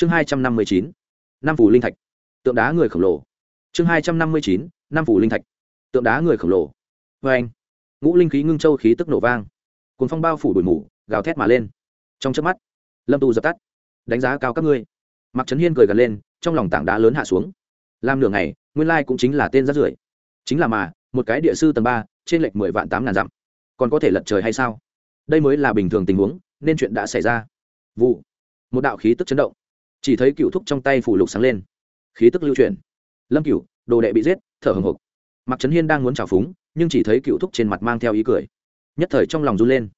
chương hai trăm năm mươi chín năm phủ linh thạch. Tượng đá người khổng lồ. Chương hai trăm năm mươi chín năm phủ linh thạch. Tượng đá người khổng lồ. Vê anh, ngũ linh khí ngưng châu khí tức nổ vang. Cuốn phong bao phủ đuổi mù, gào thét mà lên. Trong chớp mắt, lâm tu dập tắt. Đánh giá cao các ngươi. Mặc trấn hiên cười gần lên, trong lòng tảng đá lớn hạ xuống. Làm nửa ngày, nguyên lai cũng chính là tên rát rưởi. Chính là mà, một cái địa sư tầng ba, trên lệch mười vạn tám ngàn dặm. Còn có thể lật trời hay sao? Đây mới là bình thường tình huống, nên chuyện đã xảy ra. Vụ. Một đạo khí tức chấn động chỉ thấy cựu thúc trong tay phủ lục sáng lên. Khí tức lưu chuyển. Lâm cựu đồ đệ bị giết thở hồng hộc. Mặc trấn hiên đang muốn trào phúng nhưng chỉ thấy cựu thúc trên mặt mang theo ý cười. Nhất thời trong lòng run lên.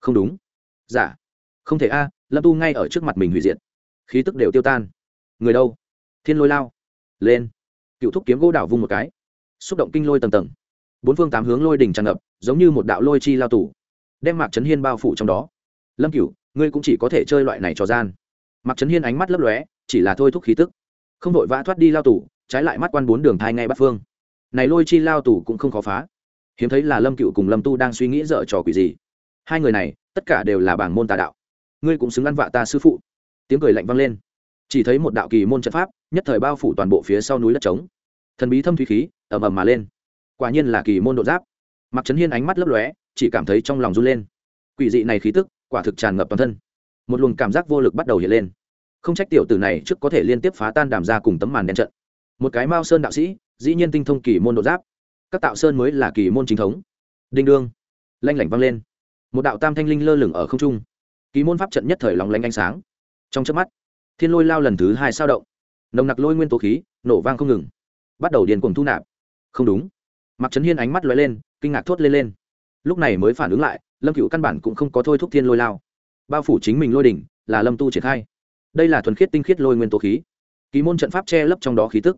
Không đúng. Giả dạ. không thể a lâm tu ngay ở trước mặt mình hủy diệt. Khí tức đều tiêu tan. Người đâu? Thiên lôi lao. Lên. Cựu thúc kiếm gỗ đảo vung một cái. Xúc động kinh lôi tầng tầng. Bốn phương tám hướng lôi đỉnh tràn ngập giống như một đạo lôi chi lao tủ đem mạc trấn hiên bao phủ trong đó. Lâm Cựu, ngươi cũng chỉ có thể chơi loại này trò gian mạc trấn hiên ánh mắt lấp lóe, chỉ là thôi thúc khí tức. Không đội vã thoát đi lao tủ trái lại mắt quan bốn đường thai ngay bắt phương. Này lôi chi lao tủ cũng không khó phá. Hiếm thấy là lâm cựu cùng lâm tu đang suy nghĩ dở trò quỷ gì. Hai người này, tất cả đều là bảng môn tà đạo. Ngươi cũng xứng ăn vạ ta sư phụ. Tiếng cười lạnh vang lên. Chỉ thấy một đạo kỳ môn trận pháp, nhất thời bao phủ toàn bộ phía sau núi đất trống. Thần bí thâm thủy khí, ầm ầm mà lên. Quả nhiên là kỳ môn độ giáp. Mặc trấn hiên ánh mắt lấp lóe, chỉ cảm thấy trong lòng run lên. Quỷ dị này khí tức, quả thực tràn ngập toàn thân một luồng cảm giác vô lực bắt đầu hiện lên. Không trách tiểu tử này trước có thể liên tiếp phá tan đàm ra cùng tấm màn đen trận. Một cái mao sơn đạo sĩ, dĩ nhiên tinh thông kỳ môn độ giáp. Các tạo sơn mới là kỳ môn chính thống. Đinh đương. Lanh lảnh vang lên. Một đạo tam thanh linh lơ lửng ở không trung. Kỳ môn pháp trận nhất thời lòng lanh ánh sáng. Trong chớp mắt, thiên lôi lao lần thứ hai sao động. Nồng nặc lôi nguyên tố khí, nổ vang không ngừng. Bắt đầu điền cuồng thu nạp. Không đúng. Mặc trấn hiên ánh mắt lóe lên, kinh ngạc thốt lên lên. Lúc này mới phản ứng lại, lâm cựu căn bản cũng không có thôi thúc thiên lôi lao bao phủ chính mình lôi đỉnh, là lâm tu triển khai. Đây là thuần khiết tinh khiết lôi nguyên tố khí. Ký môn trận pháp che lấp trong đó khí tức.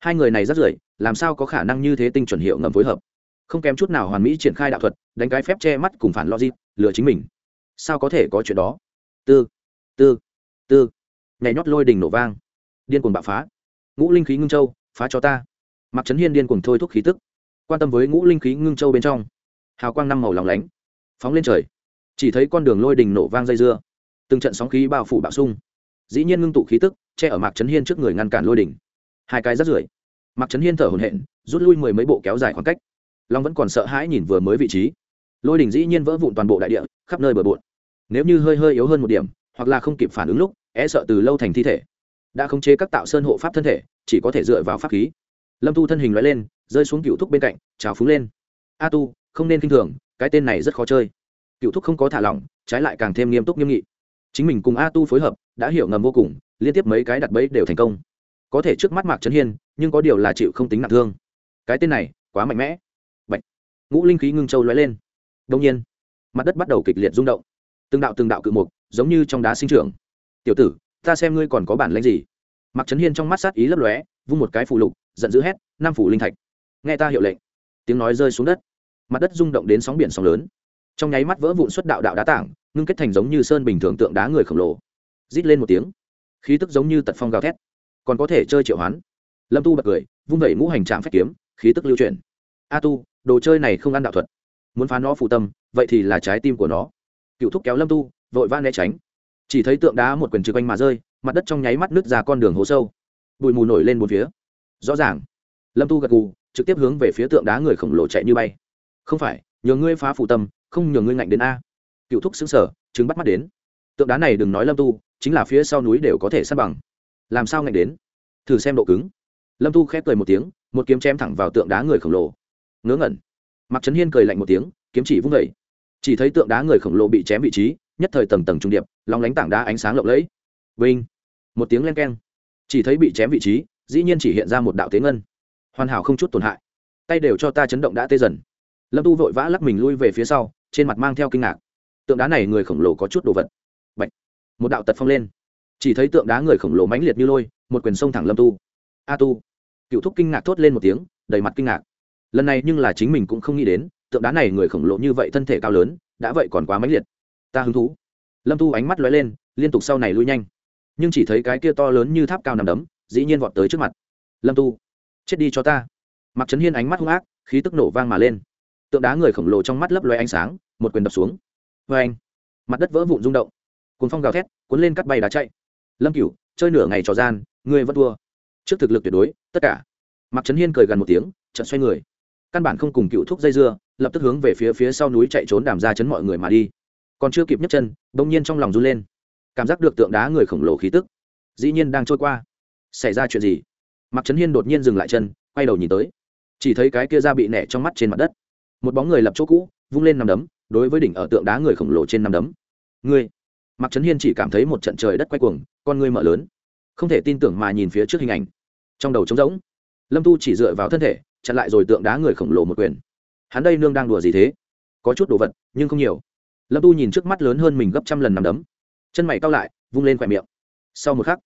Hai người này rất rưỡi làm sao có khả năng như thế tinh chuẩn hiệu ngầm phối hợp? Không kém chút nào hoàn mỹ triển khai đạo thuật, đánh cái phép che mắt cùng phản logic, lừa chính mình. Sao có thể có chuyện đó? Tư tư tư. Nhảy nhót lôi đỉnh nổ vang. Điên cuồng bạo phá. Ngũ linh khí ngưng châu, phá cho ta. Mặc trấn hiên điên cuồng thôi thúc khí tức. Quan tâm với ngũ linh khí ngưng châu bên trong. Hào quang năm màu lòng lánh. Phóng lên trời chỉ thấy con đường lôi đình nổ vang dây dưa. Từng trận sóng khí bao phủ bạo sung dĩ nhiên ngưng tụ khí tức, che ở mạc trấn hiên trước người ngăn cản lôi đình. hai cái rất rưởi. Mạc trấn hiên thở hồn hện rút lui mười mấy bộ kéo dài khoảng cách. Long vẫn còn sợ hãi nhìn vừa mới vị trí. Lôi đình dĩ nhiên vỡ vụn toàn bộ đại địa, khắp nơi bờ bộn. Nếu như hơi hơi yếu hơn một điểm, hoặc là không kịp phản ứng lúc e sợ từ lâu thành thi thể. Đã khống chế các tạo sơn hộ pháp thân thể, chỉ có thể dựa vào pháp khí. Lâm tu thân hình loại lên, rơi xuống cựu thúc bên cạnh, trào phúng lên. A tu, không nên k i n h thường, cái tên này rất khó chơi cựu thúc không có thả lỏng, trái lại càng thêm nghiêm túc nghiêm nghị. Chính mình cùng a tu phối hợp, đã hiểu ngầm vô cùng, liên tiếp mấy cái đặt bẫy đều thành công. Có thể trước mắt mạc trấn hiên, nhưng có điều là chịu không tính nặng thương. Cái tên này, quá mạnh mẽ. Bạch. ngũ linh khí ngưng châu lóe lên. Đông nhiên, mặt đất bắt đầu kịch liệt rung động. Từng đạo từng đạo cự mục, giống như trong đá sinh trưởng. Tiểu tử, ta xem ngươi còn có bản lãnh gì? Mặc trấn hiên trong mắt sát ý lấp lóe, vung một cái phụ lục, giận dữ hét năm phủ linh thạch, nghe ta hiệu lệnh. Tiếng nói rơi xuống đất. Mặt đất rung động đến sóng biển sóng lớn trong nháy mắt vỡ vụn xuất đạo đạo đá tảng, ngưng kết thành giống như sơn bình thường tượng đá người khổng lồ. Rít lên một tiếng. Khí tức giống như tật phong gào thét. Còn có thể chơi triệu hoán. Lâm tu bật cười, vung vẩy ngũ hành trạm phép kiếm, khí tức lưu chuyển. A tu, đồ chơi này không ăn đạo thuật. Muốn phá nó phụ tâm, vậy thì là trái tim của nó. Cựu thúc kéo lâm tu, vội vã né tránh. Chỉ thấy tượng đá một quyền trừ quanh mà rơi, mặt đất trong nháy mắt nứt ra con đường hố sâu. Bụi mù nổi lên bốn phía. Rõ ràng, lâm tu gật gù, trực tiếp hướng về phía tượng đá người khổng lồ chạy như bay. Không phải, nhờ ngươi phá phụ tâm không nhờ ngươi ngạnh đến a. Cựu thúc xứng sở chứng bắt mắt đến. Tượng đá này đừng nói lâm tu, chính là phía sau núi đều có thể sát bằng. Làm sao ngạnh đến? Thử xem độ cứng. Lâm tu khép cười một tiếng, một kiếm chém thẳng vào tượng đá người khổng lồ. Ngớ ngẩn. Mặc trấn hiên cười lạnh một tiếng, kiếm chỉ vung vẩy chỉ thấy tượng đá người khổng lồ bị chém vị trí, nhất thời tầng tầng trung điệp lóng lánh tảng đá ánh sáng lộng lẫy. Vinh. Một tiếng len keng. Chỉ thấy bị chém vị trí, dĩ nhiên chỉ hiện ra một đạo tế ngân. Hoàn hảo không chút tổn hại. Tay đều cho ta chấn động đã tê dần. Lâm tu vội vã lắc mình lui về phía sau trên mặt mang theo kinh ngạc. Tượng đá này người khổng lồ có chút đồ vật. Bạch. một đạo tật phong lên. Chỉ thấy tượng đá người khổng lồ mãnh liệt như lôi, một quyền sông thẳng lâm tu. A tu. Cựu thúc kinh ngạc thốt lên một tiếng, đầy mặt kinh ngạc. Lần này nhưng là chính mình cũng không nghĩ đến, tượng đá này người khổng lồ như vậy thân thể cao lớn, đã vậy còn quá mãnh liệt. Ta hứng thú. Lâm tu ánh mắt lóe lên, liên tục sau này lui nhanh. Nhưng chỉ thấy cái kia to lớn như tháp cao nằm đấm, dĩ nhiên vọt tới trước mặt. Lâm tu. Chết đi cho ta. Mặc trấn hiên ánh mắt hung ác, khí tức nổ vang mà lên tượng đá người khổng lồ trong mắt lấp loe ánh sáng, một quyền đập xuống. Vê anh, mặt đất vỡ vụn rung động. Cuốn phong gào thét cuốn lên cắt bay đá chạy. Lâm cửu, chơi nửa ngày trò gian ngươi vẫn thua. Trước thực lực tuyệt đối, tất cả. Mạc trấn hiên cười gần một tiếng, chợt xoay người. Căn bản không cùng cựu thuốc dây dưa, lập tức hướng về phía phía sau núi chạy trốn đàm ra chấn mọi người mà đi. Còn chưa kịp nhấc chân bỗng nhiên trong lòng run lên. Cảm giác được tượng đá người khổng lồ khí tức, dĩ nhiên đang trôi qua. Xảy ra chuyện gì? Mạc trấn hiên đột nhiên dừng lại chân, quay đầu nhìn tới. Chỉ thấy cái kia ra bị nẻ trong mắt trên mặt đất một bóng người lập chỗ cũ, vung lên nằm đấm, đối với đỉnh ở tượng đá người khổng lồ trên nằm đấm. Ngươi. Mặc trấn hiên chỉ cảm thấy một trận trời đất quay cuồng, con ngươi mở lớn. Không thể tin tưởng mà nhìn phía trước hình ảnh. Trong đầu trống rỗng, lâm tu chỉ dựa vào thân thể, chặn lại rồi tượng đá người khổng lồ một quyền. Hắn đây nương đang đùa gì thế? Có chút đồ vật, nhưng không nhiều. Lâm tu nhìn trước mắt lớn hơn mình gấp trăm lần nằm đấm. Chân mày cao lại, vung lên khỏe miệng. Sau một khắc,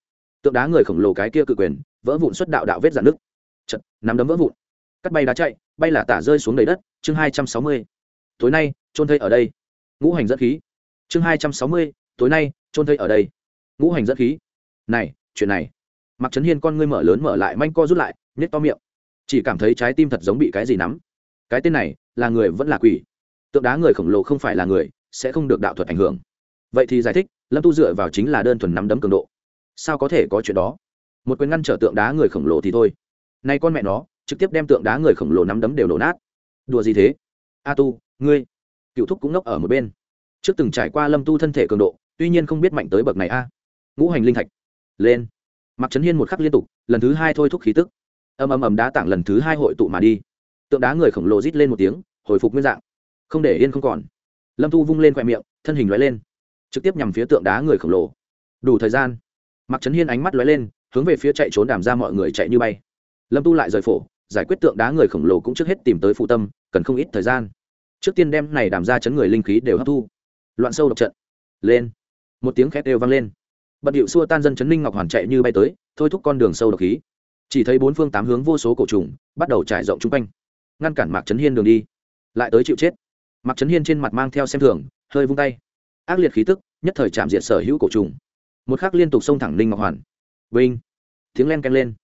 tượng đá người khổng lồ cái kia cự quyền, vỡ vụn xuất đạo đạo vết dạn nước chật nắm đấm vỡ vụn. Cắt bay đá chạy, bay là tả rơi xuống đầy đất chương hai trăm sáu mươi, tối nay trôn thây ở đây. Ngũ hành dẫn khí. Chương hai trăm sáu mươi, tối nay trôn thây ở đây. Ngũ hành dẫn khí. Này, chuyện này. Mặc trấn hiên con ngươi mở lớn mở lại, manh co rút lại nhét to miệng. Chỉ cảm thấy trái tim thật giống bị cái gì nắm. Cái tên này, là người vẫn là quỷ. Tượng đá người khổng lồ không phải là người, sẽ không được đạo thuật ảnh hưởng. Vậy thì giải thích, lâm tu dựa vào chính là đơn thuần nắm đấm cường độ. Sao có thể có chuyện đó? Một quyền ngăn trở tượng đá người khổng lồ thì thôi. Nay con mẹ nó, trực tiếp đem tượng đá người khổng lồ nắm đấm đều nổ nát đùa gì thế? A tu, ngươi. Cựu thúc cũng nốc ở một bên. Trước từng trải qua lâm tu thân thể cường độ, tuy nhiên không biết mạnh tới bậc này a. Ngũ hành linh thạch. Lên. Mặc trấn hiên một khắc liên tục, lần thứ hai thôi thúc khí tức. Ầm ầm ầm đá tảng lần thứ hai hội tụ mà đi. Tượng đá người khổng lồ rít lên một tiếng, hồi phục nguyên dạng. Không để yên không còn. Lâm tu vung lên khoe miệng, thân hình loại lên. Trực tiếp nhằm phía tượng đá người khổng lồ. Đủ thời gian. Mặc trấn hiên ánh mắt lóe lên, hướng về phía chạy trốn đàm ra mọi người chạy như bay. Lâm tu lại rời phổ giải quyết tượng đá người khổng lồ cũng trước hết tìm tới phụ tâm, cần không ít thời gian. Trước tiên đem này đàm ra chấn người linh khí đều hấp thu. Loạn sâu độc trận. Lên. Một tiếng khét đều vang lên. Bận điệu xua tan dân chấn linh ngọc hoàn chạy như bay tới, thôi thúc con đường sâu độc khí. Chỉ thấy bốn phương tám hướng vô số cổ trùng bắt đầu trải rộng chung quanh. Ngăn cản mạc trấn hiên đường đi. Lại tới chịu chết. Mạc trấn hiên trên mặt mang theo xem thường, hơi vung tay. Ác liệt khí tức, nhất thời chạm diện sở hữu cổ trùng. Một khắc liên tục xông thẳng linh ngọc hoàn. Vinh. Tiếng len canh lên.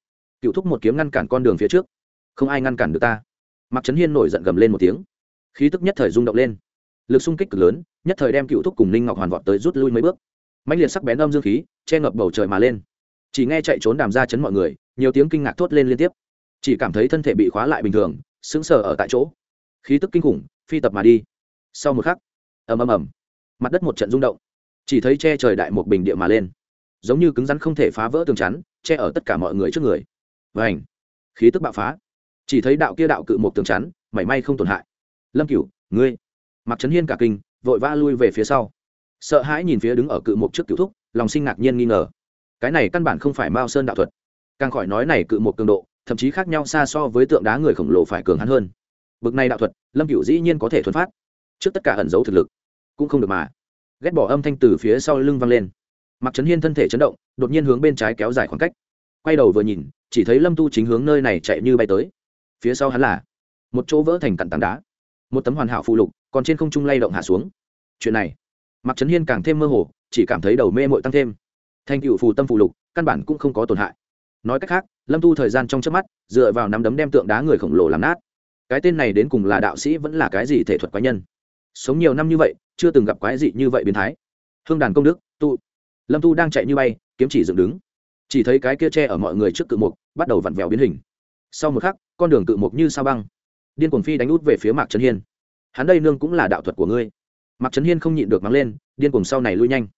Cựu thúc một kiếm ngăn cản con đường phía trước không ai ngăn cản được ta. Mạc trấn hiên nổi giận gầm lên một tiếng. Khí tức nhất thời rung động lên. Lực xung kích cực lớn, nhất thời đem cựu thúc cùng ninh ngọc hoàn vọt tới rút lui mấy bước. Mạnh liệt sắc bén âm dương khí, che ngập bầu trời mà lên. Chỉ nghe chạy trốn đàm ra chấn mọi người, nhiều tiếng kinh ngạc thốt lên liên tiếp. Chỉ cảm thấy thân thể bị khóa lại bình thường, sững sờ ở tại chỗ. Khí tức kinh khủng, phi tập mà đi. Sau một khắc, ầm ầm ầm, mặt đất một trận rung động. Chỉ thấy che trời đại một bình địa mà lên. Giống như cứng rắn không thể phá vỡ tường chắn, che ở tất cả mọi người trước người. Và ảnh khí tức bạo phá chỉ thấy đạo kia đạo cự một tường chắn, mảy may không tổn hại. Lâm cửu, ngươi. Mặc trấn hiên cả kinh, vội vã lui về phía sau. Sợ hãi nhìn phía đứng ở cự một trước cựu thúc, lòng sinh ngạc nhiên nghi ngờ. Cái này căn bản không phải mao sơn đạo thuật. Càng khỏi nói này cự một cường độ, thậm chí khác nhau xa so với tượng đá người khổng lồ phải cường hắn hơn. Bực này đạo thuật, lâm cựu dĩ nhiên có thể thuần phát. Trước tất cả ẩn giấu thực lực, cũng không được mà. Ghét bỏ âm thanh từ phía sau lưng vang lên. Mặc trấn hiên thân thể chấn động, đột nhiên hướng bên trái kéo dài khoảng cách. Quay đầu vừa nhìn, chỉ thấy lâm tu chính hướng nơi này chạy như bay tới phía sau hắn là một chỗ vỡ thành cặn tảng đá, một tấm hoàn hảo phụ lục, còn trên không trung lay động hạ xuống. Chuyện này mặc trấn hiên càng thêm mơ hồ, chỉ cảm thấy đầu mê mội tăng thêm. Thành cựu phù tâm phụ lục, căn bản cũng không có tổn hại. Nói cách khác, lâm tu thời gian trong trước mắt, dựa vào nắm đấm đem tượng đá người khổng lồ làm nát. Cái tên này đến cùng là đạo sĩ vẫn là cái gì thể thuật quái nhân? Sống nhiều năm như vậy, chưa từng gặp quái dị như vậy biến thái. Hương đàn công đức, tu. Lâm tu đang chạy như bay, kiếm chỉ dựng đứng. Chỉ thấy cái kia tre ở mọi người trước cự mục, bắt đầu vặn vẹo biến hình. Sau một khắc con đường cự mục như sao băng. Điên cuồng phi đánh út về phía mạc trấn hiên. Hắn đây nương cũng là đạo thuật của ngươi. Mạc trấn hiên không nhịn được mắng lên, điên cuồng sau này lui nhanh.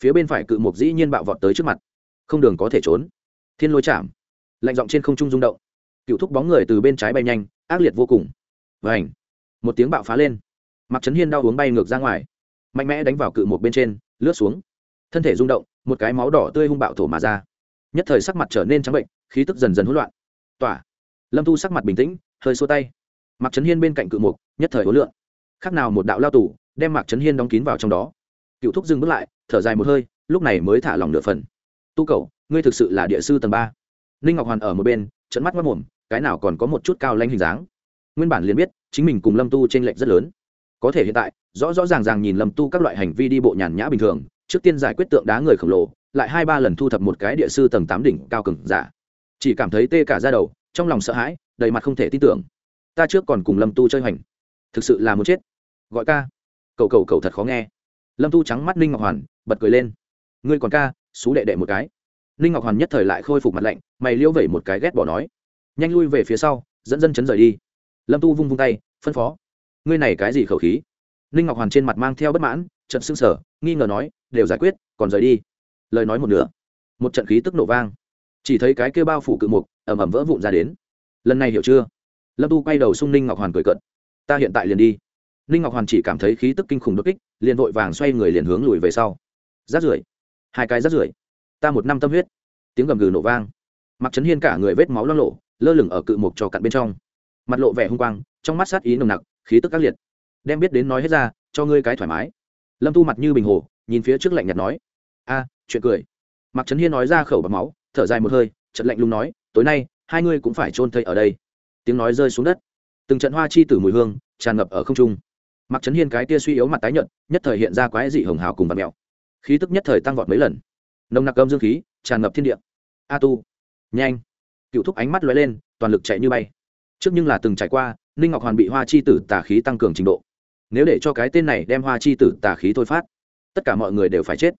Phía bên phải cự mục dĩ nhiên bạo vọt tới trước mặt. Không đường có thể trốn. Thiên lôi chạm. Lạnh giọng trên không trung rung động. Cựu thúc bóng người từ bên trái bay nhanh, ác liệt vô cùng. Và ảnh một tiếng bạo phá lên. Mạc trấn hiên đau uống bay ngược ra ngoài. Mạnh mẽ đánh vào cự một bên trên, lướt xuống. Thân thể rung động, một cái máu đỏ tươi hung bạo thổ mà ra. Nhất thời sắc mặt trở nên trắng bệnh, khí tức dần dần hỗn loạn. Tỏa lâm tu sắc mặt bình tĩnh, hơi xua tay. Mặc trấn hiên bên cạnh cự mục, nhất thời hối lượng khác nào một đạo lao tủ đem mạc trấn hiên đóng kín vào trong đó. Cựu thúc dừng bước lại, thở dài một hơi, lúc này mới thả lòng nửa phần. Tu cầu ngươi thực sự là địa sư tầng ba. Ninh ngọc hoàn ở một bên trận mắt mất mồm, cái nào còn có một chút cao lanh hình dáng. Nguyên bản liền biết, chính mình cùng lâm tu t r ê n lệch rất lớn. Có thể hiện tại, rõ rõ ràng ràng nhìn lâm tu các loại hành vi đi bộ nhàn nhã bình thường, trước tiên giải quyết tượng đá người khổng lồ, lại hai ba lần thu thập một cái địa sư tầng tám đỉnh cao cừng giả. Chỉ cảm thấy tê cả ra đầu trong lòng sợ hãi, đầy mặt không thể tin tưởng. Ta trước còn cùng lâm tu chơi hoành. Thực sự là muốn chết. Gọi ca. Cầu cầu cầu thật khó nghe. Lâm tu trắng mắt ninh ngọc hoàn, bật cười lên. Ngươi còn ca, xú đệ đệ một cái. Ninh ngọc hoàn nhất thời lại khôi phục mặt lạnh, mày liêu vẩy một cái ghét bỏ nói. Nhanh lui về phía sau, dẫn dân chấn rời đi. Lâm tu vung vung tay, phân phó. Ngươi này cái gì khẩu khí? Ninh ngọc hoàn trên mặt mang theo bất mãn trận xương sở nghi ngờ nói, đều giải quyết, còn rời đi. Lời nói một nửa. Một trận khí tức nổ vang chỉ thấy cái kêu bao phủ cự mục ẩm ẩm vỡ vụn ra đến. Lần này hiểu chưa? Lâm tu quay đầu xung ninh ngọc hoàn cười cận ta hiện tại liền đi. Ninh ngọc hoàn chỉ cảm thấy khí tức kinh khủng đột kích, liền vội vàng xoay người liền hướng lùi về sau. Rát rưởi. Hai cái rát rưởi. Ta một năm tâm huyết. Tiếng gầm gừ nổ vang. Mặc trấn hiên cả người vết máu lo lộ, lơ lửng ở cự mục trò cặn bên trong. Mặt lộ vẻ hung quang, trong mắt sát ý nồng nặc, khí tức ác liệt. Đem biết đến nói hết ra, cho ngươi cái thoải mái. Lâm tu mặt như bình hồ, nhìn phía trước lạnh nhạt nói. A, chuyện cười. Mặc trấn hiên nói ra khẩu bọc máu thở dài một hơi trận lạnh lùng nói, tối nay, hai ngươi cũng phải chôn thây ở đây. Tiếng nói rơi xuống đất. Từng trận hoa chi tử mùi hương tràn ngập ở không trung. Mặc trấn hiên cái tia suy yếu mặt tái nhợt, nhất thời hiện ra quái dị hồng hào cùng vật mèo. Khí tức nhất thời tăng vọt mấy lần. Nồng nặc âm dương khí tràn ngập thiên địa. A tu. Nhanh. Cựu thúc ánh mắt lóe lên, toàn lực chạy như bay. Trước nhưng là từng trải qua, ninh ngọc hoàn bị hoa chi tử tà khí tăng cường trình độ. Nếu để cho cái tên này đem hoa chi tử tà khí thôi phát, tất cả mọi người đều phải chết.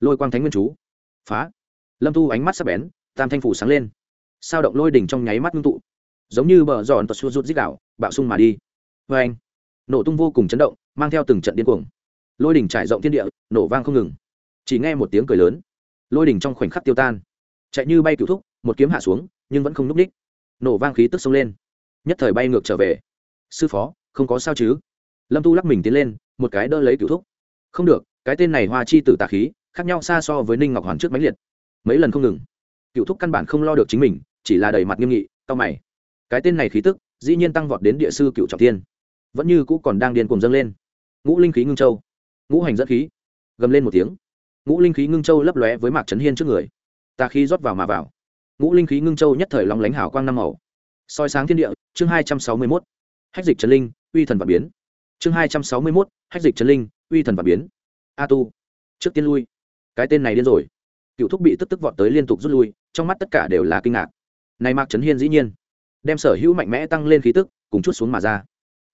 Lôi quang thánh nguyên chú. Phá lâm thu ánh mắt sắp bén, tam thanh phủ sáng lên. Sao động lôi đỉnh trong nháy mắt ngưng tụ? Giống như bờ giòn tật xua rút dích đạo bạo sung mà đi. Vê anh, nổ tung vô cùng chấn động, mang theo từng trận điên cuồng. Lôi đỉnh trải rộng thiên địa, nổ vang không ngừng. Chỉ nghe một tiếng cười lớn. Lôi đỉnh trong khoảnh khắc tiêu tan. Chạy như bay cựu thúc, một kiếm hạ xuống, nhưng vẫn không núp ních nổ vang khí tức xông lên. Nhất thời bay ngược trở về. Sư phó, không có sao chứ? Lâm tu lắc mình tiến lên, một cái đỡ lấy cựu thúc. Không được, cái tên này hoa chi tử tà khí, khác nhau xa so với ninh ngọc hoàn trước máy liệt mấy lần không ngừng. Cựu thúc căn bản không lo được chính mình, chỉ là đầy mặt nghiêm nghị tao mày. Cái tên này khí tức, dĩ nhiên tăng vọt đến địa sư cựu trọng thiên. Vẫn như cũ còn đang điên cùng dâng lên. Ngũ linh khí ngưng châu. Ngũ hành dẫn khí. Gầm lên một tiếng. Ngũ linh khí ngưng châu lấp lóe với mạc trấn hiên trước người. Ta khí rót vào mà vào. Ngũ linh khí ngưng châu nhất thời lòng lánh hảo quang năm màu. Soi sáng thiên địa, chương hai trăm sáu mươi mốt. Hách dịch trần linh, uy thần và biến. Chương hai trăm sáu mươi mốt, hách dịch trần linh, uy thần và biến. A tu. Trước tiên lui. Cái tên này điên rồi cựu thúc bị tức tức vọt tới liên tục rút lui, trong mắt tất cả đều là kinh ngạc. Này mạc trấn hiên dĩ nhiên đem sở hữu mạnh mẽ tăng lên khí tức, cùng chút xuống mà ra.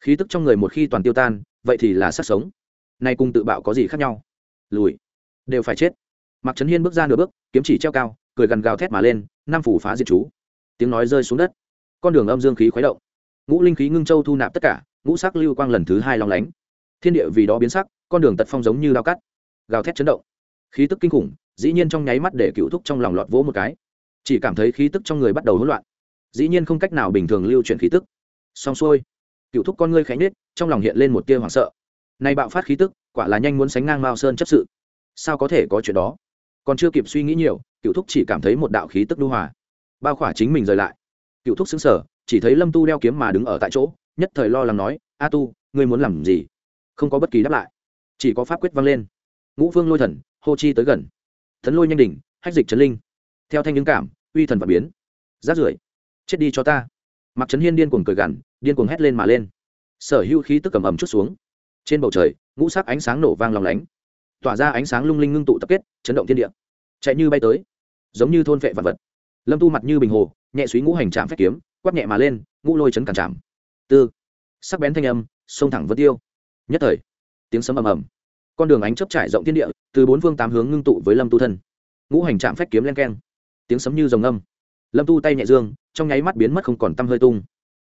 Khí tức trong người một khi toàn tiêu tan, vậy thì là sát sống. Nay cùng tự bạo có gì khác nhau? Lùi. Đều phải chết. Mạc trấn hiên bước ra nửa bước, kiếm chỉ treo cao, cười gần gào thét mà lên năm phủ phá diệt chú. Tiếng nói rơi xuống đất. Con đường âm dương khí khuấy động. Ngũ linh khí ngưng châu thu nạp tất cả, ngũ sắc lưu quang lần thứ hai long lánh. Thiên địa vì đó biến sắc, con đường tật phong giống như lao cắt. Gào thét chấn động. Khí tức kinh khủng dĩ nhiên trong nháy mắt để cựu thúc trong lòng lọt vỗ một cái. Chỉ cảm thấy khí tức trong người bắt đầu hỗn loạn. Dĩ nhiên không cách nào bình thường lưu chuyển khí tức. Xong xuôi, cựu thúc con ngươi khánh nết trong lòng hiện lên một tia hoảng sợ. Nay bạo phát khí tức, quả là nhanh muốn sánh ngang mao sơn chấp sự. Sao có thể có chuyện đó? Còn chưa kịp suy nghĩ nhiều, cựu thúc chỉ cảm thấy một đạo khí tức đu hòa. Bao khỏa chính mình rời lại. Cựu thúc xứng sở chỉ thấy lâm tu đeo kiếm mà đứng ở tại chỗ, nhất thời lo lắng nói, a tu, ngươi muốn làm gì? Không có bất kỳ đáp lại. Chỉ có pháp quyết vang lên. Ngũ vương lôi thần, hô chi tới gần thần lôi nhanh đỉnh, hách dịch trấn linh. Theo thanh ứng cảm, uy thần và biến. Rát rưởi, chết đi cho ta. Mặc trấn hiên điên cuồng cười gằn, điên cuồng hét lên mà lên. Sở hữu khí tức cầm ẩm chút xuống. Trên bầu trời, ngũ sắc ánh sáng nổ vang lòng lánh. Tỏa ra ánh sáng lung linh ngưng tụ tập kết, chấn động thiên địa. Chạy như bay tới, giống như thôn vệ vật vật. Lâm tu mặt như bình hồ, nhẹ suý ngũ hành trạm phép kiếm quắp nhẹ mà lên, ngũ lôi chấn cản trạm. Tư, sắc bén thanh âm xông thẳng vân tiêu. Nhất thời, tiếng sấm ầm ầm con đường ánh chớp trải rộng thiên địa, từ bốn phương tám hướng ngưng tụ với lâm tu thân. Ngũ hành trạm phách kiếm len keng. Tiếng sấm như rồng âm. Lâm tu tay nhẹ dương, trong nháy mắt biến mất không còn tăm hơi tung.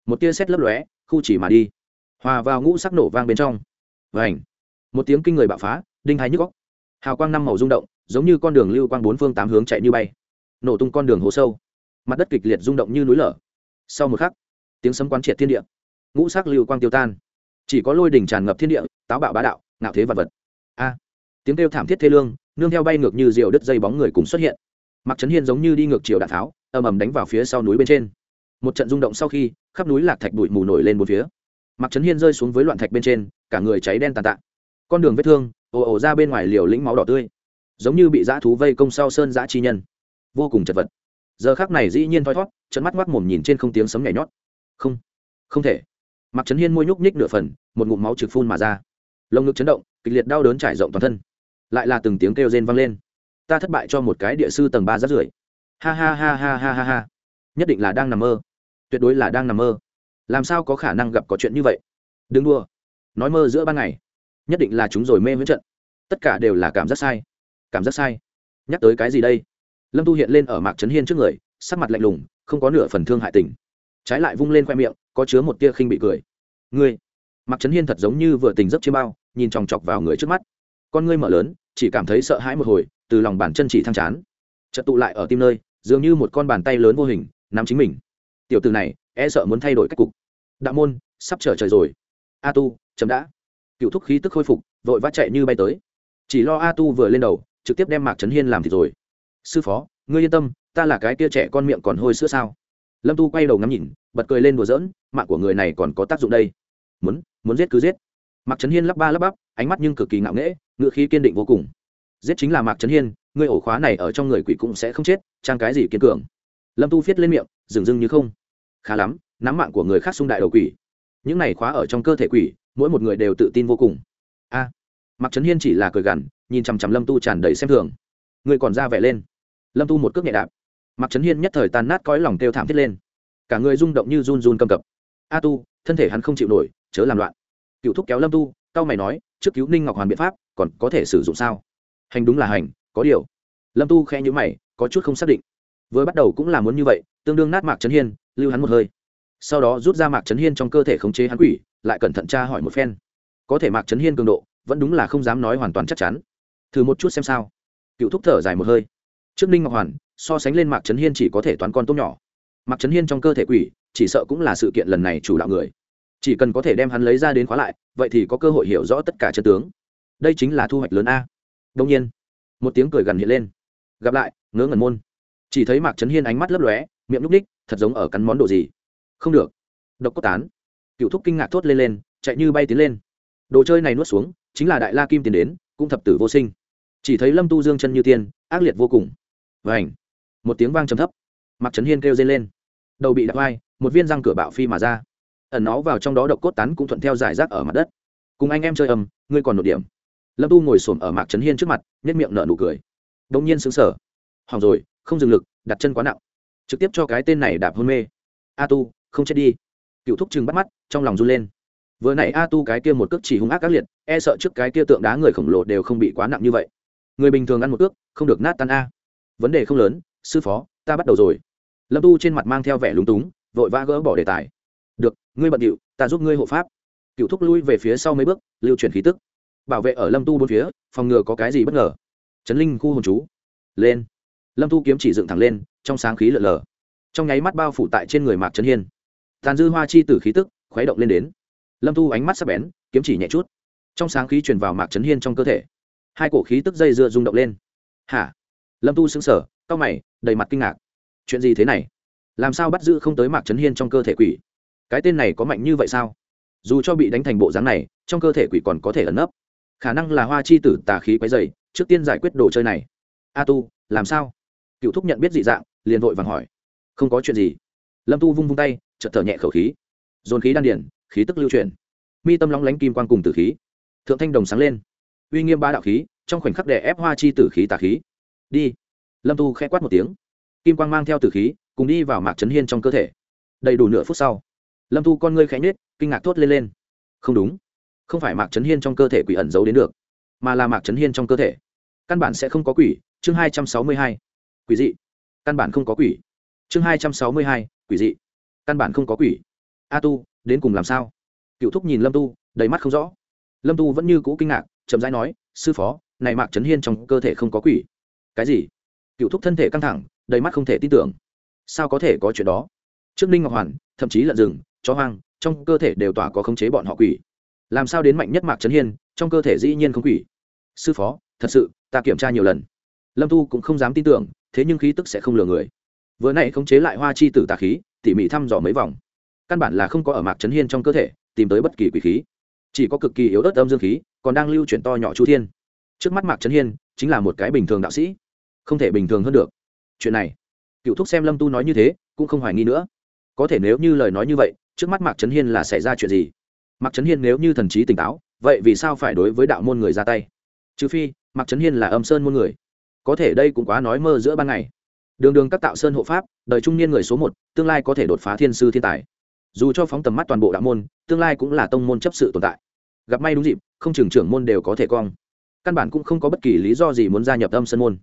Một tia xét lấp lóe, khu chỉ mà đi. Hòa vào ngũ sắc nổ vang bên trong. Vảnh một tiếng kinh người bạo phá, đinh hai nhức góc hào quang năm màu rung động, giống như con đường lưu quang bốn phương tám hướng chạy như bay. Nổ tung con đường hố sâu. Mặt đất kịch liệt rung động như núi lở. Sau một khắc, tiếng sấm quán triệt thiên địa. Ngũ sắc lưu quang tiêu tan. Chỉ có lôi đỉnh tràn ngập thiên địa, táo bạo bá đạo, ngạo thế vật vật a. Tiếng kêu thảm thiết thê lương, nương theo bay ngược như rượu đứt dây bóng người cùng xuất hiện. Mặc trấn hiên giống như đi ngược chiều đạn tháo, ầm ầm đánh vào phía sau núi bên trên. Một trận rung động sau khi, khắp núi lạc thạch bụi mù nổi lên một phía. Mặc trấn hiên rơi xuống với loạn thạch bên trên, cả người cháy đen tàn tạ. Con đường vết thương, ồ ồ ra bên ngoài liều lĩnh máu đỏ tươi. Giống như bị dã thú vây công sau sơn dã chi nhân. Vô cùng chật vật. Giờ khác này dĩ nhiên thoi thót trận mắt mắt mồm nhìn trên không tiếng sấm nhảy nhót. Không không thể. Mặc trấn hiên môi nhúc nhích nửa phần, một ngụm máu trực phun mà ra. Lồng ngực chấn động kịch liệt đau đớn trải rộng toàn thân. Lại là từng tiếng kêu rên vang lên. Ta thất bại cho một cái địa sư tầng ba rát rưởi. Ha ha ha ha ha ha ha. Nhất định là đang nằm mơ. Tuyệt đối là đang nằm mơ. Làm sao có khả năng gặp có chuyện như vậy? Đừng đua nói mơ giữa ban ngày. Nhất định là chúng rồi mê với trận. Tất cả đều là cảm giác sai. Cảm giác sai. Nhắc tới cái gì đây? Lâm tu hiện lên ở mạc trấn hiên trước người, sắc mặt lạnh lùng, không có nửa phần thương hại tình. Trái lại vung lên khoe miệng, có chứa một tia khinh bị cười. Ngươi, mạc trấn hiên thật giống như vừa tình giấc chiêm bao nhìn chòng chọc vào người trước mắt. Con ngươi mở lớn, chỉ cảm thấy sợ hãi một hồi, từ lòng bàn chân chỉ thăng chán. Chợt tụ lại ở tim nơi, dường như một con bàn tay lớn vô hình, nắm chính mình. Tiểu từ này e sợ muốn thay đổi cách cục. Đạo môn, sắp trở trời rồi. A tu chấm đã. Cựu thúc khí tức khôi phục, vội vã chạy như bay tới. Chỉ lo a tu vừa lên đầu, trực tiếp đem mạc trấn hiên làm thì rồi. Sư phó, ngươi yên tâm, ta là cái kia trẻ con miệng còn hôi sữa sao? Lâm tu quay đầu ngắm nhìn, bật cười lên đùa giỡn, mạng của người này còn có tác dụng đây. Muốn muốn giết cứ giết mạc trấn hiên lắp ba lắp bắp ánh mắt nhưng cực kỳ ngạo nghễ ngự khí kiên định vô cùng. Giết chính là mạc trấn hiên người ổ khóa này ở trong người quỷ cũng sẽ không chết trang cái gì kiên cường. Lâm tu viết lên miệng dừng dưng như không. Khá lắm nắm mạng của người khác xung đại đầu quỷ. Những này khóa ở trong cơ thể quỷ mỗi một người đều tự tin vô cùng. A à, mạc trấn hiên chỉ là cười gằn nhìn chằm chằm lâm tu tràn đầy xem thường. Người còn ra vẻ lên. Lâm tu một cước nhẹ đạp. Mạc trấn hiên nhất thời tàn nát cõi lòng kêu thảm thiết lên. Cả người rung động như run run cầm cập. A tu thân thể hắn không chịu nổi chớ làm loạn cựu thúc kéo lâm tu cao mày nói, trước cứu ninh ngọc hoàn biện pháp, còn có thể sử dụng sao? Hành đúng là hành, có điều. Lâm tu khe nhữ mày, có chút không xác định. Vừa bắt đầu cũng là muốn như vậy, tương đương nát mạc trấn hiên, lưu hắn một hơi. Sau đó rút ra mạc trấn hiên trong cơ thể khống chế hắn quỷ, lại cẩn thận tra hỏi một phen. Có thể mạc trấn hiên cường độ, vẫn đúng là không dám nói hoàn toàn chắc chắn. Thử một chút xem sao. Cựu thúc thở dài một hơi. Trước ninh ngọc hoàn, so sánh lên mạc trấn hiên chỉ có thể toán con tốt nhỏ. Mạc trấn hiên trong cơ thể quỷ, chỉ sợ cũng là sự kiện lần này chủ đạo người chỉ cần có thể đem hắn lấy ra đến khóa lại, vậy thì có cơ hội hiểu rõ tất cả chân tướng. Đây chính là thu hoạch lớn a. Đông nhiên, một tiếng cười gần hiện lên. Gặp lại, ngớ ngẩn môn. Chỉ thấy mạc trấn hiên ánh mắt lấp lóe, miệng núp ních thật giống ở cắn món đồ gì. Không được. Độc cốt tán. Cựu thúc kinh ngạc thốt lên lên, chạy như bay tiến lên. Đồ chơi này nuốt xuống, chính là đại la kim tiến đến, cũng thập tử vô sinh. Chỉ thấy lâm tu dương chân như tiên, ác liệt vô cùng. Vảnh một tiếng vang trầm thấp. Mạc trấn hiên kêu dây lên. Đầu bị đạp vai, một viên răng cửa bạo phi mà ra ẩn nó vào trong đó độc cốt tán cũng thuận theo giải rác ở mặt đất. Cùng anh em chơi ầm, ngươi còn một điểm. Lâm tu ngồi xổm ở mạc trấn hiên trước mặt nhất miệng nở nụ cười. Đông nhiên xứng sở hỏng rồi, không dừng lực, đặt chân quá nặng. Trực tiếp cho cái tên này đạp hôn mê. A tu, không chết đi. Cựu thúc chừng bắt mắt, trong lòng run lên. Vừa nãy a tu cái kia một cước chỉ hung ác ác liệt e sợ trước cái kia tượng đá người khổng lồ đều không bị quá nặng như vậy. Người bình thường ăn một cước, không được nát tan a. Vấn đề không lớn, sư phó, ta bắt đầu rồi. Lâm tu trên mặt mang theo vẻ lúng túng, vội vã gỡ bỏ đề tài được, ngươi bận điệu, ta giúp ngươi hộ pháp. Cựu thúc lui về phía sau mấy bước, lưu chuyển khí tức. Bảo vệ ở lâm tu bốn phía, phòng ngừa có cái gì bất ngờ. Trấn linh khu hồn chú. Lên. Lâm tu kiếm chỉ dựng thẳng lên, trong sáng khí lợn lờ. Trong nháy mắt bao phủ tại trên người mạc trấn hiên. Tàn dư hoa chi tử khí tức, khuấy động lên đến. Lâm tu ánh mắt sắp bén, kiếm chỉ nhẹ chút. Trong sáng khí truyền vào mạc trấn hiên trong cơ thể. Hai cổ khí tức dây dưa rung động lên. Hả? Lâm tu xứng sở cau mày, đầy mặt kinh ngạc. Chuyện gì thế này? Làm sao bắt giữ không tới mạc trấn hiên trong cơ thể quỷ? Cái tên này có mạnh như vậy sao? Dù cho bị đánh thành bộ dáng này, trong cơ thể quỷ còn có thể ẩn nấp. Khả năng là hoa chi tử tà khí quấy dày trước tiên giải quyết đồ chơi này. A tu, làm sao? Cựu thúc nhận biết dị dạng, liền vội vàng hỏi. Không có chuyện gì. Lâm tu vung vung tay, chợt thở nhẹ khẩu khí. Dồn khí đan điển khí tức lưu chuyển. Mi tâm lóng lánh kim quang cùng tử khí. Thượng thanh đồng sáng lên. Uy nghiêm ba đạo khí, trong khoảnh khắc đè ép hoa chi tử khí tà khí. Đi. Lâm tu khẽ quát một tiếng. Kim quang mang theo tử khí, cùng đi vào mạc trấn hiên trong cơ thể. Đầy đủ nửa phút sau lâm tu con ngươi khẽ nhết kinh ngạc thốt lên lên. Không đúng. Không phải mạc trấn hiên trong cơ thể quỷ ẩn giấu đến được, mà là mạc trấn hiên trong cơ thể. Căn bản sẽ không có quỷ. Chương hai trăm sáu mươi hai. Quỷ dị. Căn bản không có quỷ. Chương hai trăm sáu mươi hai. Quỷ dị. Căn bản không có quỷ. A tu, đến cùng làm sao? Cựu thúc nhìn lâm tu, đầy mắt không rõ. Lâm tu vẫn như cũ kinh ngạc, chậm rãi nói, sư phó, này mạc trấn hiên trong cơ thể không có quỷ. Cái gì? Cựu thúc thân thể căng thẳng, đầy mắt không thể tin tưởng. Sao có thể có chuyện đó? Trước ninh ngọc hoàn, thậm chí lận rừng chó hoang, trong cơ thể đều tỏa có khống chế bọn họ quỷ. Làm sao đến mạnh nhất mạc trấn hiên, trong cơ thể dĩ nhiên không quỷ. Sư phó, thật sự, ta kiểm tra nhiều lần. Lâm tu cũng không dám tin tưởng, thế nhưng khí tức sẽ không lừa người. Vừa nãy khống chế lại hoa chi tử tà khí, tỉ mỉ thăm dò mấy vòng. Căn bản là không có ở mạc trấn hiên trong cơ thể, tìm tới bất kỳ quỷ khí. Chỉ có cực kỳ yếu ớt âm dương khí, còn đang lưu chuyển to nhỏ chu thiên. Trước mắt mạc trấn hiên, chính là một cái bình thường đạo sĩ. Không thể bình thường hơn được. Chuyện này, cựu thúc xem lâm tu nói như thế, cũng không hoài nghi nữa. Có thể nếu như lời nói như vậy trước mắt mạc trấn hiên là xảy ra chuyện gì? Mạc trấn hiên nếu như thần trí tỉnh táo, vậy vì sao phải đối với đạo môn người ra tay? Trừ phi, mạc trấn hiên là âm sơn môn người. Có thể đây cũng quá nói mơ giữa ban ngày. Đường đường các tạo sơn hộ pháp, đời trung niên người số một, tương lai có thể đột phá thiên sư thiên tài. Dù cho phóng tầm mắt toàn bộ đạo môn, tương lai cũng là tông môn chấp sự tồn tại. Gặp may đúng dịp, không trường trưởng môn đều có thể cong. Căn bản cũng không có bất kỳ lý do gì muốn gia nhập âm sơn môn.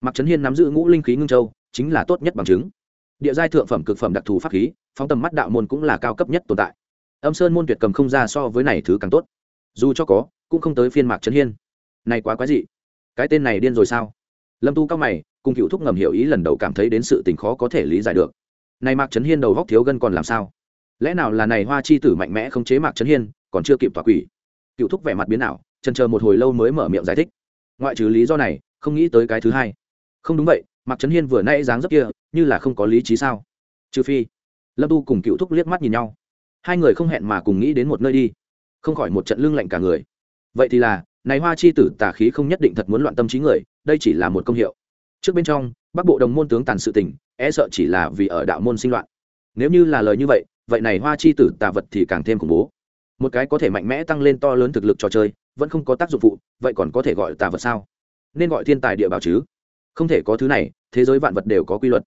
Mạc trấn hiên nắm giữ ngũ linh khí ngưng châu, chính là tốt nhất bằng chứng địa giai thượng phẩm cực phẩm đặc thù pháp khí, phóng tầm mắt đạo môn cũng là cao cấp nhất tồn tại. Âm sơn môn tuyệt cầm không ra so với này thứ càng tốt. Dù cho có, cũng không tới phiên mạc trấn hiên. Này quá quái dị. Cái tên này điên rồi sao? Lâm tu cao mày, cùng cựu thúc ngầm hiểu ý lần đầu cảm thấy đến sự tình khó có thể lý giải được. Này mạc trấn hiên đầu góc thiếu gân còn làm sao? Lẽ nào là này hoa chi tử mạnh mẽ không chế mạc trấn hiên, còn chưa kịp tỏa quỷ? Cựu thúc vẻ mặt biến ảo trần chờ một hồi lâu mới mở miệng giải thích. Ngoại trừ lý do này, không nghĩ tới cái thứ hai. Không đúng vậy mạc trấn hiên vừa nãy dáng dấp kia, như là không có lý trí sao? Trừ phi, lâm tu cùng cựu thúc liếc mắt nhìn nhau. Hai người không hẹn mà cùng nghĩ đến một nơi đi. Không khỏi một trận lưng lạnh cả người. Vậy thì là, này hoa chi tử tà khí không nhất định thật muốn loạn tâm trí người, đây chỉ là một công hiệu. Trước bên trong, bắc bộ đồng môn tướng tàn sự tình e sợ chỉ là vì ở đạo môn sinh loạn. Nếu như là lời như vậy vậy này hoa chi tử tà vật thì càng thêm khủng bố. Một cái có thể mạnh mẽ tăng lên to lớn thực lực trò chơi, vẫn không có tác dụng phụ, vậy còn có thể gọi tà vật sao? Nên gọi thiên tài địa bảo chứ không thể có thứ này, thế giới vạn vật đều có quy luật.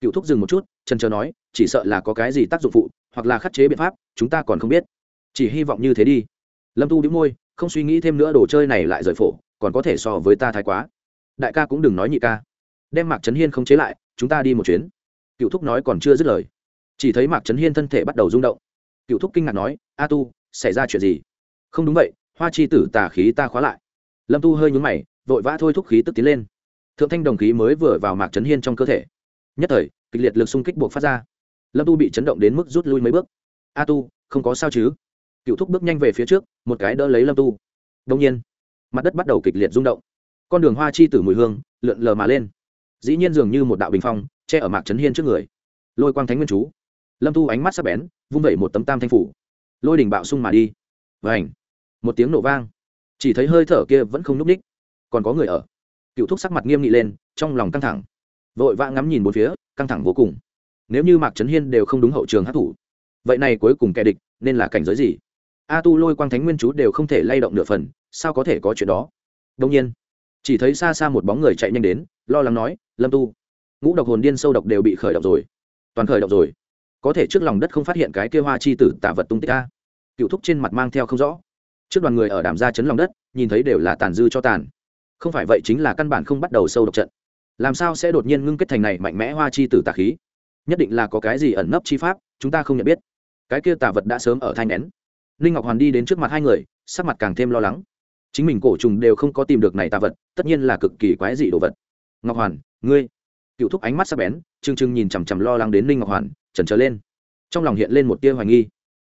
Cựu thúc dừng một chút trần trờ nói, chỉ sợ là có cái gì tác dụng phụ, hoặc là khắc chế biện pháp, chúng ta còn không biết. Chỉ hy vọng như thế đi. Lâm tu đĩu môi, không suy nghĩ thêm nữa đồ chơi này lại rời phổ, còn có thể so với ta thái quá. Đại ca cũng đừng nói nhị ca. Đem mạc trấn hiên không chế lại, chúng ta đi một chuyến. Cựu thúc nói còn chưa dứt lời. Chỉ thấy mạc trấn hiên thân thể bắt đầu rung động. Cựu thúc kinh ngạc nói, a tu, xảy ra chuyện gì? Không đúng vậy, hoa chi tử tà khí ta khóa lại. Lâm tu hơi nhúng mày, vội vã thôi thúc khí tức tiến lên thượng thanh đồng khí mới vừa vào mạc trấn hiên trong cơ thể. Nhất thời, kịch liệt lực xung kích buộc phát ra. Lâm tu bị chấn động đến mức rút lui mấy bước. A tu, không có sao chứ? Cựu thúc bước nhanh về phía trước, một cái đỡ lấy lâm tu. Đông nhiên, mặt đất bắt đầu kịch liệt rung động. Con đường hoa chi tử mùi hương lượn lờ mà lên. Dĩ nhiên dường như một đạo bình phong che ở mạc trấn hiên trước người. Lôi quang thánh nguyên chú. Lâm tu ánh mắt sắp bén, vung vẩy một tấm tam thanh phủ. Lôi đỉnh bạo sung mà đi. Vảnh một tiếng nổ vang. Chỉ thấy hơi thở kia vẫn không nhúc ních còn có người ở cựu thúc sắc mặt nghiêm nghị lên, trong lòng căng thẳng. Vội vã ngắm nhìn bốn phía, căng thẳng vô cùng. Nếu như mạc trấn hiên đều không đúng hậu trường hát thủ vậy này cuối cùng kẻ địch nên là cảnh giới gì? A tu lôi quang thánh nguyên chú đều không thể lay động nửa phần, sao có thể có chuyện đó? Đông nhiên, chỉ thấy xa xa một bóng người chạy nhanh đến, lo lắng nói, lâm tu, ngũ độc hồn điên sâu độc đều bị khởi động rồi. Toàn khởi động rồi. Có thể trước lòng đất không phát hiện cái kia hoa chi tử tả vật tung tích a. Cựu thúc trên mặt mang theo không rõ. Trước đoàn người ở đàm gia chấn lòng đất, nhìn thấy đều là tàn dư cho tàn không phải vậy chính là căn bản không bắt đầu sâu độc trận. Làm sao sẽ đột nhiên ngưng kết thành này mạnh mẽ hoa chi tử tà khí? Nhất định là có cái gì ẩn nấp chi pháp, chúng ta không nhận biết. Cái kia tà vật đã sớm ở thanh nén. Ninh ngọc hoàn đi đến trước mặt hai người, sắc mặt càng thêm lo lắng. Chính mình cổ trùng đều không có tìm được này tà vật, tất nhiên là cực kỳ quái dị đồ vật. Ngọc hoàn, ngươi. Cựu thúc ánh mắt sắc bén chừng chừng nhìn chằm chằm lo lắng đến ninh ngọc hoàn trần trở lên. Trong lòng hiện lên một tia hoài nghi.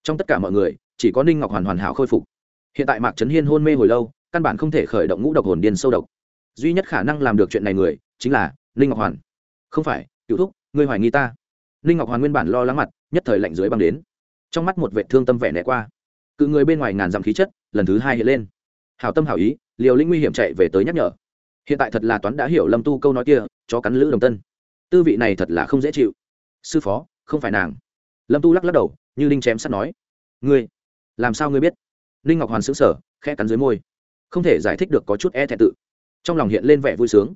Trong tất cả mọi người, chỉ có ninh ngọc hoàn hoàn hảo khôi phục. Hiện tại mạc trấn hiên hôn mê hồi lâu căn bản không thể khởi động ngũ độc hồn điên sâu độc. Duy nhất khả năng làm được chuyện này người, chính là ninh ngọc hoàn. Không phải cựu thúc, ngươi hoài nghi ta. Ninh ngọc hoàn nguyên bản lo lắng mặt, nhất thời lạnh dưới băng đến. Trong mắt một vệ thương tâm vẻ né qua. Cự người bên ngoài ngàn dặm khí chất, lần thứ hai hiện lên. Hảo tâm hảo ý, liều linh nguy hiểm chạy về tới nhắc nhở. Hiện tại thật là toán đã hiểu lâm tu câu nói kia cho cắn lữ đồng tân. Tư vị này thật là không dễ chịu. Sư phó, không phải nàng. Lâm tu lắc lắc đầu, như linh chém sắt nói. Ngươi, làm sao ngươi biết? Linh ngọc hoàn xứng sở khẽ cắn dưới môi không thể giải thích được có chút e thẹn tự. Trong lòng hiện lên vẻ vui sướng.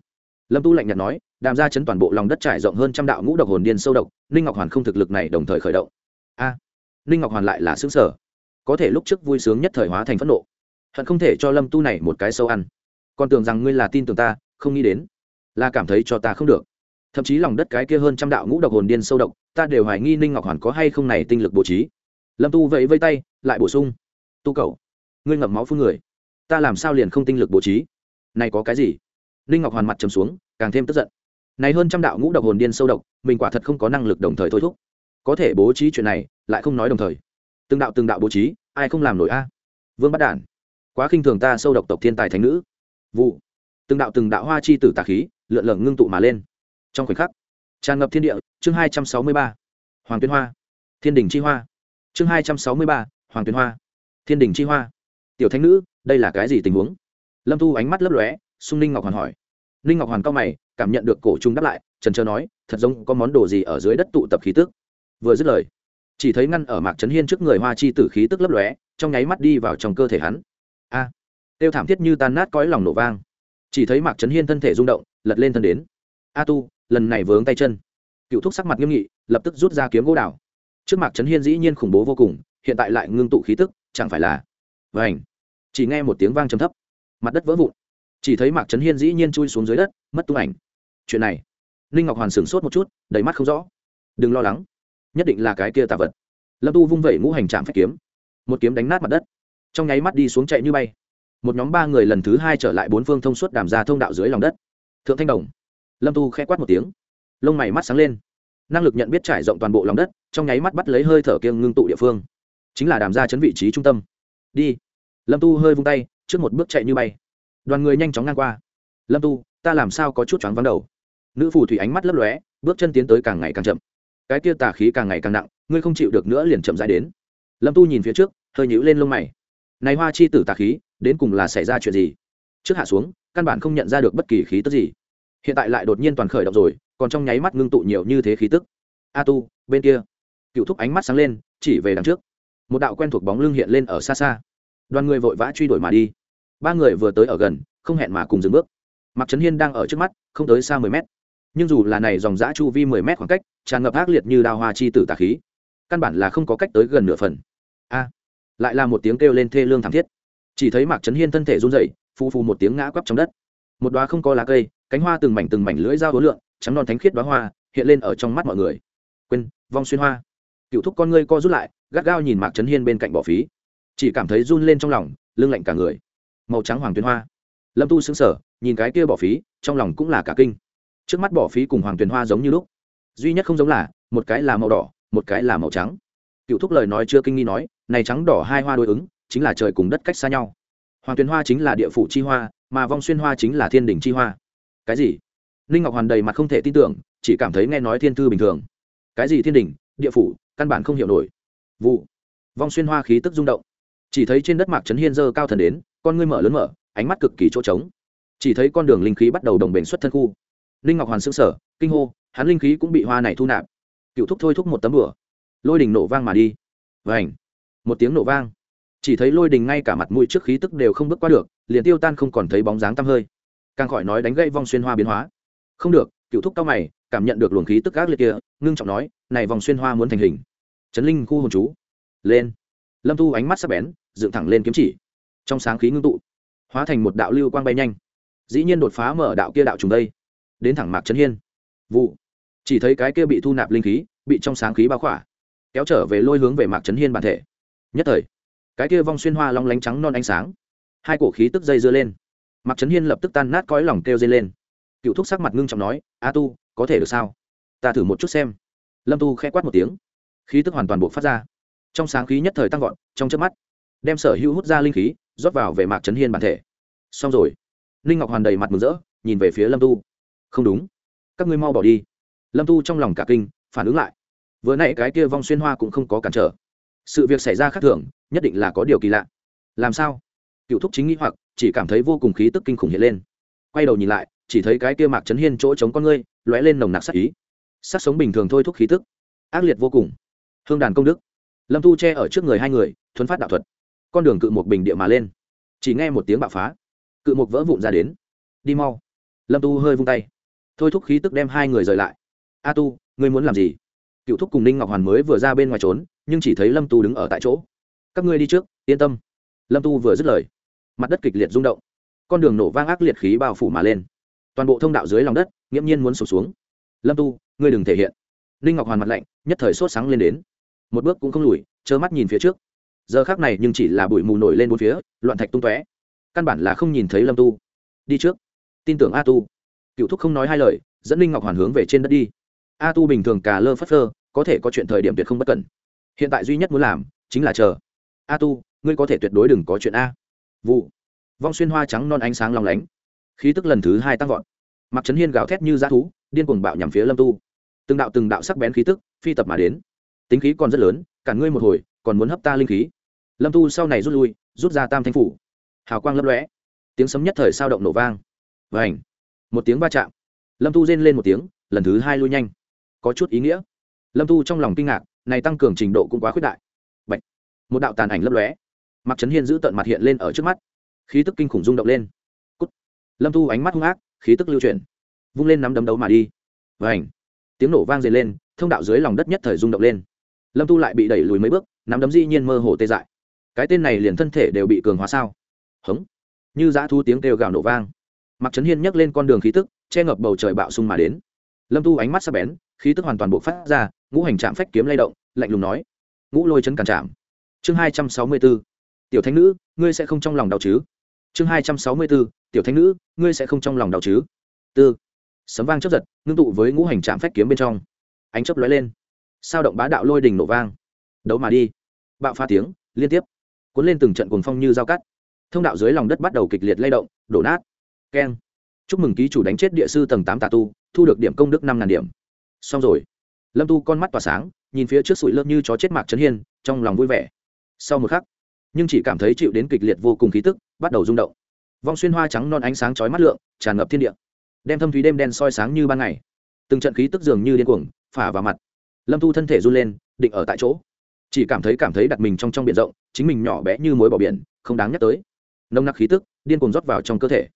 Lâm tu lạnh nhạt nói đàm ra chấn toàn bộ lòng đất trải rộng hơn trăm đạo ngũ độc hồn điên sâu độc ninh ngọc hoàn không thực lực này đồng thời khởi động. A à, ninh ngọc hoàn lại là xứng sở. Có thể lúc trước vui sướng nhất thời hóa thành phẫn nộ. Hận không thể cho lâm tu này một cái sâu ăn. Còn tưởng rằng ngươi là tin tưởng ta không nghĩ đến. Là cảm thấy cho ta không được. Thậm chí lòng đất cái kia hơn trăm đạo ngũ độc hồn điên sâu độc ta đều hoài nghi ninh ngọc hoàn có hay không này tinh lực bố trí. Lâm tu vẫy vây tay lại bổ sung. Tu cầu ngươi ngậm máu phun người ta làm sao liền không tinh lực bố trí? Này có cái gì? Ninh ngọc hoàn mặt trầm xuống, càng thêm tức giận. Này hơn trăm đạo ngũ độc hồn điên sâu độc, mình quả thật không có năng lực đồng thời thôi thúc. Có thể bố trí chuyện này, lại không nói đồng thời. Từng đạo từng đạo bố trí, ai không làm nổi a? Vương bắt đản, quá khinh thường ta sâu độc tộc thiên tài thánh nữ. Vụ. Từng đạo từng đạo hoa chi tử tà khí, lượn lờ ngưng tụ mà lên. Trong khoảnh khắc, tràn ngập thiên địa, chương hai trăm sáu mươi ba, hoàng tuyên hoa. Thiên đình chi hoa. Chương hai trăm sáu mươi ba, hoàng tuyên hoa. Thiên đình chi hoa tiểu thánh nữ đây là cái gì tình huống? Lâm thu ánh mắt lấp lóe sung ninh ngọc hoàn hỏi. Ninh ngọc hoàn cao mày cảm nhận được cổ trung đáp lại trần trơ nói thật giống có món đồ gì ở dưới đất tụ tập khí tức. Vừa dứt lời chỉ thấy ngăn ở mạc trấn hiên trước người hoa chi tử khí tức lấp lóe trong nháy mắt đi vào trong cơ thể hắn. A! À, tiêu thảm thiết như tan nát cõi lòng nổ vang. Chỉ thấy mạc trấn hiên thân thể rung động lật lên thân đến. A tu lần này vướng tay chân. Cựu thúc sắc mặt nghiêm nghị lập tức rút ra kiếm gỗ đào. Trước mạc trấn hiên dĩ nhiên khủng bố vô cùng hiện tại lại ngưng tụ khí tức chẳng phải là. Vảnh chỉ nghe một tiếng vang trầm thấp. Mặt đất vỡ vụn. Chỉ thấy mạc trấn hiên dĩ nhiên chui xuống dưới đất, mất tung ảnh. Chuyện này, ninh ngọc hoàn sửng sốt một chút, đầy mắt không rõ. Đừng lo lắng, nhất định là cái kia tà vật. Lâm tu vung vẩy ngũ hành trạm phép kiếm. Một kiếm đánh nát mặt đất. Trong nháy mắt đi xuống chạy như bay. Một nhóm ba người lần thứ hai trở lại bốn phương thông suốt đàm ra thông đạo dưới lòng đất. Thượng thanh đồng. Lâm tu k h ẽ quát một tiếng. Lông mày mắt sáng lên. Năng lực nhận biết trải rộng toàn bộ lòng đất, trong nháy mắt bắt lấy hơi thở kiêng ngưng tụ địa phương. Chính là đàm ra chấn vị trí trung tâm. Đi lâm tu hơi vung tay, trước một bước chạy như bay. Đoàn người nhanh chóng ngang qua. Lâm tu, ta làm sao có chút choáng vắng đầu? Nữ phù thủy ánh mắt lấp lóe, bước chân tiến tới càng ngày càng chậm. Cái kia tà khí càng ngày càng nặng, ngươi không chịu được nữa liền chậm dãi đến. Lâm tu nhìn phía trước, hơi nhíu lên lông mày. Này hoa chi tử tà khí, đến cùng là xảy ra chuyện gì? Trước hạ xuống, căn bản không nhận ra được bất kỳ khí tức gì. Hiện tại lại đột nhiên toàn khởi động rồi, còn trong nháy mắt ngưng tụ nhiều như thế khí tức. A tu, bên kia. Cựu thúc ánh mắt sáng lên, chỉ về đằng trước. Một đạo quen thuộc bóng lưng hiện lên ở xa xa đoàn người vội vã truy đuổi mà đi. Ba người vừa tới ở gần, không hẹn mà cùng dừng bước. Mạc trấn hiên đang ở trước mắt, không tới xa mười mét. Nhưng dù là này dòng giã chu vi mười mét khoảng cách, tràn ngập ác liệt như đào hoa chi tử tà khí. Căn bản là không có cách tới gần nửa phần. A! Lại là một tiếng kêu lên thê lương thảm thiết. Chỉ thấy mạc trấn hiên thân thể run rẩy, phù phù một tiếng ngã quắp trong đất. Một đoá không có lá cây, cánh hoa từng mảnh từng mảnh lưỡi dao hối lượng trắng non thánh khiết đoá hoa, hiện lên ở trong mắt mọi người. Quên, vong xuyên hoa. Cựu thúc con ngươi co rút lại, gắt gao nhìn mạc trấn hiên bên cạnh bỏ phí chỉ cảm thấy run lên trong lòng, lưng lạnh cả người. Màu trắng hoàng tuyến hoa. Lâm tu xứng sở nhìn cái kia bỏ phí, trong lòng cũng là cả kinh. Trước mắt bỏ phí cùng hoàng tuyền hoa giống như lúc. Duy nhất không giống là, một cái là màu đỏ, một cái là màu trắng. Cựu thúc lời nói chưa kinh nghi nói, này trắng đỏ hai hoa đối ứng, chính là trời cùng đất cách xa nhau. Hoàng tuyền hoa chính là địa phủ chi hoa, mà vong xuyên hoa chính là thiên đình chi hoa. Cái gì? Ninh ngọc hoàn đầy mặt không thể tin tưởng, chỉ cảm thấy nghe nói thiên thư bình thường. Cái gì thiên đình, địa phủ, căn bản không hiểu nổi. Vụ. Vong xuyên hoa khí tức rung động chỉ thấy trên đất mạc trấn hiên dơ cao thần đến, con ngươi mở lớn mở, ánh mắt cực kỳ chỗ trống. Chỉ thấy con đường linh khí bắt đầu đồng bền xuất thân khu. Linh ngọc hoàn xương sở kinh hô, hắn linh khí cũng bị hoa này thu nạp. Cựu thúc thôi thúc một tấm bửa lôi đình nổ vang mà đi. Vảnh một tiếng nổ vang. Chỉ thấy lôi đình ngay cả mặt mũi trước khí tức đều không bước qua được, liền tiêu tan không còn thấy bóng dáng tăm hơi. Càng khỏi nói đánh gây vòng xuyên hoa biến hóa. Không được, cựu thúc cao mày, cảm nhận được luồng khí tức gác liệt kia, ngưng trọng nói, này vòng xuyên hoa muốn thành hình. Trấn linh khu hồn chú. Lên. Lâm thu ánh mắt sắp bén dựng thẳng lên kiếm chỉ. Trong sáng khí ngưng tụ, hóa thành một đạo lưu quang bay nhanh. Dĩ nhiên đột phá mở đạo kia đạo trùng đây, đến thẳng mạc trấn hiên. Vụ. Chỉ thấy cái kia bị thu nạp linh khí, bị trong sáng khí bao khỏa, kéo trở về lôi hướng về mạc trấn hiên bản thể. Nhất thời, cái kia vong xuyên hoa long lánh trắng non ánh sáng, hai cổ khí tức dây dưa lên. Mạc trấn hiên lập tức tan nát cõi lòng kêu dây lên. Cựu thúc sắc mặt ngưng trọng nói, a tu, có thể được sao? Ta thử một chút xem. Lâm tu khẽ quát một tiếng. Khí tức hoàn toàn bộ phát ra. Trong sáng khí nhất thời tăng vọt, trong trước mắt đem sở hữu hút ra linh khí, rót vào về mạc trấn hiên bản thể. Xong rồi. Linh ngọc hoàn đầy mặt mừng rỡ, nhìn về phía lâm tu. Không đúng. Các ngươi mau bỏ đi. Lâm tu trong lòng cả kinh, phản ứng lại. Vừa n ã y cái kia vong xuyên hoa cũng không có cản trở. Sự việc xảy ra khác thường, nhất định là có điều kỳ lạ. Làm sao? Cựu thúc chính nghĩ hoặc, chỉ cảm thấy vô cùng khí tức kinh khủng hiện lên. Quay đầu nhìn lại, chỉ thấy cái kia mạc trấn hiên chỗ chống con ngươi, lóe lên nồng nặc sắc ý. Sắc sống bình thường thôi thúc khí tức. Ác liệt vô cùng. Hương đàn công đức. Lâm tu che ở trước người hai người, thuấn phát đạo thuật con đường cự một bình địa mà lên. Chỉ nghe một tiếng bạo phá, cự một vỡ vụn ra đến. Đi mau. Lâm tu hơi vung tay. Thôi thúc khí tức đem hai người rời lại. A tu, ngươi muốn làm gì? Cựu thúc cùng ninh ngọc hoàn mới vừa ra bên ngoài trốn, nhưng chỉ thấy lâm tu đứng ở tại chỗ. Các ngươi đi trước, yên tâm. Lâm tu vừa dứt lời, mặt đất kịch liệt rung động. Con đường nổ vang ác liệt khí bao phủ mà lên. Toàn bộ thông đạo dưới lòng đất, nghiễm nhiên muốn sụp xuống. Lâm tu, ngươi đừng thể hiện. Ninh ngọc hoàn mặt lạnh, nhất thời sốt sáng lên đến. Một bước cũng không lùi, trơ mắt nhìn phía trước giờ khác này nhưng chỉ là bụi mù nổi lên bốn phía, loạn thạch tung tóe. Căn bản là không nhìn thấy lâm tu. Đi trước. Tin tưởng a tu. Cựu thúc không nói hai lời, dẫn ninh ngọc hoàn hướng về trên đất đi. A tu bình thường cà lơ phất phơ, có thể có chuyện thời điểm tuyệt không bất cẩn. Hiện tại duy nhất muốn làm, chính là chờ. A tu, ngươi có thể tuyệt đối đừng có chuyện a. Vụ. Vong xuyên hoa trắng non ánh sáng lòng lánh. Khí tức lần thứ hai tăng vọt. Mặc trấn hiên gào thét như dã thú, điên cuồng bạo nhằm phía lâm tu. Từng đạo từng đạo sắc bén khí tức, phi tập mà đến tính khí còn rất lớn, cả ngươi một hồi, còn muốn hấp ta linh khí. Lâm tu sau này rút lui, rút ra tam thanh phủ. Hào quang lấp lóe. Tiếng sấm nhất thời sao động nổ vang. Vảnh một tiếng va chạm. Lâm tu rên lên một tiếng, lần thứ hai lui nhanh. Có chút ý nghĩa. Lâm tu trong lòng kinh ngạc, này tăng cường trình độ cũng quá khuyết đại. Bạch. một đạo tàn ảnh lấp lóe. Mặc trấn hiên giữ tận mặt hiện lên ở trước mắt. Khí tức kinh khủng rung động lên. Cút. lâm tu ánh mắt hung ác, khí tức lưu chuyển. Vung lên nắm đấm đấu mà đi. Và ảnh tiếng nổ vang dền lên, thông đạo dưới lòng đất nhất thời rung động lên lâm tu lại bị đẩy lùi mấy bước, nắm đấm dĩ nhiên mơ hồ tê dại. Cái tên này liền thân thể đều bị cường hóa sao? Hống. Như dã thu tiếng kêu gào nổ vang. Mặc trấn hiên nhấc lên con đường khí tức, che ngập bầu trời bạo sung mà đến. Lâm tu ánh mắt sắc bén, khí tức hoàn toàn bộ phát ra, ngũ hành trạm phách kiếm lay động, lạnh lùng nói. Ngũ lôi chấn cản trạm. Chương hai trăm sáu mươi b ố tiểu thánh nữ, ngươi sẽ không trong lòng đau chứ? Chương hai trăm sáu mươi b ố tiểu thánh nữ, ngươi sẽ không trong lòng đau chứ? Tư. Sấm vang chấp giật, ngưng tụ với ngũ hành trạm phách kiếm bên trong. Ánh chấp lóe lên sao động bá đạo lôi đình nổ vang. Đấu mà đi. Bạo pha tiếng, liên tiếp. Cuốn lên từng trận cuồng phong như dao cắt. Thông đạo dưới lòng đất bắt đầu kịch liệt lay động, đổ nát. Keng. Chúc mừng ký chủ đánh chết địa sư tầng tám tà tu, thu được điểm công đức năm ngàn điểm. Xong rồi. Lâm tu con mắt tỏa sáng, nhìn phía trước sụi lớp như chó chết mạc trấn hiên, trong lòng vui vẻ. Sau một khắc, nhưng chỉ cảm thấy chịu đến kịch liệt vô cùng khí tức, bắt đầu rung động. Vong xuyên hoa trắng non ánh sáng chói mắt lượng, tràn ngập thiên địa. Đem thâm thúy đêm đen soi sáng như ban ngày. Từng trận khí tức dường như điên cuồng, phả vào mặt lâm thu thân thể run lên, định ở tại chỗ. Chỉ cảm thấy cảm thấy đặt mình trong trong biển rộng, chính mình nhỏ bé như mối bỏ biển, không đáng nhắc tới. Nông nặc khí tức, điên cuồng rót vào trong cơ thể.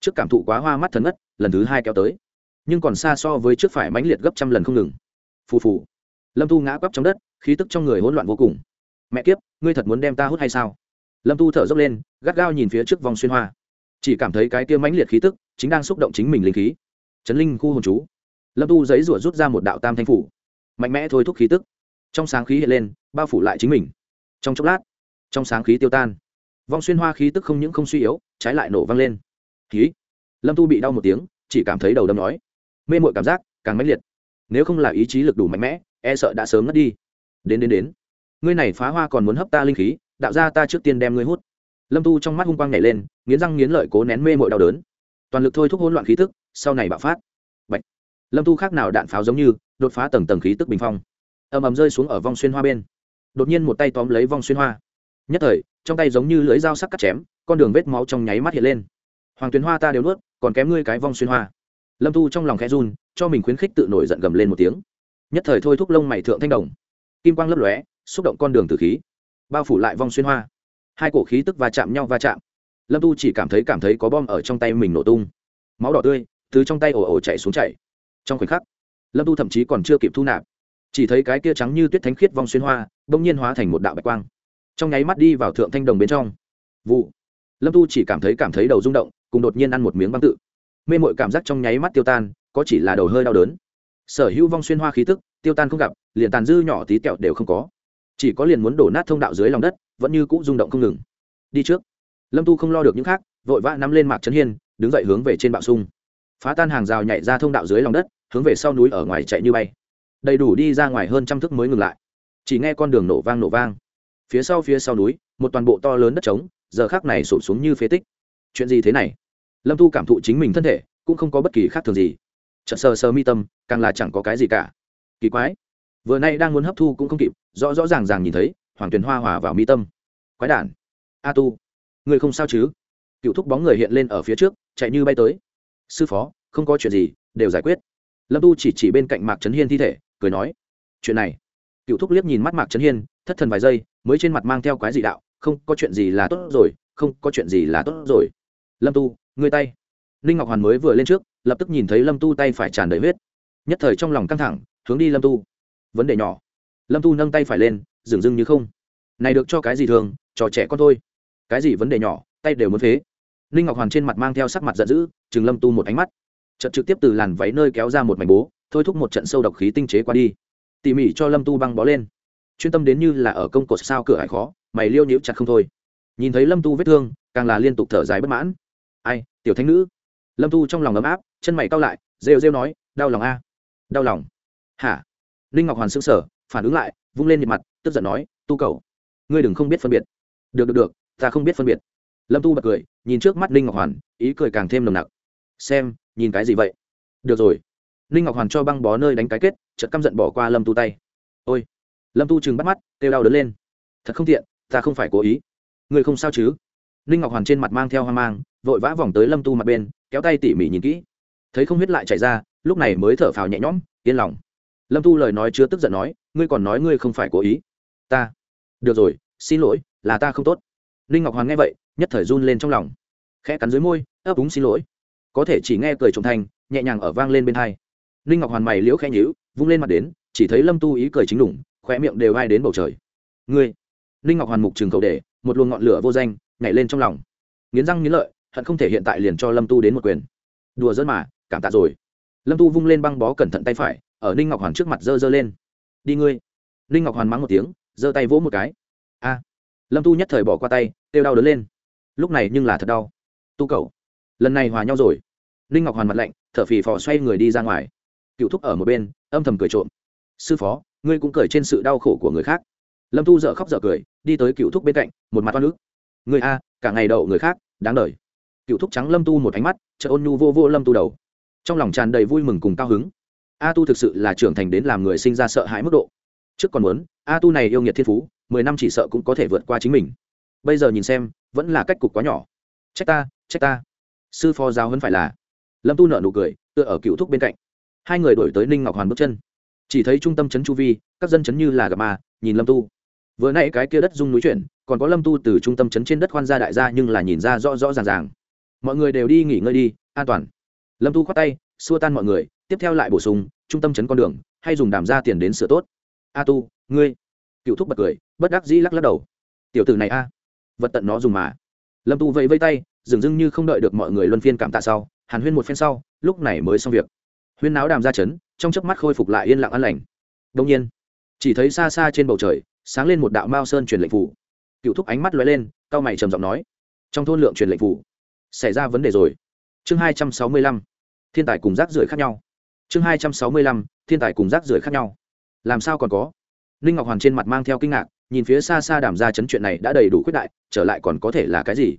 Trước cảm thụ quá hoa mắt thần ngất, lần thứ hai kéo tới. Nhưng còn xa so với trước phải mãnh liệt gấp trăm lần không ngừng. Phù phù. Lâm Thu ngã quắp trong đất, khí tức trong người hỗn loạn vô cùng. Mẹ kiếp, ngươi thật muốn đem ta hút hay sao? Lâm Thu thở dốc lên, gắt gao nhìn phía trước vòng xuyên hoa. Chỉ cảm thấy cái kia mãnh liệt khí tức, chính đang xúc động chính mình linh khí. Chấn linh khu hồn chú. Lâm tu giấy rủa rút ra một đạo tam thanh phủ mạnh mẽ thôi thúc khí tức. Trong sáng khí hiện lên, bao phủ lại chính mình. Trong chốc lát, trong sáng khí tiêu tan. Vong xuyên hoa khí tức không những không suy yếu, trái lại nổ văng lên. Khí. Lâm tu bị đau một tiếng, chỉ cảm thấy đầu đâm nói. Mê mội cảm giác càng mãnh liệt. Nếu không là ý chí lực đủ mạnh mẽ e sợ đã sớm ngất đi. Đến đến đến. Ngươi này phá hoa còn muốn hấp ta linh khí, đạo ra ta trước tiên đem ngươi hút. Lâm tu trong mắt hung quang nhảy lên, nghiến răng nghiến lợi cố nén mê mội đau đớn. Toàn lực thôi thúc hỗn loạn khí tức, sau này bạo phát. Bạch. lâm tu khác nào đạn pháo giống như đột phá tầng tầng khí tức bình phong. Ầm ầm rơi xuống ở vong xuyên hoa bên. Đột nhiên một tay tóm lấy vong xuyên hoa. Nhất thời, trong tay giống như lưới dao sắc cắt chém, con đường vết máu trong nháy mắt hiện lên. Hoàng tuyến hoa ta đều nuốt, còn kém ngươi cái vong xuyên hoa. Lâm tu trong lòng khẽ run, cho mình khuyến khích tự nổi giận gầm lên một tiếng. Nhất thời thôi thúc lông mày thượng thanh đồng. Kim quang lấp lóe, xúc động con đường từ khí. Bao phủ lại vong xuyên hoa. Hai cổ khí tức va chạm nhau va chạm. Lâm tu chỉ cảm thấy cảm thấy có bom ở trong tay mình nổ tung. Máu đỏ tươi, từ trong tay ồ ồ chạy xuống chạy trong khoảnh khắc lâm tu thậm chí còn chưa kịp thu nạp. Chỉ thấy cái kia trắng như tuyết thánh khiết vong xuyên hoa, bỗng nhiên hóa thành một đạo bạch quang. Trong nháy mắt đi vào thượng thanh đồng bên trong. Vụ. Lâm tu chỉ cảm thấy cảm thấy đầu rung động, cùng đột nhiên ăn một miếng băng tự. Mê mội cảm giác trong nháy mắt tiêu tan, có chỉ là đầu hơi đau đớn. Sở hữu vong xuyên hoa khí tức, tiêu tan không gặp, liền tàn dư nhỏ tí kẹo đều không có. Chỉ có liền muốn đổ nát thông đạo dưới lòng đất, vẫn như cũ rung động không ngừng. Đi trước. Lâm tu không lo được những khác, vội vã nắm lên mạc trấn hiên, đứng dậy hướng về trên bạo sung. Phá tan hàng rào nhảy ra thông đạo dưới lòng đất hướng về sau núi ở ngoài chạy như bay. Đầy đủ đi ra ngoài hơn trăm thước mới ngừng lại. Chỉ nghe con đường nổ vang nổ vang. Phía sau phía sau núi, một toàn bộ to lớn đất trống, giờ khác này sụp xuống như phế tích. Chuyện gì thế này? Lâm thu cảm thụ chính mình thân thể, cũng không có bất kỳ khác thường gì. Chợt sờ sờ mi tâm, càng là chẳng có cái gì cả. Kỳ quái. Vừa nay đang muốn hấp thu cũng không kịp, rõ rõ ràng ràng nhìn thấy, hoàng tuyền hoa hòa vào mi tâm. Quái đản. A tu. Người không sao chứ? Cựu thúc bóng người hiện lên ở phía trước, chạy như bay tới. Sư phó, không có chuyện gì, đều giải quyết lâm tu chỉ chỉ bên cạnh mạc trấn hiên thi thể, cười nói, chuyện này. Cựu thúc liếc nhìn mắt mạc trấn hiên, thất thần vài giây, mới trên mặt mang theo quái dị đạo, không, có chuyện gì là tốt rồi, không, có chuyện gì là tốt rồi. Lâm tu, ngươi tay. Ninh ngọc hoàn mới vừa lên trước, lập tức nhìn thấy lâm tu tay phải tràn đầy huyết. Nhất thời trong lòng căng thẳng, hướng đi lâm tu. Vấn đề nhỏ. Lâm tu nâng tay phải lên, dừng dưng như không. Này được cho cái gì thường trò trẻ con thôi. Cái gì vấn đề nhỏ, tay đều muốn phế. Ninh ngọc hoàn trên mặt mang theo sắc mặt giận dữ, chừng lâm tu một ánh mắt trận trực tiếp từ làn váy nơi kéo ra một mảnh bố, thôi thúc một trận sâu độc khí tinh chế qua đi. Tỉ mỉ cho lâm tu băng bó lên. Chuyên tâm đến như là ở công cột sao cửa hải khó, mày liêu nhiễu chặt không thôi. Nhìn thấy lâm tu vết thương, càng là liên tục thở dài bất mãn. Ai, tiểu thanh nữ? Lâm tu trong lòng ấm áp, chân mày cao lại, rêu rêu nói, đau lòng a. Đau lòng. Hả? Ninh ngọc hoàn s ư n g sở phản ứng lại, vung lên nhịp mặt, tức giận nói, tu cầu ngươi đừng không biết phân biệt. Được được được, ta không biết phân biệt. Lâm tu bật cười, nhìn trước mắt ninh ngọc hoàn, ý cười càng thêm nồng nặc xem, nhìn cái gì vậy? Được rồi. Ninh ngọc hoàn cho băng bó nơi đánh cái kết, chợt căm giận bỏ qua lâm tu tay. Ôi. Lâm tu chừng bắt mắt, kêu đau đớn lên. Thật không tiện, ta không phải cố ý. Người không sao chứ? Ninh ngọc hoàn trên mặt mang theo hoang mang, vội vã vòng tới lâm tu mặt bên, kéo tay tỉ mỉ nhìn kỹ. Thấy không huyết lại chảy ra, lúc này mới thở phào nhẹ nhõm, yên lòng. Lâm tu lời nói chưa tức giận nói, ngươi còn nói ngươi không phải cố ý. Ta. Được rồi, xin lỗi, là ta không tốt. Ninh ngọc hoàn nghe vậy, nhất thời run lên trong lòng. Khẽ cắn dưới môi, ấp úng xin lỗi có thể chỉ nghe cười trộm thanh, nhẹ nhàng ở vang lên bên hai. Ninh ngọc hoàn mày liễu khẽ nhíu, vung lên mặt đến, chỉ thấy lâm tu ý cười chính đủng, khóe miệng đều ai đến bầu trời. Ngươi? Ninh ngọc hoàn mục trường cầu để, một luồng ngọn lửa vô danh, nhảy lên trong lòng. Nghiến răng nghiến lợi, hận không thể hiện tại liền cho lâm tu đến một quyền. Đùa dẫn mà, cảm tạ rồi. Lâm tu vung lên băng bó cẩn thận tay phải, ở ninh ngọc hoàn trước mặt giơ giơ lên. Đi ngươi. Ninh ngọc hoàn mắng một tiếng, giơ tay vỗ một cái. A. Lâm tu nhất thời bỏ qua tay, kêu đau đớn lên. Lúc này nhưng là thật đau. Tu cầu lần này hòa nhau rồi. Ninh ngọc hoàn mặt lạnh, thở phì phò xoay người đi ra ngoài. Cựu thúc ở một bên, âm thầm cười trộm. Sư phó, ngươi cũng cười trên sự đau khổ của người khác. Lâm tu dợ khóc dợ cười, đi tới cựu thúc bên cạnh, một mặt toan nước người a, cả ngày đậu người khác, đáng đời. Cựu thúc trắng lâm tu một ánh mắt chợ ôn nhu vô vô lâm tu đầu. Trong lòng tràn đầy vui mừng cùng cao hứng. A tu thực sự là trưởng thành đến làm người sinh ra sợ hãi mức độ. Trước còn muốn, a tu này yêu nghiệt thiên phú, mười năm chỉ sợ cũng có thể vượt qua chính mình. Bây giờ nhìn xem, vẫn là cách cục quá nhỏ. Trách ta trách ta sư phó giáo hấn phải là. Lâm tu nợ nụ cười, tựa ở cựu thúc bên cạnh. Hai người đổi tới ninh ngọc hoàn bước chân. Chỉ thấy trung tâm trấn chu vi, các dân chấn như là gặp mà nhìn lâm tu. Vừa n cái kia đất rung núi chuyển, còn có lâm tu từ trung tâm trấn trên đất khoan ra đại gia nhưng là nhìn ra rõ rõ ràng ràng. Mọi người đều đi nghỉ ngơi đi, an toàn. Lâm tu khoát tay, xua tan mọi người, tiếp theo lại bổ sung, trung tâm trấn con đường, hay dùng đàm ra tiền đến sửa tốt. A tu, ngươi. Cựu thúc bật cười, bất đắc dĩ lắc lắc đầu. Tiểu tử này a, vật tận nó dùng mà. Lâm tu vẫy vây tay dường dưng như không đợi được mọi người luân phiên cảm tạ sau, hàn huyên một phen sau, lúc này mới xong việc. Huyên náo đàm ra chấn, trong chớp mắt khôi phục lại yên lặng an lành. Đông nhiên, chỉ thấy xa xa trên bầu trời, sáng lên một đạo mao sơn truyền lệnh phủ. Cựu thúc ánh mắt lóe lên, cao mày trầm giọng nói, trong thôn lượng truyền lệnh phủ, xảy ra vấn đề rồi. Chương hai trăm sáu mươi lăm, thiên tài cùng rác rưởi khác nhau. Chương hai trăm sáu mươi lăm, thiên tài cùng rác rưởi khác nhau. Làm sao còn có? Ninh ngọc hoàn trên mặt mang theo kinh ngạc, nhìn phía xa xa đàm ra chấn chuyện này đã đầy đủ quyết đại, trở lại còn có thể là cái gì?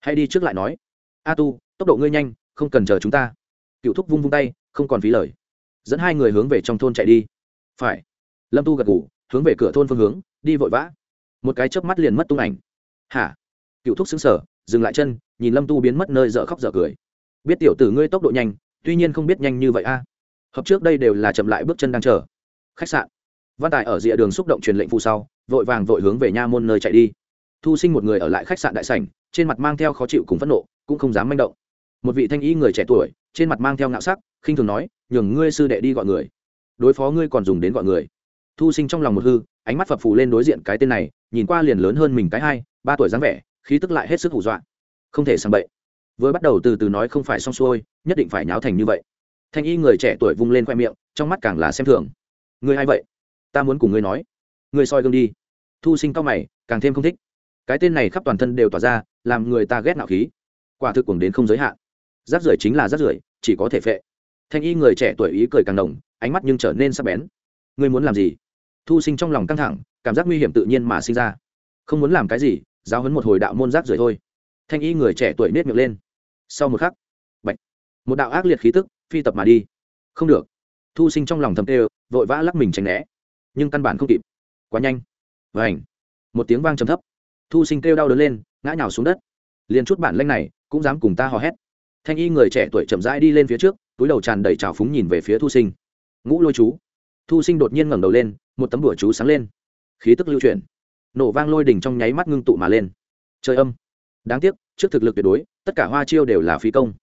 Hãy đi trước lại nói. A tu, tốc độ ngươi nhanh, không cần chờ chúng ta. Cựu thúc vung vung tay, không còn phí lời. Dẫn hai người hướng về trong thôn chạy đi. Phải. Lâm tu gật ngủ hướng về cửa thôn phương hướng, đi vội vã. Một cái chớp mắt liền mất tung ảnh. Hả? Cựu thúc xứng sở dừng lại chân, nhìn lâm tu biến mất nơi dở khóc dở cười. Biết tiểu tử ngươi tốc độ nhanh, tuy nhiên không biết nhanh như vậy a. Hợp trước đây đều là chậm lại bước chân đang chờ. Khách sạn. Văn tài ở rìa đường xúc động truyền lệnh phụ sau, vội vàng vội hướng về nha môn nơi chạy đi. Thu sinh một người ở lại khách sạn đại sảnh trên mặt mang theo khó chịu cùng phẫn nộ, cũng không dám manh động. Một vị thanh y người trẻ tuổi, trên mặt mang theo ngạo sắc, khinh thường nói, nhường ngươi sư đệ đi gọi người. Đối phó ngươi còn dùng đến gọi người. Thu sinh trong lòng một hư, ánh mắt phập phù lên đối diện cái tên này, nhìn qua liền lớn hơn mình cái hai, ba tuổi dáng vẻ, khí tức lại hết sức hù dọa. Không thể sang bậy. Vừa bắt đầu từ từ nói không phải xong xuôi, nhất định phải nháo thành như vậy. Thanh y người trẻ tuổi vung lên khoe miệng, trong mắt càng là xem thường. Ngươi hay vậy? Ta muốn cùng ngươi nói. Ngươi soi gương đi. Thu sinh cao mày, càng thêm không thích cái tên này khắp toàn thân đều tỏa ra, làm người ta ghét nạo khí. Quả thực cuồng đến không giới hạn. Rác rưởi chính là rác rưởi, chỉ có thể phệ. Thanh y người trẻ tuổi ý cười càng đồng ánh mắt nhưng trở nên sắc bén. Ngươi muốn làm gì? Thu sinh trong lòng căng thẳng, cảm giác nguy hiểm tự nhiên mà sinh ra. Không muốn làm cái gì, giáo hấn một hồi đạo môn rác rưởi thôi. Thanh y người trẻ tuổi nết miệng lên. Sau một khắc bệnh một đạo ác liệt khí tức phi tập mà đi. Không được. Thu sinh trong lòng thầm tê vội vã lắc mình tránh né. Nhưng căn bản không kịp. Quá nhanh. Và ảnh một tiếng vang trầm thấp thu sinh kêu đau đớn lên, ngã nhào xuống đất. Liền chút bản lanh này, cũng dám cùng ta hò hét. Thanh y người trẻ tuổi chậm rãi đi lên phía trước, túi đầu tràn đầy trào phúng nhìn về phía thu sinh. Ngũ lôi chú. Thu sinh đột nhiên ngẩng đầu lên, một tấm đùa chú sáng lên. Khí tức lưu chuyển. Nổ vang lôi đỉnh trong nháy mắt ngưng tụ mà lên. Trời âm. Đáng tiếc, trước thực lực tuyệt đối, tất cả hoa chiêu đều là phí công.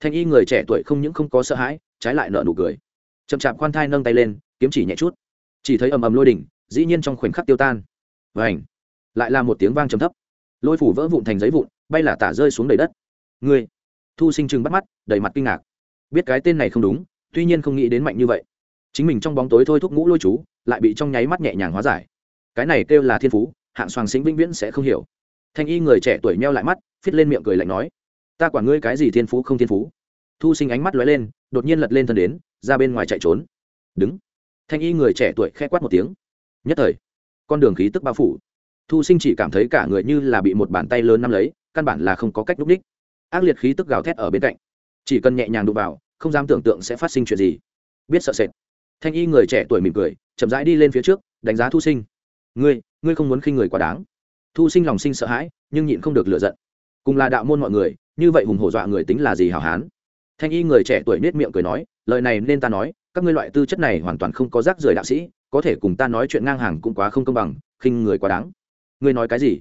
Thanh y người trẻ tuổi không những không có sợ hãi, trái lại nợ nụ cười. Chậm chạp khoan thai nâng tay lên, kiếm chỉ nhẹ chút. Chỉ thấy ầm ầm lôi đỉnh, dĩ nhiên trong khoảnh khắc tiêu tan. Và ảnh lại là một tiếng vang trầm thấp. Lôi phủ vỡ vụn thành giấy vụn, bay là tả rơi xuống đầy đất. Người thu sinh chừng bắt mắt, đầy mặt kinh ngạc. Biết cái tên này không đúng, tuy nhiên không nghĩ đến mạnh như vậy. Chính mình trong bóng tối thôi thúc ngũ lôi chú, lại bị trong nháy mắt nhẹ nhàng hóa giải. Cái này kêu là thiên phú, hạng soàng sinh vĩnh viễn sẽ không hiểu. Thanh y người trẻ tuổi meo lại mắt, phít lên miệng cười lạnh nói, ta quản ngươi cái gì thiên phú không thiên phú? Thu sinh ánh mắt lóe lên, đột nhiên lật lên thân đến, ra bên ngoài chạy trốn. Đứng. Thanh y người trẻ tuổi khẽ quát một tiếng. Nhất thời, con đường khí tức bao phủ thu sinh chỉ cảm thấy cả người như là bị một bàn tay lớn nắm lấy, căn bản là không có cách núp đích ác liệt khí tức gào thét ở bên cạnh. Chỉ cần nhẹ nhàng đụng vào, không dám tưởng tượng sẽ phát sinh chuyện gì. Biết sợ sệt. Thanh y người trẻ tuổi mỉm cười, chậm rãi đi lên phía trước, đánh giá thu sinh. Ngươi ngươi không muốn khinh người quá đáng. Thu sinh lòng sinh sợ hãi, nhưng nhịn không được lựa giận. Cùng là đạo môn mọi người, như vậy hùng hổ dọa người tính là gì hảo hán? Thanh y người trẻ tuổi nết miệng cười nói, lời này nên ta nói, các ngươi loại tư chất này hoàn toàn không có rác rưởi đạo sĩ, có thể cùng ta nói chuyện ngang hàng cũng quá không công bằng, khinh người quá đáng ngươi nói cái gì?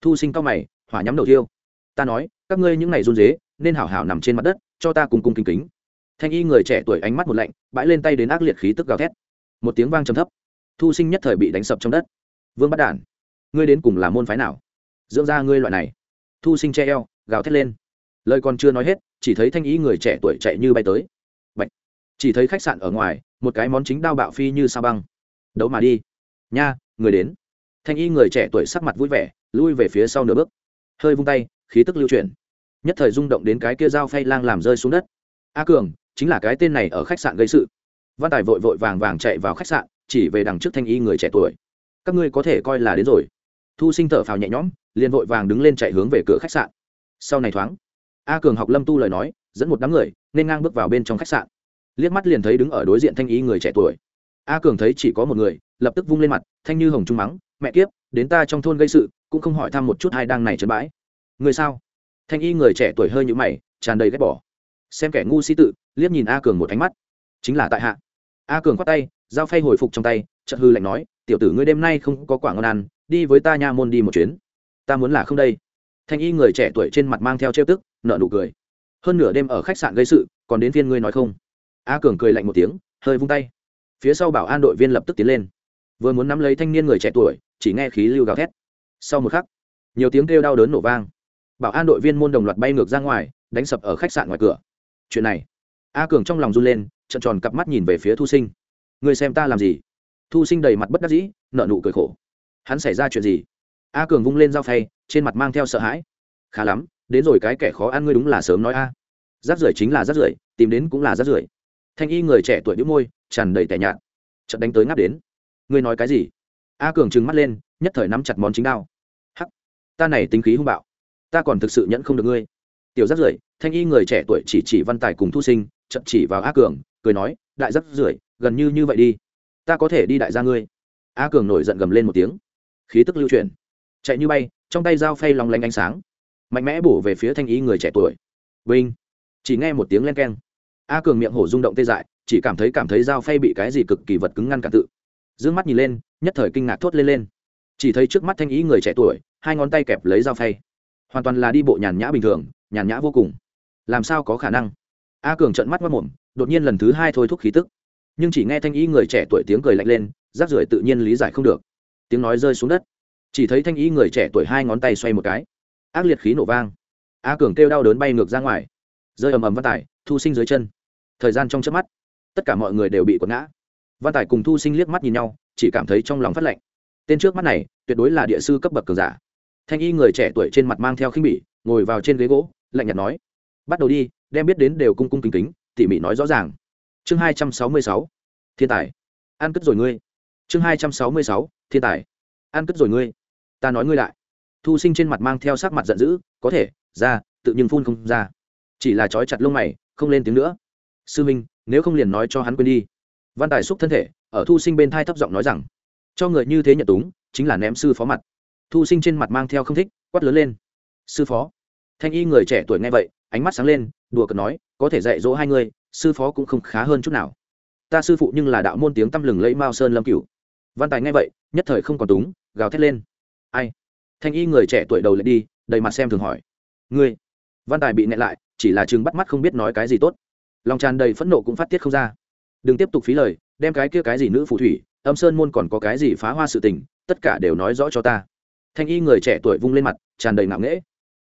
Thu sinh cao mày hỏa nhắm đầu tiêu ta nói các ngươi những ngày run dế nên hảo hảo nằm trên mặt đất cho ta cùng cung kính kính. Thanh y người trẻ tuổi ánh mắt một lạnh bãi lên tay đến ác liệt khí tức gào thét. Một tiếng vang trầm thấp. Thu sinh nhất thời bị đánh sập trong đất. Vương bắt đản ngươi đến cùng là môn phái nào? Dưỡng ra ngươi loại này. Thu sinh che eo gào thét lên. Lời còn chưa nói hết chỉ thấy thanh ý người trẻ tuổi chạy như bay tới. Bạch, chỉ thấy khách sạn ở ngoài một cái món chính đao bạo phi như sao băng. Đấu mà đi. Nha người đến thanh y người trẻ tuổi sắc mặt vui vẻ, lui về phía sau nửa bước. Hơi vung tay, khí tức lưu chuyển. Nhất thời rung động đến cái kia dao phay lang làm rơi xuống đất. A cường, chính là cái tên này ở khách sạn gây sự. Văn tài vội vội vàng vàng chạy vào khách sạn, chỉ về đằng trước thanh y người trẻ tuổi. Các ngươi có thể coi là đến rồi. Thu sinh thở phào nhẹ nhõm, liền vội vàng đứng lên chạy hướng về cửa khách sạn. Sau này thoáng, a cường học lâm tu lời nói, dẫn một đám người, nên ngang bước vào bên trong khách sạn. Liếc mắt liền thấy đứng ở đối diện thanh y người trẻ tuổi. A cường thấy chỉ có một người, lập tức vung lên mặt, thanh như hồng trung mắng mẹ kiếp, đến ta trong thôn gây sự, cũng không hỏi thăm một chút hai đang này trấn bãi. Người sao? Thanh y người trẻ tuổi hơi nhũ mày, tràn đầy ghét bỏ. Xem kẻ ngu sĩ tự, liếc nhìn a cường một ánh mắt. Chính là tại hạ. A cường khoát tay dao phay hồi phục trong tay, chợt hư lạnh nói, tiểu tử ngươi đêm nay không có quả ngon ăn, đi với ta nha môn đi một chuyến. Ta muốn là không đây. Thanh y người trẻ tuổi trên mặt mang theo trêu tức nợ nụ cười. Hơn nửa đêm ở khách sạn gây sự, còn đến viên ngươi nói không? A cường cười lạnh một tiếng, hơi vung tay. Phía sau bảo an đội viên lập tức tiến lên vừa muốn nắm lấy thanh niên người trẻ tuổi, chỉ nghe khí lưu gào thét. Sau một khắc, nhiều tiếng kêu đau đớn nổ vang. Bảo an đội viên môn đồng loạt bay ngược ra ngoài, đánh sập ở khách sạn ngoài cửa. Chuyện này, a cường trong lòng run lên trận tròn cặp mắt nhìn về phía thu sinh. Người xem ta làm gì? Thu sinh đầy mặt bất đắc dĩ nợ nụ cười khổ. Hắn xảy ra chuyện gì? A cường vung lên dao phay, trên mặt mang theo sợ hãi. Khá lắm, đến rồi cái kẻ khó ăn ngươi đúng là sớm nói a. À. rác rưởi chính là rác rưởi, tìm đến cũng là rác rưởi. Thanh y người trẻ tuổi đĩu môi, tràn đầy tẻ nhạt. Trận đánh tới ngáp đến ngươi nói cái gì? A cường trừng mắt lên, nhất thời nắm chặt món chính đao. Hắc, ta này tính khí hung bạo, ta còn thực sự nhẫn không được ngươi. Tiểu rác rưởi thanh y người trẻ tuổi chỉ chỉ văn tài cùng thu sinh, chậm chỉ vào a cường, cười nói, đại rác rưởi gần như như vậy đi, ta có thể đi đại gia ngươi. A cường nổi giận gầm lên một tiếng. Khí tức lưu chuyển. Chạy như bay, trong tay dao phay lòng lanh ánh sáng, mạnh mẽ bổ về phía thanh y người trẻ tuổi. Vinh. Chỉ nghe một tiếng len keng. A cường miệng hổ rung động tê dại, chỉ cảm thấy cảm thấy dao phay bị cái gì cực kỳ vật cứng ngăn cả tự d ư ơ n g mắt nhìn lên, nhất thời kinh ngạc thốt lên lên. Chỉ thấy trước mắt thanh ý người trẻ tuổi, hai ngón tay kẹp lấy dao phay. Hoàn toàn là đi bộ nhàn nhã bình thường, nhàn nhã vô cùng. Làm sao có khả năng? A cường trận mắt mất mồm, đột nhiên lần thứ hai thôi thúc khí tức. Nhưng chỉ nghe thanh ý người trẻ tuổi tiếng cười lạnh lên rác rưởi tự nhiên lý giải không được. Tiếng nói rơi xuống đất. Chỉ thấy thanh ý người trẻ tuổi hai ngón tay xoay một cái. Ác liệt khí nổ vang. A cường kêu đau đớn bay ngược ra ngoài. Rơi ầm ầm văn tải, thu sinh dưới chân. Thời gian trong chớp mắt, tất cả mọi người đều bị quật ngã văn tài cùng thu sinh liếc mắt nhìn nhau, chỉ cảm thấy trong lòng phát lạnh. Tên trước mắt này, tuyệt đối là địa sư cấp bậc cường giả. Thanh y người trẻ tuổi trên mặt mang theo khinh bỉ, ngồi vào trên ghế gỗ, lạnh nhạt nói, bắt đầu đi, đem biết đến đều cung cung kính kính, tỉ mỉ nói rõ ràng. Chương hai trăm sáu mươi sáu, thiên tài. Ăn cất rồi ngươi. Chương hai trăm sáu mươi sáu, thiên tài. Ăn cất rồi ngươi. Ta nói ngươi lại. Thu sinh trên mặt mang theo sắc mặt giận dữ, có thể, ra, tự nhiên phun không ra. Chỉ là trói chặt lông mày, không lên tiếng nữa. Sư minh, nếu không liền nói cho hắn quên đi văn tài xúc thân thể, ở thu sinh bên thai thấp giọng nói rằng, cho người như thế nhận túng, chính là ném sư phó mặt. Thu sinh trên mặt mang theo không thích, quát lớn lên, sư phó? Thanh y người trẻ tuổi nghe vậy, ánh mắt sáng lên, đùa cợt nói, có thể dạy dỗ hai người, sư phó cũng không khá hơn chút nào. Ta sư phụ nhưng là đạo môn tiếng tăm lừng lẫy mao sơn lâm cửu. Văn tài nghe vậy, nhất thời không còn túng, gào thét lên. Ai? Thanh y người trẻ tuổi đầu lại đi, đầy mặt xem thường hỏi. Ngươi? Văn tài bị nẹ lại, chỉ là chừng bắt mắt không biết nói cái gì tốt. Lòng tràn đầy phẫn nộ cũng phát tiết không ra đừng tiếp tục phí lời, đem cái kia cái gì nữ phù thủy, âm sơn môn còn có cái gì phá hoa sự tình, tất cả đều nói rõ cho ta. Thanh y người trẻ tuổi vung lên mặt, tràn đầy ngạo nghễ.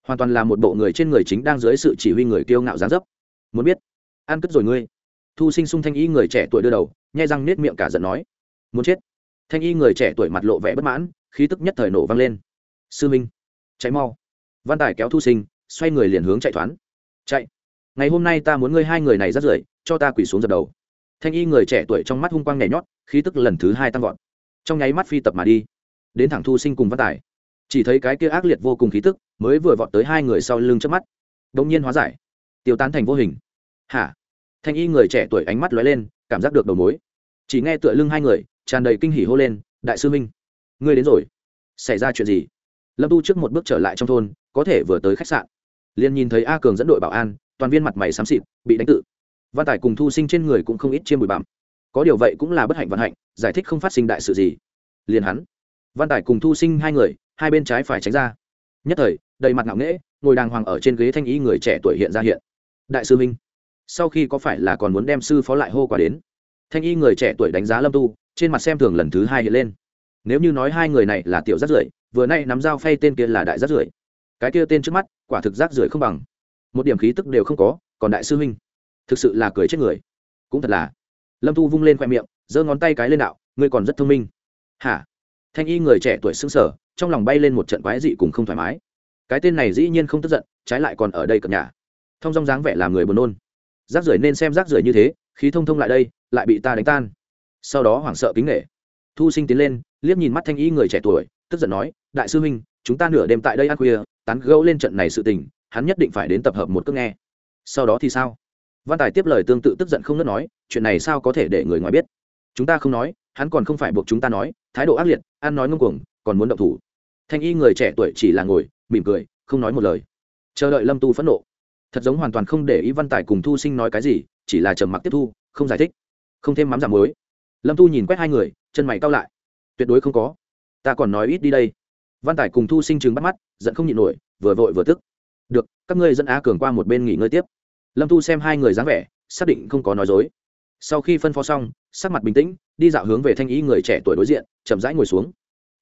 Hoàn toàn là một bộ người trên người chính đang dưới sự chỉ huy người kiêu ngạo gián dấp. Muốn biết? Ăn cất rồi ngươi. Thu sinh sung thanh y người trẻ tuổi đưa đầu, nhai răng nết miệng cả giận nói. Muốn chết. Thanh y người trẻ tuổi mặt lộ vẻ bất mãn, khí tức nhất thời nổ vang lên. Sư minh cháy mau. Văn tài kéo thu sinh, xoay người liền hướng chạy thoán. Chạy. Ngày hôm nay ta muốn ngươi hai người này rất rưởi, cho ta quỳ xuống dập đầu thanh y người trẻ tuổi trong mắt hung quang nhảy nhót, khí tức lần thứ hai tăng vọt. Trong nháy mắt phi tập mà đi, đến thẳng thu sinh cùng văn tài. Chỉ thấy cái kia ác liệt vô cùng khí tức mới vừa vọt tới hai người sau lưng trước mắt. Đông nhiên hóa giải, tiêu tán thành vô hình. Hả? Thanh y người trẻ tuổi ánh mắt lóe lên, cảm giác được đầu mối. Chỉ nghe tựa lưng hai người, tràn đầy kinh hỉ hô lên, đại sư minh ngươi đến rồi. Xảy ra chuyện gì? Lâm tu trước một bước trở lại trong thôn, có thể vừa tới khách sạn. Liền nhìn thấy a cường dẫn đội bảo an, toàn viên mặt mày xám xịt, bị đánh tự văn tài cùng thu sinh trên người cũng không ít chiêm bụi bặm. Có điều vậy cũng là bất hạnh vận hạnh, giải thích không phát sinh đại sự gì. Liền hắn, văn tài cùng thu sinh hai người, hai bên trái phải tránh ra. Nhất thời, đầy mặt ngạo nghễ, ngồi đàng hoàng ở trên ghế thanh ý người trẻ tuổi hiện ra hiện. Đại sư minh, sau khi có phải là còn muốn đem sư phó lại hô qua đến? Thanh y người trẻ tuổi đánh giá lâm tu, trên mặt xem thường lần thứ hai hiện lên. Nếu như nói hai người này là tiểu rát rưởi, vừa nay nắm dao phay tên kia là đại rát rưởi. Cái kia tên trước mắt, quả thực rác rưởi không bằng. Một điểm khí tức đều không có, còn đại sư huynh thực sự là cười chết người. Cũng thật là. Lâm thu vung lên khoe miệng, giơ ngón tay cái lên đạo, ngươi còn rất thông minh. Hả? Thanh y người trẻ tuổi xứng sở trong lòng bay lên một trận quái dị cùng không thoải mái. Cái tên này dĩ nhiên không tức giận, trái lại còn ở đây cập nhà thông dong dáng vẻ làm người buồn nôn. Rác rưởi nên xem rác rưởi như thế, khí thông thông lại đây, lại bị ta đánh tan. Sau đó hoảng sợ kính nghệ thu sinh tiến lên, liếc nhìn mắt thanh y người trẻ tuổi, tức giận nói, đại sư huynh, chúng ta nửa đêm tại đây ăn khuya, tán gẫu lên trận này sự tình, hắn nhất định phải đến tập hợp một cước nghe. Sau đó thì sao? Văn tài tiếp lời tương tự tức giận không ngớt nói, chuyện này sao có thể để người ngoài biết? Chúng ta không nói, hắn còn không phải buộc chúng ta nói, thái độ ác liệt, ăn nói ngông cuồng, còn muốn động thủ. Thanh y người trẻ tuổi chỉ là ngồi, mỉm cười, không nói một lời. Chờ đợi lâm tu phẫn nộ. Thật giống hoàn toàn không để ý văn tài cùng thu sinh nói cái gì, chỉ là trầm mặc tiếp thu, không giải thích. Không thêm mắm giảm muối. Lâm tu nhìn quét hai người, chân mày cao lại. Tuyệt đối không có. Ta còn nói ít đi đây. Văn tài cùng thu sinh chừng bắt mắt, giận không nhịn nổi, vừa vội vừa tức. Được, các ngươi dẫn Á cường qua một bên nghỉ ngơi tiếp lâm Thu xem hai người dáng vẻ, xác định không có nói dối. Sau khi phân phó xong, sắc mặt bình tĩnh, đi dạo hướng về thanh y người trẻ tuổi đối diện, chậm rãi ngồi xuống.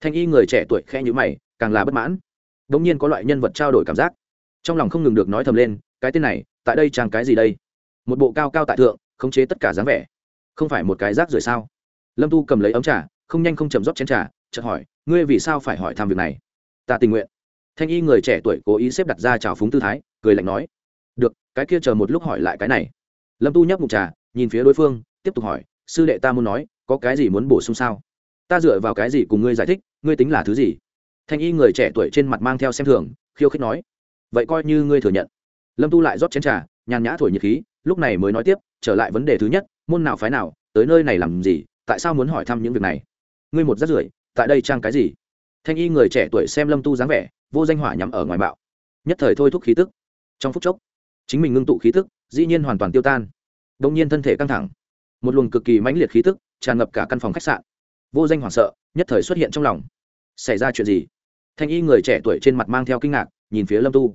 Thanh y người trẻ tuổi khe nhữ mày, càng là bất mãn. Đ ỗ n g nhiên có loại nhân vật trao đổi cảm giác. Trong lòng không ngừng được nói thầm lên, cái tên này, tại đây trang cái gì đây? Một bộ cao cao tại thượng, khống chế tất cả dáng vẻ. Không phải một cái rác rưởi sao? Lâm tu cầm lấy ấm trà, không nhanh không chầm rót chén trà, chợt hỏi, ngươi vì sao phải hỏi thăm việc này? Ta tình nguyện. Thanh y người trẻ tuổi cố ý xếp đặt ra trào phúng tư thái, cười lạnh nói cái kia chờ một lúc hỏi lại cái này. Lâm tu nhấp mục trà, nhìn phía đối phương, tiếp tục hỏi, sư đệ ta muốn nói, có cái gì muốn bổ sung sao? Ta dựa vào cái gì cùng ngươi giải thích, ngươi tính là thứ gì? Thanh y người trẻ tuổi trên mặt mang theo xem thường, khiêu khích nói, vậy coi như ngươi thừa nhận. Lâm tu lại rót chén trà, nhàn nhã thổi nhiệt khí, lúc này mới nói tiếp, trở lại vấn đề thứ nhất, môn nào phái nào, tới nơi này làm gì, tại sao muốn hỏi thăm những việc này? Ngươi một rắt rưởi, tại đây trang cái gì? Thanh y người trẻ tuổi xem lâm tu dáng vẻ, vô danh hỏa nhắm ở ngoài bạo. Nhất thời thôi thúc khí tức. Trong phút chốc chính mình ngưng tụ khí tức dĩ nhiên hoàn toàn tiêu tan. Đông nhiên thân thể căng thẳng. Một luồng cực kỳ mãnh liệt khí tức tràn ngập cả căn phòng khách sạn. Vô danh hoảng sợ, nhất thời xuất hiện trong lòng. Xảy ra chuyện gì? Thanh y người trẻ tuổi trên mặt mang theo kinh ngạc, nhìn phía lâm tu.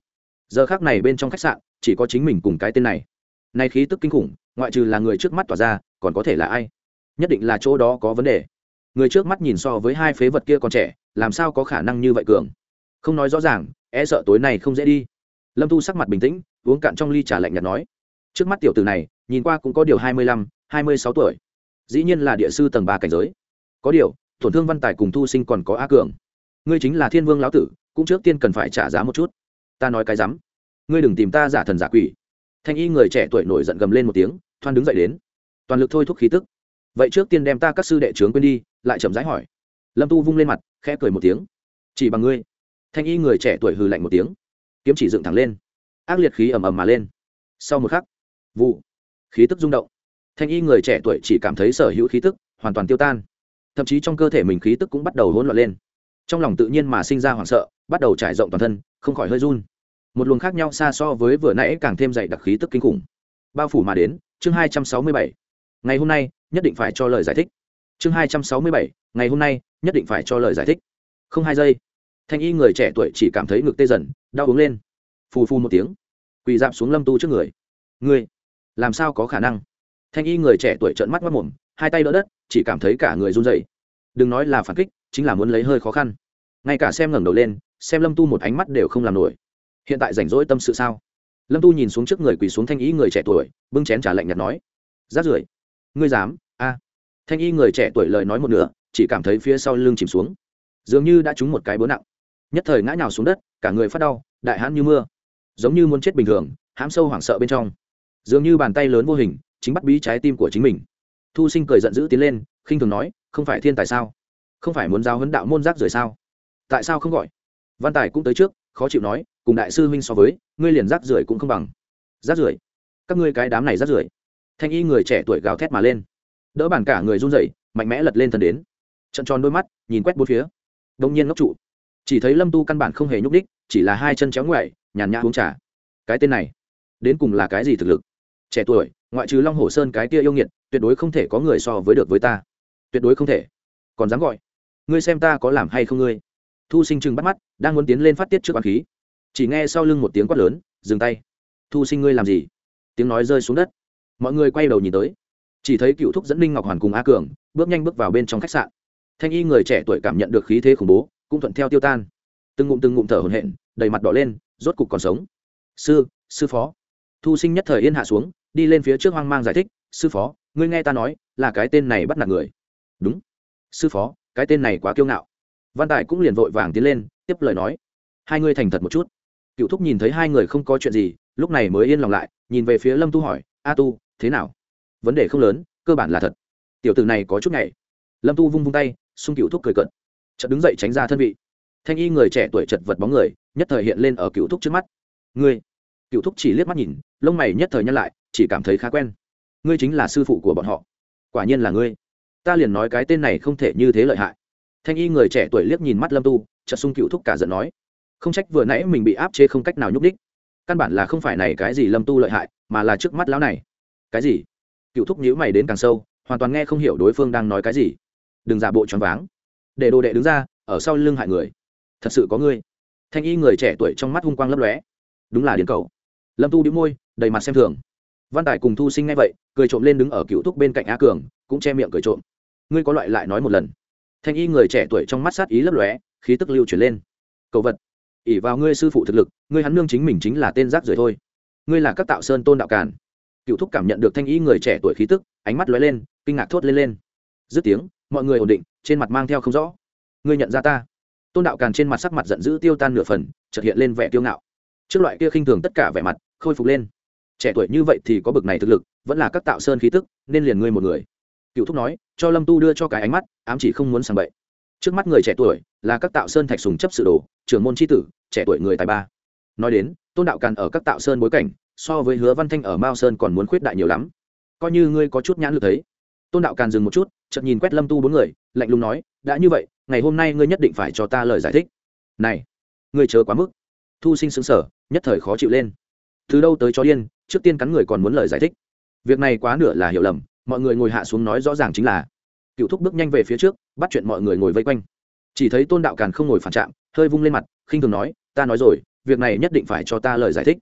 Giờ khác này bên trong khách sạn, chỉ có chính mình cùng cái tên này. Nay khí tức kinh khủng, ngoại trừ là người trước mắt tỏa ra, còn có thể là ai? Nhất định là chỗ đó có vấn đề. Người trước mắt nhìn so với hai phế vật kia còn trẻ, làm sao có khả năng như vậy cường? Không nói rõ ràng e sợ tối nay không dễ đi. Lâm tu sắc mặt bình tĩnh uống cạn trong ly trà lạnh nhạt nói. Trước mắt tiểu tử này, nhìn qua cũng có điều hai mươi lăm, hai mươi sáu tuổi. Dĩ nhiên là địa sư tầng ba cảnh giới. Có điều, tổn thương văn tài cùng thu sinh còn có a cường. Ngươi chính là thiên vương lão tử, cũng trước tiên cần phải trả giá một chút. Ta nói cái rắm. Ngươi đừng tìm ta giả thần giả quỷ. Thanh y người trẻ tuổi nổi giận gầm lên một tiếng, thoan đứng dậy đến. Toàn lực thôi thúc khí tức. Vậy trước tiên đem ta các sư đệ trướng quên đi, lại chậm rãi hỏi. Lâm tu vung lên mặt, khẽ cười một tiếng. Chỉ bằng ngươi. Thanh y người trẻ tuổi hừ lạnh một tiếng. Kiếm chỉ dựng thẳng lên ác liệt khí ầm ầm mà lên. Sau một khắc, vụ, khí tức rung động. Thanh y người trẻ tuổi chỉ cảm thấy sở hữu khí tức hoàn toàn tiêu tan. Thậm chí trong cơ thể mình khí tức cũng bắt đầu hỗn loạn lên. Trong lòng tự nhiên mà sinh ra hoảng sợ, bắt đầu trải rộng toàn thân, không khỏi hơi run. Một luồng khác nhau xa so với vừa nãy càng thêm dày đặc khí tức kinh khủng. Bao phủ mà đến, chương hai trăm sáu mươi bảy. Ngày hôm nay, nhất định phải cho lời giải thích. Chương hai trăm sáu mươi bảy, ngày hôm nay, nhất định phải cho lời giải thích. Không hai giây, thanh y người trẻ tuổi chỉ cảm thấy ngực tê dần, đau uống lên phù phù một tiếng, quỳ dạp xuống lâm tu trước người. Ngươi, làm sao có khả năng? Thanh y người trẻ tuổi trợn mắt mất mồm, hai tay đỡ đất, chỉ cảm thấy cả người run dậy đừng nói là phản kích, chính là muốn lấy hơi khó khăn. Ngay cả xem ngẩng đầu lên, xem lâm tu một ánh mắt đều không làm nổi. Hiện tại rảnh rỗi tâm sự sao? Lâm tu nhìn xuống trước người quỳ xuống thanh y người trẻ tuổi, bưng chén trả lạnh nhạt nói. Rát rưởi. Ngươi dám? A. Thanh y người trẻ tuổi lời nói một nửa, chỉ cảm thấy phía sau lưng chìm xuống. Dường như đã trúng một cái búa nặng. Nhất thời ngã nhào xuống đất, cả người phát đau, đại hãn như mưa giống như muốn chết bình thường, hãm sâu hoảng sợ bên trong. Dường như bàn tay lớn vô hình, chính bắt bí trái tim của chính mình. Thu sinh cười giận dữ tiến lên, khinh thường nói, không phải thiên tài sao? Không phải muốn giao huấn đạo môn giác rời sao? Tại sao không gọi? Văn tài cũng tới trước, khó chịu nói, cùng đại sư huynh so với, ngươi liền rác rưởi cũng không bằng. Rác rưởi? Các ngươi cái đám này rác rưởi? Thanh y người trẻ tuổi gào thét mà lên. Đỡ bàn cả người run rẩy, mạnh mẽ lật lên thần đến. Trận tròn đôi mắt, nhìn quét bốn phía. Đông nhiên ngốc trụ. Chỉ thấy lâm tu căn bản không hề nhúc đích chỉ là hai chân chéo ngoại nhàn nhã uống trà. Cái tên này đến cùng là cái gì thực lực? Trẻ tuổi ngoại trừ long hồ sơn cái kia yêu nghiệt tuyệt đối không thể có người so với được với ta. Tuyệt đối không thể. Còn dám gọi ngươi xem ta có làm hay không ngươi? Thu sinh chừng bắt mắt đang muốn tiến lên phát tiết trước bán khí. Chỉ nghe sau lưng một tiếng quát lớn dừng tay. Thu sinh ngươi làm gì? Tiếng nói rơi xuống đất. Mọi người quay đầu nhìn tới. Chỉ thấy cựu thúc dẫn ninh ngọc hoàn cùng a cường bước nhanh bước vào bên trong khách sạn. Thanh y người trẻ tuổi cảm nhận được khí thế khủng bố cũng thuận theo tiêu tan. Từng ngụm từng ngụm thở hổn hển, đầy mặt đỏ lên rốt cục còn sống. Sư sư phó. Thu sinh nhất thời yên hạ xuống, đi lên phía trước hoang mang giải thích, sư phó, ngươi nghe ta nói, là cái tên này bắt nạt người. Đúng. Sư phó, cái tên này quá kiêu ngạo. Văn tài cũng liền vội vàng tiến lên, tiếp lời nói. Hai người thành thật một chút. Cựu thúc nhìn thấy hai người không có chuyện gì, lúc này mới yên lòng lại, nhìn về phía lâm tu hỏi, a tu, thế nào? Vấn đề không lớn, cơ bản là thật. Tiểu tử này có chút ngày lâm tu vung vung tay, xung cựu thúc cười cận chợt đứng dậy tránh ra thân vị thanh y người trẻ tuổi chật vật bóng người, nhất thời hiện lên ở cựu thúc trước mắt. Ngươi, cựu thúc chỉ liếc mắt nhìn, lông mày nhất thời nhăn lại, chỉ cảm thấy khá quen. Ngươi chính là sư phụ của bọn họ. Quả nhiên là ngươi. Ta liền nói cái tên này không thể như thế lợi hại. Thanh y người trẻ tuổi liếc nhìn mắt lâm tu, chợt sung cựu thúc cả giận nói. Không trách vừa nãy mình bị áp chế không cách nào nhúc đích căn bản là không phải này cái gì lâm tu lợi hại, mà là trước mắt lão này. Cái gì? Cựu thúc nhíu mày đến càng sâu, hoàn toàn nghe không hiểu đối phương đang nói cái gì. Đừng giả bộ choáng váng. Để đồ đệ đứng ra, ở sau lưng hại người thật sự có ngươi. Thanh y người trẻ tuổi trong mắt hung quang lấp lóe. Đúng là điên cầu. Lâm tu đĩu môi, đầy mặt xem thường. Văn tài cùng thu sinh ngay vậy, cười trộm lên đứng ở cựu thúc bên cạnh a cường, cũng che miệng cười trộm. Ngươi có loại lại nói một lần. Thanh y người trẻ tuổi trong mắt sát ý lấp lóe, khí tức lưu chuyển lên. Cầu vật. ỉ vào ngươi sư phụ thực lực, ngươi hắn nương chính mình chính là tên rác rưởi thôi. Ngươi là các tạo sơn tôn đạo càn. Cựu thúc cảm nhận được thanh y người trẻ tuổi khí tức, ánh mắt lóe lên, kinh ngạc thốt lên lên. Dứt tiếng, mọi người ổn định, trên mặt mang theo không rõ. Ngươi nhận ra ta tôn đạo càn trên mặt sắc mặt giận dữ tiêu tan nửa phần, chợt hiện lên vẻ kiêu ngạo. Trước loại kia khinh thường tất cả vẻ mặt, khôi phục lên. Trẻ tuổi như vậy thì có bực này thực lực, vẫn là các tạo sơn khí tức, nên liền ngươi một người. Cựu thúc nói, cho lâm tu đưa cho cái ánh mắt, ám chỉ không muốn sàng bậy. Trước mắt người trẻ tuổi là các tạo sơn thạch sùng chấp sự đồ, trưởng môn tri tử, trẻ tuổi người tài ba. Nói đến, tôn đạo càn ở các tạo sơn bối cảnh, so với hứa văn thanh ở mao sơn còn muốn khuyết đại nhiều lắm. Coi như ngươi có chút nhãn lực thấy. Tôn đạo càn dừng một chút, chợt nhìn quét lâm tu bốn người, lạnh lùng nói, đã như vậy ngày hôm nay ngươi nhất định phải cho ta lời giải thích. Này, ngươi chờ quá mức. Thu sinh xứng sở nhất thời khó chịu lên. Từ đâu tới cho điên, trước tiên cắn người còn muốn lời giải thích. Việc này quá nửa là hiểu lầm, mọi người ngồi hạ xuống nói rõ ràng chính là. Cựu thúc bước nhanh về phía trước, bắt chuyện mọi người ngồi vây quanh. Chỉ thấy tôn đạo càn không ngồi phản trạm hơi vung lên mặt, khinh thường nói, ta nói rồi, việc này nhất định phải cho ta lời giải thích.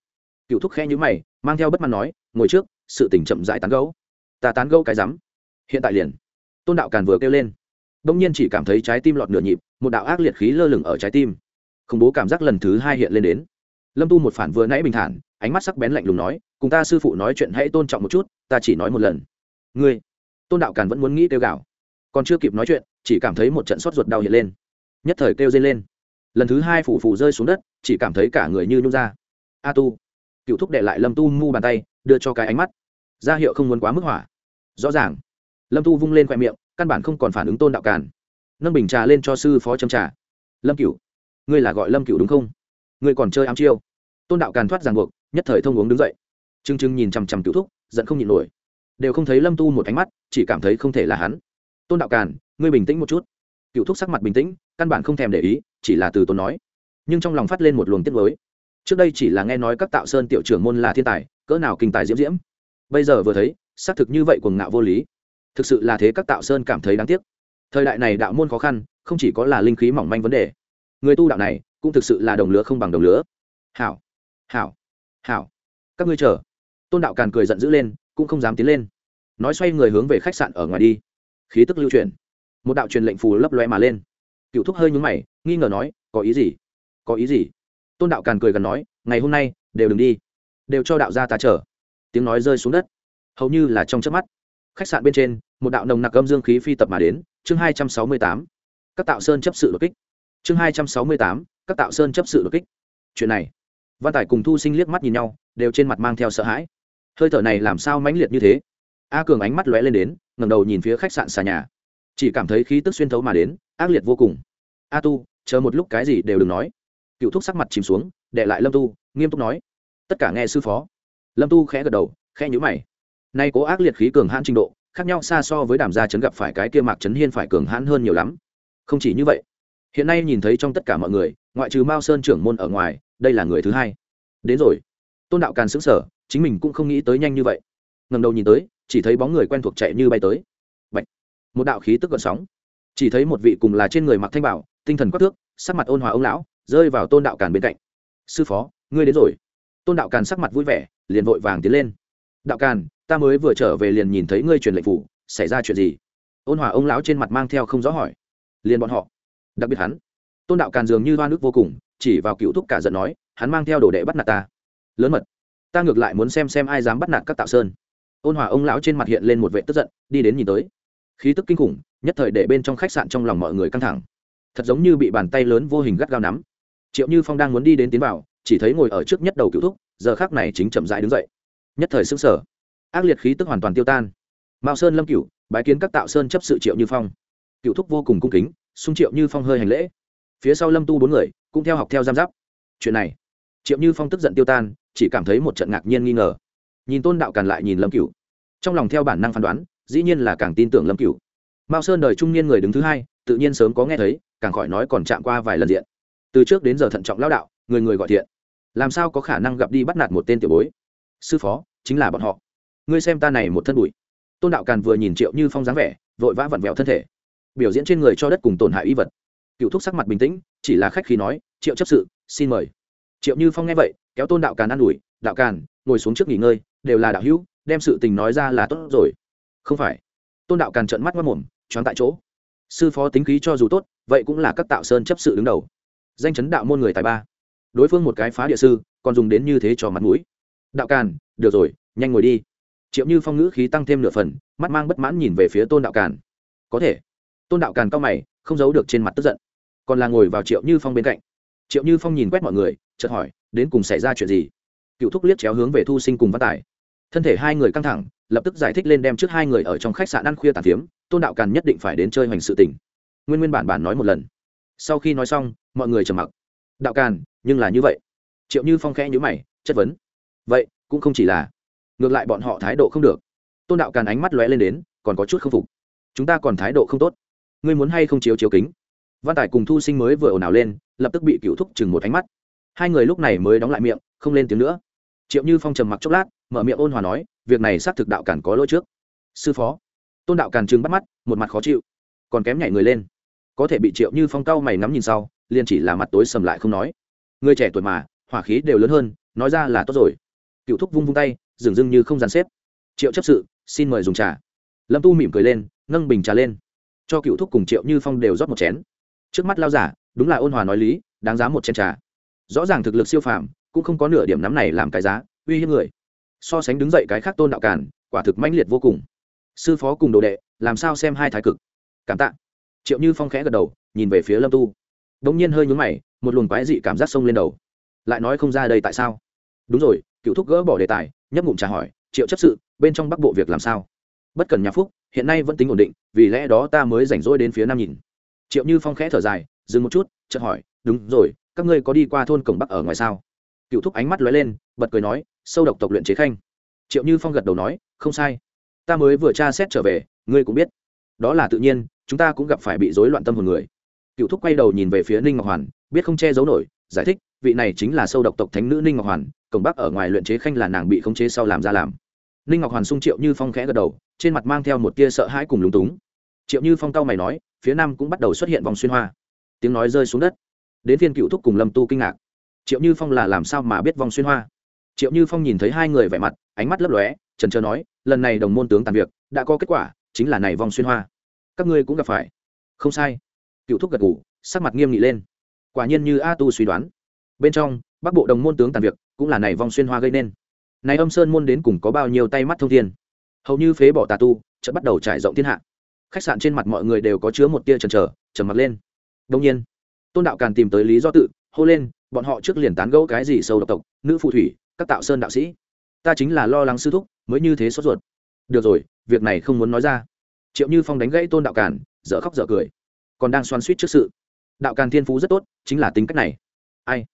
Cựu thúc khe nhữ mày, mang theo bất mãn nói, ngồi trước, sự tình chậm rãi tán gấu ta tán gấu cái rắm. Hiện tại liền, tôn đạo càn vừa kêu lên đông nhiên chỉ cảm thấy trái tim lọt nửa nhịp, một đạo ác liệt khí lơ lửng ở trái tim. Khủng bố cảm giác lần thứ hai hiện lên đến. Lâm tu một phản vừa nãy bình thản, ánh mắt sắc bén lạnh lùng nói, cùng ta sư phụ nói chuyện hãy tôn trọng một chút, ta chỉ nói một lần. Ngươi? Tôn đạo càn vẫn muốn nghĩ kêu gào. Còn chưa kịp nói chuyện, chỉ cảm thấy một trận sốt ruột đau hiện lên. Nhất thời kêu dây lên. Lần thứ hai phủ phủ rơi xuống đất, chỉ cảm thấy cả người như nhung ra. A tu. Cựu thúc đệ lại lâm tu mu bàn tay, đưa cho cái ánh mắt. Ra hiệu không muốn quá mức hỏa. Rõ ràng. Lâm tu vung lên khoe miệng căn bản không còn phản ứng tôn đạo càn. Nâng bình trà lên cho sư phó châm trà. Lâm cựu ngươi là gọi lâm cựu đúng không? Ngươi còn chơi ám chiêu. Tôn đạo càn thoát ràng buộc, nhất thời thông uống đứng dậy. T r ư n g t r ư n g nhìn chằm chằm cựu thúc, giận không nhịn nổi. Đều không thấy lâm tu một ánh mắt, chỉ cảm thấy không thể là hắn. Tôn đạo càn, ngươi bình tĩnh một chút. Cựu thúc sắc mặt bình tĩnh, căn bản không thèm để ý, chỉ là từ tôn nói. Nhưng trong lòng phát lên một luồng tiết mới trước đây chỉ là nghe nói các tạo sơn tiểu trưởng môn là thiên tài, cỡ nào kinh tài diễm diễm. Bây giờ vừa thấy, xác thực như vậy cuồng ngạo vô lý thực sự là thế các tạo sơn cảm thấy đáng tiếc. Thời đại này đạo môn khó khăn, không chỉ có là linh khí mỏng manh vấn đề. Người tu đạo này cũng thực sự là đồng lứa không bằng đồng lứa. Hảo hảo hảo. Các ngươi chờ. Tôn đạo càn cười giận dữ lên, cũng không dám tiến lên. Nói xoay người hướng về khách sạn ở ngoài đi. Khí tức lưu truyền một đạo truyền lệnh phù lấp loe mà lên. Cựu thúc hơi nhúng mày, nghi ngờ nói, có ý gì? Có ý gì? Tôn đạo càn cười gần nói, ngày hôm nay, đều đừng đi. Đều cho đạo gia ta chờ. Tiếng nói rơi xuống đất. Hầu như là trong chớp mắt khách sạn bên trên, một đạo nồng nặc âm dương khí phi tập mà đến, chương hai trăm sáu mươi tám. Các tạo sơn chấp sự đột kích. Chương hai trăm sáu mươi tám, các tạo sơn chấp sự đột kích. Chuyện này, văn tài cùng thu sinh liếc mắt nhìn nhau, đều trên mặt mang theo sợ hãi. Hơi thở này làm sao mãnh liệt như thế? A cường ánh mắt lóe lên đến ngầm đầu nhìn phía khách sạn xà nhà. Chỉ cảm thấy khí tức xuyên thấu mà đến, ác liệt vô cùng. A tu, chờ một lúc cái gì đều đừng nói. Cựu thúc sắc mặt chìm xuống đệ lại lâm tu, nghiêm túc nói. Tất cả nghe sư phó. Lâm tu khẽ gật đầu, khẽ nhữ mày nay cố ác liệt khí cường hãn trình độ, khác nhau xa so với đàm gia chấn gặp phải cái kia mạc chấn hiên phải cường hãn hơn nhiều lắm. Không chỉ như vậy, hiện nay nhìn thấy trong tất cả mọi người, ngoại trừ mao sơn trưởng môn ở ngoài, đây là người thứ hai. Đến rồi. Tôn đạo càn xứng sở chính mình cũng không nghĩ tới nhanh như vậy. Ngầm đầu nhìn tới, chỉ thấy bóng người quen thuộc chạy như bay tới. Bạch. một đạo khí tức gợn sóng. Chỉ thấy một vị cùng là trên người mặc thanh bảo, tinh thần quắc thước, sắc mặt ôn hòa ông lão, rơi vào tôn đạo càn bên cạnh. Sư phó, ngươi đến rồi. Tôn đạo càn sắc mặt vui vẻ, liền vội vàng tiến lên. Đạo càn ta mới vừa trở về liền nhìn thấy ngươi truyền lệnh phủ, xảy ra chuyện gì? Ôn hòa ông lão trên mặt mang theo không rõ hỏi. Liền bọn họ. Đặc biệt hắn. Tôn đạo càn dường như hoa nước vô cùng, chỉ vào cựu thúc cả giận nói, hắn mang theo đồ đệ bắt nạt ta. Lớn mật. Ta ngược lại muốn xem xem ai dám bắt nạt các tạo sơn. Ôn hòa ông lão trên mặt hiện lên một vệ tức giận, đi đến nhìn tới. Khí tức kinh khủng, nhất thời để bên trong khách sạn trong lòng mọi người căng thẳng. Thật giống như bị bàn tay lớn vô hình gắt gao nắm. Triệu như phong đang muốn đi đến tiến vào, chỉ thấy ngồi ở trước nhất đầu cựu thúc, giờ khác này chính chậm rãi đứng dậy. Nhất thời xứng sở ác liệt khí tức hoàn toàn tiêu tan. Mao sơn lâm cựu bái kiến các tạo sơn chấp sự triệu như phong. Cựu thúc vô cùng cung kính, xung triệu như phong hơi hành lễ. Phía sau lâm tu bốn người, cũng theo học theo giam giáp. Chuyện này, triệu như phong tức giận tiêu tan, chỉ cảm thấy một trận ngạc nhiên nghi ngờ. Nhìn tôn đạo càn lại nhìn lâm cựu trong lòng theo bản năng phán đoán, dĩ nhiên là càng tin tưởng lâm cựu mao sơn đời trung niên người đứng thứ hai, tự nhiên sớm có nghe thấy, càng khỏi nói còn chạm qua vài lần diện. Từ trước đến giờ thận trọng lao đạo, người người gọi thiện. Làm sao có khả năng gặp đi bắt nạt một tên tiểu bối? Sư phó, chính là bọn họ ngươi xem ta này một thân bụi. Tôn đạo càn vừa nhìn triệu như phong dáng vẻ, vội vã vặn vẹo thân thể. Biểu diễn trên người cho đất cùng tổn hại y vật. Cựu thúc sắc mặt bình tĩnh, chỉ là khách khí nói, triệu chấp sự, xin mời. Triệu như phong nghe vậy, kéo tôn đạo càn ă n ủi, đạo càn, ngồi xuống trước nghỉ ngơi, đều là đạo hữu, đem sự tình nói ra là tốt rồi. Không phải. Tôn đạo càn trợn mắt mất mồm choáng tại chỗ. Sư phó tính khí cho dù tốt, vậy cũng là các tạo sơn chấp sự đứng đầu. Danh chấn đạo môn người tài ba. Đối phương một cái phá địa sư, còn dùng đến như thế cho mặt mũi. Đạo càn, được rồi, nhanh ngồi đi triệu như phong ngữ khí tăng thêm nửa phần, mắt mang bất mãn nhìn về phía tôn đạo càn. Có thể. Tôn đạo càn cao mày, không giấu được trên mặt tức giận. Còn là ngồi vào triệu như phong bên cạnh. Triệu như phong nhìn quét mọi người, chợt hỏi, đến cùng xảy ra chuyện gì? Cựu thúc liếc chéo hướng về thu sinh cùng văn tài. Thân thể hai người căng thẳng, lập tức giải thích lên đem trước hai người ở trong khách sạn ăn khuya tàn phiếm, tôn đạo càn nhất định phải đến chơi hoành sự tình. Nguyên nguyên bản bản nói một lần. Sau khi nói xong, mọi người trầm mặc. Đạo càn, nhưng là như vậy. Triệu như phong khẽ nhữ mày, chất vấn. Vậy, cũng không chỉ là ngược lại bọn họ thái độ không được. Tôn đạo càn ánh mắt lóe lên đến, còn có chút k phục. Chúng ta còn thái độ không tốt. Ngươi muốn hay không chiếu chiếu kính? Văn tài cùng thu sinh mới vừa ồn ào lên, lập tức bị cựu thúc chừng một ánh mắt. Hai người lúc này mới đóng lại miệng, không lên tiếng nữa. Triệu như phong trầm mặc chốc lát, mở miệng ôn hòa nói, việc này xác thực đạo càn có lỗi trước. Sư phó. Tôn đạo càn chừng bắt mắt, một mặt khó chịu. Còn kém nhảy người lên. Có thể bị triệu như phong cau mày ngắm nhìn sau, liền chỉ là mặt tối sầm lại không nói. Người trẻ tuổi mà, hỏa khí đều lớn hơn, nói ra là tốt rồi. Cựu thúc vung vung tay dường dưng như không dàn xếp. Triệu chấp sự, xin mời dùng trà. Lâm tu mỉm cười lên, nâng bình trà lên. Cho cựu thúc cùng triệu như phong đều rót một chén. Trước mắt lao giả, đúng là ôn hòa nói lý, đáng giá một chén trà. Rõ ràng thực lực siêu phàm, cũng không có nửa điểm nắm này làm cái giá, uy hiếp người. So sánh đứng dậy cái khác tôn đạo cản quả thực mãnh liệt vô cùng. Sư phó cùng đồ đệ, làm sao xem hai thái cực? Cảm tạ. Triệu như phong khẽ gật đầu, nhìn về phía lâm tu. Đ ỗ n g nhiên hơi nhúng mày, một luồng quái dị cảm giác sông lên đầu. Lại nói không ra đây tại sao? Đúng rồi, cựu thúc gỡ bỏ đề tài nhấp ngụm trà hỏi, triệu chấp sự, bên trong bắc bộ việc làm sao? Bất cần nhà phúc, hiện nay vẫn tính ổn định, vì lẽ đó ta mới rảnh rỗi đến phía nam nhìn. Triệu như phong khẽ thở dài, dừng một chút, chợt hỏi, đúng rồi, các ngươi có đi qua thôn cổng bắc ở ngoài sao? Cựu thúc ánh mắt lóe lên, bật cười nói, sâu độc tộc luyện chế khanh. Triệu như phong gật đầu nói, không sai. Ta mới vừa tra xét trở về, ngươi cũng biết. Đó là tự nhiên, chúng ta cũng gặp phải bị rối loạn tâm hồn người. Cựu thúc quay đầu nhìn về phía ninh ngọc hoàn, biết không che giấu nổi, giải thích, vị này chính là sâu độc tộc thánh nữ ninh ngọc hoàn cổng bắc ở ngoài luyện chế khanh là nàng bị khống chế sau làm ra làm. Ninh ngọc hoàn sung triệu như phong khẽ gật đầu, trên mặt mang theo một tia sợ hãi cùng lúng túng. Triệu như phong cao mày nói, phía nam cũng bắt đầu xuất hiện vòng xuyên hoa. Tiếng nói rơi xuống đất. Đến phiên cựu thúc cùng lâm tu kinh ngạc. Triệu như phong là làm sao mà biết vòng xuyên hoa? Triệu như phong nhìn thấy hai người vẻ mặt, ánh mắt lấp lóe, trần trờ nói, lần này đồng môn tướng tàn việc, đã có kết quả, chính là này vòng xuyên hoa. Các ngươi cũng gặp phải. Không sai. Cựu thúc gật ngủ sắc mặt nghiêm nghị lên. Quả nhiên như a tu suy đoán. Bên trong, bắc bộ đồng môn tướng tàn việc cũng là này vong xuyên hoa gây nên. Này âm sơn môn đến cùng có bao nhiêu tay mắt thông thiên? Hầu như phế bỏ tà tu, chợt bắt đầu trải rộng thiên hạ. Khách sạn trên mặt mọi người đều có chứa một tia trần trờ trầm mặt lên. Đông nhiên, tôn đạo càn tìm tới lý do tự, hô lên, bọn họ trước liền tán gẫu cái gì sâu độc tộc, nữ phù thủy, các tạo sơn đạo sĩ. Ta chính là lo lắng sư thúc, mới như thế sốt ruột. Được rồi, việc này không muốn nói ra. Triệu như phong đánh gãy tôn đạo càn, dở khóc dở cười. Còn đang xoan suýt trước sự. Đạo càn thiên phú rất tốt, chính là tính cách này. Ai?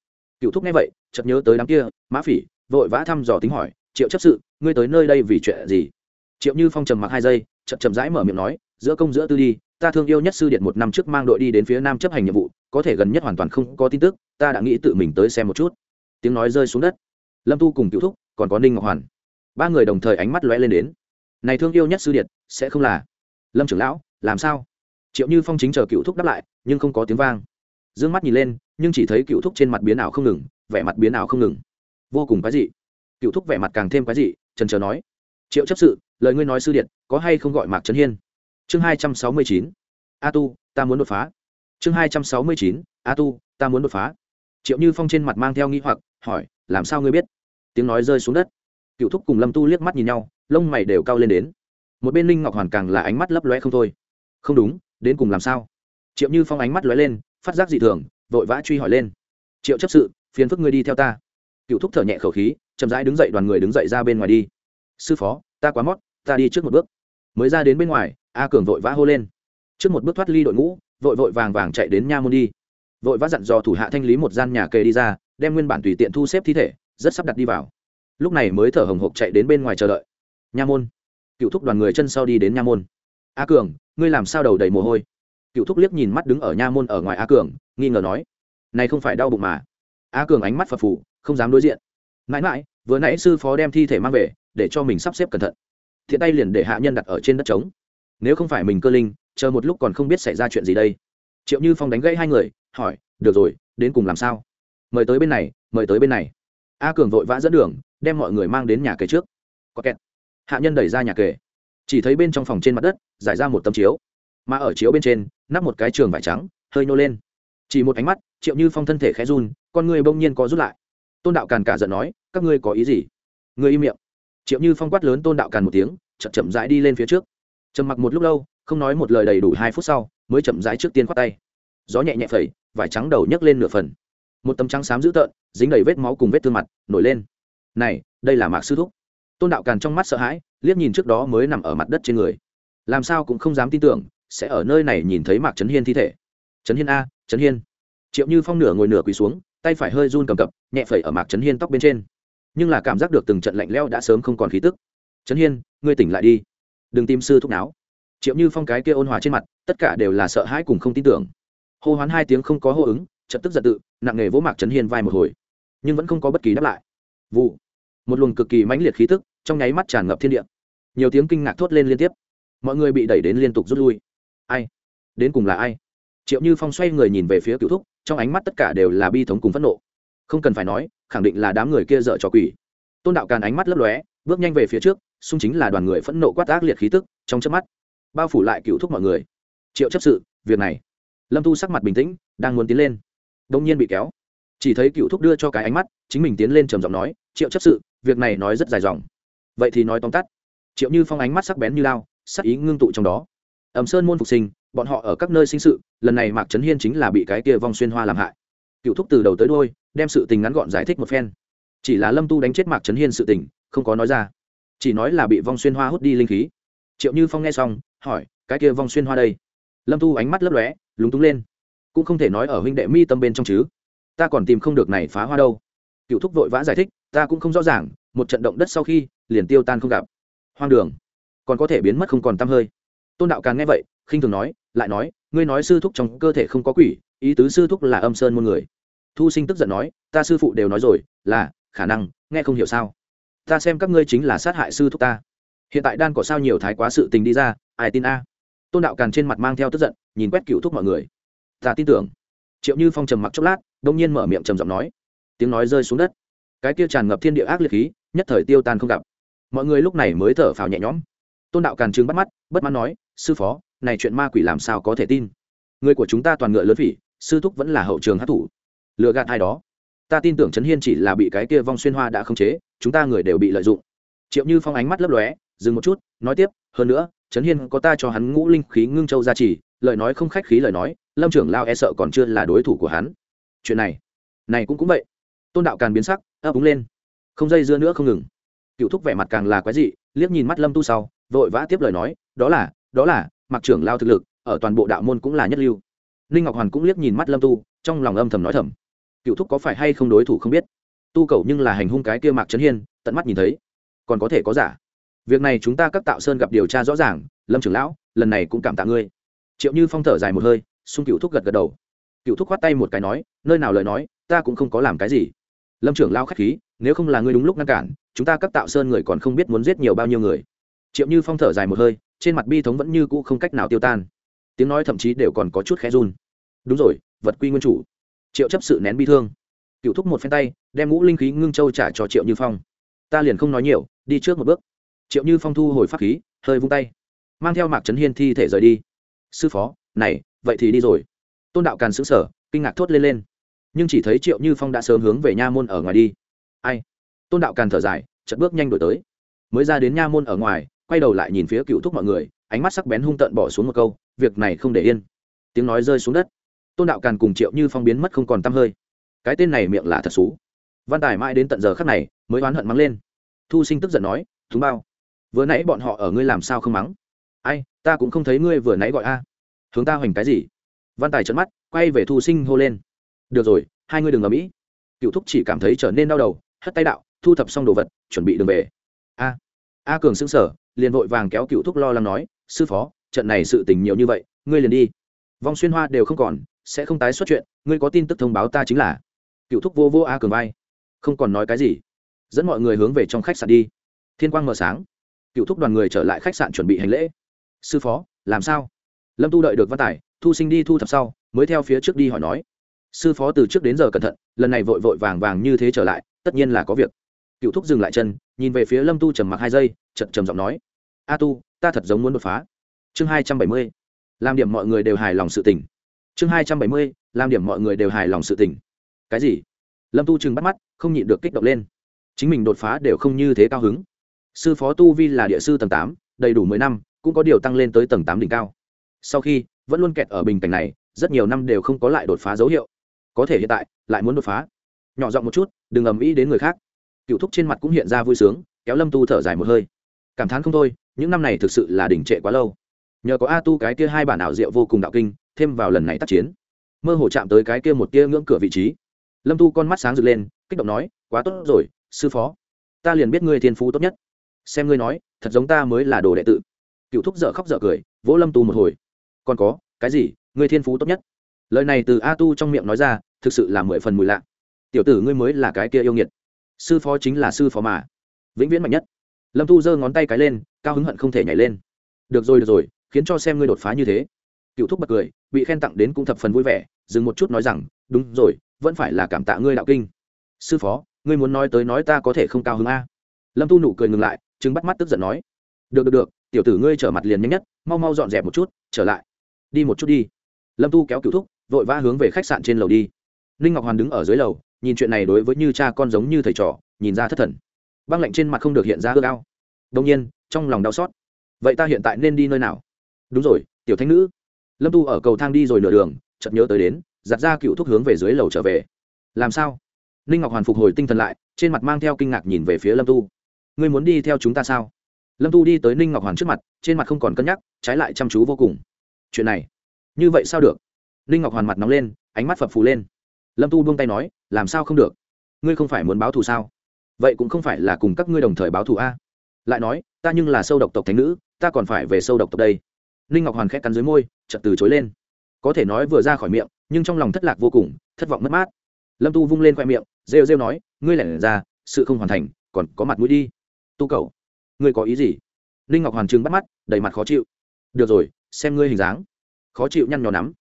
Cựu thúc nghe vậy chợt nhớ tới đám kia, mã phỉ, vội vã thăm dò tính hỏi, triệu chấp sự, ngươi tới nơi đây vì chuyện gì? Triệu như phong trầm mặc hai giây, chậm chậm rãi mở miệng nói, giữa công giữa tư đi, ta thương yêu nhất sư điện một năm trước mang đội đi đến phía nam chấp hành nhiệm vụ, có thể gần nhất hoàn toàn không có tin tức, ta đã nghĩ tự mình tới xem một chút. Tiếng nói rơi xuống đất. Lâm tu cùng cựu thúc, còn có ninh ngọc hoàn. Ba người đồng thời ánh mắt lóe lên đến. Này thương yêu nhất sư điện sẽ không là lâm trưởng lão, làm sao? Triệu như phong chính chờ cựu thúc đáp lại, nhưng không có tiếng vang. D ư ơ n g mắt nhìn lên, nhưng chỉ thấy cựu thúc trên mặt biến ảo không ngừng vẻ mặt biến ảo không ngừng. Vô cùng quái dị. Cựu thúc vẻ mặt càng thêm quái dị, trần trờ nói, triệu chấp sự, lời ngươi nói sư điện có hay không gọi mạc trấn hiên? Chương hai trăm sáu mươi chín, a tu, ta muốn đột phá. Chương hai trăm sáu mươi chín, a tu, ta muốn đột phá. Triệu như phong trên mặt mang theo nghi hoặc, hỏi, làm sao ngươi biết? Tiếng nói rơi xuống đất. Cựu thúc cùng lâm tu liếc mắt nhìn nhau, lông mày đều cao lên đến. Một bên linh ngọc hoàn càng là ánh mắt lấp lóe không thôi. Không đúng, đến cùng làm sao? Triệu như phong ánh mắt lóe lên, phát giác dị thường, vội vã truy hỏi lên. Triệu chấp sự phiền phức ngươi đi theo ta. Cựu thúc thở nhẹ khẩu khí, chậm rãi đứng dậy, đoàn người đứng dậy ra bên ngoài đi. Sư phó, ta quá mót, ta đi trước một bước. Mới ra đến bên ngoài, a cường vội vã hô lên. Trước một bước thoát ly đội ngũ, vội vội vàng vàng chạy đến nha môn đi. Vội vã dặn dò thủ hạ thanh lý một gian nhà kề đi ra, đem nguyên bản tùy tiện thu xếp thi thể, rất sắp đặt đi vào. Lúc này mới thở hồng hộc chạy đến bên ngoài chờ đợi. Nha môn. Cựu thúc đoàn người chân sau đi đến nha môn. A cường, ngươi làm sao đầu đầy mồ hôi? Cựu thúc liếc nhìn mắt đứng ở nha môn ở ngoài a cường, nghi ngờ nói. Này không phải đau bụng mà a cường ánh mắt phật phủ không dám đối diện. Mãi mãi, vừa nãy sư phó đem thi thể mang về, để cho mình sắp xếp cẩn thận. Thiện tay liền để hạ nhân đặt ở trên đất trống. Nếu không phải mình cơ linh, chờ một lúc còn không biết xảy ra chuyện gì đây. Triệu như phong đánh gãy hai người, hỏi, được rồi, đến cùng làm sao? Mời tới bên này, mời tới bên này. A cường vội vã dẫn đường, đem mọi người mang đến nhà kề trước. Có kẹt. Hạ nhân đẩy ra nhà kề. Chỉ thấy bên trong phòng trên mặt đất giải ra một tấm chiếu. Mà ở chiếu bên trên, nắp một cái trường vải trắng, hơi nô lên chỉ một ánh mắt, triệu như phong thân thể khẽ run, con người bỗng nhiên có rút lại. Tôn đạo càn cả giận nói, các ngươi có ý gì? Người im miệng. Triệu như phong quát lớn tôn đạo càn một tiếng, chậm chậm rãi đi lên phía trước. Trầm mặc một lúc lâu, không nói một lời đầy đủ hai phút sau, mới chậm rãi trước tiên khoát tay. Gió nhẹ nhẹ phẩy, vải trắng đầu nhấc lên nửa phần. Một tấm trắng xám dữ tợn, dính đầy vết máu cùng vết thương mặt, nổi lên. Này, đây là mạc sư thúc. Tôn đạo càn trong mắt sợ hãi, liếc nhìn trước đó mới nằm ở mặt đất trên người. Làm sao cũng không dám tin tưởng, sẽ ở nơi này nhìn thấy mạc trấn hiên thi thể trấn hiên a, trấn hiên. Triệu như phong nửa ngồi nửa quỳ xuống, tay phải hơi run cầm cập, nhẹ phẩy ở mạc trấn hiên tóc bên trên. Nhưng là cảm giác được từng trận lạnh leo đã sớm không còn khí tức. Trấn hiên, ngươi tỉnh lại đi. Đừng tìm sư thúc não triệu như phong cái kia ôn hòa trên mặt, tất cả đều là sợ hãi cùng không tin tưởng. Hô hoán hai tiếng không có hô ứng trận tức giật tự, nặng nghề vỗ mạc trấn hiên vai một hồi. Nhưng vẫn không có bất kỳ đáp lại. Vụ. Một luồng cực kỳ mãnh liệt khí tức, trong nháy mắt tràn ngập thiên địa. Nhiều tiếng kinh ngạc thốt lên liên tiếp. Mọi người bị đẩy đến liên tục rút lui. Ai? Đến cùng là ai? Triệu như phong xoay người nhìn về phía cựu thúc, trong ánh mắt tất cả đều là bi thống cùng phẫn nộ. Không cần phải nói, khẳng định là đám người kia dợ trò quỷ. Tôn đạo càn ánh mắt lấp lóe, bước nhanh về phía trước, xung chính là đoàn người phẫn nộ quát ác liệt khí tức, trong chớp mắt, bao phủ lại cựu thúc mọi người. Triệu chấp sự, việc này. Lâm Thu sắc mặt bình tĩnh, đang muốn tiến lên. Đông nhiên bị kéo. Chỉ thấy cựu thúc đưa cho cái ánh mắt, chính mình tiến lên trầm giọng nói, triệu chấp sự, việc này nói rất dài dòng. Vậy thì nói tóm tắt. Triệu như phong ánh mắt sắc bén như lao, sắc ý ngưng tụ trong đó. Ẩm sơn môn phục sinh bọn họ ở các nơi sinh sự, lần này mạc trấn hiên chính là bị cái kia vong xuyên hoa làm hại. Cựu thúc từ đầu tới đôi đem sự tình ngắn gọn giải thích một phen. Chỉ là lâm tu đánh chết mạc trấn hiên sự tình, không có nói ra. Chỉ nói là bị vong xuyên hoa hút đi linh khí. Triệu như phong nghe xong, hỏi, cái kia vong xuyên hoa đây? Lâm tu ánh mắt lấp lóe, lúng túng lên. Cũng không thể nói ở huynh đệ mi tâm bên trong chứ. Ta còn tìm không được này phá hoa đâu. Cựu thúc vội vã giải thích, ta cũng không rõ ràng, một trận động đất sau khi, liền tiêu tan không gặp. Hoang đường, còn có thể biến mất không còn t hơi. Tôn đạo càng nghe vậy, khinh thường nói lại nói, ngươi nói sư thúc trong cơ thể không có quỷ, ý tứ sư thúc là âm sơn môn người. Thu sinh tức giận nói, ta sư phụ đều nói rồi, là, khả năng, nghe không hiểu sao. Ta xem các ngươi chính là sát hại sư thúc ta. Hiện tại đan có sao nhiều thái quá sự tình đi ra, ai tin a? Tôn đạo càn trên mặt mang theo tức giận, nhìn quét cựu thúc mọi người. Ta tin tưởng. Triệu như phong trầm mặc chốc lát, đông nhiên mở miệng trầm giọng nói. Tiếng nói rơi xuống đất. Cái kia tràn ngập thiên địa ác liệt khí, nhất thời tiêu tan không gặp. Mọi người lúc này mới thở phào nhẹ nhõm. Tôn đạo càn trừng bắt mắt, bất mãn nói, sư phó này chuyện ma quỷ làm sao có thể tin? Người của chúng ta toàn ngựa lớn phỉ sư thúc vẫn là hậu trường hát thủ. Lừa gạt ai đó. Ta tin tưởng trấn hiên chỉ là bị cái kia vong xuyên hoa đã khống chế chúng ta người đều bị lợi dụng. Triệu như phong ánh mắt lấp lóe dừng một chút nói tiếp hơn nữa trấn hiên có ta cho hắn ngũ linh khí ngưng châu ra chỉ, lời nói không khách khí lời nói lâm trưởng lao e sợ còn chưa là đối thủ của hắn. Chuyện này này cũng cũng vậy. Tôn đạo càng biến sắc ấp úng lên. Không dây dưa nữa không ngừng. Cựu thúc vẻ mặt càng là quái dị liếc nhìn mắt lâm tu sau vội vã tiếp lời nói đó là đó là mặc trưởng lao thực lực, ở toàn bộ đạo môn cũng là nhất lưu. Ninh ngọc hoàn cũng liếc nhìn mắt lâm tu, trong lòng âm thầm nói thầm. Cựu thúc có phải hay không đối thủ không biết? Tu cầu nhưng là hành hung cái kia mạc trấn hiên, tận mắt nhìn thấy. Còn có thể có giả. Việc này chúng ta các tạo sơn gặp điều tra rõ ràng, lâm trưởng lão, lần này cũng cảm tạ ngươi. Triệu như phong thở dài một hơi, xung cựu thúc gật gật đầu. Cựu thúc khoát tay một cái nói, nơi nào lời nói, ta cũng không có làm cái gì. Lâm trưởng lao k h á c h khí, nếu không là ngươi đúng lúc ngăn cản, chúng ta các tạo sơn người còn không biết muốn giết nhiều bao nhiêu người. Triệu như phong thở dài một hơi trên mặt bi thống vẫn như cũ không cách nào tiêu tan. Tiếng nói thậm chí đều còn có chút khẽ run. Đúng rồi, vật quy nguyên chủ. Triệu chấp sự nén bi thương. Cựu thúc một phen tay, đem ngũ linh khí ngưng châu trả cho triệu như phong. Ta liền không nói nhiều, đi trước một bước. Triệu như phong thu hồi pháp khí, hơi vung tay. Mang theo mạc trấn hiên thi thể rời đi. Sư phó, này, vậy thì đi rồi. Tôn đạo càn xứng sở kinh ngạc thốt lên lên. Nhưng chỉ thấy triệu như phong đã sớm hướng về nha môn ở ngoài đi. Ai? Tôn đạo càn thở dài chật bước nhanh đổi tới. Mới ra đến nha môn ở ngoài quay đầu lại nhìn phía cựu thúc mọi người, ánh mắt sắc bén hung tợn bỏ xuống một câu, việc này không để yên. Tiếng nói rơi xuống đất. Tôn đạo càn cùng triệu như phong biến mất không còn t hơi. Cái tên này miệng là thật xú. Văn tài mãi đến tận giờ khắc này mới oán hận mắng lên. Thu sinh tức giận nói, thúng bao, vừa nãy bọn họ ở ngươi làm sao không mắng? Ai, ta cũng không thấy ngươi vừa nãy gọi a. Hướng ta hoành cái gì? Văn tài trận mắt, quay về thu sinh hô lên. Được rồi, hai ngươi đừng ở mỹ cựu thúc chỉ cảm thấy trở nên đau đầu, hất tay đạo, thu thập xong đồ vật, chuẩn bị đường về. A a cường xứng sở liền vội vàng kéo cựu thúc lo lắng nói, sư phó, trận này sự tình nhiều như vậy, ngươi liền đi. Vong xuyên hoa đều không còn, sẽ không tái xuất chuyện, ngươi có tin tức thông báo ta chính là. Cựu thúc vô vô a cường vai. Không còn nói cái gì. Dẫn mọi người hướng về trong khách sạn đi. Thiên quang mở sáng. Cựu thúc đoàn người trở lại khách sạn chuẩn bị hành lễ. Sư phó, làm sao? Lâm tu đợi được văn tài, thu sinh đi thu thập sau, mới theo phía trước đi hỏi nói. Sư phó từ trước đến giờ cẩn thận, lần này vội vội vàng vàng như thế trở lại, tất nhiên là có việc. Cựu thúc dừng lại chân, nhìn về phía lâm tu trầm mặc hai giây chật trầm giọng nói, a tu, ta thật giống muốn đột phá. Chương hai trăm bảy mươi, làm điểm mọi người đều hài lòng sự tỉnh chương hai trăm bảy mươi, làm điểm mọi người đều hài lòng sự tỉnh cái gì? Lâm tu chừng bắt mắt, không nhịn được kích động lên. Chính mình đột phá đều không như thế cao hứng. Sư phó tu vi là địa sư tầng tám, đầy đủ mười năm, cũng có điều tăng lên tới tầng tám đỉnh cao. Sau khi, vẫn luôn kẹt ở bình cảnh này, rất nhiều năm đều không có lại đột phá dấu hiệu. Có thể hiện tại, lại muốn đột phá. Nhỏ giọng một chút, đừng ầm ĩ đến người khác. Cựu thúc trên mặt cũng hiện ra vui sướng, kéo lâm tu thở dài một hơi cảm thán không thôi, những năm này thực sự là đỉnh trệ quá lâu. Nhờ có a tu cái kia hai bản ảo diệu vô cùng đạo kinh, thêm vào lần này tác chiến, mơ hồ chạm tới cái kia một tia ngưỡng cửa vị trí. Lâm tu con mắt sáng rực lên, kích động nói, quá tốt rồi, sư phó. Ta liền biết ngươi thiên phú tốt nhất. Xem ngươi nói, thật giống ta mới là đồ đệ tự cựu thúc dợ khóc dợ cười, vỗ lâm tu một hồi. Còn có, cái gì? Ngươi thiên phú tốt nhất. Lời này từ a tu trong miệng nói ra, thực sự là mười phần mùi lạ. Tiểu tử ngươi mới là cái kia yêu nghiệt. Sư phó chính là sư phó mà. Vĩnh viễn mạnh nhất lâm thu giơ ngón tay cái lên, cao hứng hận không thể nhảy lên. Được rồi được rồi, khiến cho xem ngươi đột phá như thế. Cựu thúc bật cười, bị khen tặng đến cũng thập phần vui vẻ, dừng một chút nói rằng, đúng rồi, vẫn phải là cảm tạ ngươi đạo kinh. Sư phó, ngươi muốn nói tới nói ta có thể không cao hứng a? Lâm tu nụ cười ngừng lại chứng bắt mắt tức giận nói. Được được được, tiểu tử ngươi trở mặt liền nhanh nhất, mau mau dọn dẹp một chút, trở lại. Đi một chút đi. Lâm tu kéo cựu thúc, vội vã hướng về khách sạn trên lầu đi. Ninh ngọc hoàn đứng ở dưới lầu, nhìn chuyện này đối với như cha con giống như thầy trò, nhìn ra thất thần băng lạnh trên mặt không được hiện ra ước ao. Đông nhiên, trong lòng đau xót. Vậy ta hiện tại nên đi nơi nào? Đúng rồi, tiểu thanh nữ. Lâm tu ở cầu thang đi rồi nửa đường, chợt nhớ tới đến, giặt ra cựu thúc hướng về dưới lầu trở về. Làm sao? Ninh ngọc hoàn phục hồi tinh thần lại, trên mặt mang theo kinh ngạc nhìn về phía lâm tu. Ngươi muốn đi theo chúng ta sao? Lâm tu đi tới ninh ngọc hoàn trước mặt, trên mặt không còn cân nhắc, trái lại chăm chú vô cùng. Chuyện này, như vậy sao được? Ninh ngọc hoàn mặt nóng lên, ánh mắt phập phù lên. Lâm tu buông tay nói, làm sao không được? Ngươi không phải muốn báo thù sao? Vậy cũng không phải là cùng các ngươi đồng thời báo thù a. Lại nói, ta nhưng là sâu độc tộc thánh nữ, ta còn phải về sâu độc tộc đây. Ninh ngọc hoàn khét cắn dưới môi chật từ chối lên. Có thể nói vừa ra khỏi miệng, nhưng trong lòng thất lạc vô cùng, thất vọng mất mát. Lâm tu vung lên khoe miệng, rêu rêu nói, ngươi lẻn ra, sự không hoàn thành, còn có mặt mũi đi. Tu cầu ngươi có ý gì? Ninh ngọc hoàn trừng bắt mắt, đầy mặt khó chịu. Được rồi, xem ngươi hình dáng. Khó chịu nhăn nhò nắm.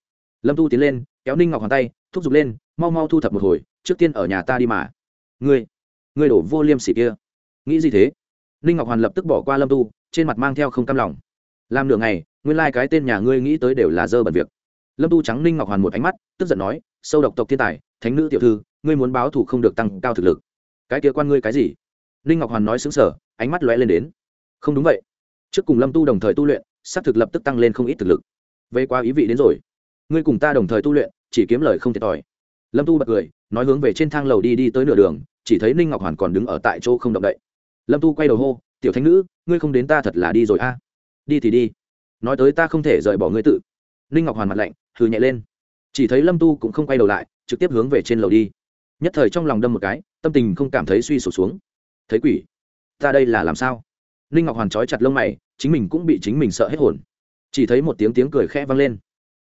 Lâm tu tiến lên, kéo ninh ngọc hoàn tay, thúc giục lên, mau mau thu thập một hồi, trước tiên ở nhà ta đi mà. Ngươi ngươi đổ vô liêm sỉ kia. Nghĩ gì thế? Ninh ngọc hoàn lập tức bỏ qua lâm tu, trên mặt mang theo không cam lòng. Làm nửa ngày, nguyên lai、like、cái tên nhà ngươi nghĩ tới đều là dơ bẩn việc. Lâm tu trắng ninh ngọc hoàn một ánh mắt, tức giận nói, sâu độc tộc thiên tài, thánh nữ tiểu thư, ngươi muốn báo thù không được tăng cao thực lực. Cái kia quan ngươi cái gì? Ninh ngọc hoàn nói xứng sở ánh mắt lóe lên đến. Không đúng vậy. Trước cùng lâm tu đồng thời tu luyện s á c thực lập tức tăng lên không ít thực lực. Về qua ý vị đến rồi. Ngươi cùng ta đồng thời tu luyện, chỉ kiếm lời không thiệt thòi. Lâm tu bật cười, nói hướng về trên thang lầu đi đi tới nửa đường chỉ thấy ninh ngọc hoàn còn đứng ở tại chỗ không động đậy. Lâm tu quay đầu hô, tiểu thánh nữ, ngươi không đến ta thật là đi rồi a. Đi thì đi, nói tới ta không thể rời bỏ ngươi tự. Ninh ngọc hoàn mặt lạnh, hừ nhẹ lên. Chỉ thấy lâm tu cũng không quay đầu lại, trực tiếp hướng về trên lầu đi. Nhất thời trong lòng đâm một cái, tâm tình không cảm thấy suy sụp xuống. Thấy quỷ, ta đây là làm sao? Ninh ngọc hoàn trói chặt lông mày, chính mình cũng bị chính mình sợ hết hồn. Chỉ thấy một tiếng tiếng cười khẽ vang lên.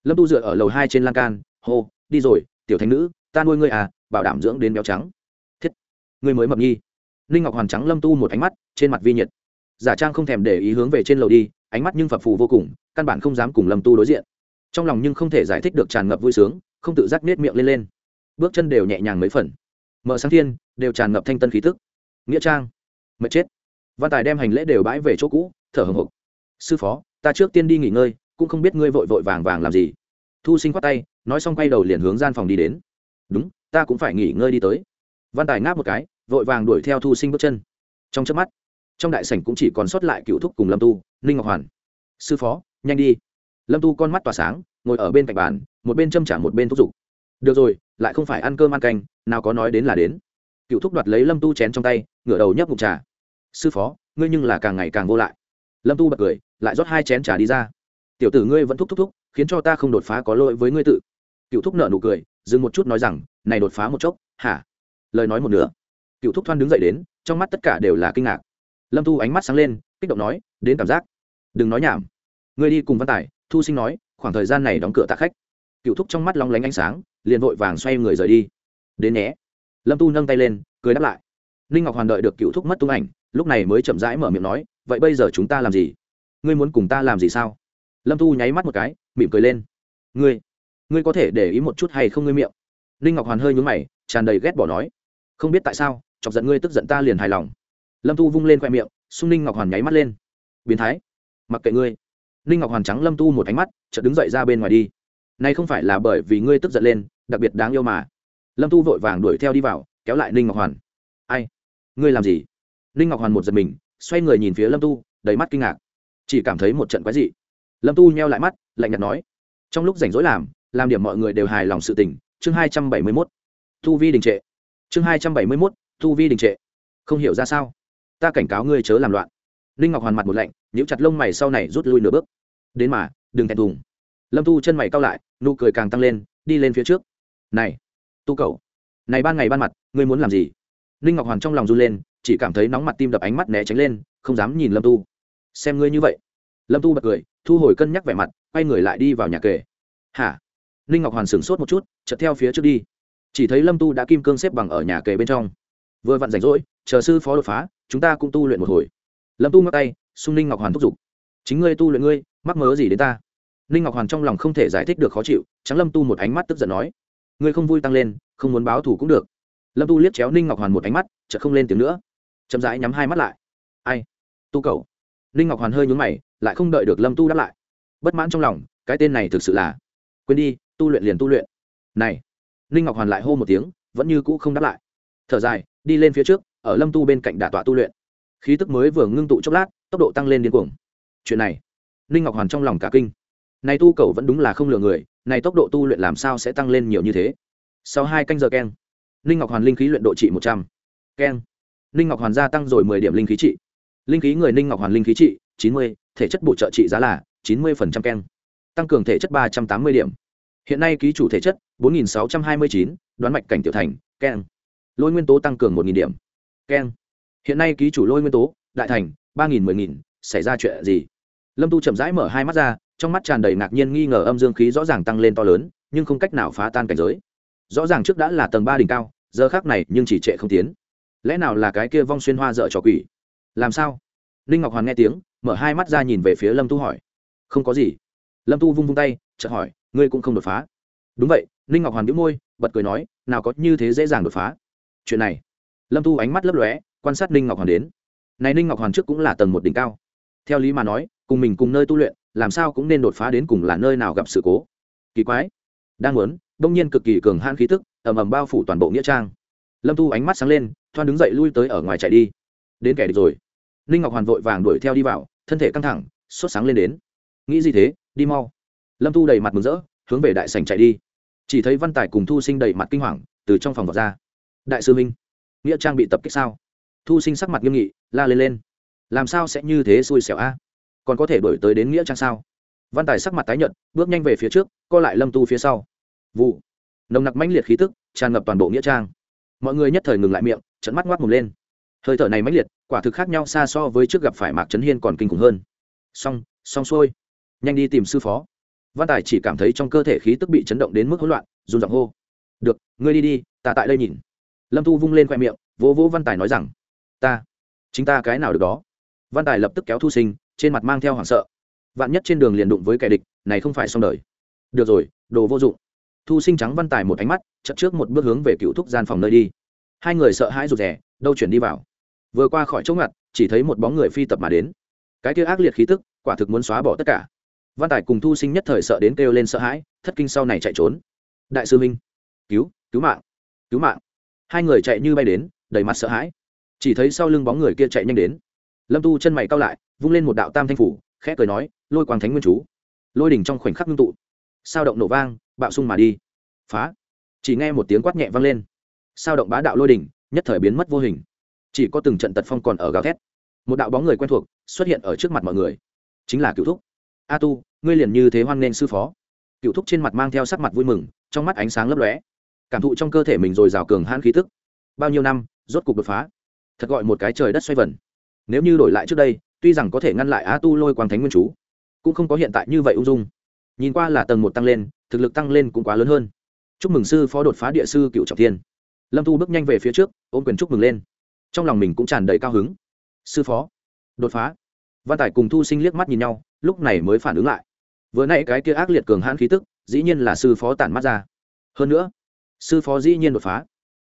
Lâm tu dựa ở lầu hai trên lan can, hô, đi rồi, tiểu thánh nữ, ta nuôi ngươi à bảo đảm dưỡng đến béo trắng ngươi mới mập nhi. Ninh ngọc hoàn trắng lâm tu một ánh mắt, trên mặt vi nhiệt. Giả trang không thèm để ý hướng về trên lầu đi, ánh mắt nhưng phập phù vô cùng, căn bản không dám cùng lâm tu đối diện. Trong lòng nhưng không thể giải thích được tràn ngập vui sướng, không tự giác nết miệng lên lên. Bước chân đều nhẹ nhàng mấy phần. Mở sáng thiên, đều tràn ngập thanh tân khí tức. Nghĩa trang, mệt chết. Văn tài đem hành lễ đều bãi về chỗ cũ, thở hồng hộc. Sư phó, ta trước tiên đi nghỉ ngơi, cũng không biết ngươi vội vội vàng vàng làm gì. Thu sinh khoát tay, nói xong quay đầu liền hướng gian phòng đi đến. Đúng, ta cũng phải nghỉ ngơi đi tới. Văn tài ngáp một cái vội vàng đuổi theo thu sinh bước chân. Trong trước mắt, trong đại sảnh cũng chỉ còn sót lại cựu thúc cùng lâm tu, ninh ngọc hoàn. Sư phó, nhanh đi. Lâm tu con mắt tỏa sáng, ngồi ở bên cạnh bàn, một bên châm trả một bên thúc giục. Được rồi, lại không phải ăn cơm ăn canh, nào có nói đến là đến. Cựu thúc đoạt lấy lâm tu chén trong tay, ngửa đầu nhấp mục trà. Sư phó, ngươi nhưng là càng ngày càng vô lại. Lâm tu bật cười, lại rót hai chén trà đi ra. Tiểu tử ngươi vẫn thúc thúc thúc, khiến cho ta không đột phá có lỗi với ngươi tự. Cựu thúc nợ nụ cười, dừng một chút nói rằng, này đột phá một chốc, hả? Lời nói một nửa cựu thúc thoan đứng dậy đến, trong mắt tất cả đều là kinh ngạc. Lâm Thu ánh mắt sáng lên, kích động nói, đến cảm giác. Đừng nói nhảm. Ngươi đi cùng văn tài, thu sinh nói, khoảng thời gian này đóng cửa tạ khách. Cựu thúc trong mắt long lánh ánh sáng, liền vội vàng xoay người rời đi. Đến nhé. Lâm tu nâng tay lên, cười đáp lại. Ninh ngọc hoàn đợi được cựu thúc mất tung ảnh, lúc này mới chậm rãi mở miệng nói, vậy bây giờ chúng ta làm gì? Ngươi muốn cùng ta làm gì sao? Lâm tu nháy mắt một cái, mỉm cười lên. Ngươi ngươi có thể để ý một chút hay không ngươi miệng? Ninh ngọc hoàn hơi nhúng mày, tràn đầy ghét bỏ nói. Không biết tại sao chọc giận ngươi tức giận ta liền hài lòng. Lâm tu vung lên khoe miệng xung ninh ngọc hoàn nháy mắt lên. Biến thái, mặc kệ ngươi. Ninh ngọc hoàn trắng lâm tu một ánh mắt, chợt đứng dậy ra bên ngoài đi. Nay không phải là bởi vì ngươi tức giận lên, đặc biệt đáng yêu mà. Lâm tu vội vàng đuổi theo đi vào, kéo lại ninh ngọc hoàn. Ai? Ngươi làm gì? Ninh ngọc hoàn một giật mình, xoay người nhìn phía lâm tu đầy mắt kinh ngạc. Chỉ cảm thấy một trận quái dị. Lâm tu nheo lại mắt, lạnh nhạt nói. Trong lúc rảnh rỗi làm làm điểm mọi người đều hài lòng sự tình, chương hai trăm bảy mươi mốt. Thu vi đình trệ. Chương hai trăm bảy mươi mốt Tu vi đình trệ. Không hiểu ra sao? Ta cảnh cáo ngươi chớ làm loạn. Ninh ngọc hoàn mặt một lạnh, nhíu chặt lông mày sau này rút lui nửa bước. Đến mà, đừng thẹn thùng. Lâm tu chân mày cao lại, nụ cười càng tăng lên, đi lên phía trước. Này, tu cầu này ban ngày ban mặt, ngươi muốn làm gì? Ninh ngọc hoàn trong lòng run lên, chỉ cảm thấy nóng mặt tim đập ánh mắt né tránh lên, không dám nhìn lâm tu. Xem ngươi như vậy. Lâm tu bật cười, thu hồi cân nhắc vẻ mặt, quay người lại đi vào nhà kề. Hả? Ninh ngọc hoàn sửng sốt một chút, chợt theo phía trước đi. Chỉ thấy lâm tu đã kim cương xếp bằng ở nhà kề bên trong vừa vặn rảnh rỗi, chờ sư phó đột phá, chúng ta cũng tu luyện một hồi. Lâm tu ngắt tay, xung ninh ngọc hoàn thúc giục. Chính ngươi tu luyện ngươi, mắc mớ gì đến ta? Ninh ngọc hoàn trong lòng không thể giải thích được khó chịu, trắng lâm tu một ánh mắt tức giận nói. Ngươi không vui tăng lên, không muốn báo thù cũng được. Lâm tu liếc chéo ninh ngọc hoàn một ánh mắt, chợt không lên tiếng nữa. Chậm rãi nhắm hai mắt lại. Ai? Tu cầu ninh ngọc hoàn hơi nhún mày, lại không đợi được lâm tu đáp lại. Bất mãn trong lòng, cái tên này thực sự là quên đi, tu luyện liền tu luyện. Này. Ninh ngọc hoàn lại hô một tiếng, vẫn như cũ không đáp lại. Thở dài đi lên phía trước, ở lâm tu bên cạnh đả tọa tu luyện. Khí tức mới vừa ngưng tụ chốc lát, tốc độ tăng lên điên cuồng. Chuyện này, ninh ngọc hoàn trong lòng cả kinh. Này tu cầu vẫn đúng là không lừa người, này tốc độ tu luyện làm sao sẽ tăng lên nhiều như thế? Sau hai canh giờ keng, ninh ngọc hoàn linh khí luyện độ trị một trăm. Keng, ninh ngọc hoàn gia tăng rồi mười điểm linh khí trị. Linh khí người ninh ngọc hoàn linh khí trị, chín mươi, thể chất bổ trợ trị giá là chín mươi phần trăm keng, tăng cường thể chất ba trăm tám mươi điểm. Hiện nay ký chủ thể chất bốn nghìn sáu trăm hai mươi chín, đoán mạch cảnh tiểu thành, keng lôi nguyên tố tăng cường một điểm. Keng. Hiện nay ký chủ lôi nguyên tố, đại thành, ba nghìn, mười nghìn, xảy ra chuyện gì? Lâm tu chậm rãi mở hai mắt ra, trong mắt tràn đầy ngạc nhiên nghi ngờ âm dương khí rõ ràng tăng lên to lớn, nhưng không cách nào phá tan cảnh giới. Rõ ràng trước đã là tầng ba đỉnh cao, giờ khác này nhưng chỉ trệ không tiến. Lẽ nào là cái kia vong xuyên hoa dợ trò quỷ? Làm sao? Ninh ngọc hoàn nghe tiếng, mở hai mắt ra nhìn về phía lâm tu hỏi. Không có gì. Lâm tu vung vung tay, chợt hỏi, ngươi cũng không đột phá. Đúng vậy, ninh ngọc hoàn đĩu môi, bật cười nói, nào có như thế dễ dàng đột phá chuyện này. Lâm thu ánh mắt lấp lóe, quan sát ninh ngọc hoàn đến. Này ninh ngọc hoàn trước cũng là tầng một đỉnh cao. Theo lý mà nói, cùng mình cùng nơi tu luyện, làm sao cũng nên đột phá đến cùng là nơi nào gặp sự cố. Kỳ quái. Đang muốn, đông nhiên cực kỳ cường han khí tức, ầm ầm bao phủ toàn bộ nghĩa trang. Lâm thu ánh mắt sáng lên, thoan đứng dậy lui tới ở ngoài chạy đi. Đến kẻ địch rồi. Ninh ngọc hoàn vội vàng đuổi theo đi vào, thân thể căng thẳng, sốt sáng lên đến. Nghĩ gì thế, đi mau. Lâm thu đầy mặt mừng rỡ, hướng về đại sành chạy đi. Chỉ thấy văn tài cùng thu sinh đầy mặt kinh hoàng, từ trong phòng vào ra đại sư minh nghĩa trang bị tập kích sao? Thu sinh sắc mặt nghiêm nghị, la lên lên. Làm sao sẽ như thế xui xẻo a? Còn có thể đổi tới đến nghĩa trang sao? Văn tài sắc mặt tái nhợt, bước nhanh về phía trước, co lại lâm tu phía sau. Vụ. Nồng nặc mãnh liệt khí tức, tràn ngập toàn bộ nghĩa trang. Mọi người nhất thời ngừng lại miệng trận mắt ngoác mồm lên. Hơi thở này mãnh liệt, quả thực khác nhau xa so với trước gặp phải mạc trấn hiên còn kinh khủng hơn. Xong xong xuôi. Nhanh đi tìm sư phó. Văn tài chỉ cảm thấy trong cơ thể khí tức bị chấn động đến mức hỗn loạn, run giọng hô. Được, ngươi đi đi, ta tại đây nhìn lâm thu vung lên khoe miệng, vỗ vỗ văn tài nói rằng, ta, chính ta cái nào được đó. Văn tài lập tức kéo thu sinh, trên mặt mang theo hoảng sợ. Vạn nhất trên đường liền đụng với kẻ địch, này không phải xong đời. Được rồi, đồ vô dụng. Thu sinh trắng văn tài một ánh mắt chậm trước một bước hướng về cựu thúc gian phòng nơi đi. Hai người sợ hãi rụt rè, đâu chuyển đi vào. Vừa qua khỏi chỗ ngặt, chỉ thấy một bóng người phi tập mà đến. Cái kia ác liệt khí tức, quả thực muốn xóa bỏ tất cả. Văn tài cùng thu sinh nhất thời sợ đến kêu lên sợ hãi, thất kinh sau này chạy trốn. Đại sư minh, cứu cứu mạng cứu mạng hai người chạy như bay đến, đầy mặt sợ hãi. Chỉ thấy sau lưng bóng người kia chạy nhanh đến. Lâm tu chân mày cao lại, vung lên một đạo tam thanh phủ, khẽ cười nói, lôi quang thánh nguyên chú. Lôi đỉnh trong khoảnh khắc ngưng tụ. Sao động nổ vang, bạo sung mà đi. Phá. Chỉ nghe một tiếng quát nhẹ vang lên. Sao động bá đạo lôi đỉnh, nhất thời biến mất vô hình. Chỉ có từng trận tật phong còn ở gào thét. Một đạo bóng người quen thuộc xuất hiện ở trước mặt mọi người. Chính là cựu thúc. A tu, ngươi liền như thế hoan nghênh sư phó. Cựu thúc trên mặt mang theo sắc mặt vui mừng, trong mắt ánh sáng lấp lóe cảm thụ trong cơ thể mình rồi rào cường hãn khí tức. Bao nhiêu năm, rốt cục đột phá. Thật gọi một cái trời đất xoay vần. Nếu như đổi lại trước đây, tuy rằng có thể ngăn lại Á tu lôi quang thánh nguyên chú, cũng không có hiện tại như vậy ung dung. Nhìn qua là tầng một tăng lên, thực lực tăng lên cũng quá lớn hơn. Chúc mừng sư phó đột phá địa sư cựu trọng thiên. Lâm thu bước nhanh về phía trước, ôm quyền chúc mừng lên. Trong lòng mình cũng tràn đầy cao hứng. Sư phó, đột phá. Văn tài cùng thu sinh liếc mắt nhìn nhau, lúc này mới phản ứng lại. Vừa n ã y cái kia ác liệt cường hãn khí tức, dĩ nhiên là sư phó tản mắt ra. Hơn nữa sư phó dĩ nhiên đột phá.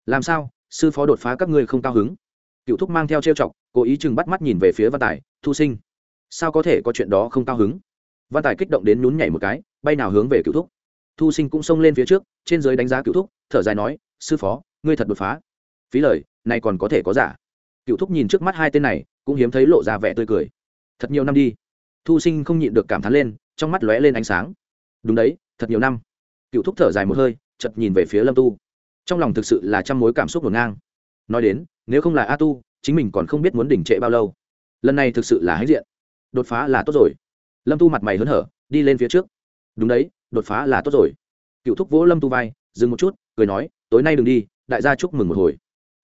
Làm sao? Sư phó đột phá các ngươi không cao hứng? Cựu thúc mang theo trêu chọc, cố ý chừng bắt mắt nhìn về phía văn tài, thu sinh, sao có thể có chuyện đó không cao hứng? Văn tài kích động đến nhún nhảy một cái, bay nào hướng về cựu thúc. Thu sinh cũng xông lên phía trước, trên giới đánh giá cựu thúc, thở dài nói, sư phó, ngươi thật đột phá. Phí lời, này còn có thể có giả. Cựu thúc nhìn trước mắt hai tên này, cũng hiếm thấy lộ ra vẻ tươi cười. Thật nhiều năm đi. Thu sinh không nhịn được cảm thán lên, trong mắt lóe lên ánh sáng. Đúng đấy, thật nhiều năm. Cựu thúc thở dài một hơi chật nhìn về phía lâm tu. Trong lòng thực sự là trăm mối cảm xúc ngổn ngang. Nói đến, nếu không là a tu, chính mình còn không biết muốn đỉnh trệ bao lâu. Lần này thực sự là hãnh diện. Đột phá là tốt rồi. Lâm tu mặt mày hớn hở, đi lên phía trước. Đúng đấy, đột phá là tốt rồi. Cựu thúc vỗ lâm tu vai, dừng một chút, cười nói, tối nay đừng đi, đại gia chúc mừng một hồi.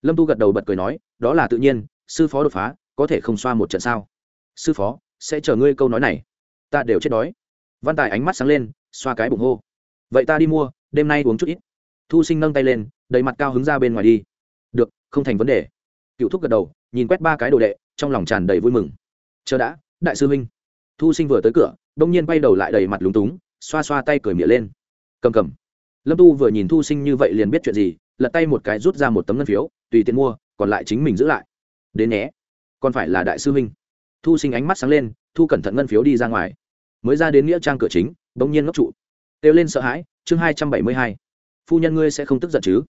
Lâm tu gật đầu bật cười nói, đó là tự nhiên, sư phó đột phá, có thể không xoa một trận sao? Sư phó, sẽ chờ ngươi câu nói này. Ta đều chết đói. Văn tài ánh mắt sáng lên, xoa cái bụng hô. Vậy ta đi mua đêm nay uống chút ít. Thu sinh nâng tay lên, đầy mặt cao hứng ra bên ngoài đi. Được, không thành vấn đề. Cựu thúc gật đầu, nhìn quét ba cái đồ đệ, trong lòng tràn đầy vui mừng. Chờ đã, đại sư huynh. Thu sinh vừa tới cửa, đông nhiên bay đầu lại đầy mặt lúng túng, xoa xoa tay cười mịa lên. Cầm cầm. Lâm tu vừa nhìn thu sinh như vậy liền biết chuyện gì, lật tay một cái rút ra một tấm ngân phiếu, tùy tiện mua, còn lại chính mình giữ lại. Đến nhé. Còn phải là đại sư huynh. Thu sinh ánh mắt sáng lên, thu cẩn thận ngân phiếu đi ra ngoài. Mới ra đến nghĩa trang cửa chính bỗng nhiên ngốc trụ. Kêu lên sợ hãi chương hai trăm bảy mươi hai, phu nhân ngươi sẽ không tức giận chứ?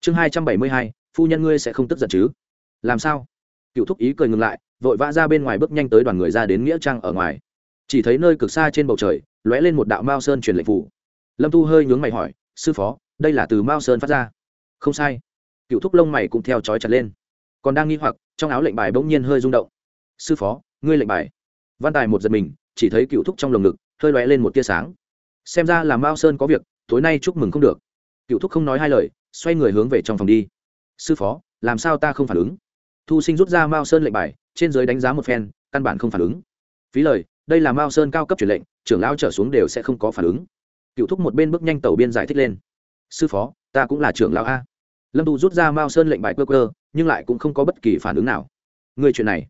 chương hai trăm bảy mươi hai, phu nhân ngươi sẽ không tức giận chứ? làm sao? cựu thúc ý cười ngừng lại, vội vã ra bên ngoài bước nhanh tới đoàn người ra đến nghĩa trang ở ngoài. chỉ thấy nơi cực xa trên bầu trời, lóe lên một đạo mao sơn truyền lệnh phủ. lâm tu hơi nhướng mày hỏi, sư phó, đây là từ mao sơn phát ra? không sai. cựu thúc lông mày cũng theo chói chặt lên. còn đang nghi hoặc, trong áo lệnh bài bỗng nhiên hơi rung động. sư phó, ngươi lệnh bài. văn tài một giật mình, chỉ thấy cựu thúc trong lồng ngực, hơi lóe lên một tia sáng. xem ra là mao sơn có việc tối nay chúc mừng không được. Cựu thúc không nói hai lời, xoay người hướng về trong phòng đi. Sư phó, làm sao ta không phản ứng? Thu sinh rút ra mao sơn lệnh bài, trên giới đánh giá một phen, căn bản không phản ứng. Phí lời, đây là mao sơn cao cấp truyền lệnh, trưởng lão trở xuống đều sẽ không có phản ứng. Cựu thúc một bên bước nhanh tàu biên giải thích lên. Sư phó, ta cũng là trưởng lão a. Lâm tu rút ra mao sơn lệnh bài cơ cơ nhưng lại cũng không có bất kỳ phản ứng nào. Người chuyện này.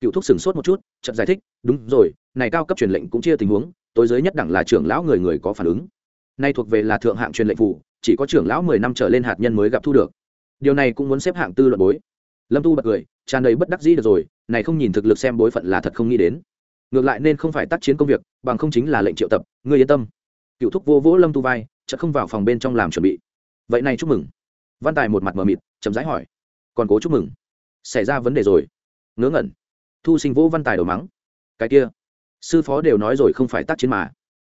Cựu thúc sửng sốt một chút chậm giải thích, đúng rồi, này cao cấp truyền lệnh cũng chia tình huống, tối giới nhất đẳng là trưởng lão người người có phản ứng nay thuộc về là thượng hạng truyền lệnh phủ, chỉ có trưởng lão mười năm trở lên hạt nhân mới gặp thu được. Điều này cũng muốn xếp hạng tư luận bối. Lâm tu bật cười, tràn đầy bất đắc dĩ được rồi, này không nhìn thực lực xem bối phận là thật không nghĩ đến. Ngược lại nên không phải tác chiến công việc, bằng không chính là lệnh triệu tập, ngươi yên tâm. Cựu thúc vô vỗ lâm tu vai, chợt không vào phòng bên trong làm chuẩn bị. Vậy này chúc mừng. Văn tài một mặt mờ mịt, chậm rãi hỏi. Còn cố chúc mừng. Xảy ra vấn đề rồi. Ngớ ngẩn. Thu sinh vỗ văn tài đầu mắng. Cái kia. Sư phó đều nói rồi không phải tác chiến mà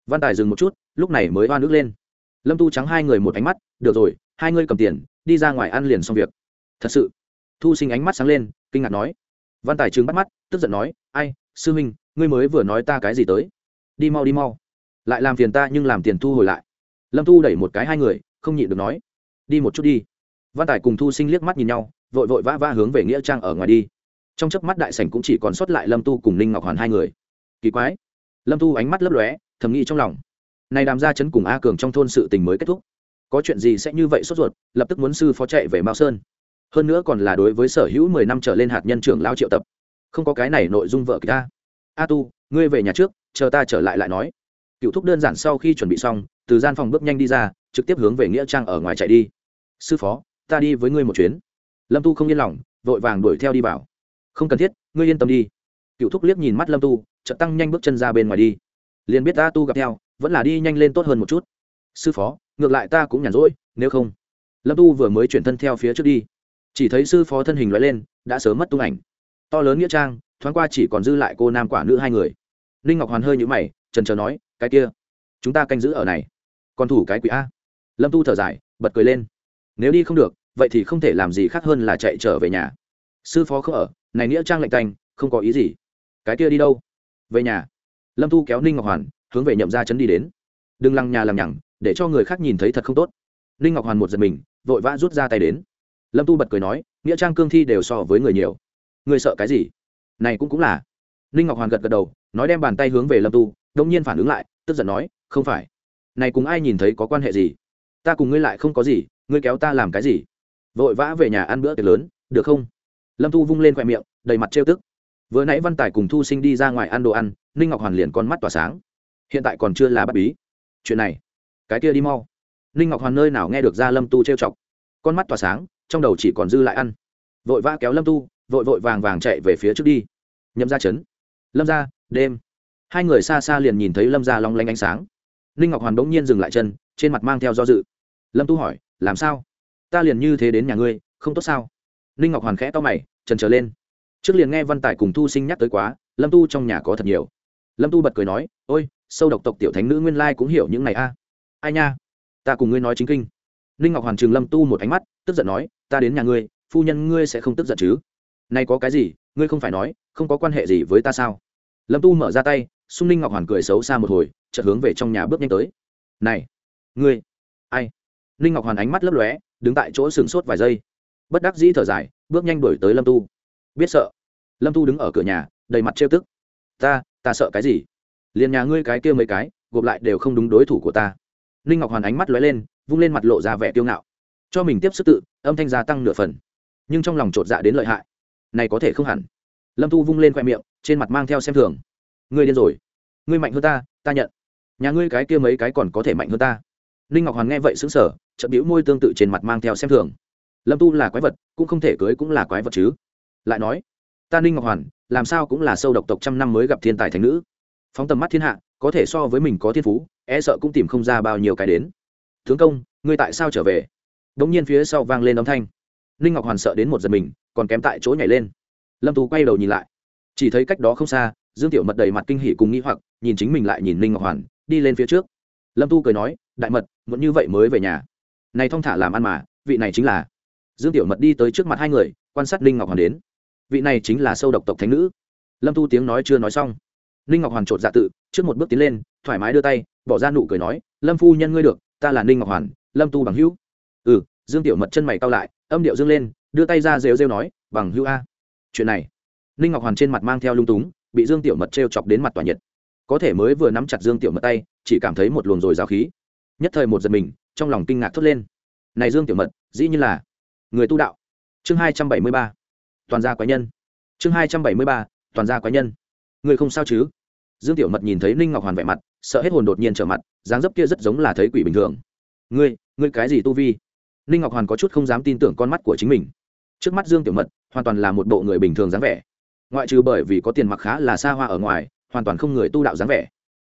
văn tài dừng một chút, lúc này mới oan nước lên. Lâm tu trắng hai người một ánh mắt, được rồi, hai ngươi cầm tiền, đi ra ngoài ăn liền xong việc. Thật sự? Thu sinh ánh mắt sáng lên, kinh ngạc nói. Văn tài trừng bắt mắt, tức giận nói, ai, sư huynh, ngươi mới vừa nói ta cái gì tới? Đi mau đi mau. Lại làm phiền ta nhưng làm tiền thu hồi lại. Lâm thu đẩy một cái hai người, không nhịn được nói, đi một chút đi. Văn tài cùng thu sinh liếc mắt nhìn nhau, vội vội vã vã hướng về nghĩa trang ở ngoài đi. Trong chớp mắt đại sảnh cũng chỉ còn sót lại lâm tu cùng ninh ngọc hoàn hai người. Kỳ quái. Lâm tu ánh mắt lấp lóe thầm nghĩ trong lòng. Này đàm gia chấn cùng a cường trong thôn sự tình mới kết thúc. Có chuyện gì sẽ như vậy sốt ruột, lập tức muốn sư phó chạy về mao sơn. Hơn nữa còn là đối với sở hữu mười năm trở lên hạt nhân trưởng lao triệu tập. Không có cái này nội dung vợ kịch ta. A tu, ngươi về nhà trước, chờ ta trở lại lại nói. Cựu thúc đơn giản sau khi chuẩn bị xong, từ gian phòng bước nhanh đi ra, trực tiếp hướng về nghĩa trang ở ngoài chạy đi. Sư phó, ta đi với ngươi một chuyến. Lâm tu không yên lòng, vội vàng đuổi theo đi vào. Không cần thiết, ngươi yên tâm đi. Cựu thúc liếc nhìn mắt lâm tu, chợt tăng nhanh bước chân ra bên ngoài đi liền biết ta tu gặp theo, vẫn là đi nhanh lên tốt hơn một chút. Sư phó, ngược lại ta cũng nhàn rỗi, nếu không. Lâm tu vừa mới chuyển thân theo phía trước đi. Chỉ thấy sư phó thân hình loại lên, đã sớm mất tung ảnh. To lớn nghĩa trang, thoáng qua chỉ còn dư lại cô nam quả nữ hai người. Ninh ngọc hoàn hơi nhũ mày, trần trờ nói, cái kia, chúng ta canh giữ ở này. Còn thủ cái quỷ a. Lâm tu thở dài, bật cười lên. Nếu đi không được, vậy thì không thể làm gì khác hơn là chạy trở về nhà. Sư phó không ở, này nghĩa trang lạnh tanh không có ý gì. Cái kia đi đâu? Về nhà lâm Thu kéo ninh ngọc hoàn, hướng về nhậm ra chấn đi đến. Đừng lăng nhà làm nhằng, để cho người khác nhìn thấy thật không tốt. Ninh ngọc hoàn một giật mình, vội vã rút ra tay đến. Lâm tu bật cười nói, nghĩa trang cương thi đều so với người nhiều. Người sợ cái gì? Này cũng cũng là. Ninh ngọc hoàn gật gật đầu, nói đem bàn tay hướng về lâm tu đông nhiên phản ứng lại, tức giận nói, không phải. Này cùng ai nhìn thấy có quan hệ gì? Ta cùng ngươi lại không có gì, ngươi kéo ta làm cái gì? Vội vã về nhà ăn bữa tiệc lớn, được không? Lâm tu vung lên khoe miệng, đầy mặt trêu tức. Vừa nãy văn tài cùng thu sinh đi ra ngoài ăn đồ ăn ninh ngọc hoàn liền con mắt tỏa sáng. Hiện tại còn chưa là bắt bí. Chuyện này, cái kia đi mau. Ninh ngọc hoàn nơi nào nghe được ra lâm tu trêu chọc. Con mắt tỏa sáng, trong đầu chỉ còn dư lại ăn. Vội vã kéo lâm tu, vội vội vàng vàng chạy về phía trước đi. Nhậm ra chấn. Lâm ra đêm. Hai người xa xa liền nhìn thấy lâm ra long lanh ánh sáng. Ninh ngọc hoàn bỗng nhiên dừng lại chân, trên mặt mang theo do dự. Lâm tu hỏi, làm sao? Ta liền như thế đến nhà ngươi, không tốt sao? Ninh ngọc hoàn khẽ to mày, trần trở lên. Trước liền nghe văn tài cùng thu sinh nhắc tới quá, lâm tu trong nhà có thật nhiều lâm tu bật cười nói, ôi, sâu độc tộc tiểu thánh nữ nguyên lai cũng hiểu những này a. Ai nha, ta cùng ngươi nói chính kinh. Ninh ngọc hoàn trường lâm tu một ánh mắt, tức giận nói, ta đến nhà ngươi, phu nhân ngươi sẽ không tức giận chứ? Nay có cái gì, ngươi không phải nói, không có quan hệ gì với ta sao? Lâm tu mở ra tay, xung ninh ngọc hoàn cười xấu xa một hồi, chợt hướng về trong nhà bước nhanh tới. Này, ngươi, ai? Ninh ngọc hoàn ánh mắt lấp lóe, đứng tại chỗ sừng sốt vài giây. Bất đắc dĩ thở dài, bước nhanh đuổi tới lâm tu. Biết sợ. Lâm tu đứng ở cửa nhà, đầy mặt trêu tức ta ta sợ cái gì? Liền nhà ngươi cái kia mấy cái, gộp lại đều không đúng đối thủ của ta. Ninh ngọc hoàn ánh mắt lóe lên, vung lên mặt lộ ra vẻ kiêu ngạo. Cho mình tiếp sức tự, âm thanh gia tăng nửa phần. Nhưng trong lòng chột dạ đến lợi hại. Này có thể không hẳn. Lâm Thu vung lên khoe miệng, trên mặt mang theo xem thường. Ngươi điên rồi. Ngươi mạnh hơn ta ta nhận. Nhà ngươi cái kia mấy cái còn có thể mạnh hơn ta. Ninh ngọc hoàn nghe vậy xứng sở chậm bĩu môi tương tự trên mặt mang theo xem thường. Lâm tu là quái vật, cũng không thể cưới cũng là quái vật chứ. Lại nói, ta ninh ngọc hoàn làm sao cũng là sâu độc tộc trăm năm mới gặp thiên tài thành nữ. Phóng tầm mắt thiên hạ, có thể so với mình có thiên phú e sợ cũng tìm không ra bao nhiêu cái đến. Tướng công, ngươi tại sao trở về? Đ ỗ n g nhiên phía sau vang lên âm thanh. Ninh ngọc hoàn sợ đến một giật mình, còn kém tại chỗ nhảy lên. Lâm tú quay đầu nhìn lại. Chỉ thấy cách đó không xa, dương tiểu mật đầy mặt kinh hỉ cùng nghĩ hoặc, nhìn chính mình lại nhìn ninh ngọc hoàn, đi lên phía trước. Lâm tu cười nói, đại mật, muốn như vậy mới về nhà. Này thong thả làm ăn mà, vị này chính là. Dương tiểu mật đi tới trước mặt hai người, quan sát ninh ngọc hoàn đến vị này chính là sâu độc tộc thánh nữ. Lâm tu tiếng nói chưa nói xong, ninh ngọc hoàn chột dạ tự, trước một bước tiến lên, thoải mái đưa tay, bỏ ra nụ cười nói, lâm phu nhân ngươi được, ta là ninh ngọc hoàn, lâm tu bằng hữu. Ừ dương tiểu mật chân mày cao lại, âm điệu dương lên, đưa tay ra rêu rêu nói, bằng hữu a. Chuyện này, ninh ngọc hoàn trên mặt mang theo lung túng, bị dương tiểu mật t r e o chọc đến mặt tỏa nhiệt. Có thể mới vừa nắm chặt dương tiểu mật tay, chỉ cảm thấy một luồng rồi giáo khí. Nhất thời một giật mình, trong lòng kinh ngạc thốt lên. Này dương tiểu mật, dĩ như là người tu đạo. Chương hai trăm bảy mươi ba toàn gia quái nhân. Chương hai trăm bảy mươi ba, toàn gia quái nhân. Người không sao chứ? Dương tiểu mật nhìn thấy ninh ngọc hoàn vẻ mặt, sợ hết hồn đột nhiên trở mặt, dáng dấp kia rất giống là thấy quỷ bình thường. Ngươi ngươi cái gì tu vi? Ninh ngọc hoàn có chút không dám tin tưởng con mắt của chính mình. Trước mắt dương tiểu mật, hoàn toàn là một bộ người bình thường dáng vẻ. Ngoại trừ bởi vì có tiền mặc khá là xa hoa ở ngoài, hoàn toàn không người tu đạo dáng vẻ.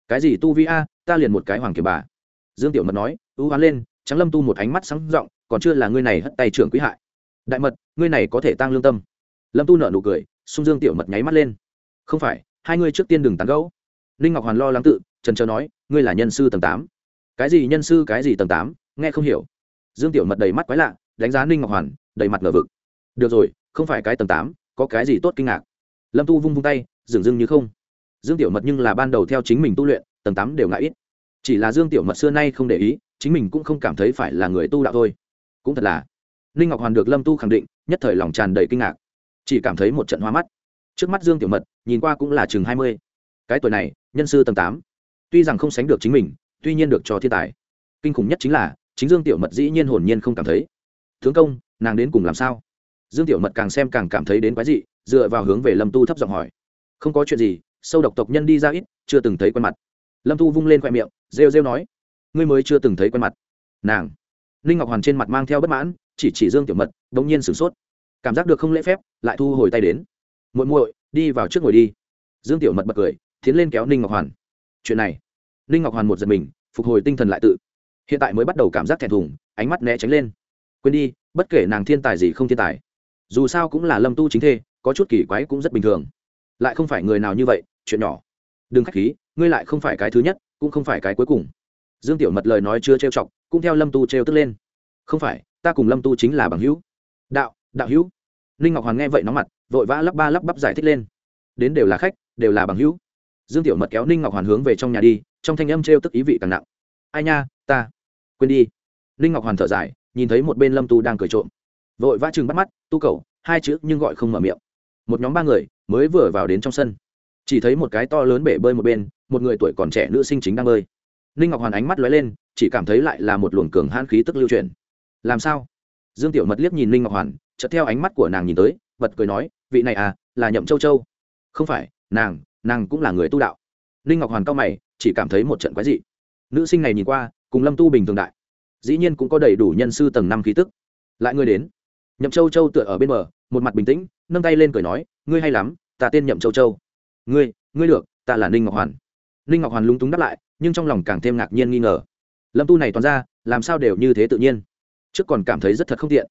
Cái gì tu vi a, ta liền một cái hoàng kiều bà. Dương tiểu mật nói, ưu hoán lên, trắng lâm tu một ánh mắt sáng r ộ n g còn chưa là ngươi này hất tay trưởng quý hại. Đại mật, ngươi này có thể tăng lương tâm lâm tu nợ nụ cười, sung dương tiểu mật nháy mắt lên. Không phải, hai ngươi trước tiên đừng tán gẫu. Ninh ngọc hoàn lo lắng tự, trần trờ nói, ngươi là nhân sư tầng tám. Cái gì nhân sư, cái gì tầng tám, nghe không hiểu. Dương tiểu mật đầy mắt quái lạ, đánh giá ninh ngọc hoàn, đầy mặt ngờ vực. Được rồi, không phải cái tầng tám, có cái gì tốt kinh ngạc? Lâm tu vung vung tay dừng dưng như không. Dương tiểu mật nhưng là ban đầu theo chính mình tu luyện, tầng tám đều ngại ít. Chỉ là dương tiểu mật xưa nay không để ý, chính mình cũng không cảm thấy phải là người tu đạo thôi. Cũng thật là. Ninh ngọc hoàn được lâm tu khẳng định, nhất thời lòng tràn đầy kinh ngạc chỉ cảm thấy một trận hoa mắt. Trước mắt dương tiểu mật, nhìn qua cũng là chừng hai mươi. Cái tuổi này, nhân sư tầng tám. Tuy rằng không sánh được chính mình, tuy nhiên được cho thiên tài. Kinh khủng nhất chính là, chính dương tiểu mật dĩ nhiên hồn nhiên không cảm thấy. Tướng công, nàng đến cùng làm sao? Dương tiểu mật càng xem càng cảm thấy đến quái dị, dựa vào hướng về lâm tu thấp giọng hỏi. Không có chuyện gì, sâu độc tộc nhân đi ra ít, chưa từng thấy quen mặt. Lâm tu vung lên khoe miệng, rêu rêu nói. Ngươi mới chưa từng thấy quen mặt. Nàng. Ninh ngọc hoàn trên mặt mang theo bất mãn, chỉ chỉ dương tiểu mật đ ỗ n g nhiên sửng sốt cảm giác được không lễ phép, lại thu hồi tay đến. Muội muội, đi vào trước ngồi đi. Dương tiểu mật bật cười, tiến lên kéo ninh ngọc hoàn. Chuyện này. Ninh ngọc hoàn một giật mình, phục hồi tinh thần lại tự. Hiện tại mới bắt đầu cảm giác thẹn thùng, ánh mắt né tránh lên. Quên đi, bất kể nàng thiên tài gì không thiên tài, dù sao cũng là lâm tu chính thê, có chút kỳ quái cũng rất bình thường. Lại không phải người nào như vậy, chuyện nhỏ. Đừng k h á c h khí, ngươi lại không phải cái thứ nhất, cũng không phải cái cuối cùng. Dương tiểu mật lời nói chưa trêu chọc, cũng theo lâm tu trêu tức lên. Không phải, ta cùng lâm tu chính là bằng hữu. Đạo đạo hữu. Ninh ngọc hoàn nghe vậy nóng mặt, vội vã lắp ba lắp bắp giải thích lên. Đến đều là khách, đều là bằng hữu. Dương tiểu mật kéo ninh ngọc hoàn hướng về trong nhà đi, trong thanh âm trêu tức ý vị càng nặng. Ai nha, ta. Quên đi. Ninh ngọc hoàn thở dài, nhìn thấy một bên lâm tu đang cười trộm. Vội vã chừng bắt mắt, tu cầu hai chữ nhưng gọi không mở miệng. Một nhóm ba người mới vừa vào đến trong sân. Chỉ thấy một cái to lớn bể bơi một bên, một người tuổi còn trẻ nữ sinh chính đang bơi. Ninh ngọc hoàn ánh mắt lóe lên, chỉ cảm thấy lại là một luồng cường hãn khí tức lưu truyền. Làm sao? Dương tiểu mật liếc nhìn ninh ngọc hoàn, chợt theo ánh mắt của nàng nhìn tới, bật cười nói, vị này à là nhậm châu châu. Không phải, nàng nàng cũng là người tu đạo. Ninh ngọc hoàn cao mày, chỉ cảm thấy một trận quái dị. Nữ sinh này nhìn qua, cùng lâm tu bình thường đại. Dĩ nhiên cũng có đầy đủ nhân sư tầng năm khí tức. Lại ngươi đến. Nhậm châu châu tựa ở bên bờ, một mặt bình tĩnh, nâng tay lên cười nói, ngươi hay lắm, ta tên nhậm châu châu. Ngươi ngươi được, ta là ninh ngọc hoàn. Ninh ngọc hoàn lúng túng đáp lại, nhưng trong lòng càng thêm ngạc nhiên nghi ngờ. Lâm tu này toàn ra, làm sao đều như thế tự nhiên? Trước còn cảm thấy rất thật không tiện.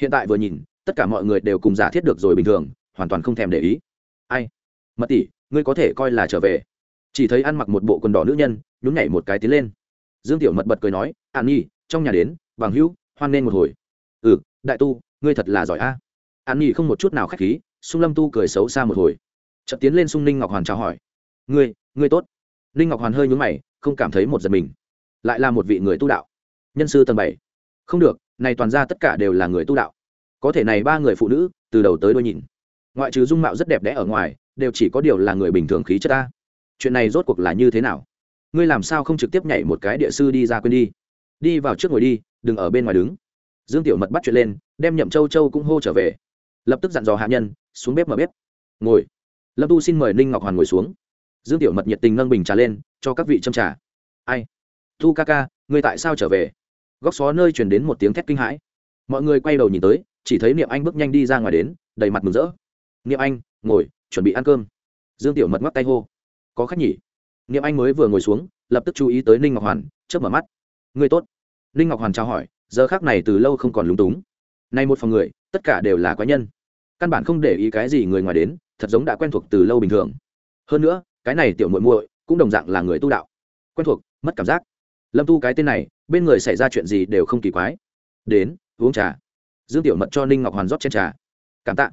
Hiện tại vừa nhìn, tất cả mọi người đều cùng giả thiết được rồi bình thường, hoàn toàn không thèm để ý. Ai? Mật tỷ, ngươi có thể coi là trở về. Chỉ thấy ăn mặc một bộ quần đỏ nữ nhân, nhún nhảy một cái tiến lên. Dương tiểu mật bật cười nói, an nhi, trong nhà đến, bằng hữu, hoan nên một hồi. Ừ đại tu, ngươi thật là giỏi a. An nhi không một chút nào k h á c h khí, sung lâm tu cười xấu xa một hồi. Chợt tiến lên sung ninh ngọc hoàn chào hỏi. Ngươi ngươi tốt. Ninh ngọc hoàn hơi nhún mày, không cảm thấy một giật mình. Lại là một vị người tu đạo. Nhân sư tầng bảy. Không được này toàn ra tất cả đều là người tu đạo. Có thể này ba người phụ nữ, từ đầu tới đôi nhìn. Ngoại trừ dung mạo rất đẹp đẽ ở ngoài, đều chỉ có điều là người bình thường khí chất ta. Chuyện này rốt cuộc là như thế nào? Ngươi làm sao không trực tiếp nhảy một cái địa sư đi ra quên đi? Đi vào trước ngồi đi, đừng ở bên ngoài đứng. Dương tiểu mật bắt chuyện lên, đem nhậm châu châu cũng hô trở về. Lập tức dặn dò hạ nhân, xuống bếp mở bếp. Ngồi. Lâm tu xin mời ninh ngọc hoàn ngồi xuống. Dương tiểu mật nhiệt tình nâng bình trà lên, cho các vị châm trà. Ai? Thu ca ca, ngươi tại sao trở về? Góc xó nơi truyền đến một tiếng thét kinh hãi. Mọi người quay đầu nhìn tới, chỉ thấy niệm anh bước nhanh đi ra ngoài đến, đầy mặt mừng rỡ. Niệm anh, ngồi, chuẩn bị ăn cơm. Dương tiểu mật ngoắc tay hô. Có khách nhỉ? Niệm anh mới vừa ngồi xuống, lập tức chú ý tới ninh ngọc hoàn, chớp mở mắt. Người tốt. Ninh ngọc hoàn trao hỏi, giờ khác này từ lâu không còn lúng túng. Nay một phòng người, tất cả đều là quái nhân. Căn bản không để ý cái gì người ngoài đến, thật giống đã quen thuộc từ lâu bình thường. Hơn nữa, cái này tiểu muội muội cũng đồng dạng là người tu đạo. Quen thuộc, mất cảm giác. Lâm tu cái tên này bên người xảy ra chuyện gì đều không kỳ quái. Đến, uống trà. Dương tiểu mật cho ninh ngọc hoàn rót trên trà. Cảm tạ.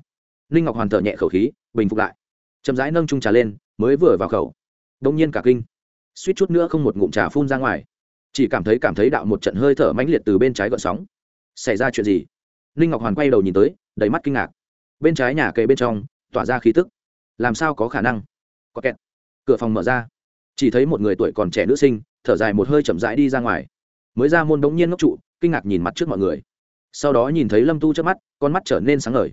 Ninh ngọc hoàn thở nhẹ khẩu khí, bình phục lại. Chậm rãi nâng trung trà lên, mới vừa vào khẩu. Đông nhiên cả kinh. Suýt chút nữa không một ngụm trà phun ra ngoài. Chỉ cảm thấy cảm thấy đạo một trận hơi thở mãnh liệt từ bên trái gợn sóng. Xảy ra chuyện gì? Ninh ngọc hoàn quay đầu nhìn tới, đầy mắt kinh ngạc. Bên trái nhà kề bên trong, tỏa ra khí tức. Làm sao có khả năng? Có kẹt. Cửa phòng mở ra. Chỉ thấy một người tuổi còn trẻ nữ sinh, thở dài một hơi chậm rãi đi ra ngoài mới ra môn đống nhiên ngốc trụ, kinh ngạc nhìn mặt trước mọi người. Sau đó nhìn thấy lâm tu trước mắt, con mắt trở nên sáng ngời.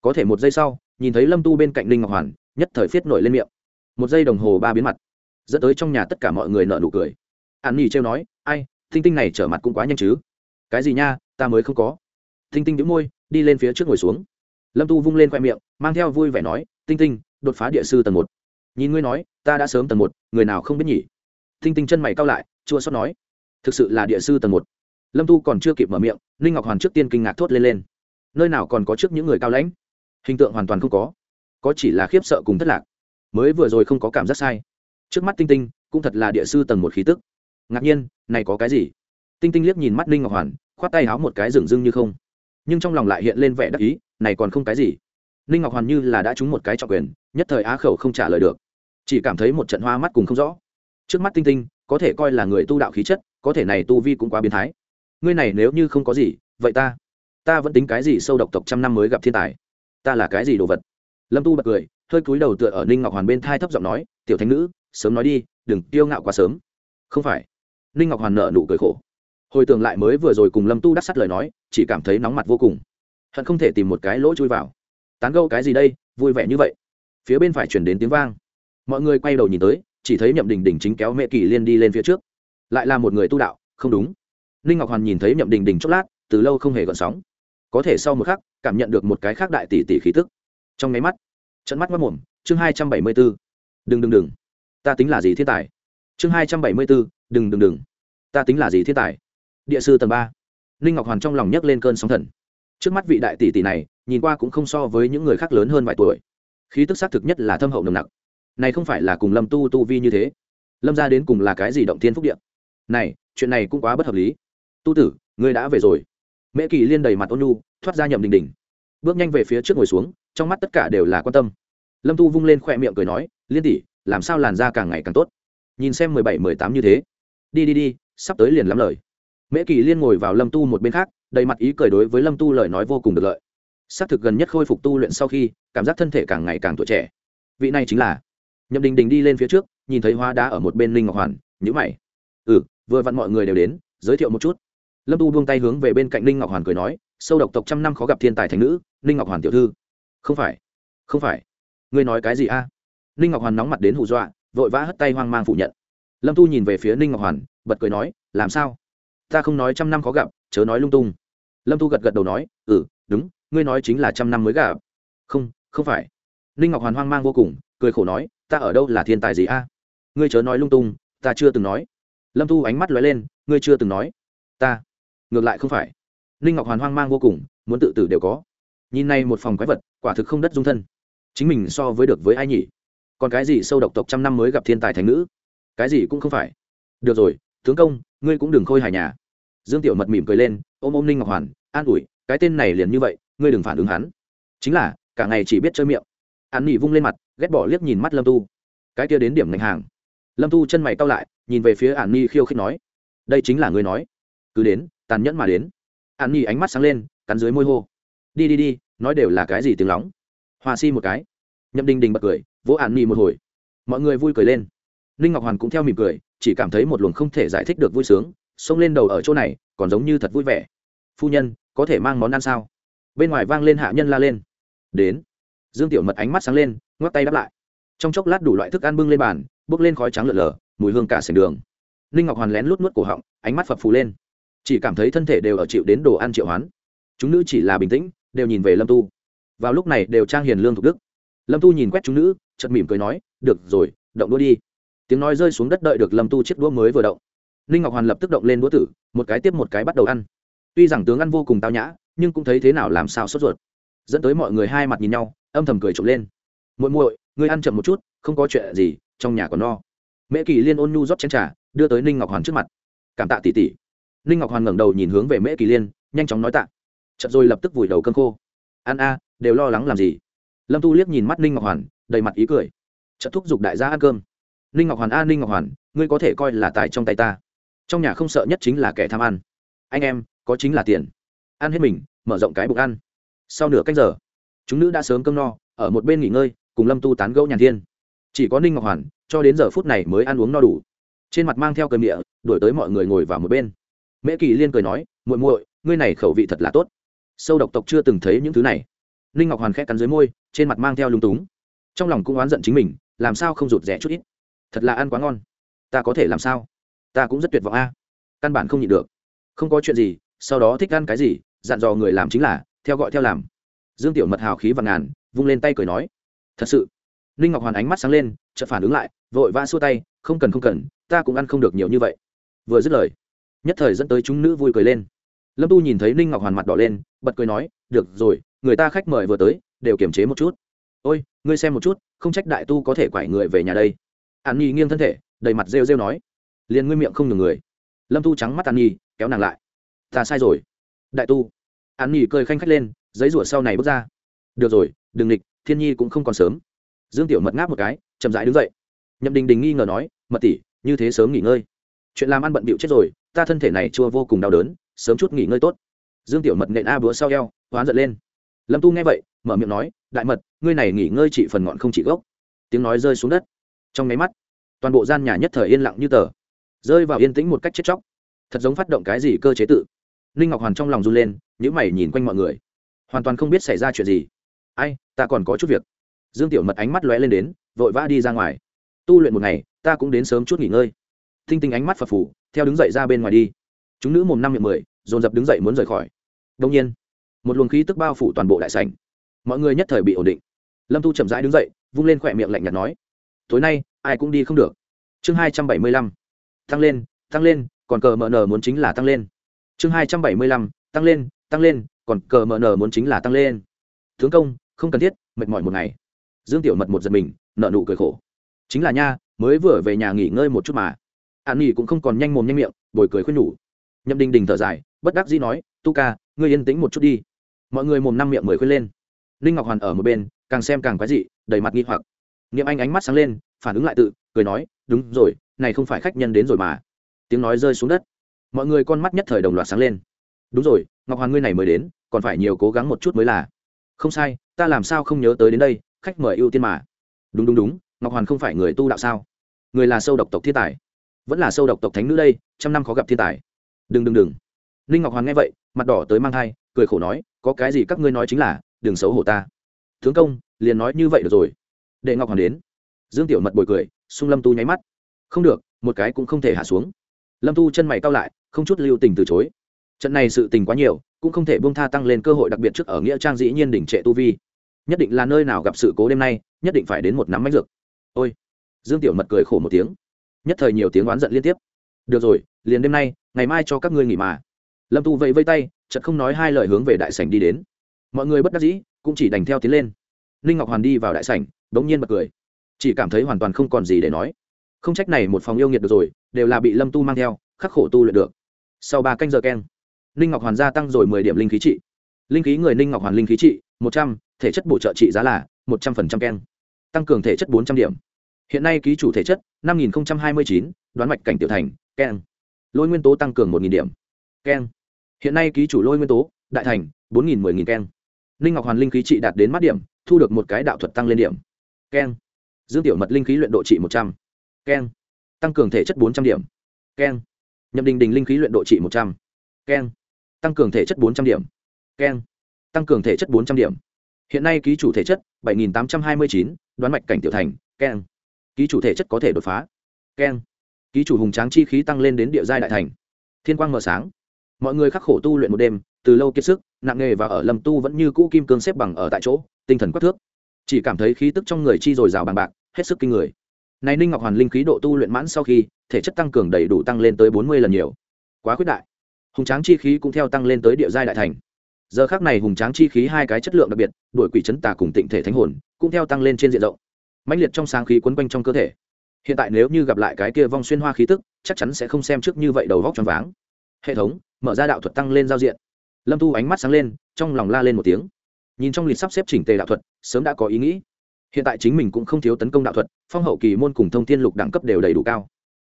Có thể một giây sau, nhìn thấy lâm tu bên cạnh linh ngọc hoàn, nhất thời phiết nổi lên miệng. Một giây đồng hồ ba biến mặt, dẫn tới trong nhà tất cả mọi người nợ nụ cười. An nhi trêu nói, ai, thinh tinh này trở mặt cũng quá nhanh chứ? Cái gì nha, ta mới không có. Thinh tinh đĩu môi, đi lên phía trước ngồi xuống. Lâm tu vung lên khoe miệng, mang theo vui vẻ nói, tinh tinh, đột phá địa sư tầng một. Nhìn ngươi nói, ta đã sớm tầng một, người nào không biết nhỉ? Thinh tinh chân mày cao lại, chua xót nói thực sự là địa sư tầng một. Lâm tu còn chưa kịp mở miệng, ninh ngọc hoàn trước tiên kinh ngạc thốt lên lên. Nơi nào còn có trước những người cao lãnh? Hình tượng hoàn toàn không có. Có chỉ là khiếp sợ cùng thất lạc. Mới vừa rồi không có cảm giác sai. Trước mắt tinh tinh cũng thật là địa sư tầng một khí tức. Ngạc nhiên, này có cái gì? Tinh tinh liếc nhìn mắt ninh ngọc hoàn, khoát tay háo một cái rừng rưng như không. Nhưng trong lòng lại hiện lên vẻ đắc ý, này còn không cái gì? Ninh ngọc hoàn như là đã trúng một cái trọng quyền, nhất thời á khẩu không trả lời được. Chỉ cảm thấy một trận hoa mắt cùng không rõ. Trước mắt tinh tinh có thể coi là người tu đạo khí chất có thể này tu vi cũng quá biến thái. Ngươi này nếu như không có gì, vậy ta ta vẫn tính cái gì sâu độc tộc trăm năm mới gặp thiên tài? Ta là cái gì đồ vật? Lâm tu bật cười, hơi cúi đầu tựa ở ninh ngọc hoàn bên thai thấp giọng nói, tiểu thánh nữ, sớm nói đi, đừng kiêu ngạo quá sớm. Không phải. Ninh ngọc hoàn nợ nụ cười khổ. Hồi tưởng lại mới vừa rồi cùng lâm tu đắc sắt lời nói, chỉ cảm thấy nóng mặt vô cùng. Hận không thể tìm một cái lỗ chui vào. Tán gâu cái gì đây, vui vẻ như vậy? Phía bên phải chuyển đến tiếng vang. Mọi người quay đầu nhìn tới, chỉ thấy nhậm đình đình chính kéo mẹ kỳ liên đi lên phía trước lại là một người tu đạo, không đúng. Ninh ngọc hoàn nhìn thấy nhậm đình đình chốc lát, từ lâu không hề gợn sóng. Có thể sau một khắc, cảm nhận được một cái khác đại tỷ tỷ khí tức. Trong máy mắt, trận mắt mất mồm, chương hai trăm bảy mươi b ố đừng đừng đừng. Ta tính là gì thiên tài? Chương hai trăm bảy mươi b ố đừng đừng đừng. Ta tính là gì thiên tài? Địa sư tầng ba. Ninh ngọc hoàn trong lòng nhấc lên cơn sóng thần. Trước mắt vị đại tỷ tỷ này, nhìn qua cũng không so với những người khác lớn hơn vài tuổi. Khí tức xác thực nhất là thâm hậu nồng nặc. Này không phải là cùng lâm tu tu vi như thế. Lâm ra đến cùng là cái gì động thiên phúc điện này, chuyện này cũng quá bất hợp lý. Tu tử, ngươi đã về rồi. Mễ kỳ liên đầy mặt ôn nhu, thoát ra nhậm đình đình. Bước nhanh về phía trước ngồi xuống, trong mắt tất cả đều là quan tâm. Lâm tu vung lên khoe miệng cười nói, liên tỷ, làm sao làn da càng ngày càng tốt? Nhìn xem mười bảy, mười tám như thế. Đi đi đi, sắp tới liền lắm lời. Mễ kỳ liên ngồi vào lâm tu một bên khác, đầy mặt ý cười đối với lâm tu lời nói vô cùng được lợi. Xác thực gần nhất khôi phục tu luyện sau khi, cảm giác thân thể càng ngày càng tuổi trẻ. Vị này chính là nhậm đình đình đi lên phía trước, nhìn thấy hoa đá ở một bên linh ngọc hoàn nhữ mày ừ vừa vặn mọi người đều đến, giới thiệu một chút. Lâm tu buông tay hướng về bên cạnh linh ngọc hoàn cười nói, sâu độc tộc trăm năm khó gặp thiên tài thành nữ linh ngọc hoàn tiểu thư. Không phải không phải. Ngươi nói cái gì a? À? ninh ngọc hoàn nóng mặt đến hù dọa, vội vã hất tay hoang mang phủ nhận. Lâm tu nhìn về phía ninh ngọc hoàn, bật cười nói, làm sao? Ta không nói trăm năm khó gặp, chớ nói lung tung. Lâm tu gật gật đầu nói ừ đúng, ngươi nói chính là trăm năm mới gặp. Không không phải. Ninh ngọc hoàn hoang mang vô cùng, cười khổ nói, ta ở đâu là thiên tài gì a? Ngươi chớ nói lung tung, ta chưa từng nói lâm tu ánh mắt lóe lên, ngươi chưa từng nói. Ta. Ngược lại không phải. Ninh ngọc hoàn hoang mang vô cùng, muốn tự tử đều có. Nhìn nay một phòng quái vật, quả thực không đất dung thân. Chính mình so với được với ai nhỉ? Còn cái gì sâu độc tộc trăm năm mới gặp thiên tài thành nữ cái gì cũng không phải. Được rồi, tướng công, ngươi cũng đừng khôi hài nhà. Dương tiểu mật mỉm cười lên, ôm ôm ninh ngọc hoàn, an ủi, cái tên này liền như vậy, ngươi đừng phản ứng hắn. Chính là, cả ngày chỉ biết chơi miệng. Hắn nỉ vung lên mặt, ghét bỏ liếc nhìn mắt lâm tu cái kia đến điểm ngành hàng. Lâm tu chân mày cau lại nhìn về phía an nhi khiêu khích nói, đây chính là ngươi nói. Cứ đến, tàn nhẫn mà đến. An nhi ánh mắt sáng lên, cắn dưới môi hô, đi đi đi, nói đều là cái gì tiếng lóng? Hoa si một cái. Nhậm đình đình bật cười, vỗ an nhi một hồi. Mọi người vui cười lên. Ninh ngọc hoàn cũng theo mỉm cười, chỉ cảm thấy một luồng không thể giải thích được vui sướng, xông lên đầu ở chỗ này, còn giống như thật vui vẻ. Phu nhân, có thể mang món ăn sao? Bên ngoài vang lên hạ nhân la lên. Đến. Dương tiểu mật ánh mắt sáng lên, ngoắc tay đáp lại. Trong chốc lát đủ loại thức ăn bưng lên bàn, bước lên khói trắng lợn lờ mùi hương cả sành đường. Ninh ngọc hoàn lén lút nuốt cổ họng, ánh mắt phập phù lên. Chỉ cảm thấy thân thể đều ở chịu đến đồ ăn triệu hoán. Chúng nữ chỉ là bình tĩnh, đều nhìn về lâm tu. Vào lúc này đều trang hiền lương thục đức. Lâm tu nhìn quét chúng nữ chật mỉm cười nói, được rồi, động đũa đi. Tiếng nói rơi xuống đất đợi được lâm tu chiếc đũa mới vừa động. Ninh ngọc hoàn lập tức động lên đũa tử, một cái tiếp một cái bắt đầu ăn. Tuy rằng tướng ăn vô cùng tao nhã, nhưng cũng thấy thế nào làm sao sốt ruột. Dẫn tới mọi người hai mặt nhìn nhau, âm thầm cười trộm lên. Muội muội, ngươi ăn chậm một chút, không có chuyện gì, trong nhà còn no mễ kỳ liên ôn nhu rót chén trà, đưa tới ninh ngọc hoàn trước mặt. Cảm tạ tỉ tỉ ninh ngọc hoàn ngẩng đầu nhìn hướng về mễ kỳ liên, nhanh chóng nói tạ. Chật rồi lập tức vùi đầu cơn khô. Ăn a, đều lo lắng làm gì? Lâm tu liếc nhìn mắt ninh ngọc hoàn, đầy mặt ý cười. Chật thúc giục đại gia ăn cơm. Ninh ngọc hoàn a, ninh ngọc hoàn, ngươi có thể coi là tài trong tay ta. Trong nhà không sợ nhất chính là kẻ tham ăn. Anh em, có chính là tiền. Ăn hết mình, mở rộng cái bụng ăn. Sau nửa canh giờ, chúng nữ đã sớm cơm no, ở một bên nghỉ ngơi, cùng lâm tu tán gẫu nhàn thiên chỉ có ninh ngọc hoàn, cho đến giờ phút này mới ăn uống no đủ. Trên mặt mang theo cơm địa đổi tới mọi người ngồi vào một bên. Mễ kỳ liên cười nói, muội muội, ngươi này khẩu vị thật là tốt. Sâu độc tộc chưa từng thấy những thứ này. Ninh ngọc hoàn khẽ cắn dưới môi, trên mặt mang theo lung túng. Trong lòng cũng oán giận chính mình, làm sao không rụt rẻ chút ít? Thật là ăn quá ngon. Ta có thể làm sao? Ta cũng rất tuyệt vọng a. Căn bản không nhịn được. Không có chuyện gì, sau đó thích ăn cái gì, dặn dò người làm chính là, theo gọi theo làm. Dương tiểu mật hào khí và ngàn, vung lên tay cười nói, thật sự ninh ngọc hoàn ánh mắt sáng lên chợt phản ứng lại vội vã xua tay không cần không cần ta cũng ăn không được nhiều như vậy. Vừa dứt lời nhất thời dẫn tới chúng nữ vui cười lên. Lâm tu nhìn thấy ninh ngọc hoàn mặt đỏ lên bật cười nói được rồi người ta khách mời vừa tới đều kiềm chế một chút. Ôi ngươi xem một chút không trách đại tu có thể quải người về nhà đây. An nhi nghiêng thân thể đầy mặt rêu rêu nói liền ngươi miệng không ngừng người. Lâm tu trắng mắt an nhi kéo nàng lại ta sai rồi. Đại tu. An nhi cười khanh khách lên giấy rủa sau này bước ra. Được rồi đừng nghịch, thiên nhi cũng không còn sớm dương tiểu mật ngáp một cái, chậm rãi đứng dậy. Nhậm đình đình nghi ngờ nói, mật tỷ, như thế sớm nghỉ ngơi. Chuyện làm ăn bận bịu chết rồi, ta thân thể này chua vô cùng đau đớn, sớm chút nghỉ ngơi tốt. Dương tiểu mật nện a búa sau eo, hoán giận lên. Lâm tu nghe vậy, mở miệng nói, đại mật, ngươi này nghỉ ngơi chỉ phần ngọn không chỉ gốc. Tiếng nói rơi xuống đất. Trong máy mắt, toàn bộ gian nhà nhất thời yên lặng như tờ. Rơi vào yên tĩnh một cách chết chóc. Thật giống phát động cái gì cơ chế tự. Ninh ngọc hoàn trong lòng run lên những mày nhìn quanh mọi người. Hoàn toàn không biết xảy ra chuyện gì. Ai, ta còn có chút việc dương tiểu mật ánh mắt lóe lên đến, vội vã đi ra ngoài. Tu luyện một ngày, ta cũng đến sớm chút nghỉ ngơi. Thinh tinh ánh mắt phập phủ theo đứng dậy ra bên ngoài đi. Chúng nữ mồm năm miệng mười, dồn dập đứng dậy muốn rời khỏi. Đông nhiên, một luồng khí tức bao phủ toàn bộ đại sảnh. Mọi người nhất thời bị ổn định. Lâm Thu chậm rãi đứng dậy, vung lên khỏe miệng lạnh nhạt nói, tối nay, ai cũng đi không được. Chương hai trăm bảy mươi lăm, tăng lên tăng lên, còn cờ mờ nờ muốn chính là tăng lên. Chương hai trăm bảy mươi lăm, tăng lên tăng lên, còn cờ mờ nờ muốn chính là tăng lên. Tướng công, không cần thiết, mệt mỏi một ngày dương tiểu mật một giật mình nợ nụ cười khổ. Chính là nha, mới vừa về nhà nghỉ ngơi một chút mà. An nghỉ cũng không còn nhanh mồm nhanh miệng, bồi cười khuyên nhủ. Nhậm đình đình thở dài, bất đắc dĩ nói, tu ca, ngươi yên tĩnh một chút đi. Mọi người mồm năm miệng mười khuyên lên. Ninh ngọc hoàn ở một bên, càng xem càng quái dị, đầy mặt nghi hoặc. Niệm anh ánh mắt sáng lên, phản ứng lại tự, cười nói, đúng rồi, này không phải khách nhân đến rồi mà. Tiếng nói rơi xuống đất. Mọi người con mắt nhất thời đồng loạt sáng lên. Đúng rồi, ngọc hoàn ngươi này mới đến, còn phải nhiều cố gắng một chút mới là. Không sai, ta làm sao không nhớ tới đến đây? Khách mời ưu tiên mà. Đúng đúng đúng, ngọc hoàn không phải người tu đạo sao? Người là sâu độc tộc thiên tài. Vẫn là sâu độc tộc thánh nữ đây, trăm năm khó gặp thiên tài. Đừng đừng đừng. Ninh ngọc hoàn nghe vậy, mặt đỏ tới mang thai, cười khổ nói, có cái gì các ngươi nói chính là, đừng xấu hổ ta. Tướng công, liền nói như vậy được rồi. Để ngọc hoàn đến. Dương tiểu mật bồi cười, sung lâm tu nháy mắt. Không được, một cái cũng không thể hạ xuống. Lâm tu chân mày cao lại, không chút lưu tình từ chối. Trận này sự tình quá nhiều, cũng không thể buông tha tăng lên cơ hội đặc biệt trước ở nghĩa trang dĩ nhiên đỉnh trệ tu vi nhất định là nơi nào gặp sự cố đêm nay, nhất định phải đến một nắm mánh dược. Ôi, dương tiểu mật cười khổ một tiếng. Nhất thời nhiều tiếng oán giận liên tiếp. Được rồi, liền đêm nay, ngày mai cho các ngươi nghỉ mà. Lâm tu vẫy vây tay, chợt không nói hai lời hướng về đại sảnh đi đến. Mọi người bất đắc dĩ, cũng chỉ đành theo tiến lên. Ninh ngọc hoàn đi vào đại sảnh, bỗng nhiên bật cười. Chỉ cảm thấy hoàn toàn không còn gì để nói. Không trách này một phòng yêu nghiệt được rồi, đều là bị lâm tu mang theo, khắc khổ tu luyện được. Sau ba canh giờ keng, ninh ngọc hoàn gia tăng rồi mười điểm linh khí trị. Linh khí người ninh ngọc hoàn linh khí trị, một trăm thể chất bổ trợ trị giá là một trăm phần trăm keng, tăng cường thể chất bốn trăm điểm. Hiện nay ký chủ thể chất năm nghìn hai mươi chín, đoán mạch cảnh tiểu thành, keng. Lôi nguyên tố tăng cường một điểm, keng. Hiện nay ký chủ lôi nguyên tố, đại thành, bốn nghìn mười nghìn keng. Linh ngọc hoàn linh khí trị đạt đến mắt điểm, thu được một cái đạo thuật tăng lên điểm, keng. Dương tiểu mật linh khí luyện độ trị một trăm, keng. Tăng cường thể chất bốn trăm điểm, keng. Nhậm đình đình linh khí luyện độ trị một trăm, keng. Tăng cường thể chất bốn trăm điểm, keng. Tăng cường thể chất bốn trăm điểm hiện nay ký chủ thể chất, bảy nghìn tám trăm hai mươi chín, đoán mạch cảnh tiểu thành, keng. Ký chủ thể chất có thể đột phá, keng. Ký chủ hùng tráng chi khí tăng lên đến địa giai đại thành. Thiên quang mở sáng. Mọi người khắc khổ tu luyện một đêm, từ lâu kiệt sức, nặng nghề và ở lâm tu vẫn như cũ kim cương xếp bằng ở tại chỗ, tinh thần quắc thước. Chỉ cảm thấy khí tức trong người chi dồi dào bằng bạc, hết sức kinh người. Này ninh ngọc hoàn linh khí độ tu luyện mãn sau khi, thể chất tăng cường đầy đủ tăng lên tới bốn mươi lần nhiều. Quá khuyết đại. Hùng tráng chi khí cũng theo tăng lên tới địa giai đại thành giờ khác này hùng tráng chi khí hai cái chất lượng đặc biệt đổi quỷ chấn tà cùng tịnh thể thánh hồn, cũng theo tăng lên trên diện rộng. Mãnh liệt trong sáng khí quấn quanh trong cơ thể. Hiện tại nếu như gặp lại cái kia vong xuyên hoa khí tức, chắc chắn sẽ không xem trước như vậy đầu vóc tròn váng. Hệ thống, mở ra đạo thuật tăng lên giao diện. Lâm thu ánh mắt sáng lên, trong lòng la lên một tiếng. Nhìn trong lịch sắp xếp chỉnh tề đạo thuật, sớm đã có ý nghĩ. Hiện tại chính mình cũng không thiếu tấn công đạo thuật, phong hậu kỳ môn cùng thông tiên lục đẳng cấp đều đầy đủ cao.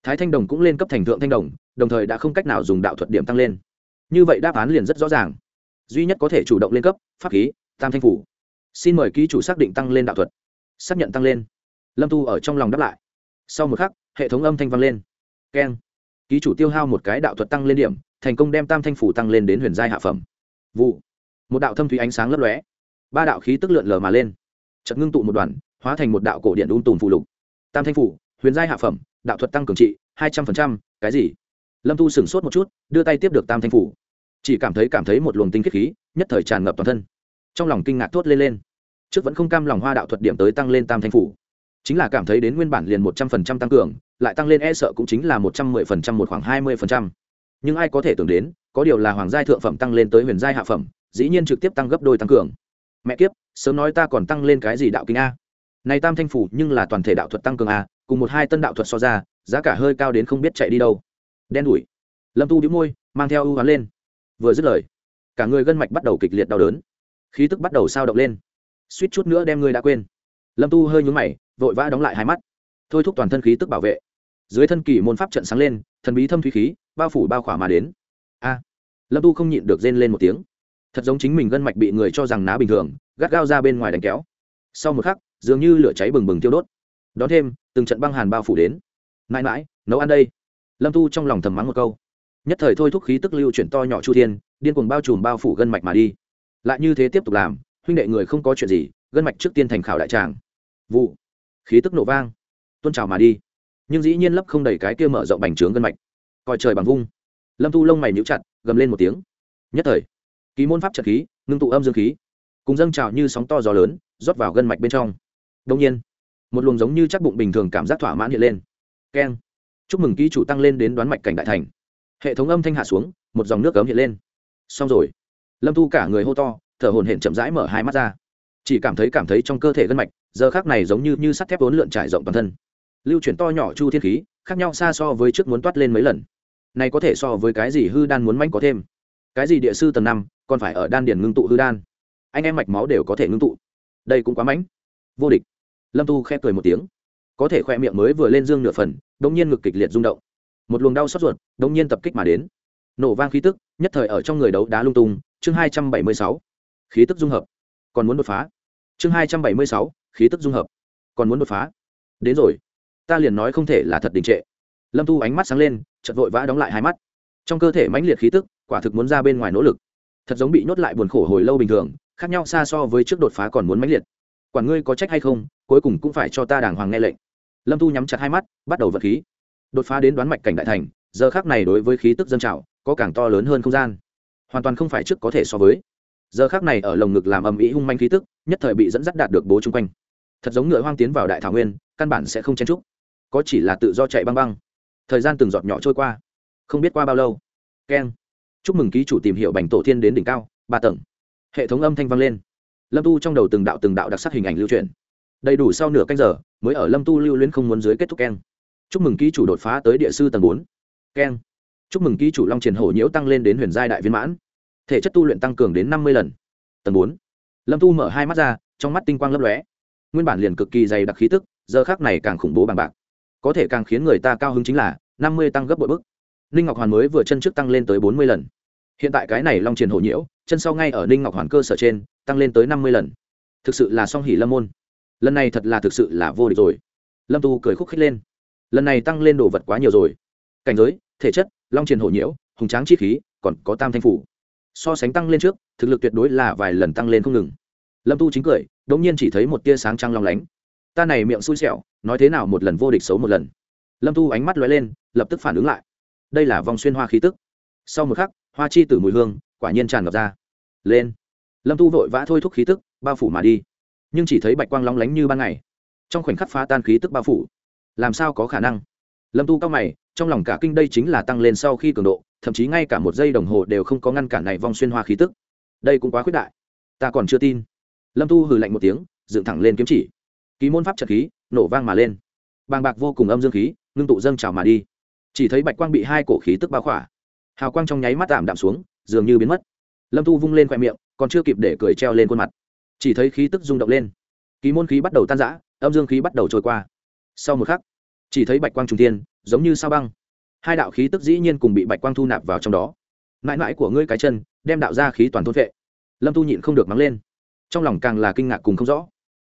Thái thanh đồng cũng lên cấp thành thượng thanh đồng đồng thời đã không cách nào dùng đạo thuật điểm tăng lên. Như vậy đáp án liền rất rõ ràng duy nhất có thể chủ động lên cấp, pháp khí, tam thanh phủ. Xin mời ký chủ xác định tăng lên đạo thuật. Xác nhận tăng lên. Lâm tu ở trong lòng đáp lại. Sau một khắc, hệ thống âm thanh vang lên. Keng. Ký chủ tiêu hao một cái đạo thuật tăng lên điểm, thành công đem tam thanh phủ tăng lên đến huyền giai hạ phẩm. Vụ. Một đạo thâm thủy ánh sáng lấp lóe. Ba đạo khí tức lượn lờ mà lên. Chật ngưng tụ một đoàn, hóa thành một đạo cổ điện un tùm phụ lục. Tam thanh phủ, huyền giai hạ phẩm, đạo thuật tăng cường trị, hai trăm phần trăm, cái gì? Lâm tu sửng sốt một chút, đưa tay tiếp được tam thanh phủ chỉ cảm thấy cảm thấy một luồng tinh khiết khí, nhất thời tràn ngập toàn thân. Trong lòng kinh ngạc thốt lên lên. Trước vẫn không cam lòng hoa đạo thuật điểm tới tăng lên tam thanh phủ. Chính là cảm thấy đến nguyên bản liền một trăm phần trăm tăng cường, lại tăng lên e sợ cũng chính là một trăm mười phần trăm một khoảng hai mươi phần trăm. Nhưng ai có thể tưởng đến, có điều là hoàng giai thượng phẩm tăng lên tới huyền giai hạ phẩm, dĩ nhiên trực tiếp tăng gấp đôi tăng cường. Mẹ kiếp, sớm nói ta còn tăng lên cái gì đạo kinh a? Này tam thanh phủ nhưng là toàn thể đạo thuật tăng cường a, cùng một hai tân đạo thuật so ra, giá cả hơi cao đến không biết chạy đi đâu. Đen đủi. Lâm tu đĩu môi, mang theo ưu hoán lên vừa dứt lời, cả người gân mạch bắt đầu kịch liệt đau đớn, khí tức bắt đầu sao động lên. Suýt chút nữa đem ngươi đã quên. Lâm tu hơi nhún mày, vội vã đóng lại hai mắt. Thôi thúc toàn thân khí tức bảo vệ. Dưới thân kỳ môn pháp trận sáng lên, thần bí thâm thúy khí, bao phủ bao khỏa mà đến. A! Lâm tu không nhịn được rên lên một tiếng. Thật giống chính mình gân mạch bị người cho rằng ná bình thường, gắt gao ra bên ngoài đánh kéo. Sau một khắc, dường như lửa cháy bừng bừng tiêu đốt. Đón thêm, từng trận băng hàn bao phủ đến. Mãi mãi, nấu ăn đây. Lâm tu trong lòng thầm mắng một câu nhất thời thôi thúc khí tức lưu chuyển to nhỏ chu thiên, điên cuồng bao trùm bao phủ gân mạch mà đi. Lại như thế tiếp tục làm, huynh đệ người không có chuyện gì, gân mạch trước tiên thành khảo đại tràng. Vụ. Khí tức nổ vang. Tôn trào mà đi. Nhưng dĩ nhiên lấp không đầy cái kia mở rộng bành trướng gân mạch. Coi trời bằng vung. Lâm thu lông mày níu chặt, gầm lên một tiếng. Nhất thời, ký môn pháp trật khí, ngưng tụ âm dương khí. Cùng dâng trào như sóng to gió lớn, rót vào gân mạch bên trong. Đông nhiên, một luồng giống như chắc bụng bình thường cảm giác thỏa mãn hiện lên. Keng. Chúc mừng ký chủ tăng lên đến đoán mạch cảnh đại thành hệ thống âm thanh hạ xuống, một dòng nước cấm hiện lên. Xong rồi. Lâm Thu cả người hô to, thở hồn hển chậm rãi mở hai mắt ra. Chỉ cảm thấy cảm thấy trong cơ thể gân mạch, giờ khác này giống như như sắt thép vốn lượn trải rộng toàn thân. Lưu chuyển to nhỏ chu thiên khí, khác nhau xa so với trước muốn toát lên mấy lần. Này có thể so với cái gì hư đan muốn manh có thêm? Cái gì địa sư tầng năm, còn phải ở đan điền ngưng tụ hư đan? Anh em mạch máu đều có thể ngưng tụ. Đây cũng quá mãnh. Vô địch. Lâm tu khẽ cười một tiếng. Có thể khoe miệng mới vừa lên dương nửa phần đông nhiên ngực kịch liệt rung động một luồng đau xót ruột đông nhiên tập kích mà đến. Nổ vang khí tức, nhất thời ở trong người đấu đá lung tung, chương hai trăm bảy mươi sáu. Khí tức dung hợp. Còn muốn đột phá. Chương hai trăm bảy mươi sáu, khí tức dung hợp. Còn muốn đột phá. Đến rồi. Ta liền nói không thể là thật đình trệ. Lâm thu ánh mắt sáng lên, chợt vội vã đóng lại hai mắt. Trong cơ thể mãnh liệt khí tức, quả thực muốn ra bên ngoài nỗ lực. Thật giống bị nhốt lại buồn khổ hồi lâu bình thường, khác nhau xa so với trước đột phá còn muốn mãnh liệt. Quản ngươi có trách hay không, cuối cùng cũng phải cho ta đàng hoàng nghe lệnh. Lâm thu nhắm chặt hai mắt, bắt đầu vật khí đột phá đến đoán mạch cảnh đại thành, giờ khác này đối với khí tức dân trào, có càng to lớn hơn không gian. Hoàn toàn không phải trước có thể so với. Giờ khác này ở lồng ngực làm ầm ĩ hung manh khí tức, nhất thời bị dẫn dắt đạt được bố chung quanh. Thật giống ngựa hoang tiến vào đại thảo nguyên, căn bản sẽ không chen trúc có chỉ là tự do chạy băng băng. Thời gian từng giọt nhỏ trôi qua. Không biết qua bao lâu. Keng. Chúc mừng ký chủ tìm hiểu bành tổ thiên đến đỉnh cao, ba tầng. Hệ thống âm thanh vang lên. Lâm tu trong đầu từng đạo từng đạo đặc sắc hình ảnh lưu truyền. Đầy đủ sau nửa canh giờ, mới ở lâm tu lưu luyến không muốn dưới kết thúc keng chúc mừng ký chủ đột phá tới địa sư tầng bốn. Keng. Chúc mừng ký chủ long triển hổ nhiễu tăng lên đến huyền giai đại viên mãn. Thể chất tu luyện tăng cường đến năm mươi lần. Tầng bốn. Lâm tu mở hai mắt ra, trong mắt tinh quang lấp lóe. Nguyên bản liền cực kỳ dày đặc khí tức, giờ khác này càng khủng bố bằng bạc. Có thể càng khiến người ta cao hứng chính là, năm mươi tăng gấp bội bức. Ninh ngọc hoàn mới vừa chân trước tăng lên tới bốn mươi lần. Hiện tại cái này long triền hổ nhiễu, chân sau ngay ở ninh ngọc hoàn cơ sở trên, tăng lên tới năm mươi lần. Thực sự là song hỉ lâm môn. Lần này thật là thực sự là vô địch rồi. Lâm tu cười khúc khích lên lần này tăng lên đồ vật quá nhiều rồi. Cảnh giới, thể chất, long triền hổ nhiễu, hùng tráng chi khí, còn có tam thanh phủ. So sánh tăng lên trước, thực lực tuyệt đối là vài lần tăng lên không ngừng. Lâm tu chính cười đ ỗ n g nhiên chỉ thấy một tia sáng trăng long lánh. Ta này miệng xui xẻo, nói thế nào một lần vô địch xấu một lần. Lâm tu ánh mắt lóe lên, lập tức phản ứng lại. Đây là vòng xuyên hoa khí tức. Sau một khắc, hoa chi từ mùi hương, quả nhiên tràn ngập ra. Lên. Lâm tu vội vã thôi thúc khí tức, bao phủ mà đi. Nhưng chỉ thấy bạch quang long lánh như ban ngày. Trong khoảnh khắc phá tan khí tức bao phủ làm sao có khả năng? Lâm tu cao mày, trong lòng cả kinh đây chính là tăng lên sau khi cường độ, thậm chí ngay cả một giây đồng hồ đều không có ngăn cản này vong xuyên hoa khí tức. Đây cũng quá khuyết đại. Ta còn chưa tin. Lâm tu hừ lạnh một tiếng, dựng thẳng lên kiếm chỉ. Ký môn pháp trật khí, nổ vang mà lên. Bàng bạc vô cùng âm dương khí, ngưng tụ dâng trào mà đi. Chỉ thấy bạch quang bị hai cổ khí tức bao khỏa. Hào quang trong nháy mắt tạm đạm xuống, dường như biến mất. Lâm tu vung lên khoe miệng, còn chưa kịp để cười treo lên khuôn mặt. Chỉ thấy khí tức rung động lên. Ký môn khí bắt đầu tan rã, âm dương khí bắt đầu trôi qua. Sau một khắc chỉ thấy bạch quang trung tiên giống như sao băng. Hai đạo khí tức dĩ nhiên cùng bị bạch quang thu nạp vào trong đó. Mãi mãi của ngươi cái chân, đem đạo ra khí toàn thôn vệ lâm tu nhịn không được mắng lên. Trong lòng càng là kinh ngạc cùng không rõ.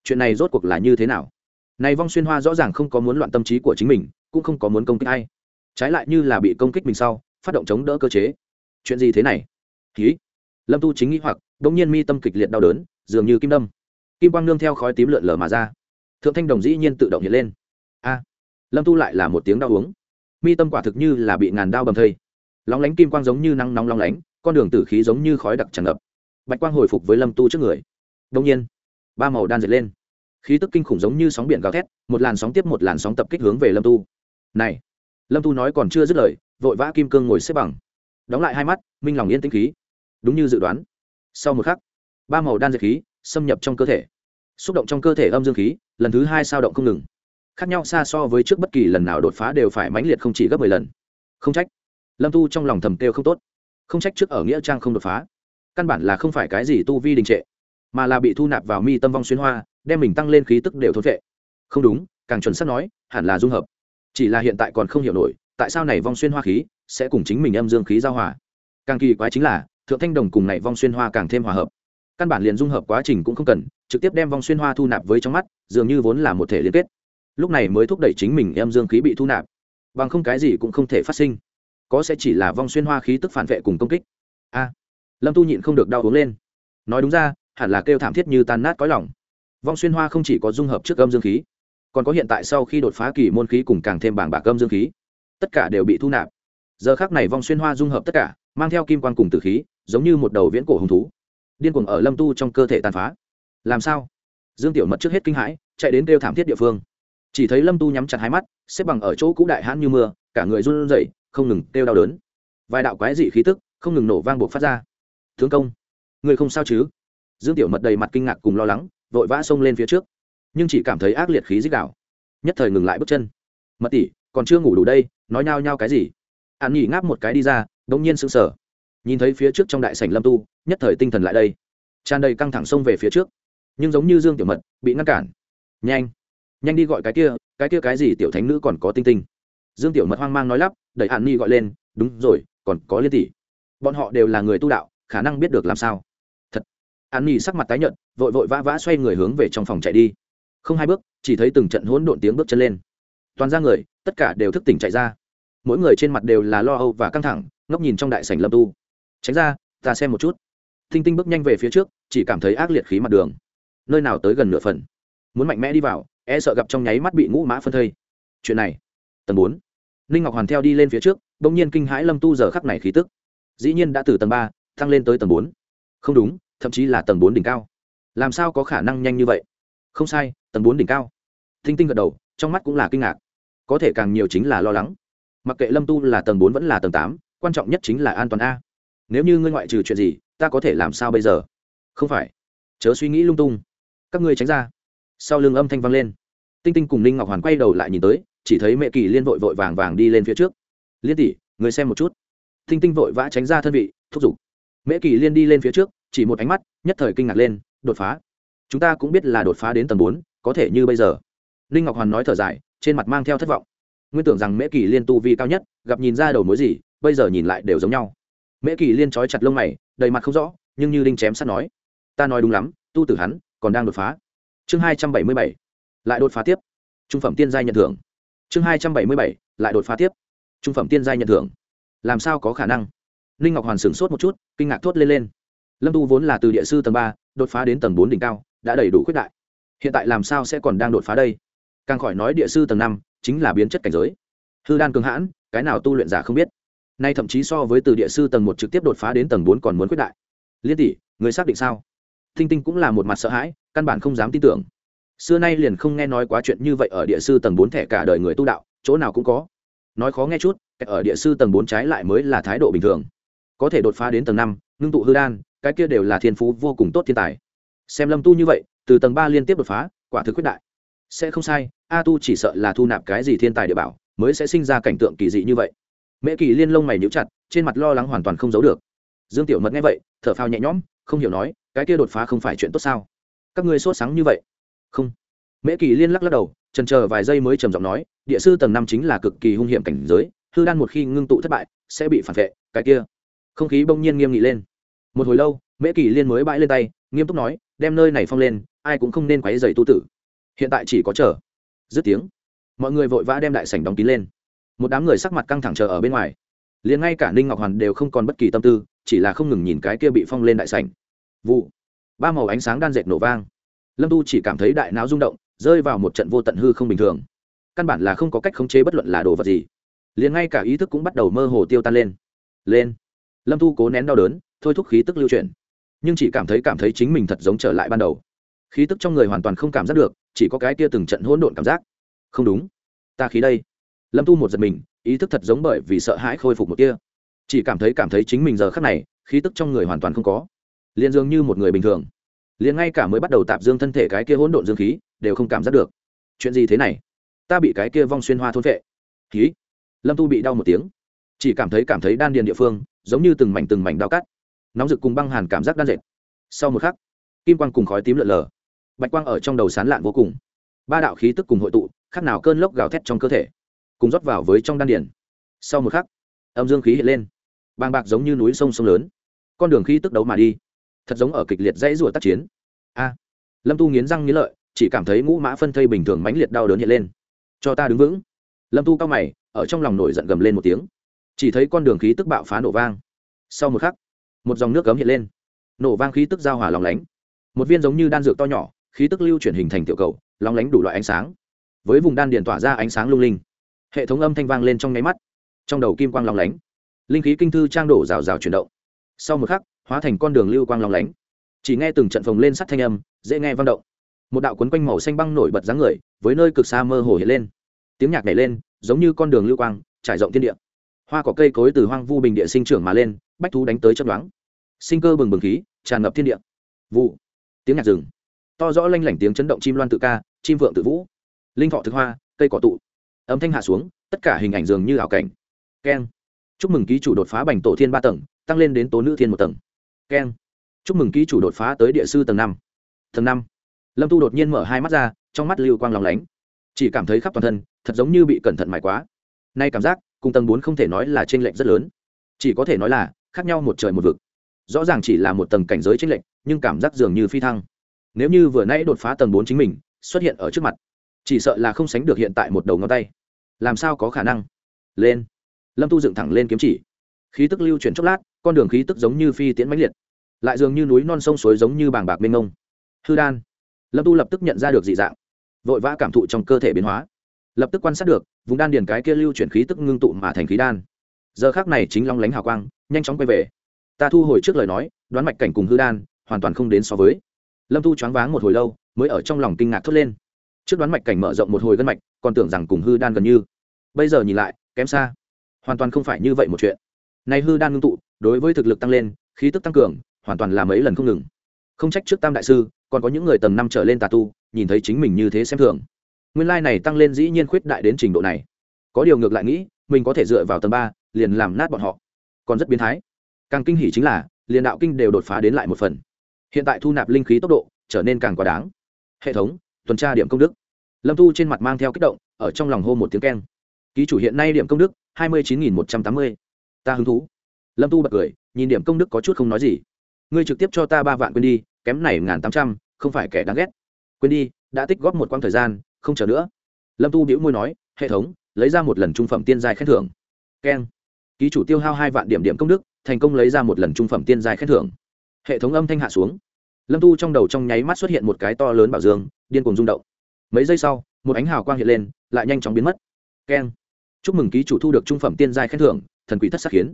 Chuyện này rốt cuộc là như thế nào? Này vong xuyên hoa rõ ràng không có muốn loạn tâm trí của chính mình, cũng không có muốn công kích ai. Trái lại như là bị công kích mình sau, phát động chống đỡ cơ chế. Chuyện gì thế này? Khí lâm tu chính nghĩ hoặc đ ỗ n g nhiên mi tâm kịch liệt đau đớn, dường như kim đâm. Kim quang nương theo khói tím lượn lờ mà ra. Thượng thanh đồng dĩ nhiên tự động hiện lên. A lâm tu lại là một tiếng đau uống. Mi tâm quả thực như là bị ngàn đao bầm thây. Lóng lánh kim quang giống như nắng nóng lóng lánh, con đường tử khí giống như khói đặc tràn ngập. Bạch quang hồi phục với lâm tu trước người. Đông nhiên, ba màu đan dệt lên. Khí tức kinh khủng giống như sóng biển gào thét, một làn sóng tiếp một làn sóng tập kích hướng về lâm tu. Này, lâm tu nói còn chưa dứt lời, vội vã kim cương ngồi xếp bằng. Đóng lại hai mắt, minh lòng yên tĩnh khí. Đúng như dự đoán. Sau một khắc, ba màu đan dệt khí xâm nhập trong cơ thể. Xúc động trong cơ thể âm dương khí, lần thứ hai sao động không ngừng khác nhau xa so với trước bất kỳ lần nào đột phá đều phải mãnh liệt không chỉ gấp mười lần. Không trách. Lâm tu trong lòng thầm kêu không tốt. Không trách trước ở nghĩa trang không đột phá. Căn bản là không phải cái gì tu vi đình trệ, mà là bị thu nạp vào mi tâm vong xuyên hoa, đem mình tăng lên khí tức đều thốt vệ. Không đúng, càng chuẩn xác nói, hẳn là dung hợp. Chỉ là hiện tại còn không hiểu nổi, tại sao này vong xuyên hoa khí sẽ cùng chính mình âm dương khí giao hòa. Càng kỳ quái chính là, thượng thanh đồng cùng này vong xuyên hoa càng thêm hòa hợp. Căn bản liền dung hợp quá trình cũng không cần, trực tiếp đem vong xuyên hoa thu nạp với trong mắt, dường như vốn là một thể liên kết lúc này mới thúc đẩy chính mình em dương khí bị thu nạp. Bằng không cái gì cũng không thể phát sinh. Có sẽ chỉ là vong xuyên hoa khí tức phản vệ cùng công kích. A. Lâm tu nhịn không được đau uống lên. Nói đúng ra, hẳn là kêu thảm thiết như tan nát cõi lòng. Vong xuyên hoa không chỉ có dung hợp trước âm dương khí, còn có hiện tại sau khi đột phá kỳ môn khí cùng càng thêm bảng bạc âm dương khí, tất cả đều bị thu nạp. Giờ khác này vong xuyên hoa dung hợp tất cả, mang theo kim quan cùng tử khí, giống như một đầu viễn cổ hùng thú, điên cuồng ở lâm tu trong cơ thể tàn phá. Làm sao? Dương tiểu mật trước hết kinh hãi, chạy đến kêu thảm thiết địa phương chỉ thấy lâm tu nhắm chặt hai mắt, xếp bằng ở chỗ cũ đại hãn như mưa, cả người run rẩy, không ngừng kêu đau đớn. Vài đạo quái dị khí tức, không ngừng nổ vang buộc phát ra. Thương công, người không sao chứ? Dương tiểu mật đầy mặt kinh ngạc cùng lo lắng, vội vã xông lên phía trước. Nhưng chỉ cảm thấy ác liệt khí dích đạo. Nhất thời ngừng lại bước chân. Mật tỷ, còn chưa ngủ đủ đây, nói nhao nhao cái gì? An nhỉ ngáp một cái đi ra đ ỗ n g nhiên sững sờ. Nhìn thấy phía trước trong đại sảnh lâm tu, nhất thời tinh thần lại đây. Tràn đầy căng thẳng xông về phía trước. Nhưng giống như dương tiểu mật, bị ngăn cản. Nhanh nhanh đi gọi cái kia cái kia cái gì tiểu thánh nữ còn có tinh tinh. Dương tiểu mật hoang mang nói lắp, đẩy hạn nhi gọi lên, đúng rồi, còn có liên tỷ. Bọn họ đều là người tu đạo, khả năng biết được làm sao. Thật. An nhi sắc mặt tái nhợt, vội vội vã vã xoay người hướng về trong phòng chạy đi. Không hai bước, chỉ thấy từng trận hỗn độn tiếng bước chân lên. Toàn ra người, tất cả đều thức tỉnh chạy ra. Mỗi người trên mặt đều là lo âu và căng thẳng, ngóc nhìn trong đại sảnh lâm tu. Tránh ra, ta xem một chút. Thinh tinh bước nhanh về phía trước, chỉ cảm thấy ác liệt khí mặt đường. Nơi nào tới gần nửa phần. Muốn mạnh mẽ đi vào e sợ gặp trong nháy mắt bị ngũ mã phân thây. Chuyện này, tầng bốn. Ninh ngọc hoàn theo đi lên phía trước đ ỗ n g nhiên kinh hãi lâm tu giờ khắc này khí tức. Dĩ nhiên đã từ tầng ba thăng lên tới tầng bốn. Không đúng, thậm chí là tầng bốn đỉnh cao. Làm sao có khả năng nhanh như vậy? Không sai, tầng bốn đỉnh cao. Thinh tinh gật đầu, trong mắt cũng là kinh ngạc. Có thể càng nhiều chính là lo lắng. Mặc kệ lâm tu là tầng bốn vẫn là tầng tám, quan trọng nhất chính là an toàn a. Nếu như ngươi ngoại trừ chuyện gì, ta có thể làm sao bây giờ? Không phải. Chớ suy nghĩ lung tung. Các ngươi tránh ra sau lưng âm thanh vang lên. Tinh tinh cùng ninh ngọc hoàn quay đầu lại nhìn tới, chỉ thấy mẹ kỳ liên vội vội vàng vàng đi lên phía trước. Liên tỷ, người xem một chút. Tinh tinh vội vã tránh ra thân vị, thúc giục. Mẹ kỳ liên đi lên phía trước, chỉ một ánh mắt, nhất thời kinh ngạc lên, đột phá. Chúng ta cũng biết là đột phá đến tầng bốn, có thể như bây giờ. Ninh ngọc hoàn nói thở dài, trên mặt mang theo thất vọng. Nguyên tưởng rằng mễ kỳ liên tu vi cao nhất, gặp nhìn ra đầu mối gì, bây giờ nhìn lại đều giống nhau. Mễ kỳ liên trói chặt lông mày, đầy mặt không rõ, nhưng như đinh chém sắt nói, ta nói đúng lắm, tu tử hắn còn đang đột phá chương hai trăm bảy mươi bảy, lại đột phá tiếp. Trung phẩm tiên giai nhận thưởng. Chương hai trăm bảy mươi bảy, lại đột phá tiếp. Trung phẩm tiên giai nhận thưởng. Làm sao có khả năng? Ninh ngọc hoàn sửng sốt một chút, kinh ngạc thốt lên lên. Lâm tu vốn là từ địa sư tầng ba, đột phá đến tầng bốn đỉnh cao, đã đầy đủ khuyết đại. Hiện tại làm sao sẽ còn đang đột phá đây? Càng khỏi nói địa sư tầng năm, chính là biến chất cảnh giới. Hư đan cường hãn, cái nào tu luyện giả không biết. Nay thậm chí so với từ địa sư tầng một trực tiếp đột phá đến tầng bốn còn muốn quyết đại. Liên tỷ, người xác định sao? Thinh tinh cũng là một mặt sợ hãi, căn bản không dám tin tưởng. Xưa nay liền không nghe nói quá chuyện như vậy ở địa sư tầng bốn thẻ cả đời người tu đạo, chỗ nào cũng có. Nói khó nghe chút ở địa sư tầng bốn trái lại mới là thái độ bình thường. Có thể đột phá đến tầng năm, ngưng tụ hư đan, cái kia đều là thiên phú vô cùng tốt thiên tài. Xem lâm tu như vậy, từ tầng ba liên tiếp đột phá, quả thực quyết đại. Sẽ không sai, a tu chỉ sợ là thu nạp cái gì thiên tài địa bảo, mới sẽ sinh ra cảnh tượng kỳ dị như vậy. Mễ kỳ liên lông mày nhíu chặt, trên mặt lo lắng hoàn toàn không giấu được. Dương tiểu mật nghe vậy, thở phào nhẹ nhõm, không hiểu nói cái kia đột phá không phải chuyện tốt sao? Các ngươi sốt sáng như vậy. Không. Mễ kỳ liên lắc lắc đầu trần chờ vài giây mới trầm giọng nói, địa sư tầng năm chính là cực kỳ hung hiểm cảnh giới, hư đan một khi ngưng tụ thất bại, sẽ bị phản vệ, cái kia. Không khí bỗng nhiên nghiêm nghị lên. Một hồi lâu, mễ kỳ liên mới bãi lên tay, nghiêm túc nói, đem nơi này phong lên, ai cũng không nên quấy dày tu tử. Hiện tại chỉ có chờ. Dứt tiếng. Mọi người vội vã đem đại sảnh đóng kín lên. Một đám người sắc mặt căng thẳng chờ ở bên ngoài. Liền ngay cả ninh ngọc hoàn đều không còn bất kỳ tâm tư, chỉ là không ngừng nhìn cái kia bị phong lên đại sảnh vụ. Ba màu ánh sáng đan dệt nổ vang. Lâm tu chỉ cảm thấy đại não rung động, rơi vào một trận vô tận hư không bình thường. Căn bản là không có cách khống chế bất luận là đồ vật gì. Liền ngay cả ý thức cũng bắt đầu mơ hồ tiêu tan lên. Lên. Lâm tu cố nén đau đớn, thôi thúc khí tức lưu chuyển. Nhưng chỉ cảm thấy cảm thấy chính mình thật giống trở lại ban đầu. Khí tức trong người hoàn toàn không cảm giác được, chỉ có cái kia từng trận hỗn độn cảm giác. Không đúng. Ta khí đây. Lâm tu một giật mình, ý thức thật giống bởi vì sợ hãi khôi phục một kia. Chỉ cảm thấy cảm thấy chính mình giờ khắc này, khí tức trong người hoàn toàn không có liền dường như một người bình thường. Liền ngay cả mới bắt đầu tạp dương thân thể cái kia hỗn độn dương khí, đều không cảm giác được. Chuyện gì thế này? Ta bị cái kia vong xuyên hoa thôn vệ. Khí lâm tu bị đau một tiếng. Chỉ cảm thấy cảm thấy đan điền địa phương, giống như từng mảnh từng mảnh đau cắt. Nóng rực cùng băng hàn cảm giác đan dệt. Sau một khắc, kim quang cùng khói tím lợn lờ. Bạch quang ở trong đầu sán lạn vô cùng. Ba đạo khí tức cùng hội tụ, khác nào cơn lốc gào thét trong cơ thể, cùng rót vào với trong đan điền. Sau một khắc, âm dương khí hiện lên. Bàng bạc giống như núi sông sông lớn. Con đường khí tức đấu mà đi thật giống ở kịch liệt dãy rủa tác chiến. A, lâm tu nghiến răng nghiến lợi, chỉ cảm thấy ngũ mã phân thây bình thường mãnh liệt đau đớn hiện lên. Cho ta đứng vững. Lâm tu cao mày, ở trong lòng nổi giận gầm lên một tiếng. Chỉ thấy con đường khí tức bạo phá nổ vang. Sau một khắc, một dòng nước cấm hiện lên. Nổ vang khí tức giao hòa lòng lánh. Một viên giống như đan dược to nhỏ, khí tức lưu chuyển hình thành tiểu cầu, lóng lánh đủ loại ánh sáng. Với vùng đan điền tỏa ra ánh sáng lung linh, hệ thống âm thanh vang lên trong nháy mắt. Trong đầu kim quang lóng lánh, linh khí kinh thư trang đổ rào rào chuyển động. Sau một khắc hóa thành con đường lưu quang lóng lánh. Chỉ nghe từng trận phồng lên sắt thanh âm, dễ nghe vang động. Một đạo quấn quanh màu xanh băng nổi bật dáng người, với nơi cực xa mơ hồ hiện lên. Tiếng nhạc nảy lên, giống như con đường lưu quang, trải rộng thiên địa. Hoa có cây cối từ hoang vu bình địa sinh trưởng mà lên, bách thú đánh tới chấp đoán sinh cơ bừng bừng khí, tràn ngập thiên địa. Vụ. Tiếng nhạc rừng to rõ lanh lảnh tiếng chấn động chim loan tự ca, chim vượng tự vũ. Linh thọ thực hoa, cây cỏ tụ. Âm thanh hạ xuống, tất cả hình ảnh dường như ảo cảnh. Keng. Chúc mừng ký chủ đột phá bành tổ thiên ba tầng, tăng lên đến tố nữ thiên một tầng keng. Chúc mừng ký chủ đột phá tới địa sư tầng năm. Tầng năm. Lâm tu đột nhiên mở hai mắt ra, trong mắt lưu quang lòng lánh. Chỉ cảm thấy khắp toàn thân, thật giống như bị cẩn thận mải quá. Nay cảm giác, cùng tầng bốn không thể nói là t r ê n lệch rất lớn. Chỉ có thể nói là, khác nhau một trời một vực. Rõ ràng chỉ là một tầng cảnh giới t r ê n lệch, nhưng cảm giác dường như phi thăng. Nếu như vừa nãy đột phá tầng bốn chính mình, xuất hiện ở trước mặt, chỉ sợ là không sánh được hiện tại một đầu ngón tay. Làm sao có khả năng? Lên. Lâm tu dựng thẳng lên kiếm chỉ. Khí tức lưu chuyển chốc lát con đường khí tức giống như phi tiễn mãnh liệt, lại dường như núi non sông suối giống như bàng bạc mênh mông. Hư đan. Lâm tu lập tức nhận ra được dị dạng, vội vã cảm thụ trong cơ thể biến hóa. Lập tức quan sát được, vùng đan điền cái kia lưu chuyển khí tức ngưng tụ mà thành khí đan. Giờ khác này chính long lánh hào quang, nhanh chóng quay về. Ta thu hồi trước lời nói, đoán mạch cảnh cùng hư đan, hoàn toàn không đến so với. Lâm thu choáng váng một hồi lâu, mới ở trong lòng kinh ngạc thốt lên. Trước đoán mạch cảnh mở rộng một hồi gân mạch, còn tưởng rằng cùng hư đan gần như. Bây giờ nhìn lại, kém xa. Hoàn toàn không phải như vậy một chuyện. Này hư đan ngưng tụ đối với thực lực tăng lên, khí tức tăng cường, hoàn toàn là mấy lần không ngừng. Không trách trước tam đại sư, còn có những người tầng năm trở lên tà tu, nhìn thấy chính mình như thế xem thường. Nguyên lai này tăng lên dĩ nhiên khuyết đại đến trình độ này. Có điều ngược lại nghĩ, mình có thể dựa vào tầng ba, liền làm nát bọn họ. Còn rất biến thái. Càng kinh hỉ chính là, liền đạo kinh đều đột phá đến lại một phần. Hiện tại thu nạp linh khí tốc độ, trở nên càng quá đáng. Hệ thống, tuần tra điểm công đức. Lâm thu trên mặt mang theo kích động, ở trong lòng hô một tiếng keng. Ký chủ hiện nay điểm công đức, hai mươi chín nghìn một trăm tám mươi. Ta hứng thú lâm tu bật cười, nhìn điểm công đức có chút không nói gì. Ngươi trực tiếp cho ta ba vạn quên đi, kém này ngàn tám trăm, không phải kẻ đáng ghét. Quên đi, đã tích góp một quãng thời gian, không chờ nữa. Lâm tu đĩu môi nói, hệ thống, lấy ra một lần trung phẩm tiên giai khen thưởng. Keng. Ký chủ tiêu hao hai vạn điểm điểm công đức, thành công lấy ra một lần trung phẩm tiên giai khen thưởng. Hệ thống âm thanh hạ xuống. Lâm tu trong đầu trong nháy mắt xuất hiện một cái to lớn bảo dương, điên cuồng rung động. Mấy giây sau, một ánh hào quang hiện lên, lại nhanh chóng biến mất. Keng. Chúc mừng ký chủ thu được trung phẩm tiên giai khen thưởng, thần quỷ thất sắc khiến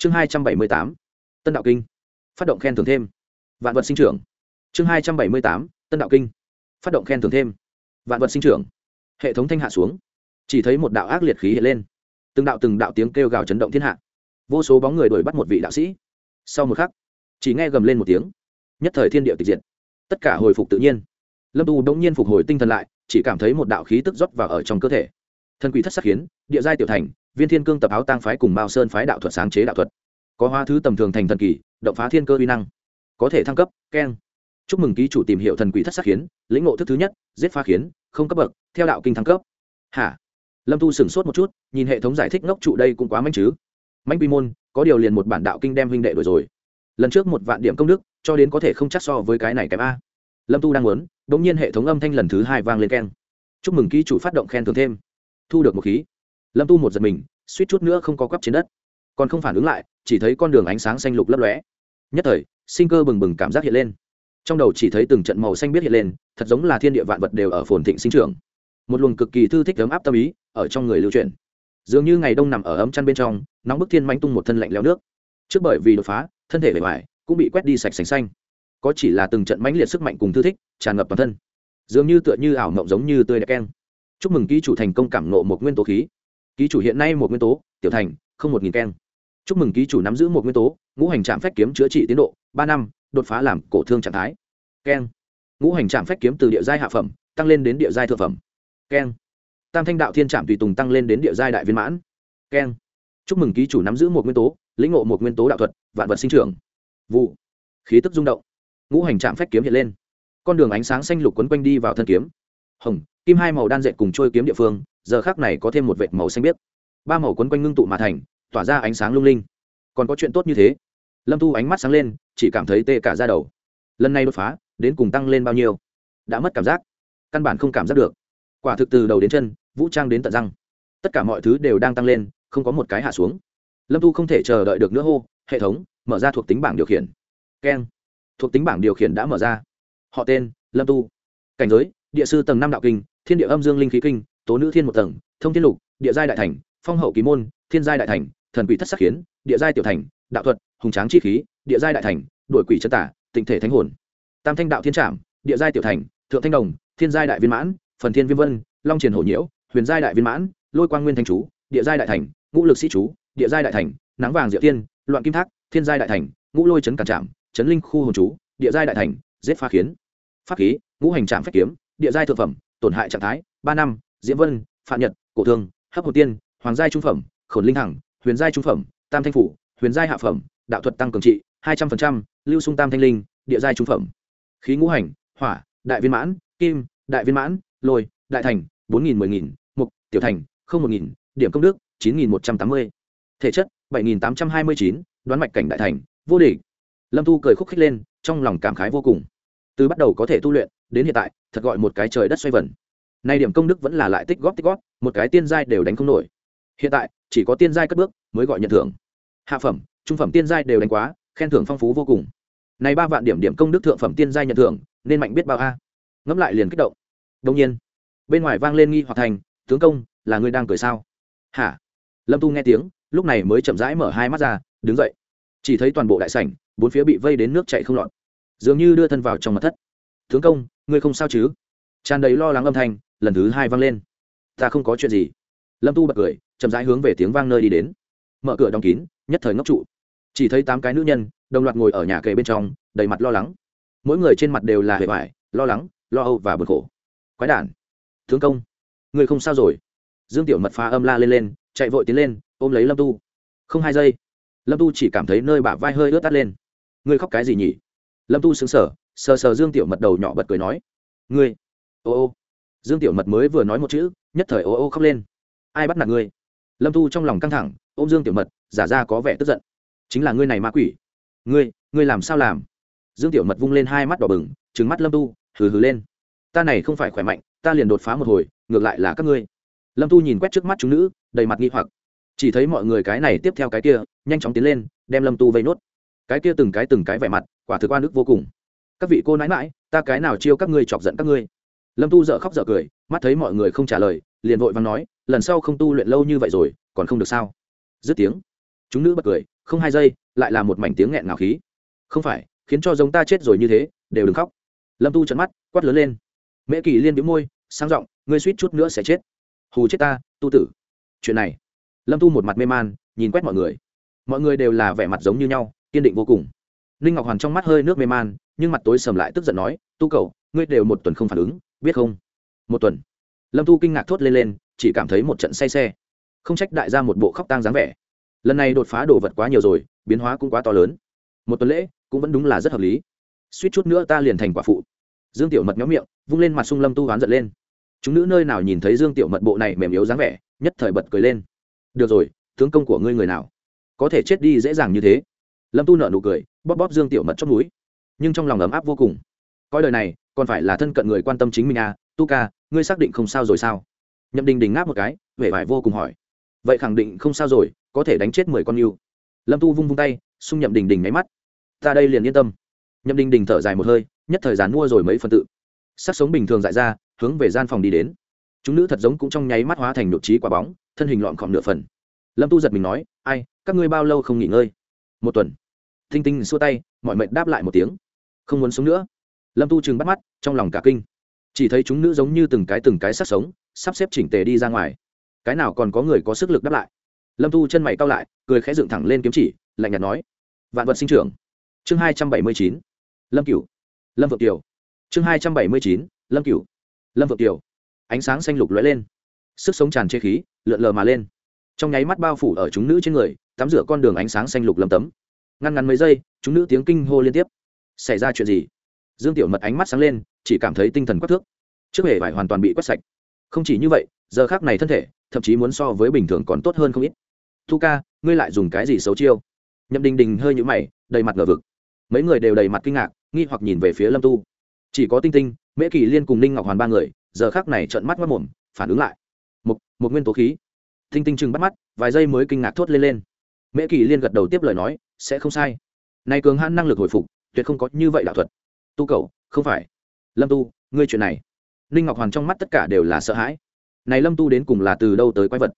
chương hai trăm bảy mươi tám, tân đạo kinh. Phát động khen thưởng thêm. Vạn vật sinh trưởng. Chương hai trăm bảy mươi tám, tân đạo kinh. Phát động khen thưởng thêm. Vạn vật sinh trưởng. Hệ thống thanh hạ xuống. Chỉ thấy một đạo ác liệt khí hiện lên. Từng đạo từng đạo tiếng kêu gào chấn động thiên hạ. Vô số bóng người đuổi bắt một vị đạo sĩ. Sau một khắc, chỉ nghe gầm lên một tiếng. Nhất thời thiên địa tịch diệt. Tất cả hồi phục tự nhiên. Lâm tu đ ỗ n g nhiên phục hồi tinh thần lại, chỉ cảm thấy một đạo khí tức rót vào ở trong cơ thể. Thần quỷ thất sắc khiến, địa giai tiểu thành viên thiên cương tập áo tang phái cùng mao sơn phái đạo thuật sáng chế đạo thuật. Có hoa thứ tầm thường thành thần kỳ, động phá thiên cơ uy năng. Có thể thăng cấp, keng. Chúc mừng ký chủ tìm hiểu thần quỷ thất sắc khiến, lĩnh ngộ thức thứ nhất, giết phá khiến, không cấp bậc, theo đạo kinh thăng cấp. Hả? Lâm thu sửng sốt một chút, nhìn hệ thống giải thích ngốc trụ đây cũng quá manh chứ. Manh quy môn, có điều liền một bản đạo kinh đem huynh đệ đổi rồi. Lần trước một vạn điểm công đức, cho đến có thể không chắc so với cái này kém a. Lâm tu đang muốn đ ỗ n g nhiên hệ thống âm thanh lần thứ hai vang lên keng. Chúc mừng ký chủ phát động khen thưởng thêm. Thu được một khí lâm tu một giật mình, suýt chút nữa không có quắp trên đất. Còn không phản ứng lại, chỉ thấy con đường ánh sáng xanh lục lấp lóe. Nhất thời, sinh cơ bừng bừng cảm giác hiện lên. Trong đầu chỉ thấy từng trận màu xanh biết hiện lên, thật giống là thiên địa vạn vật đều ở phồn thịnh sinh trưởng. Một luồng cực kỳ thư thích ấm áp tâm ý ở trong người lưu truyền dường như ngày đông nằm ở ấm chăn bên trong, nóng bức thiên manh tung một thân lạnh leo nước. Trước bởi vì đột phá, thân thể bề ngoài cũng bị quét đi sạch sành xanh. Có chỉ là từng trận mãnh liệt sức mạnh cùng thư thích, tràn ngập toàn thân. Dường như tựa như ảo mộng giống như tươi đẹp keng. Chúc mừng ký chủ thành công cảm nộ một nguyên tố khí ký chủ hiện nay một nguyên tố, tiểu thành, không một nghìn keng chúc mừng ký chủ nắm giữ một nguyên tố, ngũ hành trạm phép kiếm chữa trị tiến độ, ba năm, đột phá làm cổ thương trạng thái. Keng ngũ hành trạm phách kiếm từ địa giai hạ phẩm, tăng lên đến địa giai thượng phẩm. Keng tam thanh đạo thiên trạm tùy tùng tăng lên đến địa giai đại viên mãn. Keng chúc mừng ký chủ nắm giữ một nguyên tố, lĩnh ngộ một nguyên tố đạo thuật, vạn vật sinh trưởng. Vụ. Khí tức rung động. Ngũ hành trạm phách kiếm hiện lên. Con đường ánh sáng xanh lục quấn quanh đi vào thân kiếm. Hồng, kim hai màu đan dệt cùng trôi kiếm địa phương giờ khác này có thêm một vệt màu xanh biếc. Ba màu quấn quanh ngưng tụ mà thành, tỏa ra ánh sáng lung linh. Còn có chuyện tốt như thế. Lâm thu ánh mắt sáng lên, chỉ cảm thấy tê cả ra đầu. Lần này đột phá, đến cùng tăng lên bao nhiêu? Đã mất cảm giác. Căn bản không cảm giác được. Quả thực từ đầu đến chân, vũ trang đến tận răng. Tất cả mọi thứ đều đang tăng lên, không có một cái hạ xuống. Lâm thu không thể chờ đợi được nữa hô, hệ thống, mở ra thuộc tính bảng điều khiển. Keng. Thuộc tính bảng điều khiển đã mở ra. Họ tên, lâm tu cảnh giới, địa sư tầng năm đạo kinh, thiên địa âm dương linh khí kinh tố nữ thiên một tầng, thông thiên lục, địa giai đại thành, phong hậu ký môn, thiên giai đại thành, thần quỷ thất sắc khiến, địa giai tiểu thành, đạo thuật, hùng tráng chi khí, địa giai đại thành đội quỷ chân tả, tịnh thể thánh hồn. Tam thanh đạo thiên trạm địa giai tiểu thành, thượng thanh đồng, thiên giai đại viên mãn, phần thiên viên vân, long triển hổ nhiễu, huyền giai đại viên mãn, lôi quang nguyên thanh chú, địa giai đại thành, ngũ lực sĩ chú, địa giai đại thành, nắng vàng diệu tiên, loạn kim thác, thiên giai đại thành, ngũ lôi chấn cản trạm chấn linh khu hồn chú, địa giai đại thành, giết pha khiến. Pháp khí, ngũ hành trạm phách kiếm, địa giai thượng phẩm, tổn hại trạng thái, ba năm diễm vân phạm nhật, cổ thương, hấp hồ tiên, hoàng giai trung phẩm, khổn linh hằng huyền giai trung phẩm, tam thanh phủ, huyền giai hạ phẩm, đạo thuật tăng cường trị, hai trăm linh lưu sung tam thanh linh, địa giai trung phẩm. Khí ngũ hành, hỏa, đại viên mãn, kim, đại viên mãn, lôi, đại thành, bốn nghìn, mười nghìn, mục, tiểu thành, không một nghìn, điểm công đức, chín nghìn một trăm tám mươi. Thể chất, bảy nghìn tám trăm hai mươi chín, đoán mạch cảnh đại thành, vô địch. Lâm thu cười khúc khích lên, trong lòng cảm khái vô cùng. Từ bắt đầu có thể tu luyện, đến hiện tại, thật gọi một cái trời đất xoay vần nay điểm công đức vẫn là lại tích góp tích góp, một cái tiên giai đều đánh không nổi. Hiện tại, chỉ có tiên giai cất bước mới gọi nhận thưởng. Hạ phẩm, trung phẩm tiên giai đều đánh quá, khen thưởng phong phú vô cùng. Này ba vạn điểm điểm công đức thượng phẩm tiên giai nhận thưởng, nên mạnh biết bao a. Ngẫm lại liền kích động. Đông nhiên, bên ngoài vang lên nghi hoặc thành, tướng công, là ngươi đang cười sao? Hả? Lâm tu nghe tiếng, lúc này mới chậm rãi mở hai mắt ra, đứng dậy. Chỉ thấy toàn bộ đại sảnh, bốn phía bị vây đến nước chạy không lọt. Dường như đưa thân vào trong mặt thất. Tướng công, ngươi không sao chứ? Tràn đầy lo lắng âm thanh lần thứ hai vang lên. Ta không có chuyện gì. Lâm tu bật cười, chậm rãi hướng về tiếng vang nơi đi đến. Mở cửa đóng kín, nhất thời ngốc trụ. Chỉ thấy tám cái nữ nhân, đồng loạt ngồi ở nhà kề bên trong, đầy mặt lo lắng. Mỗi người trên mặt đều là hề vải lo lắng, lo âu và bực khổ. Quái đản. Tướng công, người không sao rồi. Dương tiểu mật phá âm la lên lên, chạy vội tiến lên, ôm lấy lâm tu. Không hai giây, lâm tu chỉ cảm thấy nơi bả vai hơi ướt tắt lên. Ngươi khóc cái gì nhỉ? Lâm tu xứng sở sờ sờ dương tiểu mật đầu nhỏ bật cười nói. Ngươi, ô ô dương tiểu mật mới vừa nói một chữ, nhất thời ô ô khóc lên. Ai bắt nạt ngươi? Lâm Thu trong lòng căng thẳng, ôm dương tiểu mật, giả ra có vẻ tức giận. Chính là ngươi này ma quỷ. Ngươi ngươi làm sao làm? Dương tiểu mật vung lên hai mắt đỏ bừng trứng mắt lâm tu, hừ hừ lên. Ta này không phải khỏe mạnh, ta liền đột phá một hồi, ngược lại là các ngươi. Lâm tu nhìn quét trước mắt chúng nữ, đầy mặt nghi hoặc. Chỉ thấy mọi người cái này tiếp theo cái kia, nhanh chóng tiến lên, đem lâm tu vây nốt. Cái kia từng cái từng cái vẻ mặt, quả thực oan ức vô cùng. Các vị cô nãi mãi, ta cái nào chiêu các ngươi chọc giận các ngươi? Lâm tu dợ khóc dợ cười, mắt thấy mọi người không trả lời, liền vội và nói, lần sau không tu luyện lâu như vậy rồi, còn không được sao? Dứt tiếng, chúng nữ bật cười, không hai giây, lại là một mảnh tiếng nghẹn ngào khí. Không phải, khiến cho giống ta chết rồi như thế, đều đừng khóc. Lâm tu trận mắt, quát lớn lên. Mễ kỳ liên biếu môi, sang giọng, ngươi suýt chút nữa sẽ chết. Hù chết ta, tu tử. Chuyện này, lâm tu một mặt mê man, nhìn quét mọi người. Mọi người đều là vẻ mặt giống như nhau, kiên định vô cùng. Ninh ngọc hoàn trong mắt hơi nước mê man, nhưng mặt tối sầm lại tức giận nói, tu cầu ngươi đều một tuần không phản ứng biết không? Một tuần. Lâm tu kinh ngạc thốt lên lên, chỉ cảm thấy một trận say xe. Không trách đại ra một bộ khóc tang dáng vẻ. Lần này đột phá đồ vật quá nhiều rồi, biến hóa cũng quá to lớn. Một tuần lễ, cũng vẫn đúng là rất hợp lý. Suýt chút nữa ta liền thành quả phụ. Dương tiểu mật nhóm miệng, vung lên mặt sung lâm tu hoán giận lên. Chúng nữ nơi nào nhìn thấy dương tiểu mật bộ này mềm yếu dáng vẻ, nhất thời bật cười lên. Được rồi, tướng công của ngươi người nào? Có thể chết đi dễ dàng như thế. Lâm tu nợ nụ cười, bóp bóp dương tiểu mật trong núi nhưng trong lòng ấm áp vô cùng. Coi đời này còn phải là thân cận người quan tâm chính mình à tu ca ngươi xác định không sao rồi sao? Nhậm đình đình ngáp một cái, vẻ vải vô cùng hỏi. Vậy khẳng định không sao rồi, có thể đánh chết mười con yêu. Lâm tu vung vung tay, xung nhậm đình đình nháy mắt. Ta đây liền yên tâm. Nhậm đình đình thở dài một hơi, nhất thời gian mua rồi mấy phần tự. Sắc sống bình thường dại ra, hướng về gian phòng đi đến. Chúng nữ thật giống cũng trong nháy mắt hóa thành nhột trí quả bóng, thân hình lọn khỏm nửa phần. Lâm tu giật mình nói, ai, các ngươi bao lâu không nghỉ ngơi? Một tuần. Thinh tinh xua tay, mọi mệnh đáp lại một tiếng. Không muốn sống nữa lâm tu chừng bắt mắt, trong lòng cả kinh. Chỉ thấy chúng nữ giống như từng cái từng cái sắc sống, sắp xếp chỉnh tề đi ra ngoài. Cái nào còn có người có sức lực đáp lại? Lâm tu chân mày cao lại, cười khẽ dựng thẳng lên kiếm chỉ, lạnh nhạt nói, vạn vật sinh trưởng. Chương hai trăm bảy mươi chín, lâm cửu. Lâm vượng kiều. Chương hai trăm bảy mươi chín, lâm cửu. Lâm vượng kiều. Ánh sáng xanh lục lóe lên. Sức sống tràn chê khí, lượn lờ mà lên. Trong nháy mắt bao phủ ở chúng nữ trên người, tắm rửa con đường ánh sáng xanh lục lầm tấm. Ngăn ngắn mấy giây, chúng nữ tiếng kinh hô liên tiếp. Xảy ra chuyện gì? Dương tiểu mật ánh mắt sáng lên, chỉ cảm thấy tinh thần quắc thước. Trước hề phải hoàn toàn bị quét sạch. Không chỉ như vậy, giờ khác này thân thể, thậm chí muốn so với bình thường còn tốt hơn không ít. Thu ca, ngươi lại dùng cái gì xấu chiêu? Nhậm đình đình hơi nhũ mày, đầy mặt ngờ vực. Mấy người đều đầy mặt kinh ngạc, nghi hoặc nhìn về phía lâm tu. Chỉ có tinh tinh, mễ kỳ liên cùng ninh ngọc hoàn ba người, giờ khác này trợn mắt mất mồm, phản ứng lại. Một một nguyên tố khí. Tinh tinh chừng bắt mắt, vài giây mới kinh ngạc thốt lên lên. Mễ kỳ liên gật đầu tiếp lời nói, sẽ không sai. Nay cường hãn năng lực hồi phục, tuyệt không có như vậy đạo thuật tu cầu không phải. Lâm tu, ngươi chuyện này. Ninh ngọc hoàn trong mắt tất cả đều là sợ hãi. Này lâm tu đến cùng là từ đâu tới quái vật?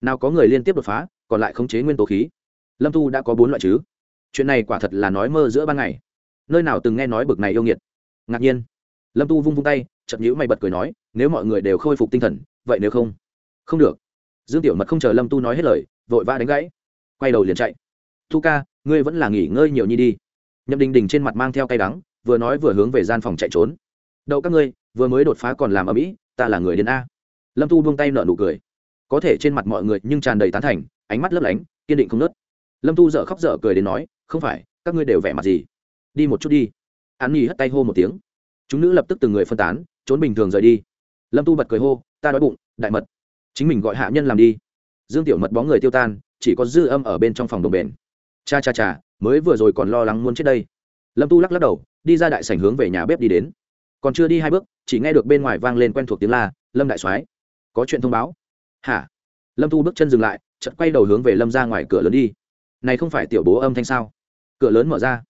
Nào có người liên tiếp đột phá, còn lại khống chế nguyên tố khí? Lâm tu đã có bốn loại chứ? Chuyện này quả thật là nói mơ giữa ban ngày. Nơi nào từng nghe nói bực này yêu nghiệt? Ngạc nhiên. Lâm tu vung vung tay chậm nhữ mày bật cười nói, nếu mọi người đều khôi phục tinh thần, vậy nếu không? Không được. Dương tiểu mật không chờ lâm tu nói hết lời, vội vã đánh gãy. Quay đầu liền chạy. Thu ca, ngươi vẫn là nghỉ ngơi nhiều nhi đi. Nhậm đình đình trên mặt mang theo cay đắng vừa nói vừa hướng về gian phòng chạy trốn. Đậu các ngươi, vừa mới đột phá còn làm ở mỹ, ta là người đến a. Lâm tu buông tay nợ nụ cười. Có thể trên mặt mọi người nhưng tràn đầy tán thành, ánh mắt lấp lánh, kiên định không nớt. Lâm tu dở khóc dở cười đến nói, không phải, các ngươi đều vẻ mặt gì? Đi một chút đi. An nhi hất tay hô một tiếng. Chúng nữ lập tức từng người phân tán, trốn bình thường rời đi. Lâm tu bật cười hô, ta đói bụng, đại mật. Chính mình gọi hạ nhân làm đi. Dương tiểu mật bóng người tiêu tan, chỉ có dư âm ở bên trong phòng đồng bền. Cha cha cha, mới vừa rồi còn lo lắng muốn chết đây lâm tu lắc lắc đầu, đi ra đại sảnh hướng về nhà bếp đi đến. Còn chưa đi hai bước, chỉ nghe được bên ngoài vang lên quen thuộc tiếng la, lâm đại soái, có chuyện thông báo. Hả? Lâm tu bước chân dừng lại, chợt quay đầu hướng về lâm ra ngoài cửa lớn đi. Này không phải tiểu bố âm thanh sao? Cửa lớn mở ra.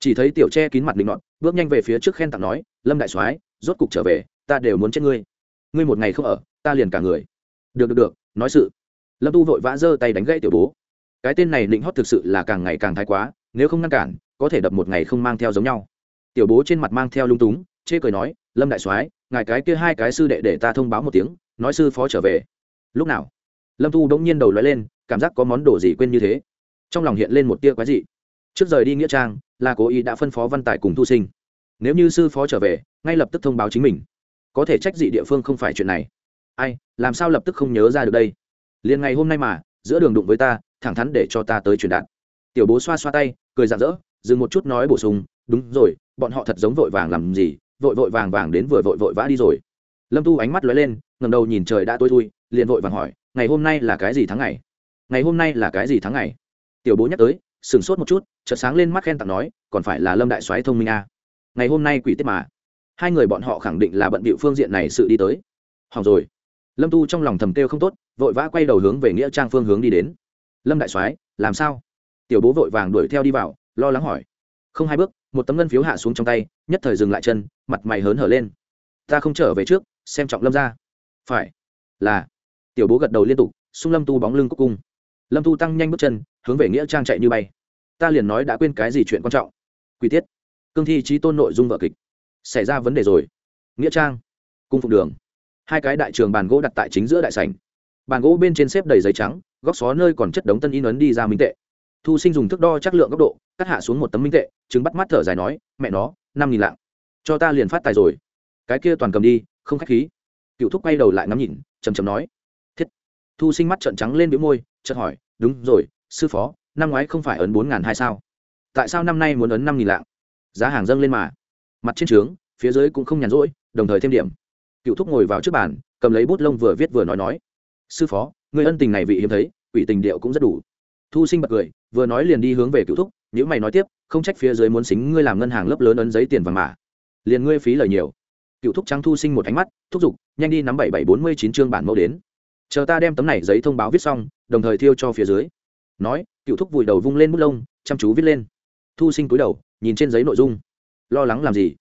Chỉ thấy tiểu che kín mặt đình nọt, bước nhanh về phía trước khen tặng nói, lâm đại soái, rốt cục trở về, ta đều muốn chết ngươi. Ngươi một ngày không ở, ta liền cả người. Được được được, nói sự. Lâm tu vội vã giơ tay đánh gãy tiểu bố. Cái tên này định hót thực sự là càng ngày càng thái quá, nếu không ngăn cản có thể đập một ngày không mang theo giống nhau. Tiểu bố trên mặt mang theo lung túng, chê cười nói, lâm đại soái, ngài cái kia hai cái sư đệ để ta thông báo một tiếng, nói sư phó trở về. Lúc nào, lâm tu đống nhiên đầu lóe lên, cảm giác có món đồ gì quên như thế. Trong lòng hiện lên một tia quái dị. Trước rời đi nghĩa trang, là cố ý đã phân phó văn tài cùng thu sinh. Nếu như sư phó trở về, ngay lập tức thông báo chính mình. Có thể trách dị địa phương không phải chuyện này. Ai, làm sao lập tức không nhớ ra được đây? Liền ngày hôm nay mà, giữa đường đụng với ta, thẳng thắn để cho ta tới truyền đạt. Tiểu bố xoa xoa tay, cười rạng rỡ dừng một chút nói bổ sung, đúng rồi, bọn họ thật giống vội vàng làm gì, vội vội vàng vàng đến vừa vội vội vã đi rồi. Lâm tu ánh mắt lóe lên ngầm đầu nhìn trời đã tối thui, liền vội vàng hỏi, ngày hôm nay là cái gì tháng ngày? Ngày hôm nay là cái gì tháng ngày? Tiểu bố nhắc tới, sửng sốt một chút, chợt sáng lên mắt khen tặng nói, còn phải là lâm đại soái thông minh a à. ngày hôm nay quỷ tiết mà. Hai người bọn họ khẳng định là bận bịu phương diện này sự đi tới. Hỏng rồi. Lâm tu trong lòng thầm kêu không tốt, vội vã quay đầu hướng về nghĩa trang phương hướng đi đến. Lâm đại soái, làm sao? Tiểu bố vội vàng đuổi theo đi vào lo lắng hỏi. Không hai bước, một tấm ngân phiếu hạ xuống trong tay, nhất thời dừng lại chân, mặt mày hớn hở lên. Ta không trở về trước, xem trọng lâm ra phải. Là. Tiểu bố gật đầu liên tục, xung lâm tu bóng lưng cúc cung. Lâm tu tăng nhanh bước chân, hướng về nghĩa trang chạy như bay. Ta liền nói đã quên cái gì chuyện quan trọng. Quy tiết. Cương thi trí tôn nội dung vợ kịch. Xảy ra vấn đề rồi. Nghĩa trang. Cung phục đường. Hai cái đại trường bàn gỗ đặt tại chính giữa đại sảnh. Bàn gỗ bên trên xếp đầy giấy trắng, góc xó nơi còn chất đống tân in ấn đi ra minh tệ. Thu sinh dùng thước đo chắc lượng góc độ cắt hạ xuống một tấm minh tệ chứng bắt mắt thở dài nói, mẹ nó, năm nghìn lạng. Cho ta liền phát tài rồi. Cái kia toàn cầm đi, không khách khí. Cựu thúc quay đầu lại ngắm nhìn chầm chầm nói, thiết. Thu sinh mắt trợn trắng lên bĩu môi, chợt hỏi, đúng rồi, sư phó, năm ngoái không phải ấn bốn ngàn hai sao? Tại sao năm nay muốn ấn năm nghìn lạng? Giá hàng dâng lên mà. Mặt trên trướng, phía dưới cũng không nhàn rỗi, đồng thời thêm điểm. Cựu thúc ngồi vào trước bàn, cầm lấy bút lông vừa viết vừa nói nói, sư phó, người ân tình này vị hiếm thấy, quỷ tình điệu cũng rất đủ. Thu sinh bật cười, vừa nói liền đi hướng về cựu thúc nếu mày nói tiếp không trách phía dưới muốn xính ngươi làm ngân hàng lớp lớn ấn giấy tiền vàng mà, liền ngươi phí lời nhiều. Cựu thúc trắng thu sinh một ánh mắt thúc giục nhanh đi nắm bảy bảy bốn mươi chín chương bản mẫu đến. Chờ ta đem tấm này giấy thông báo viết xong đồng thời thiêu cho phía dưới. Nói cựu thúc vùi đầu vung lên bút lông chăm chú viết lên. Thu sinh cúi đầu nhìn trên giấy nội dung. Lo lắng làm gì?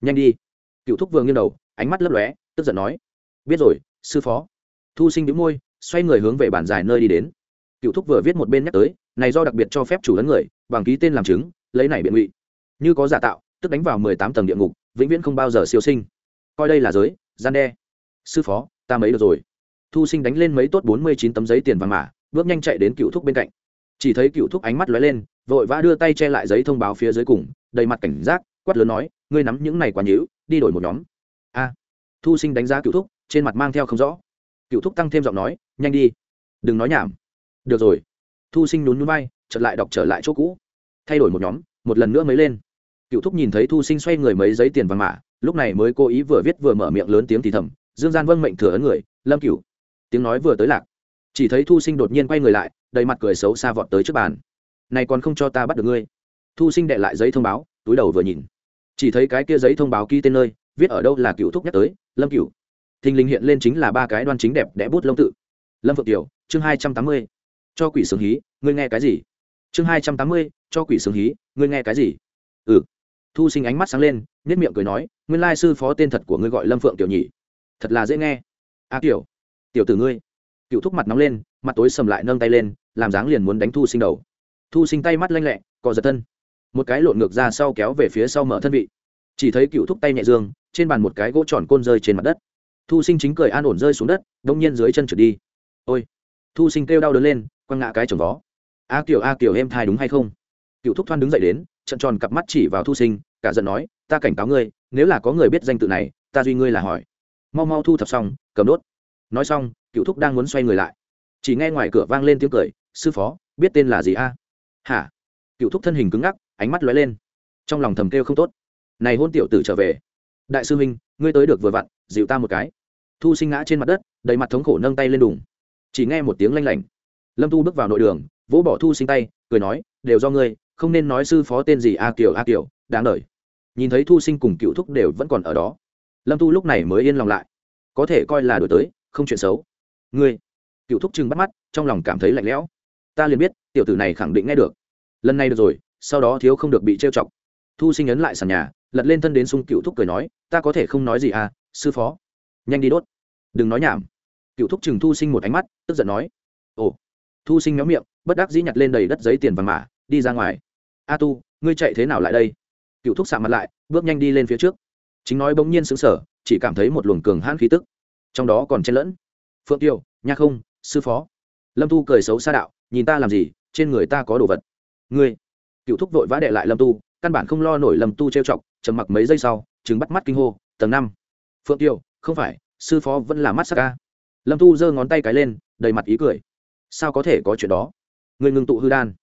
Nhanh đi. Cựu thúc vừa nghiêng đầu ánh mắt lấp lóe tức giận nói. Biết rồi sư phó. Thu sinh đĩu môi xoay người hướng về bản dài nơi đi đến. Cựu thúc vừa viết một bên nhắc tới này do đặc biệt cho phép chủ lớn người, bằng ký tên làm chứng, lấy này biện ngụy. Như có giả tạo, tức đánh vào mười tám tầng địa ngục, vĩnh viễn không bao giờ siêu sinh. Coi đây là giới, gian đe. Sư phó, ta mấy được rồi. Thu sinh đánh lên mấy tốt bốn mươi chín tấm giấy tiền vàng mã, bước nhanh chạy đến cựu thúc bên cạnh. Chỉ thấy cựu thúc ánh mắt lóe lên, vội vã đưa tay che lại giấy thông báo phía dưới cùng, đầy mặt cảnh giác, quát lớn nói, ngươi nắm những này quá nhữ đi đổi một nhóm. A. Thu sinh đánh giá cựu thúc, trên mặt mang theo không rõ. Cựu thúc tăng thêm giọng nói, nhanh đi. Đừng nói nhảm. Được rồi thu sinh nhún nhún bay chợt lại đọc trở lại chỗ cũ. Thay đổi một nhóm, một lần nữa mới lên. Cựu thúc nhìn thấy thu sinh xoay người mấy giấy tiền vàng mã, lúc này mới cố ý vừa viết vừa mở miệng lớn tiếng thì thầm, dương gian vâng mệnh thừa ấn người, lâm cựu tiếng nói vừa tới lạc. Chỉ thấy thu sinh đột nhiên quay người lại, đầy mặt cười xấu xa vọt tới trước bàn. Này còn không cho ta bắt được ngươi. Thu sinh đệ lại giấy thông báo, túi đầu vừa nhìn. Chỉ thấy cái kia giấy thông báo ký tên nơi, viết ở đâu là cựu thúc nhắc tới, lâm cựu thình lình hiện lên chính là ba cái đoan chính đẹp đẽ bút lông tự. Lâm phượng tiểu, chương hai trăm tám mươi cho quỷ sướng hí ngươi nghe cái gì? Chương hai trăm tám mươi cho quỷ sướng hí ngươi nghe cái gì? Ừ. Thu sinh ánh mắt sáng lên nhất miệng cười nói nguyên lai sư phó tên thật của ngươi gọi lâm phượng tiểu Nhị, thật là dễ nghe. A à, tiểu. Tiểu tử ngươi. Cựu thúc mặt nóng lên mặt tối sầm lại nâng tay lên làm dáng liền muốn đánh thu sinh đầu. Thu sinh tay mắt lanh lẹ cò giật thân. Một cái lộn ngược ra sau kéo về phía sau mở thân vị. Chỉ thấy cựu thúc tay nhẹ dương trên bàn một cái gỗ tròn côn rơi trên mặt đất. Thu sinh chính cười an ổn rơi xuống đất đông nhiên dưới chân trượt đi. Ôi. Thu sinh kêu đau đớn lên quăng ngã cái chồng vó. A kiểu a kiểu em thai đúng hay không? Cựu thúc thoan đứng dậy đến, trận tròn cặp mắt chỉ vào thu sinh, cả giận nói, ta cảnh cáo ngươi, nếu là có người biết danh tự này, ta duy ngươi là hỏi. Mau mau thu thập xong, cầm đốt. Nói xong, cựu thúc đang muốn xoay người lại. Chỉ nghe ngoài cửa vang lên tiếng cười, sư phó, biết tên là gì a? Hả? Cựu thúc thân hình cứng ngắc, ánh mắt lóe lên. Trong lòng thầm kêu không tốt. Này hôn tiểu tử trở về. Đại sư huynh, ngươi tới được vừa vặn, dịu ta một cái. Thu sinh ngã trên mặt đất, đầy mặt thống khổ nâng tay lên đùng. Chỉ nghe một tiếng lanh lảnh lâm tu bước vào nội đường, vỗ bỏ thu sinh tay, cười nói, đều do ngươi, không nên nói sư phó tên gì a kiều a kiều, đáng đời. Nhìn thấy thu sinh cùng cựu thúc đều vẫn còn ở đó, lâm tu lúc này mới yên lòng lại. Có thể coi là đổi tới, không chuyện xấu. Ngươi? Cựu thúc chừng bắt mắt, trong lòng cảm thấy lạnh lẽo. Ta liền biết, tiểu tử này khẳng định nghe được. Lần này được rồi, sau đó thiếu không được bị trêu chọc. Thu sinh ấn lại sàn nhà, lật lên thân đến sung cựu thúc cười nói, ta có thể không nói gì à sư phó? Nhanh đi đốt. Đừng nói nhảm. Cựu thúc chừng thu sinh một ánh mắt, tức giận nói thu sinh méo miệng, bất đắc dĩ nhặt lên đầy đất giấy tiền vàng mã, đi ra ngoài. A tu, ngươi chạy thế nào lại đây? Cựu thúc xạ mặt lại, bước nhanh đi lên phía trước. Chính nói bỗng nhiên xứng sở chỉ cảm thấy một luồng cường hãn khí tức, trong đó còn chen lẫn. Phượng tiêu nha không, sư phó. Lâm tu cười xấu xa đạo, nhìn ta làm gì, trên người ta có đồ vật. Ngươi? Cựu thúc vội vã đệ lại lâm tu, căn bản không lo nổi lâm tu trêu chọc, trầm mặc mấy giây sau chứng bắt mắt kinh hô, tầng năm. Phượng tiêu không phải, sư phó vẫn là mắt sắc ca. Lâm tu giơ ngón tay cái lên, đầy mặt ý cười sao có thể có chuyện đó? Người ngừng tụ hư đan.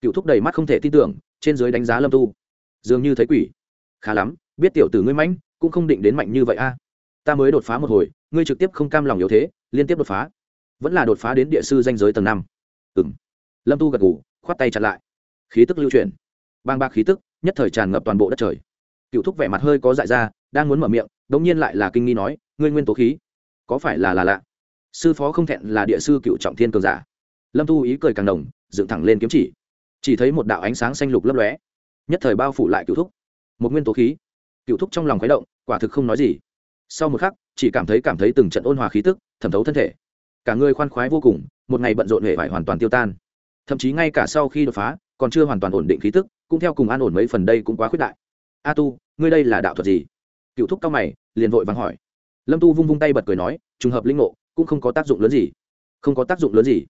Cựu thúc đầy mắt không thể tin tưởng, trên dưới đánh giá lâm tu. Dường như thấy quỷ. Khá lắm, biết tiểu tử ngươi mãnh, cũng không định đến mạnh như vậy a. À. Ta mới đột phá một hồi, ngươi trực tiếp không cam lòng yếu thế, liên tiếp đột phá. Vẫn là đột phá đến địa sư danh giới tầng năm. Ừng lâm tu gật ngủ khoát tay chặt lại. Khí tức lưu chuyển. Bang bạc khí tức, nhất thời tràn ngập toàn bộ đất trời. Cựu thúc vẻ mặt hơi có dại ra, đang muốn mở miệng, đống nhiên lại là kinh nghi nói, ngươi nguyên tố khí, có phải là là lạ? Sư phó không thẹn là địa sư cựu trọng thiên cường giả lâm tu ý cười càng đồng dựng thẳng lên kiếm chỉ. Chỉ thấy một đạo ánh sáng xanh lục lấp lóe, nhất thời bao phủ lại cựu thúc. Một nguyên tố khí. Cựu thúc trong lòng khuấy động, quả thực không nói gì. Sau một khắc, chỉ cảm thấy cảm thấy từng trận ôn hòa khí tức, thẩm thấu thân thể. Cả người khoan khoái vô cùng, một ngày bận rộn hệ vải hoàn toàn tiêu tan. Thậm chí ngay cả sau khi đột phá, còn chưa hoàn toàn ổn định khí tức, cũng theo cùng an ổn mấy phần đây cũng quá khuyết đại. A tu, ngươi đây là đạo thuật gì? Cựu thúc cao mày, liền vội vắng hỏi. Lâm tu vung vung tay bật cười nói, trùng hợp linh ngộ, cũng không có tác dụng lớn gì. Không có tác dụng lớn gì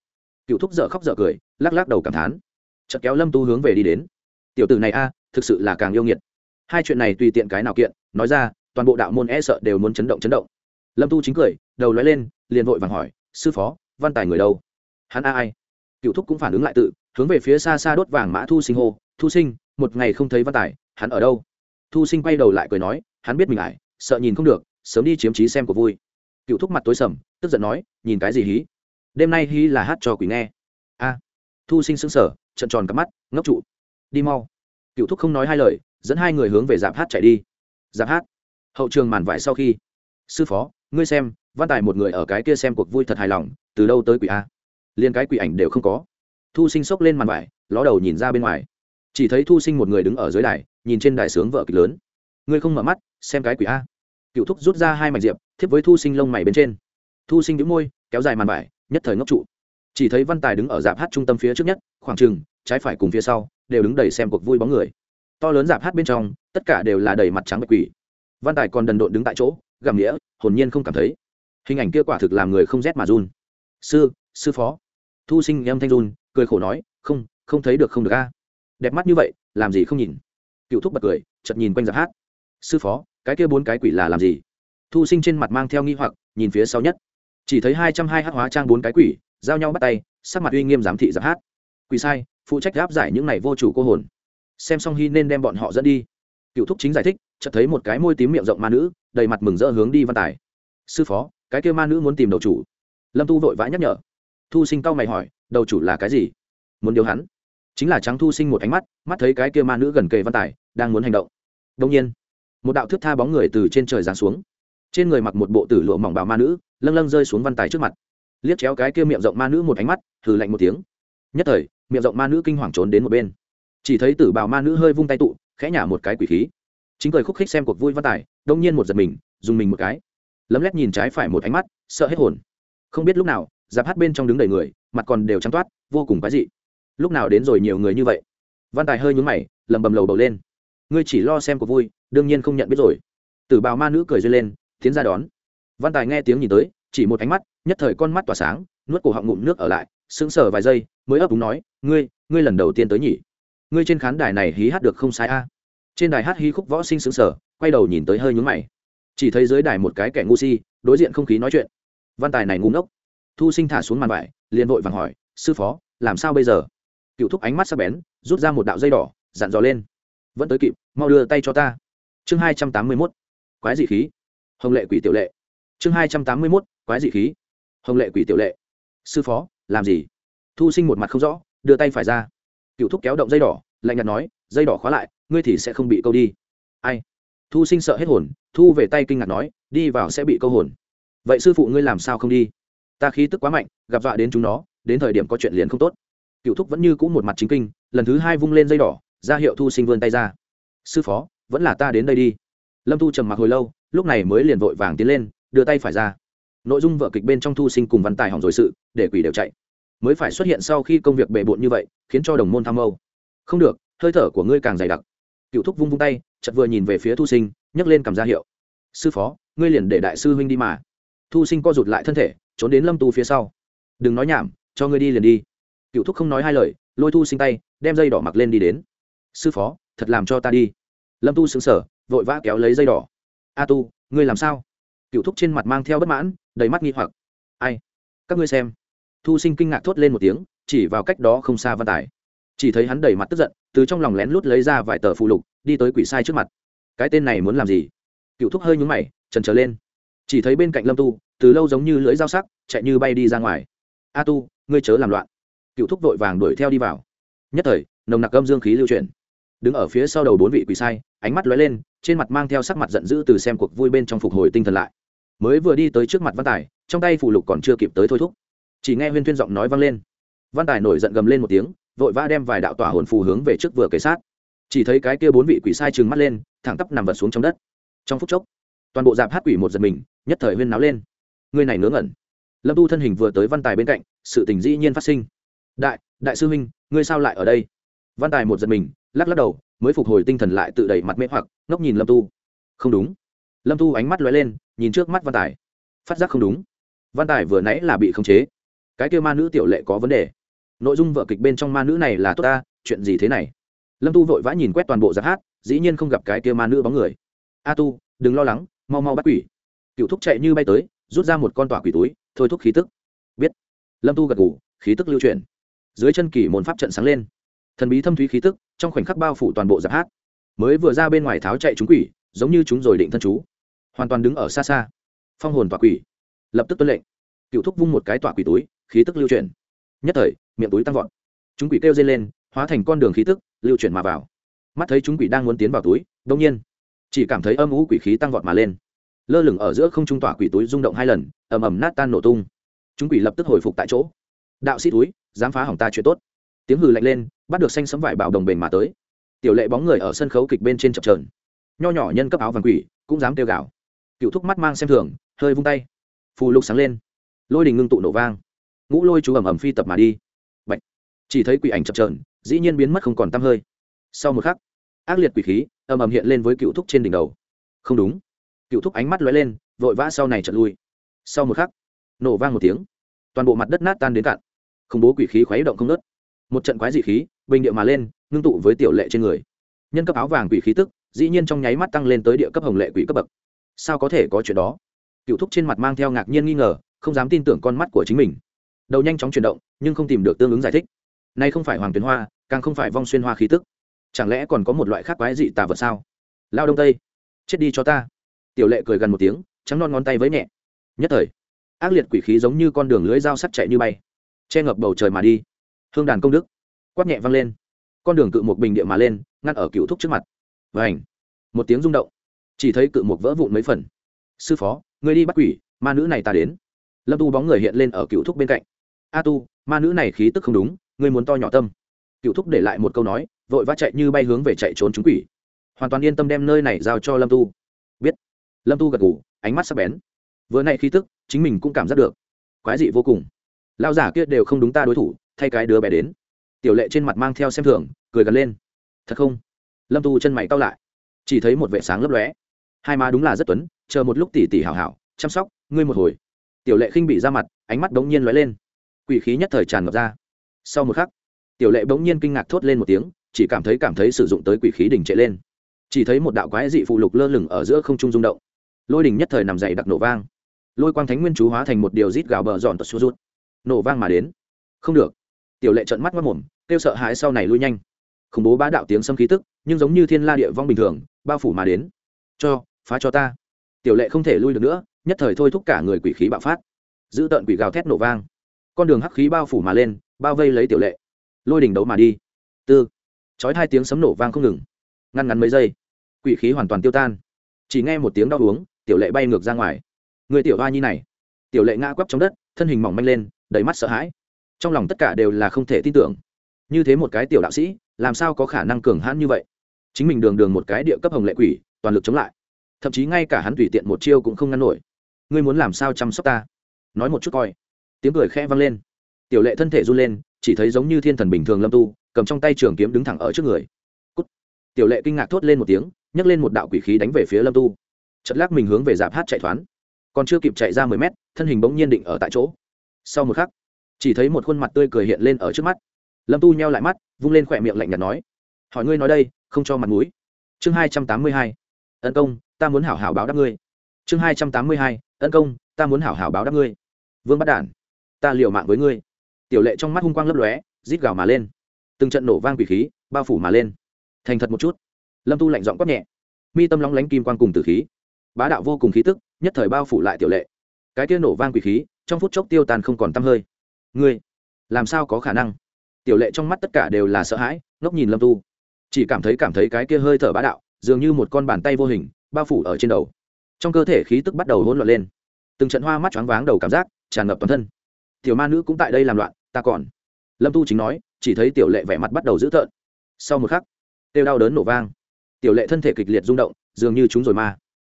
cựu thúc dở khóc dở cười, lắc lắc đầu cảm thán. Chợt kéo lâm tu hướng về đi đến. Tiểu tử này a, thực sự là càng yêu nghiệt. Hai chuyện này tùy tiện cái nào kiện, nói ra, toàn bộ đạo môn e sợ đều muốn chấn động chấn động. Lâm tu chính cười, đầu lóe lên, liền vội vàng hỏi, sư phó, văn tài người đâu? Hắn a ai? Cựu thúc cũng phản ứng lại tự, hướng về phía xa xa đốt vàng mã thu sinh hô, thu sinh, một ngày không thấy văn tài, hắn ở đâu? Thu sinh quay đầu lại cười nói, hắn biết mình ải, sợ nhìn không được, sớm đi chiếm trí xem của vui. Cựu thúc mặt tối sầm, tức giận nói, nhìn cái gì hí? Đêm nay hí là hát cho quỷ nghe. A, thu sinh sững sờ trận tròn cặp mắt, ngốc trụ. Đi mau. Cựu thúc không nói hai lời, dẫn hai người hướng về dạp hát chạy đi. Dạp hát, hậu trường màn vải sau khi. Sư phó, ngươi xem, văn tài một người ở cái kia xem cuộc vui thật hài lòng, từ đâu tới quỷ a? Liên cái quỷ ảnh đều không có. Thu sinh sốc lên màn vải, ló đầu nhìn ra bên ngoài. Chỉ thấy thu sinh một người đứng ở dưới đài, nhìn trên đài sướng vợ kịch lớn. Ngươi không mở mắt, xem cái quỷ a. Cựu thúc rút ra hai mảnh diệp, thiếp với thu sinh lông mày bên trên. Thu sinh đĩu môi, kéo dài màn vải nhất thời ngốc trụ. Chỉ thấy văn tài đứng ở dạp hát trung tâm phía trước nhất, khoảng trừng trái phải cùng phía sau, đều đứng đầy xem cuộc vui bóng người. To lớn dạp hát bên trong, tất cả đều là đầy mặt trắng bạch quỷ. Văn tài còn đần độn đứng tại chỗ, gặm nghĩa, hồn nhiên không cảm thấy. Hình ảnh kia quả thực làm người không rét mà run. Sư sư phó. Thu sinh em thanh run, cười khổ nói, không không thấy được không được a. Đẹp mắt như vậy, làm gì không nhìn. Cựu thúc bật cười chật nhìn quanh dạp hát. Sư phó, cái kia bốn cái quỷ là làm gì? Thu sinh trên mặt mang theo nghi hoặc, nhìn phía sau nhất chỉ thấy hai trăm hai hát hóa trang bốn cái quỷ, giao nhau bắt tay, sắc mặt uy nghiêm giám thị giáp hát. Quỷ sai, phụ trách gáp giải những này vô chủ cô hồn. Xem xong hy nên đem bọn họ dẫn đi. Cựu thúc chính giải thích, chợt thấy một cái môi tím miệng rộng ma nữ, đầy mặt mừng rỡ hướng đi văn tài. Sư phó, cái kia ma nữ muốn tìm đầu chủ. Lâm tu vội vã nhắc nhở. Thu sinh cao mày hỏi, đầu chủ là cái gì? Muốn điều hắn. Chính là trắng thu sinh một ánh mắt mắt thấy cái kia ma nữ gần kề văn tài, đang muốn hành động. Đông nhiên, một đạo thước tha bóng người từ trên trời giáng xuống. Trên người mặc một bộ tử lụa mỏng bào ma nữ lâng lâng rơi xuống văn tài trước mặt. Liếc chéo cái kia miệng rộng ma nữ một ánh mắt thử lạnh một tiếng. Nhất thời, miệng rộng ma nữ kinh hoàng trốn đến một bên. Chỉ thấy tử bào ma nữ hơi vung tay tụ, khẽ nhả một cái quỷ khí. Chính cười khúc khích xem cuộc vui văn tài, đông nhiên một giật mình, dùng mình một cái. Lấm lét nhìn trái phải một ánh mắt, sợ hết hồn. Không biết lúc nào, giáp hát bên trong đứng đầy người, mặt còn đều trắng toát, vô cùng quái dị. Lúc nào đến rồi nhiều người như vậy? Văn tài hơi nhún mày, lầm bầm lầu bầu lên. Ngươi chỉ lo xem cuộc vui, đương nhiên không nhận biết rồi. Tử bào ma nữ cười duyên lên, tiến ra đón văn tài nghe tiếng nhìn tới, chỉ một ánh mắt, nhất thời con mắt tỏa sáng, nuốt cổ họng ngụm nước ở lại, sững sờ vài giây, mới ấp úng nói, ngươi ngươi lần đầu tiên tới nhỉ? Ngươi trên khán đài này hí hát được không sai a? Trên đài hát hí khúc võ sinh sững sờ, quay đầu nhìn tới hơi nhún mày. Chỉ thấy dưới đài một cái kẻ ngu si, đối diện không khí nói chuyện. Văn tài này ngu ngốc. Thu sinh thả xuống màn vải, liền vội vàng hỏi, sư phó, làm sao bây giờ? Cựu thúc ánh mắt sắc bén, rút ra một đạo dây đỏ, dặn dò lên, vẫn tới kịp, mau đưa tay cho ta. Chương hai trăm tám mươi mốt. Quái dị khí. Hồng lệ quỷ tiểu lệ chương hai trăm tám mươi mốt, quái dị khí. Hồng lệ quỷ tiểu lệ. Sư phó, làm gì? Thu sinh một mặt không rõ, đưa tay phải ra. Cựu thúc kéo động dây đỏ, lạnh nhạt nói, dây đỏ khóa lại, ngươi thì sẽ không bị câu đi. Ai? Thu sinh sợ hết hồn, thu về tay kinh ngạc nói, đi vào sẽ bị câu hồn. Vậy sư phụ ngươi làm sao không đi? Ta khí tức quá mạnh, gặp dọa đến chúng nó, đến thời điểm có chuyện liền không tốt. Cựu thúc vẫn như c ũ một mặt chính kinh, lần thứ hai vung lên dây đỏ, ra hiệu thu sinh vươn tay ra. Sư phó, vẫn là ta đến đây đi. Lâm thu trầm mặc hồi lâu, lúc này mới liền vội vàng tiến lên đưa tay phải ra. Nội dung vợ kịch bên trong thu sinh cùng văn tài hỏng rồi sự, để quỷ đều chạy. Mới phải xuất hiện sau khi công việc bề bộn như vậy, khiến cho đồng môn tham âu không được, hơi thở của ngươi càng dày đặc. Cựu thúc vung vung tay chật vừa nhìn về phía thu sinh, nhấc lên cầm ra hiệu. Sư phó, ngươi liền để đại sư huynh đi mà. Thu sinh co rụt lại thân thể, trốn đến lâm tu phía sau. Đừng nói nhảm, cho ngươi đi liền đi. Cựu thúc không nói hai lời, lôi thu sinh tay, đem dây đỏ mặc lên đi đến. Sư phó, thật làm cho ta đi. Lâm tu xứng sở vội vã kéo lấy dây đỏ. A tu, ngươi làm sao? Cựu thúc trên mặt mang theo bất mãn, đầy mắt nghi hoặc. Ai? Các ngươi xem. Thu sinh kinh ngạc thốt lên một tiếng, chỉ vào cách đó không xa văn tài. Chỉ thấy hắn đầy mặt tức giận, từ trong lòng lén lút lấy ra vài tờ phụ lục, đi tới quỷ sai trước mặt. Cái tên này muốn làm gì? Cựu thúc hơi nhúng mày trần trở lên. Chỉ thấy bên cạnh lâm tu, từ lâu giống như lưỡi dao sắc, chạy như bay đi ra ngoài. A tu, ngươi chớ làm loạn. Cựu thúc vội vàng đuổi theo đi vào. Nhất thời, nồng nặc âm dương khí lưu chuyển. Đứng ở phía sau đầu bốn vị quỷ sai, ánh mắt lóe lên, trên mặt mang theo sắc mặt giận dữ từ xem cuộc vui bên trong phục hồi tinh thần lại mới vừa đi tới trước mặt văn tài, trong tay phủ lục còn chưa kịp tới thôi thúc. Chỉ nghe huyên thuyên giọng nói vang lên. Văn tài nổi giận gầm lên một tiếng, vội vã đem vài đạo tỏa hồn phù hướng về trước vừa kể sát. Chỉ thấy cái kia bốn vị quỷ sai trừng mắt lên, thẳng tắp nằm vật xuống trong đất. Trong phút chốc, toàn bộ dạp hát quỷ một giật mình, nhất thời huyên náo lên. Người này ngớ ngẩn. Lâm tu thân hình vừa tới văn tài bên cạnh, sự tình dĩ nhiên phát sinh. Đại đại sư huynh, ngươi sao lại ở đây? Văn tài một giật mình, lắc lắc đầu, mới phục hồi tinh thần lại tự đẩy mặt mê hoặc, ngốc nhìn lâm tu. Không đúng lâm Thu ánh mắt lóe lên, nhìn trước mắt văn tài. Phát giác không đúng. Văn tài vừa nãy là bị khống chế. Cái kêu ma nữ tiểu lệ có vấn đề. Nội dung vở kịch bên trong ma nữ này là tốt ta, chuyện gì thế này? Lâm tu vội vã nhìn quét toàn bộ giáp hát, dĩ nhiên không gặp cái kia ma nữ bóng người. A tu, đừng lo lắng, mau mau bắt quỷ. Cựu thúc chạy như bay tới, rút ra một con tỏa quỷ túi, thôi thúc khí tức. Biết. Lâm tu gật ngủ khí tức lưu chuyển. Dưới chân kỷ môn pháp trận sáng lên. Thần bí thâm thúy khí tức, trong khoảnh khắc bao phủ toàn bộ giáp hát. Mới vừa ra bên ngoài tháo chạy chúng quỷ giống như chúng rồi định thân chú. Hoàn toàn đứng ở xa xa. Phong hồn tỏa quỷ. Lập tức tuân lệnh. Cựu thúc vung một cái tỏa quỷ túi, khí tức lưu chuyển. Nhất thời, miệng túi tăng vọt. Chúng quỷ kêu dây lên, hóa thành con đường khí tức, lưu chuyển mà vào. Mắt thấy chúng quỷ đang muốn tiến vào túi, đông nhiên, chỉ cảm thấy âm ú quỷ khí tăng vọt mà lên. Lơ lửng ở giữa không trung tỏa quỷ túi rung động hai lần, ầm ầm nát tan nổ tung. Chúng quỷ lập tức hồi phục tại chỗ. Đạo sĩ túi, dám phá hỏng ta chuyện tốt. Tiếng hừ lạnh lên, bắt được xanh sấm vải bảo đồng bền mà tới. Tiểu lệ bóng người ở sân khấu kịch bên trên chập trờn nho nhỏ nhân cấp áo vàng quỷ, cũng dám kêu gạo cựu thúc mắt mang xem thường, hơi vung tay. Phù lục sáng lên. Lôi đình ngưng tụ nổ vang. Ngũ lôi chú ẩm ẩm phi tập mà đi. Bạch. chỉ thấy quỷ ảnh chập trờn dĩ nhiên biến mất không còn t hơi. Sau một khắc, ác liệt quỷ khí ầm ầm hiện lên với cựu thúc trên đỉnh đầu. Không đúng. Cựu thúc ánh mắt lóe lên, vội vã sau này chật lui. Sau một khắc, nổ vang một tiếng. Toàn bộ mặt đất nát tan đến cạn. Khủng bố quỷ khí khuấy động không nớt một trận quái dị khí, bình địa mà lên, ngưng tụ với tiểu lệ trên người. Nhân cấp áo vàng quỷ khí tức dĩ nhiên trong nháy mắt tăng lên tới địa cấp hồng lệ quỷ cấp bậc. Sao có thể có chuyện đó? Cựu thúc trên mặt mang theo ngạc nhiên nghi ngờ, không dám tin tưởng con mắt của chính mình. Đầu nhanh chóng chuyển động, nhưng không tìm được tương ứng giải thích. Nay không phải hoàng tuyến hoa, càng không phải vong xuyên hoa khí tức. Chẳng lẽ còn có một loại khác quái dị tà vật sao? Lao đông tây, chết đi cho ta. Tiểu lệ cười gần một tiếng, trắng non ngón tay với nhẹ. Nhất thời, ác liệt quỷ khí giống như con đường lưới dao sắt chạy như bay, che ngập bầu trời mà đi. Hương đàn công đức, quát nhẹ văng lên. Con đường cự một bình địa mà lên, ngăn ở cựu thúc trước mặt và ảnh. Một tiếng rung động. Chỉ thấy cự một vỡ vụn mấy phần. Sư phó người đi bắt quỷ, ma nữ này ta đến. Lâm tu bóng người hiện lên ở cựu thúc bên cạnh. A tu, ma nữ này khí tức không đúng, ngươi muốn to nhỏ tâm. Cựu thúc để lại một câu nói, vội vã chạy như bay hướng về chạy trốn chúng quỷ. Hoàn toàn yên tâm đem nơi này giao cho lâm tu. Biết. Lâm tu gật ngủ ánh mắt sắp bén. Vừa nay khí tức, chính mình cũng cảm giác được. Quái dị vô cùng. Lao giả kia đều không đúng ta đối thủ, thay cái đứa bé đến. Tiểu lệ trên mặt mang theo xem thường, cười gần lên. Thật không? Lâm tu chân mày cao lại. Chỉ thấy một vệ sáng lấp lóe. Hai má đúng là rất tuấn, chờ một lúc tỉ tỉ hảo hảo, chăm sóc, ngươi một hồi. Tiểu lệ khinh bị ra mặt, ánh mắt đống nhiên lóe lên. Quỷ khí nhất thời tràn ngập ra. Sau một khắc, tiểu lệ bỗng nhiên kinh ngạc thốt lên một tiếng, chỉ cảm thấy cảm thấy sử dụng tới quỷ khí đỉnh trệ lên. Chỉ thấy một đạo quái dị phụ lục lơ lửng ở giữa không trung rung động. Lôi đình nhất thời nằm dậy đặc nổ vang. Lôi quang thánh nguyên chú hóa thành một điều rít gào bờ giòn tật xuống rút. Nổ vang mà đến. Không được. Tiểu lệ trợn mắt mất mồm kêu sợ hãi sau này lui nhanh khủng bố bá đạo tiếng xâm khí tức, nhưng giống như thiên la địa vong bình thường, bao phủ mà đến. Cho, phá cho ta. Tiểu lệ không thể lui được nữa, nhất thời thôi thúc cả người quỷ khí bạo phát. Giữ tợn quỷ gào thét nổ vang. Con đường hắc khí bao phủ mà lên, bao vây lấy tiểu lệ. Lôi đỉnh đấu mà đi. Tư. Chói hai tiếng sấm nổ vang không ngừng. Ngăn ngắn mấy giây, quỷ khí hoàn toàn tiêu tan. Chỉ nghe một tiếng đau uống, tiểu lệ bay ngược ra ngoài. Người tiểu hoa nhi này. Tiểu lệ ngã quắp trong đất, thân hình mỏng manh lên, đầy mắt sợ hãi. Trong lòng tất cả đều là không thể tin tưởng như thế một cái tiểu đạo sĩ, làm sao có khả năng cường hãn như vậy? Chính mình đường đường một cái địa cấp hồng lệ quỷ, toàn lực chống lại. Thậm chí ngay cả hắn tùy tiện một chiêu cũng không ngăn nổi. Ngươi muốn làm sao chăm sóc ta? Nói một chút coi. Tiếng cười khẽ vang lên. Tiểu lệ thân thể run lên, chỉ thấy giống như thiên thần bình thường lâm tu, cầm trong tay trường kiếm đứng thẳng ở trước người. Cút. tiểu lệ kinh ngạc thốt lên một tiếng, nhấc lên một đạo quỷ khí đánh về phía lâm tu. Chật lắc mình hướng về dạp hát chạy thoáng còn chưa kịp chạy ra mười mét, thân hình bỗng nhiên định ở tại chỗ. Sau một khắc, chỉ thấy một khuôn mặt tươi cười hiện lên ở trước mắt lâm tu nheo lại mắt, vung lên khỏe miệng lạnh nhạt nói, hỏi ngươi nói đây, không cho mặt mũi. Chương hai trăm tám mươi hai, tấn công, ta muốn hảo hảo báo đáp ngươi. Chương hai trăm tám mươi hai, tấn công, ta muốn hảo hảo báo đáp ngươi. Vương bắt đản, ta liều mạng với ngươi. Tiểu lệ trong mắt hung quang lấp lóe, rít gào mà lên. Từng trận nổ vang quỷ khí, bao phủ mà lên. Thành thật một chút. Lâm tu lạnh giọng quát nhẹ. Mi tâm lóng lánh kim quang cùng tử khí. Bá đạo vô cùng khí tức, nhất thời bao phủ lại tiểu lệ. Cái kia nổ vang quỷ khí, trong phút chốc tiêu tàn không còn t hơi. Ngươi, làm sao có khả năng? Tiểu lệ trong mắt tất cả đều là sợ hãi, ngốc nhìn lâm tu. Chỉ cảm thấy cảm thấy cái kia hơi thở bá đạo, dường như một con bàn tay vô hình, bao phủ ở trên đầu. Trong cơ thể khí tức bắt đầu hỗn loạn lên. Từng trận hoa mắt choáng váng đầu cảm giác, tràn ngập toàn thân. Tiểu ma nữ cũng tại đây làm loạn, ta còn. Lâm tu chính nói, chỉ thấy tiểu lệ vẻ mặt bắt đầu dữ tợn. Sau một khắc tiêu đau đớn nổ vang. Tiểu lệ thân thể kịch liệt rung động, dường như chúng rồi ma.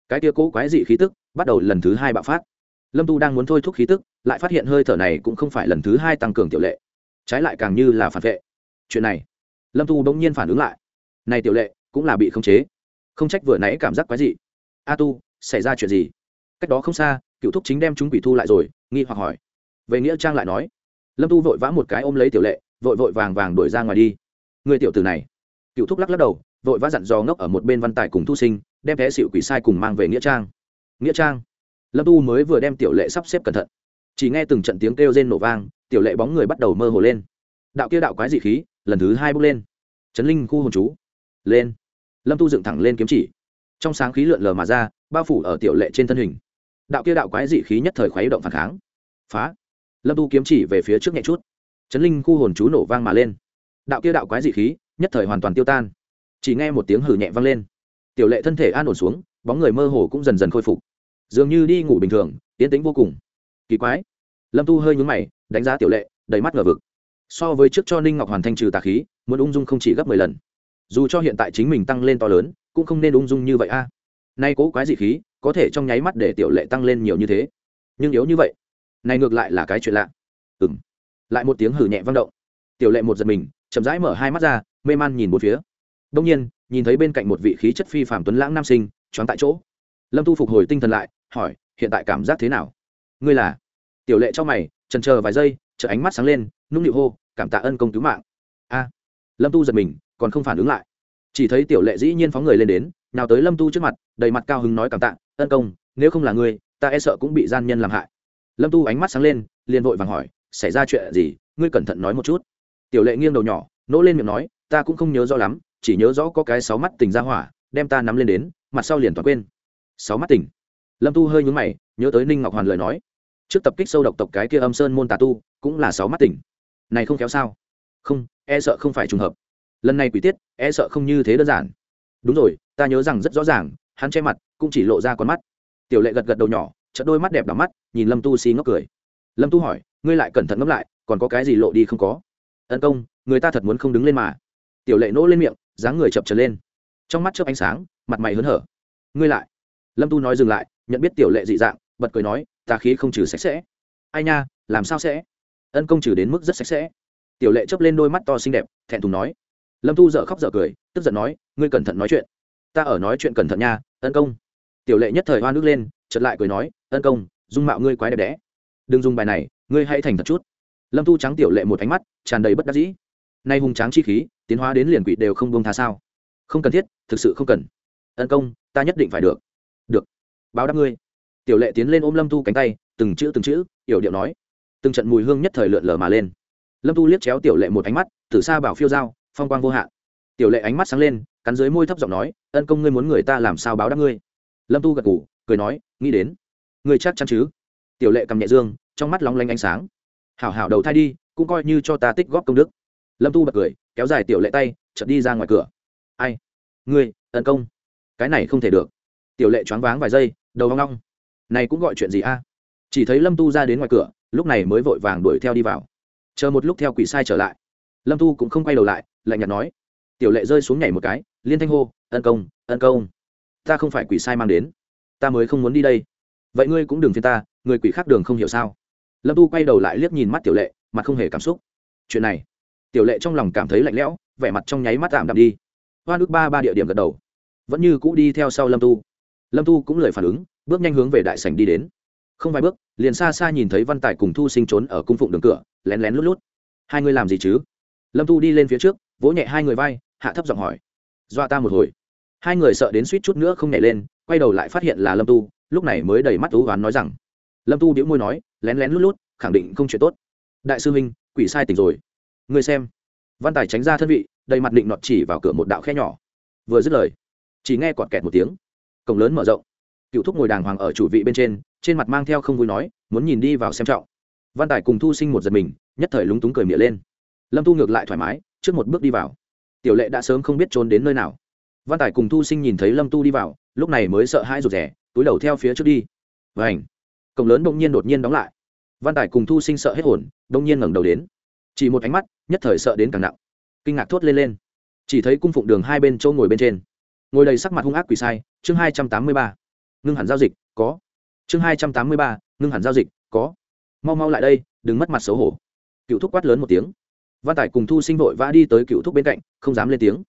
Cái tia cố quái dị khí tức bắt đầu lần thứ hai bạo phát. Lâm tu đang muốn thôi thúc khí tức, lại phát hiện hơi thở này cũng không phải lần thứ hai tăng cường tiểu lệ trái lại càng như là phản vệ. Chuyện này, lâm tu bỗng nhiên phản ứng lại. Này tiểu lệ, cũng là bị khống chế. Không trách vừa nãy cảm giác quái dị. A tu, xảy ra chuyện gì? Cách đó không xa, cựu thúc chính đem chúng quỷ thu lại rồi, nghi hoặc hỏi. Về nghĩa trang lại nói. Lâm tu vội vã một cái ôm lấy tiểu lệ, vội vội vàng vàng đuổi ra ngoài đi. Người tiểu tử này. Cựu thúc lắc lắc đầu, vội vã dặn dò ngốc ở một bên văn tài cùng thu sinh, đem vé xịu quỷ sai cùng mang về nghĩa trang. Nghĩa trang. Lâm tu mới vừa đem tiểu lệ sắp xếp cẩn thận chỉ nghe từng trận tiếng kêu rên nổ vang, tiểu lệ bóng người bắt đầu mơ hồ lên. Đạo kia đạo quái dị khí, lần thứ hai bước lên. Trấn linh khu hồn chú. Lên. Lâm tu dựng thẳng lên kiếm chỉ. Trong sáng khí lượn lờ mà ra, bao phủ ở tiểu lệ trên thân hình. Đạo kia đạo quái dị khí nhất thời khuấy động phản kháng. Phá. Lâm tu kiếm chỉ về phía trước nhẹ chút. Trấn linh khu hồn chú nổ vang mà lên. Đạo kia đạo quái dị khí, nhất thời hoàn toàn tiêu tan. Chỉ nghe một tiếng hử nhẹ vang lên. Tiểu lệ thân thể an ổn xuống, bóng người mơ hồ cũng dần dần khôi phục. Dường như đi ngủ bình thường tiến tính vô cùng kỳ quái. Lâm tu hơi nhún mày, đánh giá tiểu lệ, đầy mắt ngờ vực. So với trước cho ninh ngọc hoàn thanh trừ tà khí, muốn ung dung không chỉ gấp mười lần. Dù cho hiện tại chính mình tăng lên to lớn, cũng không nên ung dung như vậy a. Nay cố quái dị khí, có thể trong nháy mắt để tiểu lệ tăng lên nhiều như thế. Nhưng yếu như vậy, này ngược lại là cái chuyện lạ. Ừng lại một tiếng hử nhẹ vang động. Tiểu lệ một giật mình, chậm rãi mở hai mắt ra, mê man nhìn một phía. Đông nhiên, nhìn thấy bên cạnh một vị khí chất phi phạm tuấn lãng nam sinh, choáng tại chỗ. Lâm tu phục hồi tinh thần lại, hỏi, hiện tại cảm giác thế nào? Ngươi là? Tiểu lệ cho mày trần chờ vài giây chợ ánh mắt sáng lên, nũng nịu hô, cảm tạ ân công cứu mạng. A. Lâm tu giật mình, còn không phản ứng lại. Chỉ thấy tiểu lệ dĩ nhiên phóng người lên đến, nào tới lâm tu trước mặt, đầy mặt cao hứng nói cảm tạ, ân công, nếu không là ngươi, ta e sợ cũng bị gian nhân làm hại. Lâm tu ánh mắt sáng lên, liền vội vàng hỏi, xảy ra chuyện gì? Ngươi cẩn thận nói một chút. Tiểu lệ nghiêng đầu nhỏ, nỗ lên miệng nói, ta cũng không nhớ rõ lắm, chỉ nhớ rõ có cái sáu mắt tình ra hỏa, đem ta nắm lên đến, mặt sau liền toàn quên. Sáu mắt tình. Lâm tu hơi nhúng mày, nhớ tới ninh ngọc hoàn lời nói trước tập kích sâu độc tộc cái kia âm sơn môn tà tu, cũng là sáu mắt tỉnh. Này không kéo sao? Không e sợ không phải trùng hợp. Lần này quỷ tiết e sợ không như thế đơn giản. Đúng rồi, ta nhớ rằng rất rõ ràng, hắn che mặt, cũng chỉ lộ ra con mắt. Tiểu lệ gật gật đầu nhỏ, chợt đôi mắt đẹp đỏ mắt, nhìn lâm tu xi ngốc cười. Lâm tu hỏi, ngươi lại cẩn thận ngẫm lại, còn có cái gì lộ đi không có? Tấn công, người ta thật muốn không đứng lên mà. Tiểu lệ nỗ lên miệng, dáng người chập trở lên. Trong mắt chớp ánh sáng, mặt mày hớn hở. Ngươi lại. Lâm tu nói dừng lại, nhận biết tiểu lệ dị dạng, bật cười nói tà khí không trừ sạch sẽ. Ai nha, làm sao sẽ? Ân công trừ đến mức rất sạch sẽ. Tiểu lệ chớp lên đôi mắt to xinh đẹp, thẹn thùng nói. Lâm thu dở khóc dở cười, tức giận nói, ngươi cẩn thận nói chuyện. Ta ở nói chuyện cẩn thận nha, ân công. Tiểu lệ nhất thời hoa nước lên chật lại cười nói, ân công, dung mạo ngươi quái đẹp đẽ. Đừng dùng bài này, ngươi hãy thành thật chút. Lâm thu trắng tiểu lệ một ánh mắt, tràn đầy bất đắc dĩ. Nay hùng tráng chi khí, tiến hóa đến liền quỷ đều không buông tha sao? Không cần thiết, thực sự không cần. Ân công, ta nhất định phải được. Được. Báo đáp ngươi tiểu lệ tiến lên ôm lâm tu cánh tay, từng chữ từng chữ, yểu điệu nói. Từng trận mùi hương nhất thời lượn lờ mà lên. Lâm tu liếc chéo tiểu lệ một ánh mắt, từ xa bảo phiêu dao, phong quang vô hạn. Tiểu lệ ánh mắt sáng lên, cắn dưới môi thấp giọng nói, ân công ngươi muốn người ta làm sao báo đáp ngươi? Lâm tu gật ngủ cười nói, nghĩ đến. Ngươi chắc chắn chứ? Tiểu lệ cầm nhẹ dương, trong mắt lóng lanh ánh sáng. Hảo hảo đầu thai đi, cũng coi như cho ta tích góp công đức. Lâm tu bật cười, kéo dài tiểu lệ tay, chợt đi ra ngoài cửa. Ai? Ngươi, ân công? Cái này không thể được. Tiểu lệ choáng váng vài giây, đầu hoang long này cũng gọi chuyện gì a? Chỉ thấy lâm tu ra đến ngoài cửa, lúc này mới vội vàng đuổi theo đi vào. Chờ một lúc theo quỷ sai trở lại. Lâm tu cũng không quay đầu lại, lạnh nhạt nói, tiểu lệ rơi xuống nhảy một cái, liên thanh hô, ân công ân công. Ta không phải quỷ sai mang đến. Ta mới không muốn đi đây. Vậy ngươi cũng đừng phiên ta, người quỷ khác đường không hiểu sao? Lâm tu quay đầu lại liếc nhìn mắt tiểu lệ, mặt không hề cảm xúc. Chuyện này. Tiểu lệ trong lòng cảm thấy lạnh lẽo, vẻ mặt trong nháy mắt tạm đạm đi. Hoa nước ba ba địa điểm gật đầu. Vẫn như cũ đi theo sau lâm tu. Lâm tu cũng lời phản ứng bước nhanh hướng về đại sảnh đi đến. Không vài bước, liền xa xa nhìn thấy văn tài cùng thu sinh trốn ở cung phụng đường cửa, lén lén lút lút. Hai người làm gì chứ? Lâm tu đi lên phía trước, vỗ nhẹ hai người vai, hạ thấp giọng hỏi. Dọa ta một hồi. Hai người sợ đến suýt chút nữa không nhảy lên, quay đầu lại phát hiện là lâm tu, lúc này mới đầy mắt thú oán nói rằng. Lâm tu đĩu môi nói, lén lén lút lút, khẳng định không chuyện tốt. Đại sư huynh, quỷ sai tỉnh rồi. Người xem. Văn tài tránh ra thân vị, đầy mặt định nọt chỉ vào cửa một đạo khe nhỏ. Vừa dứt lời, chỉ nghe cọt kẹt một tiếng. Cổng lớn mở rộng cựu thúc ngồi đàng hoàng ở chủ vị bên trên trên mặt mang theo không vui nói muốn nhìn đi vào xem trọng. Văn tài cùng thu sinh một giật mình nhất thời lúng túng cười miệng lên. Lâm Thu ngược lại thoải mái trước một bước đi vào. Tiểu lệ đã sớm không biết trốn đến nơi nào. Văn tài cùng thu sinh nhìn thấy lâm tu đi vào lúc này mới sợ hãi rụt rẻ, túi đầu theo phía trước đi. Và ảnh cổng lớn bỗng nhiên đột nhiên đóng lại. Văn tài cùng thu sinh sợ hết hồn bỗng nhiên ngẩng đầu đến. Chỉ một ánh mắt nhất thời sợ đến càng nặng. Kinh ngạc thốt lên lên. Chỉ thấy cung phụng đường hai bên châu ngồi bên trên. Ngồi đầy sắc mặt hung ác quỷ sai chương hai trăm tám mươi ba ngưng hẳn giao dịch, có. Chương hai trăm tám mươi ba, ngưng hẳn giao dịch, có. Mau mau lại đây, đừng mất mặt xấu hổ. Cựu thúc quát lớn một tiếng. Văn tài cùng thu sinh vội vã đi tới cựu thúc bên cạnh, không dám lên tiếng.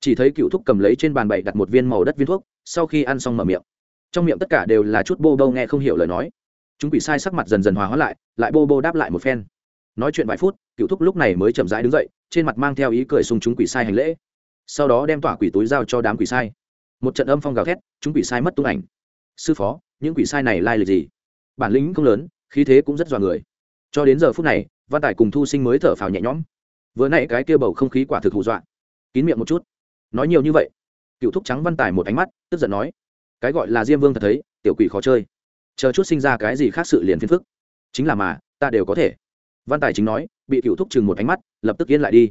Chỉ thấy cựu thúc cầm lấy trên bàn bậy đặt một viên màu đất viên thuốc, sau khi ăn xong mở miệng. Trong miệng tất cả đều là chút bô bô nghe không hiểu lời nói. Chúng quỷ sai sắc mặt dần dần hòa hóa lại lại bô bô đáp lại một phen. Nói chuyện vài phút, cựu thúc lúc này mới chậm rãi đứng dậy, trên mặt mang theo ý cười sung chúng quỷ sai hành lễ. Sau đó đem tỏa quỷ túi giao cho đám quỷ sai. Một trận âm phong gào thét, chúng quỷ sai mất tung ảnh sư phó, những quỷ sai này lai lịch gì? Bản lĩnh không lớn, khí thế cũng rất dọa người. Cho đến giờ phút này, văn tài cùng thu sinh mới thở phào nhẹ nhõm. Vừa nãy cái kia bầu không khí quả thực hù dọa. Kín miệng một chút. Nói nhiều như vậy, cựu thúc trắng văn tài một ánh mắt, tức giận nói, cái gọi là diêm vương thật thấy, tiểu quỷ khó chơi. Chờ chút sinh ra cái gì khác sự liền phiền phức. Chính là mà, ta đều có thể. Văn tài chính nói, bị cựu thúc chừng một ánh mắt, lập tức yên lại đi.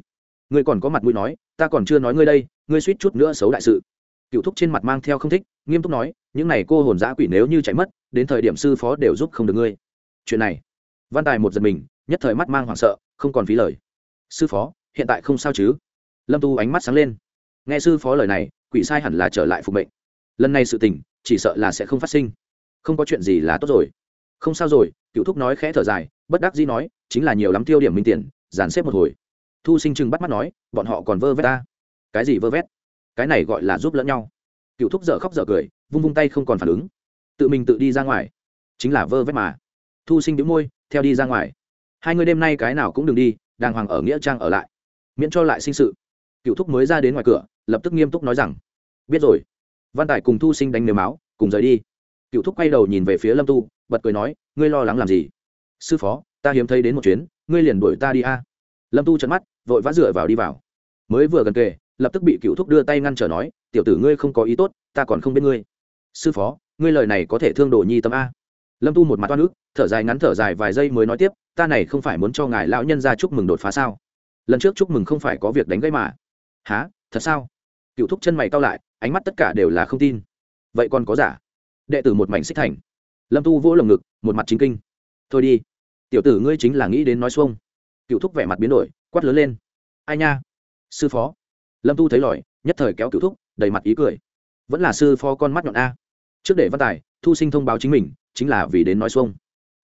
Ngươi còn có mặt mũi nói, ta còn chưa nói ngươi đây, ngươi suýt chút nữa xấu đại sự cựu thúc trên mặt mang theo không thích, nghiêm túc nói, những này cô hồn giã quỷ nếu như chạy mất, đến thời điểm sư phó đều giúp không được ngươi. Chuyện này, văn tài một giật mình, nhất thời mắt mang hoảng sợ, không còn phí lời. Sư phó, hiện tại không sao chứ? Lâm tu ánh mắt sáng lên. Nghe sư phó lời này, quỷ sai hẳn là trở lại phục mệnh. Lần này sự tình, chỉ sợ là sẽ không phát sinh. Không có chuyện gì là tốt rồi. Không sao rồi cựu thúc nói khẽ thở dài, bất đắc dĩ nói, chính là nhiều lắm tiêu điểm minh tiền, dàn xếp một hồi. Thu sinh chừng bắt mắt nói, bọn họ còn vơ vét ta. Cái gì vơ vét? Cái này gọi là giúp lẫn nhau. Cựu thúc dở khóc dở cười, vung vung tay không còn phản ứng. Tự mình tự đi ra ngoài. Chính là vơ vét mà. Thu sinh đĩu môi, theo đi ra ngoài. Hai người đêm nay cái nào cũng đừng đi, đàng hoàng ở nghĩa trang ở lại. Miễn cho lại sinh sự. Cựu thúc mới ra đến ngoài cửa, lập tức nghiêm túc nói rằng, biết rồi. Văn tài cùng thu sinh đánh nề máu, cùng rời đi. Cựu thúc quay đầu nhìn về phía lâm tu, bật cười nói, ngươi lo lắng làm gì? Sư phó, ta hiếm thấy đến một chuyến, ngươi liền đuổi ta đi a. Lâm tu trận mắt, vội vã dựa vào đi vào. Mới vừa gần kề lập tức bị cựu thúc đưa tay ngăn trở nói, tiểu tử ngươi không có ý tốt, ta còn không biết ngươi. Sư phó, ngươi lời này có thể thương đồ nhi tâm a. Lâm tu một mặt oan ức, thở dài ngắn thở dài vài giây mới nói tiếp, ta này không phải muốn cho ngài lão nhân ra chúc mừng đột phá sao? Lần trước chúc mừng không phải có việc đánh gây mà. Há thật sao? Cựu thúc chân mày cao lại, ánh mắt tất cả đều là không tin. Vậy còn có giả? Đệ tử một mảnh xích thành. Lâm tu vỗ lồng ngực, một mặt chính kinh. Thôi đi, tiểu tử ngươi chính là nghĩ đến nói xuông. Cựu thúc vẻ mặt biến đổi, quát lớn lên. Ai nha? Sư phó lâm tu thấy lòi, nhất thời kéo cựu thúc, đầy mặt ý cười. Vẫn là sư phó con mắt nhọn a. Trước để văn tài, thu sinh thông báo chính mình, chính là vì đến nói xuông.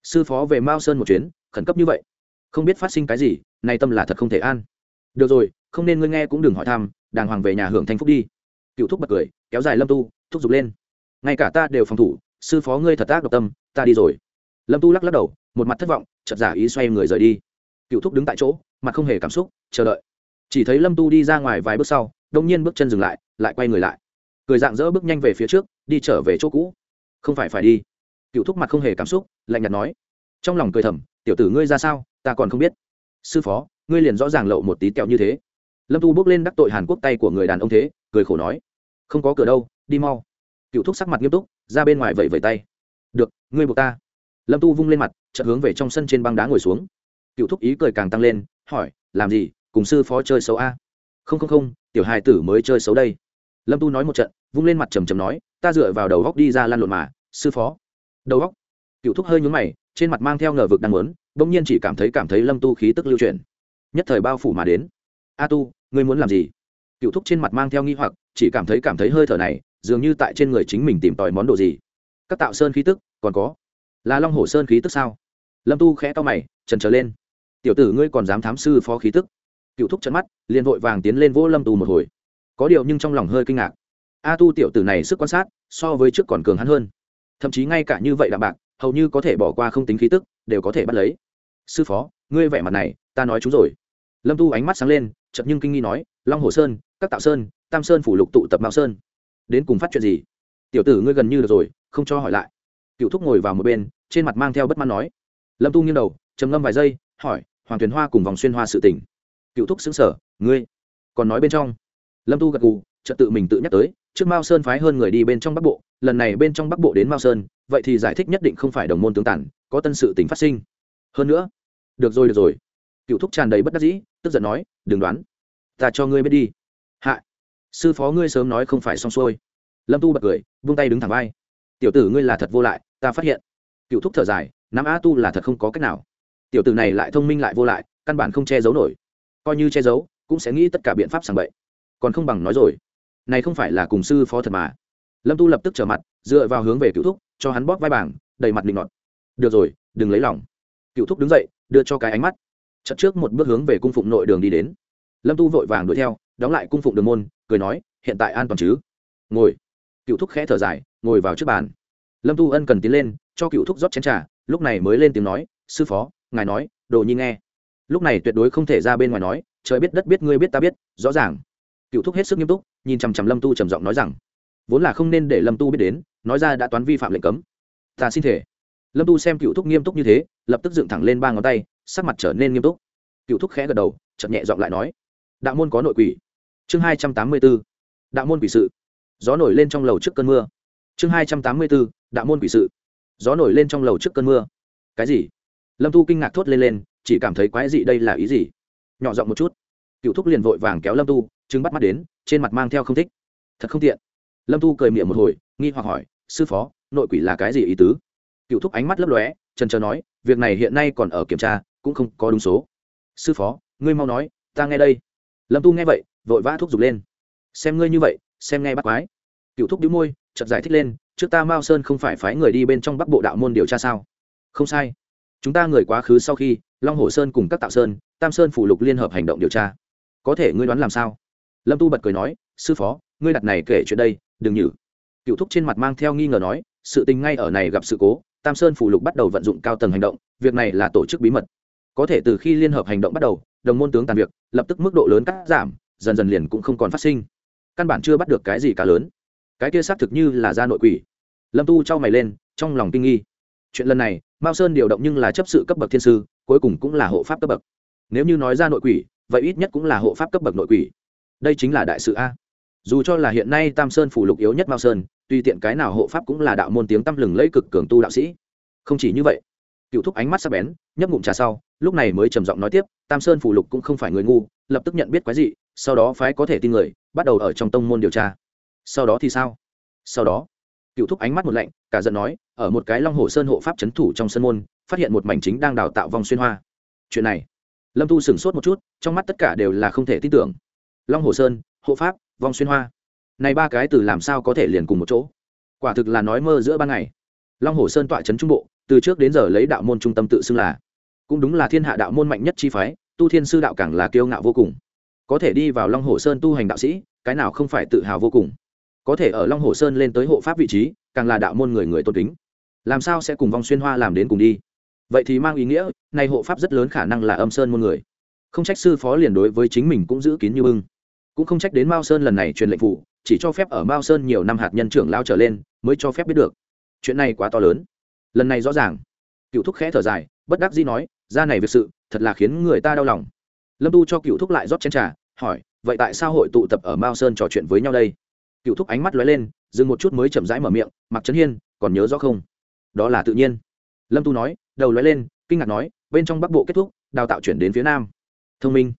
Sư phó về mao sơn một chuyến, khẩn cấp như vậy. Không biết phát sinh cái gì, nay tâm là thật không thể an. Được rồi, không nên ngươi nghe cũng đừng hỏi thăm, đàng hoàng về nhà hưởng thanh phúc đi. Cựu thúc bật cười, kéo dài lâm tu, thúc giục lên. Ngay cả ta đều phòng thủ, sư phó ngươi thật tác độc tâm, ta đi rồi. Lâm tu lắc lắc đầu, một mặt thất vọng chật giả ý xoay người rời đi. Cựu thúc đứng tại chỗ, mặt không hề cảm xúc, chờ đợi chỉ thấy lâm tu đi ra ngoài vài bước sau đông nhiên bước chân dừng lại lại quay người lại. Cười dạng dỡ bước nhanh về phía trước, đi trở về chỗ cũ. Không phải phải đi. Cựu thúc mặt không hề cảm xúc, lạnh nhạt nói. Trong lòng cười thầm, tiểu tử ngươi ra sao, ta còn không biết. Sư phó, ngươi liền rõ ràng lậu một tí tẹo như thế. Lâm tu bước lên đắc tội hàn quốc tay của người đàn ông thế, cười khổ nói. Không có cửa đâu, đi mau. Cựu thúc sắc mặt nghiêm túc, ra bên ngoài vẫy vẫy tay. Được, ngươi buộc ta. Lâm tu vung lên mặt, chợt hướng về trong sân trên băng đá ngồi xuống. Cựu thúc ý cười càng tăng lên, hỏi, làm gì? Cùng sư phó chơi xấu a. Không không không, tiểu hài tử mới chơi xấu đây. Lâm tu nói một trận, vung lên mặt trầm trầm nói, ta dựa vào đầu góc đi ra lan lộn mà, sư phó. Đầu góc. Cựu thúc hơi nhúng mày, trên mặt mang theo ngờ vực đang muốn, bỗng nhiên chỉ cảm thấy cảm thấy lâm tu khí tức lưu chuyển. Nhất thời bao phủ mà đến. A tu, ngươi muốn làm gì? Cựu thúc trên mặt mang theo nghi hoặc, chỉ cảm thấy cảm thấy hơi thở này, dường như tại trên người chính mình tìm tòi món đồ gì. Các tạo sơn khí tức, còn có. Là long hồ sơn khí tức sao? Lâm tu khẽ to mày, trần trở lên. Tiểu tử ngươi còn dám thám sư phó khí tức? Cựu thúc trận mắt, liền vội vàng tiến lên vỗ lâm tu một hồi. Có điều nhưng trong lòng hơi kinh ngạc. A tu tiểu tử này sức quan sát, so với trước còn cường hắn hơn. Thậm chí ngay cả như vậy đạm bạc, hầu như có thể bỏ qua không tính khí tức, đều có thể bắt lấy. Sư phó, ngươi vẻ mặt này, ta nói chú rồi. Lâm tu ánh mắt sáng lên chậm nhưng kinh nghi nói, long hồ sơn, các tạo sơn, tam sơn phủ lục tụ tập mao sơn. Đến cùng phát chuyện gì? Tiểu tử ngươi gần như được rồi, không cho hỏi lại. Cựu thúc ngồi vào một bên, trên mặt mang theo bất mãn nói. Lâm tu nghiêng đầu, trầm ngâm vài giây, hỏi, hoàng tuyền hoa cùng vòng xuyên hoa sự tỉnh cựu thúc xứng sở, ngươi. Còn nói bên trong. Lâm tu gật gù trật tự mình tự nhắc tới, trước mao sơn phái hơn người đi bên trong bắc bộ, lần này bên trong bắc bộ đến mao sơn, vậy thì giải thích nhất định không phải đồng môn tướng tản, có tân sự tình phát sinh. Hơn nữa, được rồi được rồi. Cựu thúc tràn đầy bất đắc dĩ, tức giận nói, đừng đoán. Ta cho ngươi biết đi. Hạ. Sư phó ngươi sớm nói không phải xong xuôi. Lâm tu bật cười vung tay đứng thẳng vai. Tiểu tử ngươi là thật vô lại, ta phát hiện. Cựu thúc thở dài nắm a tu là thật không có cách nào. Tiểu tử này lại thông minh lại vô lại, căn bản không che giấu nổi coi như che giấu, cũng sẽ nghĩ tất cả biện pháp sàng bậy. Còn không bằng nói rồi. Này không phải là cùng sư phó thật mà. Lâm tu lập tức trở mặt, dựa vào hướng về cựu thúc, cho hắn bóp vai bảng, đầy mặt định ngọt được rồi, đừng lấy lòng. Cựu thúc đứng dậy, đưa cho cái ánh mắt. Chật trước một bước hướng về cung phụng nội đường đi đến. Lâm tu vội vàng đuổi theo, đóng lại cung phụng đường môn, cười nói, hiện tại an toàn chứ? Ngồi. Cựu thúc khẽ thở dài, ngồi vào trước bàn. Lâm tu ân cần tiến lên, cho cựu thúc rót chén t r à lúc này mới lên tiếng nói, sư phó, ngài nói, đồ nhi nghe lúc này tuyệt đối không thể ra bên ngoài nói, trời biết đất biết ngươi biết ta biết, rõ ràng. Cựu thúc hết sức nghiêm túc, nhìn chằm chằm lâm tu trầm giọng nói rằng, vốn là không nên để lâm tu biết đến, nói ra đã toán vi phạm lệnh cấm. Ta xin thể lâm tu xem cựu thúc nghiêm túc như thế, lập tức dựng thẳng lên ba ngón tay, sắc mặt trở nên nghiêm túc. Cựu thúc khẽ gật đầu chậm nhẹ giọng lại nói, đạo môn có nội quỷ. Chương hai trăm tám mươi b ố đạo môn quỷ sự. Gió nổi lên trong lầu trước cơn mưa. Chương hai trăm tám mươi b ố đạo môn quỷ sự. Gió nổi lên trong lầu trước cơn mưa. Cái gì? Lâm tu kinh ngạc thốt lên lên chỉ cảm thấy quái dị đây là ý gì? Nhỏ giọng một chút. Cựu thúc liền vội vàng kéo lâm tu chứng bắt mắt đến, trên mặt mang theo không thích. Thật không tiện. Lâm tu cười miệng một hồi, nghi hoặc hỏi, sư phó, nội quỷ là cái gì ý tứ? Cựu thúc ánh mắt lấp lóe, trần trờ nói, việc này hiện nay còn ở kiểm tra, cũng không có đúng số. Sư phó, ngươi mau nói, ta nghe đây. Lâm tu nghe vậy, vội vã thúc giục lên. Xem ngươi như vậy, xem nghe bắt quái. Cựu thúc đĩu môi chật giải thích lên, trước ta mao sơn không phải phái người đi bên trong bắc bộ đạo môn điều tra sao? Không sai. Chúng ta người quá khứ sau khi long hồ sơn cùng các tạo sơn, tam sơn phủ lục liên hợp hành động điều tra. Có thể ngươi đoán làm sao? Lâm tu bật cười nói, sư phó, ngươi đặt này kể chuyện đây, đừng nhử. Cựu thúc trên mặt mang theo nghi ngờ nói, sự tình ngay ở này gặp sự cố, tam sơn phủ lục bắt đầu vận dụng cao tầng hành động, việc này là tổ chức bí mật. Có thể từ khi liên hợp hành động bắt đầu, đồng môn tướng tàn việc, lập tức mức độ lớn cắt giảm, dần dần liền cũng không còn phát sinh. Căn bản chưa bắt được cái gì cả lớn. Cái kia xác thực như là ra nội quỷ. Lâm tu trao mày lên, trong lòng kinh nghi. Chuyện lần này, mao sơn điều động nhưng là chấp sự cấp bậc thiên sư cuối cùng cũng là hộ pháp cấp bậc. Nếu như nói ra nội quỷ, vậy ít nhất cũng là hộ pháp cấp bậc nội quỷ. Đây chính là đại sự a. Dù cho là hiện nay tam sơn phủ lục yếu nhất mao sơn, tuy tiện cái nào hộ pháp cũng là đạo môn tiếng tăm lừng lẫy cực cường tu đạo sĩ. Không chỉ như vậy, cựu thúc ánh mắt sắc bén, nhấp ngụm trà sau, lúc này mới trầm giọng nói tiếp, tam sơn phủ lục cũng không phải người ngu, lập tức nhận biết quái gì sau đó phái có thể tin người, bắt đầu ở trong tông môn điều tra. Sau đó thì sao? Sau đó, cựu thúc ánh mắt một lạnh cả giận nói, ở một cái long hồ sơn hộ pháp c h ấ n thủ trong sân môn, phát hiện một mảnh chính đang đào tạo vòng xuyên hoa. Chuyện này, lâm tu sửng sốt một chút, trong mắt tất cả đều là không thể tin tưởng. Long hồ sơn, hộ pháp, vong xuyên hoa. Này ba cái từ làm sao có thể liền cùng một chỗ? Quả thực là nói mơ giữa ban ngày. Long hồ sơn tọa trấn trung bộ, từ trước đến giờ lấy đạo môn trung tâm tự xưng là, cũng đúng là thiên hạ đạo môn mạnh nhất chi phái, tu thiên sư đạo càng là kiêu ngạo vô cùng. Có thể đi vào long hồ sơn tu hành đạo sĩ, cái nào không phải tự hào vô cùng? Có thể ở long hồ sơn lên tới hộ pháp vị trí, càng là đạo môn người người tôn kính. Làm sao sẽ cùng vong xuyên hoa làm đến cùng đi? Vậy thì mang ý nghĩa, này hộ pháp rất lớn khả năng là âm sơn môn người. Không trách sư phó liền đối với chính mình cũng giữ kín như bưng. Cũng không trách đến mao sơn lần này truyền lệnh phụ chỉ cho phép ở mao sơn nhiều năm hạt nhân trưởng lao trở lên, mới cho phép biết được. Chuyện này quá to lớn. Lần này rõ ràng. Cựu thúc khẽ thở dài, bất đắc dĩ nói, ra này việc sự, thật là khiến người ta đau lòng. Lâm tu cho cựu thúc lại rót chén trà, hỏi, vậy tại sao hội tụ tập ở mao sơn trò chuyện với nhau đây? Cựu thúc ánh mắt lóe lên, dừng một chút mới chậm rãi mở miệng mặc trấn hiên, còn nhớ rõ không? Đó là tự nhiên. Lâm tu nói, đầu lóe lên, kinh ngạc nói, bên trong bắc bộ kết thúc, đào tạo chuyển đến phía nam. Thông minh.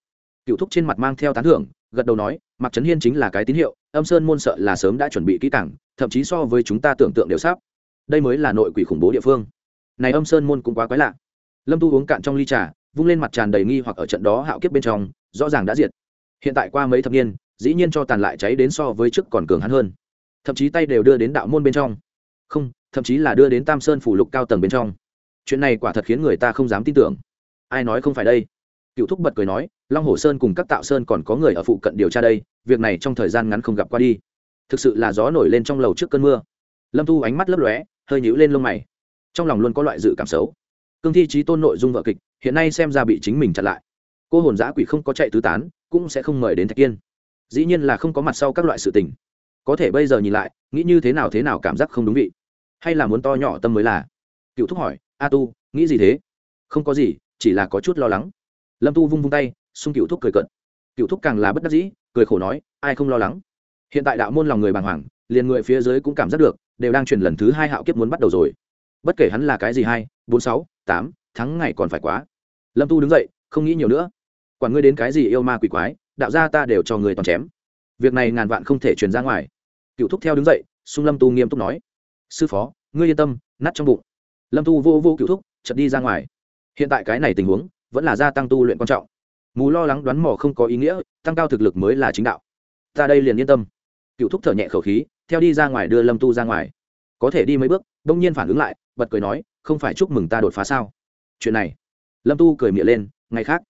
Cựu thúc trên mặt mang theo tán thưởng, gật đầu nói mặc trấn hiên chính là cái tín hiệu, âm sơn môn sợ là sớm đã chuẩn bị kỹ cảng thậm chí so với chúng ta tưởng tượng đều sắp. Đây mới là nội quỷ khủng bố địa phương. Này âm sơn môn cũng quá quái lạ. Lâm tu uống cạn trong ly trà, vung lên mặt tràn đầy nghi hoặc ở trận đó hạo kiếp bên trong, rõ ràng đã diệt. Hiện tại qua mấy thập niên dĩ nhiên cho tàn lại cháy đến so với trước còn cường hắn hơn. Thậm chí tay đều đưa đến đạo môn bên trong. Không, thậm chí là đưa đến tam sơn phủ lục cao tầng bên trong. Chuyện này quả thật khiến người ta không dám tin tưởng. Ai nói không phải đây? Cựu thúc bật cười nói, long hồ sơn cùng các tạo sơn còn có người ở phụ cận điều tra đây, việc này trong thời gian ngắn không gặp qua đi. Thực sự là gió nổi lên trong lầu trước cơn mưa. Lâm thu ánh mắt lấp lóe, hơi nhũ lên lông mày. Trong lòng luôn có loại dự cảm xấu. Cương thi trí tôn nội dung vợ kịch, hiện nay xem ra bị chính mình chặn lại. Cô hồn giã quỷ không có chạy tứ tán, cũng sẽ không mời đến thạch kiên dĩ nhiên là không có mặt sau các loại sự tình. Có thể bây giờ nhìn lại, nghĩ như thế nào thế nào cảm giác không đúng vị. Hay là muốn to nhỏ tâm mới là. Cựu thúc hỏi, a tu, nghĩ gì thế? Không có gì, chỉ là có chút lo lắng. Lâm tu vung vung tay, xung cựu thúc cười cận cựu thúc càng là bất đắc dĩ, cười khổ nói, ai không lo lắng? Hiện tại đạo môn lòng người bàng hoàng, liền người phía dưới cũng cảm giác được, đều đang truyền lần thứ hai hạo kiếp muốn bắt đầu rồi. Bất kể hắn là cái gì hai, bốn sáu, tám tháng ngày còn phải quá. Lâm tu đứng dậy, không nghĩ nhiều nữa. Quản ngươi đến cái gì yêu ma quỷ quái đạo gia ta đều cho người toàn chém. Việc này ngàn vạn không thể truyền ra ngoài. Cựu thúc theo đứng dậy, sung lâm tu nghiêm túc nói. Sư phó, ngươi yên tâm, nát trong bụng. Lâm tu vô vô cựu thúc chật đi ra ngoài. Hiện tại cái này tình huống, vẫn là gia tăng tu luyện quan trọng. Mù lo lắng đoán mò không có ý nghĩa, tăng cao thực lực mới là chính đạo. Ta đây liền yên tâm. Cựu thúc thở nhẹ khẩu khí, theo đi ra ngoài đưa lâm tu ra ngoài. Có thể đi mấy bước đông nhiên phản ứng lại, bật cười nói, không phải chúc mừng ta đột phá sao? Chuyện này. Lâm tu cười miệng lên, ngày khác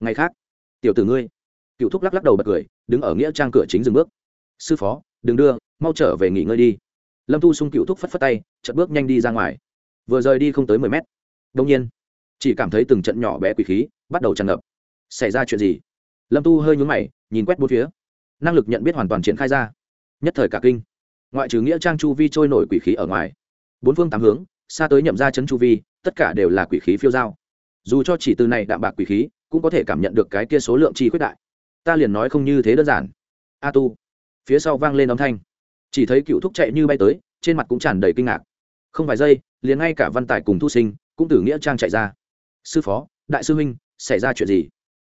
ngày khác, tiểu tử ngươi cựu thúc lắc lắc đầu bật cười, đứng ở nghĩa trang cửa chính dừng bước. Sư phó, đừng đưa, mau trở về nghỉ ngơi đi. Lâm Thu sung cựu thúc phất phất tay chật bước nhanh đi ra ngoài. Vừa rời đi không tới mười mét. Đông nhiên, chỉ cảm thấy từng trận nhỏ bé quỷ khí bắt đầu tràn ngập. Xảy ra chuyện gì? Lâm tu hơi nhún mày, nhìn quét bốn phía. Năng lực nhận biết hoàn toàn triển khai ra. Nhất thời cả kinh. Ngoại trừ nghĩa trang chu vi trôi nổi quỷ khí ở ngoài, bốn phương tám hướng, xa tới nhậm ra chấn chu vi, tất cả đều là quỷ khí phiêu dao. Dù cho chỉ từ này đạm bạc quỷ khí, cũng có thể cảm nhận được cái kia số lượng chi khuyết đại ta liền nói không như thế đơn giản. A tu. Phía sau vang lên âm thanh. Chỉ thấy cựu thúc chạy như bay tới, trên mặt cũng tràn đầy kinh ngạc. Không vài giây, liền ngay cả văn tài cùng thu sinh cũng từ nghĩa trang chạy ra. Sư phó, đại sư huynh, xảy ra chuyện gì?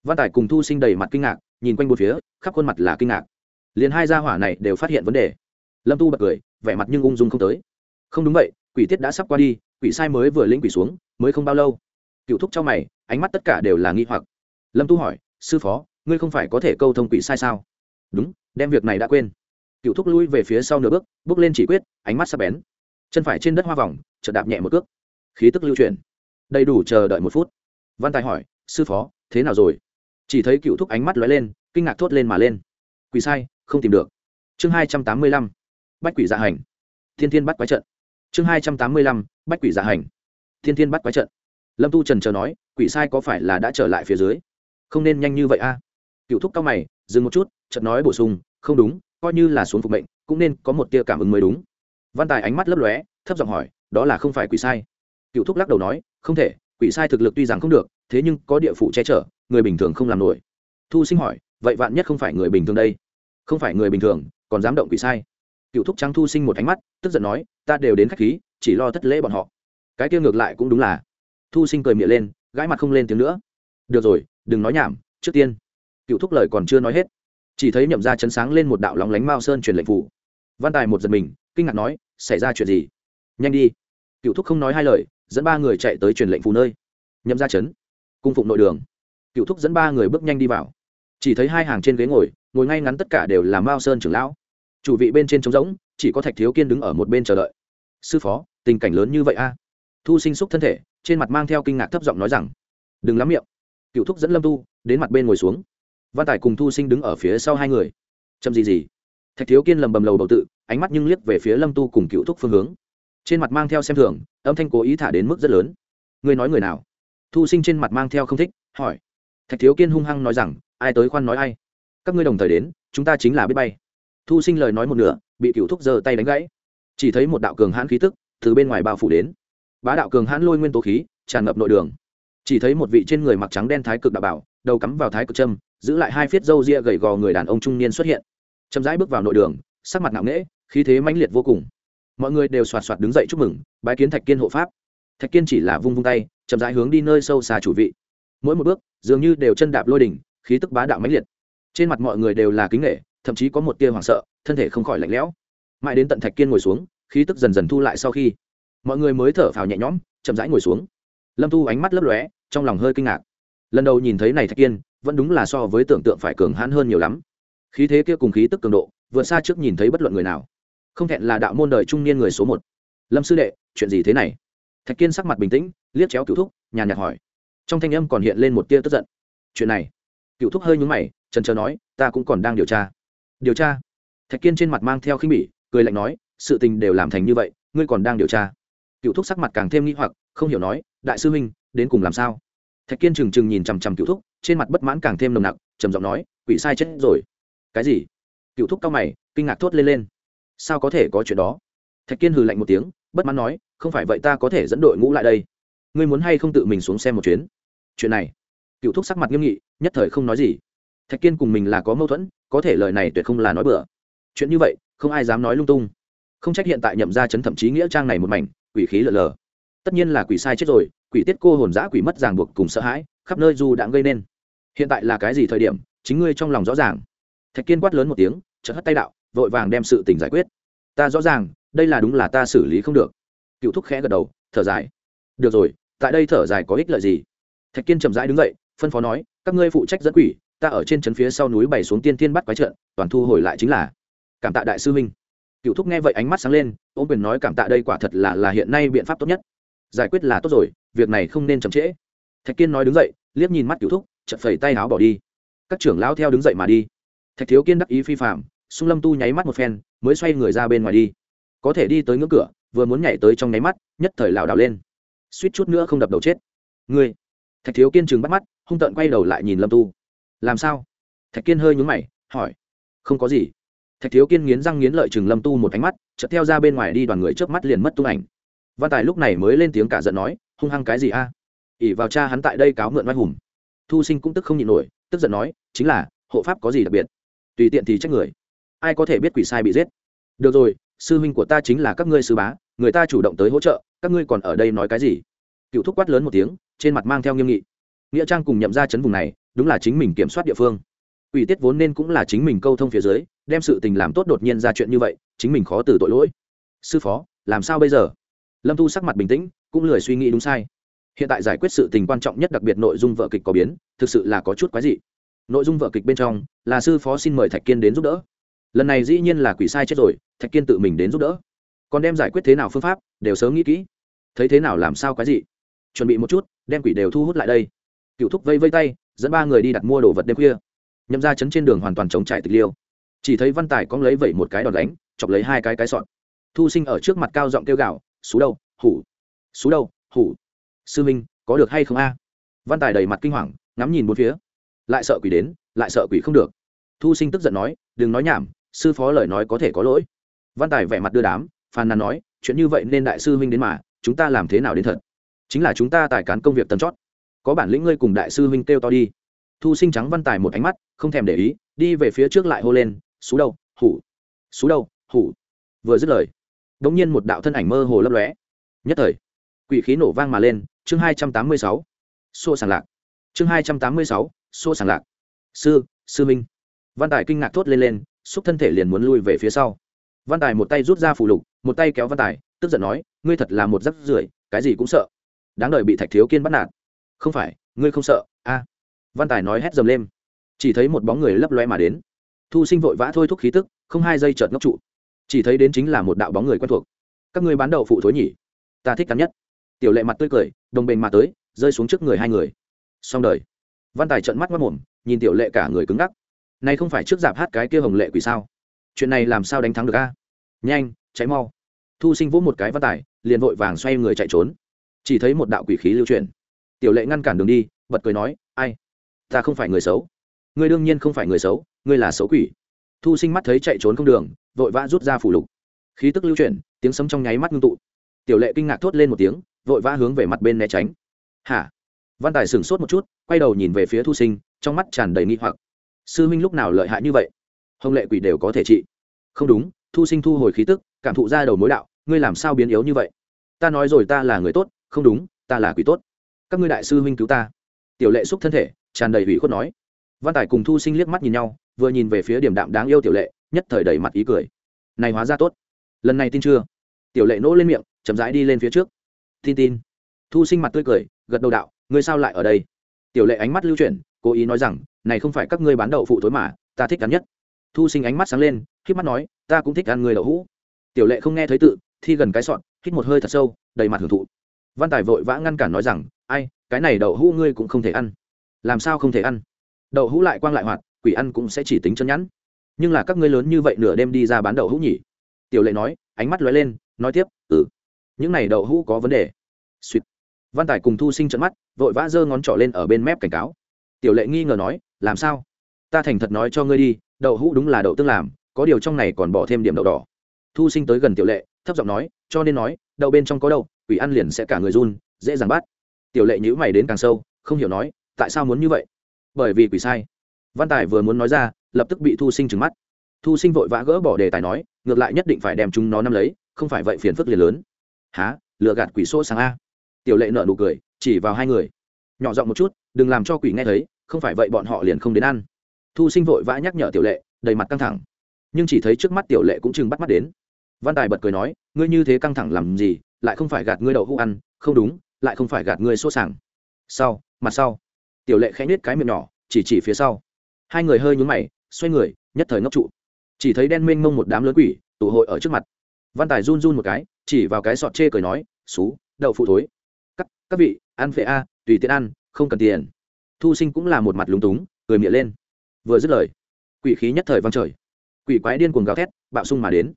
Văn tài cùng thu sinh đầy mặt kinh ngạc, nhìn quanh một phía, khắp khuôn mặt là kinh ngạc. Liền hai gia hỏa này đều phát hiện vấn đề. Lâm tu bật cười, vẻ mặt nhưng ung dung không tới. Không đúng vậy, quỷ tiết đã sắp qua đi, quỷ sai mới vừa lĩnh quỷ xuống, mới không bao lâu. Cựu thúc trong mày, ánh mắt tất cả đều là nghi hoặc. Lâm tu hỏi, sư phó ngươi không phải có thể câu thông quỷ sai sao? Đúng, đem việc này đã quên. Cựu thúc lui về phía sau nửa bước bước lên chỉ quyết, ánh mắt sắp bén. Chân phải trên đất hoa vòng, chợt đạp nhẹ một cước. Khí tức lưu chuyển. Đầy đủ chờ đợi một phút. Văn tài hỏi, sư phó, thế nào rồi? Chỉ thấy cựu thúc ánh mắt lóe lên, kinh ngạc thốt lên mà lên. Quỷ sai, không tìm được. Chương hai trăm tám mươi lăm, bách quỷ dạ hành. Thiên thiên bắt quái trận. Chương hai trăm tám mươi lăm, bách quỷ dạ hành. Thiên thiên bắt quái trận. Lâm tu trần chờ nói, quỷ sai có phải là đã trở lại phía dưới? Không nên nhanh như vậy a cựu thúc cao mày, dừng một chút, chợt nói bổ sung, không đúng, coi như là xuống phục mệnh, cũng nên có một tia cảm ứng mới đúng. Văn tài ánh mắt lấp lóe, thấp giọng hỏi, đó là không phải quỷ sai? Cựu thúc lắc đầu nói, không thể, quỷ sai thực lực tuy rằng không được, thế nhưng có địa phủ che chở, người bình thường không làm nổi. Thu sinh hỏi, vậy vạn nhất không phải người bình thường đây? Không phải người bình thường, còn dám động quỷ sai. Cựu thúc trắng thu sinh một ánh mắt, tức giận nói, ta đều đến khách khí, chỉ lo thất lễ bọn họ. Cái kia ngược lại cũng đúng là. Thu sinh cười miệng lên, gãi mặt không lên tiếng nữa. Được rồi, đừng nói nhảm, trước tiên cựu thúc lời còn chưa nói hết, chỉ thấy nhậm ra chấn sáng lên một đạo lóng lánh mao sơn truyền lệnh phủ. Văn tài một giật mình, kinh ngạc nói, xảy ra chuyện gì? Nhanh đi. Cựu thúc không nói hai lời, dẫn ba người chạy tới truyền lệnh phủ nơi. Nhậm ra chấn, cung phụng nội đường. Cựu thúc dẫn ba người bước nhanh đi vào. Chỉ thấy hai hàng trên ghế ngồi ngồi ngay ngắn tất cả đều là mao sơn trưởng lão. Chủ vị bên trên trống rỗng, chỉ có thạch thiếu kiên đứng ở một bên chờ đợi. Sư phó, tình cảnh lớn như vậy a? Thu sinh xúc thân thể, trên mặt mang theo kinh ngạc thấp giọng nói rằng, đừng lắm miệng. Cựu thúc dẫn lâm tu, đến mặt bên ngồi xuống văn tài cùng thu sinh đứng ở phía sau hai người. Chậm gì gì. Thạch thiếu kiên lầm bầm lầu bầu tự, ánh mắt nhưng liếc về phía lâm tu cùng cựu thúc phương hướng. Trên mặt mang theo xem thường, âm thanh cố ý thả đến mức rất lớn. Ngươi nói người nào? Thu sinh trên mặt mang theo không thích, hỏi. Thạch thiếu kiên hung hăng nói rằng, ai tới khoan nói ai? Các ngươi đồng thời đến, chúng ta chính là biết bay. Thu sinh lời nói một nửa, bị cựu thúc giơ tay đánh gãy. Chỉ thấy một đạo cường hãn khí tức từ bên ngoài bao phủ đến. Bá đạo cường hãn lôi nguyên tố khí, tràn ngập nội đường. Chỉ thấy một vị trên người mặc trắng đen thái cực đạo bảo, đầu cắm vào thái cực trâm giữ lại hai phiết râu ria gầy gò người đàn ông trung niên xuất hiện. Chậm rãi bước vào nội đường, sắc mặt nặng nễ khí thế mãnh liệt vô cùng. Mọi người đều xoạt xoạt đứng dậy chúc mừng, bái kiến thạch kiên hộ pháp. Thạch kiên chỉ là vung vung tay, chậm rãi hướng đi nơi sâu xa chủ vị. Mỗi một bước, dường như đều chân đạp lôi đỉnh, khí tức bá đạo mãnh liệt. Trên mặt mọi người đều là kính nghệ thậm chí có một tia hoảng sợ, thân thể không khỏi lạnh lẽo. Mãi đến tận thạch kiên ngồi xuống, khí tức dần dần thu lại sau khi, mọi người mới thở phào nhẹ nhõm, chậm rãi ngồi xuống. Lâm thu ánh mắt lấp lóe, trong lòng hơi kinh ngạc. Lần đầu nhìn thấy này thạch kiên vẫn đúng là so với tưởng tượng phải cường hãn hơn nhiều lắm. Khí thế kia cùng khí tức cường độ, vượt xa trước nhìn thấy bất luận người nào. Không thẹn là đạo môn đời trung niên người số một. Lâm sư đệ, chuyện gì thế này? Thạch kiên sắc mặt bình tĩnh, liếc chéo cựu thúc, nhàn nhạt hỏi. Trong thanh âm còn hiện lên một tia tức giận. Chuyện này. Cựu thúc hơi nhúng mày trần trờ nói, ta cũng còn đang điều tra. Điều tra? Thạch kiên trên mặt mang theo khinh bỉ, cười lạnh nói, sự tình đều làm thành như vậy, ngươi còn đang điều tra? Cựu thúc sắc mặt càng thêm nghĩ hoặc, không hiểu nói, đại sư huynh, đến cùng làm sao? Thạch kiên trừng trừng nhìn chằm chằm cựu thúc trên mặt bất mãn càng thêm nồng nặc, trầm giọng nói, quỷ sai chết rồi. Cái gì? Cựu thúc cao mày, kinh ngạc thốt lên lên. Sao có thể có chuyện đó? Thạch kiên hừ lạnh một tiếng, bất mãn nói, không phải vậy ta có thể dẫn đội ngũ lại đây. Ngươi muốn hay không tự mình xuống xem một chuyến? Chuyện này. Cựu thúc sắc mặt nghiêm nghị, nhất thời không nói gì. Thạch kiên cùng mình là có mâu thuẫn, có thể lời này tuyệt không là nói bừa. Chuyện như vậy, không ai dám nói lung tung. Không trách hiện tại nhậm ra chấn thậm chí nghĩa trang này một mảnh, quỷ khí lờ lờ. Tất nhiên là quỷ sai chết rồi, quỷ tiết cô hồn giã quỷ mất ràng buộc cùng sợ hãi khắp nơi du đã gây nên. Hiện tại là cái gì thời điểm, chính ngươi trong lòng rõ ràng. Thạch kiên quát lớn một tiếng, chợt hất tay đạo, vội vàng đem sự tình giải quyết. Ta rõ ràng, đây là đúng là ta xử lý không được. Cựu thúc khẽ gật đầu, thở dài. Được rồi, tại đây thở dài có ích lợi gì? Thạch kiên chậm rãi đứng dậy, phân phó nói, các ngươi phụ trách dẫn quỷ, ta ở trên trấn phía sau núi bày xuống tiên tiên bắt quái trận, toàn thu hồi lại chính là. Cảm tạ đại sư huynh. Cựu thúc nghe vậy ánh mắt sáng lên ô quyền nói cảm tạ đây quả thật là là hiện nay biện pháp tốt nhất. Giải quyết là tốt rồi, việc này không nên chậm trễ thạch kiên nói đứng dậy, liếc nhìn mắt cựu thúc chật phẩy tay áo bỏ đi. Các trưởng lão theo đứng dậy mà đi. Thạch thiếu kiên đắc ý phi phạm sung lâm tu nháy mắt một phen, mới xoay người ra bên ngoài đi. Có thể đi tới ngưỡng cửa, vừa muốn nhảy tới trong nháy mắt, nhất thời lảo đảo lên. Suýt chút nữa không đập đầu chết. Ngươi! Thạch thiếu kiên chừng bắt mắt, hung tợn quay đầu lại nhìn lâm tu. Làm sao? Thạch kiên hơi nhúng mày, hỏi. Không có gì. Thạch thiếu kiên nghiến răng nghiến lợi chừng lâm tu một ánh mắt, chợt theo ra bên ngoài đi, đoàn người trước mắt liền mất tung ảnh. Văn tài lúc này mới lên tiếng cả giận nói, hung hăng cái gì a? Ỉ vào cha hắn tại đây cáo mượn oai hùng. Thu sinh cũng tức không nhịn nổi, tức giận nói, chính là, hộ pháp có gì đặc biệt? Tùy tiện thì trách người. Ai có thể biết quỷ sai bị giết? Được rồi, sư huynh của ta chính là các ngươi sư bá, người ta chủ động tới hỗ trợ, các ngươi còn ở đây nói cái gì? Cựu thúc quát lớn một tiếng, trên mặt mang theo nghiêm nghị. Nghĩa trang cùng nhậm ra chấn vùng này, đúng là chính mình kiểm soát địa phương. Ủy tiết vốn nên cũng là chính mình câu thông phía dưới, đem sự tình làm tốt đột nhiên ra chuyện như vậy, chính mình khó từ tội lỗi. Sư phó, làm sao bây giờ? Lâm thu sắc mặt bình tĩnh, cũng lười suy nghĩ đúng sai hiện tại giải quyết sự tình quan trọng nhất đặc biệt nội dung vợ kịch có biến, thực sự là có chút quái dị. Nội dung vợ kịch bên trong, là sư phó xin mời thạch kiên đến giúp đỡ. Lần này dĩ nhiên là quỷ sai chết rồi, thạch kiên tự mình đến giúp đỡ. Còn đem giải quyết thế nào phương pháp, đều sớm nghĩ kỹ. Thấy thế nào làm sao quái dị. Chuẩn bị một chút, đem quỷ đều thu hút lại đây. Cựu thúc vây vây tay, dẫn ba người đi đặt mua đồ vật đêm khuya. Nhậm ra chấn trên đường hoàn toàn chống trải tịch liêu. Chỉ thấy văn tài cóng lấy vẩy một cái đòn đánh, chọc lấy hai cái cái sọn thu sinh ở trước mặt cao giọng kêu gạo xú đâu, hủ. Xú đâu, hủ sư minh, có được hay không a? Văn tài đầy mặt kinh hoàng, ngắm nhìn bốn phía. Lại sợ quỷ đến, lại sợ quỷ không được. Thu sinh tức giận nói, đừng nói nhảm, sư phó lời nói có thể có lỗi. Văn tài vẻ mặt đưa đám, phàn nàn nói, chuyện như vậy nên đại sư huynh đến mà, chúng ta làm thế nào đến thật? Chính là chúng ta tài cán công việc tầm chót có bản lĩnh ngươi cùng đại sư huynh kêu to đi. Thu sinh trắng văn tài một ánh mắt, không thèm để ý, đi về phía trước lại hô lên xú đâu, hủ. Xú đâu, hủ. Vừa dứt lời đ ỗ n g nhiên một đạo thân ảnh mơ hồ lấp lóe. Nhất thời, quỷ khí nổ vang mà lên chương hai trăm tám mươi sáu xô sàng lạc. Chương hai trăm tám mươi sáu xô sàng lạc. Sư sư minh. Văn tài kinh ngạc thốt lên lên, xúc thân thể liền muốn lui về phía sau. Văn tài một tay rút ra phù lục, một tay kéo văn tài, tức giận nói, ngươi thật là một rắc rưởi, cái gì cũng sợ. Đáng đời bị thạch thiếu kiên bắt nạt. Không phải, ngươi không sợ, a. Văn tài nói hét dầm lên. Chỉ thấy một bóng người lấp loe mà đến. Thu sinh vội vã thôi thúc khí tức, không hai giây chợt ngốc trụ. Chỉ thấy đến chính là một đạo bóng người quen thuộc. Các ngươi bán đậu phụ thối nhỉ? Ta thích cắn nhất tiểu lệ mặt tươi cười, đồng bền mà tới, rơi xuống trước người hai người. Xong đời. Văn tài trợn mắt mất mồm nhìn tiểu lệ cả người cứng ngắc. Này không phải trước dạp hát cái kia hồng lệ quỷ sao? Chuyện này làm sao đánh thắng được a? Nhanh cháy mau. Thu sinh vỗ một cái văn tài, liền vội vàng xoay người chạy trốn. Chỉ thấy một đạo quỷ khí lưu truyền tiểu lệ ngăn cản đường đi, bật cười nói, ai? Ta không phải người xấu. Ngươi đương nhiên không phải người xấu, ngươi là xấu quỷ. Thu sinh mắt thấy chạy trốn không đường, vội vã rút ra phủ lục. Khí tức lưu chuyển, tiếng sấm trong nháy mắt ngưng tụ. Tiểu lệ kinh ngạc thốt lên một tiếng vội vã hướng về mặt bên né tránh. Hả? Văn tài sửng sốt một chút, quay đầu nhìn về phía thu sinh, trong mắt tràn đầy nghi hoặc. Sư minh lúc nào lợi hại như vậy? Hồng lệ quỷ đều có thể trị. Không đúng, thu sinh thu hồi khí tức, cảm thụ ra đầu mối đạo, ngươi làm sao biến yếu như vậy? Ta nói rồi ta là người tốt, không đúng, ta là quỷ tốt. Các ngươi đại sư huynh cứu ta. Tiểu lệ xúc thân thể, tràn đầy ủy khuất nói. Văn tài cùng thu sinh liếc mắt nhìn nhau, vừa nhìn về phía điểm đạm đáng yêu tiểu lệ, nhất thời đầy mặt ý cười. Này hóa ra tốt. Lần này tin chưa? Tiểu lệ nỗ lên miệng, chậm rãi đi lên phía trước tin tin. Thu sinh mặt tươi cười, gật đầu đạo, ngươi sao lại ở đây? Tiểu lệ ánh mắt lưu chuyển, cố ý nói rằng, này không phải các ngươi bán đậu phụ thối mà, ta thích ăn nhất. Thu sinh ánh mắt sáng lên k mắt nói, ta cũng thích ăn người đậu hũ. Tiểu lệ không nghe thấy tự, thi gần cái sọn hít một hơi thật sâu, đầy mặt hưởng thụ. Văn tài vội vã ngăn cản nói rằng, ai, cái này đậu hũ ngươi cũng không thể ăn. Làm sao không thể ăn? Đậu hũ lại quang lại hoạt, quỷ ăn cũng sẽ chỉ tính chân nhẵn nhưng là các ngươi lớn như vậy nửa đêm đi ra bán đậu hũ nhỉ? Tiểu lệ nói, ánh mắt lóe lên, nói tiếp ừ những này đậu hũ có vấn đề suýt văn tài cùng thu sinh trận mắt, vội vã giơ ngón trỏ lên ở bên mép cảnh cáo. Tiểu lệ nghi ngờ nói, làm sao? Ta thành thật nói cho ngươi đi, đậu hũ đúng là đậu tương làm, có điều trong này còn bỏ thêm điểm đậu đỏ. Thu sinh tới gần tiểu lệ, thấp giọng nói, cho nên nói, đậu bên trong có đậu, quỷ ăn liền sẽ cả người run, dễ dàng bắt. Tiểu lệ nhữ mày đến càng sâu, không hiểu nói, tại sao muốn như vậy? Bởi vì quỷ sai. Văn tài vừa muốn nói ra, lập tức bị thu sinh trừng mắt. Thu sinh vội vã gỡ bỏ đề tài nói, ngược lại nhất định phải đem chúng nó nắm lấy, không phải vậy phiền phức liền lớn. Há lựa gạt quỷ xô sáng a? Tiểu lệ nợ nụ cười, chỉ vào hai người. Nhỏ giọng một chút, đừng làm cho quỷ nghe thấy, không phải vậy bọn họ liền không đến ăn. Thu sinh vội vã nhắc nhở tiểu lệ, đầy mặt căng thẳng. Nhưng chỉ thấy trước mắt tiểu lệ cũng chừng bắt mắt đến. Văn tài bật cười nói, ngươi như thế căng thẳng làm gì, lại không phải gạt ngươi đậu hũ ăn, không đúng, lại không phải gạt ngươi sốt sảng. sau, mặt sau. Tiểu lệ khẽ nhếch cái miệng nhỏ, chỉ chỉ phía sau. Hai người hơi nhúng mày, xoay người, nhất thời ngốc trụ. Chỉ thấy đen mênh mông một đám lớn quỷ tụ hội ở trước mặt. Văn tài run run một cái, chỉ vào cái sọt chê cười nói, xú, đậu phụ thối các vị, ăn phệ a, tùy tiện ăn, không cần tiền. Thu sinh cũng là một mặt lúng túng, cười miệng lên. Vừa dứt lời, quỷ khí nhất thời văng trời. Quỷ quái điên cuồng gào thét, bạo sung mà đến.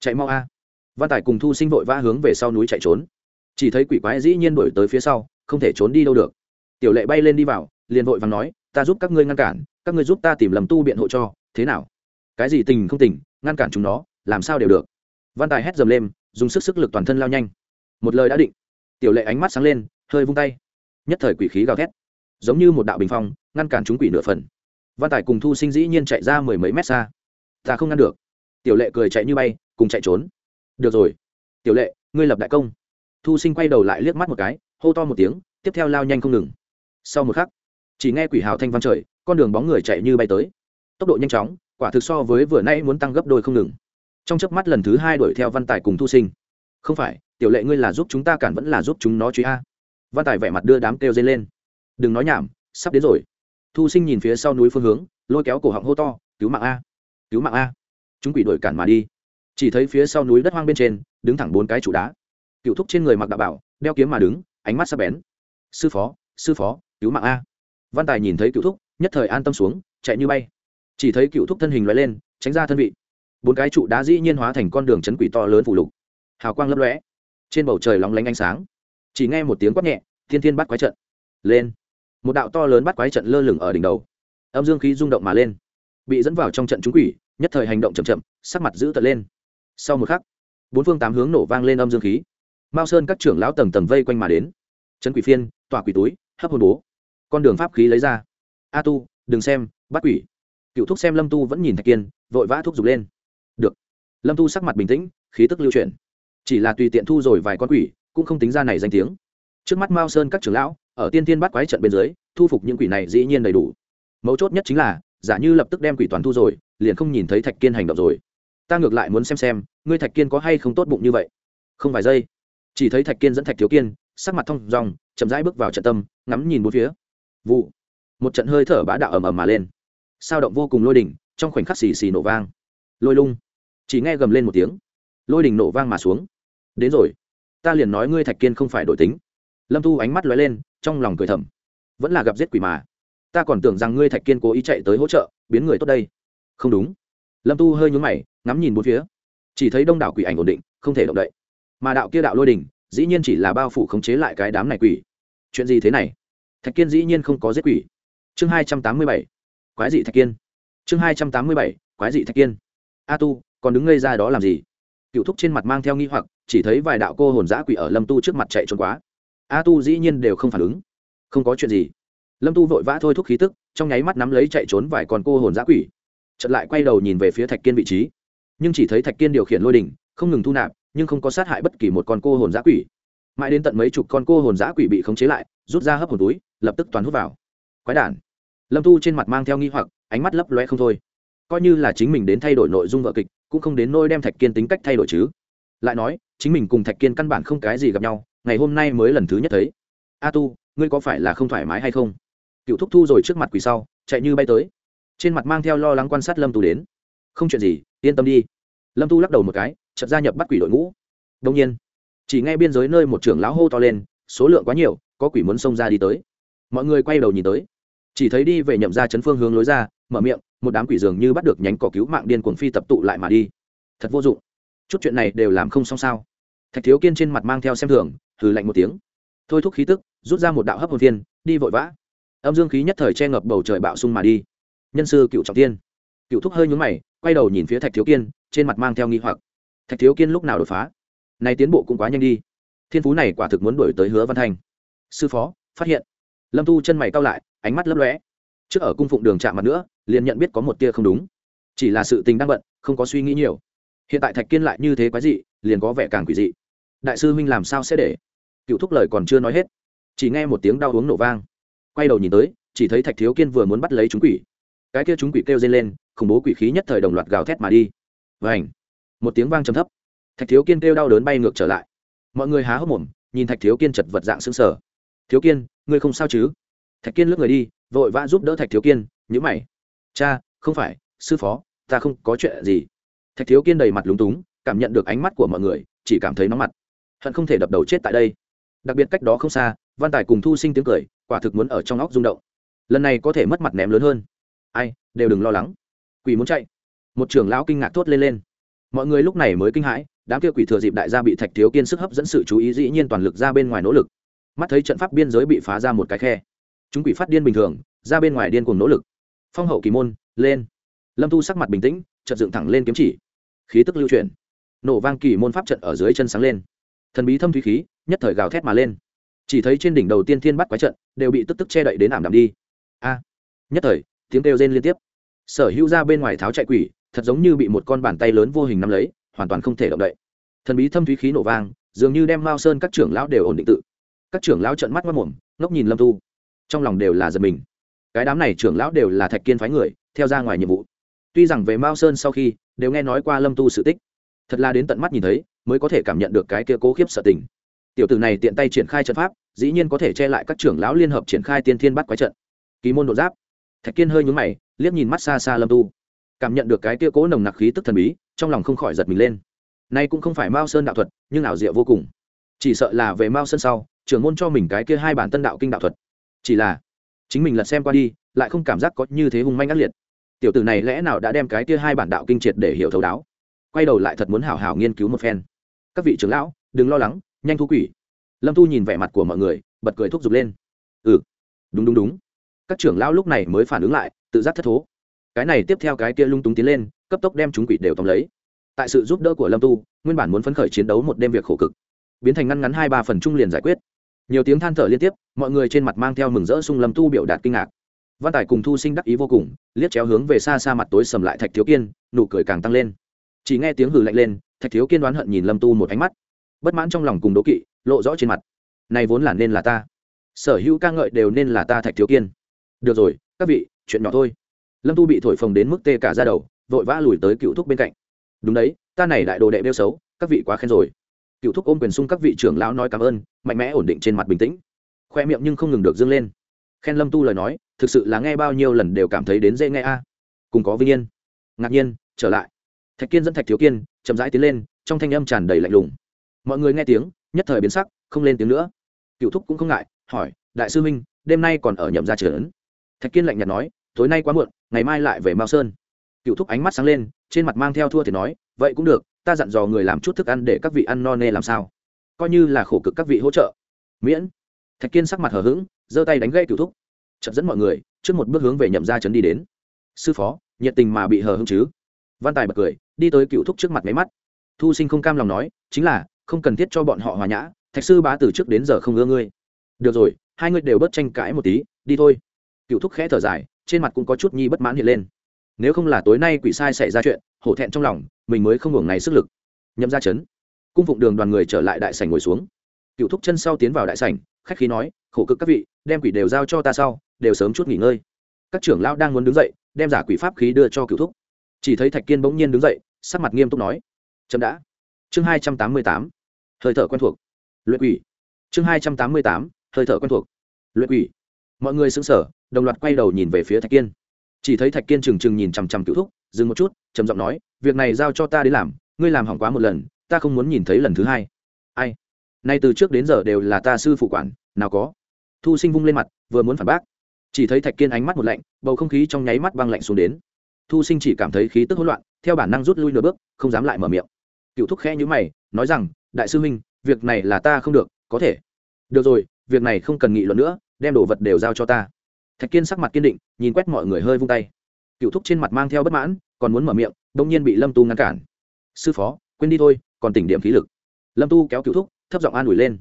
Chạy mau a. Văn tài cùng thu sinh vội vã hướng về sau núi chạy trốn. Chỉ thấy quỷ quái dĩ nhiên đổi tới phía sau, không thể trốn đi đâu được. Tiểu lệ bay lên đi vào, liền vội vàng nói, ta giúp các ngươi ngăn cản, các ngươi giúp ta tìm lầm tu biện hộ cho, thế nào? Cái gì tình không tình, ngăn cản chúng nó, làm sao đều được. Văn tài hét dầm lên, dùng sức sức lực toàn thân lao nhanh. Một lời đã định, tiểu lệ ánh mắt sáng lên hơi vung tay. Nhất thời quỷ khí gào thét. Giống như một đạo bình phong, ngăn cản chúng quỷ nửa phần. Văn tài cùng thu sinh dĩ nhiên chạy ra mười mấy mét xa. Ta không ngăn được. Tiểu lệ cười chạy như bay, cùng chạy trốn. Được rồi. Tiểu lệ, ngươi lập đại công. Thu sinh quay đầu lại liếc mắt một cái, hô to một tiếng, tiếp theo lao nhanh không ngừng. Sau một khắc, chỉ nghe quỷ hào thanh văn trời, con đường bóng người chạy như bay tới. Tốc độ nhanh chóng, quả thực so với vừa nay muốn tăng gấp đôi không ngừng. Trong chớp mắt lần thứ hai đuổi theo văn tài cùng thu sinh. Không phải, tiểu lệ ngươi là giúp chúng ta cản vẫn là giúp chúng nó truy a? Văn tài vẻ mặt đưa đám kêu dây lên. Đừng nói nhảm, sắp đến rồi. Thu sinh nhìn phía sau núi phương hướng, lôi kéo cổ họng hô to, cứu mạng a! Cứu mạng a! Chúng quỷ đuổi cản mà đi. Chỉ thấy phía sau núi đất hoang bên trên, đứng thẳng bốn cái trụ đá. Cựu thúc trên người mặc đạo bảo, đeo kiếm mà đứng, ánh mắt sắp bén. Sư phó sư phó, cứu mạng a! Văn tài nhìn thấy cựu thúc, nhất thời an tâm xuống, chạy như bay. Chỉ thấy cựu thúc thân hình loại lên, tránh ra thân vị. Bốn cái trụ đá dĩ nhiên hóa thành con đường chấn quỷ to lớn phủ lục. Hào quang lấp lóe. Trên bầu trời lóng lánh ánh sáng chỉ nghe một tiếng quát nhẹ, thiên thiên bắt quái trận. Lên. Một đạo to lớn bắt quái trận lơ lửng ở đỉnh đầu. Âm dương khí rung động mà lên. Bị dẫn vào trong trận trúng quỷ, nhất thời hành động chậm chậm, sắc mặt giữ tật lên. Sau một khắc, bốn phương tám hướng nổ vang lên âm dương khí. Mao sơn các trưởng lão tầng tầng vây quanh mà đến. Trấn quỷ phiên, tỏa quỷ túi, hấp hồn bố. Con đường pháp khí lấy ra. A tu, đừng xem, bắt quỷ. Cựu thúc xem lâm tu vẫn nhìn thạch kiên, vội vã thúc giục lên. Được. Lâm tu sắc mặt bình tĩnh, khí tức lưu chuyển. Chỉ là tùy tiện thu rồi vài con quỷ cũng không tính ra này danh tiếng. Trước mắt mao sơn các trưởng lão, ở tiên tiên bắt quái trận bên dưới, thu phục những quỷ này dĩ nhiên đầy đủ. Mấu chốt nhất chính là, giả như lập tức đem quỷ toàn thu rồi, liền không nhìn thấy thạch kiên hành động rồi. Ta ngược lại muốn xem xem, ngươi thạch kiên có hay không tốt bụng như vậy. Không vài giây, chỉ thấy thạch kiên dẫn thạch thiếu kiên, sắc mặt thông dòng chậm rãi bước vào trận tâm, ngắm nhìn bốn phía. Vụ, một trận hơi thở bá đạo ầm ầm mà lên. Sao động vô cùng lôi đỉnh, trong khoảnh khắc xì xì nổ vang. Lôi lung, chỉ nghe gầm lên một tiếng, lôi đỉnh nổ vang mà xuống. Đến rồi ta liền nói ngươi thạch kiên không phải đổi tính. Lâm thu ánh mắt lóe lên, trong lòng cười thầm. Vẫn là gặp giết quỷ mà. Ta còn tưởng rằng ngươi thạch kiên cố ý chạy tới hỗ trợ, biến người tốt đây. Không đúng. Lâm tu hơi nhún mày, ngắm nhìn bốn phía. Chỉ thấy đông đảo quỷ ảnh ổn định, không thể động đậy. Mà đạo kia đạo lôi đình dĩ nhiên chỉ là bao phủ khống chế lại cái đám này quỷ. Chuyện gì thế này? Thạch kiên dĩ nhiên không có giết quỷ. Chương hai trăm tám mươi bảy. Quái dị thạch kiên. Chương hai trăm tám mươi bảy. Quái dị thạch kiên. A tu, còn đứng ngây ra đó làm gì? Cựu thúc trên mặt mang theo nghi hoặc chỉ thấy vài đạo cô hồn giã quỷ ở lâm tu trước mặt chạy trốn quá. A tu dĩ nhiên đều không phản ứng. Không có chuyện gì. Lâm tu vội vã thôi thúc khí tức, trong nháy mắt nắm lấy chạy trốn vài con cô hồn giã quỷ. Chật lại quay đầu nhìn về phía thạch kiên vị trí. Nhưng chỉ thấy thạch kiên điều khiển lôi đỉnh, không ngừng thu nạp, nhưng không có sát hại bất kỳ một con cô hồn giã quỷ. Mãi đến tận mấy chục con cô hồn giã quỷ bị khống chế lại, rút ra hấp hồn túi, lập tức toàn hút vào. Quái đản. Lâm tu trên mặt mang theo nghi hoặc, ánh mắt lấp loe không thôi. Coi như là chính mình đến thay đổi nội dung vợ kịch, cũng không đến nôi đem thạch kiên tính cách thay đổi chứ lại nói, chính mình cùng thạch kiên căn bản không cái gì gặp nhau, ngày hôm nay mới lần thứ nhất thấy. A tu, ngươi có phải là không thoải mái hay không? Cựu thúc thu rồi trước mặt quỷ sau, chạy như bay tới. Trên mặt mang theo lo lắng quan sát lâm tu đến. Không chuyện gì, yên tâm đi. Lâm tu lắc đầu một cái chật gia nhập bắt quỷ đội ngũ. Đông nhiên, chỉ nghe biên giới nơi một trưởng lão hô to lên, số lượng quá nhiều, có quỷ muốn xông ra đi tới. Mọi người quay đầu nhìn tới. Chỉ thấy đi về nhậm ra chấn phương hướng lối ra, mở miệng, một đám quỷ dường như bắt được nhánh cỏ cứu mạng điên cuồng phi tập tụ lại mà đi. Thật vô dụng chút chuyện này đều làm không xong sao? Thạch thiếu kiên trên mặt mang theo xem thường, hừ lạnh một tiếng. Thôi thúc khí tức, rút ra một đạo hấp hồn viên đi vội vã. Âm dương khí nhất thời che ngập bầu trời bạo sung mà đi. Nhân sư cựu trọng tiên. Cựu thúc hơi nhúng mày, quay đầu nhìn phía thạch thiếu kiên, trên mặt mang theo nghi hoặc. Thạch thiếu kiên lúc nào đột phá? Này tiến bộ cũng quá nhanh đi. Thiên phú này quả thực muốn đổi tới hứa văn Thành. sư phó, phát hiện. Lâm tu chân mày cao lại, ánh mắt lấp lóe. Trước ở cung phụng đường chạm mặt nữa, liền nhận biết có một tia không đúng. Chỉ là sự tình đang bận, không có suy nghĩ nhiều hiện tại thạch kiên lại như thế quái dị, liền có vẻ càng quỷ dị. Đại sư huynh làm sao sẽ để? Cựu thúc lời còn chưa nói hết, chỉ nghe một tiếng đau uống nổ vang. Quay đầu nhìn tới, chỉ thấy thạch thiếu kiên vừa muốn bắt lấy chúng quỷ. Cái kia chúng quỷ kêu dây lên, khủng bố quỷ khí nhất thời đồng loạt gào thét mà đi. Và ảnh một tiếng vang trầm thấp. Thạch thiếu kiên kêu đau đớn bay ngược trở lại. Mọi người há hốc mồm, nhìn thạch thiếu kiên chật vật dạng xứng sở thiếu kiên, ngươi không sao chứ? Thạch kiên lướt người đi, vội vã giúp đỡ thạch thiếu kiên nhữ mày. Cha, không phải, sư phó, ta không có chuyện gì thạch thiếu kiên đầy mặt lúng túng, cảm nhận được ánh mắt của mọi người, chỉ cảm thấy nóng mặt. Hận không thể đập đầu chết tại đây. Đặc biệt cách đó không xa, văn tài cùng thu sinh tiếng cười, quả thực muốn ở trong óc rung động. Lần này có thể mất mặt ném lớn hơn. Ai, đều đừng lo lắng. Quỷ muốn chạy. Một trưởng lão kinh ngạc thốt lên lên. Mọi người lúc này mới kinh hãi, đám kia quỷ thừa dịp đại gia bị thạch thiếu kiên sức hấp dẫn sự chú ý dĩ nhiên toàn lực ra bên ngoài nỗ lực. Mắt thấy trận pháp biên giới bị phá ra một cái khe. Chúng quỷ phát điên bình thường, ra bên ngoài điên cùng nỗ lực. Phong hậu kỳ môn, lên. Lâm thu sắc mặt bình tĩnh chợt dựng thẳng lên kiếm chỉ. Khí tức lưu chuyển. Nổ vang kỳ môn pháp trận ở dưới chân sáng lên. Thần bí thâm thủy khí, nhất thời gào thét mà lên. Chỉ thấy trên đỉnh đầu tiên thiên bắt quái trận, đều bị tức tức che đậy đến ảm đạm đi. A! Nhất thời, tiếng kêu rên liên tiếp. Sở hữu ra bên ngoài tháo chạy quỷ, thật giống như bị một con bàn tay lớn vô hình nắm lấy, hoàn toàn không thể động đậy. Thần bí thâm thúy khí nổ vang, dường như đem mao sơn các trưởng lão đều ổn định tự. Các trưởng lão trợn mắt mất mồm, ngốc nhìn lâm tu. Trong lòng đều là giật mình. Cái đám này trưởng lão đều là thạch kiên phái người, theo ra ngoài nhiệm vụ tuy rằng về mao sơn sau khi, đều nghe nói qua lâm tu sự tích. Thật là đến tận mắt nhìn thấy, mới có thể cảm nhận được cái kia cố khiếp sợ tình. Tiểu tử này tiện tay triển khai trận pháp, dĩ nhiên có thể che lại các trưởng lão liên hợp triển khai tiên thiên bắt quái trận. Kỳ môn đột giáp. Thạch kiên hơi nhúng mày, liếc nhìn mắt xa xa lâm tu. Cảm nhận được cái kia cố nồng nặc khí tức thần bí, trong lòng không khỏi giật mình lên. Nay cũng không phải mao sơn đạo thuật, nhưng ảo diệu vô cùng. Chỉ sợ là về mao sơn sau, trưởng môn cho mình cái kia hai bản tân đạo kinh đạo thuật. Chỉ là, chính mình lật xem qua đi, lại không cảm giác có như thế hung manh ác liệt tiểu tử này lẽ nào đã đem cái kia hai bản đạo kinh triệt để hiểu thấu đáo? Quay đầu lại thật muốn hảo hảo nghiên cứu một phen. Các vị trưởng lão, đừng lo lắng, nhanh thu quỷ. Lâm thu nhìn vẻ mặt của mọi người, bật cười thúc giục lên. Ừ đúng đúng đúng. Các trưởng lão lúc này mới phản ứng lại, tự giác thất thố. Cái này tiếp theo cái kia lung túng tiến lên, cấp tốc đem chúng quỷ đều tóm lấy. Tại sự giúp đỡ của lâm tu, nguyên bản muốn phấn khởi chiến đấu một đêm việc khổ cực, biến thành ngăn ngắn hai ba phần trung liền giải quyết. Nhiều tiếng than thở liên tiếp, mọi người trên mặt mang theo mừng rỡ sung lâm tu biểu đạt kinh ngạc văn tài cùng thu sinh đắc ý vô cùng, liếc chéo hướng về xa xa mặt tối sầm lại thạch thiếu kiên, nụ cười càng tăng lên. Chỉ nghe tiếng hử lạnh lên, thạch thiếu kiên đoán hận nhìn lâm tu một ánh mắt. Bất mãn trong lòng cùng đố kỵ, lộ rõ trên mặt. Này vốn là nên là ta. Sở hữu ca ngợi đều nên là ta thạch thiếu kiên. Được rồi, các vị, chuyện nhỏ thôi. Lâm tu bị thổi phồng đến mức tê cả ra đầu, vội vã lùi tới cựu thúc bên cạnh. Đúng đấy, ta này đại đồ đệ đeo xấu, các vị quá khen rồi. Cựu thúc ôm quyền sung các vị trưởng lão nói cảm ơn, mạnh mẽ ổn định trên mặt bình tĩnh. Khoe miệng nhưng không ngừng được dâng lên khen lâm tu lời nói thực sự là nghe bao nhiêu lần đều cảm thấy đến dễ nghe a à. cùng có vinh yên ngạc nhiên trở lại thạch kiên dẫn thạch thiếu kiên chậm rãi tiến lên trong thanh âm tràn đầy lạnh lùng mọi người nghe tiếng nhất thời biến sắc không lên tiếng nữa cựu thúc cũng không ngại hỏi đại sư minh đêm nay còn ở nhậm gia trưởng thạch kiên lạnh nhạt nói tối nay quá muộn ngày mai lại về mao sơn cựu thúc ánh mắt sáng lên trên mặt mang theo thua thì nói vậy cũng được ta dặn dò người làm chút thức ăn để các vị ăn no nê làm sao coi như là khổ cực các vị hỗ trợ miễn thạch kiên sắc mặt hờ hững, giơ tay đánh gây cựu thúc. Chậm dẫn mọi người, trước một bước hướng về nhậm gia trấn đi đến. Sư phó, nhiệt tình mà bị hờ hững chứ? Văn tài bật cười, đi tới cựu thúc trước mặt máy mắt. Thu sinh không cam lòng nói, chính là, không cần thiết cho bọn họ hòa nhã, thạch sư bá từ trước đến giờ không ưa ngươi. Được rồi, hai ngươi đều bớt tranh cãi một tí, đi thôi. Cựu thúc khẽ thở dài, trên mặt cũng có chút nhi bất mãn hiện lên. Nếu không là tối nay quỷ sai xảy ra chuyện, hổ thẹn trong lòng, mình mới không hưởng này sức lực. Nhậm ra chấn cung phụng đường đoàn người trở lại đại sảnh ngồi xuống. Cựu thúc chân sau tiến vào đại sảnh khách khí nói, khổ cực các vị, đem quỷ đều giao cho ta sau, đều sớm chút nghỉ ngơi. Các trưởng lão đang muốn đứng dậy, đem giả quỷ pháp khí đưa cho cựu thúc. Chỉ thấy thạch kiên bỗng nhiên đứng dậy, sắc mặt nghiêm túc nói chậm đã. Chương hai trăm tám mươi tám, hơi thở quen thuộc. Luyện quỷ. Chương hai trăm tám mươi tám, hơi thở quen thuộc. Luyện quỷ. Mọi người xứng sở đồng loạt quay đầu nhìn về phía thạch kiên. Chỉ thấy thạch kiên trừng trừng nhìn chằm chằm cựu thúc, dừng một chút, trầm giọng nói, việc này giao cho ta đi làm, ngươi làm hỏng quá một lần, ta không muốn nhìn thấy lần thứ hai. Ai? Nay từ trước đến giờ đều là ta sư phụ quản, nào có. Thu sinh vung lên mặt, vừa muốn phản bác. Chỉ thấy thạch kiên ánh mắt một lạnh, bầu không khí trong nháy mắt băng lạnh xuống đến. Thu sinh chỉ cảm thấy khí tức hỗn loạn, theo bản năng rút lui nửa bước, không dám lại mở miệng. Cựu thúc khẽ nhữ mày, nói rằng, đại sư huynh, việc này là ta không được, có thể. Được rồi, việc này không cần nghị luận nữa, đem đồ vật đều giao cho ta. Thạch kiên sắc mặt kiên định, nhìn quét mọi người hơi vung tay. Cựu thúc trên mặt mang theo bất mãn, còn muốn mở miệng đông nhiên bị lâm tu ngăn cản. Sư phó, quên đi thôi, còn tỉnh điểm khí lực. Lâm tu kéo cựu thúc thấp giọng an ủi lên.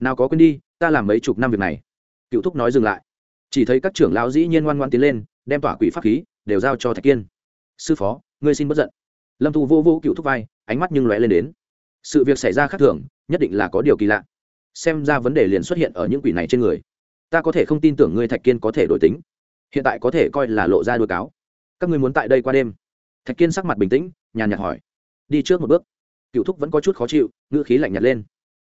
Nào có quên đi, ta làm mấy chục năm việc này. Cựu thúc nói dừng lại. Chỉ thấy các trưởng lão dĩ nhiên ngoan ngoan tiến lên, đem tỏa quỷ pháp khí đều giao cho thạch kiên. Sư phó, ngươi xin bất giận. Lâm tu vô vô cựu thúc vai, ánh mắt nhưng lóe lên đến. Sự việc xảy ra khác thường, nhất định là có điều kỳ lạ. Xem ra vấn đề liền xuất hiện ở những quỷ này trên người. Ta có thể không tin tưởng ngươi thạch kiên có thể đổi tính. Hiện tại có thể coi là lộ ra đôi cáo. Các ngươi muốn tại đây qua đêm? Thạch kiên sắc mặt bình tĩnh, nhàn nhạt hỏi. Đi trước một bước. Cựu thúc vẫn có chút khó chịu, ngữ khí lạnh nhạt lên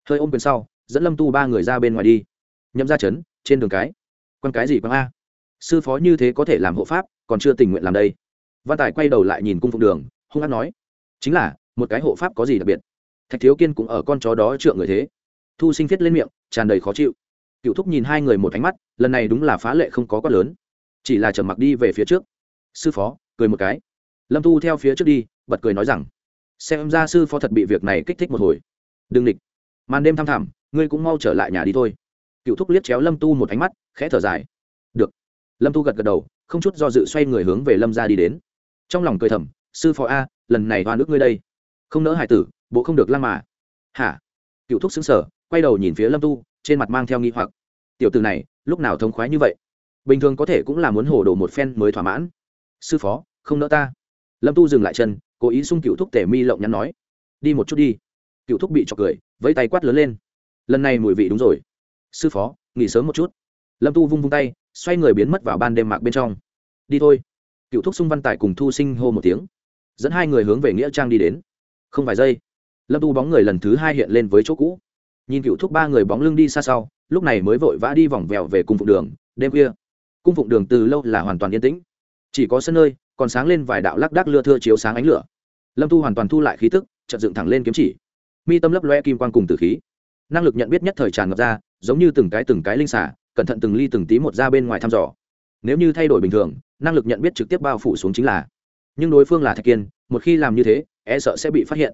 hơi ôm quyền sau, dẫn lâm tu ba người ra bên ngoài đi. Nhậm ra chấn, trên đường cái. Quan cái gì quan a? Sư phó như thế có thể làm hộ pháp, còn chưa tình nguyện làm đây. Văn tài quay đầu lại nhìn cung phụng đường, hung hát nói, chính là, một cái hộ pháp có gì đặc biệt? Thạch thiếu kiên cũng ở con chó đó trượng người thế. Thu sinh viết lên miệng, tràn đầy khó chịu. Cựu thúc nhìn hai người một ánh mắt, lần này đúng là phá lệ không có quát lớn. Chỉ là trầm mặc đi về phía trước. Sư phó, cười một cái. Lâm thu theo phía trước đi, bật cười nói rằng, xem ra sư phó thật bị việc này kích thích một hồi. Đừng địch màn đêm thăm thẳm, ngươi cũng mau trở lại nhà đi thôi. Cựu thúc liếc chéo lâm tu một ánh mắt, khẽ thở dài. Được. Lâm tu gật gật đầu, không chút do dự xoay người hướng về lâm ra đi đến. Trong lòng cười thầm, sư phó a, lần này hoa nước ngươi đây. Không nỡ hải tử, bộ không được lăng mà. Hả? Cựu thúc xứng sở quay đầu nhìn phía lâm tu, trên mặt mang theo nghi hoặc. Tiểu từ này, lúc nào thông khoái như vậy? Bình thường có thể cũng là muốn hồ đồ một phen mới thỏa mãn. Sư phó, không nỡ ta. Lâm tu dừng lại chân, cố ý xung cựu thúc tể mi lộng nhắn nói. Đi một chút đi. Cựu thúc bị trọc cười vẫy tay quát lớn lên. Lần này mùi vị đúng rồi. Sư phó, nghỉ sớm một chút. Lâm tu vung vung tay, xoay người biến mất vào ban đêm mạc bên trong. Đi thôi. Cựu thúc xung văn tài cùng thu sinh hô một tiếng. Dẫn hai người hướng về nghĩa trang đi đến. Không vài giây, lâm tu bóng người lần thứ hai hiện lên với chỗ cũ. Nhìn cựu thúc ba người bóng lưng đi xa sau, lúc này mới vội vã đi vòng vèo về cung phụng đường, đêm khuya. Cung phụng đường từ lâu là hoàn toàn yên tĩnh. Chỉ có sân nơi, còn sáng lên vài đạo lác đác lưa thưa chiếu sáng ánh lửa. Lâm tu hoàn toàn thu lại khí tức, chợt dựng thẳng lên kiếm chỉ mi tâm lấp loe kim quan cùng tử khí. Năng lực nhận biết nhất thời tràn ngập ra, giống như từng cái từng cái linh xả cẩn thận từng ly từng tí một ra bên ngoài thăm dò. Nếu như thay đổi bình thường, năng lực nhận biết trực tiếp bao phủ xuống chính là. Nhưng đối phương là thạch kiên, một khi làm như thế e sợ sẽ bị phát hiện.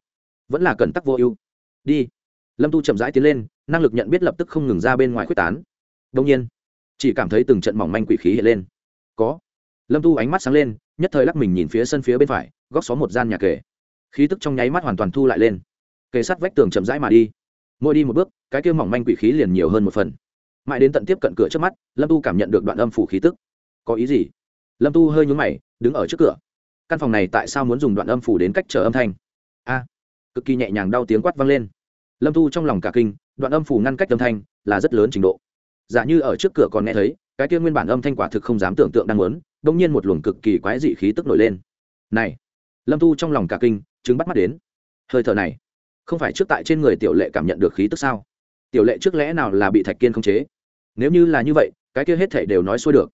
Vẫn là cẩn tắc vô ưu. Đi. Lâm tu chậm rãi tiến lên, năng lực nhận biết lập tức không ngừng ra bên ngoài quyết tán. Đông nhiên, chỉ cảm thấy từng trận mỏng manh quỷ khí hiện lên. Có. Lâm tu ánh mắt sáng lên, nhất thời lắc mình nhìn phía sân phía bên phải, góc xó một gian nhà kề. Khí tức trong nháy mắt hoàn toàn thu lại lên kề sát vách tường chậm rãi mà đi. Mỗi đi một bước, cái kia mỏng manh quỷ khí liền nhiều hơn một phần. Mãi đến tận tiếp cận cửa trước mắt, lâm tu cảm nhận được đoạn âm phủ khí tức. Có ý gì? Lâm tu hơi nhún mày, đứng ở trước cửa. Căn phòng này tại sao muốn dùng đoạn âm phủ đến cách trở âm thanh? A! Cực kỳ nhẹ nhàng đau tiếng quát vang lên. Lâm tu trong lòng cả kinh, đoạn âm phủ ngăn cách âm thanh là rất lớn trình độ. Giả như ở trước cửa còn nghe thấy, cái kia nguyên bản âm thanh quả thực không dám tưởng tượng đang muốn đông nhiên một luồng cực kỳ quái dị khí tức nổi lên. Này! Lâm tu trong lòng cả kinh chứng bắt mắt đến. Hơi thở này không phải trước tại trên người tiểu lệ cảm nhận được khí tức sao? Tiểu lệ trước lẽ nào là bị thạch kiên khống chế? Nếu như là như vậy, cái kia hết thể đều nói xuôi được.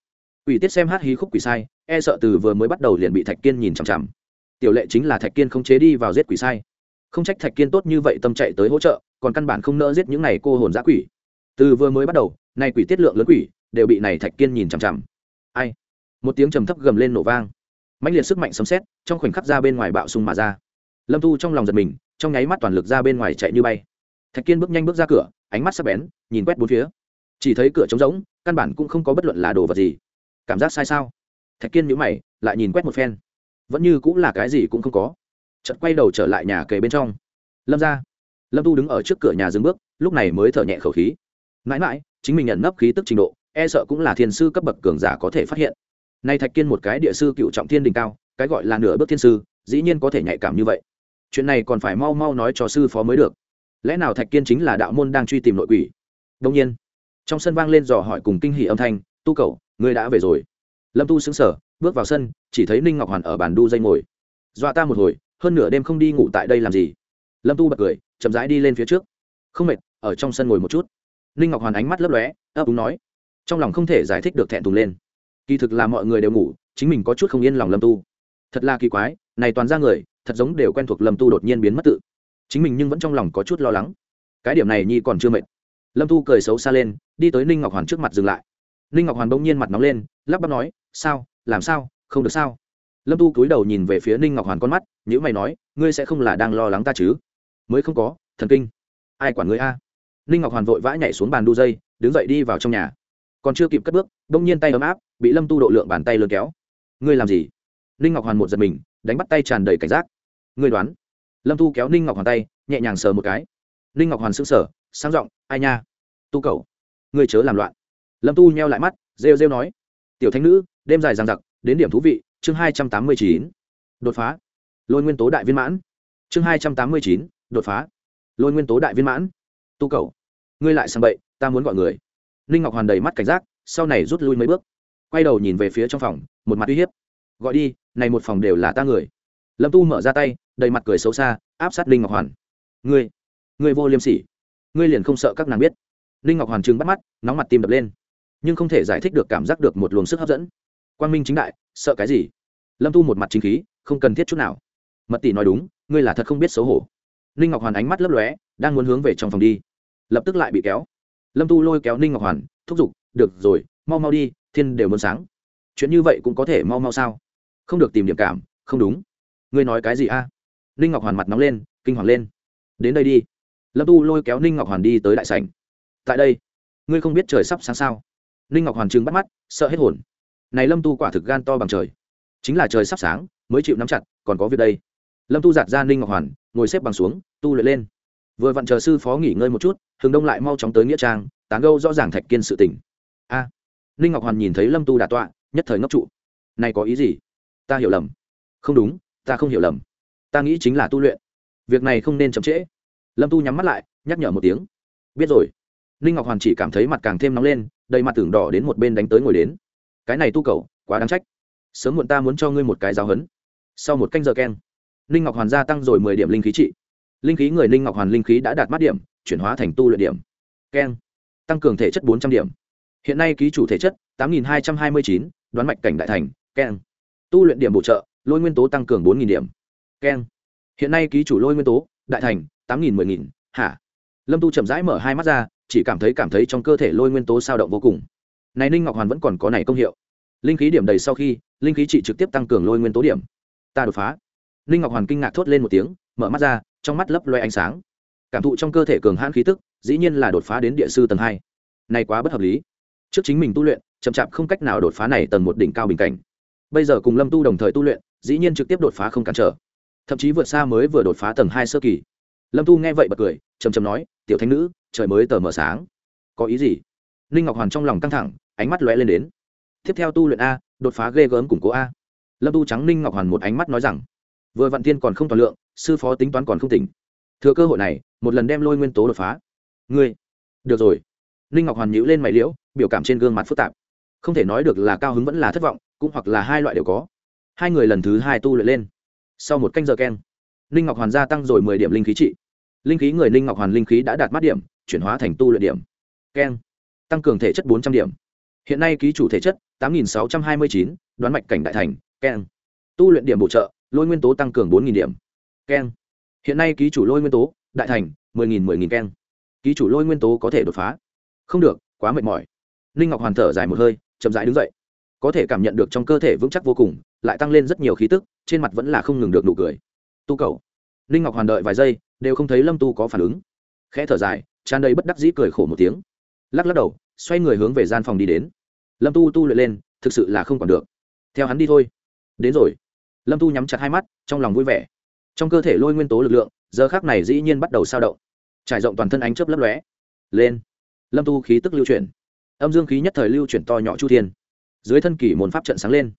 Ủy tiết xem hát hí khúc quỷ sai e sợ từ vừa mới bắt đầu liền bị thạch kiên nhìn chằm chằm. Tiểu lệ chính là thạch kiên khống chế đi vào giết quỷ sai. Không trách thạch kiên tốt như vậy tâm chạy tới hỗ trợ, còn căn bản không nỡ giết những này cô hồn giã quỷ. Từ vừa mới bắt đầu, nay quỷ tiết lượng lớn quỷ đều bị này thạch kiên nhìn chằm chằm. Ai? Một tiếng trầm thấp gầm lên nổ vang. Mạnh liệt sức mạnh sấm xét trong khoảnh khắc ra bên ngoài bạo sung mà ra. Lâm tu trong lòng giật mình trong nháy mắt toàn lực ra bên ngoài chạy như bay. Thạch kiên bước nhanh bước ra cửa, ánh mắt sắc bén, nhìn quét bốn phía. Chỉ thấy cửa trống rỗng, căn bản cũng không có bất luận là đồ vật gì. Cảm giác sai sao? Thạch kiên nhữ mày, lại nhìn quét một phen. Vẫn như cũng là cái gì cũng không có. Chợt quay đầu trở lại nhà kề bên trong. Lâm ra. Lâm tu đứng ở trước cửa nhà dừng bước, lúc này mới thở nhẹ khẩu khí. Mãi mãi, chính mình nhận nấp khí tức trình độ e sợ cũng là thiên sư cấp bậc cường giả có thể phát hiện. Nay thạch kiên một cái địa sư cựu trọng thiên đỉnh cao, cái gọi là nửa bước thiên sư, dĩ nhiên có thể nhạy cảm như vậy chuyện này còn phải mau mau nói cho sư phó mới được. Lẽ nào thạch kiên chính là đạo môn đang truy tìm nội quỷ? Đông nhiên. Trong sân vang lên dò hỏi cùng kinh hỷ âm thanh, tu cầu ngươi đã về rồi. Lâm tu xứng sở bước vào sân, chỉ thấy ninh ngọc hoàn ở bàn đu dây ngồi. Dọa ta một hồi, hơn nửa đêm không đi ngủ tại đây làm gì? Lâm tu bật cười, chậm rãi đi lên phía trước. Không mệt, ở trong sân ngồi một chút. Ninh ngọc hoàn ánh mắt lấp lóe, ấp úng nói. Trong lòng không thể giải thích được thẹn thùng lên. Kỳ thực là mọi người đều ngủ, chính mình có chút không yên lòng lâm tu. Thật là kỳ quái, này toàn ra người thật giống đều quen thuộc lâm tu đột nhiên biến mất tự. Chính mình nhưng vẫn trong lòng có chút lo lắng. Cái điểm này nhi còn chưa mệt. Lâm tu cười xấu xa lên, đi tới ninh ngọc hoàn trước mặt dừng lại. Ninh ngọc hoàn bỗng nhiên mặt nóng lên, lắp bắp nói, sao? Làm sao? Không được sao? Lâm tu cúi đầu nhìn về phía ninh ngọc hoàn con mắt nhữ mày nói, ngươi sẽ không là đang lo lắng ta chứ? Mới không có, thần kinh. Ai quản ngươi a? Ninh ngọc hoàn vội vã nhảy xuống bàn đu dây, đứng dậy đi vào trong nhà. Còn chưa kịp cất bước, bỗng nhiên tay ấm áp, bị lâm tu độ lượng bàn tay lơ kéo. Ngươi làm gì? Ninh ngọc hoàn một giật mình, đánh bắt tay tràn đầy cảnh giác ngươi đoán. Lâm thu kéo ninh ngọc hoàn tay, nhẹ nhàng sờ một cái. Ninh ngọc hoàn sững sờ, sang giọng, ai nha? Tu cầu ngươi chớ làm loạn. Lâm tu nheo lại mắt, rêu rêu nói, tiểu thanh nữ, đêm dài dằng dặc, đến điểm thú vị, chương hai trăm tám mươi chín, đột phá. Lôi nguyên tố đại viên mãn. Chương hai trăm tám mươi chín, đột phá. Lôi nguyên tố đại viên mãn. Tu cầu ngươi lại sang bậy, ta muốn gọi người. Ninh ngọc hoàn đầy mắt cảnh giác, sau này rút lui mấy bước. Quay đầu nhìn về phía trong phòng, một mặt uy hiếp. Gọi đi, này một phòng đều là ta người. Lâm tu mở ra tay đầy mặt cười xấu xa, áp sát Linh ngọc hoàn. Ngươi ngươi vô liêm sỉ. Ngươi liền không sợ các nàng biết. Linh ngọc hoàn trừng bắt mắt, nóng mặt tim đập lên, nhưng không thể giải thích được cảm giác được một luồng sức hấp dẫn. Quang minh chính đại, sợ cái gì? Lâm tu một mặt chính khí, không cần thiết chút nào. Mật tỷ nói đúng, ngươi là thật không biết xấu hổ. Ninh ngọc hoàn ánh mắt lấp lóe, đang muốn hướng về trong phòng đi. Lập tức lại bị kéo. Lâm tu lôi kéo ninh ngọc hoàn, thúc giục, được rồi, mau mau đi, thiên đều muốn sáng. Chuyện như vậy cũng có thể mau mau sao? Không được tìm điểm cảm, không đúng. Ngươi nói cái gì a? à? Ninh ngọc hoàn mặt nóng lên kinh hoàng lên. Đến đây đi. Lâm tu lôi kéo ninh ngọc hoàn đi tới đại sảnh. Tại đây ngươi không biết trời sắp sáng sao? Ninh ngọc hoàn trừng bắt mắt sợ hết hồn. Này lâm tu quả thực gan to bằng trời. Chính là trời sắp sáng mới chịu nắm chặt còn có việc đây. Lâm tu giạt ra ninh ngọc hoàn ngồi xếp bằng xuống tu luyện lên. Vừa vặn chờ sư phó nghỉ ngơi một chút hừng đông lại mau chóng tới nghĩa trang tán gâu rõ ràng thạch kiên sự tỉnh a. À, ninh ngọc hoàn nhìn thấy lâm tu đà tọa nhất thời ngốc trụ. Này có ý gì? Ta hiểu lầm. Không đúng ta không hiểu lầm ta nghĩ chính là tu luyện. Việc này không nên chậm trễ. Lâm tu nhắm mắt lại, nhắc nhở một tiếng. Biết rồi. Ninh ngọc hoàn chỉ cảm thấy mặt càng thêm nóng lên, đầy mặt tưởng đỏ đến một bên đánh tới ngồi đến. Cái này tu cầu, quá đáng trách. Sớm muộn ta muốn cho ngươi một cái giáo hấn sau một canh giờ keng, ninh ngọc hoàn gia tăng rồi mười điểm linh khí trị. Linh khí người ninh ngọc hoàn linh khí đã đạt mắt điểm, chuyển hóa thành tu luyện điểm. Keng, tăng cường thể chất bốn trăm điểm. Hiện nay ký chủ thể chất tám nghìn hai trăm hai mươi chín, đoán mạch cảnh đại thành, keng. Tu luyện điểm bổ trợ, lôi nguyên tố tăng cường bốn nghìn điểm keng. Hiện nay ký chủ lôi nguyên tố, đại thành, tám nghìn, mười nghìn, hả? Lâm tu chậm rãi mở hai mắt ra, chỉ cảm thấy cảm thấy trong cơ thể lôi nguyên tố sao động vô cùng. Này ninh ngọc hoàn vẫn còn có này công hiệu. Linh khí điểm đầy sau khi, linh khí chỉ trực tiếp tăng cường lôi nguyên tố điểm. Ta đột phá. Ninh ngọc hoàn kinh ngạc thốt lên một tiếng, mở mắt ra, trong mắt lấp loe ánh sáng. Cảm thụ trong cơ thể cường hãn khí tức, dĩ nhiên là đột phá đến địa sư tầng hai. Này quá bất hợp lý. Trước chính mình tu luyện, chậm chạp không cách nào đột phá này tầng một đỉnh cao bình cảnh. Bây giờ cùng lâm tu đồng thời tu luyện, dĩ nhiên trực tiếp đột phá không cản trở thậm chí vượt xa mới vừa đột phá tầng hai sơ kỳ. Lâm tu nghe vậy bật cười chầm chầm nói, tiểu thanh nữ, trời mới tờ mờ sáng. Có ý gì? Ninh ngọc hoàn trong lòng căng thẳng, ánh mắt lóe lên đến. Tiếp theo tu luyện a, đột phá ghê gớm củng cố a. Lâm tu trắng ninh ngọc hoàn một ánh mắt nói rằng, vừa vạn tiên còn không toàn lượng, sư phó tính toán còn không tỉnh. Thừa cơ hội này, một lần đem lôi nguyên tố đột phá. Ngươi, được rồi. Ninh ngọc hoàn nhíu lên mày liễu, biểu cảm trên gương mặt phức tạp. Không thể nói được là cao hứng vẫn là thất vọng, cũng hoặc là hai loại đều có. Hai người lần thứ hai tu luyện lên sau một canh giờ keng, ninh ngọc hoàn gia tăng rồi mười điểm linh khí trị. Linh khí người ninh ngọc hoàn linh khí đã đạt mắt điểm, chuyển hóa thành tu luyện điểm. Keng, tăng cường thể chất bốn trăm điểm. Hiện nay ký chủ thể chất tám nghìn sáu trăm hai mươi chín, đoán mạch cảnh đại thành, keng. Tu luyện điểm bổ trợ, lôi nguyên tố tăng cường bốn nghìn điểm. Keng, hiện nay ký chủ lôi nguyên tố, đại thành, mười nghìn mười nghìn keng. Ký chủ lôi nguyên tố có thể đột phá. Không được, quá mệt mỏi. Ninh ngọc hoàn thở dài một hơi, chậm rãi đứng dậy có thể cảm nhận được trong cơ thể vững chắc vô cùng, lại tăng lên rất nhiều khí tức, trên mặt vẫn là không ngừng được nụ cười. Tu cầu. Ninh ngọc hoàn đợi vài giây, đều không thấy lâm tu có phản ứng. Khẽ thở dài, tràn đầy bất đắc dĩ cười khổ một tiếng. Lắc lắc đầu, xoay người hướng về gian phòng đi đến. Lâm tu tu luyện lên, thực sự là không còn được. Theo hắn đi thôi. Đến rồi. Lâm tu nhắm chặt hai mắt, trong lòng vui vẻ. Trong cơ thể lôi nguyên tố lực lượng, giờ khác này dĩ nhiên bắt đầu sao động. Trải rộng toàn thân ánh chớp lấp lóe. Lên. Lâm tu khí tức lưu chuyển. Âm dương khí nhất thời lưu chuyển to nhỏ chu thiên dưới thân kỷ môn pháp trận sáng lên.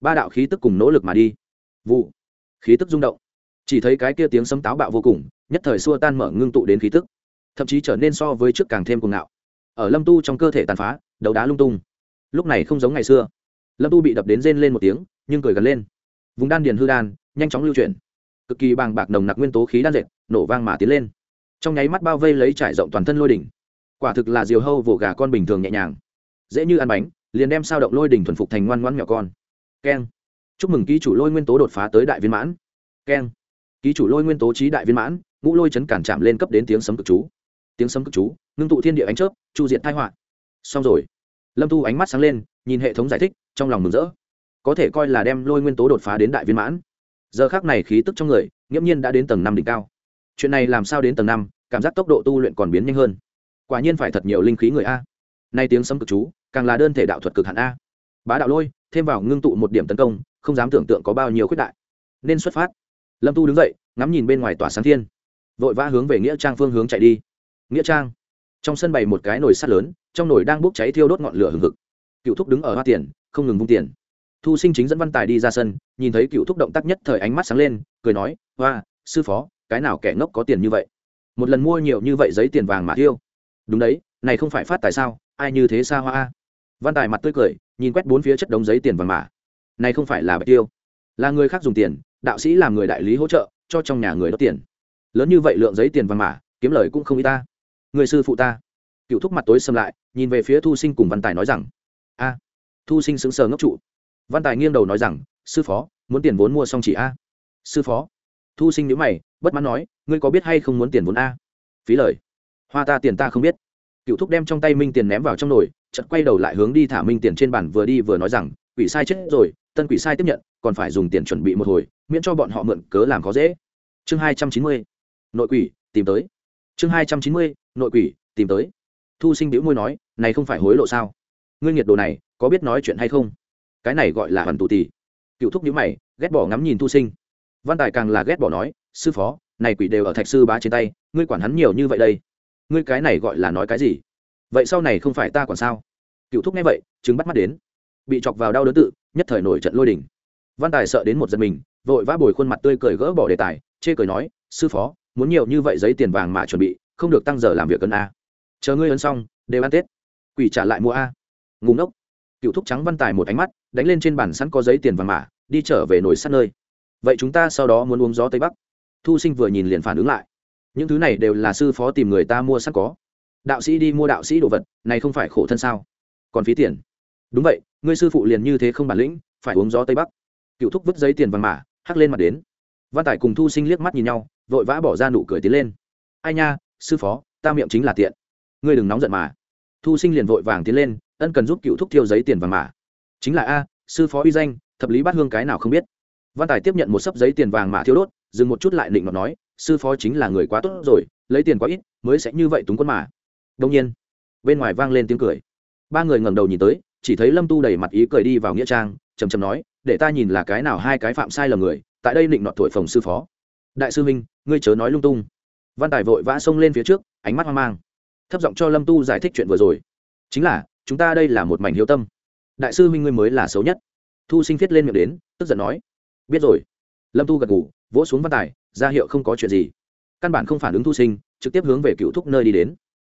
Ba đạo khí tức cùng nỗ lực mà đi. Vụ. Khí tức rung động. Chỉ thấy cái kia tiếng sấm táo bạo vô cùng, nhất thời xua tan mở ngưng tụ đến khí tức. Thậm chí trở nên so với trước càng thêm cuồng ngạo. Ở lâm tu trong cơ thể tàn phá, đấu đá lung tung. Lúc này không giống ngày xưa. Lâm tu bị đập đến rên lên một tiếng, nhưng cười gần lên. Vùng đan điền hư đan, nhanh chóng lưu chuyển. Cực kỳ bàng bạc nồng nặc nguyên tố khí đan dệt, nổ vang mà tiến lên. Trong nháy mắt bao vây lấy trải rộng toàn thân lôi đỉnh. Quả thực là diều hâu vỗ gà con bình thường nhẹ nhàng. Dễ như ăn bánh liền đem sao động lôi đỉnh thuần phục thành ngoan ngoãn nhỏ con. Keng. Chúc mừng ký chủ lôi nguyên tố đột phá tới đại viên mãn. Keng. Ký chủ lôi nguyên tố trí đại viên mãn, ngũ lôi chấn cản chạm lên cấp đến tiếng sấm cực chú. Tiếng sấm cực chú, ngưng tụ thiên địa ánh chớp, chu diện thai họa. Xong rồi. Lâm tu ánh mắt sáng lên, nhìn hệ thống giải thích, trong lòng mừng rỡ. Có thể coi là đem lôi nguyên tố đột phá đến đại viên mãn. Giờ khác này khí tức trong người, nghiễm nhiên đã đến tầng năm đỉnh cao. Chuyện này làm sao đến tầng năm, cảm giác tốc độ tu luyện còn biến nhanh hơn. Quả nhiên phải thật nhiều linh khí người a. Nay tiếng sấm cực chú càng là đơn thể đạo thuật cực hạn a. Bá đạo lôi, thêm vào ngưng tụ một điểm tấn công, không dám tưởng tượng có bao nhiêu khuyết đại. Nên xuất phát. Lâm tu đứng dậy, ngắm nhìn bên ngoài tòa sáng thiên. Vội vã hướng về nghĩa trang phương hướng chạy đi. Nghĩa trang. Trong sân bày một cái nồi sắt lớn, trong nồi đang bốc cháy thiêu đốt ngọn lửa hừng hực. Cựu thúc đứng ở hoa tiền, không ngừng vung tiền. Thu sinh chính dẫn văn tài đi ra sân, nhìn thấy cựu thúc động tác nhất thời ánh mắt sáng lên, cười nói, hoa, sư phó, cái nào kẻ ngốc có tiền như vậy? Một lần mua nhiều như vậy giấy tiền vàng mà thiêu. Đúng đấy, này không phải phát tài sao? Ai như thế xa hoa văn tài mặt tươi cười, nhìn quét bốn phía chất đống giấy tiền vàng mã. Này không phải là bạch tiêu, là người khác dùng tiền, đạo sĩ làm người đại lý hỗ trợ, cho trong nhà người đốt tiền. Lớn như vậy lượng giấy tiền vàng mã, kiếm lời cũng không y ta. Người sư phụ ta. Cựu thúc mặt tối xâm lại, nhìn về phía thu sinh cùng văn tài nói rằng, a, thu sinh sững sờ ngốc trụ. Văn tài nghiêng đầu nói rằng, sư phó, muốn tiền vốn mua xong chỉ a. Sư phó? Thu sinh nhữ mày, bất mãn nói, ngươi có biết hay không muốn tiền vốn a? Phí lời. Hoa ta tiền ta không biết. Cựu thúc đem trong tay minh tiền ném vào trong nồi chợt quay đầu lại hướng đi thả minh tiền trên bàn vừa đi vừa nói rằng, quỷ sai chết rồi, tân quỷ sai tiếp nhận, còn phải dùng tiền chuẩn bị một hồi, miễn cho bọn họ mượn cớ làm khó dễ. Chương hai trăm chín mươi, nội quỷ, tìm tới. Chương hai trăm chín mươi, nội quỷ, tìm tới. Thu sinh đĩu môi nói, này không phải hối lộ sao? Ngươi nghiệt đồ này, có biết nói chuyện hay không? Cái này gọi là hoàn tù tì. Cựu thúc nhíu mày, ghét bỏ ngắm nhìn thu sinh. Văn tài càng là ghét bỏ nói, sư phó, này quỷ đều ở thạch sư bá trên tay, ngươi quản hắn nhiều như vậy đây? Ngươi cái này gọi là nói cái gì? Vậy sau này không phải ta còn sao? Cựu thúc nghe vậy chứng bắt mắt đến. Bị chọc vào đau đớn tự, nhất thời nổi trận lôi đình. Văn tài sợ đến một giật mình, vội vã bồi khuôn mặt tươi cười gỡ bỏ đề tài, chê cười nói, sư phó, muốn nhiều như vậy giấy tiền vàng mà chuẩn bị, không được tăng giờ làm việc cân a. Chờ ngươi ấn xong, đều ăn tết. Quỷ trả lại mua a. Ngùng ngốc. Cựu thúc trắng văn tài một ánh mắt, đánh lên trên bàn sẵn có giấy tiền vàng mã đi trở về nồi sắt nơi. Vậy chúng ta sau đó muốn uống gió tây bắc. Thu sinh vừa nhìn liền phản ứng lại. Những thứ này đều là sư phó tìm người ta mua sẵn có đạo sĩ đi mua đạo sĩ đồ vật, này không phải khổ thân sao? Còn phí tiền. Đúng vậy, ngươi sư phụ liền như thế không bản lĩnh, phải uống gió tây bắc. Cựu thúc vứt giấy tiền vàng mã, hắc lên mặt đến. Văn tài cùng thu sinh liếc mắt nhìn nhau, vội vã bỏ ra nụ cười tiến lên. Ai nha, sư phó, ta miệng chính là tiện. Ngươi đừng nóng giận mà. Thu sinh liền vội vàng tiến lên, ân cần giúp cựu thúc thiêu giấy tiền vàng mà chính là a, sư phó uy danh, thập lý bát hương cái nào không biết. Văn tài tiếp nhận một sấp giấy tiền vàng mà thiêu đốt, dừng một chút lại định mà nói, sư phó chính là người quá tốt rồi, lấy tiền quá ít, mới sẽ như vậy túng quân mà đông nhiên, bên ngoài vang lên tiếng cười. Ba người ngẩng đầu nhìn tới, chỉ thấy lâm tu đầy mặt ý cười đi vào nghĩa trang chầm chầm nói, để ta nhìn là cái nào hai cái phạm sai lầm người, tại đây định nọ tuổi phòng sư phó. Đại sư minh ngươi chớ nói lung tung. Văn tài vội vã xông lên phía trước, ánh mắt hoang mang. Thấp giọng cho lâm tu giải thích chuyện vừa rồi. Chính là, chúng ta đây là một mảnh hiếu tâm. Đại sư minh ngươi mới là xấu nhất. Thu sinh viết lên miệng đến, tức giận nói. Biết rồi. Lâm tu gật ngủ vỗ xuống văn tài, ra hiệu không có chuyện gì. Căn bản không phản ứng thu sinh, trực tiếp hướng về cựu thúc nơi đi đến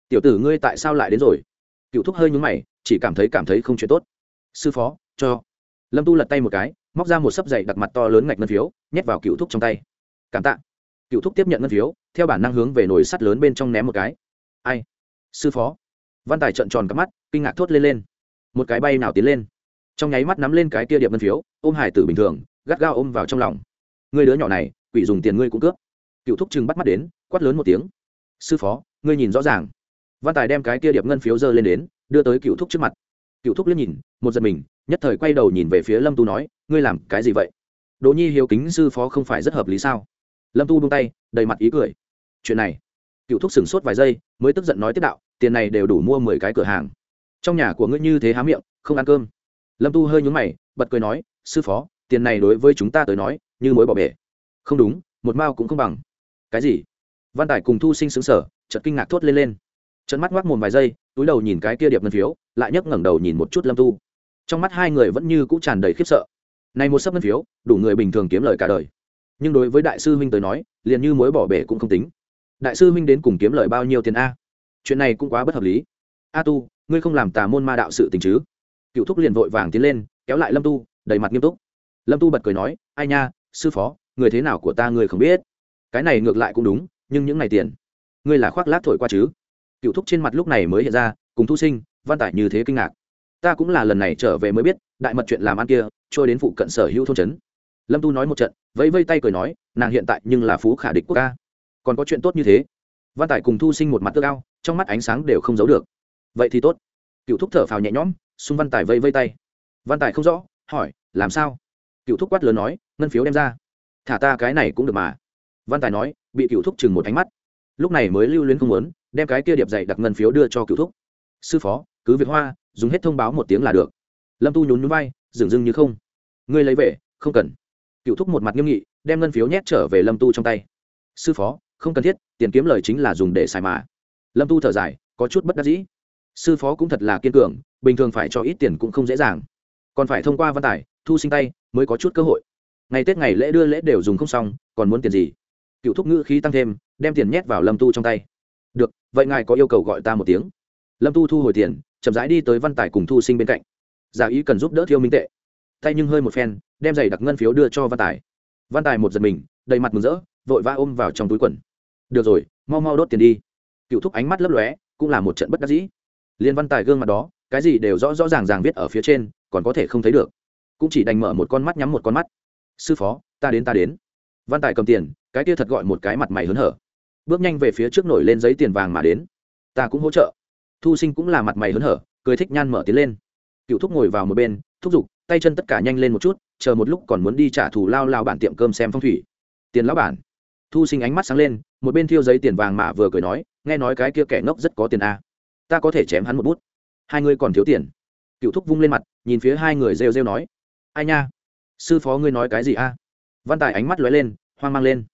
tiểu tử ngươi tại sao lại đến rồi? Cựu thúc hơi nhúng mày, chỉ cảm thấy cảm thấy không chuyện tốt. Sư phó, cho. Lâm tu lật tay một cái, móc ra một sấp dày đặt mặt to lớn ngạch ngân phiếu, nhét vào cựu thúc trong tay. Cảm tạ. Cựu thúc tiếp nhận ngân phiếu, theo bản năng hướng về nồi sắt lớn bên trong ném một cái. Ai? Sư phó. Văn tài trợn tròn cắp mắt, kinh ngạc thốt lên lên. Một cái bay nào tiến lên? Trong nháy mắt nắm lên cái tia điệp ngân phiếu, ôm hải tử bình thường, gắt gao ôm vào trong lòng. Người đứa nhỏ này, quỷ dùng tiền ngươi cũng cướp. Cựu thúc chừng bắt mắt đến, quát lớn một tiếng. Sư phó, ngươi nhìn rõ ràng văn tài đem cái kia điệp ngân phiếu dơ lên đến, đưa tới cựu thúc trước mặt. Cựu thúc liếc nhìn, một giật mình, nhất thời quay đầu nhìn về phía lâm tu nói, ngươi làm cái gì vậy? Đỗ nhi hiếu kính sư phó không phải rất hợp lý sao? Lâm tu buông tay, đầy mặt ý cười. Chuyện này. Cựu thúc sửng sốt vài giây, mới tức giận nói tiếp đạo, tiền này đều đủ mua mười cái cửa hàng. Trong nhà của ngươi như thế há miệng, không ăn cơm. Lâm tu hơi nhúng mày, bật cười nói, sư phó, tiền này đối với chúng ta tới nói, như mối bỏ bể. Không đúng, một mao cũng không bằng. Cái gì? Văn tài cùng thu sinh xứng sở chợt kinh ngạc thốt lên lên trận mắt ngoác mồm vài giây, túi đầu nhìn cái kia điệp ngân phiếu, lại nhấc ngẩng đầu nhìn một chút lâm tu. Trong mắt hai người vẫn như cũ tràn đầy khiếp sợ. Này một sấp ngân phiếu, đủ người bình thường kiếm lời cả đời. Nhưng đối với đại sư huynh tới nói, liền như mối bỏ bể cũng không tính. Đại sư huynh đến cùng kiếm lời bao nhiêu tiền a? Chuyện này cũng quá bất hợp lý. A tu, ngươi không làm tà môn ma đạo sự tình chứ? Cựu thúc liền vội vàng tiến lên, kéo lại lâm tu, đầy mặt nghiêm túc. Lâm tu bật cười nói, ai nha, sư phó, người thế nào của ta người không biết? Cái này ngược lại cũng đúng, nhưng những ngày tiền, ngươi là khoác lác thổi qua chứ? Cựu thúc trên mặt lúc này mới hiện ra, cùng thu sinh, văn tải như thế kinh ngạc. Ta cũng là lần này trở về mới biết, đại mật chuyện làm ăn kia, trôi đến phụ cận sở hữu thôn trấn. Lâm tu nói một trận, vẫy vây tay cười nói, nàng hiện tại nhưng là phú khả địch quốc ca. Còn có chuyện tốt như thế. Văn tải cùng thu sinh một mặt tơ cao trong mắt ánh sáng đều không giấu được. Vậy thì tốt. Cựu thúc thở phào nhẹ nhõm, xung văn tải vây vây tay. Văn tải không rõ, hỏi, làm sao? Cựu thúc quát lớn nói, ngân phiếu đem ra. Thả ta cái này cũng được mà. Văn tài nói, bị cựu thúc chừng một ánh mắt. Lúc này mới lưu luyến không muốn đem cái kia điệp dày đặt ngân phiếu đưa cho cựu thúc. Sư phó, cứ việc hoa, dùng hết thông báo một tiếng là được. Lâm tu nhún nhún vai, dừng dưng như không. Ngươi lấy về, không cần. Cựu thúc một mặt nghiêm nghị, đem ngân phiếu nhét trở về lâm tu trong tay. Sư phó, không cần thiết, tiền kiếm lời chính là dùng để xài mà. Lâm tu thở dài, có chút bất đắc dĩ. Sư phó cũng thật là kiên cường, bình thường phải cho ít tiền cũng không dễ dàng. Còn phải thông qua văn tài, thu sinh tay, mới có chút cơ hội. Ngày tết ngày lễ đưa lễ đều dùng không xong, còn muốn tiền gì? Cựu thúc ngữ khí tăng thêm, đem tiền nhét vào lâm tu trong tay được, vậy ngài có yêu cầu gọi ta một tiếng. Lâm tu thu hồi tiền, chậm rãi đi tới văn tài cùng thu sinh bên cạnh. Giả ý cần giúp đỡ thiêu minh tệ. Tay nhưng hơi một phen, đem giày đặc ngân phiếu đưa cho văn tài. Văn tài một giật mình, đầy mặt mừng rỡ, vội vã ôm vào trong túi quần. Được rồi, mau mau đốt tiền đi. Cựu thúc ánh mắt lấp lóe, cũng là một trận bất đắc dĩ. Liên văn tài gương mặt đó, cái gì đều rõ rõ ràng ràng viết ở phía trên, còn có thể không thấy được. Cũng chỉ đành mở một con mắt nhắm một con mắt. Sư phó, ta đến ta đến. Văn tài cầm tiền, cái kia thật gọi một cái mặt mày hớn hở bước nhanh về phía trước nổi lên giấy tiền vàng mà đến. Ta cũng hỗ trợ. Thu sinh cũng là mặt mày hớn hở, cười thích nhan mở tiến lên. Cựu thúc ngồi vào một bên, thúc giục, tay chân tất cả nhanh lên một chút, chờ một lúc còn muốn đi trả thù lao lao bản tiệm cơm xem phong thủy. Tiền lão bản. Thu sinh ánh mắt sáng lên, một bên thiêu giấy tiền vàng mà vừa cười nói, nghe nói cái kia kẻ ngốc rất có tiền a. À. ta có thể chém hắn một bút. Hai người còn thiếu tiền. Cựu thúc vung lên mặt, nhìn phía hai người rêu rêu nói, ai nha? Sư phó ngươi nói cái gì a? Văn tài ánh mắt lóe lên, hoang mang lên.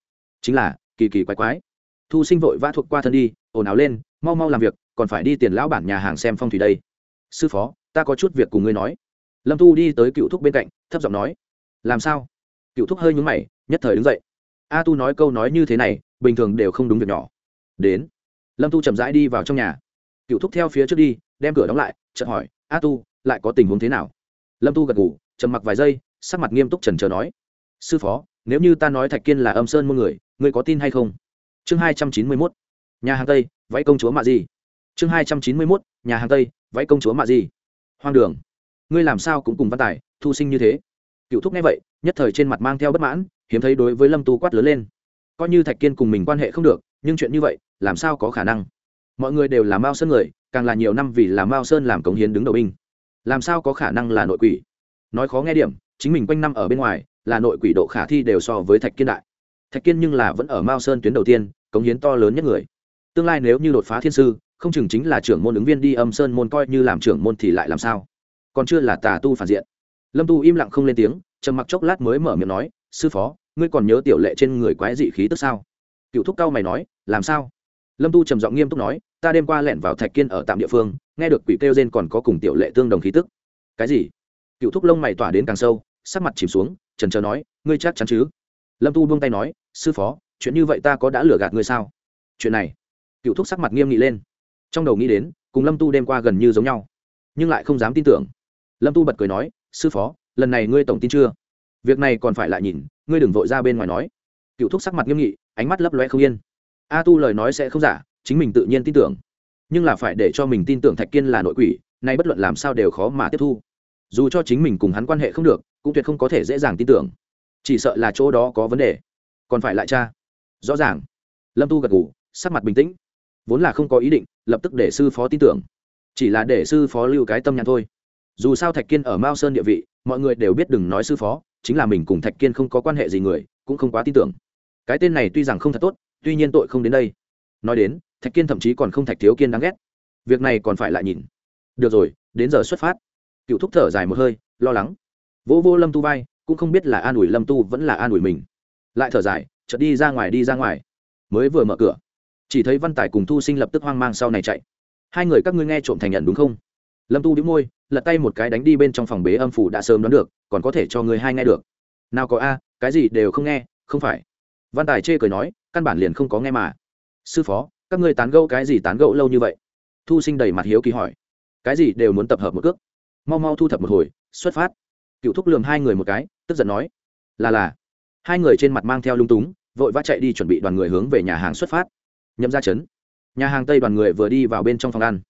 Chính là, kỳ kỳ quái quái thu sinh vội vã thuộc qua thân đi, ồn ào lên, mau mau làm việc, còn phải đi tiền lão bản nhà hàng xem phong thủy đây. Sư phó, ta có chút việc cùng ngươi nói. Lâm thu đi tới cựu thúc bên cạnh, thấp giọng nói. Làm sao? Cựu thúc hơi nhúng mày, nhất thời đứng dậy. A tu nói câu nói như thế này, bình thường đều không đúng việc nhỏ. Đến. Lâm tu chậm rãi đi vào trong nhà. Cựu thúc theo phía trước đi, đem cửa đóng lại, chợt hỏi, a tu, lại có tình huống thế nào? Lâm tu gật ngủ trầm mặc vài giây, sắc mặt nghiêm túc trần trờ nói. Sư phó, nếu như ta nói thạch kiên là âm sơn môn người, ngươi có tin hay không? Chương hai trăm chín mươi mốt, nhà hàng tây, váy công chúa mạ di. Chương hai trăm chín mươi mốt, nhà hàng tây, váy công chúa mạ di. Hoang đường. Ngươi làm sao cũng cùng văn tài, thu sinh như thế. Cựu thúc nghe vậy, nhất thời trên mặt mang theo bất mãn, hiếm thấy đối với lâm tu quát lớn lên. Coi như thạch kiên cùng mình quan hệ không được, nhưng chuyện như vậy, làm sao có khả năng? Mọi người đều là mao sơn người, càng là nhiều năm vì là mao sơn làm cống hiến đứng đầu binh. Làm sao có khả năng là nội quỷ? Nói khó nghe điểm, chính mình quanh năm ở bên ngoài, là nội quỷ độ khả thi đều so với thạch kiên đại thạch kiên nhưng là vẫn ở mao sơn tuyến đầu tiên, cống hiến to lớn nhất người. Tương lai nếu như đột phá thiên sư, không chừng chính là trưởng môn ứng viên đi âm sơn môn coi như làm trưởng môn thì lại làm sao? Còn chưa là tà tu phản diện. Lâm tu im lặng không lên tiếng, trầm mặc chốc lát mới mở miệng nói, sư phó, ngươi còn nhớ tiểu lệ trên người quái dị khí tức sao? Cựu thúc cao mày nói, làm sao? Lâm tu trầm giọng nghiêm túc nói, ta đêm qua lẻn vào thạch kiên ở tạm địa phương, nghe được quỷ kêu trên còn có cùng tiểu lệ tương đồng khí tức. Cái gì? Cựu thúc lông mày tỏa đến càng sâu, sắc mặt chìm xuống, trần trờ nói, ngươi chắc chắn chứ? Lâm tu buông tay nói, sư phó, chuyện như vậy ta có đã lừa gạt ngươi sao? Chuyện này, cựu thúc sắc mặt nghiêm nghị lên. Trong đầu nghĩ đến, cùng lâm tu đêm qua gần như giống nhau, nhưng lại không dám tin tưởng. Lâm tu bật cười nói, sư phó, lần này ngươi tổng tin chưa? Việc này còn phải lại nhìn, ngươi đừng vội ra bên ngoài nói. Cựu thúc sắc mặt nghiêm nghị, ánh mắt lấp loe không yên. A tu lời nói sẽ không giả, chính mình tự nhiên tin tưởng. Nhưng là phải để cho mình tin tưởng thạch kiên là nội quỷ, nay bất luận làm sao đều khó mà tiếp thu. Dù cho chính mình cùng hắn quan hệ không được, cũng tuyệt không có thể dễ dàng tin tưởng chỉ sợ là chỗ đó có vấn đề. Còn phải lại cha rõ ràng. Lâm tu gật ngủ sắc mặt bình tĩnh. Vốn là không có ý định, lập tức để sư phó tin tưởng. Chỉ là để sư phó lưu cái tâm nhắn thôi. Dù sao thạch kiên ở mao sơn địa vị, mọi người đều biết đừng nói sư phó, chính là mình cùng thạch kiên không có quan hệ gì người, cũng không quá tin tưởng. Cái tên này tuy rằng không thật tốt, tuy nhiên tội không đến đây. Nói đến, thạch kiên thậm chí còn không thạch thiếu kiên đáng ghét. Việc này còn phải lại nhìn. Được rồi, đến giờ xuất phát. Cựu thúc thở dài một hơi, lo lắng. Vỗ vô lâm tu vai cũng không biết là an ủi lâm tu vẫn là an ủi mình. Lại thở dài, chợt đi ra ngoài, đi ra ngoài. Mới vừa mở cửa, chỉ thấy văn tài cùng thu sinh lập tức hoang mang sau này chạy. Hai người các ngươi nghe trộm thành nhận đúng không? Lâm tu đĩu môi, lật tay một cái đánh đi bên trong phòng bế âm phủ đã sớm đoán được, còn có thể cho người hai nghe được. Nào có a, cái gì đều không nghe, không phải. Văn tài chê cười nói, căn bản liền không có nghe mà. Sư phó, các ngươi tán gẫu cái gì tán gẫu lâu như vậy? Thu sinh đầy mặt hiếu kỳ hỏi. Cái gì đều muốn tập hợp một cước. Mau mau thu thập một hồi, xuất phát. Cựu thúc lườm hai người một cái tức giận nói, là là. Hai người trên mặt mang theo lung túng, vội vã chạy đi chuẩn bị đoàn người hướng về nhà hàng xuất phát. Nhậm ra chấn nhà hàng tây đoàn người vừa đi vào bên trong phòng ăn.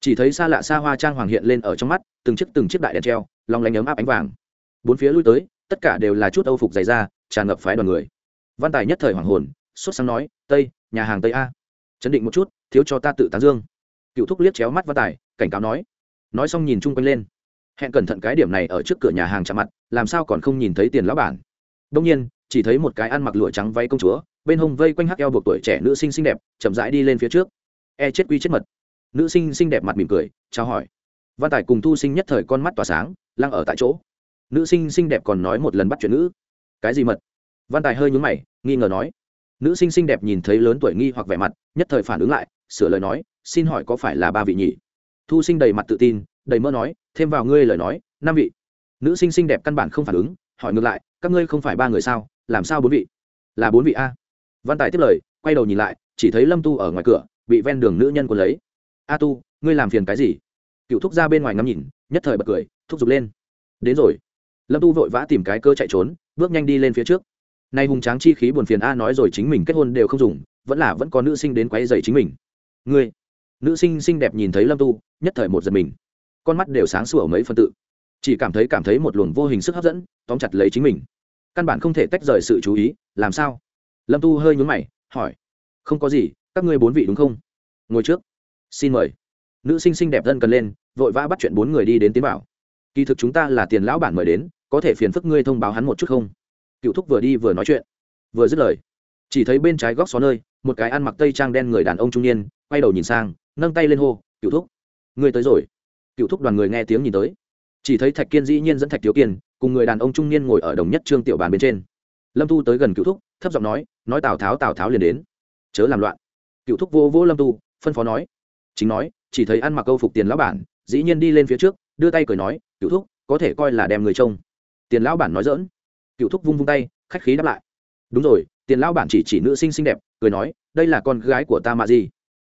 Chỉ thấy xa lạ xa hoa trang hoàng hiện lên ở trong mắt, từng chiếc từng chiếc đại đèn treo lòng lánh ấm áp ánh vàng. Bốn phía lui tới, tất cả đều là chút âu phục dày da, tràn ngập phái đoàn người. Văn tài nhất thời hoàng hồn xuất sáng nói, tây, nhà hàng tây a. Chấn định một chút, thiếu cho ta tự tán dương. Cựu thúc liếc chéo mắt văn tài, cảnh cáo nói. Nói xong nhìn chung quanh lên hẹn cẩn thận cái điểm này ở trước cửa nhà hàng chạm mặt, làm sao còn không nhìn thấy tiền lão bản. Đông nhiên, chỉ thấy một cái ăn mặc lụa trắng váy công chúa, bên hông vây quanh hắc eo buộc tuổi trẻ nữ sinh xinh đẹp, chậm rãi đi lên phía trước. E chết quy chết mật. Nữ sinh xinh đẹp mặt mỉm cười, chào hỏi. Văn tài cùng thu sinh nhất thời con mắt tỏa sáng, lăng ở tại chỗ. Nữ sinh xinh đẹp còn nói một lần bắt chuyện nữ. Cái gì mật? Văn tài hơi nhún mày, nghi ngờ nói. Nữ sinh xinh đẹp nhìn thấy lớn tuổi nghi hoặc vẻ mặt, nhất thời phản ứng lại, sửa lời nói, xin hỏi có phải là ba vị nhỉ? Thu sinh đầy mặt tự tin đầy mơ nói, thêm vào ngươi lời nói, năm vị. Nữ sinh xinh đẹp căn bản không phản ứng, hỏi ngược lại, các ngươi không phải ba người sao? Làm sao bốn vị? Là bốn vị a. Văn tài tiếp lời, quay đầu nhìn lại, chỉ thấy lâm tu ở ngoài cửa, bị ven đường nữ nhân còn lấy. A tu, ngươi làm phiền cái gì? Cựu thúc ra bên ngoài ngắm nhìn, nhất thời bật cười, thúc giục lên. Đến rồi. Lâm tu vội vã tìm cái cơ chạy trốn, bước nhanh đi lên phía trước. Nay hùng tráng chi khí buồn phiền a nói rồi chính mình kết hôn đều không dùng, vẫn là vẫn có nữ sinh đến quấy dày chính mình. Ngươi. Nữ sinh xinh đẹp nhìn thấy lâm tu, nhất thời một giật mình con mắt đều sáng sủa mấy phân tự. Chỉ cảm thấy cảm thấy một luồng vô hình sức hấp dẫn, tóm chặt lấy chính mình. Căn bản không thể tách rời sự chú ý, làm sao? Lâm tu hơi nhún mày, hỏi. Không có gì, các ngươi bốn vị đúng không? Ngồi trước. Xin mời. Nữ sinh xinh đẹp dân cần lên, vội vã bắt chuyện bốn người đi đến tiến bảo kỳ thực chúng ta là tiền lão bản mời đến, có thể phiền phức ngươi thông báo hắn một chút không? Cựu thúc vừa đi vừa nói chuyện. Vừa dứt lời. Chỉ thấy bên trái góc xó nơi, một cái ăn mặc tây trang đen người đàn ông trung niên, quay đầu nhìn sang, nâng tay lên hô, cựu thúc, ngươi tới rồi cựu thúc đoàn người nghe tiếng nhìn tới. Chỉ thấy thạch kiên dĩ nhiên dẫn thạch thiếu kiên cùng người đàn ông trung niên ngồi ở đồng nhất trương tiểu bàn bên trên. Lâm tu tới gần cựu thúc, thấp giọng nói nói tào tháo tào tháo liền đến. Chớ làm loạn. Cựu thúc vô vô lâm tu, phân phó nói. Chính nói, chỉ thấy ăn mặc câu phục tiền lão bản, dĩ nhiên đi lên phía trước, đưa tay cười nói, cựu thúc, có thể coi là đem người trông. Tiền lão bản nói dỡn cựu thúc vung vung tay, khách khí đáp lại. Đúng rồi, tiền lão bản chỉ chỉ nữ sinh xinh đẹp, cười nói, đây là con gái của ta mà gì?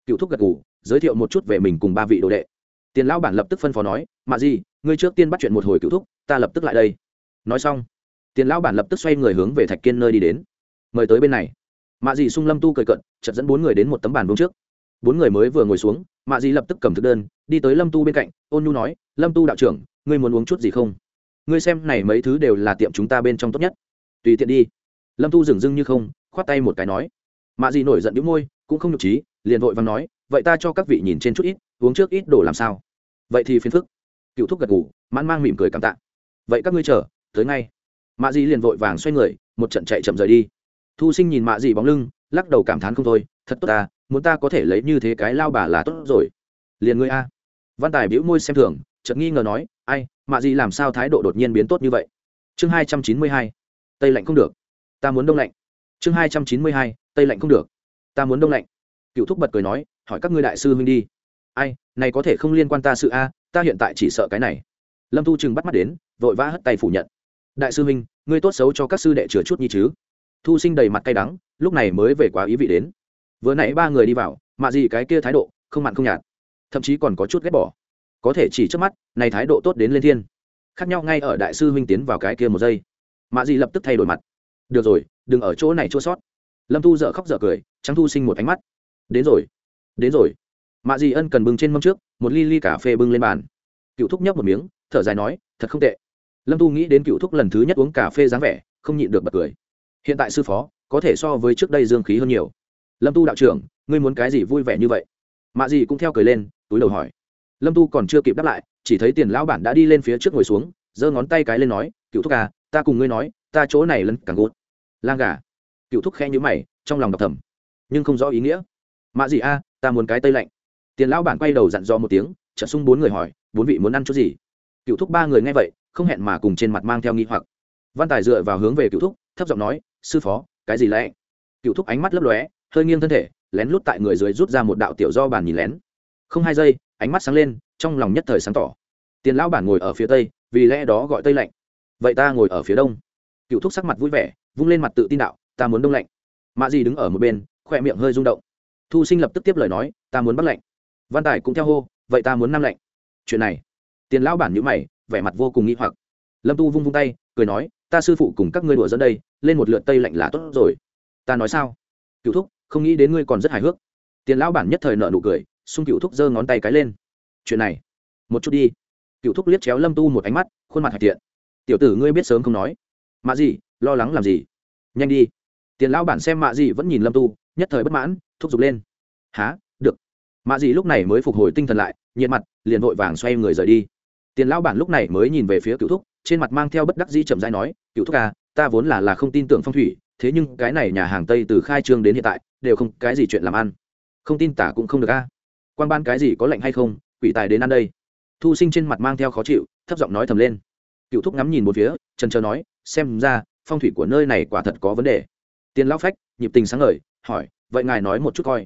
Cựu thúc gật ngủ giới thiệu một chút về mình cùng ba vị đồ đệ tiền lão bản lập tức phân phó nói, mạ gì ngươi trước tiên bắt chuyện một hồi cựu thúc, ta lập tức lại đây. Nói xong, tiền lão bản lập tức xoay người hướng về thạch kiên nơi đi đến. Mời tới bên này. Mạ dì sung lâm tu cười cận chật dẫn bốn người đến một tấm bàn vương trước. Bốn người mới vừa ngồi xuống, mạ dì lập tức cầm thực đơn, đi tới lâm tu bên cạnh, ôn nhu nói, lâm tu đạo trưởng, ngươi muốn uống chút gì không? Ngươi xem này mấy thứ đều là tiệm chúng ta bên trong tốt nhất. Tùy tiện đi. Lâm tu dừng dưng như không, khoát tay một cái nói. Mạ dì nổi giận đĩu môi, cũng không nhục trí, liền vội và nói vậy ta cho các vị nhìn trên chút ít, uống trước ít đồ làm sao? Vậy thì phiền phức. Cựu thúc gật ngủ mãn mang mỉm cười cảm tạ. Vậy các ngươi chờ, tới ngay. Mạ dì liền vội vàng xoay người, một trận chạy chậm rời đi. Thu sinh nhìn mạ dì bóng lưng, lắc đầu cảm thán không thôi, thật tốt ta, muốn ta có thể lấy như thế cái lao bà là tốt rồi. Liền ngươi a. Văn tài bĩu môi xem thường, chợt nghi ngờ nói, ai, mạ dì làm sao thái độ đột nhiên biến tốt như vậy? Chương hai trăm chín mươi hai, tây lạnh không được. Ta muốn đông lạnh. Chương hai trăm chín mươi hai, tây lạnh không được. Ta muốn đông lạnh. Cựu thúc bật cười nói hỏi các ngươi đại sư huynh đi. Ai, này có thể không liên quan ta sự a, ta hiện tại chỉ sợ cái này. Lâm thu trừng bắt mắt đến, vội vã hất tay phủ nhận. Đại sư huynh, ngươi tốt xấu cho các sư đệ chừa chút nhi chứ. Thu sinh đầy mặt cay đắng, lúc này mới về quá ý vị đến. Vừa nãy ba người đi vào mạ gì cái kia thái độ, không mặn không nhạt. Thậm chí còn có chút ghét bỏ. Có thể chỉ trước mắt, này thái độ tốt đến lên thiên. Khác nhau ngay ở đại sư huynh tiến vào cái kia một giây. Mạ gì lập tức thay đổi mặt. Được rồi, đừng ở chỗ này chua sót. Lâm thu dợ khóc dợ cười, trắng thu sinh một ánh mắt. Đến rồi đến rồi. Mạ dì ân cần bưng trên mâm trước, một ly ly cà phê bưng lên bàn. Cựu thúc nhấp một miếng, thở dài nói, thật không tệ. Lâm tu nghĩ đến cựu thúc lần thứ nhất uống cà phê dáng vẻ, không nhịn được bật cười. Hiện tại sư phó, có thể so với trước đây dương khí hơn nhiều. Lâm tu đạo trưởng, ngươi muốn cái gì vui vẻ như vậy? Mạ dì cũng theo cười lên, túi đầu hỏi. Lâm tu còn chưa kịp đáp lại, chỉ thấy tiền lão bản đã đi lên phía trước ngồi xuống, giơ ngón tay cái lên nói, cựu thúc à ta cùng ngươi nói, ta chỗ này lân càng gốt lang gà. Cựu thúc khe nhữ mày, trong lòng đọc thầm. Nhưng không rõ ý nghĩa. Mạ gì a ta muốn cái tây lạnh. Tiền lão bản quay đầu dặn dò một tiếng trợ sung bốn người hỏi, bốn vị muốn ăn chút gì? Cựu thúc ba người nghe vậy, không hẹn mà cùng trên mặt mang theo nghi hoặc. Văn tài dựa vào hướng về cựu thúc, thấp giọng nói, sư phó, cái gì lẽ cựu thúc ánh mắt lấp lóe, hơi nghiêng thân thể, lén lút tại người dưới rút ra một đạo tiểu do bàn nhìn lén. Không hai giây, ánh mắt sáng lên, trong lòng nhất thời sáng tỏ. Tiền lão bản ngồi ở phía tây, vì lẽ đó gọi tây lạnh. Vậy ta ngồi ở phía đông. Cựu thúc sắc mặt vui vẻ, vung lên mặt tự tin đạo, ta muốn đông lạnh. Mạ gì đứng ở một bên khoe miệng hơi rung động thu sinh lập tức tiếp lời nói, ta muốn bắt lệnh. văn tài cũng theo hô, vậy ta muốn năm lệnh. chuyện này, tiền lão bản nhữ mày, vẻ mặt vô cùng nghi hoặc. Lâm tu vung vung tay, cười nói, ta sư phụ cùng các ngươi đùa dẫn đây, lên một lượt tây lạnh là tốt rồi. Ta nói sao? Cựu thúc, không nghĩ đến ngươi còn rất hài hước. Tiền lão bản nhất thời nợ nụ cười, xung cựu thúc giơ ngón tay cái lên. Chuyện này, một chút đi. Cựu thúc liếc chéo lâm tu một ánh mắt, khuôn mặt hạch tiện tiểu tử ngươi biết sớm không nói. Mạ gì, lo lắng làm gì? Nhanh đi. Tiền lão bản xem mạ gì vẫn nhìn lâm tu, nhất thời bất mãn thúc giục lên. Há được. Mạ dị lúc này mới phục hồi tinh thần lại, nhiệt mặt, liền vội vàng xoay người rời đi. Tiền lão bản lúc này mới nhìn về phía cựu thúc, trên mặt mang theo bất đắc dĩ chậm rãi nói cựu thúc à ta vốn là là không tin tưởng phong thủy, thế nhưng cái này nhà hàng tây từ khai trương đến hiện tại, đều không cái gì chuyện làm ăn. Không tin tả cũng không được a. À. quan ban cái gì có lệnh hay không, quỷ tài đến ăn đây. Thu sinh trên mặt mang theo khó chịu, thấp giọng nói thầm lên. Cựu thúc ngắm nhìn một phía, trần trờ nói, xem ra, phong thủy của nơi này quả thật có vấn đề. Tiền lão phách, nhịp tình sáng ngời hỏi, vậy ngài nói một chút coi.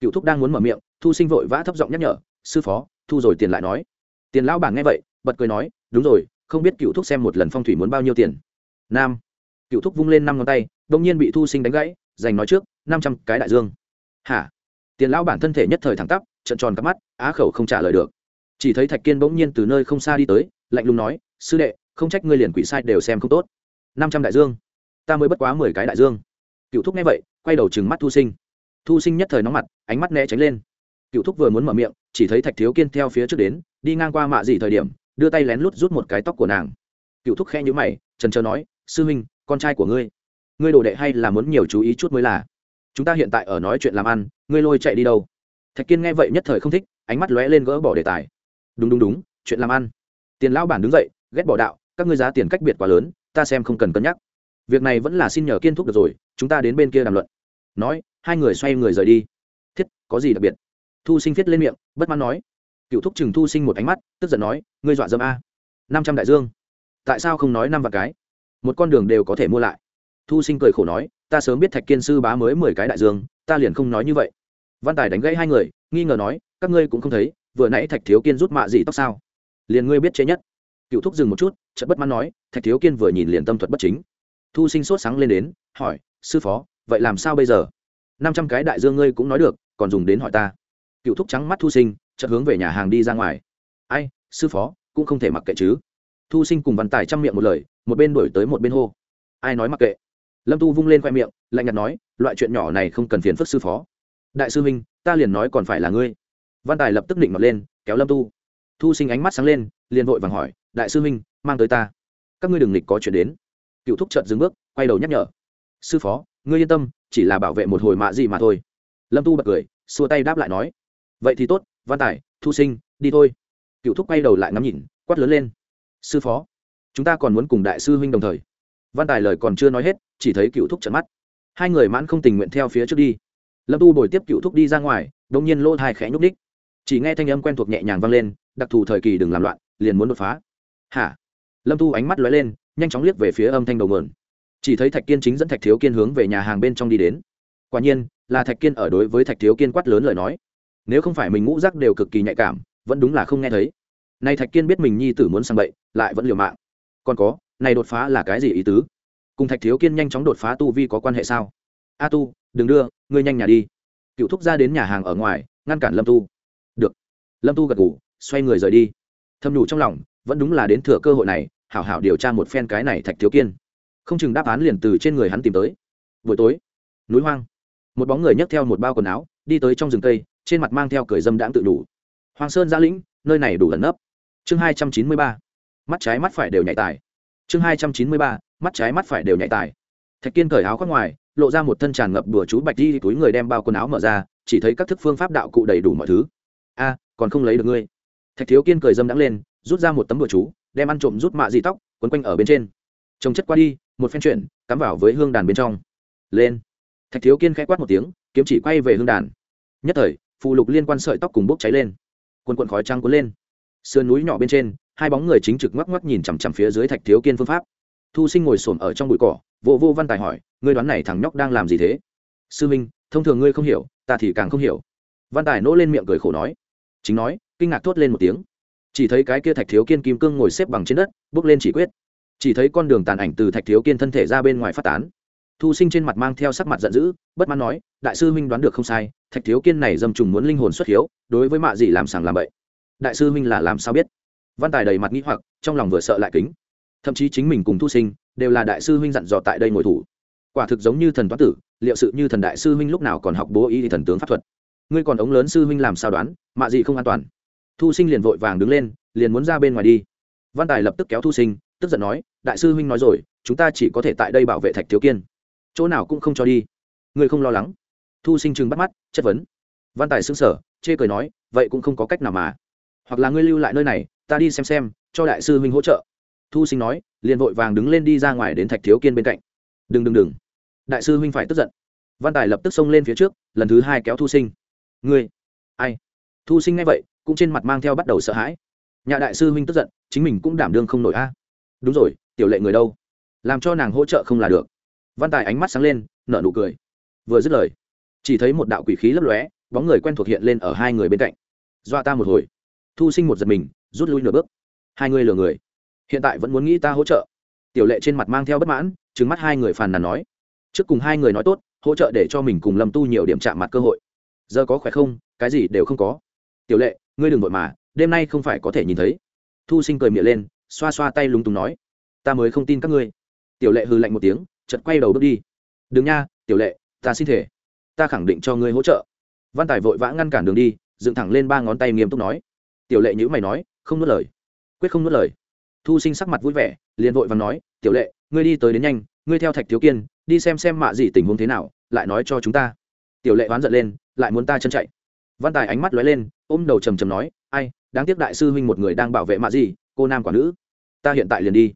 Cựu thúc đang muốn mở miệng, thu sinh vội vã thấp giọng nhắc nhở, sư phó, thu rồi tiền lại nói. Tiền lão bảng nghe vậy, bật cười nói, đúng rồi, không biết cựu thúc xem một lần phong thủy muốn bao nhiêu tiền. Nam. Cựu thúc vung lên năm ngón tay đông nhiên bị thu sinh đánh gãy dành nói trước, năm trăm cái đại dương. Hả? Tiền lão bản thân thể nhất thời thẳng tắp trận tròn cắp mắt, á khẩu không trả lời được. Chỉ thấy thạch kiên bỗng nhiên từ nơi không xa đi tới, lạnh lùng nói, sư đệ, không trách ngươi liền quỷ sai đều xem không tốt. Năm trăm đại dương, ta mới bất quá mười cái đại dương cựu thúc nghe vậy, quay đầu trừng mắt thu sinh. Thu sinh nhất thời nóng mặt, ánh mắt né tránh lên. Cựu thúc vừa muốn mở miệng, chỉ thấy thạch thiếu kiên theo phía trước đến, đi ngang qua mạ dị thời điểm, đưa tay lén lút rút một cái tóc của nàng. Cựu thúc khe nhữ mày, trần trờ nói, sư huynh, con trai của ngươi. Ngươi đồ đệ hay là muốn nhiều chú ý chút mới là. Chúng ta hiện tại ở nói chuyện làm ăn, ngươi lôi chạy đi đâu? Thạch kiên nghe vậy nhất thời không thích, ánh mắt lóe lên gỡ bỏ đề tài. Đúng đúng đúng, chuyện làm ăn. Tiền lão bản đứng dậy, ghét bỏ đạo, các ngươi giá tiền cách biệt quá lớn, ta xem không cần cân nhắc việc này vẫn là xin nhờ kiên thúc được rồi, chúng ta đến bên kia đàm luận. Nói, hai người xoay người rời đi. Thiết, có gì đặc biệt? Thu sinh Thiết lên miệng, bất mãn nói. Cựu thúc chừng thu sinh một ánh mắt, tức giận nói, ngươi dọa dâm a. Năm trăm đại dương. Tại sao không nói năm vạn cái? Một con đường đều có thể mua lại. Thu sinh cười khổ nói, ta sớm biết thạch kiên sư bá mới mười cái đại dương, ta liền không nói như vậy. Văn tài đánh gãy hai người, nghi ngờ nói, các ngươi cũng không thấy, vừa nãy thạch thiếu kiên rút mạ gì tóc sao? Liền ngươi biết chế nhất. Cựu thúc dừng một chút, chợt bất mãn nói, thạch thiếu kiên vừa nhìn liền tâm thuật bất chính thu sinh sốt sáng lên đến, hỏi, sư phó, vậy làm sao bây giờ? Năm trăm cái đại dương ngươi cũng nói được, còn dùng đến hỏi ta. Cựu thúc trắng mắt thu sinh, chợt hướng về nhà hàng đi ra ngoài. Ai, sư phó, cũng không thể mặc kệ chứ. Thu sinh cùng văn tài chăm miệng một lời, một bên đổi tới một bên hô. Ai nói mặc kệ? Lâm tu vung lên khoe miệng, lạnh nhạt nói, loại chuyện nhỏ này không cần phiền phức sư phó. Đại sư huynh, ta liền nói còn phải là ngươi. Văn tài lập tức định mặt lên, kéo lâm tu. Thu sinh ánh mắt sáng lên, liền vội vàng hỏi, đại sư huynh, mang tới ta. Các ngươi đừng nghịch có chuyện đến cựu thúc trợt dừng bước, quay đầu nhắc nhở. Sư phó, ngươi yên tâm, chỉ là bảo vệ một hồi mạ gì mà thôi. Lâm tu bật cười, xua tay đáp lại nói. Vậy thì tốt, văn tài, thu sinh, đi thôi. Cựu thúc quay đầu lại ngắm nhìn, quát lớn lên. Sư phó, chúng ta còn muốn cùng đại sư huynh đồng thời. Văn tài lời còn chưa nói hết, chỉ thấy cựu thúc trận mắt. Hai người mãn không tình nguyện theo phía trước đi. Lâm tu bồi tiếp cựu thúc đi ra ngoài đ ỗ n g nhiên lỗ hai khẽ nhúc ních chỉ nghe thanh âm quen thuộc nhẹ nhàng vang lên, đặc thù thời kỳ đừng làm loạn, liền muốn đột phá. Hả? Lâm tu ánh mắt lóe lên nhanh chóng liếc về phía âm thanh đầu mườn chỉ thấy thạch kiên chính dẫn thạch thiếu kiên hướng về nhà hàng bên trong đi đến. Quả nhiên, là thạch kiên ở đối với thạch thiếu kiên quát lớn lời nói. Nếu không phải mình ngũ rắc đều cực kỳ nhạy cảm, vẫn đúng là không nghe thấy. Nay thạch kiên biết mình nhi tử muốn sang bậy, lại vẫn liều mạng. Còn có, này đột phá là cái gì ý tứ? Cùng thạch thiếu kiên nhanh chóng đột phá tu vi có quan hệ sao? A tu, đừng đưa, ngươi nhanh nhà đi. Cựu thúc ra đến nhà hàng ở ngoài, ngăn cản lâm tu. Được. Lâm tu gật ngủ xoay người rời đi. Thâm nhủ trong lòng, vẫn đúng là đến thừa cơ hội này hảo hảo điều tra một phen cái này thạch thiếu kiên. Không chừng đáp án liền từ trên người hắn tìm tới. Buổi tối, núi hoang, một bóng người nhấc theo một bao quần áo, đi tới trong rừng cây, trên mặt mang theo cười dâm đãng tự đủ. Hoàng sơn giã lĩnh, nơi này đủ ẩn nấp. Chương hai trăm chín mươi ba, mắt trái mắt phải đều nhảy tài chương hai trăm chín mươi ba, mắt trái mắt phải đều nhảy tài thạch kiên cởi áo khoác ngoài, lộ ra một thân tràn ngập bừa chú bạch đi túi người đem bao quần áo mở ra, chỉ thấy các thức phương pháp đạo cụ đầy đủ mọi thứ. A, còn không lấy được ngươi. Thạch thiếu kiên cười dâm đắng lên, rút ra một tấm bừa chú đem ăn trộm rút mạ dị tóc, quấn quanh ở bên trên. Trồng chất qua đi, một phen chuyển, cắm vào với hương đàn bên trong. Lên. Thạch thiếu kiên k h ẽ quát một tiếng, kiếm chỉ quay về hương đàn. Nhất thời, phụ lục liên quan sợi tóc cùng bốc cháy lên. Quần quần khói trăng cuốn lên. Sườn núi nhỏ bên trên, hai bóng người chính trực ngoắc ngoắc nhìn chằm chằm phía dưới thạch thiếu kiên phương pháp. Thu sinh ngồi xổm ở trong bụi cỏ, vô vô văn tài hỏi, ngươi đoán này thằng nhóc đang làm gì thế? Sư minh, thông thường ngươi không hiểu, ta thì càng không hiểu. Văn tài nỗ lên miệng cười khổ nói. Chính nói, kinh ngạc thốt lên một tiếng chỉ thấy cái kia thạch thiếu kiên kim cương ngồi xếp bằng trên đất, bước lên chỉ quyết. Chỉ thấy con đường tàn ảnh từ thạch thiếu kiên thân thể ra bên ngoài phát tán. Thu sinh trên mặt mang theo sắc mặt giận dữ, bất mãn nói, đại sư huynh đoán được không sai, thạch thiếu kiên này dâm trùng muốn linh hồn xuất hiếu, đối với mạ gì làm sàng làm bậy? Đại sư huynh là làm sao biết? Văn tài đầy mặt nghĩ hoặc, trong lòng vừa sợ lại kính. Thậm chí chính mình cùng thu sinh đều là đại sư huynh dặn dò tại đây ngồi thủ. Quả thực giống như thần toán tử, liệu sự như thần đại sư huynh lúc nào còn học bố y thần tướng pháp thuật? Ngươi còn ống lớn sư huynh làm sao đoán, mạ gì không an toàn? Thu sinh liền vội vàng đứng lên, liền muốn ra bên ngoài đi. Văn tài lập tức kéo thu sinh, tức giận nói, đại sư huynh nói rồi, chúng ta chỉ có thể tại đây bảo vệ thạch thiếu kiên. Chỗ nào cũng không cho đi. Ngươi không lo lắng. Thu sinh chừng bắt mắt, chất vấn. Văn tài xứng sở chê cười nói, vậy cũng không có cách nào mà. Hoặc là ngươi lưu lại nơi này, ta đi xem xem, cho đại sư huynh hỗ trợ. Thu sinh nói, liền vội vàng đứng lên đi ra ngoài đến thạch thiếu kiên bên cạnh. Đừng đừng đừng. Đại sư huynh phải tức giận. Văn tài lập tức xông lên phía trước, lần thứ hai kéo thu sinh. Ngươi. Ai? Thu sinh ngay vậy cũng trên mặt mang theo bắt đầu sợ hãi. Nhà đại sư huynh tức giận, chính mình cũng đảm đương không nổi a. Đúng rồi, tiểu lệ người đâu? Làm cho nàng hỗ trợ không là được. Văn tài ánh mắt sáng lên, nở nụ cười. Vừa dứt lời, chỉ thấy một đạo quỷ khí lấp lóe, bóng người quen thuộc hiện lên ở hai người bên cạnh. Dọa ta một hồi. Thu sinh một giật mình, rút lui nửa bước. Hai người lừa người. Hiện tại vẫn muốn nghĩ ta hỗ trợ. Tiểu lệ trên mặt mang theo bất mãn trứng mắt hai người phàn nàn nói. Trước cùng hai người nói tốt, hỗ trợ để cho mình cùng lâm tu nhiều điểm chạm mặt cơ hội. Giờ có khỏe không? Cái gì đều không có. Tiểu lệ ngươi đừng vội mà, đêm nay không phải có thể nhìn thấy. Thu sinh cười miệng lên, xoa xoa tay lúng túng nói, ta mới không tin các ngươi. Tiểu lệ hư lạnh một tiếng chật quay đầu bước đi. Đừng nha, tiểu lệ, ta xin thể ta khẳng định cho ngươi hỗ trợ. Văn tài vội vã ngăn cản đường đi, dựng thẳng lên ba ngón tay nghiêm túc nói. Tiểu lệ nhữ mày nói, không nuốt lời. Quyết không nuốt lời. Thu sinh sắc mặt vui vẻ, liền vội và nói, tiểu lệ, ngươi đi tới đến nhanh, ngươi theo thạch thiếu kiên, đi xem xem mạ gì tình huống thế nào, lại nói cho chúng ta. Tiểu lệ oán giận lên, lại muốn ta chân chạy văn tài ánh mắt lóe lên, ôm đầu trầm trầm nói, ai, đáng tiếc đại sư huynh một người đang bảo vệ mạ gì, cô nam quả nữ. Ta hiện tại liền đi.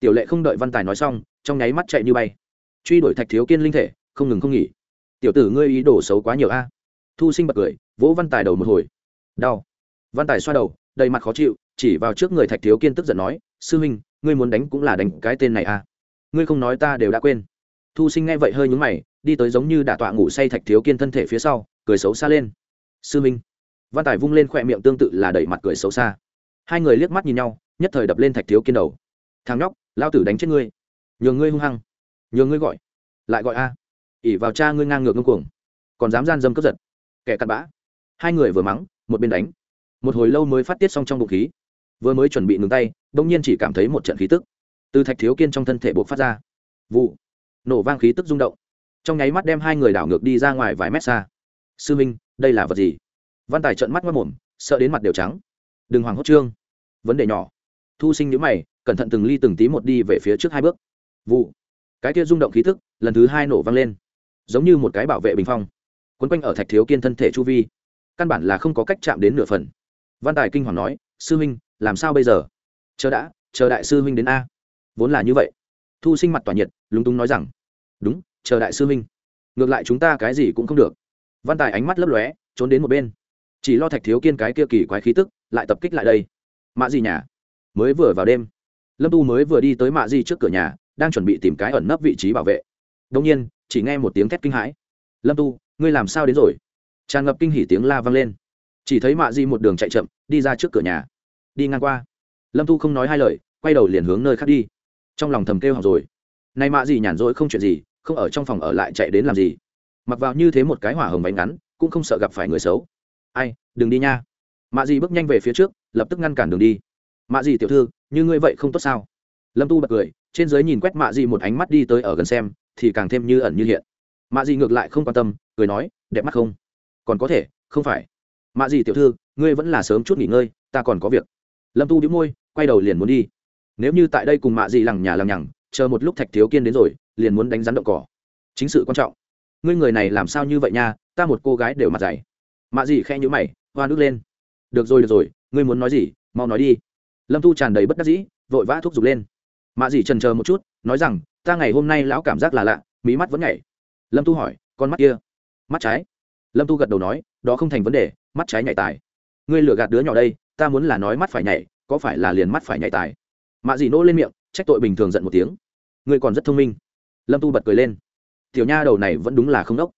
Tiểu lệ không đợi văn tài nói xong, trong nháy mắt chạy như bay. Truy đuổi thạch thiếu kiên linh thể, không ngừng không nghỉ. Tiểu tử ngươi ý đồ xấu quá nhiều a. Thu sinh bật cười, vỗ văn tài đầu một hồi. Đau. Văn tài xoa đầu, đầy mặt khó chịu, chỉ vào trước người thạch thiếu kiên tức giận nói, sư huynh, ngươi muốn đánh cũng là đánh cái tên này a. Ngươi không nói ta đều đã quên. Thu sinh nghe vậy hơi nhúng mày, đi tới giống như đả tọa ngủ say thạch thiếu kiên thân thể phía sau, cười xấu xa lên sư minh. Văn tài vung lên khỏe miệng tương tự là đẩy mặt cười xấu xa. Hai người liếc mắt nhìn nhau, nhất thời đập lên thạch thiếu kiên đầu. Thằng nhóc, lao tử đánh chết ngươi. Nhường ngươi hung hăng. Nhường ngươi gọi. Lại gọi a. Ỉ vào cha ngươi ngang ngược ngưng cuồng. Còn dám gian dâm cướp giật. Kẻ cặn bã. Hai người vừa mắng, một bên đánh. Một hồi lâu mới phát tiết xong trong bụng khí. Vừa mới chuẩn bị ngừng tay, đông nhiên chỉ cảm thấy một trận khí tức. Từ thạch thiếu kiên trong thân thể buộc phát ra. Vụ. Nổ vang khí tức rung động. Trong nháy mắt đem hai người đảo ngược đi ra ngoài vài mét xa sư minh, đây là vật gì? Văn tài trợn mắt mất mồm, sợ đến mặt đều trắng. Đừng hoàng hốt, trương. Vấn đề nhỏ. Thu sinh nhữ mày, cẩn thận từng ly từng tí một đi về phía trước hai bước. Vụ. Cái kia rung động khí thức, lần thứ hai nổ vang lên. Giống như một cái bảo vệ bình phong. Quấn quanh ở thạch thiếu kiên thân thể chu vi. Căn bản là không có cách chạm đến nửa phần. Văn tài kinh hoàng nói, sư huynh, làm sao bây giờ? Chờ đã, chờ đại sư huynh đến a. Vốn là như vậy. Thu sinh mặt tỏa nhiệt, lúng túng nói rằng, đúng, chờ đại sư huynh. Ngược lại chúng ta cái gì cũng không được văn tài ánh mắt lấp lóe, trốn đến một bên. Chỉ lo thạch thiếu kiên cái kia kỳ quái khí tức, lại tập kích lại đây. Mạ gì nhà mới vừa vào đêm. Lâm tu mới vừa đi tới mạ di trước cửa nhà, đang chuẩn bị tìm cái ẩn nấp vị trí bảo vệ. Đông nhiên, chỉ nghe một tiếng thét kinh hãi. Lâm tu, ngươi làm sao đến rồi? Tràn ngập kinh hỉ tiếng la vang lên. Chỉ thấy mạ di một đường chạy chậm, đi ra trước cửa nhà. Đi ngang qua. Lâm tu không nói hai lời, quay đầu liền hướng nơi khác đi. Trong lòng thầm kêu học rồi. Nay mạ gì nhàn rỗi không chuyện gì, không ở trong phòng ở lại chạy đến làm gì? Mặc vào như thế một cái hỏa hồng váy ngắn, cũng không sợ gặp phải người xấu. Ai, đừng đi nha. Mạ gì bước nhanh về phía trước, lập tức ngăn cản đường đi. Mạ gì tiểu thư, như ngươi vậy không tốt sao? Lâm tu bật cười, trên giới nhìn quét mạ gì một ánh mắt đi tới ở gần xem, thì càng thêm như ẩn như hiện. Mạ gì ngược lại không quan tâm, cười nói, đẹp mắt không? Còn có thể, không phải. Mạ gì tiểu thư, ngươi vẫn là sớm chút nghỉ ngơi, ta còn có việc. Lâm tu đĩu môi, quay đầu liền muốn đi. Nếu như tại đây cùng mạ gì lằng nhà lằng nhằng, chờ một lúc thạch thiếu kiên đến rồi, liền muốn đánh rắn động cỏ. Chính sự quan trọng ngươi người này làm sao như vậy nha, ta một cô gái đều mặt dày. Mạ gì khe nhữ mày, hoa nước lên. Được rồi được rồi, ngươi muốn nói gì, mau nói đi. Lâm tu tràn đầy bất đắc dĩ, vội vã thúc giục lên. Mạ dì trần chờ một chút, nói rằng, ta ngày hôm nay lão cảm giác là lạ, mí mắt vẫn nhảy. Lâm tu hỏi, con mắt kia? Mắt trái. Lâm tu gật đầu nói, đó không thành vấn đề, mắt trái nhảy tài. Ngươi lừa gạt đứa nhỏ đây, ta muốn là nói mắt phải nhảy, có phải là liền mắt phải nhảy tài? Mạ dì nỗ lên miệng, trách tội bình thường giận một tiếng. Ngươi còn rất thông minh. Lâm tu bật cười lên tiểu nha đầu này vẫn đúng là không đốc.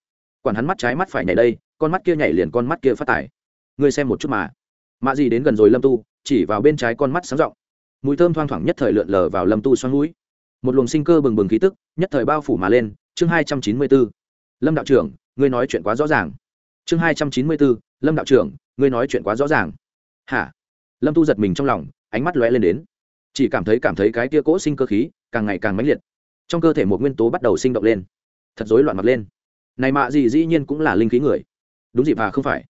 Quản hắn mắt trái mắt phải nhảy đây, con mắt kia nhảy liền con mắt kia phát tải. Ngươi xem một chút mà. Mạ gì đến gần rồi lâm tu, chỉ vào bên trái con mắt sáng rộng. Mùi thơm thoang thoảng nhất thời lượn lờ vào lâm tu xoắn mũi. Một luồng sinh cơ bừng bừng khí tức, nhất thời bao phủ mà lên, chương hai trăm chín mươi bốn lâm đạo trưởng, ngươi nói chuyện quá rõ ràng. Chương hai trăm chín mươi bốn lâm đạo trưởng, ngươi nói chuyện quá rõ ràng. Hả? Lâm tu giật mình trong lòng, ánh mắt lóe lên đến. Chỉ cảm thấy cảm thấy cái tia cỗ sinh cơ khí càng ngày càng mãnh liệt. Trong cơ thể một nguyên tố bắt đầu sinh động lên thật rối loạn mặt lên. Này mạ gì dĩ nhiên cũng là linh khí người. Đúng dịp à không phải?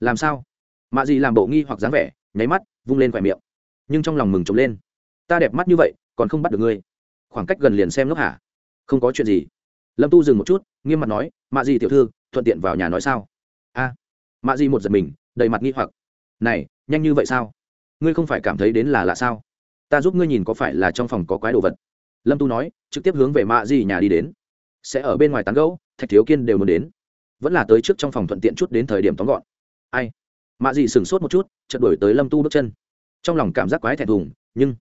Làm sao? Mạ gì làm bộ nghi hoặc dáng vẻ nháy mắt vung lên khỏe miệng. Nhưng trong lòng mừng trống lên. Ta đẹp mắt như vậy còn không bắt được ngươi. Khoảng cách gần liền xem ngốc hả? Không có chuyện gì. Lâm tu dừng một chút nghiêm mặt nói mạ gì tiểu thư thuận tiện vào nhà nói sao? A. À, mạ gì một giật mình đầy mặt nghi hoặc. Này nhanh như vậy sao? Ngươi không phải cảm thấy đến là lạ sao? Ta giúp ngươi nhìn có phải là trong phòng có quái đồ vật. Lâm tu nói trực tiếp hướng về mạ gì nhà đi đến sẽ ở bên ngoài tán gẫu, thạch thiếu kiên đều muốn đến. Vẫn là tới trước trong phòng thuận tiện chút đến thời điểm tóm gọn. Ai? Mạ dị sửng sốt một chút, chợt đổi tới lâm tu bước chân. Trong lòng cảm giác quái thẹn thùng, nhưng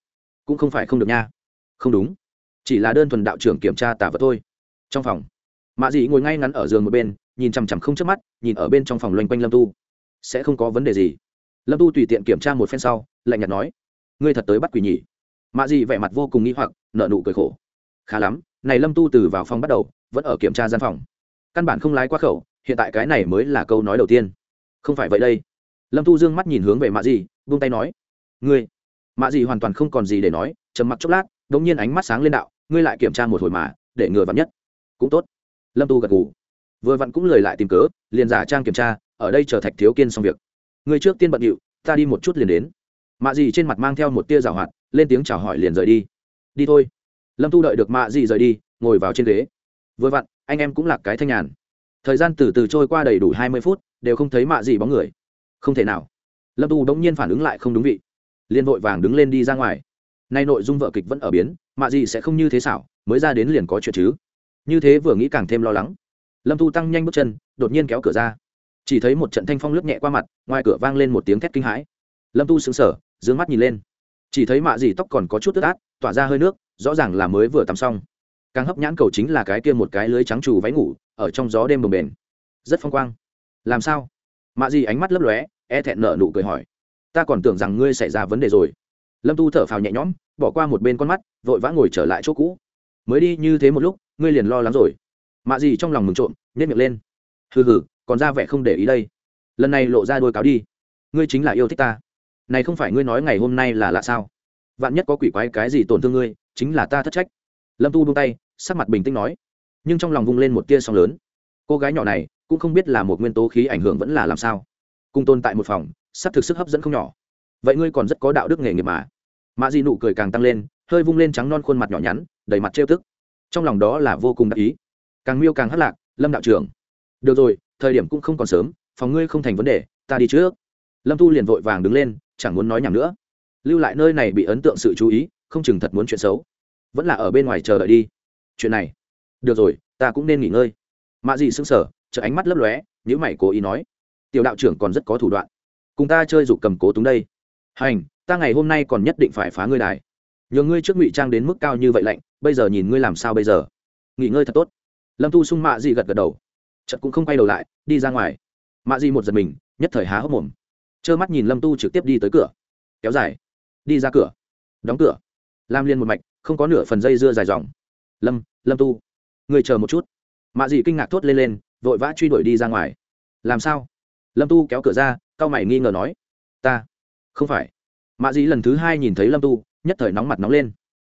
cũng không phải không được nha. Không đúng. Chỉ là đơn thuần đạo trưởng kiểm tra tả vật thôi. Trong phòng, mạ dị ngồi ngay ngắn ở giường một bên, nhìn chằm chằm không chớp mắt, nhìn ở bên trong phòng loanh quanh lâm tu. Sẽ không có vấn đề gì. Lâm tu tùy tiện kiểm tra một phen sau, lạnh nhạt nói, ngươi thật tới bắt quỷ nhỉ? Mạ dị vẻ mặt vô cùng nghĩ hoặc nợ nụ cười khổ. Khá lắm này lâm tu từ vào phòng bắt đầu, vẫn ở kiểm tra gian phòng. Căn bản không lái qua khẩu, hiện tại cái này mới là câu nói đầu tiên. Không phải vậy đây. Lâm tu dương mắt nhìn hướng về mạ dị vung tay nói, ngươi. Mạ dị hoàn toàn không còn gì để nói, trầm mặc chốc lát đ ỗ n g nhiên ánh mắt sáng lên đạo, ngươi lại kiểm tra một hồi mà, để ngừa vặn nhất. Cũng tốt. Lâm tu gật ngủ vừa vặn cũng lời lại tìm cớ, liền giả trang kiểm tra, ở đây chờ thạch thiếu kiên xong việc. Người trước tiên bận điệu, ta đi một chút liền đến. Mạ dị trên mặt mang theo một tia rào hoạt, lên tiếng chào hỏi liền rời đi. Đi thôi lâm tu đợi được mạ dị rời đi, ngồi vào trên ghế. Vừa vặn, anh em cũng là cái thanh nhàn. Thời gian từ từ trôi qua đầy đủ hai mươi phút, đều không thấy mạ Dị bóng người. Không thể nào. Lâm tu đống nhiên phản ứng lại không đúng vị. Liền vội vàng đứng lên đi ra ngoài. Nay nội dung vợ kịch vẫn ở biến, mạ Dị sẽ không như thế xảo, mới ra đến liền có chuyện chứ. Như thế vừa nghĩ càng thêm lo lắng. Lâm tu tăng nhanh bước chân, đột nhiên kéo cửa ra. Chỉ thấy một trận thanh phong lướt nhẹ qua mặt, ngoài cửa vang lên một tiếng thét kinh hãi. Lâm tu sững sờ, d ư ơ n g mắt nhìn lên. Chỉ thấy mạ dì tóc còn có chút tức át, tỏa ra hơi nước rõ ràng là mới vừa tắm xong. Càng hấp nhãn cầu chính là cái kia một cái lưới trắng trù váy ngủ, ở trong gió đêm bồng bền rất phong quang. Làm sao? Mạ gì ánh mắt lấp lóe e thẹn nở nụ cười hỏi. Ta còn tưởng rằng ngươi xảy ra vấn đề rồi. Lâm tu thở phào nhẹ nhõm, bỏ qua một bên con mắt, vội vã ngồi trở lại chỗ cũ. Mới đi như thế một lúc, ngươi liền lo lắng rồi. Mạ gì trong lòng mừng trộm nhét miệng lên. Hừ hừ, còn ra vẻ không để ý đây. Lần này lộ ra đôi cáo đi. Ngươi chính là yêu thích ta. Này không phải ngươi nói ngày hôm nay là lạ sao? Vạn nhất có quỷ quái cái gì tổn thương ngươi chính là ta thất trách. Lâm tu buông tay, sắc mặt bình tĩnh nói. Nhưng trong lòng vung lên một tia sóng lớn. Cô gái nhỏ này cũng không biết là một nguyên tố khí ảnh hưởng vẫn là làm sao. Cùng tồn tại một phòng, sắp thực sức hấp dẫn không nhỏ. Vậy ngươi còn rất có đạo đức nghề nghiệp mà. Mạ di nụ cười càng tăng lên, hơi vung lên trắng non khuôn mặt nhỏ nhắn, đầy mặt trêu tức. Trong lòng đó là vô cùng đắc ý. Càng miêu càng hất lạc, lâm đạo trưởng. Được rồi, thời điểm cũng không còn sớm, phòng ngươi không thành vấn đề, ta đi trước. Lâm tu liền vội vàng đứng lên, chẳng muốn nói nhảm nữa. Lưu lại nơi này bị ấn tượng sự chú ý không chừng thật muốn chuyện xấu. Vẫn là ở bên ngoài chờ đợi đi. Chuyện này. Được rồi, ta cũng nên nghỉ ngơi. Mạ dị sững sờ chợ ánh mắt lấp lóe nếu mày cố ý nói. Tiểu đạo trưởng còn rất có thủ đoạn. Cùng ta chơi dục cầm cố túng đây. Hành, ta ngày hôm nay còn nhất định phải phá ngươi đài. Nhờ ngươi trước ngụy trang đến mức cao như vậy lạnh, bây giờ nhìn ngươi làm sao bây giờ. Nghỉ ngơi thật tốt. Lâm tu sung mạ dị gật gật đầu. Chật cũng không quay đầu lại, đi ra ngoài. Mạ dị một giật mình, nhất thời há hốc mồm. Trơ mắt nhìn lâm tu trực tiếp đi tới cửa. Kéo dài. Đi ra cửa. Đóng cửa lam liên một mạch, không có nửa phần dây dưa dài dòng. Lâm lâm tu, người chờ một chút. Mạ dị kinh ngạc thốt lên lên, vội vã truy đuổi đi ra ngoài. Làm sao? Lâm tu kéo cửa ra, cao mày nghi ngờ nói. Ta, không phải. Mạ dị lần thứ hai nhìn thấy lâm tu, nhất thời nóng mặt nóng lên.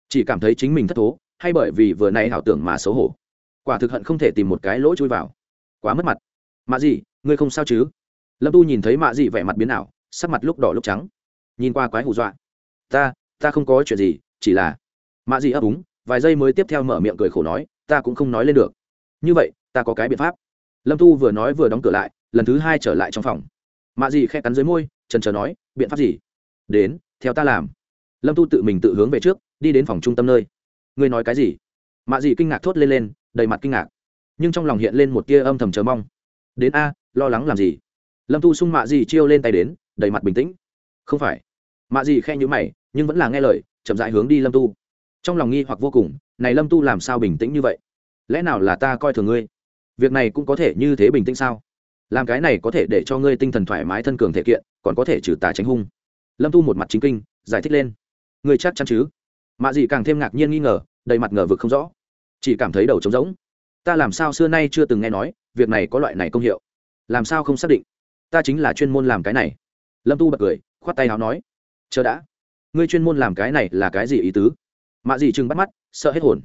Chỉ cảm thấy chính mình thất thố, hay bởi vì vừa nay ảo tưởng mà xấu hổ. Quả thực hận không thể tìm một cái lỗ chui vào. Quá mất mặt. Mạ dị, ngươi không sao chứ? Lâm tu nhìn thấy mạ dị vẻ mặt biến ảo, sắc mặt lúc đỏ lúc trắng. Nhìn qua quái hù dọa. Ta ta không có chuyện gì chỉ là mạ dị ấp úng, vài giây mới tiếp theo mở miệng cười khổ nói, ta cũng không nói lên được. Như vậy, ta có cái biện pháp. Lâm thu vừa nói vừa đóng cửa lại, lần thứ hai trở lại trong phòng. Mạ dì khe cắn dưới môi trần trờ nói, biện pháp gì? Đến, theo ta làm. Lâm thu tự mình tự hướng về trước, đi đến phòng trung tâm nơi. Ngươi nói cái gì? Mạ dì kinh ngạc thốt lên lên, đầy mặt kinh ngạc. Nhưng trong lòng hiện lên một tia âm thầm chờ mong. Đến a, lo lắng làm gì? Lâm thu sung mạ dì chiêu lên tay đến, đầy mặt bình tĩnh. Không phải. Mạ dì khe nhữ mày, nhưng vẫn là nghe lời chậm dại hướng đi lâm tu. Trong lòng nghi hoặc vô cùng, này lâm tu làm sao bình tĩnh như vậy? Lẽ nào là ta coi thường ngươi? Việc này cũng có thể như thế bình tĩnh sao? Làm cái này có thể để cho ngươi tinh thần thoải mái thân cường thể kiện, còn có thể trừ tà tránh hung. Lâm tu một mặt chính kinh, giải thích lên. Ngươi chắc chắn chứ? Mạ dị càng thêm ngạc nhiên nghi ngờ, đầy mặt ngờ vực không rõ. Chỉ cảm thấy đầu trống rỗng. Ta làm sao xưa nay chưa từng nghe nói, việc này có loại này công hiệu? Làm sao không xác định? Ta chính là chuyên môn làm cái này. Lâm tu bật cười, khoát tay áo nói. Chờ đã ngươi chuyên môn làm cái này là cái gì ý tứ? Mạ dị chừng bắt mắt, sợ hết hồn.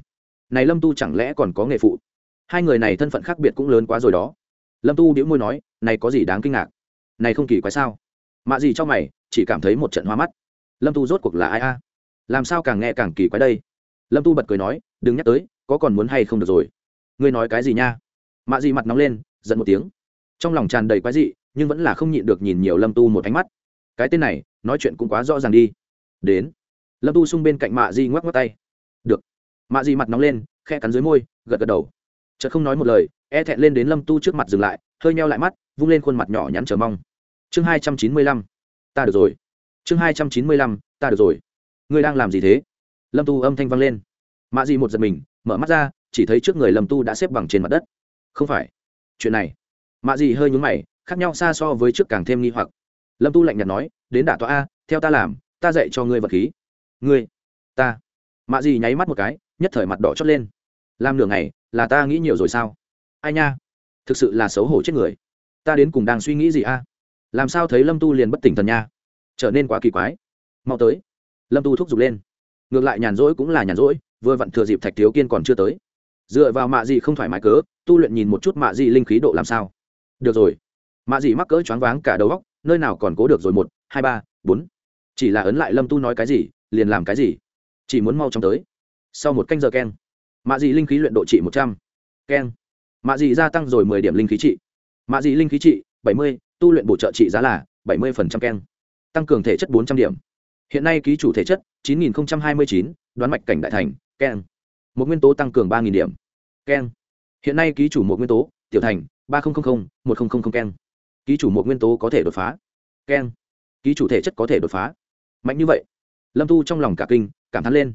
Này lâm tu chẳng lẽ còn có nghề phụ? Hai người này thân phận khác biệt cũng lớn quá rồi đó. Lâm tu đĩu môi nói, này có gì đáng kinh ngạc? Này không kỳ quái sao? Mạ Dị cho mày, chỉ cảm thấy một trận hoa mắt. Lâm tu rốt cuộc là ai a? Làm sao càng nghe càng kỳ quái đây? Lâm tu bật cười nói, đừng nhắc tới, có còn muốn hay không được rồi. Ngươi nói cái gì nha? Mạ Dị mặt nóng lên, giận một tiếng. Trong lòng tràn đầy quái dị, nhưng vẫn là không nhịn được nhìn nhiều lâm tu một ánh mắt. Cái tên này, nói chuyện cũng quá rõ ràng đi đến. Lâm tu xung bên cạnh mạ di ngoắc ngoắc tay. Được. Mạ di mặt nóng lên, khe cắn dưới môi, gật gật đầu. Chợt không nói một lời e thẹn lên đến lâm tu trước mặt dừng lại, hơi meo lại mắt, vung lên khuôn mặt nhỏ nhắn chờ mong. Chương hai trăm chín mươi lăm. Ta được rồi. Chương hai trăm chín mươi lăm, ta được rồi. Ngươi đang làm gì thế? Lâm tu âm thanh vang lên. Mạ di một giật mình, mở mắt ra, chỉ thấy trước người lâm tu đã xếp bằng trên mặt đất. Không phải. Chuyện này. Mạ di hơi nhúng mày, khác nhau xa so với trước càng thêm nghi hoặc. Lâm tu lạnh nhạt nói, đến đả tọa a, theo ta làm ta dạy cho ngươi vật khí. Ngươi, ta. Mạ gì nháy mắt một cái, nhất thời mặt đỏ chót lên. Làm nửa ngày, là ta nghĩ nhiều rồi sao? Ai nha, thực sự là xấu hổ chết người. Ta đến cùng đang suy nghĩ gì a? Làm sao thấy lâm tu liền bất tỉnh thần nha? Trở nên quá kỳ quái. Mau tới. Lâm tu thúc giục lên. Ngược lại nhàn rỗi cũng là nhàn rỗi, vừa vặn thừa dịp thạch thiếu kiên còn chưa tới. Dựa vào mạ gì không thoải mái cớ, tu luyện nhìn một chút mạ gì linh khí độ làm sao. Được rồi. Mạ gì mắc cỡ choáng váng cả đầu góc nơi nào còn cố được rồi? Một, hai, ba, bốn chỉ là ấn lại lâm tu nói cái gì, liền làm cái gì. Chỉ muốn mau chóng tới. Sau một canh giờ keng, mạ dị linh khí luyện độ trị một trăm. Keng. Mạ dị gia tăng rồi mười điểm linh khí trị. Mạ dị linh khí trị, bảy mươi, tu luyện bổ trợ trị giá là bảy mươi phần trăm keng. Tăng cường thể chất bốn trăm điểm. Hiện nay ký chủ thể chất, chín nghìn hai mươi chín, đoán mạch cảnh đại thành, keng. Một nguyên tố tăng cường ba nghìn điểm. Keng. Hiện nay ký chủ một nguyên tố, tiểu thành, ba nghìn một nghìn keng. Ký chủ một nguyên tố có thể đột phá. Keng. Ký chủ thể chất có thể đột phá mạnh như vậy. Lâm tu trong lòng cả kinh, cảm thán lên.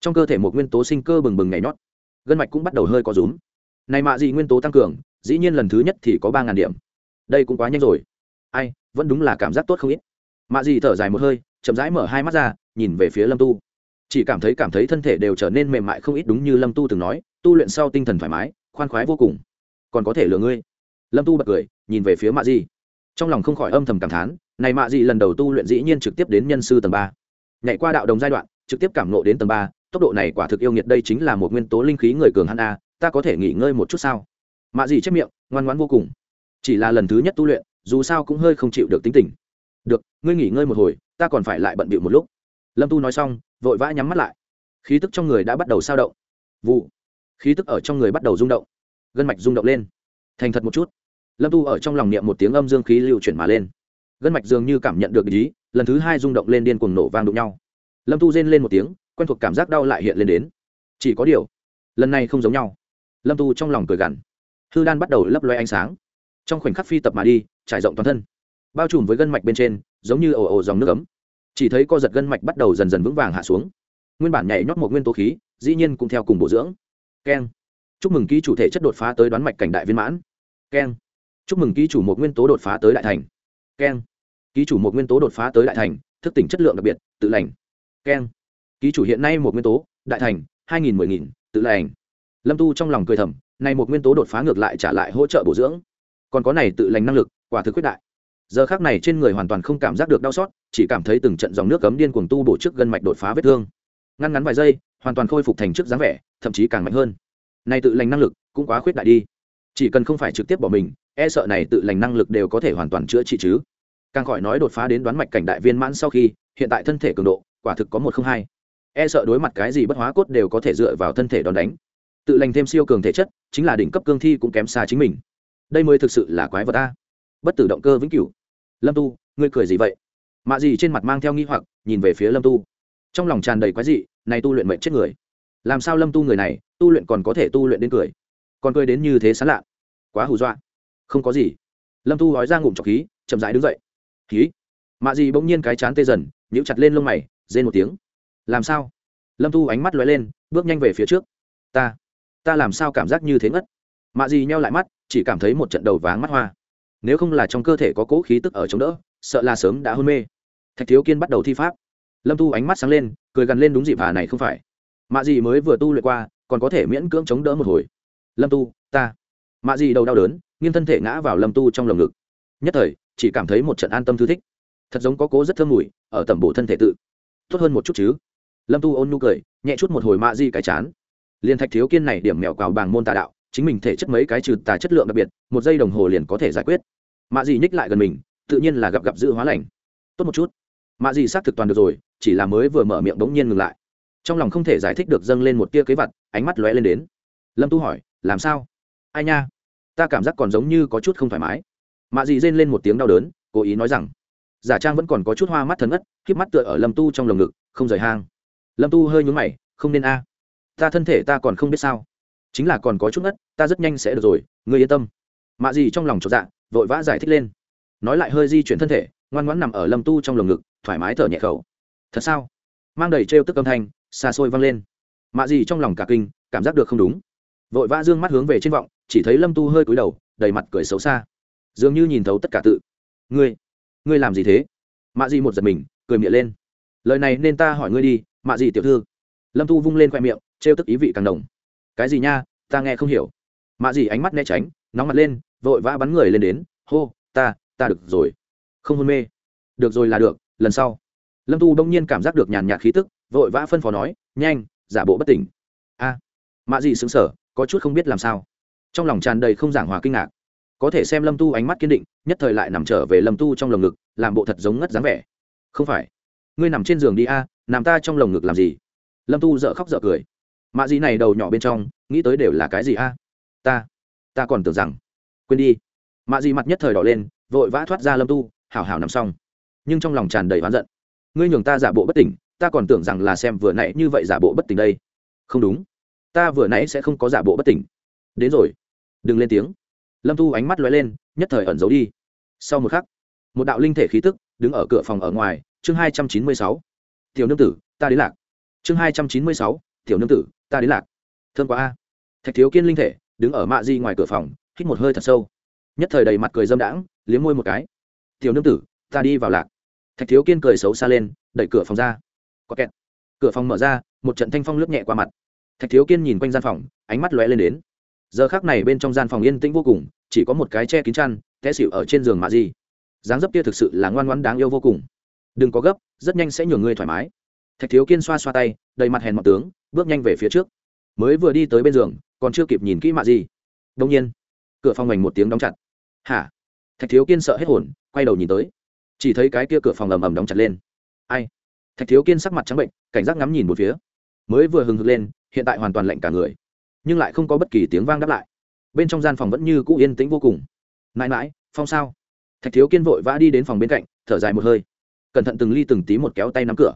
Trong cơ thể một nguyên tố sinh cơ bừng bừng nhảy nhót, gân mạch cũng bắt đầu hơi có rúm. Này mạ dị nguyên tố tăng cường, dĩ nhiên lần thứ nhất thì có ba ngàn điểm. Đây cũng quá nhanh rồi. Ai, vẫn đúng là cảm giác tốt không ít. Mạ dị thở dài một hơi, chậm rãi mở hai mắt ra, nhìn về phía lâm tu. Chỉ cảm thấy cảm thấy thân thể đều trở nên mềm mại không ít đúng như lâm tu từng nói, tu luyện sau tinh thần thoải mái, khoan khoái vô cùng. Còn có thể lừa ngươi. Lâm tu bật cười, nhìn về phía mạ di trong lòng không khỏi âm thầm cảm thán này mạ Dị lần đầu tu luyện dĩ nhiên trực tiếp đến nhân sư tầng ba. Nhảy qua đạo đồng giai đoạn, trực tiếp cảm nộ đến tầng ba, tốc độ này quả thực yêu nghiệt, đây chính là một nguyên tố linh khí người cường hắn a, ta có thể nghỉ ngơi một chút sao? Mạ Dị chép miệng, ngoan ngoãn vô cùng. Chỉ là lần thứ nhất tu luyện, dù sao cũng hơi không chịu được tính tình. Được, ngươi nghỉ ngơi một hồi, ta còn phải lại bận bịu một lúc. Lâm tu nói xong, vội vã nhắm mắt lại. Khí tức trong người đã bắt đầu sao động. Vụ. Khí tức ở trong người bắt đầu rung động. Gân mạch rung động lên. Thành thật một chút. Lâm tu ở trong lòng niệm một tiếng âm dương khí lưu chuyển mà lên gân mạch dường như cảm nhận được ý, lần thứ hai rung động lên điên cuồng nổ vang đụng nhau. Lâm thu rên lên một tiếng, quen thuộc cảm giác đau lại hiện lên đến. Chỉ có điều, lần này không giống nhau. Lâm tu trong lòng cười gằn. Hư đan bắt đầu lấp loe ánh sáng. Trong khoảnh khắc phi tập mà đi, trải rộng toàn thân. Bao trùm với gân mạch bên trên, giống như ồ ồ dòng nước ấm. Chỉ thấy co giật gân mạch bắt đầu dần dần vững vàng hạ xuống. Nguyên bản nhảy nhót một nguyên tố khí, dĩ nhiên cũng theo cùng bổ dưỡng. Keng. Chúc mừng ký chủ thể chất đột phá tới đoán mạch cảnh đại viên mãn. Keng. Chúc mừng ký chủ một nguyên tố đột phá tới đại thành keng. Ký chủ một nguyên tố đột phá tới đại thành, thức tỉnh chất lượng đặc biệt, tự lành. Keng. Ký chủ hiện nay một nguyên tố, đại thành, hai nghìn mười nghìn, tự lành. Lâm tu trong lòng cười thầm, này một nguyên tố đột phá ngược lại trả lại hỗ trợ bổ dưỡng. Còn có này tự lành năng lực, quả thực quyết đại. Giờ khác này trên người hoàn toàn không cảm giác được đau xót, chỉ cảm thấy từng trận dòng nước cấm điên cuồng tu bổ trước gân mạch đột phá vết thương. Ngăn ngắn vài giây, hoàn toàn khôi phục thành trước dáng vẻ, thậm chí càng mạnh hơn. Này tự lành năng lực cũng quá khuyết đại đi chỉ cần không phải trực tiếp bỏ mình e sợ này tự lành năng lực đều có thể hoàn toàn chữa trị chứ. Càng khỏi nói đột phá đến đoán mạch cảnh đại viên mãn sau khi, hiện tại thân thể cường độ, quả thực có một không hai. E sợ đối mặt cái gì bất hóa cốt đều có thể dựa vào thân thể đòn đánh. Tự lành thêm siêu cường thể chất, chính là đỉnh cấp cương thi cũng kém xa chính mình. Đây mới thực sự là quái vật ta bất tử động cơ vĩnh cửu. Lâm tu, ngươi cười gì vậy? Mạ gì trên mặt mang theo nghi hoặc, nhìn về phía lâm tu. Trong lòng tràn đầy quái dị, này tu luyện mệnh chết người. Làm sao lâm tu người này, tu luyện còn có thể tu luyện đến cười? Còn cười đến như thế sán lạ. Quá hù dọa. Không có gì. Lâm Thu nói ra ngụm trọc khí, chậm rãi đứng dậy. Khí. Mạ gì bỗng nhiên cái chán tê dần, nhíu chặt lên lông mày, rên một tiếng. Làm sao? Lâm Thu ánh mắt lóe lên, bước nhanh về phía trước. Ta. Ta làm sao cảm giác như thế ngất? Mạ gì nheo lại mắt, chỉ cảm thấy một trận đầu váng mắt hoa. Nếu không là trong cơ thể có cỗ khí tức ở chống đỡ, sợ là sớm đã hôn mê. Thạch thiếu kiên bắt đầu thi pháp. Lâm Thu ánh mắt sáng lên, cười gằn lên đúng dịp hà này không phải. Mạ gì mới vừa tu luyện qua, còn có thể miễn cưỡng chống đỡ một hồi lâm tu, ta. Mạ dị đầu đau đớn, nghiêng thân thể ngã vào lâm tu trong lồng ngực. Nhất thời, chỉ cảm thấy một trận an tâm thư thích. Thật giống có cố rất thơm mùi, ở tầm bộ thân thể tự. Tốt hơn một chút chứ. Lâm tu ôn nhu cười, nhẹ chút một hồi mạ di cái chán. Liền thạch thiếu kiên này điểm mèo cào bàng môn tà đạo, chính mình thể chất mấy cái trừ tà chất lượng đặc biệt, một giây đồng hồ liền có thể giải quyết. Mạ di nhích lại gần mình, tự nhiên là gặp gặp dự hóa lành. Tốt một chút. Mạ di xác thực toàn được rồi, chỉ là mới vừa mở miệng bỗng nhiên ngừng lại. Trong lòng không thể giải thích được dâng lên một tia kế vật ánh mắt lóe lên đến. Lâm tu hỏi làm sao? Ai nha? Ta cảm giác còn giống như có chút không thoải mái. Mạ dị rên lên một tiếng đau đớn, cố ý nói rằng, giả trang vẫn còn có chút hoa mắt thần ất k mắt tựa ở lâm tu trong lồng ngực, không rời hang. Lâm tu hơi nhún mày, không nên a. Ta thân thể ta còn không biết sao. Chính là còn có chút ngất, ta rất nhanh sẽ được rồi, ngươi yên tâm. Mạ Dị trong lòng chột dạ vội vã giải thích lên. Nói lại hơi di chuyển thân thể, ngoan ngoãn nằm ở lâm tu trong lồng ngực, thoải mái thở nhẹ khẩu. Thật sao? Mang đầy trêu tức âm thanh, xa xôi vang lên. Mạ Dị trong lòng cả kinh, cảm giác được không đúng vội vã dương mắt hướng về trên vọng chỉ thấy lâm tu hơi cúi đầu đầy mặt cười xấu xa. Dường như nhìn thấu tất cả tự. Ngươi ngươi làm gì thế? Mạ Dị một giật mình cười miệng lên. Lời này nên ta hỏi ngươi đi mạ Dị tiểu thư. Lâm tu vung lên khoe miệng trêu tức ý vị càng đồng. Cái gì nha ta nghe không hiểu. Mạ Dị ánh mắt né tránh nóng mặt lên vội vã bắn người lên đến. Hô ta ta được rồi. Không hôn mê. Được rồi là được lần sau. Lâm tu đông nhiên cảm giác được nhàn nhạt khí tức vội vã phân phó nói nhanh giả bộ bất tỉnh. A. À, mạ dị xứng sở có chút không biết làm sao. Trong lòng tràn đầy không giảng hòa kinh ngạc. Có thể xem lâm tu ánh mắt kiên định, nhất thời lại nằm trở về lâm tu trong lồng ngực, làm bộ thật giống ngất dáng vẻ. Không phải. Ngươi nằm trên giường đi a, nằm ta trong lồng ngực làm gì? Lâm tu dợ khóc dợ cười. Mạ gì này đầu nhỏ bên trong, nghĩ tới đều là cái gì a? Ta ta còn tưởng rằng. Quên đi. Mạ gì mặt nhất thời đỏ lên, vội vã thoát ra lâm tu, hảo hảo nằm xong. Nhưng trong lòng tràn đầy oán giận. Ngươi nhường ta giả bộ bất tỉnh, ta còn tưởng rằng là xem vừa nãy như vậy giả bộ bất tỉnh đây. Không đúng ta vừa nãy sẽ không có giả bộ bất tỉnh. Đến rồi. Đừng lên tiếng. Lâm thu ánh mắt lóe lên, nhất thời ẩn giấu đi. Sau một khắc, một đạo linh thể khí tức đứng ở cửa phòng ở ngoài, chương hai trăm chín mươi sáu. Tiểu nương tử, ta đến lạc. Chương hai trăm chín mươi sáu, tiểu nương tử, ta đến lạc. Thương quá a. Thạch thiếu kiên linh thể đứng ở mạ di ngoài cửa phòng, hít một hơi thật sâu. Nhất thời đầy mặt cười dâm đãng, liếm môi một cái. Tiểu nương tử, ta đi vào lạc. Thạch thiếu kiên cười xấu xa lên, đẩy cửa phòng ra. Có kẹt. Cửa phòng mở ra, một trận thanh phong lướt nhẹ qua mặt thạch thiếu kiên nhìn quanh gian phòng, ánh mắt lóe lên đến. Giờ khác này bên trong gian phòng yên tĩnh vô cùng, chỉ có một cái che kín chăn, té xịu ở trên giường mạ di. Dáng dấp kia thực sự là ngoan ngoãn đáng yêu vô cùng. Đừng có gấp, rất nhanh sẽ nhường ngươi thoải mái. Thạch thiếu kiên xoa xoa tay, đầy mặt hèn mọc tướng, bước nhanh về phía trước. Mới vừa đi tới bên giường, còn chưa kịp nhìn kỹ mạ di. Đông nhiên, cửa phòng ngành một tiếng đóng chặt. Hả? Thạch thiếu kiên sợ hết hồn, quay đầu nhìn tới. Chỉ thấy cái kia cửa phòng ầm ầm đóng chặt lên. Ai? Thạch thiếu kiên sắc mặt trắng bệnh, cảnh giác ngắm nhìn một phía. Mới vừa hừng hực lên hiện tại hoàn toàn lạnh cả người, nhưng lại không có bất kỳ tiếng vang đáp lại. Bên trong gian phòng vẫn như cũ yên tĩnh vô cùng. Mãi mãi, phong sao? Thạch thiếu kiên vội vã đi đến phòng bên cạnh, thở dài một hơi. Cẩn thận từng ly từng tí một kéo tay nắm cửa.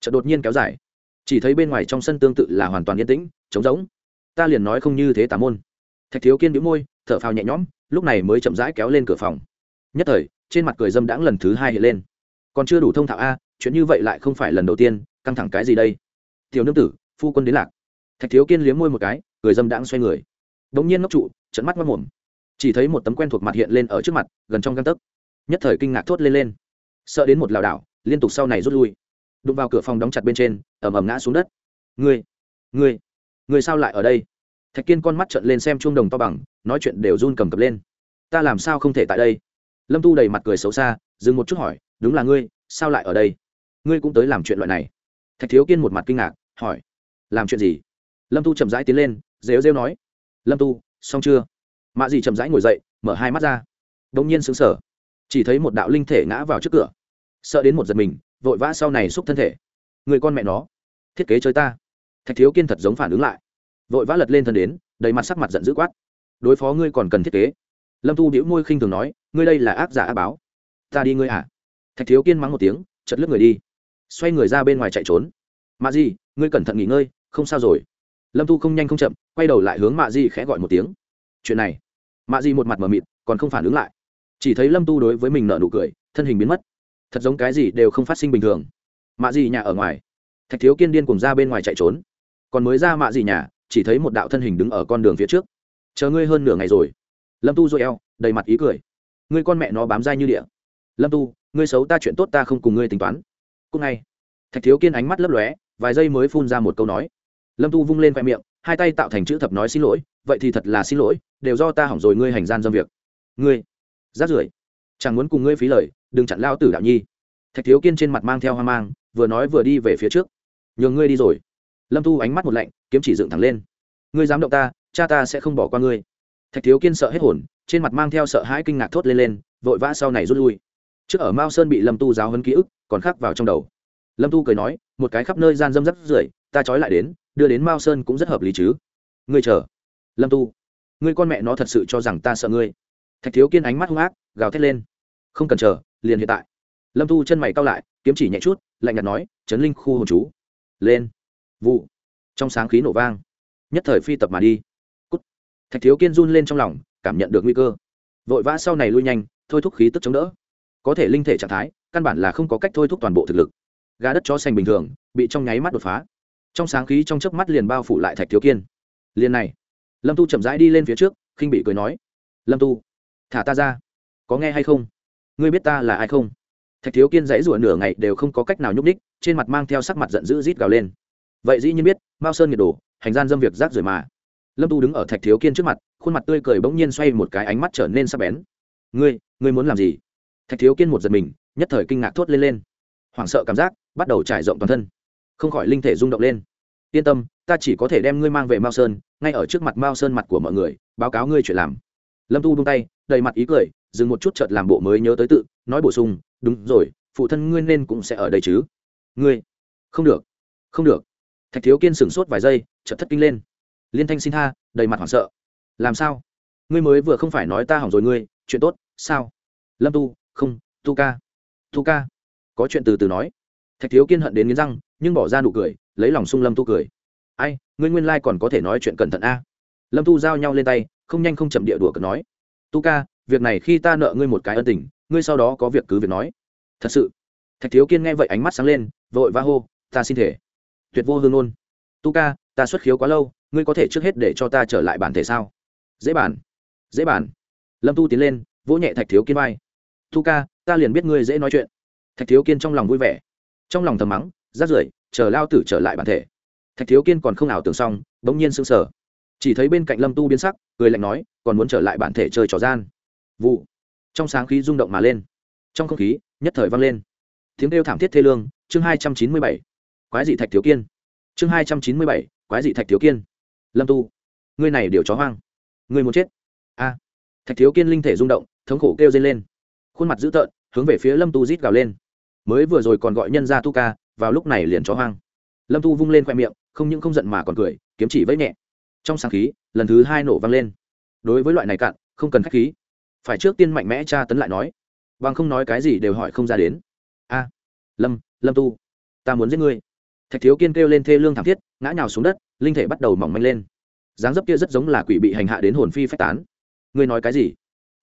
Chợt đột nhiên kéo dài. Chỉ thấy bên ngoài trong sân tương tự là hoàn toàn yên tĩnh, trống rỗng. Ta liền nói không như thế tà môn. Thạch thiếu kiên đĩu môi, thở phào nhẹ nhõm, lúc này mới chậm rãi kéo lên cửa phòng. Nhất thời, trên mặt cười dâm đãng lần thứ hai hiện lên. Còn chưa đủ thông thạo a, chuyện như vậy lại không phải lần đầu tiên, căng thẳng cái gì đây? Tiểu nương tử, phu quân đến lạc thạch thiếu kiên liếm môi một cái người dâm đãng xoay người. Đống nhiên ngốc trụ, trận mắt mất mồm chỉ thấy một tấm quen thuộc mặt hiện lên ở trước mặt, gần trong găng tấc. Nhất thời kinh ngạc thốt lên lên. Sợ đến một lảo đảo, liên tục sau này rút lui. Đụng vào cửa phòng đóng chặt bên trên, ầm ầm ngã xuống đất. Ngươi ngươi ngươi sao lại ở đây? Thạch kiên con mắt trận lên xem chuông đồng to bằng, nói chuyện đều run cầm cập lên. Ta làm sao không thể tại đây? Lâm tu đầy mặt cười xấu xa, dừng một chút hỏi, đúng là ngươi, sao lại ở đây? Ngươi cũng tới làm chuyện loại này? Thạch thiếu kiên một mặt kinh ngạc, hỏi, làm chuyện gì? Lâm tu chậm rãi tiến lên, rêu rêu nói, lâm tu, xong chưa? Mạ dì chậm rãi ngồi dậy, mở hai mắt ra. Đông nhiên xứng sở chỉ thấy một đạo linh thể ngã vào trước cửa. Sợ đến một giật mình, vội vã sau này xúc thân thể. Người con mẹ nó, thiết kế chơi ta. Thạch thiếu kiên thật giống phản ứng lại. Vội vã lật lên thân đến, đầy mặt sắc mặt giận dữ quát. Đối phó ngươi còn cần thiết kế. Lâm tu đĩu môi khinh thường nói, ngươi đây là ác giả ác báo. Ta đi ngươi à? Thạch thiếu kiên mắng một tiếng chật lướt người đi. Xoay người ra bên ngoài chạy trốn. Mạ di ngươi cẩn thận nghỉ ngơi, không sao rồi lâm tu không nhanh không chậm, quay đầu lại hướng mạ di khẽ gọi một tiếng. Chuyện này. Mạ di một mặt mờ mịt, còn không phản ứng lại. Chỉ thấy lâm tu đối với mình nợ nụ cười, thân hình biến mất. Thật giống cái gì đều không phát sinh bình thường. Mạ di nhà ở ngoài. Thạch thiếu kiên điên cùng ra bên ngoài chạy trốn. Còn mới ra mạ di nhà, chỉ thấy một đạo thân hình đứng ở con đường phía trước. Chờ ngươi hơn nửa ngày rồi. Lâm tu dội eo, đầy mặt ý cười. Ngươi con mẹ nó bám dai như địa. Lâm tu, ngươi xấu ta chuyện tốt ta không cùng ngươi tính toán. Cúc ngay. Thạch thiếu kiên ánh mắt lấp lóe, vài giây mới phun ra một câu nói lâm tu vung lên khoe miệng, hai tay tạo thành chữ thập nói xin lỗi, vậy thì thật là xin lỗi, đều do ta hỏng rồi, ngươi hành gian dâm việc. Ngươi? Rát rưởi, chẳng muốn cùng ngươi phí lời, đừng chặn lao tử đạo nhi. Thạch thiếu kiên trên mặt mang theo hoang mang, vừa nói vừa đi về phía trước. Nhường ngươi đi rồi. Lâm tu ánh mắt một lạnh, kiếm chỉ dựng thẳng lên. Ngươi dám động ta, cha ta sẽ không bỏ qua ngươi. Thạch thiếu kiên sợ hết hồn, trên mặt mang theo sợ hãi kinh ngạc thốt lên lên, vội vã sau này rút lui. Trước ở mao sơn bị lâm tu giáo hấn ký ức, còn khắc vào trong đầu. Lâm tu cười nói, một cái khắp nơi gian dâm rắp rưởi, ta trói lại đến đưa đến mao sơn cũng rất hợp lý chứ. Ngươi chờ. Lâm tu. Ngươi con mẹ nó thật sự cho rằng ta sợ ngươi. Thạch thiếu kiên ánh mắt hung ác, gào thét lên. Không cần chờ, liền hiện tại. Lâm tu chân mày cao lại, kiếm chỉ nhẹ chút, lạnh nhạt nói, chấn linh khu hồn chú. Lên. Vụ. Trong sáng khí nổ vang. Nhất thời phi tập mà đi. Cút. thạch thiếu kiên run lên trong lòng, cảm nhận được nguy cơ. Vội vã sau này lui nhanh, thôi thúc khí tức chống đỡ. Có thể linh thể trạng thái, căn bản là không có cách thôi thúc toàn bộ thực lực. Gà đất chó xanh bình thường, bị trong nháy mắt đột phá trong sáng khí trong chớp mắt liền bao phủ lại thạch thiếu kiên. Liền này, lâm tu chậm rãi đi lên phía trước, khinh bị cười nói, lâm tu, thả ta ra. Có nghe hay không? Ngươi biết ta là ai không? Thạch thiếu kiên dãy rủa nửa ngày đều không có cách nào nhúc ních trên mặt mang theo sắc mặt giận dữ rít gào lên. Vậy dĩ nhiên biết, mao sơn nhiệt đồ hành gian dâm việc rác rưởi mà. Lâm tu đứng ở thạch thiếu kiên trước mặt, khuôn mặt tươi cười bỗng nhiên xoay một cái ánh mắt trở nên sắc bén. Ngươi ngươi muốn làm gì? Thạch thiếu kiên một giật mình, nhất thời kinh ngạc thốt lên lên. Hoảng sợ cảm giác, bắt đầu trải rộng toàn thân không khỏi linh thể rung động lên. Yên tâm, ta chỉ có thể đem ngươi mang về mao sơn, ngay ở trước mặt mao sơn mặt của mọi người, báo cáo ngươi chuyện làm. Lâm tu buông tay, đầy mặt ý cười, dừng một chút chợt làm bộ mới nhớ tới tự, nói bổ sung, đúng rồi, phụ thân ngươi nên cũng sẽ ở đây chứ. Ngươi? Không được không được. Thạch thiếu kiên sửng sốt vài giây, chợt thất kinh lên. Liên thanh xin tha, đầy mặt hoảng sợ. Làm sao? Ngươi mới vừa không phải nói ta hỏng rồi ngươi, chuyện tốt, sao? Lâm tu, không, tu ca. Tu ca, có chuyện từ từ nói. Thạch thiếu kiên hận đến nghiến răng nhưng bỏ ra nụ cười, lấy lòng sung lâm tu cười. Ai, ngươi nguyên lai、like、còn có thể nói chuyện cẩn thận a. Lâm tu giao nhau lên tay, không nhanh không chậm địa đùa cờ nói. Tu ca, việc này khi ta nợ ngươi một cái ân tình, ngươi sau đó có việc cứ việc nói. Thật sự? Thạch thiếu kiên nghe vậy ánh mắt sáng lên, vội va hô, ta xin thể tuyệt vô hương ôn tu ca, ta xuất khiếu quá lâu, ngươi có thể trước hết để cho ta trở lại bản thể sao? Dễ bản dễ bản lâm tu tiến lên, vỗ nhẹ thạch thiếu kiên vai. Tu ca, ta liền biết ngươi dễ nói chuyện. Thạch thiếu kiên trong lòng vui vẻ, trong lòng thầm mắng rát rưởi, chờ lao tử trở lại bản thể. Thạch thiếu kiên còn không ảo tưởng xong, bỗng nhiên sững sờ. Chỉ thấy bên cạnh lâm tu biến sắc, cười lạnh nói, còn muốn trở lại bản thể chơi trò gian? Vụ. Trong sáng khí rung động mà lên. Trong không khí, nhất thời vang lên. Tiếng kêu thảm thiết thê lương, chương hai trăm chín mươi bảy. Quái dị thạch thiếu kiên. Chương hai trăm chín mươi bảy, quái dị thạch thiếu kiên. Lâm tu. Ngươi này điều chó hoang. Ngươi muốn chết. A. Thạch thiếu kiên linh thể rung động, thống khổ kêu dây lên. Khuôn mặt dữ tợn, hướng về phía lâm tu rít gào lên. Mới vừa rồi còn gọi nhân ra tu ca vào lúc này liền chó hoang. Lâm thu vung lên khoe miệng, không những không giận mà còn cười, kiếm chỉ vẫy nhẹ. Trong sáng khí, lần thứ hai nổ vang lên. Đối với loại này cạn, không cần k h á c h khí. Phải trước tiên mạnh mẽ tra tấn lại nói. Bằng không nói cái gì đều hỏi không ra đến. A, lâm lâm tu, ta muốn giết ngươi. Thạch thiếu kiên kêu lên thê lương thảm thiết, ngã nhào xuống đất, linh thể bắt đầu mỏng manh lên. Dáng dấp kia rất giống là quỷ bị hành hạ đến hồn phi phách tán. Ngươi nói cái gì?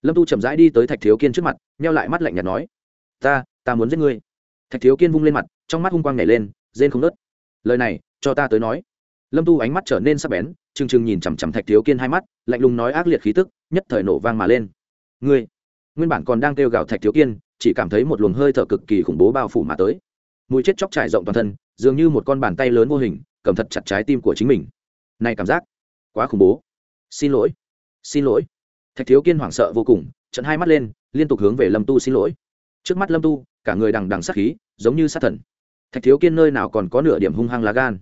Lâm tu chậm rãi đi tới thạch thiếu kiên trước mặt neo lại mắt lạnh nhạt nói. Ta ta muốn giết ngươi. Thạch thiếu kiên vung lên mặt trong mắt hung quang nhảy lên, rên không nớt lời này, cho ta tới nói. Lâm tu ánh mắt trở nên sắc bén, trừng trừng nhìn chằm chằm thạch thiếu kiên hai mắt, lạnh lùng nói ác liệt khí tức, nhất thời nổ vang mà lên. Ngươi, nguyên bản còn đang kêu gào thạch thiếu kiên, chỉ cảm thấy một luồng hơi thở cực kỳ khủng bố bao phủ mà tới. Mùi chết chóc trải rộng toàn thân, dường như một con bàn tay lớn vô hình, cầm thật chặt trái tim của chính mình. Này cảm giác, quá khủng bố. Xin lỗi xin lỗi. Thạch thiếu kiên hoảng sợ vô cùng trận hai mắt lên, liên tục hướng về lâm tu xin lỗi. Trước mắt lâm tu, cả người đằng đằng sát khí, giống như sát thần thạch thiếu kiên nơi nào còn có nửa điểm hung hăng lá gan.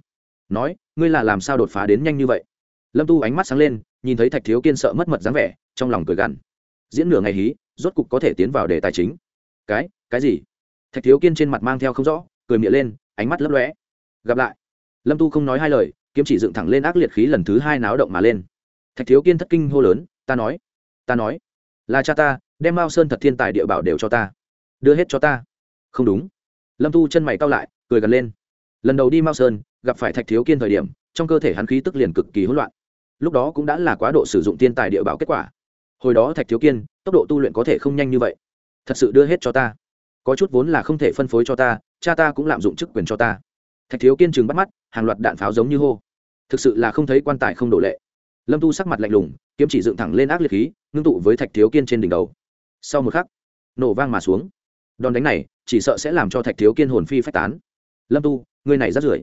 Nói, ngươi là làm sao đột phá đến nhanh như vậy? Lâm tu ánh mắt sáng lên, nhìn thấy thạch thiếu kiên sợ mất mật dáng vẻ, trong lòng cười gằn. Diễn nửa ngày hí, rốt cục có thể tiến vào đề tài chính. Cái cái gì? Thạch thiếu kiên trên mặt mang theo không rõ, cười miệng lên, ánh mắt lấp lóe. Gặp lại. Lâm tu không nói hai lời, kiếm chỉ dựng thẳng lên ác liệt khí lần thứ hai náo động mà lên. Thạch thiếu kiên thất kinh hô lớn, ta nói ta nói, là cha ta, đem mao sơn thật thiên tài địa bảo đều cho ta, đưa hết cho ta. Không đúng. Lâm tu chân mày cao lại cười gần lên. Lần đầu đi mao sơn, gặp phải thạch thiếu kiên thời điểm, trong cơ thể hắn khí tức liền cực kỳ hỗn loạn. Lúc đó cũng đã là quá độ sử dụng thiên tài địa bảo kết quả. Hồi đó thạch thiếu kiên, tốc độ tu luyện có thể không nhanh như vậy. Thật sự đưa hết cho ta. Có chút vốn là không thể phân phối cho ta, cha ta cũng lạm dụng chức quyền cho ta. Thạch thiếu kiên chừng bắt mắt, hàng loạt đạn pháo giống như hô. Thực sự là không thấy quan tài không đổ lệ. Lâm tu sắc mặt lạnh lùng, kiếm chỉ dựng thẳng lên ác liệt khí, ngưng tụ với thạch thiếu kiên trên đỉnh đầu. Sau một khắc, nổ vang mà xuống. Đòn đánh này, chỉ sợ sẽ làm cho thạch thiếu kiên hồn phi phách tán lâm tu, ngươi này rất rưởi.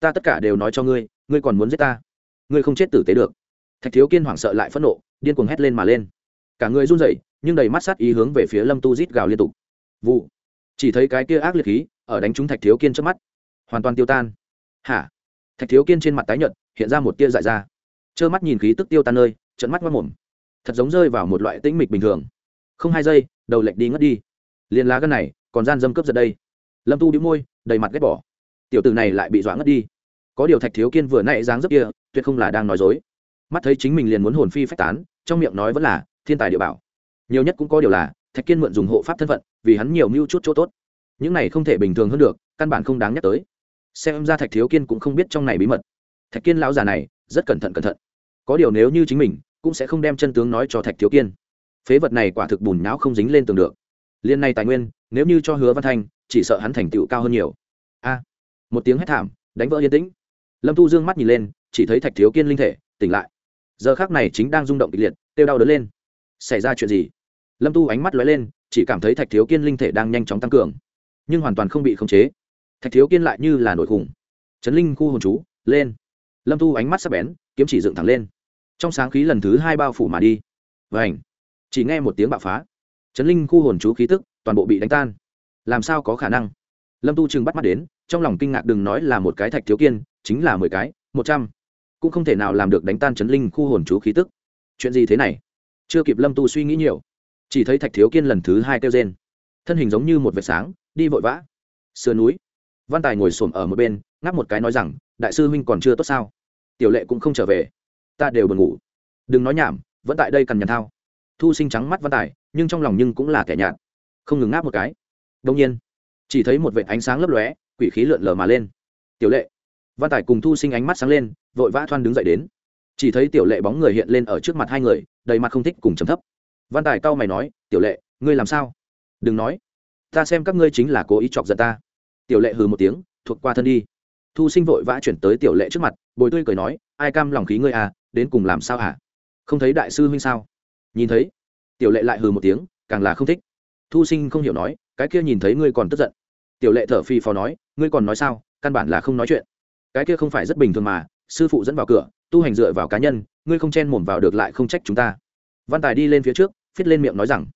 Ta tất cả đều nói cho ngươi ngươi còn muốn giết ta. Ngươi không chết tử tế được. Thạch thiếu kiên hoảng sợ lại phẫn nộ, điên cuồng hét lên mà lên. Cả người run rẩy, nhưng đầy mắt sát ý hướng về phía lâm tu rít gào liên tục. Vụ. Chỉ thấy cái kia ác liệt khí ở đánh trúng thạch thiếu kiên trước mắt. Hoàn toàn tiêu tan. Hả? Thạch thiếu kiên trên mặt tái nhợt, hiện ra một tia dại ra. Trơ mắt nhìn khí tức tiêu tan nơi trận mắt mất mồm. Thật giống rơi vào một loại tĩnh mịch bình thường. Không hai giây, đầu lệch đi ngất đi. Liền lá gân này, còn gian dâm cướp giật đây lâm tu đĩu môi, đầy mặt ghét bỏ. Tiểu tử này lại bị dọa ngất đi. Có điều thạch thiếu kiên vừa nãy dáng dấp kia, tuyệt không là đang nói dối. Mắt thấy chính mình liền muốn hồn phi phách tán, trong miệng nói vẫn là, thiên tài địa bảo. Nhiều nhất cũng có điều là, thạch kiên mượn dùng hộ pháp thân phận, vì hắn nhiều mưu chút chỗ tốt. Những này không thể bình thường hơn được, căn bản không đáng nhắc tới. Xem ra thạch thiếu kiên cũng không biết trong này bí mật. Thạch kiên lão già này, rất cẩn thận cẩn thận. Có điều nếu như chính mình, cũng sẽ không đem chân tướng nói cho thạch thiếu kiên. Phế vật này quả thực bùn não không dính lên tường được. Liên này tài nguyên, nếu như cho hứa văn thanh chỉ sợ hắn thành tựu cao hơn nhiều. A, một tiếng hét thảm, đánh vỡ yên tĩnh. Lâm thu dương mắt nhìn lên, chỉ thấy thạch thiếu kiên linh thể, tỉnh lại. Giờ khác này chính đang rung động kịch liệt, kêu đau đớn lên. Xảy ra chuyện gì? Lâm tu ánh mắt lóe lên, chỉ cảm thấy thạch thiếu kiên linh thể đang nhanh chóng tăng cường, nhưng hoàn toàn không bị khống chế. Thạch thiếu kiên lại như là nổi khủng. Chấn linh khu hồn chú, lên. Lâm tu ánh mắt sắp bén, kiếm chỉ dựng thẳng lên. Trong sáng khí lần thứ hai bao phủ mà đi. Và ảnh chỉ nghe một tiếng bạo phá. Chấn linh khu hồn chú khí tức toàn bộ bị đánh tan làm sao có khả năng? Lâm tu trừng bắt mắt đến, trong lòng kinh ngạc đừng nói là một cái thạch thiếu kiên, chính là mười cái, một trăm. Cũng không thể nào làm được đánh tan chấn linh khu hồn chú khí tức. Chuyện gì thế này? Chưa kịp lâm tu suy nghĩ nhiều. Chỉ thấy thạch thiếu kiên lần thứ hai kêu rên. Thân hình giống như một vệt sáng, đi vội vã. Sườn núi. Văn tài ngồi xổm ở một bên, ngáp một cái nói rằng, đại sư huynh còn chưa tốt sao? Tiểu lệ cũng không trở về. Ta đều buồn ngủ. Đừng nói nhảm, vẫn tại đây cần nhằn thao. Thu sinh trắng mắt văn tài, nhưng trong lòng nhưng cũng là kẻ nhạt. Không ngừng ngáp một cái đông nhiên, chỉ thấy một vệ ánh sáng lấp lóe, quỷ khí lượn lờ mà lên. Tiểu lệ, văn tài cùng thu sinh ánh mắt sáng lên, vội vã thoan đứng dậy đến. Chỉ thấy tiểu lệ bóng người hiện lên ở trước mặt hai người, đầy mặt không thích cùng chấm thấp. Văn tài cau mày nói, tiểu lệ, ngươi làm sao? Đừng nói. Ta xem các ngươi chính là cố ý chọc giận ta. Tiểu lệ hừ một tiếng, thuộc qua thân đi. Thu sinh vội vã chuyển tới tiểu lệ trước mặt, bồi tươi cười nói, ai cam lòng khí ngươi à đến cùng làm sao hả? Không thấy đại sư huynh sao? Nhìn thấy, tiểu lệ lại hừ một tiếng, càng là không thích. Thu sinh không hiểu nói cái kia nhìn thấy ngươi còn tức giận. Tiểu lệ thở phi phò nói, ngươi còn nói sao? Căn bản là không nói chuyện. Cái kia không phải rất bình thường mà, sư phụ dẫn vào cửa, tu hành dựa vào cá nhân, ngươi không chen mồm vào được lại không trách chúng ta. Văn tài đi lên phía trước viết lên miệng nói rằng,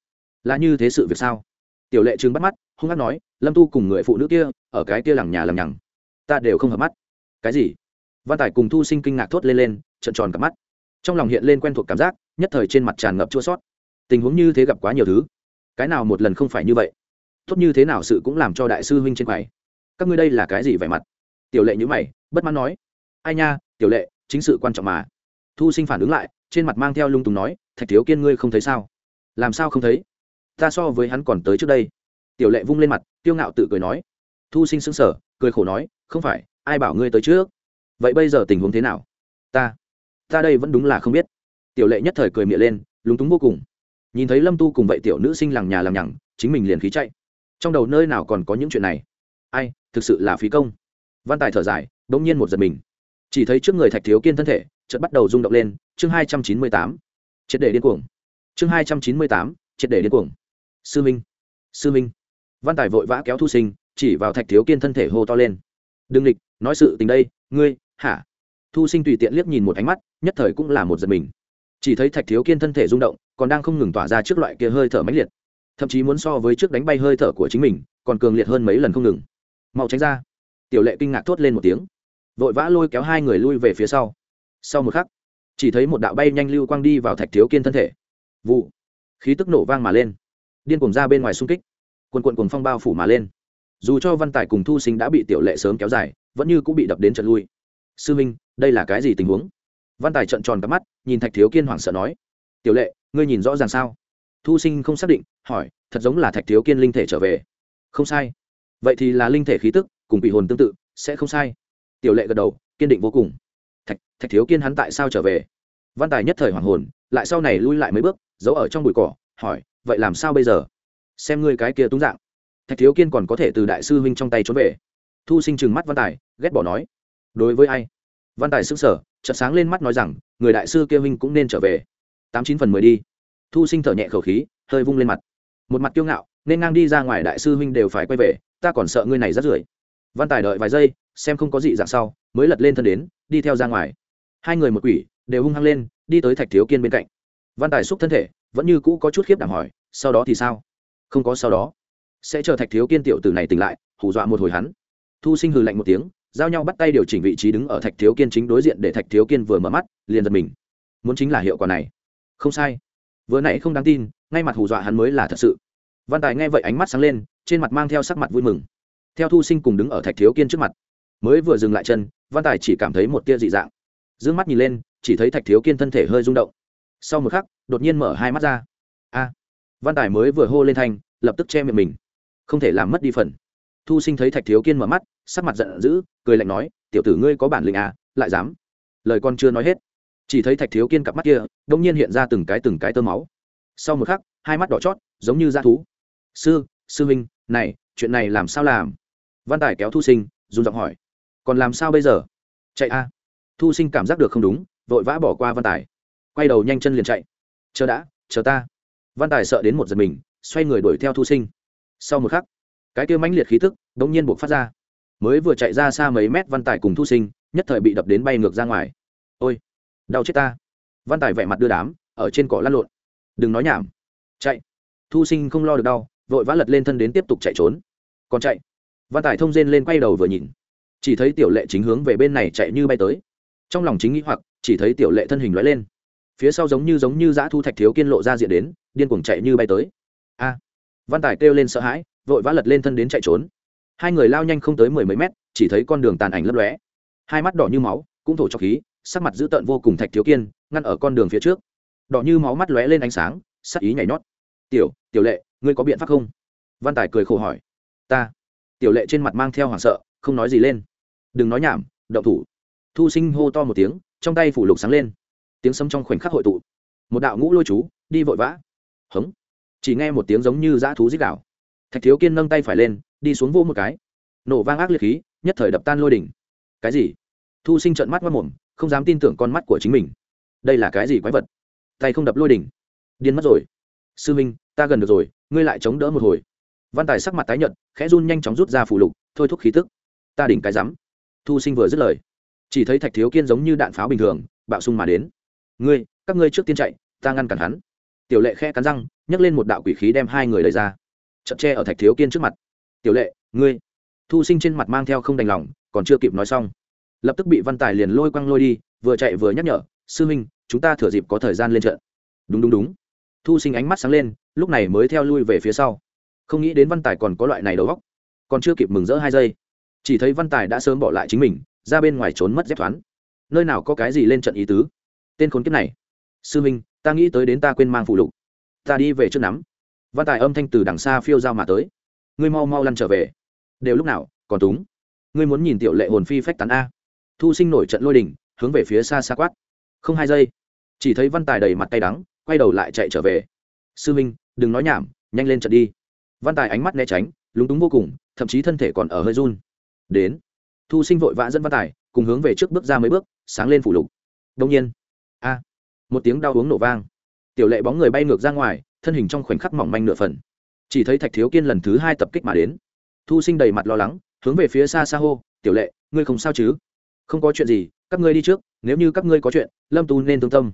là như thế sự việc sao? Tiểu lệ trừng bắt mắt, hung hát nói, lâm tu cùng người phụ nữ kia, ở cái kia lằng nhà lằng nhằng, ta đều không hợp mắt. Cái gì? Văn tài cùng thu sinh kinh ngạc thốt lên lên trận tròn cặp mắt. Trong lòng hiện lên quen thuộc cảm giác, nhất thời trên mặt tràn ngập chua sót tình huống như thế gặp quá nhiều thứ. Cái nào một lần không phải như vậy? Tốt như thế nào sự cũng làm cho đại sư huynh trên quầy. Các ngươi đây là cái gì vẻ mặt? Tiểu lệ nhữ mày, bất mãn nói. Ai nha, tiểu lệ, chính sự quan trọng mà. Thu sinh phản ứng lại, trên mặt mang theo lung tùng nói, thạch thiếu kiên ngươi không thấy sao? Làm sao không thấy? Ta so với hắn còn tới trước đây. Tiểu lệ vung lên mặt tiêu ngạo tự cười nói. Thu sinh sững sờ, cười khổ nói, không phải, ai bảo ngươi tới trước? Vậy bây giờ tình huống thế nào? Ta ta đây vẫn đúng là không biết. Tiểu lệ nhất thời cười miệng lên, lúng túng vô cùng. Nhìn thấy lâm tu cùng vậy tiểu nữ sinh làng nhà làm nhằng, chính mình liền khí chạy trong đầu nơi nào còn có những chuyện này? Ai, thực sự là phí công. Văn tài thở dài đ ỗ n g nhiên một giật mình. Chỉ thấy trước người thạch thiếu kiên thân thể, chợt bắt đầu rung động lên, chương hai trăm chín mươi tám, triệt để điên cuồng. Chương hai trăm chín mươi tám, triệt để điên cuồng. Sư minh sư minh. Văn tài vội vã kéo thu sinh, chỉ vào thạch thiếu kiên thân thể hô to lên. Đừng địch nói sự tình đây, ngươi, hả? Thu sinh tùy tiện liếc nhìn một ánh mắt, nhất thời cũng là một giật mình. Chỉ thấy thạch thiếu kiên thân thể rung động, còn đang không ngừng tỏa ra trước loại kia hơi thở mãnh liệt thậm chí muốn so với trước đánh bay hơi thở của chính mình, còn cường liệt hơn mấy lần không ngừng. Mau tránh ra. Tiểu lệ kinh ngạc thốt lên một tiếng. Vội vã lôi kéo hai người lui về phía sau. Sau một khắc, chỉ thấy một đạo bay nhanh lưu quang đi vào thạch thiếu kiên thân thể. Vụ. Khí tức nổ vang mà lên. Điên cuồng ra bên ngoài xung kích. Quần quận cuồng phong bao phủ mà lên. Dù cho văn tài cùng thu sinh đã bị tiểu lệ sớm kéo dài, vẫn như cũng bị đập đến trận lui. Sư minh, đây là cái gì tình huống? Văn tài trận tròn cắp mắt, nhìn thạch thiếu kiên hoảng sợ nói. Tiểu lệ, ngươi nhìn rõ ràng sao? Thu sinh không xác định, hỏi, thật giống là thạch thiếu kiên linh thể trở về. Không sai. Vậy thì là linh thể khí tức, cùng bị hồn tương tự, sẽ không sai. Tiểu lệ gật đầu, kiên định vô cùng. Thạch thạch thiếu kiên hắn tại sao trở về? Văn tài nhất thời hoàng hồn, lại sau này lui lại mấy bước, giấu ở trong bụi cỏ, hỏi, vậy làm sao bây giờ? Xem ngươi cái kia túng dạng. Thạch thiếu kiên còn có thể từ đại sư huynh trong tay trốn về. Thu sinh trừng mắt văn tài, ghét bỏ nói, đối với ai? Văn tài s ứ n g sở chợt sáng lên mắt nói rằng, người đại sư kia huynh cũng nên trở về. Tám chín phần mười đi thu sinh thở nhẹ khẩu khí, hơi vung lên mặt. Một mặt kiêu ngạo, nên ngang đi ra ngoài đại sư huynh đều phải quay về, ta còn sợ ngươi này rất rưởi. Văn tài đợi vài giây, xem không có gì dạng sau, mới lật lên thân đến, đi theo ra ngoài. Hai người một quỷ, đều hung hăng lên, đi tới thạch thiếu kiên bên cạnh. Văn tài xúc thân thể, vẫn như cũ có chút khiếp đảm hỏi, sau đó thì sao? Không có sau đó. Sẽ chờ thạch thiếu kiên tiểu tử này tỉnh lại, hù dọa một hồi hắn. Thu sinh hừ lạnh một tiếng, giao nhau bắt tay điều chỉnh vị trí đứng ở thạch thiếu kiên chính đối diện để thạch thiếu kiên vừa mở mắt, liền giật mình. Muốn chính là hiệu quả này. Không sai vừa nãy không đáng tin, ngay mặt hù dọa hắn mới là thật sự. Văn tài nghe vậy ánh mắt sáng lên, trên mặt mang theo sắc mặt vui mừng. Theo thu sinh cùng đứng ở thạch thiếu kiên trước mặt, mới vừa dừng lại chân, văn tài chỉ cảm thấy một tia dị dạng. D ư ơ n g mắt nhìn lên, chỉ thấy thạch thiếu kiên thân thể hơi rung động. Sau một khắc, đột nhiên mở hai mắt ra. A! Văn tài mới vừa hô lên thanh, lập tức che miệng mình. Không thể làm mất đi phần. Thu sinh thấy thạch thiếu kiên mở mắt, sắc mặt giận dữ, cười lạnh nói, tiểu tử ngươi có bản lĩnh à lại dám. Lời con chưa nói hết chỉ thấy thạch thiếu kiên cặp mắt kia đ ỗ n g nhiên hiện ra từng cái từng cái tơ máu. Sau một khắc, hai mắt đỏ chót, giống như da thú. Sư sư huynh, này, chuyện này làm sao làm? Văn tài kéo thu sinh dùng giọng hỏi. Còn làm sao bây giờ? Chạy a. Thu sinh cảm giác được không đúng, vội vã bỏ qua văn tài. Quay đầu nhanh chân liền chạy. Chờ đã, chờ ta. Văn tài sợ đến một giật mình, xoay người đuổi theo thu sinh. Sau một khắc, cái kia mãnh liệt khí tức đ ỗ n g nhiên buộc phát ra. Mới vừa chạy ra xa mấy mét, văn tài cùng thu sinh nhất thời bị đập đến bay ngược ra ngoài. Ôi đau chết ta. Văn tài vẻ mặt đưa đám, ở trên cỏ lăn lộn. Đừng nói nhảm. Chạy. Thu sinh không lo được đau, vội vã lật lên thân đến tiếp tục chạy trốn. Còn chạy. Văn tài thông rên lên quay đầu vừa nhìn. Chỉ thấy tiểu lệ chính hướng về bên này chạy như bay tới. Trong lòng chính nghĩ hoặc, chỉ thấy tiểu lệ thân hình lóe lên. Phía sau giống như giống như dã thu thạch thiếu kiên lộ ra diện đến, điên cuồng chạy như bay tới. A. Văn tài kêu lên sợ hãi, vội vã lật lên thân đến chạy trốn. Hai người lao nhanh không tới mười mấy mét, chỉ thấy con đường tàn ảnh lấp lóe. Hai mắt đỏ như máu, cũng thổ cho khí sắc mặt dữ tợn vô cùng thạch thiếu kiên, ngăn ở con đường phía trước. Đỏ như máu mắt lóe lên ánh sáng, sắc ý nhảy nhót. Tiểu tiểu lệ, ngươi có biện pháp không? Văn tài cười khổ hỏi. Ta? Tiểu lệ trên mặt mang theo hoảng sợ, không nói gì lên. Đừng nói nhảm, động thủ. Thu sinh hô to một tiếng, trong tay phủ lục sáng lên. Tiếng sấm trong khoảnh khắc hội tụ. Một đạo ngũ lôi chú, đi vội vã. Hống. Chỉ nghe một tiếng giống như dã thú dích đạo thạch thiếu kiên nâng tay phải lên, đi xuống vô một cái. Nổ vang ác liệt khí, nhất thời đập tan lôi đỉnh. Cái gì? Thu sinh trợn mắt mất mồm không dám tin tưởng con mắt của chính mình. Đây là cái gì quái vật? Tay không đập lôi đỉnh. Điên mất rồi. Sư minh, ta gần được rồi, ngươi lại chống đỡ một hồi. Văn tài sắc mặt tái nhợt, khẽ run nhanh chóng rút ra phủ lục, thôi thúc khí tức. Ta đỉnh cái rắm. Thu sinh vừa dứt lời. Chỉ thấy thạch thiếu kiên giống như đạn pháo bình thường, bạo sung mà đến. Ngươi, các ngươi trước tiên chạy, ta ngăn cản hắn. Tiểu lệ khe cắn răng, nhấc lên một đạo quỷ khí đem hai người lấy ra. Chậm tre ở thạch thiếu kiên trước mặt. Tiểu lệ, ngươi. Thu sinh trên mặt mang theo không đành lòng, còn chưa kịp nói xong lập tức bị văn tài liền lôi quăng lôi đi vừa chạy vừa nhắc nhở sư Minh, chúng ta thừa dịp có thời gian lên trận. Đúng đúng đúng. Thu sinh ánh mắt sáng lên lúc này mới theo lui về phía sau. Không nghĩ đến văn tài còn có loại này đầu góc còn chưa kịp mừng rỡ hai giây. Chỉ thấy văn tài đã sớm bỏ lại chính mình ra bên ngoài trốn mất dép thoáng. Nơi nào có cái gì lên trận ý tứ? Tên khốn kiếp này. Sư minh ta nghĩ tới đến ta quên mang phụ lục. Ta đi về trước nắm. Văn tài âm thanh từ đằng xa phiêu ra mà tới. Ngươi mau mau lăn trở về. Đều lúc nào còn túng. Ngươi muốn nhìn tiểu lệ hồn phi phách tán a thu sinh nổi trận lôi đình, hướng về phía xa xa quát. Không hai giây, chỉ thấy văn tài đầy mặt tay đắng, quay đầu lại chạy trở về. Sư minh, đừng nói nhảm, nhanh lên trận đi. Văn tài ánh mắt né tránh, lúng túng vô cùng, thậm chí thân thể còn ở hơi run. Đến, thu sinh vội vã dẫn văn tài, cùng hướng về trước bước ra mấy bước, sáng lên phủ lục. Đông nhiên, a, một tiếng đau uống nổ vang. Tiểu lệ bóng người bay ngược ra ngoài, thân hình trong khoảnh khắc mỏng manh nửa phần. Chỉ thấy thạch thiếu kiên lần thứ hai tập kích mà đến. Thu sinh đầy mặt lo lắng, hướng về phía xa xa hô, tiểu lệ, ngươi không sao chứ? Không có chuyện gì, các ngươi đi trước, nếu như các ngươi có chuyện, lâm tu nên thương tâm.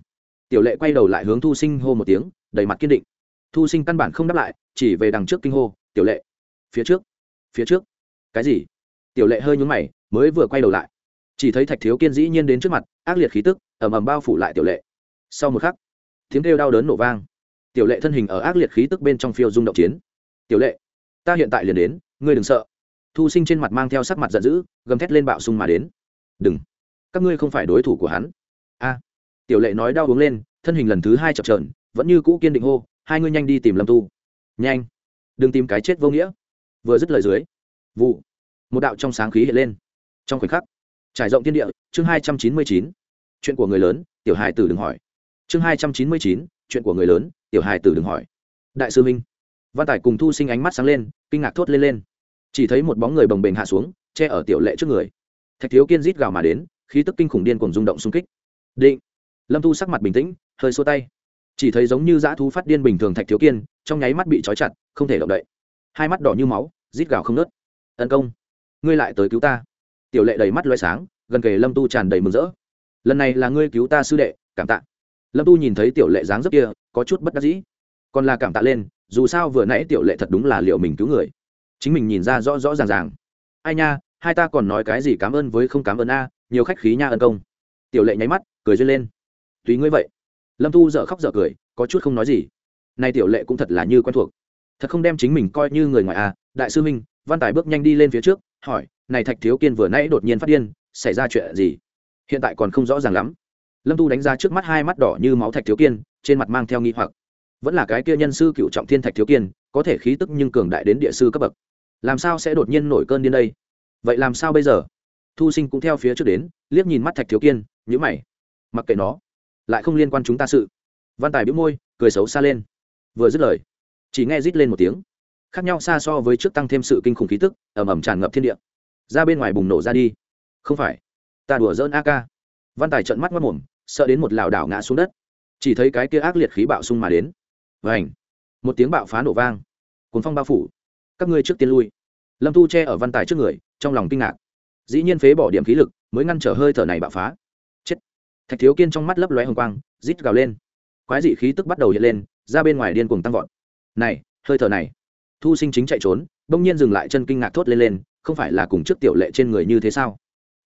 Tiểu lệ quay đầu lại hướng thu sinh hô một tiếng, đầy mặt kiên định. Thu sinh căn bản không đáp lại, chỉ về đằng trước kinh hô, tiểu lệ, phía trước phía trước. Cái gì? Tiểu lệ hơi nhúng mày, mới vừa quay đầu lại. Chỉ thấy thạch thiếu kiên dĩ nhiên đến trước mặt, ác liệt khí tức ẩm ẩm bao phủ lại tiểu lệ. Sau một khắc, tiếng kêu đau đớn nổ vang. Tiểu lệ thân hình ở ác liệt khí tức bên trong phiêu dung động chiến. Tiểu lệ, ta hiện tại liền đến, ngươi đừng sợ. Thu sinh trên mặt mang theo sắc mặt giận dữ, gầm thét lên bạo sung mà đến đừng. Các ngươi không phải đối thủ của hắn. A. Tiểu lệ nói đau uống lên, thân hình lần thứ hai chập trờn vẫn như cũ kiên định hô, hai ngươi nhanh đi tìm lâm tu. Nhanh. Đừng tìm cái chết vô nghĩa. Vừa dứt lời dưới, vụ, một đạo trong sáng khí hiện lên. Trong khoảnh khắc, trải rộng thiên địa, chương hai trăm chín mươi chín, chuyện của người lớn, tiểu hài tử đừng hỏi. Chương hai trăm chín mươi chín, chuyện của người lớn, tiểu hài tử đừng hỏi. Đại sư minh, văn tài cùng thu sinh ánh mắt sáng lên, kinh ngạc thốt lên lên. Chỉ thấy một bóng người bồng bềnh hạ xuống, che ở tiểu lệ trước người thạch thiếu kiên rít gào mà đến, khí tức kinh khủng điên cùng rung động xung kích. Định. Lâm thu sắc mặt bình tĩnh, hơi xua tay. Chỉ thấy giống như dã thú phát điên bình thường thạch thiếu kiên, trong nháy mắt bị trói chặt, không thể động đậy. Hai mắt đỏ như máu, rít gào không nớt tấn công, ngươi lại tới cứu ta. Tiểu lệ đầy mắt loay sáng, gần kề lâm tu tràn đầy mừng rỡ. Lần này là ngươi cứu ta sư đệ, cảm tạ. Lâm tu nhìn thấy tiểu lệ dáng dấp kia, có chút bất đắc dĩ. Còn là cảm tạ lên, dù sao vừa nãy tiểu lệ thật đúng là liệu mình cứu người. Chính mình nhìn ra rõ rõ ràng ràng. Ai nha hai ta còn nói cái gì cảm ơn với không cảm ơn a, nhiều khách khí nha ân công. Tiểu lệ nháy mắt, cười duyên lên. Tùy ngươi vậy. Lâm thu dợ khóc dợ cười, có chút không nói gì. Nay tiểu lệ cũng thật là như quen thuộc. Thật không đem chính mình coi như người ngoài a, đại sư minh văn tài bước nhanh đi lên phía trước, hỏi, này thạch thiếu kiên vừa nãy đột nhiên phát điên, xảy ra chuyện gì? Hiện tại còn không rõ ràng lắm. Lâm tu đánh ra trước mắt hai mắt đỏ như máu thạch thiếu kiên, trên mặt mang theo nghi hoặc. Vẫn là cái kia nhân sư cựu trọng thiên thạch thiếu kiên, có thể khí tức nhưng cường đại đến địa sư cấp bậc. Làm sao sẽ đột nhiên nổi cơn điên đây? Vậy làm sao bây giờ? Thu sinh cũng theo phía trước đến, liếc nhìn mắt thạch thiếu kiên nhữ mày. Mặc kệ nó, lại không liên quan chúng ta sự. Văn tài biếu môi, cười xấu xa lên. Vừa dứt lời, chỉ nghe rít lên một tiếng. Khác nhau xa so với trước tăng thêm sự kinh khủng khí tức ẩm ẩm tràn ngập thiên địa. Ra bên ngoài bùng nổ ra đi. Không phải, ta đùa dỡn a ca. Văn tài trợn mắt mất mồm sợ đến một lảo đảo ngã xuống đất. Chỉ thấy cái kia ác liệt khí bạo sung mà đến. Và ảnh một tiếng bạo phá nổ vang. Cuốn phong bao phủ. Các ngươi trước tiên lui. Lâm thu che ở văn tài trước người trong lòng kinh ngạc. Dĩ nhiên phế bỏ điểm khí lực, mới ngăn trở hơi thở này bạo phá. Chết. Thạch thiếu kiên trong mắt lấp lóe hồng quang, rít gào lên. Quái dị khí tức bắt đầu hiện lên, ra bên ngoài điên cuồng tăng vọt. Này, hơi thở này. Thu sinh chính chạy trốn, bỗng nhiên dừng lại chân kinh ngạc thốt lên lên, không phải là cùng trước tiểu lệ trên người như thế sao?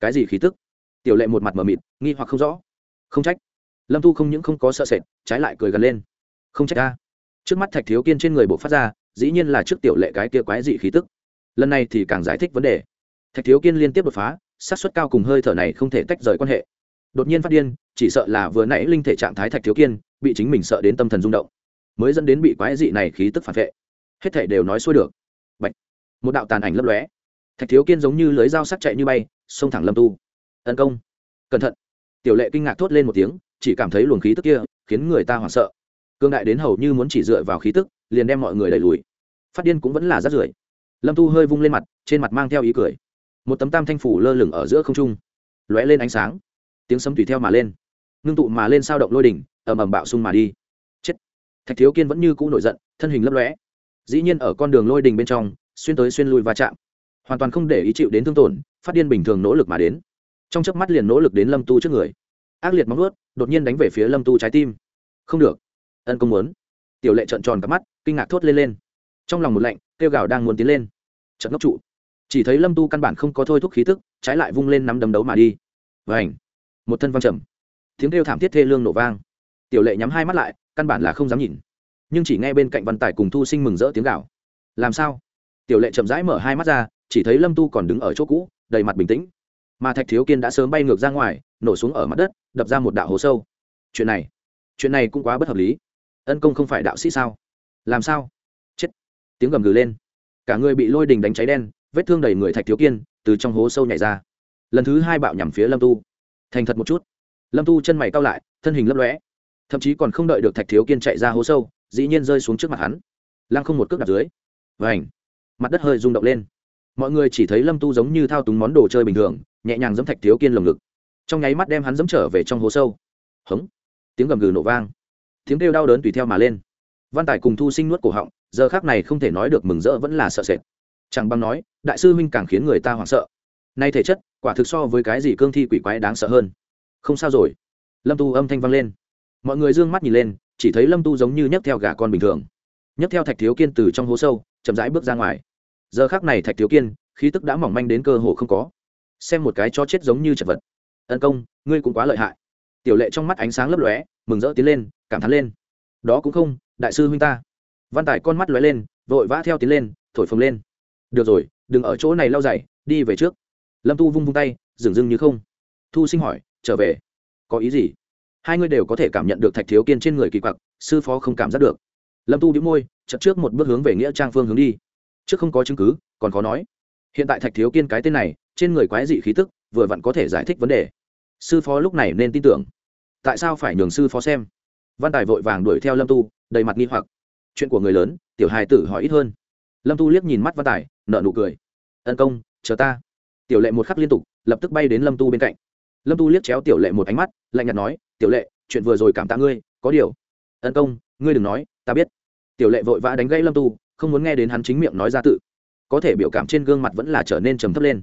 Cái gì khí tức? Tiểu lệ một mặt mờ mịt, nghi hoặc không rõ. Không trách. Lâm thu không những không có sợ sệt, trái lại cười gần lên. Không trách ta trước mắt thạch thiếu kiên trên người bộ phát ra, dĩ nhiên là trước tiểu lệ cái kia quái dị khí tức. Lần này thì càng giải thích vấn đề thạch thiếu kiên liên tiếp đột phá sát xuất cao cùng hơi thở này không thể tách rời quan hệ. Đột nhiên phát điên, chỉ sợ là vừa nãy linh thể trạng thái thạch thiếu kiên, bị chính mình sợ đến tâm thần rung động, mới dẫn đến bị quái dị này khí tức phản vệ. Hết thể đều nói xuôi được. Bạch. một đạo tàn ảnh lấp lóe. Thạch thiếu kiên giống như lưới dao sắc chạy như bay, xông thẳng lâm tu. Tấn công. Cẩn thận. Tiểu lệ kinh ngạc thốt lên một tiếng, chỉ cảm thấy luồng khí tức kia khiến người ta hoảng sợ. Cương đại đến hầu như muốn chỉ dựa vào khí tức, liền đem mọi người đẩy lùi. Phát điên cũng vẫn là rát rưởi lâm tu hơi vung lên mặt, trên mặt mang theo ý cười một tấm tam thanh phủ lơ lửng ở giữa không trung, lóe lên ánh sáng, tiếng sấm tùy theo mà lên, ngưng tụ mà lên sao động lôi đỉnh, ầm ầm bạo sung mà đi. Chết. Thạch thiếu kiên vẫn như cũ nổi giận, thân hình lấp lóe. Dĩ nhiên ở con đường lôi đình bên trong, xuyên tới xuyên lui va chạm, hoàn toàn không để ý chịu đến thương tổn, phát điên bình thường nỗ lực mà đến. Trong chớp mắt liền nỗ lực đến lâm tu trước người. Ác liệt móng vuốt, đột nhiên đánh về phía lâm tu trái tim. Không được. Ân công muốn. Tiểu lệ trợn tròn cả mắt, kinh ngạc thốt lên lên. Trong lòng một lạnh, kêu gào đang muốn tiến lên. Trận ngốc trụ chỉ thấy lâm tu căn bản không có thôi thúc khí tức, trái lại vung lên nắm đấm đấu mà đi. Và ảnh một thân văng trầm. Tiếng kêu thảm thiết thê lương nổ vang. Tiểu lệ nhắm hai mắt lại, căn bản là không dám nhìn. Nhưng chỉ nghe bên cạnh văn tài cùng thu sinh mừng rỡ tiếng gạo làm sao? Tiểu lệ chậm rãi mở hai mắt ra, chỉ thấy lâm tu còn đứng ở chỗ cũ, đầy mặt bình tĩnh. Mà thạch thiếu kiên đã sớm bay ngược ra ngoài, nổ xuống ở mặt đất, đập ra một đạo hố sâu. Chuyện này chuyện này cũng quá bất hợp lý. Ân công không phải đạo sĩ sao? Làm sao? Chết! Tiếng gầm gừ lên. Cả người bị lôi đình đánh cháy đen vết thương đầy người thạch thiếu kiên từ trong hố sâu nhảy ra. Lần thứ hai bạo nhằm phía lâm tu. Thành thật một chút. Lâm tu chân mày cao lại, thân hình lấp lóe. Thậm chí còn không đợi được thạch thiếu kiên chạy ra hố sâu, dĩ nhiên rơi xuống trước mặt hắn. Lăng không một cước đặt dưới. Vảnh mặt đất hơi rung động lên. Mọi người chỉ thấy lâm tu giống như thao túng món đồ chơi bình thường, nhẹ nhàng giẫm thạch thiếu kiên lồng ngực. Trong nháy mắt đem hắn giẫm trở về trong hố sâu. Hống. Tiếng gầm gừ nổ vang. Tiếng kêu đau đớn tùy theo mà lên. Văn tài cùng thu sinh nuốt cổ họng, giờ khác này không thể nói được mừng rỡ vẫn là sợ sệt chẳng bằng nói, đại sư huynh càng khiến người ta hoảng sợ. Nay thể chất, quả thực so với cái gì cương thi quỷ quái đáng sợ hơn. Không sao rồi. Lâm tu âm thanh vang lên. Mọi người d ư ơ n g mắt nhìn lên, chỉ thấy lâm tu giống như nhấc theo gà con bình thường. Nhấc theo thạch thiếu kiên từ trong hố sâu, chậm rãi bước ra ngoài. Giờ khác này thạch thiếu kiên, khí tức đã mỏng manh đến cơ hồ không có. Xem một cái cho chết giống như chật vật. Tấn công, ngươi cũng quá lợi hại. Tiểu lệ trong mắt ánh sáng lấp lóe, mừng rỡ tiến lên, cảm thán lên. Đó cũng không, đại sư huynh ta. Văn tải con mắt lóe lên, vội vã theo tiến lên, thổi phồng lên được rồi, đừng ở chỗ này lau dày đi về trước. Lâm tu vung vung tay, dừng dưng như không. Thu sinh hỏi, trở về? Có ý gì? Hai người đều có thể cảm nhận được thạch thiếu kiên trên người kỳ quặc, sư phó không cảm giác được. Lâm tu đĩu môi chật trước một bước hướng về nghĩa trang phương hướng đi. Trước không có chứng cứ, còn khó nói. Hiện tại thạch thiếu kiên cái tên này, trên người quái dị khí tức, vừa vặn có thể giải thích vấn đề. Sư phó lúc này nên tin tưởng. Tại sao phải nhường sư phó xem? Văn tài vội vàng đuổi theo lâm tu, đầy mặt nghi hoặc. Chuyện của người lớn, tiểu hài tử hỏi ít hơn lâm tu liếc nhìn mắt văn tài nợ nụ cười. Ân công, chờ ta. Tiểu lệ một khắc liên tục, lập tức bay đến lâm tu bên cạnh. Lâm tu liếc chéo tiểu lệ một ánh mắt, lạnh nhạt nói, tiểu lệ, chuyện vừa rồi cảm tạ ngươi, có điều. Ân công, ngươi đừng nói, ta biết. Tiểu lệ vội vã đánh gãy lâm tu không muốn nghe đến hắn chính miệng nói ra tự. Có thể biểu cảm trên gương mặt vẫn là trở nên trầm thấp lên.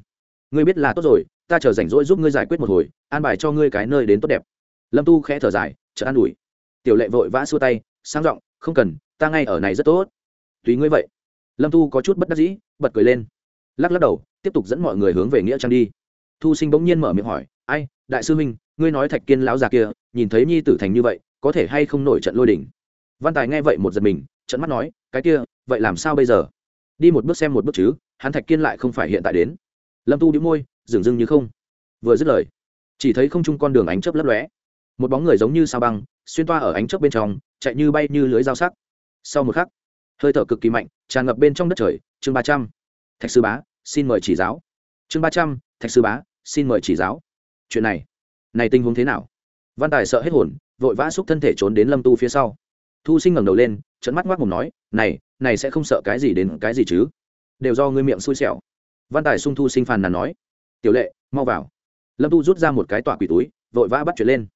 Ngươi biết là tốt rồi, ta chờ rảnh rỗi giúp ngươi giải quyết một hồi, an bài cho ngươi cái nơi đến tốt đẹp. Lâm tu khẽ thở dài chợ an ủi. Tiểu lệ vội vã xua tay, sang giọng, không cần, ta ngay ở này rất tốt. Tùy ngươi vậy lâm Thu có chút bất đắc dĩ, bật cười lên. Lắc lắc đầu, tiếp tục dẫn mọi người hướng về nghĩa trang đi. Thu sinh bỗng nhiên mở miệng hỏi, ai, đại sư huynh, ngươi nói thạch kiên lão già kia, nhìn thấy nhi tử thành như vậy, có thể hay không nổi trận lôi đỉnh văn tài nghe vậy một giật mình trận mắt nói, cái kia, vậy làm sao bây giờ? Đi một bước xem một bước chứ, hắn thạch kiên lại không phải hiện tại đến. Lâm tu đĩu môi dường dưng như không. Vừa dứt lời, chỉ thấy không chung con đường ánh chớp lấp lóe. Một bóng người giống như sao băng, xuyên toa ở ánh chớp bên trong, chạy như bay như lưới dao sắc. Sau một khắc hơi thở cực kỳ mạnh, tràn ngập bên trong đất trời. Chương ba trăm. Thạch sư bá, xin mời chỉ giáo. Chương ba trăm. Thạch sư bá, xin mời chỉ giáo. Chuyện này này tình huống thế nào? Văn tài sợ hết hồn, vội vã xúc thân thể trốn đến lâm tu phía sau. Thu sinh ngẩng đầu lên trận mắt ngoác mồm nói, này này sẽ không sợ cái gì đến cái gì chứ? Đều do ngươi miệng xui xẻo. Văn tài sung thu sinh phàn nàn nói, tiểu lệ, mau vào. Lâm tu rút ra một cái tỏa quỷ túi, vội vã bắt chuyện lên.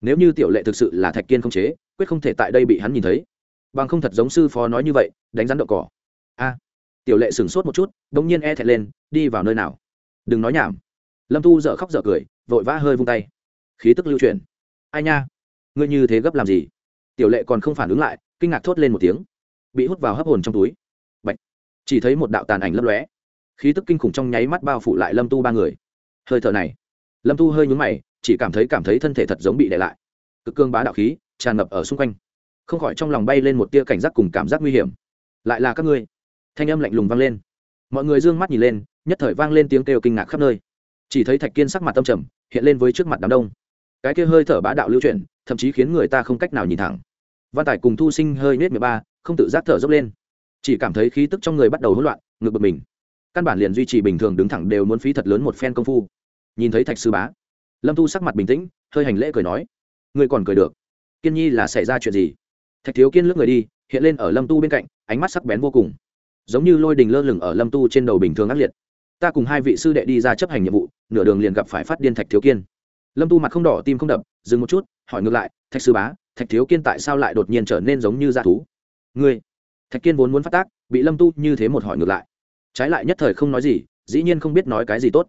Nếu như tiểu lệ thực sự là thạch kiên không chế, quyết không thể tại đây bị hắn nhìn thấy bằng không thật giống sư phó nói như vậy, đánh rắn đậu cỏ. A, tiểu lệ sửng sốt một chút đ ỗ n g nhiên e thẹt lên, đi vào nơi nào? Đừng nói nhảm. Lâm tu dợ khóc dợ cười, vội vã hơi vung tay. Khí tức lưu truyền ai nha? Ngươi như thế gấp làm gì? Tiểu lệ còn không phản ứng lại, kinh ngạc thốt lên một tiếng. Bị hút vào hấp hồn trong túi. Bạch. chỉ thấy một đạo tàn ảnh lấp lóe. Khí tức kinh khủng trong nháy mắt bao phủ lại lâm tu ba người. Hơi thở này. Lâm tu hơi nhúng mày, chỉ cảm thấy cảm thấy thân thể thật giống bị đè lại. Cực cương bá đạo khí, tràn ngập ở xung quanh không khỏi trong lòng bay lên một tia cảnh giác cùng cảm giác nguy hiểm. Lại là các ngươi. Thanh âm lạnh lùng vang lên. Mọi người d ư ơ n g mắt nhìn lên, nhất thời vang lên tiếng kêu kinh ngạc khắp nơi. Chỉ thấy thạch kiên sắc mặt tâm trầm, hiện lên với trước mặt đám đông. Cái kia hơi thở bá đạo lưu chuyển, thậm chí khiến người ta không cách nào nhìn thẳng. Văn tài cùng thu sinh hơi nết mười ba, không tự giác thở dốc lên. Chỉ cảm thấy khí tức trong người bắt đầu hỗn loạn ngược bực mình. Căn bản liền duy trì bình thường đứng thẳng đều muốn phí thật lớn một phen công phu. Nhìn thấy thạch sư bá, lâm thu sắc mặt bình tĩnh, hơi hành lễ cười nói, ngươi còn cười được? Kiên nhi là xảy ra chuyện gì? Thạch thiếu kiên lướt người đi, hiện lên ở lâm tu bên cạnh, ánh mắt sắc bén vô cùng. Giống như lôi đình lơ lửng ở lâm tu trên đầu bình thường ác liệt. Ta cùng hai vị sư đệ đi ra chấp hành nhiệm vụ, nửa đường liền gặp phải phát điên thạch thiếu kiên. Lâm tu mặt không đỏ, tim không đập, dừng một chút, hỏi ngược lại, thạch sư bá, thạch thiếu kiên tại sao lại đột nhiên trở nên giống như g thú? Ngươi? Thạch kiên vốn muốn phát tác, bị lâm tu như thế một hỏi ngược lại. Trái lại nhất thời không nói gì, dĩ nhiên không biết nói cái gì tốt.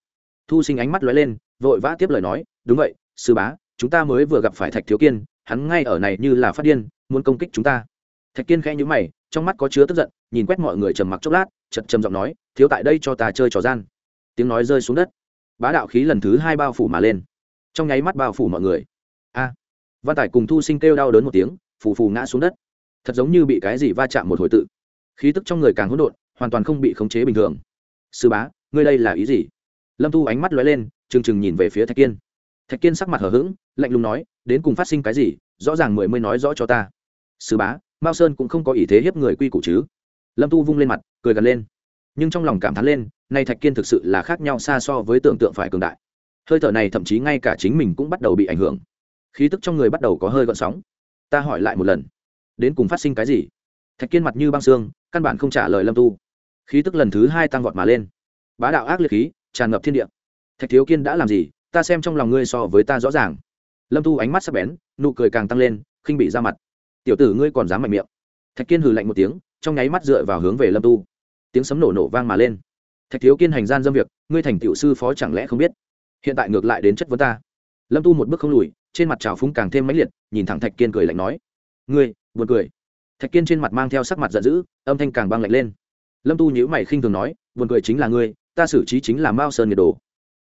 Thu sinh ánh mắt lóe lên, vội vã tiếp lời nói, đúng vậy, sư bá, chúng ta mới vừa gặp phải thạch thiếu kiên, hắn ngay ở này như là phát điên muốn công kích chúng ta. Thạch kiên khẽ nhữ mày, trong mắt có chứa tức giận, nhìn quét mọi người trầm mặc chốc lát, chật trầm giọng nói, thiếu tại đây cho ta chơi trò gian. Tiếng nói rơi xuống đất. Bá đạo khí lần thứ hai bao phủ mà lên. Trong nháy mắt bao phủ mọi người. A! Văn tải cùng thu sinh kêu đau đớn một tiếng, phù phù ngã xuống đất. Thật giống như bị cái gì va chạm một hồi tự. Khí tức trong người càng hỗn độn, hoàn toàn không bị khống chế bình thường. Sư bá, ngươi đây là ý gì? Lâm thu ánh mắt lóe lên, trừng trừng nhìn về phía thạch kiên. Thạch kiên sắc mặt hở h ữ g lạnh lùng nói, đến cùng phát sinh cái gì? Rõ ràng mười mươi nói rõ cho ta sứ bá, mao sơn cũng không có ý thế hiếp người quy củ chứ. Lâm tu vung lên mặt, cười gần lên. Nhưng trong lòng cảm thán lên, nay thạch kiên thực sự là khác nhau xa so với tưởng tượng phải cường đại. Hơi thở này thậm chí ngay cả chính mình cũng bắt đầu bị ảnh hưởng. Khí tức trong người bắt đầu có hơi gợn sóng. Ta hỏi lại một lần, đến cùng phát sinh cái gì? Thạch kiên mặt như băng xương, căn bản không trả lời lâm tu. Khí tức lần thứ hai tăng vọt mà lên. Bá đạo ác liệt khí, tràn ngập thiên địa. Thạch thiếu kiên đã làm gì? Ta xem trong lòng ngươi so với ta rõ ràng. Lâm tu ánh mắt sắc bén, nụ cười càng tăng lên, khinh bị ra mặt tiểu tử ngươi còn dám mạnh miệng. Thạch kiên hừ lạnh một tiếng, trong nháy mắt dựa vào hướng về lâm tu. Tiếng sấm nổ nổ vang mà lên. Thạch thiếu kiên hành gian dâm việc, ngươi thành tiểu sư phó chẳng lẽ không biết? Hiện tại ngược lại đến chất vấn ta. Lâm tu một bước không lùi, trên mặt trào phúng càng thêm mãnh liệt, nhìn thẳng thạch kiên cười lạnh nói, ngươi, buồn cười. Thạch kiên trên mặt mang theo sắc mặt giận dữ, âm thanh càng băng lạnh lên. Lâm tu nhíu mày khinh thường nói, buồn cười chính là ngươi, ta xử trí chính là mao sơn nhiệt đồ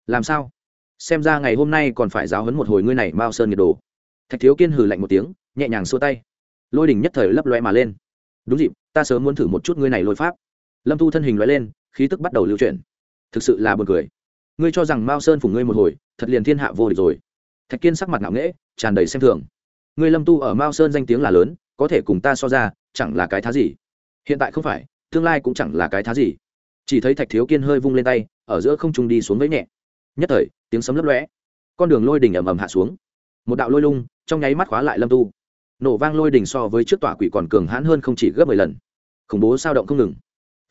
làm sao? Xem ra ngày hôm nay còn phải giáo hấn một hồi ngươi này mao sơn nhiệt đồ thạch thiếu kiên hừ lạnh một tiếng, nhẹ nhàng xua tay lôi đỉnh nhất thời lấp loe mà lên đúng dịp ta sớm muốn thử một chút ngươi này lôi pháp lâm thu thân hình loe lên khí tức bắt đầu lưu chuyển thực sự là buồn cười ngươi cho rằng mao sơn phủ ngươi một hồi thật liền thiên hạ vô địch rồi thạch kiên sắc mặt ngạo nghễ tràn đầy xem thường ngươi lâm tu ở mao sơn danh tiếng là lớn có thể cùng ta so ra chẳng là cái thá gì hiện tại không phải tương lai cũng chẳng là cái thá gì chỉ thấy thạch thiếu kiên hơi vung lên tay ở giữa không trung đi xuống với nhẹ nhất thời tiếng sấm lấp lõe, con đường lôi đỉnh ầm ầm hạ xuống một đạo lôi lung trong nháy mắt khóa lại lâm tu nổ vang lôi đỉnh so với trước tòa quỷ còn cường hãn hơn không chỉ gấp mười lần. Khủng bố sao động không ngừng.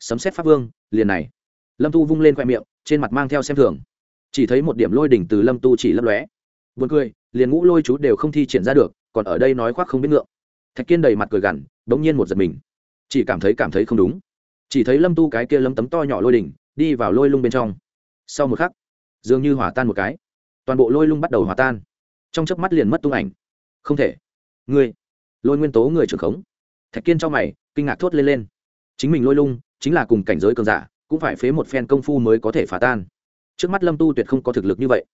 Sấm xét pháp vương, liền này. Lâm tu vung lên khoe miệng, trên mặt mang theo xem thường. Chỉ thấy một điểm lôi đỉnh từ lâm tu chỉ lấp lóe. Buồn cười, liền ngũ lôi chú đều không thi triển ra được, còn ở đây nói khoác không biết ngượng. Thạch kiên đầy mặt cười gằn đ n g nhiên một giật mình. Chỉ cảm thấy cảm thấy không đúng. Chỉ thấy lâm tu cái kia lấm tấm to nhỏ lôi đỉnh đi vào lôi lung bên trong. Sau một khắc, dường như hỏa tan một cái. Toàn bộ lôi lung bắt đầu hòa tan. Trong chớp mắt liền mất tung ảnh. Không thể. Ngươi lôi nguyên tố người trưởng khống. Thạch kiên cho mày, kinh ngạc thốt lên lên. Chính mình lôi lung, chính là cùng cảnh giới cường giả, cũng phải phế một phen công phu mới có thể phá tan. Trước mắt lâm tu tuyệt không có thực lực như vậy.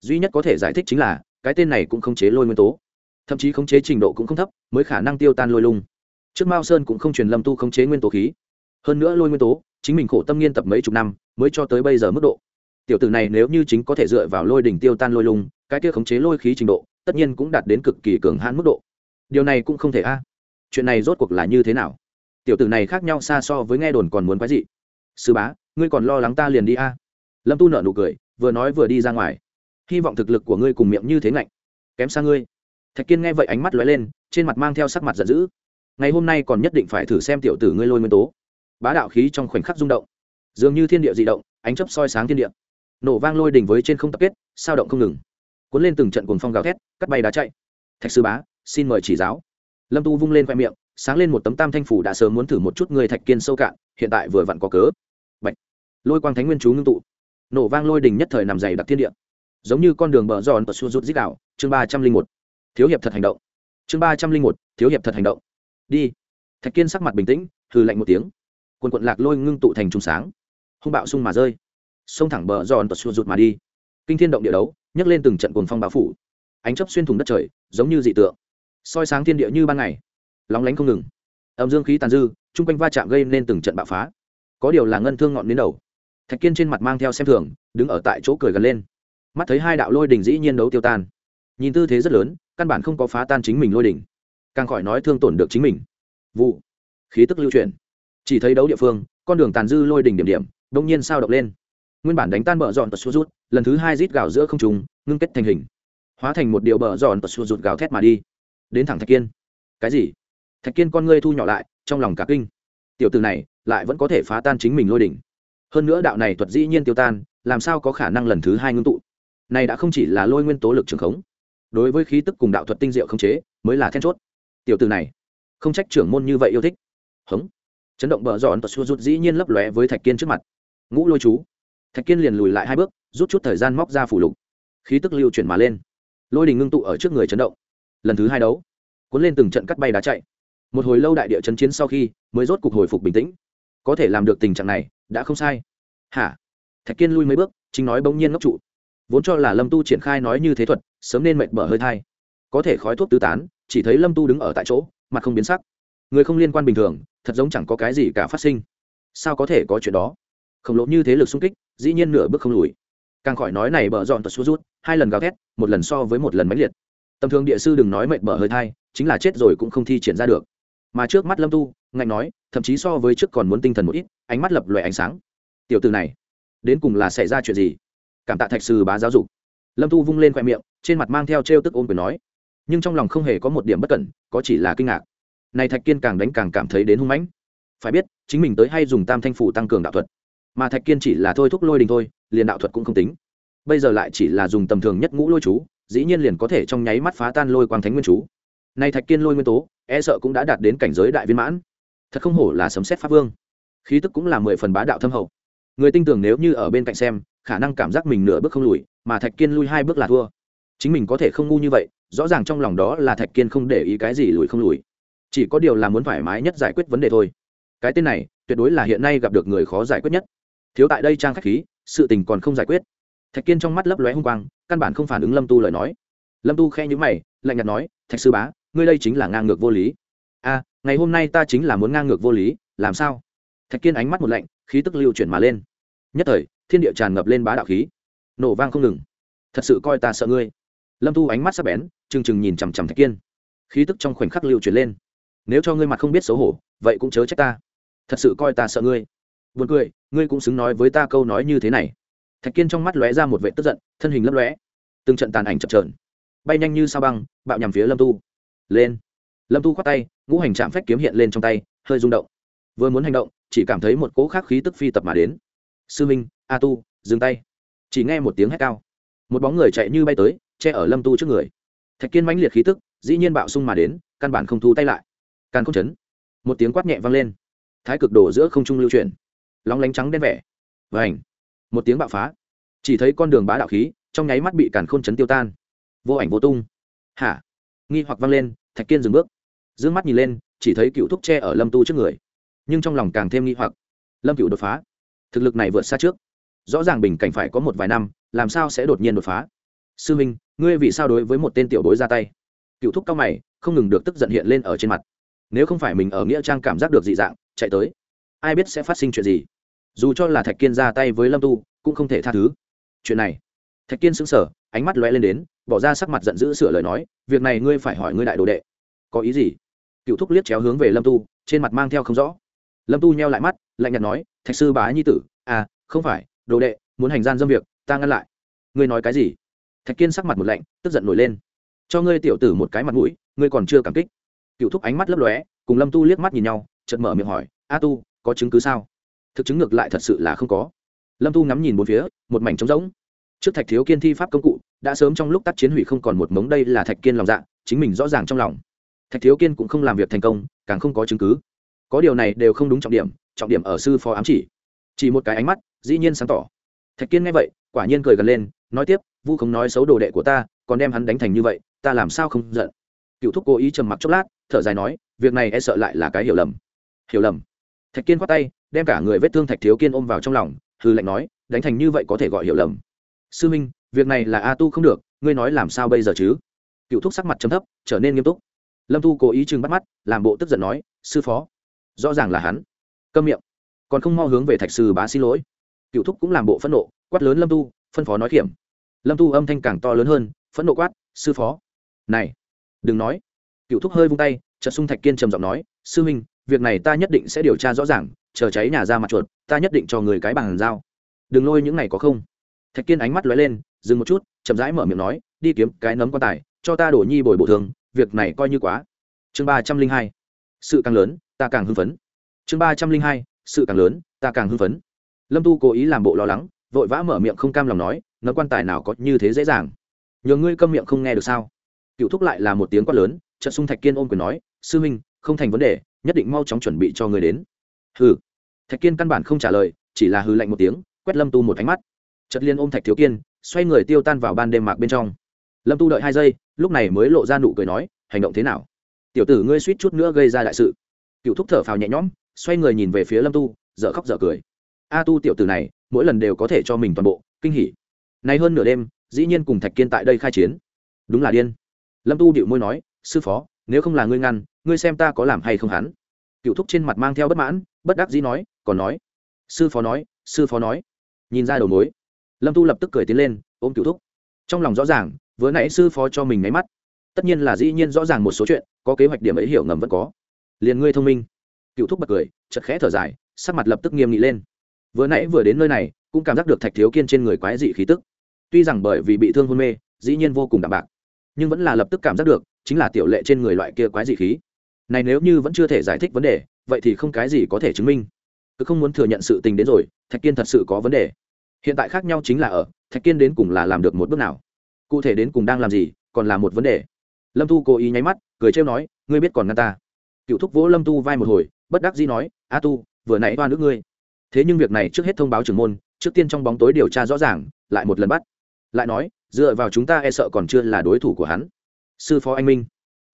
Duy nhất có thể giải thích chính là, cái tên này cũng không chế lôi nguyên tố. Thậm chí khống chế trình độ cũng không thấp, mới khả năng tiêu tan lôi lung. Trước mao sơn cũng không truyền lâm tu khống chế nguyên tố khí. Hơn nữa lôi nguyên tố, chính mình khổ tâm nghiên tập mấy chục năm, mới cho tới bây giờ mức độ. Tiểu tử này nếu như chính có thể dựa vào lôi đỉnh tiêu tan lôi lung, cái kia khống chế lôi khí trình độ, tất nhiên cũng đạt đến cực kỳ cường hãn mức độ điều này cũng không thể a. Chuyện này rốt cuộc là như thế nào? Tiểu tử này khác nhau xa so với nghe đồn còn muốn quái gì sư bá, ngươi còn lo lắng ta liền đi a. Lâm tu nợ nụ cười, vừa nói vừa đi ra ngoài. Hy vọng thực lực của ngươi cùng miệng như thế ngạnh. Kém xa ngươi. Thạch kiên nghe vậy ánh mắt lóe lên, trên mặt mang theo sắc mặt giận dữ. Ngày hôm nay còn nhất định phải thử xem tiểu tử ngươi lôi nguyên tố. Bá đạo khí trong khoảnh khắc rung động. Dường như thiên địa di động, ánh chấp soi sáng thiên địa. Nổ vang lôi đỉnh với trên không tập kết, sao động không ngừng. Cuốn lên từng trận cuồng phong gào thét, cắt bay đá chạy. Thạch sư bá xin mời chỉ giáo. Lâm tu vung lên khoe miệng, sáng lên một tấm tam thanh phủ đã sớm muốn thử một chút người thạch kiên sâu cạn, hiện tại vừa vặn có cớ. Bạch. lôi quang thánh nguyên chú ngưng tụ. Nổ vang lôi đình nhất thời nằm dày đặc thiên địa. Giống như con đường bờ giòn và xua rút dít đạo, chương ba trăm linh một. Thiếu hiệp thật hành động. Chương ba trăm linh một, thiếu hiệp thật hành động. Đi. Thạch kiên sắc mặt bình tĩnh, hừ lạnh một tiếng. Quần quận lạc lôi ngưng tụ thành trùng sáng. Hung bạo sung mà rơi. Xông thẳng bờ giòn và xua rút mà đi. Kinh thiên động địa đấu, nhấc lên từng trận cồn phong bão phủ. Ánh chấp xuyên thủng đất trời, giống như dị tượng soi sáng thiên địa như ban ngày. Lóng lánh không ngừng. Âm dương khí tàn dư, chung quanh va chạm gây nên từng trận bạo phá. Có điều là ngân thương ngọn đến đầu. Thạch kiên trên mặt mang theo xem thường, đứng ở tại chỗ cười gần lên. Mắt thấy hai đạo lôi đỉnh dĩ nhiên đấu tiêu tan. Nhìn tư thế rất lớn, căn bản không có phá tan chính mình lôi đỉnh. Càng khỏi nói thương tổn được chính mình. Vụ. Khí tức lưu chuyển. Chỉ thấy đấu địa phương, con đường tàn dư lôi đỉnh điểm điểm đông nhiên sao động lên. Nguyên bản đánh tan bờ dọn tật xuống rút, lần thứ hai rít gạo giữa không trùng ngưng kết thành hình. Hóa thành một điệu bờ dọn tật xuống rút gạo thét mà đi đến thẳng thạch kiên. Cái gì? Thạch kiên con ngươi thu nhỏ lại, trong lòng cả kinh. Tiểu từ này, lại vẫn có thể phá tan chính mình lôi đỉnh. Hơn nữa đạo này thuật dĩ nhiên tiêu tan, làm sao có khả năng lần thứ hai ngưng tụ? Này đã không chỉ là lôi nguyên tố lực trường khống, đối với khí tức cùng đạo thuật tinh diệu khống chế, mới là then chốt. Tiểu từ này, không trách trưởng môn như vậy yêu thích. Hống. Chấn động bờ giòn tật xua rút dĩ nhiên lấp lóe với thạch kiên trước mặt. Ngũ lôi chú. Thạch kiên liền lùi lại hai bước, rút chút thời gian móc ra phủ lục. Khí tức lưu chuyển mà lên. Lôi đình ngưng tụ ở trước người chấn động lần thứ hai đấu. Cuốn lên từng trận cắt bay đá chạy. Một hồi lâu đại địa chấn chiến sau khi mới rốt cục hồi phục bình tĩnh. Có thể làm được tình trạng này, đã không sai. Hả? Thạch kiên lui mấy bước, chính nói bỗng nhiên ngốc trụ. Vốn cho là lâm tu triển khai nói như thế thuật, sớm nên mệt mở hơi thai. Có thể khói thuốc tứ tán, chỉ thấy lâm tu đứng ở tại chỗ, mặt không biến sắc. Người không liên quan bình thường, thật giống chẳng có cái gì cả phát sinh. Sao có thể có chuyện đó? Khổng lồ như thế lực xung kích, dĩ nhiên nửa bước không lùi. Càng khỏi nói này bở dọn tật xuống rút, hai lần gào thét, một lần so với một lần mãnh liệt tầm thường địa sư đừng nói mệt mở hơi thai, chính là chết rồi cũng không thi triển ra được. Mà trước mắt lâm tu, ngạnh nói, thậm chí so với trước còn muốn tinh thần một ít, ánh mắt lập loại ánh sáng. Tiểu từ này, đến cùng là xảy ra chuyện gì? Cảm tạ thạch sư bá giáo dục. Lâm tu vung lên khoe miệng, trên mặt mang theo t r e o tức ôm quyền nói. Nhưng trong lòng không hề có một điểm bất cẩn, có chỉ là kinh ngạc. Này thạch kiên càng đánh càng cảm thấy đến hung mãnh. Phải biết, chính mình tới hay dùng tam thanh phủ tăng cường đạo thuật. Mà thạch kiên chỉ là thôi thúc lôi đình thôi, liền đạo thuật cũng không tính. Bây giờ lại chỉ là dùng tầm thường nhất ngũ lôi chú dĩ nhiên liền có thể trong nháy mắt phá tan lôi quang thánh nguyên chú. Nay thạch kiên lôi nguyên tố e sợ cũng đã đạt đến cảnh giới đại viên mãn. Thật không hổ là sấm xét pháp vương. Khí tức cũng là mười phần bá đạo thâm hậu. Người tin tưởng nếu như ở bên cạnh xem, khả năng cảm giác mình nửa bước không lùi, mà thạch kiên lui hai bước là thua. Chính mình có thể không ngu như vậy, rõ ràng trong lòng đó là thạch kiên không để ý cái gì lùi không lùi. Chỉ có điều là muốn thoải mái nhất giải quyết vấn đề thôi. Cái tên này, tuyệt đối là hiện nay gặp được người khó giải quyết nhất. Thiếu tại đây trang khách khí, sự tình còn không giải quyết thạch kiên trong mắt lấp lóe hung quang, căn bản không phản ứng lâm tu lời nói. Lâm tu khe nhữ mày, lạnh nhạt nói, thạch sư bá, ngươi đây chính là ngang ngược vô lý. A, ngày hôm nay ta chính là muốn ngang ngược vô lý, làm sao? Thạch kiên ánh mắt một lạnh, khí tức lưu chuyển mà lên. Nhất thời, thiên địa tràn ngập lên bá đạo khí. Nổ vang không ngừng. Thật sự coi ta sợ ngươi. Lâm Tu ánh mắt sắp bén, trừng trừng nhìn chằm chằm thạch kiên. Khí tức trong khoảnh khắc lưu chuyển lên. Nếu cho ngươi mặt không biết xấu hổ, vậy cũng chớ trách ta. Thật sự coi ta sợ ngươi. Buồn cười, ngươi cũng xứng nói với ta câu nói như thế này thạch kiên trong mắt lóe ra một vệ tức giận, thân hình lấp lóe. Từng trận tàn ảnh chập trờn bay nhanh như sao băng, bạo nhằm phía lâm tu. Lên. Lâm tu khoát tay, ngũ hành trạm phách kiếm hiện lên trong tay, hơi rung động. Vừa muốn hành động, chỉ cảm thấy một cỗ khác khí tức phi tập mà đến. Sư minh, a tu, dừng tay. Chỉ nghe một tiếng hét cao. Một bóng người chạy như bay tới, che ở lâm tu trước người. Thạch kiên mãnh liệt khí tức, dĩ nhiên bạo sung mà đến, căn bản không thu tay lại. Càn không chấn. Một tiếng quát nhẹ vang lên. Thái cực đổ giữa không trung lưu chuyển. Lóng lánh trắng đen vẻ. Và ảnh một tiếng bạo phá. Chỉ thấy con đường bá đạo khí trong nháy mắt bị càn khôn chấn tiêu tan. Vô ảnh vô tung. Hả? Nghi hoặc vang lên, thạch kiên dừng bước. D ư ơ n g mắt nhìn lên, chỉ thấy cựu thúc tre ở lâm tu trước người. Nhưng trong lòng càng thêm nghi hoặc. Lâm cựu đột phá. Thực lực này vượt xa trước. Rõ ràng bình cảnh phải có một vài năm, làm sao sẽ đột nhiên đột phá? Sư minh, ngươi vì sao đối với một tên tiểu bối ra tay? Cựu thúc cao mày, không ngừng được tức giận hiện lên ở trên mặt. Nếu không phải mình ở nghĩa trang cảm giác được dị dạng, chạy tới. Ai biết sẽ phát sinh chuyện gì? Dù cho là thạch kiên ra tay với lâm tu, cũng không thể tha thứ. Chuyện này, thạch kiên sững sờ, ánh mắt lóe lên đến, bỏ ra sắc mặt giận dữ sửa lời nói, việc này ngươi phải hỏi ngươi đại đồ đệ. Có ý gì? Cựu thúc liếc chéo hướng về lâm tu, trên mặt mang theo không rõ. Lâm tu nheo lại mắt, lạnh nhạt nói, thạch sư bá nhi tử à không phải, đồ đệ, muốn hành gian dâm việc, ta ngăn lại. Ngươi nói cái gì? Thạch kiên sắc mặt một lạnh, tức giận nổi lên. Cho ngươi tiểu tử một cái mặt mũi, ngươi còn chưa cảm kích. Cựu thúc ánh mắt lấp lóe, cùng lâm tu liếc mắt nhìn nhau, chợt mở miệng hỏi, a tu, có chứng cứ sao? Thực chứng ngược lại thật sự là không có. Lâm Thu ngắm nhìn bốn phía, một mảnh trống rỗng. Trước thạch thiếu kiên thi pháp công cụ, đã sớm trong lúc tác chiến hủy không còn một mống đây là thạch kiên lòng dạ chính mình rõ ràng trong lòng. Thạch thiếu kiên cũng không làm việc thành công, càng không có chứng cứ. Có điều này đều không đúng trọng điểm trọng điểm ở sư phó ám chỉ. Chỉ một cái ánh mắt, dĩ nhiên sáng tỏ. Thạch kiên nghe vậy, quả nhiên cười gần lên, nói tiếp, vu không nói xấu đồ đệ của ta, còn đem hắn đánh thành như vậy, ta làm sao không giận? Cựu thúc cố ý trầm mặc chốc lát, thở dài nói, việc này e sợ lại là cái hiểu lầm. Hiểu lầm? Thạch kiên khoát tay đem cả người vết thương thạch thiếu kiên ôm vào trong lòng hư lệnh nói, đánh thành như vậy có thể gọi hiểu lầm. Sư minh, việc này là a tu không được, ngươi nói làm sao bây giờ chứ? Cựu thúc sắc mặt chấm thấp, trở nên nghiêm túc. Lâm tu cố ý chừng bắt mắt, làm bộ tức giận nói, sư phó, rõ ràng là hắn. Câm miệng. Còn không mo hướng về thạch sư bá xin lỗi. Cựu thúc cũng làm bộ phẫn nộ, quát lớn lâm tu, phân phó nói kiểm lâm tu âm thanh càng to lớn hơn, phẫn nộ quát, sư phó. Này, đừng nói. Cựu thúc hơi vung tay, chợt sung thạch kiên trầm giọng nói, sư minh, việc này ta nhất định sẽ điều tra rõ ràng chờ cháy nhà ra mặt chuột, ta nhất định cho người cái bằng dao. Đừng lôi những này có không. Thạch kiên ánh mắt lóe lên, dừng một chút, chậm rãi mở miệng nói, đi kiếm cái nấm quan tài, cho ta đổ nhi bồi bổ thường, việc này coi như quá. Chương ba trăm linh hai, sự càng lớn, ta càng hưng phấn. Chương ba trăm linh hai, sự càng lớn, ta càng hưng phấn. Lâm tu cố ý làm bộ lo lắng, vội vã mở miệng không cam lòng nói, nấm quan tài nào có như thế dễ dàng. Nhờ ngươi câm miệng không nghe được sao? Cựu thúc lại là một tiếng quát lớn trận sung thạch kiên ôm quyền nói, sư huynh, không thành vấn đề, nhất định mau chóng chuẩn bị cho người đến. Hừ thạch kiên căn bản không trả lời, chỉ là hư lạnh một tiếng, quét lâm tu một ánh mắt. Chật liên ôm thạch thiếu kiên, xoay người tiêu tan vào ban đêm mạc bên trong. Lâm tu đợi hai giây, lúc này mới lộ ra nụ cười nói, hành động thế nào? Tiểu tử ngươi suýt chút nữa gây ra đại sự. Cựu thúc thở phào nhẹ nhõm, xoay người nhìn về phía lâm tu, dở khóc dở cười. A tu tiểu tử này, mỗi lần đều có thể cho mình toàn bộ, kinh hỉ. Nay hơn nửa đêm, dĩ nhiên cùng thạch kiên tại đây khai chiến. Đúng là điên. Lâm tu điệu môi nói, sư phó, nếu không là ngươi ngăn, ngươi xem ta có làm hay không hắn? Cựu thúc trên mặt mang theo bất mãn, bất đắc dĩ nói, còn nói. Sư phó nói, sư phó nói. Nhìn ra đầu mối, lâm tu lập tức cười tiến lên, ôm cựu thúc. Trong lòng rõ ràng, vừa nãy sư phó cho mình nháy mắt. Tất nhiên là dĩ nhiên rõ ràng một số chuyện, có kế hoạch điểm ấy hiểu ngầm vẫn có. Liền ngươi thông minh. Cựu thúc bật cười chật khẽ thở dài, sắc mặt lập tức nghiêm nghị lên. Vừa nãy vừa đến nơi này, cũng cảm giác được thạch thiếu kiên trên người quái dị khí tức. Tuy rằng bởi vì bị thương hôn mê, dĩ nhiên vô cùng đạm bạc, nhưng vẫn là lập tức cảm giác được, chính là tiểu lệ trên người loại kia quái dị khí này nếu như vẫn chưa thể giải thích vấn đề, vậy thì không cái gì có thể chứng minh. Cứ không muốn thừa nhận sự tình đến rồi, thạch kiên thật sự có vấn đề. Hiện tại khác nhau chính là ở, thạch kiên đến cùng là làm được một bước nào? Cụ thể đến cùng đang làm gì, còn là một vấn đề. Lâm tu cố ý nháy mắt, cười trêu nói, ngươi biết còn ngăn ta. Cựu thúc vỗ lâm tu vai một hồi, bất đắc dĩ nói, a tu, vừa nãy oan nước ngươi. Thế nhưng việc này trước hết thông báo trưởng môn, trước tiên trong bóng tối điều tra rõ ràng, lại một lần bắt. Lại nói, dựa vào chúng ta e sợ còn chưa là đối thủ của hắn. Sư phó anh minh.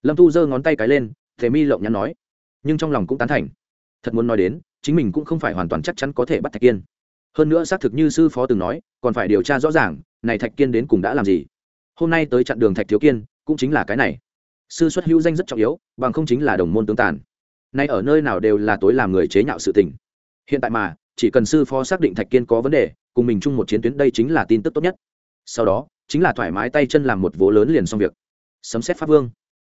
Lâm tu giơ ngón tay cái lên thế mi lộng nhắn nói. Nhưng trong lòng cũng tán thành. Thật muốn nói đến, chính mình cũng không phải hoàn toàn chắc chắn có thể bắt thạch kiên. Hơn nữa xác thực như sư phó từng nói, còn phải điều tra rõ ràng, này thạch kiên đến cùng đã làm gì. Hôm nay tới chặn đường thạch thiếu kiên, cũng chính là cái này. Sư xuất hữu danh rất trọng yếu, bằng không chính là đồng môn tương tàn. Nay ở nơi nào đều là tối làm người chế nhạo sự tình. Hiện tại mà, chỉ cần sư phó xác định thạch kiên có vấn đề, cùng mình chung một chiến tuyến đây chính là tin tức tốt nhất. Sau đó, chính là thoải mái tay chân làm một vố lớn liền xong việc. Sấm xét pháp vương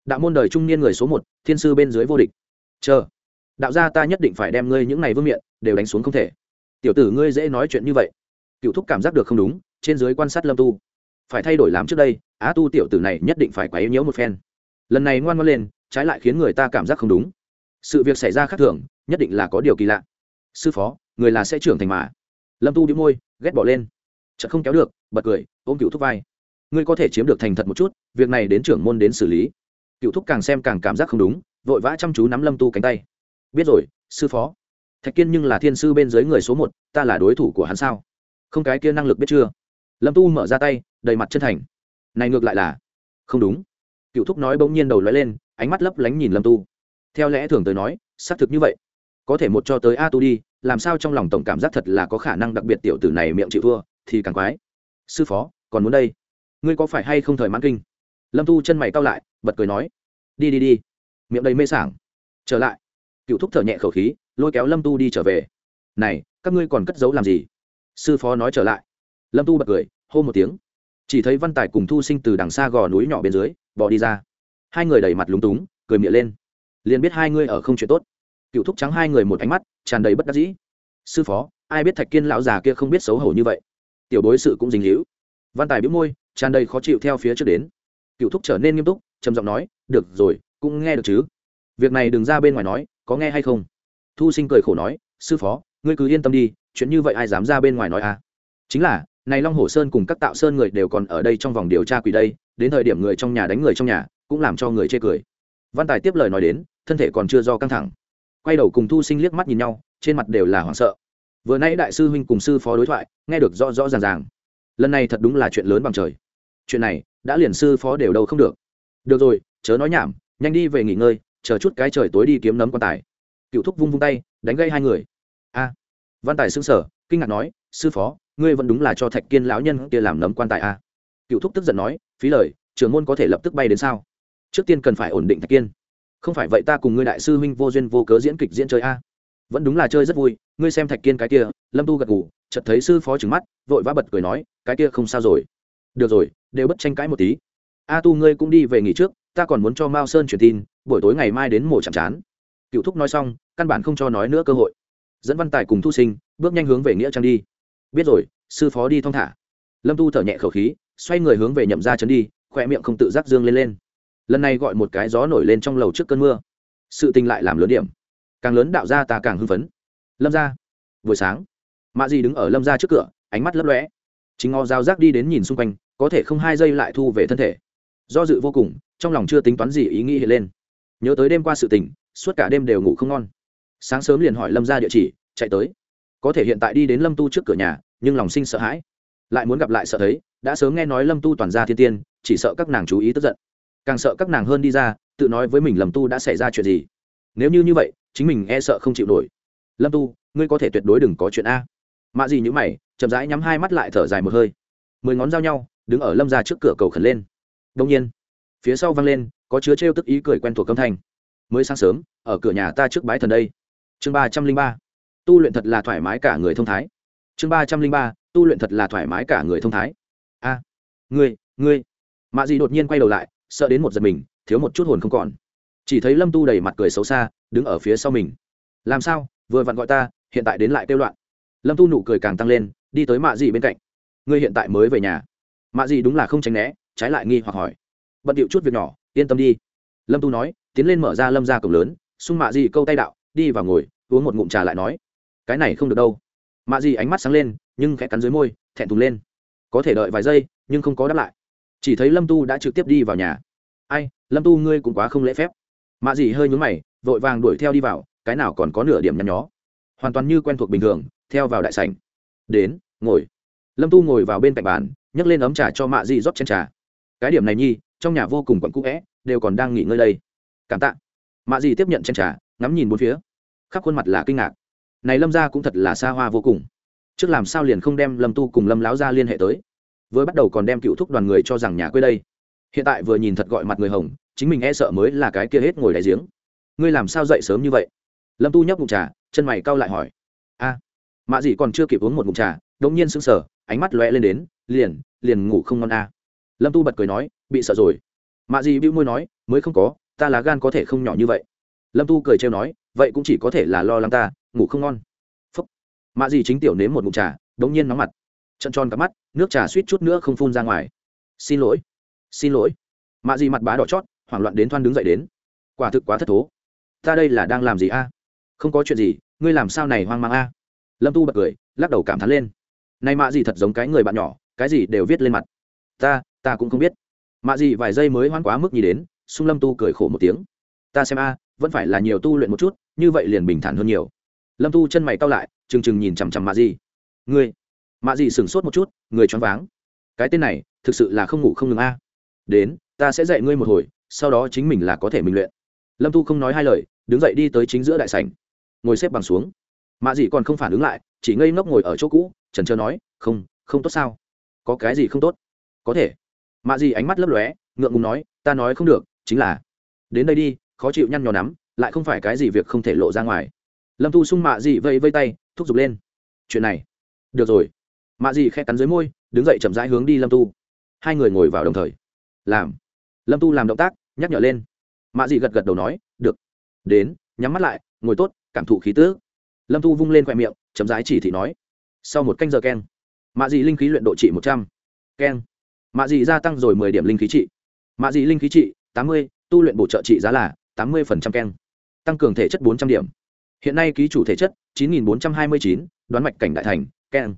đạo môn đời trung niên người số một, thiên sư bên dưới vô địch. Chờ. Đạo gia ta nhất định phải đem ngươi những ngày vương miện đều đánh xuống không thể. Tiểu tử ngươi dễ nói chuyện như vậy. Cựu thúc cảm giác được không đúng, trên dưới quan sát lâm tu. Phải thay đổi làm trước đây, á tu tiểu tử này nhất định phải quá yếu nhớ một phen. Lần này ngoan ngoan lên, trái lại khiến người ta cảm giác không đúng. Sự việc xảy ra khác thường, nhất định là có điều kỳ lạ. Sư phó, người là sẽ trưởng thành mà. Lâm tu đĩu môi, ghét bỏ lên. Chợt không kéo được, bật cười, ôm cựu thúc vai. Ngươi có thể chiếm được thành thật một chút, việc này đến trưởng môn đến xử lý cựu thúc càng xem càng cảm giác không đúng, vội vã chăm chú nắm lâm tu cánh tay. Biết rồi, sư phó. Thạch kiên nhưng là thiên sư bên dưới người số một, ta là đối thủ của hắn sao? Không cái kia năng lực biết chưa? Lâm tu mở ra tay, đầy mặt chân thành. Này ngược lại là không đúng. Cựu thúc nói bỗng nhiên đầu lóe lên, ánh mắt lấp lánh nhìn lâm tu. Theo lẽ thường tới nói, xác thực như vậy. Có thể một cho tới a tu đi, làm sao trong lòng tổng cảm giác thật là có khả năng đặc biệt tiểu tử này miệng chịu thua, thì càng quái. Sư phó, còn muốn đây? Ngươi có phải hay không thời mãn kinh? Lâm tu chân mày cao lại, bật cười nói, đi đi đi. Miệng đầy mê sảng. Trở lại. Cựu thúc thở nhẹ khẩu khí, lôi kéo lâm tu đi trở về. Này, các ngươi còn cất giấu làm gì? Sư phó nói trở lại. Lâm tu bật cười, hô một tiếng. Chỉ thấy văn tài cùng thu sinh từ đằng xa gò núi nhỏ bên dưới bỏ đi ra. Hai người đẩy mặt lúng túng, cười miệng lên. Liền biết hai ngươi ở không chuyện tốt. Cựu thúc trắng hai người một ánh mắt, tràn đầy bất đắc dĩ. Sư phó, ai biết thạch kiên lão già kia không biết xấu hổ như vậy? Tiểu bối sự cũng dính hữu văn tài biếu môi, tràn đầy khó chịu theo phía trước đến cựu thúc trở nên nghiêm túc, trầm giọng nói, được rồi, cũng nghe được chứ. Việc này đừng ra bên ngoài nói, có nghe hay không? Thu sinh cười khổ nói, sư phó, ngươi cứ yên tâm đi, chuyện như vậy ai dám ra bên ngoài nói à? Chính là, này long hồ sơn cùng các tạo sơn người đều còn ở đây trong vòng điều tra quỷ đây, đến thời điểm người trong nhà đánh người trong nhà, cũng làm cho người chê cười. Văn tài tiếp lời nói đến, thân thể còn chưa do căng thẳng. Quay đầu cùng thu sinh liếc mắt nhìn nhau, trên mặt đều là hoảng sợ. Vừa nãy đại sư huynh cùng sư phó đối thoại, nghe được rõ rõ ràng ràng. Lần này thật đúng là chuyện lớn bằng trời. Chuyện này đã liền sư phó đều đâu không được. Được rồi, chớ nói nhảm, nhanh đi về nghỉ ngơi, chờ chút cái trời tối đi kiếm nấm quan tài. Cựu thúc vung vung tay, đánh gây hai người. A. Văn tài xưng sở kinh ngạc nói, sư phó, ngươi vẫn đúng là cho thạch kiên lão nhân kia làm nấm quan tài a. Cựu thúc tức giận nói, phí lời, trưởng môn có thể lập tức bay đến sao? Trước tiên cần phải ổn định thạch kiên. Không phải vậy ta cùng ngươi đại sư huynh vô duyên vô cớ diễn kịch diễn chơi a. Vẫn đúng là chơi rất vui, ngươi xem thạch kiên cái kia, lâm tu gật ngủ chợt thấy sư phó trừng mắt, vội vã bật cười nói, cái kia không sao rồi được rồi, đều bất tranh cãi một tí. A tu ngươi cũng đi về nghỉ trước, ta còn muốn cho mao sơn truyền tin, buổi tối ngày mai đến mổ chạm chán. Cựu thúc nói xong, căn bản không cho nói nữa cơ hội. Dẫn văn tài cùng thu sinh, bước nhanh hướng về nghĩa trang đi. Biết rồi, sư phó đi thong thả. Lâm tu thở nhẹ khẩu khí, xoay người hướng về nhậm ra chấn đi khoe miệng không tự giác dương lên lên. Lần này gọi một cái gió nổi lên trong lầu trước cơn mưa. Sự tình lại làm lớn điểm. Càng lớn đạo ra ta càng hưng phấn. Lâm ra buổi sáng mạ di đứng ở lâm ra trước cửa, ánh mắt lấp lóe. Chính ngò dao rác đi đến nhìn xung quanh có thể không hai giây lại thu về thân thể. Do dự vô cùng, trong lòng chưa tính toán gì ý nghĩ hiện lên. Nhớ tới đêm qua sự tình, suốt cả đêm đều ngủ không ngon. Sáng sớm liền hỏi lâm ra địa chỉ, chạy tới. Có thể hiện tại đi đến lâm tu trước cửa nhà, nhưng lòng sinh sợ hãi. Lại muốn gặp lại sợ thấy, đã sớm nghe nói lâm tu toàn gia thiên tiên, chỉ sợ các nàng chú ý tức giận. Càng sợ các nàng hơn đi ra, tự nói với mình lâm tu đã xảy ra chuyện gì. Nếu như như vậy, chính mình e sợ không chịu nổi. Lâm tu, ngươi có thể tuyệt đối đừng có chuyện a. Mạ gì như mày, chậm rãi nhắm hai mắt lại thở dài một hơi. Mười ngón giao nhau đứng ở lâm ra trước cửa cầu khẩn lên. Đông nhiên, phía sau vang lên, có chứa trêu tức ý cười quen thuộc âm thanh. Mới sáng sớm, ở cửa nhà ta trước bái thần đây. Chương ba trăm linh ba. Tu luyện thật là thoải mái cả người thông thái. Chương ba trăm linh ba, tu luyện thật là thoải mái cả người thông thái. A, ngươi ngươi. Mạ dị đột nhiên quay đầu lại, sợ đến một giật mình, thiếu một chút hồn không còn. Chỉ thấy lâm tu đầy mặt cười xấu xa, đứng ở phía sau mình. Làm sao, vừa vặn gọi ta, hiện tại đến lại kêu loạn. Lâm tu nụ cười càng tăng lên, đi tới mạ dị bên cạnh. Ngươi hiện tại mới về nhà mạ dị đúng là không tránh né, trái lại nghi hoặc hỏi. Bận điệu chút việc nhỏ, yên tâm đi. Lâm tu nói, tiến lên mở ra lâm ra cổng lớn, xung mạ dị câu tay đạo, đi vào ngồi, uống một ngụm trà lại nói. Cái này không được đâu. Mạ dị ánh mắt sáng lên, nhưng khẽ cắn dưới môi, thẹn thùng lên. Có thể đợi vài giây, nhưng không có đáp lại. Chỉ thấy lâm tu đã trực tiếp đi vào nhà. Ai, lâm tu ngươi cũng quá không lễ phép. Mạ dị hơi nhúng mày, vội vàng đuổi theo đi vào, cái nào còn có nửa điểm nhăn nhó. Hoàn toàn như quen thuộc bình thường, theo vào đại sảnh. Đến, ngồi. Lâm tu ngồi vào bên cạnh bàn nhấc lên ấm trà cho mạ Di rót trên trà. Cái điểm này nhi, trong nhà vô cùng quặn cũ vẽ, đều còn đang nghỉ ngơi đây. Cảm tạ. Mạ Di tiếp nhận trên trà, ngắm nhìn bốn phía. Khắp khuôn mặt là kinh ngạc. Này lâm ra cũng thật là xa hoa vô cùng. Trước làm sao liền không đem lâm tu cùng lâm láo ra liên hệ tới? Vừa bắt đầu còn đem cựu thúc đoàn người cho rằng nhà quê đây. Hiện tại vừa nhìn thật gọi mặt người hồng, chính mình e sợ mới là cái kia hết ngồi đáy giếng. Ngươi làm sao dậy sớm như vậy? Lâm tu nhấp ngụm trà, chân mày cau lại hỏi. A. Mạ dị còn chưa kịp uống một ngụm trà đống nhiên sững sờ, ánh mắt lóe lên đến, liền liền ngủ không ngon à? lâm tu bật cười nói, bị sợ rồi. Mạ dị bĩu môi nói, mới không có, ta lá gan có thể không nhỏ như vậy. Lâm tu cười trêu nói, vậy cũng chỉ có thể là lo lắng ta, ngủ không ngon. Phúc. Mạ dị chính tiểu nếm một mụn trà, đống nhiên nóng mặt. Trận tròn cắp mắt, nước trà suýt chút nữa không phun ra ngoài. Xin lỗi. Xin lỗi. Mạ dị mặt bá đỏ chót, hoảng loạn đến thoan đứng dậy đến. Quả thực quá thất thố. Ta đây là đang làm gì a? Không có chuyện gì, ngươi làm sao này hoang mang a? Lâm tu bật cười, lắc đầu cảm thán lên. Này mạ Dị thật giống cái người bạn nhỏ cái gì đều viết lên mặt. Ta ta cũng không biết. Mạ gì vài giây mới hoan quá mức nhì đến, sung lâm tu cười khổ một tiếng. Ta xem a, vẫn phải là nhiều tu luyện một chút, như vậy liền bình thản hơn nhiều. Lâm tu chân mày cao lại, trừng trừng nhìn chằm chằm mạ gì ngươi, mạ gì sửng sốt một chút, người choáng váng. Cái tên này, thực sự là không ngủ không ngừng a. Đến, ta sẽ dạy ngươi một hồi, sau đó chính mình là có thể mình luyện. Lâm tu không nói hai lời, đứng dậy đi tới chính giữa đại sảnh. Ngồi xếp bằng xuống. Mạ dị còn không phản ứng lại, chỉ ngây ngốc ngồi ở chỗ cũ trần trơ nói, không không tốt sao? Có cái gì không tốt? Có thể. Mạ dị ánh mắt lấp lóe, ngượng ngùng nói, ta nói không được, chính là, đến đây đi, khó chịu nhăn nhò nắm lại không phải cái gì việc không thể lộ ra ngoài. Lâm tu sung mạ dị vây vây tay, thúc giục lên. Chuyện này, được rồi. Mạ dị khẽ cắn dưới môi, đứng dậy chậm rãi hướng đi lâm tu hai người ngồi vào đồng thời. Làm. Lâm tu làm động tác, nhắc nhở lên. Mạ dị gật gật đầu nói, được. Đến, nhắm mắt lại, ngồi tốt, cảm thụ khí tứ lâm tu vung lên khoe miệng, chậm rãi chỉ thị nói. Sau một canh giờ keng mạ dị linh khí luyện độ trị một trăm. Keng. Mạ dị gia tăng rồi mười điểm linh khí trị. Mạ dị linh khí trị, tám mươi, tu luyện bổ trợ trị giá là tám mươi phần trăm keng. Tăng cường thể chất bốn trăm điểm. Hiện nay ký chủ thể chất chín nghìn bốn trăm hai mươi chín, đoán mạch cảnh đại thành, keng.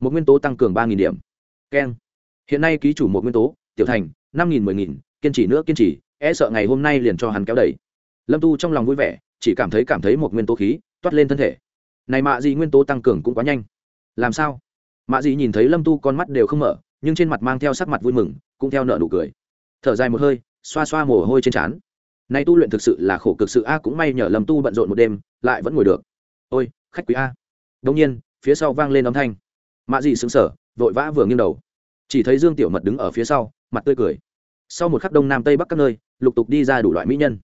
Một nguyên tố tăng cường ba nghìn điểm. Keng. Hiện nay ký chủ một nguyên tố, tiểu thành, năm nghìn mười nghìn, kiên trì nữa kiên trì e sợ ngày hôm nay liền cho hắn kéo đẩy lâm tu trong lòng vui vẻ, chỉ cảm thấy cảm thấy một nguyên tố khí toát lên thân thể. Này mạ gì nguyên tố tăng cường cũng quá nhanh. Làm sao? Mạ Dị nhìn thấy lâm tu con mắt đều không mở, nhưng trên mặt mang theo sắc mặt vui mừng, cũng theo nợ nụ cười. Thở dài một hơi, xoa xoa mồ hôi trên trán. Nay tu luyện thực sự là khổ cực sự a, cũng may nhờ lâm tu bận rộn một đêm, lại vẫn ngồi được. Ôi, khách quý a. Đông nhiên, phía sau vang lên âm thanh. Mạ dị xứng sở vội vã vừa nghiêng đầu. Chỉ thấy dương tiểu mật đứng ở phía sau, mặt tươi cười. Sau một khắc đông nam tây bắc các nơi, lục tục đi ra đủ loại mỹ nhân.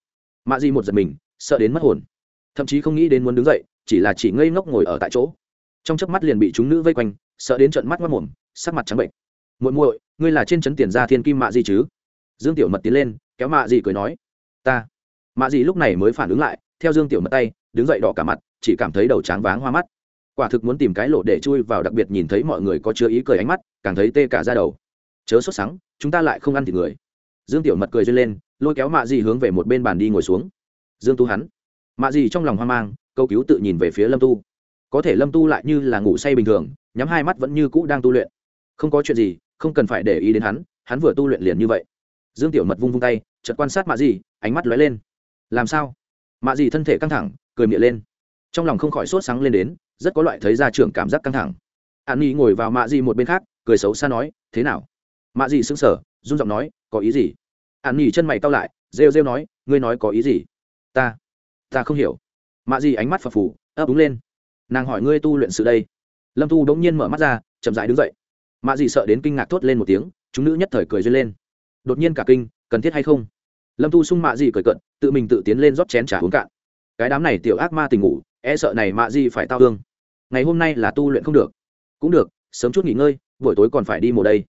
Mạ dị một giật mình, sợ đến mất hồn. Thậm chí không nghĩ đến muốn đứng dậy, chỉ là chỉ ngây ngốc ngồi ở tại chỗ. Trong chớp mắt liền bị chúng nữ vây quanh sợ đến trận mắt mất mồm, sắc mặt trắng bệnh. Muội muội, ngươi là trên trấn tiền gia thiên kim mạ gì chứ? Dương tiểu mật tiến lên, kéo mạ gì cười nói, ta. Mạ gì lúc này mới phản ứng lại, theo dương tiểu mật tay, đứng dậy đỏ cả mặt, chỉ cảm thấy đầu tráng váng hoa mắt. Quả thực muốn tìm cái lỗ để chui vào đặc biệt nhìn thấy mọi người có chứa ý cười ánh mắt, càng thấy tê cả ra đầu. Chớ sốt sắng, chúng ta lại không ăn thịt người. Dương tiểu mật cười duyên lên, lôi kéo mạ gì hướng về một bên bàn đi ngồi xuống. Dương tu hắn. Mạ gì trong lòng hoang mang, câu cứu tự nhìn về phía lâm tu. Có thể lâm tu lại như là ngủ say bình thường nhắm hai mắt vẫn như cũ đang tu luyện. Không có chuyện gì, không cần phải để ý đến hắn hắn vừa tu luyện liền như vậy. Dương tiểu mật vung vung tay, chợt quan sát mạ dì ánh mắt lóe lên. Làm sao? Mạ dì thân thể căng thẳng, cười miệng lên. Trong lòng không khỏi sốt sáng lên đến, rất có loại thấy ra trưởng cảm giác căng thẳng. An nhi ngồi vào mạ dì một bên khác, cười xấu xa nói, thế nào? Mạ dì sững sờ, run giọng nói, có ý gì? An nhi chân mày cau lại, rêu rêu nói, ngươi nói có ý gì? Ta ta không hiểu. Mạ dì ánh mắt phập phù, ấp úng lên. Nàng hỏi ngươi tu luyện sự đây lâm Thu đống nhiên mở mắt ra chậm dại đứng dậy. Mạ Dị sợ đến kinh ngạc thốt lên một tiếng chúng nữ nhất thời cười duyên lên. Đột nhiên cả kinh cần thiết hay không? Lâm Thu sung mạ Dị cười cận tự mình tự tiến lên rót chén trà uống cạn. Cái đám này tiểu ác ma tình ngủ e sợ này mạ Dị phải tao thương. Ngày hôm nay là tu luyện không được. Cũng được sớm chút nghỉ ngơi buổi tối còn phải đi mùa đây.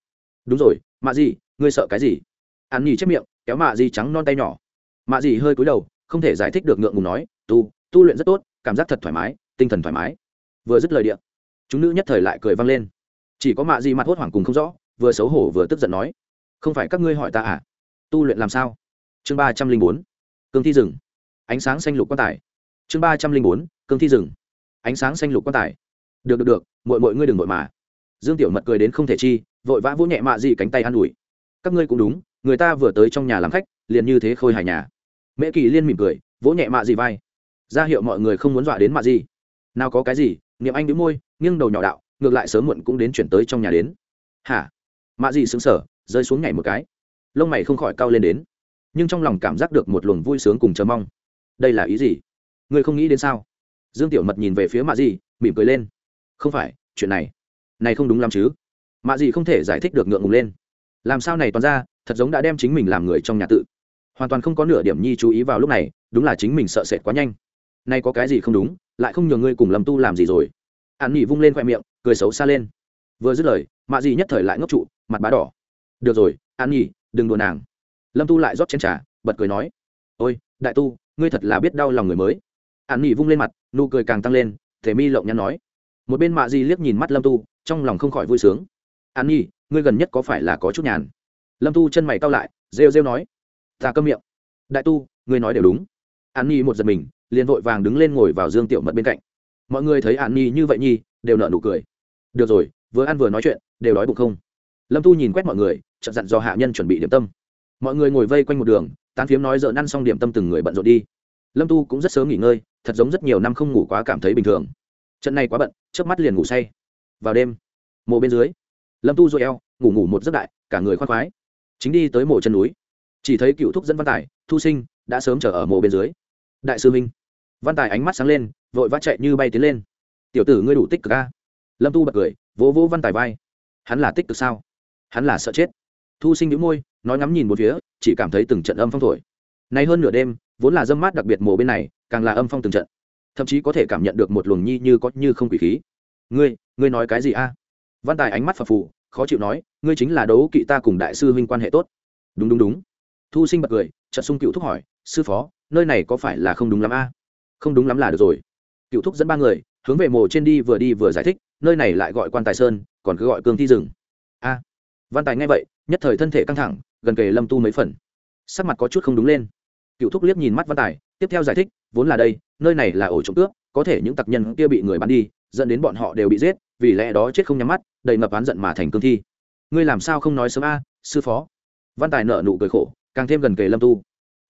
Đúng rồi mạ Dị, ngươi sợ cái gì? An nhì chép miệng kéo mạ Dị trắng non tay nhỏ. Mạ Dị hơi cúi đầu không thể giải thích được ngượng ngùng nói tu tu luyện rất tốt cảm giác thật thoải mái tinh thần thoải mái. Vừa dứt lời điện chúng nữ nhất thời lại cười vang lên. Chỉ có mạ gì mặt hốt hoảng cùng không rõ, vừa xấu hổ vừa tức giận nói, không phải các ngươi hỏi ta à? Tu luyện làm sao? Chương ba trăm linh bốn, cương thi rừng. Ánh sáng xanh lục quan tài. Chương ba trăm linh bốn, cương thi rừng. Ánh sáng xanh lục quan tài. Được được được mọi mọi ngươi đừng vội mà. Dương tiểu mật cười đến không thể chi, vội vã vỗ nhẹ mạ gì cánh tay an ủi, các ngươi cũng đúng, người ta vừa tới trong nhà làm khách, liền như thế khôi hài nhà. Mễ kỳ liên mỉm cười, vỗ nhẹ mạ gì vai, ra hiệu mọi người không muốn dọa đến mạ gì nào có cái gì niệm anh đĩu môi nghiêng đầu nhỏ đạo ngược lại sớm muộn cũng đến chuyển tới trong nhà đến. Hả? Mạ dị xứng sở rơi xuống nhảy một cái. Lông mày không khỏi cao lên đến. Nhưng trong lòng cảm giác được một luồng vui sướng cùng chờ mong. Đây là ý gì? Ngươi không nghĩ đến sao? Dương tiểu mật nhìn về phía mạ Dị, mỉm cười lên. Không phải chuyện này. Này không đúng lắm chứ. Mạ Dị không thể giải thích được ngượng ngùng lên. Làm sao này toàn ra thật giống đã đem chính mình làm người trong nhà tự. Hoàn toàn không có nửa điểm nhi chú ý vào lúc này đúng là chính mình sợ sệt quá nhanh. Nay có cái gì không đúng? Lại không nhờ ngươi cùng lâm tu làm gì rồi an nhị vung lên khoe miệng cười xấu xa lên vừa dứt lời mạ dì nhất thời lại ngốc trụ mặt bá đỏ được rồi an nhị đừng đùa nàng lâm tu lại rót chén trà bật cười nói ôi đại tu ngươi thật là biết đau lòng người mới an nhị vung lên mặt nụ cười càng tăng lên thể mi lộng nhắn nói một bên mạ dì liếc nhìn mắt lâm tu trong lòng không khỏi vui sướng an Nhi, ngươi gần nhất có phải là có chút nhàn lâm tu chân mày cau lại rêu rêu nói ta câm miệng đại tu ngươi nói đều đúng an nhi một giật mình liền vội vàng đứng lên ngồi vào dương tiểu mật bên cạnh. Mọi người thấy Hạn nhi như vậy nhi, đều nợ nụ cười. Được rồi, vừa ăn vừa nói chuyện, đều đói bụng không? Lâm tu nhìn quét mọi người chậm dặn do hạ nhân chuẩn bị điểm tâm. Mọi người ngồi vây quanh một đường, tán phiếm nói dợ ăn xong điểm tâm từng người bận rộn đi. Lâm tu cũng rất sớm nghỉ ngơi, thật giống rất nhiều năm không ngủ quá cảm thấy bình thường. Trận này quá bận trước mắt liền ngủ say. Vào đêm, mộ bên dưới, lâm tu dội eo, ngủ ngủ một giấc đại, cả người khoác khoái. Chính đi tới mộ chân núi. Chỉ thấy cựu thúc dẫn văn tài, thu sinh, đã sớm chờ ở mộ bên dưới đại sư minh văn tài ánh mắt sáng lên, vội vã chạy như bay tiến lên. Tiểu tử ngươi đủ tích cực ca lâm tu bật cười, vỗ vỗ văn tài vai. Hắn là tích cực sao? Hắn là sợ chết. Thu sinh đĩu môi, nói ngắm nhìn một phía, chỉ cảm thấy từng trận âm phong thổi. Nay hơn nửa đêm, vốn là dâm mát đặc biệt mồ bên này, càng là âm phong từng trận. Thậm chí có thể cảm nhận được một luồng nhi như có như không quỷ khí. Ngươi ngươi nói cái gì a? Văn tài ánh mắt phập phù, khó chịu nói, ngươi chính là đấu kỵ ta cùng đại sư huynh quan hệ tốt. Đúng đúng đúng. Thu sinh bật cười trận sung cựu thúc hỏi, sư phó nơi này có phải là không đúng lắm a? Không đúng lắm là được rồi. Cựu thúc dẫn ba người, hướng về mồ trên đi vừa đi vừa giải thích, nơi này lại gọi quan tài sơn, còn cứ gọi cương thi rừng. A. Văn tài nghe vậy, nhất thời thân thể căng thẳng, gần kề lâm tu mấy phần. Sắc mặt có chút không đúng lên. Cựu thúc liếc nhìn mắt văn tài, tiếp theo giải thích, vốn là đây, nơi này là ổ trộm cướp, có thể những tặc nhân kia bị người bắn đi, dẫn đến bọn họ đều bị giết, vì lẽ đó chết không nhắm mắt, đầy ngập oán giận mà thành cương thi. Ngươi làm sao không nói sớm a, sư phó? Văn tài nợ nụ cười khổ, càng thêm gần kề lâm tu.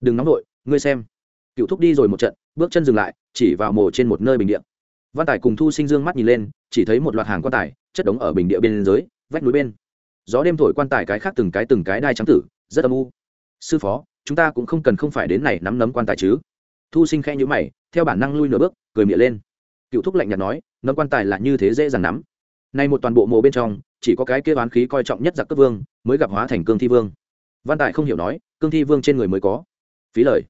Đừng nóng nổi ngươi xem. Cựu thúc đi rồi một trận, bước chân dừng lại, chỉ vào mồ trên một nơi bình điện văn tài cùng thu sinh dương mắt nhìn lên, chỉ thấy một loạt hàng quan tài, chất đống ở bình địa bên dưới, vách núi bên. Gió đêm thổi quan tài cái khác từng cái từng cái đai trắng tử, rất âm u. Sư phó, chúng ta cũng không cần không phải đến này nắm nấm quan tài chứ. Thu sinh khẽ nhữ mày, theo bản năng lui nửa bước, cười miệng lên. Cựu thúc lạnh nhạt nói, nấm quan tài là như thế dễ dàng nắm. Nay một toàn bộ mồ bên trong, chỉ có cái kia oán khí coi trọng nhất giặc cấp vương, mới gặp hóa thành cương thi vương. Văn tài không hiểu nói, cương thi vương trên người mới có. Phí lời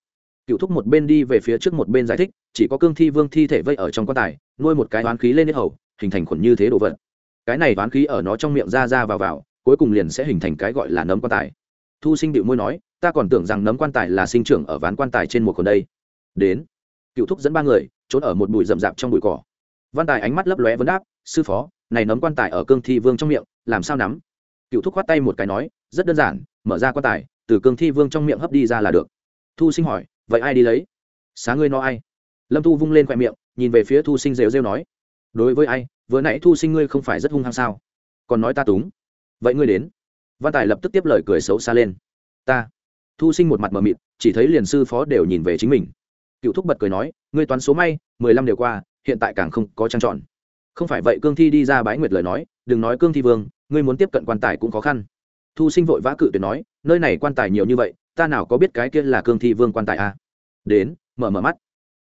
cựu thúc một bên đi về phía trước một bên giải thích, chỉ có cương thi vương thi thể vây ở trong quan tài, nuôi một cái oán khí lên hết hầu, hình thành khuẩn như thế đồ vật. Cái này oán khí ở nó trong miệng ra ra vào vào, cuối cùng liền sẽ hình thành cái gọi là nấm quan tài. Thu sinh điệu môi nói, ta còn tưởng rằng nấm quan tài là sinh trưởng ở ván quan tài trên một con đây. Đến cựu thúc dẫn ba người, trốn ở một bụi rậm rạp trong bụi cỏ. Văn tài ánh mắt lấp lóe vấn đáp, sư phó, này nấm quan tài ở cương thi vương trong miệng, làm sao nắm? Cựu thúc khoát tay một cái nói, rất đơn giản, mở ra quan tài, từ cương thi vương trong miệng hấp đi ra là được. Thu sinh hỏi vậy ai đi lấy? Xá ngươi nó ai? Lâm thu vung lên khoe miệng, nhìn về phía thu sinh rêu rêu nói. Đối với ai? Vừa nãy thu sinh ngươi không phải rất hung hăng sao? Còn nói ta túng. Vậy ngươi đến. Văn tài lập tức tiếp lời cười xấu xa lên. Ta. Thu sinh một mặt mờ mịt, chỉ thấy liền sư phó đều nhìn về chính mình. Cựu thúc bật cười nói, ngươi toán số may, mười lăm đều qua, hiện tại càng không có trang trọn. Không phải vậy cương thi đi ra bái nguyệt lời nói, đừng nói cương thi vương, ngươi muốn tiếp cận quan tài cũng khó khăn. Thu sinh vội vã cự tuyệt nói, nơi này quan tài nhiều như vậy ta nào có biết cái kia là cương thi vương quan tài à? đến, mở mở mắt.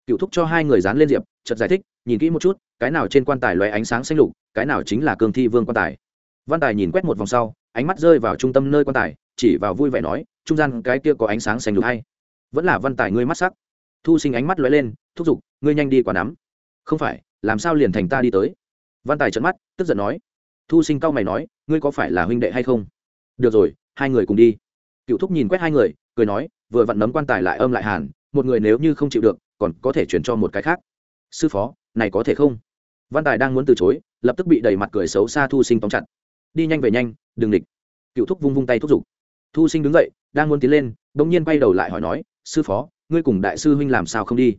Cựu thúc cho hai người dán lên diệp, chợt giải thích, nhìn kỹ một chút, cái nào trên quan tài loé ánh sáng xanh lục, cái nào chính là cương thi vương quan tài. Văn tài nhìn quét một vòng sau, ánh mắt rơi vào trung tâm nơi quan tài, chỉ vào vui vẻ nói, trung gian cái kia có ánh sáng xanh lục hay? Vẫn là văn tài ngươi mắt sắc. Thu sinh ánh mắt lóe lên, thúc giục, ngươi nhanh đi quả nắm. Không phải, làm sao liền thành ta đi tới? Văn tài trợn mắt, tức giận nói. Thu sinh cau mày nói, ngươi có phải là huynh đệ hay không? Được rồi, hai người cùng đi. Cựu thúc nhìn quét hai người cười nói, vừa vặn nấm quan tài lại âm lại hàn, một người nếu như không chịu được, còn có thể chuyển cho một cái khác. Sư phó, này có thể không? Văn tài đang muốn từ chối, lập tức bị đầy mặt cười xấu xa thu sinh tóm chặt. Đi nhanh về nhanh, đừng địch. Cựu thúc vung vung tay thúc giục. Thu sinh đứng dậy, đang muốn tiến lên đ ỗ n g nhiên quay đầu lại hỏi nói, sư phó, ngươi cùng đại sư huynh làm sao không đi?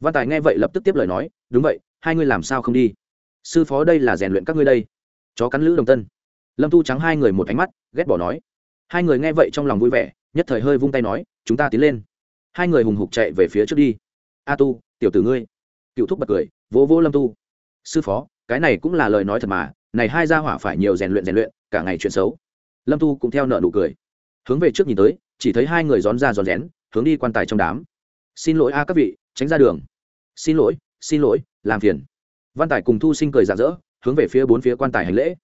Văn tài nghe vậy lập tức tiếp lời nói, đúng vậy, hai ngươi làm sao không đi? Sư phó đây là rèn luyện các ngươi đây. Chó cắn lữ đồng tân. Lâm thu trắng hai người một ánh mắt, ghét bỏ nói. Hai người nghe vậy trong lòng vui vẻ nhất thời hơi vung tay nói, chúng ta tiến lên. Hai người hùng hục chạy về phía trước đi. A tu, tiểu tử ngươi. Cựu thúc bật cười, vỗ vỗ lâm tu. Sư phó, cái này cũng là lời nói thật mà, này hai gia hỏa phải nhiều rèn luyện rèn luyện, cả ngày chuyện xấu. Lâm tu cũng theo nợ nụ cười. Hướng về trước nhìn tới, chỉ thấy hai người rón ra rón rén, hướng đi quan tài trong đám. Xin lỗi a các vị, tránh ra đường. Xin lỗi xin lỗi, làm phiền. Văn tài cùng thu sinh cười giả rỡ, hướng về phía bốn phía quan tài hành lễ.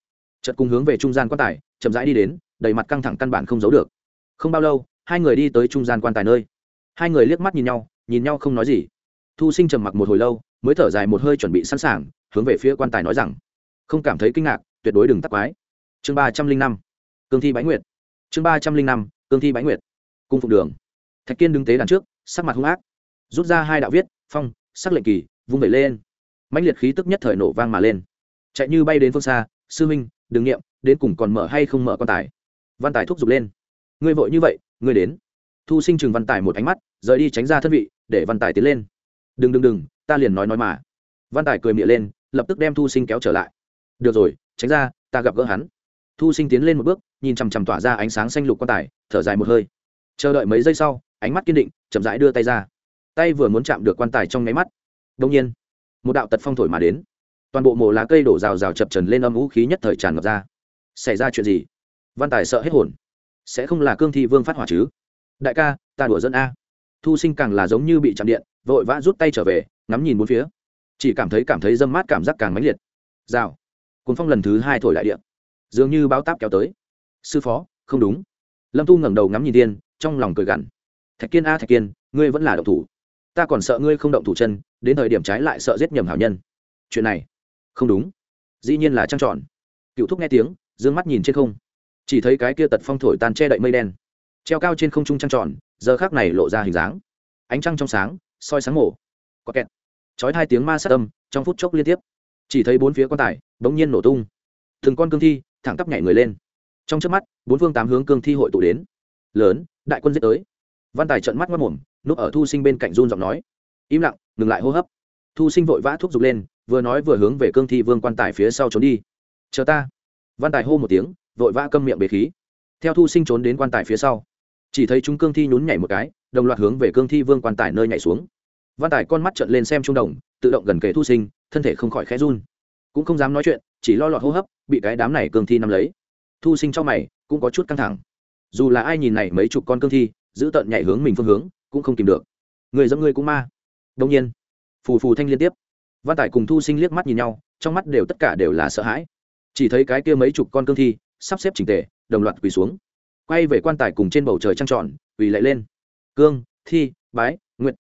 Chật cùng hướng về trung gian quan tài, chậm rãi đi đến, đầy mặt căng thẳng căn bản không giấu được không bao lâu, hai người đi tới trung gian quan tài nơi. Hai người liếc mắt nhìn nhau nhìn nhau không nói gì. Thu sinh trầm mặc một hồi lâu, mới thở dài một hơi chuẩn bị sẵn sàng, hướng về phía quan tài nói rằng, không cảm thấy kinh ngạc, tuyệt đối đừng tắc quái. Chương ba trăm linh năm, cương thi bái nguyệt. Chương ba trăm linh năm, cương thi bái nguyệt. Cung phục đường. Thạch kiên đứng tế đàn trước, sắc mặt hung ác, rút ra hai đạo viết, phong, sắc lệnh kỳ, vung vẩy lên. Mãnh liệt khí tức nhất thời nổ vang mà lên. Chạy như bay đến phương xa, sư minh, đừng nghiệm đến cùng còn mở hay không mở quan tài? Văn tài thúc giục lên ngươi vội như vậy, ngươi đến. Thu sinh chừng văn tài một ánh mắt, rời đi tránh ra thân vị, để văn tài tiến lên. Đừng đừng đừng, ta liền nói nói mà. Văn tài cười miệng lên, lập tức đem thu sinh kéo trở lại. Được rồi, tránh ra, ta gặp gỡ hắn. Thu sinh tiến lên một bước, nhìn chằm chằm tỏa ra ánh sáng xanh lục quan tài, thở dài một hơi. Chờ đợi mấy giây sau, ánh mắt kiên định, chậm rãi đưa tay ra. Tay vừa muốn chạm được quan tài trong nháy mắt đông nhiên, một đạo tật phong thổi mà đến. Toàn bộ mồ lá cây đổ rào rào chập trần lên âm vũ khí nhất thời tràn ngập ra. Xảy ra chuyện gì? Văn tài sợ hết hồn sẽ không là cương thi vương phát hỏa chứ? Đại ca, ta đùa dân a. Thu sinh càng là giống như bị chạm điện, vội vã rút tay trở về, ngắm nhìn bốn phía. Chỉ cảm thấy cảm thấy dâm mát cảm giác càng mãnh liệt. Rào. Cuốn phong lần thứ hai thổi lại điện dường như báo táp kéo tới. Sư phó, không đúng. Lâm thu ngẩng đầu ngắm nhìn tiên trong lòng cười gằn. Thạch kiên a, thạch kiên, ngươi vẫn là động thủ. Ta còn sợ ngươi không động thủ chân, đến thời điểm trái lại sợ giết nhầm hảo nhân. Chuyện này, không đúng. Dĩ nhiên là trăng tròn. Cựu thúc nghe tiếng d ư ơ n g mắt nhìn trên không chỉ thấy cái kia tật phong thổi tan che đậy mây đen, treo cao trên không trung trăng tròn, giờ khác này lộ ra hình dáng. Ánh trăng trong sáng, soi sáng mổ có kẹt. Trói hai tiếng ma sát âm, trong phút chốc liên tiếp. Chỉ thấy bốn phía quan tài bỗng nhiên nổ tung. Từng con cương thi thẳng tắp nhảy người lên. Trong trước mắt, bốn phương tám hướng cương thi hội tụ đến. Lớn, đại quân giết tới. Văn tài trận mắt mất mồm, núp ở thu sinh bên cạnh run giọng nói. Im lặng, ngừng lại hô hấp. Thu sinh vội vã thúc giục lên, vừa nói vừa hướng về cương thi vương quan tài phía sau trốn đi. Chờ ta. Văn tài hô một tiếng vội vã câm miệng bế khí. Theo thu sinh trốn đến quan tài phía sau, chỉ thấy chúng cương thi nhún nhảy một cái, đồng loạt hướng về cương thi vương quan tài nơi nhảy xuống. Văn tài con mắt trợn lên xem trung đồng, tự động gần kề thu sinh, thân thể không khỏi khẽ run. Cũng không dám nói chuyện, chỉ lo lọt hô hấp, bị cái đám này cương thi nắm lấy. Thu sinh trong mày, cũng có chút căng thẳng. Dù là ai nhìn này mấy chục con cương thi, giữ tận nhảy hướng mình phương hướng, cũng không tìm được. Người dẫm người cũng ma. Đông nhiên, phù phù thanh liên tiếp. Văn tài cùng thu sinh liếc mắt nhìn nhau, trong mắt đều tất cả đều là sợ hãi. Chỉ thấy cái kia mấy chục con cương thi sắp xếp trình tề đồng loạt quỳ xuống. Quay về quan tài cùng trên bầu trời trăng tròn quỳ lại lên. Cương thi bái nguyện,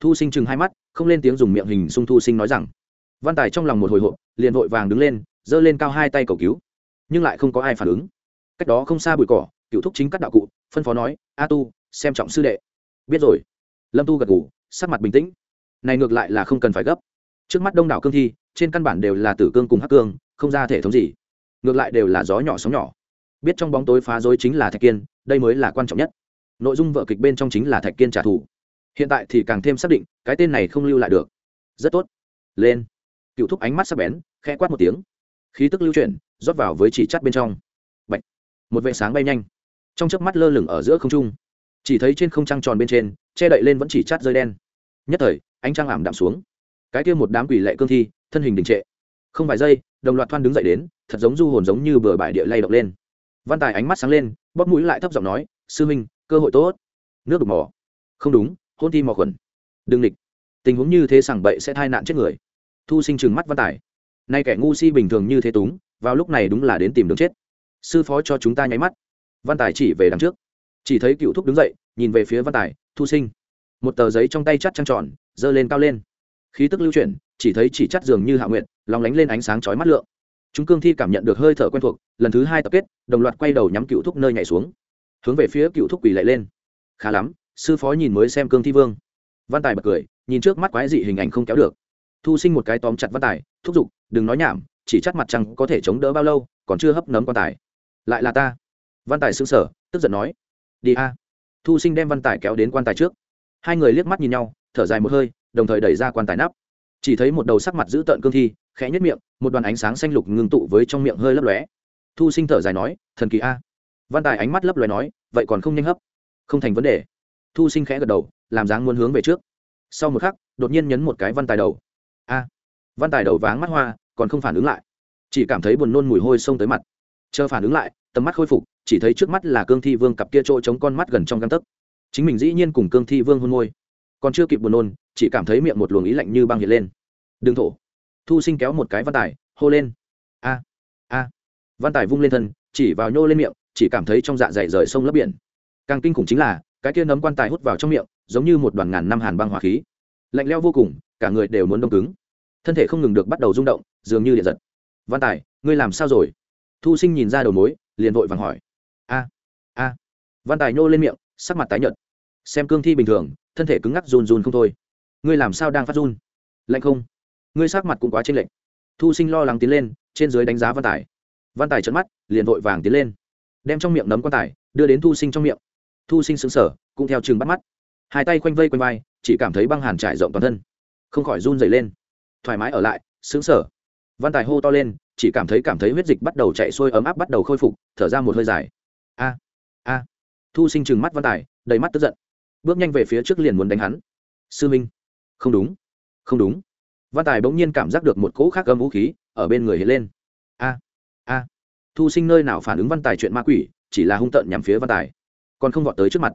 thu sinh chừng hai mắt không lên tiếng dùng miệng hình sung thu sinh nói rằng. Văn tài trong lòng một hồi hộp liền vội vàng đứng lên giơ lên cao hai tay cầu cứu. Nhưng lại không có ai phản ứng. Cách đó không xa bụi cỏ cựu thúc chính các đạo cụ phân phó nói a tu xem trọng sư đệ. Biết rồi. Lâm tu gật ngủ sắc mặt bình tĩnh. Này ngược lại là không cần phải gấp. Trước mắt đông đảo cương thi trên căn bản đều là tử cương cùng hắc cương không ra thể thống gì ngược lại đều là gió nhỏ sóng nhỏ. Biết trong bóng tối phá dối chính là thạch kiên, đây mới là quan trọng nhất. Nội dung vợ kịch bên trong chính là thạch kiên trả thù. Hiện tại thì càng thêm xác định, cái tên này không lưu lại được. Rất tốt. Lên. Cựu thúc ánh mắt sắc bén, khẽ quát một tiếng. Khí tức lưu chuyển, rót vào với chỉ chắt bên trong. Bạch. một vệ sáng bay nhanh. Trong chớp mắt lơ lửng ở giữa không trung. Chỉ thấy trên không trăng tròn bên trên, che đậy lên vẫn chỉ chát rơi đen. Nhất thời, ánh trăng ảm đạm xuống. Cái kia một đám quỷ lệ cương thi, thân hình đình trệ. Không vài giây, đồng loạt thoan đứng dậy đến thật giống du hồn giống như bừa bãi địa lay động lên. Văn tài ánh mắt sáng lên, bóp mũi lại thấp giọng nói, sư minh, cơ hội tốt. Nước đục mỏ. Không đúng, hôn thi mò khuẩn. Đừng địch. Tình huống như thế sảng bậy sẽ thai nạn chết người. Thu sinh trừng mắt văn tài. Nay kẻ ngu si bình thường như thế túng, vào lúc này đúng là đến tìm đường chết. Sư phó cho chúng ta nháy mắt. Văn tài chỉ về đằng trước. Chỉ thấy cựu thúc đứng dậy, nhìn về phía văn tài, thu sinh. Một tờ giấy trong tay chắt trăng tròn dơ lên cao lên. Khí tức lưu chuyển, chỉ thấy chỉ chắt dường như hạ nguyện lóng lánh lên ánh sáng chói mắt lượng chúng cương thi cảm nhận được hơi thở quen thuộc, lần thứ hai tập kết, đồng loạt quay đầu nhắm cựu thúc nơi nhảy xuống. Hướng về phía cựu thúc quỳ lại lên. Khá lắm, sư phó nhìn mới xem cương thi vương. Văn tài bật cười, nhìn trước mắt quái dị hình ảnh không kéo được. Thu sinh một cái tóm chặt văn tài, thúc giục, đừng nói nhảm, chỉ chắc mặt trăng có thể chống đỡ bao lâu, còn chưa hấp nấm quan tài. Lại là ta. Văn tài xứng sở tức giận nói. Đi a. Thu sinh đem văn tài kéo đến quan tài trước. Hai người liếc mắt nhìn nhau, thở dài một hơi, đồng thời đẩy ra quan tài nắp chỉ thấy một đầu sắc mặt giữ tợn cương thi, khẽ nhất miệng, một đoàn ánh sáng xanh lục ngưng tụ với trong miệng hơi lấp lóe. Thu sinh thở dài nói, thần kỳ a. Văn tài ánh mắt lấp lóe nói, vậy còn không nhanh hấp? Không thành vấn đề. Thu sinh khẽ gật đầu, làm dáng muốn hướng về trước. Sau một khắc, đột nhiên nhấn một cái văn tài đầu. A. Văn tài đầu váng mắt hoa, còn không phản ứng lại. Chỉ cảm thấy buồn nôn mùi hôi xông tới mặt. Chờ phản ứng lại, tầm mắt khôi phục, chỉ thấy trước mắt là cương thi vương cặp kia trôi chống con mắt gần trong găng tấc. Chính mình dĩ nhiên cùng cương thi vương hôn môi còn chưa kịp buồn nôn, chỉ cảm thấy miệng một luồng ý lạnh như băng hiện lên. Đừng thổ. Thu sinh kéo một cái văn tài, hô lên. A a. Văn tài vung lên thân, chỉ vào nhô lên miệng, chỉ cảm thấy trong dạ dày rời sông lấp biển. Càng kinh khủng chính là, cái kia nấm quan tài hút vào trong miệng, giống như một đoàn ngàn năm hàn băng hỏa khí. Lạnh leo vô cùng, cả người đều muốn đông cứng. Thân thể không ngừng được bắt đầu rung động, dường như điện giật. Văn tài, ngươi làm sao rồi? Thu sinh nhìn ra đầu mối, liền vội vàng hỏi. A a. Văn tài nhô lên miệng, sắc mặt tái nhợt. Xem cương thi bình thường thân thể cứng ngắc run run không thôi. Ngươi làm sao đang phát run? Lạnh không? Ngươi sắc mặt cũng quá chênh lệnh thu sinh lo lắng tiến lên, trên dưới đánh giá văn tài. Văn tài trợn mắt, liền vội vàng tiến lên, đem trong miệng nấm quan tài đưa đến thu sinh trong miệng. Thu sinh sững sở cũng theo chừng bắt mắt. Hai tay quanh vây quanh vai, chỉ cảm thấy băng hàn trải rộng toàn thân, không khỏi run dày lên. Thoải mái ở lại, sững sở văn tài hô to lên, chỉ cảm thấy cảm thấy huyết dịch bắt đầu chạy xuôi ấm áp bắt đầu khôi phục, thở ra một hơi dài. A a. Thu sinh chừng mắt văn tài, đầy mắt tức giận bước nhanh về phía trước liền muốn đánh hắn. Sư minh, không đúng không đúng. Văn tài bỗng nhiên cảm giác được một cỗ khác âm vũ khí ở bên người hiện lên. A a. Thu sinh nơi nào phản ứng văn tài chuyện ma quỷ, chỉ là hung tợn nhằm phía văn tài. Còn không vọt tới trước mặt.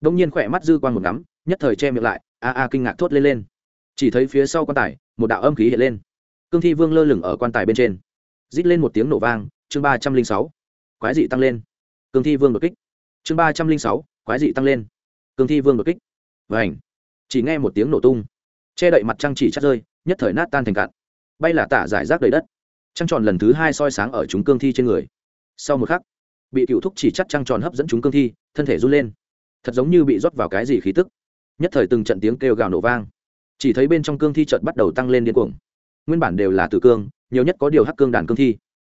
Bỗng nhiên khỏe mắt dư quan một ngắm, nhất thời che miệng lại, a a kinh ngạc thốt lên lên. Chỉ thấy phía sau quan tài, một đạo âm khí hiện lên. Cương thi vương lơ lửng ở quan tài bên trên. Rít lên một tiếng nổ vang, chương ba trăm linh sáu. Quái dị tăng lên. Cương thi vương đột kích. Chương ba trăm linh sáu, quái dị tăng lên cương thi vương đột kích. Vảnh chỉ nghe một tiếng nổ tung. Che đậy mặt trăng chỉ chắt rơi, nhất thời nát tan thành cạn. Bay là tả giải rác đầy đất. Trăng tròn lần thứ hai soi sáng ở chúng cương thi trên người. Sau một khắc, bị cựu thúc chỉ chắt trăng tròn hấp dẫn chúng cương thi, thân thể run lên. Thật giống như bị rót vào cái gì khí tức. Nhất thời từng trận tiếng kêu gào nổ vang. Chỉ thấy bên trong cương thi chợt bắt đầu tăng lên điên cuồng. Nguyên bản đều là tử cương, nhiều nhất có điều hắc cương đàn cương thi.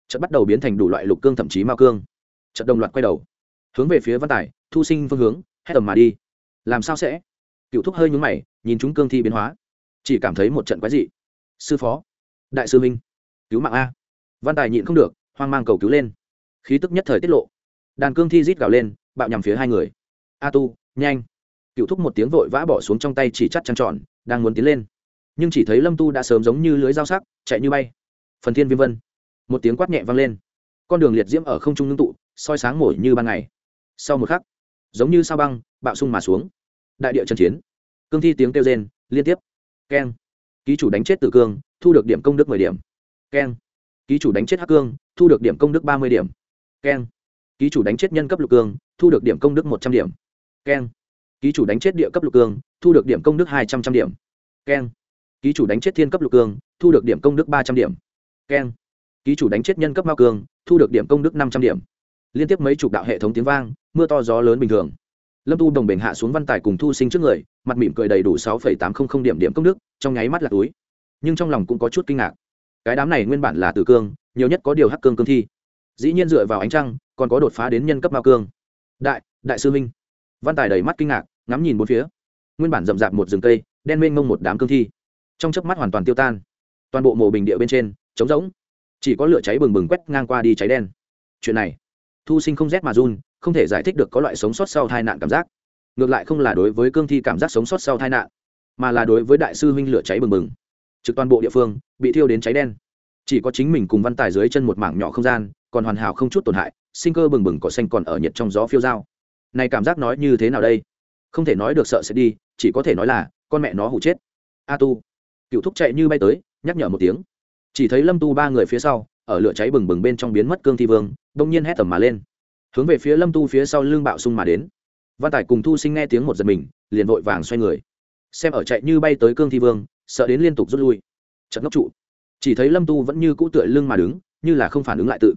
Chợt bắt đầu biến thành đủ loại lục cương thậm chí mao cương. Chợt đồng loạt quay đầu, hướng về phía văn tài, thu sinh phương hướng, hét tầm mà đi làm sao sẽ? Cựu thúc hơi nhúng mày, nhìn chúng cương thi biến hóa. Chỉ cảm thấy một trận quái dị. Sư phó. Đại sư minh cứu mạng a. Văn tài nhịn không được, hoang mang cầu cứu lên. Khí tức nhất thời tiết lộ. Đàn cương thi rít gào lên, bạo nhằm phía hai người. A tu, nhanh. Cựu thúc một tiếng vội vã bỏ xuống trong tay chỉ chắt trăng tròn, đang muốn tiến lên. Nhưng chỉ thấy lâm tu đã sớm giống như lưới dao sắc, chạy như bay. Phần thiên viêm vân. Một tiếng quát nhẹ vang lên. Con đường liệt diễm ở không trung ngưng tụ, soi sáng mổi như ban ngày. Sau một khắc giống như sao băng, bạo sung mà xuống. Đại địa trần chiến. Cương thi tiếng kêu rên, liên tiếp. Keng. Ký chủ đánh chết tử cương, thu được điểm công đức mười điểm. Keng. Ký chủ đánh chết hắc cương, thu được điểm công đức ba mươi điểm. Keng. Ký chủ đánh chết nhân cấp lục cương, thu được điểm công đức một trăm điểm. Keng. Ký chủ đánh chết địa cấp lục cương, thu được điểm công đức hai trăm trăm điểm. Keng. Ký chủ đánh chết thiên cấp lục cương, thu được điểm công đức ba trăm điểm. Keng. Ký chủ đánh chết nhân cấp mao cương, thu được điểm công đức năm trăm điểm liên tiếp mấy chục đạo hệ thống tiếng vang, mưa to gió lớn bình thường. Lâm tu đồng bình hạ xuống văn tài cùng thu sinh trước người, mặt mỉm cười đầy đủ sáu tám trăm linh điểm điểm công đức, trong nháy mắt là túi. Nhưng trong lòng cũng có chút kinh ngạc. Cái đám này nguyên bản là tử cương, nhiều nhất có điều hắc cương cương thi. Dĩ nhiên dựa vào ánh trăng, còn có đột phá đến nhân cấp bao cương. Đại đại sư minh văn tài đầy mắt kinh ngạc, ngắm nhìn bốn phía. Nguyên bản rậm rạp một rừng cây, đen mênh mông một đám cương thi. Trong chớp mắt hoàn toàn tiêu tan. Toàn bộ mộ bình địa bên trên, trống rỗng. Chỉ có lửa cháy bừng bừng quét ngang qua đi cháy đen. Chuyện này thu sinh không rét mà run, không thể giải thích được có loại sống sót sau tai nạn cảm giác. Ngược lại không là đối với cương thi cảm giác sống sót sau tai nạn, mà là đối với đại sư huynh lửa cháy bừng bừng. Trực toàn bộ địa phương bị thiêu đến cháy đen. Chỉ có chính mình cùng văn tài dưới chân một mảng nhỏ không gian, còn hoàn hảo không chút tổn hại, sinh cơ bừng bừng cỏ xanh còn ở nhiệt trong gió phiêu dao. Này cảm giác nói như thế nào đây? Không thể nói được sợ sẽ đi, chỉ có thể nói là, con mẹ nó hụ chết. A tu. Cựu thúc chạy như bay tới, nhắc nhở một tiếng. Chỉ thấy lâm tu ba người phía sau ở lửa cháy bừng bừng bên trong biến mất cương thi vương, đông nhiên hét tầm mà lên. Hướng về phía lâm tu phía sau lưng bạo sung mà đến. Văn tài cùng thu sinh nghe tiếng một giật mình, liền vội vàng xoay người. Xem ở chạy như bay tới cương thi vương, sợ đến liên tục rút lui. Trận ngốc trụ. Chỉ thấy lâm tu vẫn như cũ tựa lưng mà đứng, như là không phản ứng lại tự.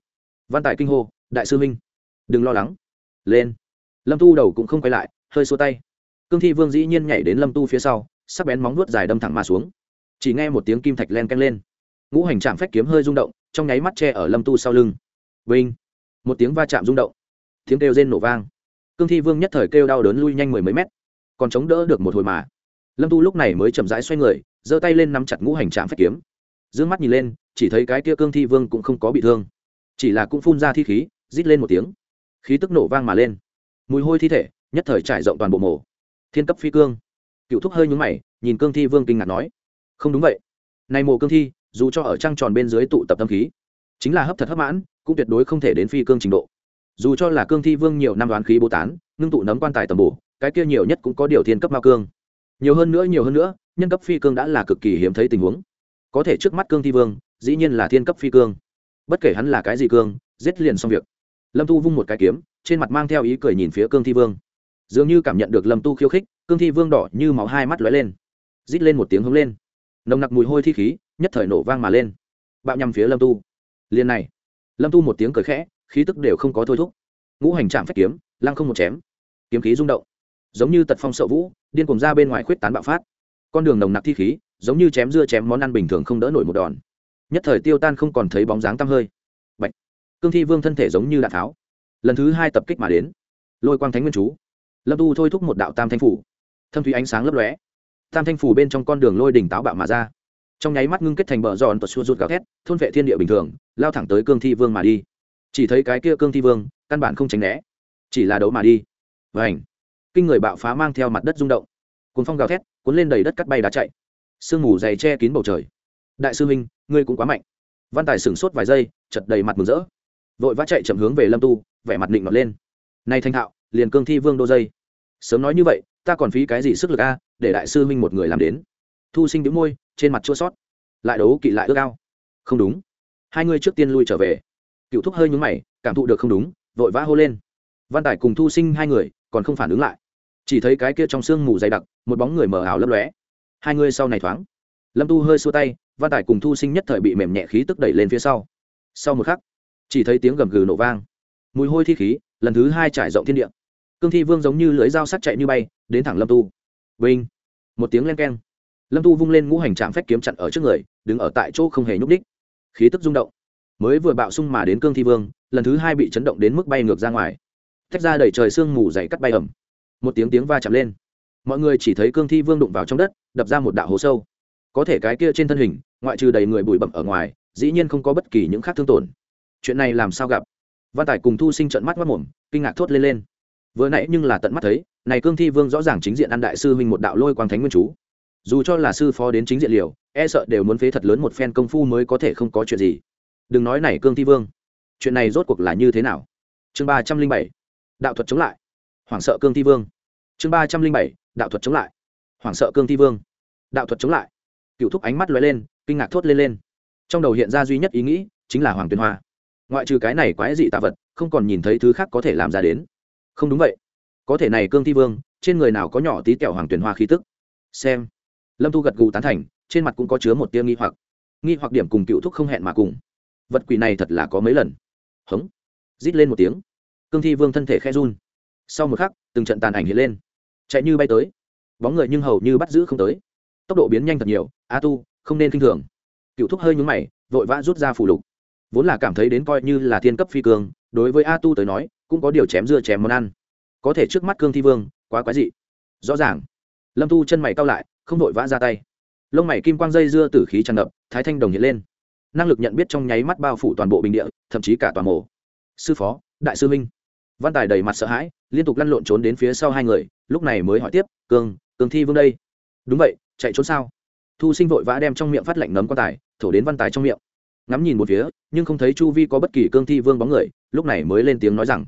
Văn tài kinh hô, đại sư minh đừng lo lắng. Lên. Lâm tu đầu cũng không quay lại, hơi xua tay. Cương thi vương dĩ nhiên nhảy đến lâm tu phía sau, sắc bén móng vuốt dài đâm thẳng mà xuống. Chỉ nghe một tiếng kim thạch len canh lên. Ngũ hành trạm phách kiếm hơi rung động trong nháy mắt che ở lâm tu sau lưng. Vinh! Một tiếng va chạm rung động. Tiếng kêu rên nổ vang. Cương thi vương nhất thời kêu đau đớn lui nhanh mười mấy mét. Còn chống đỡ được một hồi mà. Lâm tu lúc này mới chậm rãi xoay người, giơ tay lên nắm chặt ngũ hành trạm phách kiếm. D ư ơ n g mắt nhìn lên, chỉ thấy cái kia cương thi vương cũng không có bị thương. Chỉ là cũng phun ra thi khí, rít lên một tiếng. Khí tức nổ vang mà lên. Mùi hôi thi thể, nhất thời trải rộng toàn bộ mổ thiên cấp phi cương. Cựu thúc hơi nhúng mày, nhìn cương thi vương kinh ngạc nói. Không đúng vậy. Này mộ cương thi dù cho ở trăng tròn bên dưới tụ tập tâm khí, chính là hấp thật hấp mãn, cũng tuyệt đối không thể đến phi cương trình độ. Dù cho là cương thi vương nhiều năm đoán khí bố tán, ngưng tụ nấm quan tài tầm bổ, cái kia nhiều nhất cũng có điều thiên cấp ma cương. Nhiều hơn nữa, nhiều hơn nữa, nhân cấp phi cương đã là cực kỳ hiếm thấy tình huống. Có thể trước mắt cương thi vương, dĩ nhiên là thiên cấp phi cương. Bất kể hắn là cái gì cương, giết liền xong việc. Lâm tu vung một cái kiếm, trên mặt mang theo ý cười nhìn phía cương thi vương. Dường như cảm nhận được lâm tu khiêu khích, cương thi vương đỏ như máu hai mắt lóe lên. Rít lên một tiếng hướng lên. Nồng nặc mùi hôi thi khí nhất thời nổ vang mà lên. Bạo nhằm phía lâm tu. Liền này. Lâm tu một tiếng cười khẽ, khí tức đều không có thôi thúc. Ngũ hành trạm phép kiếm, lăng không một chém. Kiếm khí rung động. Giống như tật phong sợ vũ, điên cùng ra bên ngoài khuyết tán bạo phát. Con đường nồng nặc thi khí, giống như chém dưa chém món ăn bình thường không đỡ nổi một đòn. Nhất thời tiêu tan không còn thấy bóng dáng tăm hơi. Bạch. cương thi vương thân thể giống như đạn tháo. Lần thứ hai tập kích mà đến. Lôi quang thánh nguyên chú. Lâm tu thôi thúc một đạo tam thanh phủ. Thâm thủy ánh sáng lấp lóe. Tam thanh phủ bên trong con đường lôi đỉnh táo bạo mà ra trong nháy mắt ngưng kết thành bờ giòn tuột xua rút gào thét, thôn vệ thiên địa bình thường, lao thẳng tới cương thi vương mà đi. Chỉ thấy cái kia cương thi vương, căn bản không tránh né, chỉ là đấu mà đi. Vảnh kinh người bạo phá mang theo mặt đất rung động. Cuốn phong gào thét, cuốn lên đầy đất cắt bay đá chạy. Sương mù dày che kín bầu trời. Đại sư huynh, ngươi cũng quá mạnh. Văn tài sửng sốt vài giây, chật đầy mặt mừng rỡ. Vội vã chạy chậm hướng về lâm tu, vẻ mặt định ngọt lên. Nay thanh thạo, liền cương thi vương đô dây. Sớm nói như vậy, ta còn phí cái gì sức lực a, để đại sư huynh một người làm đến. Thu sinh đĩu môi trên mặt chua sót, lại đấu kỵ lại ước ao. Không đúng. Hai người trước tiên lui trở về. Cựu thúc hơi nhúng mày, cảm thụ được không đúng, vội vã hô lên. Văn tài cùng thu sinh hai người còn không phản ứng lại. Chỉ thấy cái kia trong sương mù dày đặc, một bóng người mờ ảo lấp lóe. Hai người sau này thoáng. Lâm tu hơi xua tay, văn tài cùng thu sinh nhất thời bị mềm nhẹ khí tức đẩy lên phía sau. Sau một khắc, chỉ thấy tiếng gầm gừ nổ vang. Mùi hôi thi khí, lần thứ hai trải rộng thiên địa. Cương thi vương giống như lưới dao sắc chạy như bay, đến thẳng lâm tu. Vinh! Một tiếng len keng lâm tu vung lên ngũ hành trạm phách kiếm chặn ở trước người, đứng ở tại chỗ không hề nhúc đích khí tức rung động. Mới vừa bạo sung mà đến cương thi vương, lần thứ hai bị chấn động đến mức bay ngược ra ngoài. Tách ra đẩy trời sương mù dày cắt bay ẩm. Một tiếng tiếng va chạm lên. Mọi người chỉ thấy cương thi vương đụng vào trong đất, đập ra một đạo hố sâu. Có thể cái kia trên thân hình, ngoại trừ đầy người bụi bẩm ở ngoài, dĩ nhiên không có bất kỳ những khác thương tổn. Chuyện này làm sao gặp? Văn tài cùng thu sinh trận mắt mất mồm, kinh ngạc thốt lên lên. Vừa nãy nhưng là tận mắt thấy, này cương thi vương rõ ràng chính diện ăn đại sư huynh một đạo lôi quang thánh nguyên chú dù cho là sư phó đến chính diện liều e sợ đều muốn phế thật lớn một phen công phu mới có thể không có chuyện gì. Đừng nói này cương thi vương, chuyện này rốt cuộc là như thế nào? Chương ba trăm linh bảy, đạo thuật chống lại. Hoảng sợ cương thi vương. Chương ba trăm linh bảy, đạo thuật chống lại. Hoảng sợ cương thi vương. Đạo thuật chống lại. Cựu thúc ánh mắt lóe lên, kinh ngạc thốt lên lên. Trong đầu hiện ra duy nhất ý nghĩ, chính là hoàng tuyền hoa. Ngoại trừ cái này quái dị tạ vật, không còn nhìn thấy thứ khác có thể làm ra đến. Không đúng vậy. Có thể này cương thi vương, trên người nào có nhỏ tí kẹo hoàng tuyền hoa khí tức? Xem lâm thu gật gù tán thành trên mặt cũng có chứa một tia nghi hoặc. Nghi hoặc điểm cùng cựu thúc không hẹn mà cùng. Vật quỷ này thật là có mấy lần. Hống. Rít lên một tiếng. Cương thi vương thân thể khe run. Sau một khắc từng trận tàn ảnh hiện lên. Chạy như bay tới. Bóng người nhưng hầu như bắt giữ không tới. Tốc độ biến nhanh thật nhiều a tu không nên k i n h thường. Cựu thúc hơi nhúng mày vội vã rút ra phủ lục. Vốn là cảm thấy đến coi như là thiên cấp phi cường, đối với a tu tới nói cũng có điều chém dưa chém món ăn. Có thể trước mắt cương thi vương quá quái dị. Rõ ràng. Lâm tu chân mày cao lại không vội vã ra tay. Lông mày kim quang dây dưa tử khí tràn ngập, thái thanh đồng hiện lên. Năng lực nhận biết trong nháy mắt bao phủ toàn bộ bình địa, thậm chí cả toàn mổ sư phó, đại sư minh văn tài đầy mặt sợ hãi, liên tục lăn lộn trốn đến phía sau hai người, lúc này mới hỏi tiếp cương cương thi vương đây? Đúng vậy, chạy trốn sao? Thu sinh vội vã đem trong miệng phát lạnh nấm quan tài, thổ đến văn tài trong miệng. Ngắm nhìn một phía, nhưng không thấy chu vi có bất kỳ cương thi vương bóng người, lúc này mới lên tiếng nói rằng,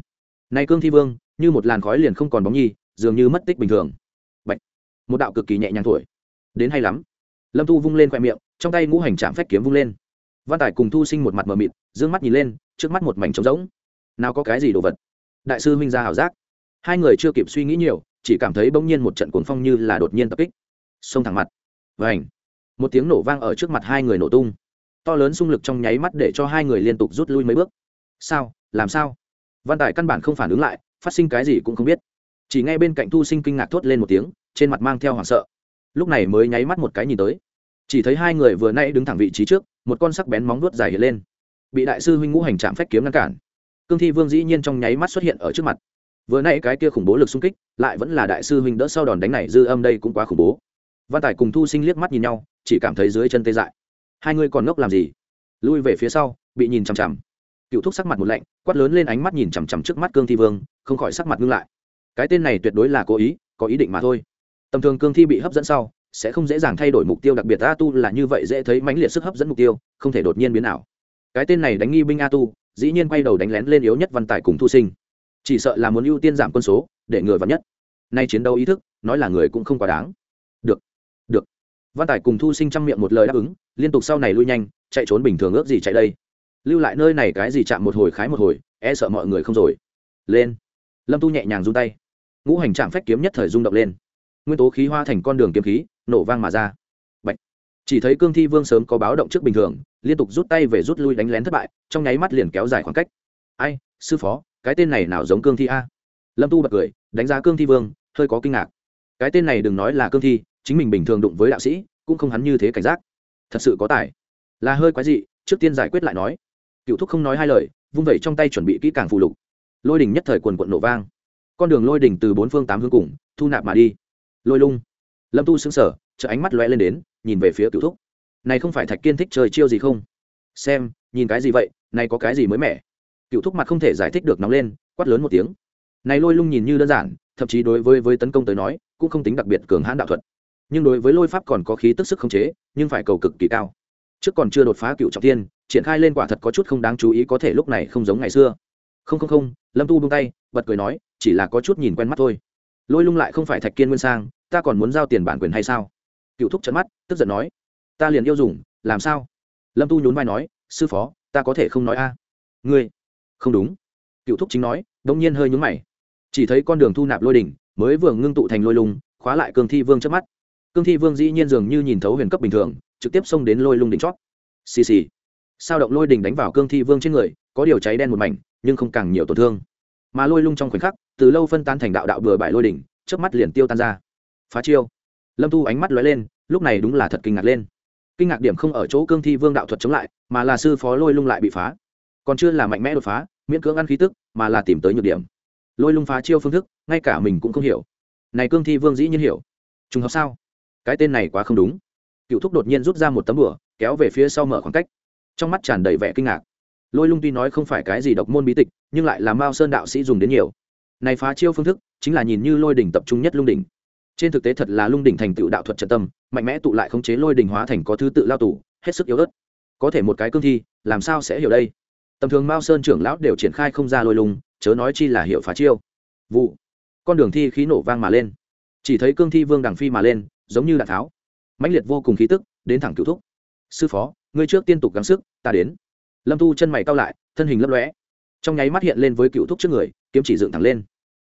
này cương thi vương, như một làn khói liền không còn bóng nhi, dường như mất tích bình thường một đạo cực kỳ nhẹ nhàng thổi. Đến hay lắm. Lâm thu vung lên khoe miệng, trong tay ngũ hành trạm phách kiếm vung lên. Văn tài cùng thu sinh một mặt mờ mịt d ư ơ n g mắt nhìn lên, trước mắt một mảnh trống rỗng. Nào có cái gì đồ vật? Đại sư minh ra h ảo giác. Hai người chưa kịp suy nghĩ nhiều, chỉ cảm thấy bỗng nhiên một trận cuốn phong như là đột nhiên tập kích. Xông thẳng mặt. Và ảnh một tiếng nổ vang ở trước mặt hai người nổ tung. To lớn xung lực trong nháy mắt để cho hai người liên tục rút lui mấy bước. Sao? Làm sao? Văn tài căn bản không phản ứng lại, phát sinh cái gì cũng không biết. Chỉ ngay bên cạnh thu sinh kinh ngạc thốt lên một tiếng trên mặt mang theo hoảng sợ. Lúc này mới nháy mắt một cái nhìn tới. Chỉ thấy hai người vừa nay đứng thẳng vị trí trước, một con sắc bén móng vuốt dài hiện lên. Bị đại sư huynh ngũ hành trạm phách kiếm ngăn cản. Cương thi vương dĩ nhiên trong nháy mắt xuất hiện ở trước mặt. Vừa nay cái kia khủng bố lực xung kích, lại vẫn là đại sư huynh đỡ sau đòn đánh này dư âm đây cũng quá khủng bố. Văn tài cùng thu sinh liếc mắt nhìn nhau, chỉ cảm thấy dưới chân tê dại. Hai người còn ngốc làm gì? Lui về phía sau, bị nhìn chằm chằm. Cựu thúc sắc mặt một lạnh, quát lớn lên ánh mắt nhìn chằm chằm trước mắt cương thi vương, không khỏi sắc mặt ngưng lại. Cái tên này tuyệt đối là cố ý, có ý định mà thôi tầm thường cương thi bị hấp dẫn sau, sẽ không dễ dàng thay đổi mục tiêu, đặc biệt a tu là như vậy dễ thấy mãnh liệt sức hấp dẫn mục tiêu, không thể đột nhiên biến ảo. Cái tên này đánh nghi binh a tu dĩ nhiên quay đầu đánh lén lên yếu nhất văn tài cùng thu sinh. Chỉ sợ là muốn ưu tiên giảm quân số, để người vắn nhất. Nay chiến đấu ý thức, nói là người cũng không quá đáng. Được được. Văn tài cùng thu sinh chăm miệng một lời đáp ứng, liên tục sau này lui nhanh, chạy trốn bình thường ước gì chạy đây. Lưu lại nơi này cái gì chạm một hồi khái một hồi e sợ mọi người không rồi. Lên. Lâm tu nhẹ nhàng run tay. Ngũ hành trạm phách kiếm nhất thời rung động lên nguyên tố khí hoa thành con đường kiếm khí, nổ vang mà ra. Bạch. chỉ thấy cương thi vương sớm có báo động trước bình thường, liên tục rút tay về rút lui đánh lén thất bại, trong nháy mắt liền kéo dài khoảng cách. Ai, sư phó, cái tên này nào giống cương thi a? Lâm tu bật cười, đánh giá cương thi vương, hơi có kinh ngạc. Cái tên này đừng nói là cương thi, chính mình bình thường đụng với đạo sĩ, cũng không hắn như thế cảnh giác. Thật sự có tài. Là hơi quái dị, trước tiên giải quyết lại nói. Cựu thúc không nói hai lời, vung vẩy trong tay chuẩn bị kỹ càng phù lục. Lôi đình nhất thời quần quận nổ vang. Con đường lôi đình từ bốn phương tám hướng cùng, thu nạp mà đi lôi lung. Lâm tu xứng sở chợ ánh mắt lóe lên đến, nhìn về phía cựu thúc. Này không phải thạch kiên thích trời chiêu gì không? Xem, nhìn cái gì vậy, này có cái gì mới mẻ? Cựu thúc mặt không thể giải thích được nóng lên, quát lớn một tiếng. Này lôi lung nhìn như đơn giản, thậm chí đối với với tấn công tới nói, cũng không tính đặc biệt cường hãn đạo thuật. Nhưng đối với lôi pháp còn có khí tức sức khống chế, nhưng phải cầu cực kỳ cao. Trước còn chưa đột phá cựu trọng thiên, triển khai lên quả thật có chút không đáng chú ý, có thể lúc này không giống ngày xưa. Không không không, lâm tu buông tay, bật cười nói, chỉ là có chút nhìn quen mắt thôi lôi lung lại không phải thạch kiên nguyên sang, ta còn muốn giao tiền bản quyền hay sao? Cựu thúc trận mắt, tức giận nói. Ta liền yêu dùng, làm sao? Lâm tu nhún vai nói, sư phó, ta có thể không nói a. À. Ngươi, không đúng. Cựu thúc chính nói, đông nhiên hơi nhún mày. Chỉ thấy con đường thu nạp lôi đỉnh, mới vừa ngưng tụ thành lôi lung, khóa lại cương thi vương trước mắt. Cương thi vương dĩ nhiên dường như nhìn thấu huyền cấp bình thường, trực tiếp xông đến lôi lung đỉnh chót. Xì xì. Sao động lôi đỉnh đánh vào cương thi vương trên người, có điều cháy đen một mảnh, nhưng không càng nhiều tổn thương mà lôi lung trong khoảnh khắc, từ lâu phân tan thành đạo đạo bừa bãi lôi đỉnh trước mắt liền tiêu tan ra. Phá chiêu. Lâm tu ánh mắt lóe lên, lúc này đúng là thật kinh ngạc lên. Kinh ngạc điểm không ở chỗ cương thi vương đạo thuật chống lại, mà là sư phó lôi lung lại bị phá. Còn chưa là mạnh mẽ đột phá, miễn cưỡng ăn khí tức, mà là tìm tới nhược điểm. Lôi lung phá chiêu phương thức, ngay cả mình cũng không hiểu. Này cương thi vương dĩ nhiên hiểu. Trùng hợp sao? Cái tên này quá không đúng. Cựu thúc đột nhiên rút ra một tấm bửa kéo về phía sau mở khoảng cách. Trong mắt tràn đầy vẻ kinh ngạc lôi lung tuy nói không phải cái gì độc môn bí tịch, nhưng lại là mao sơn đạo sĩ dùng đến nhiều. Này phá chiêu phương thức, chính là nhìn như lôi đỉnh tập trung nhất lung đỉnh. Trên thực tế thật là lung đỉnh thành tựu đạo thuật trận tâm, mạnh mẽ tụ lại khống chế lôi đỉnh hóa thành có thứ tự lao tù, hết sức yếu ớt. Có thể một cái cương thi, làm sao sẽ hiểu đây? Tầm thường mao sơn trưởng lão đều triển khai không ra lôi lung, chớ nói chi là hiệu phá chiêu. Vụ. Con đường thi khí nổ vang mà lên. Chỉ thấy cương thi vương đằng phi mà lên, giống như đạn tháo. Mãnh liệt vô cùng khí tức, đến thẳng cựu thúc. Sư phó, ngươi trước tiên tục gắng sức, ta đến lâm Thu chân mày cao lại, thân hình lấp lóe. Trong nháy mắt hiện lên với cựu thúc trước người, kiếm chỉ dựng thẳng lên.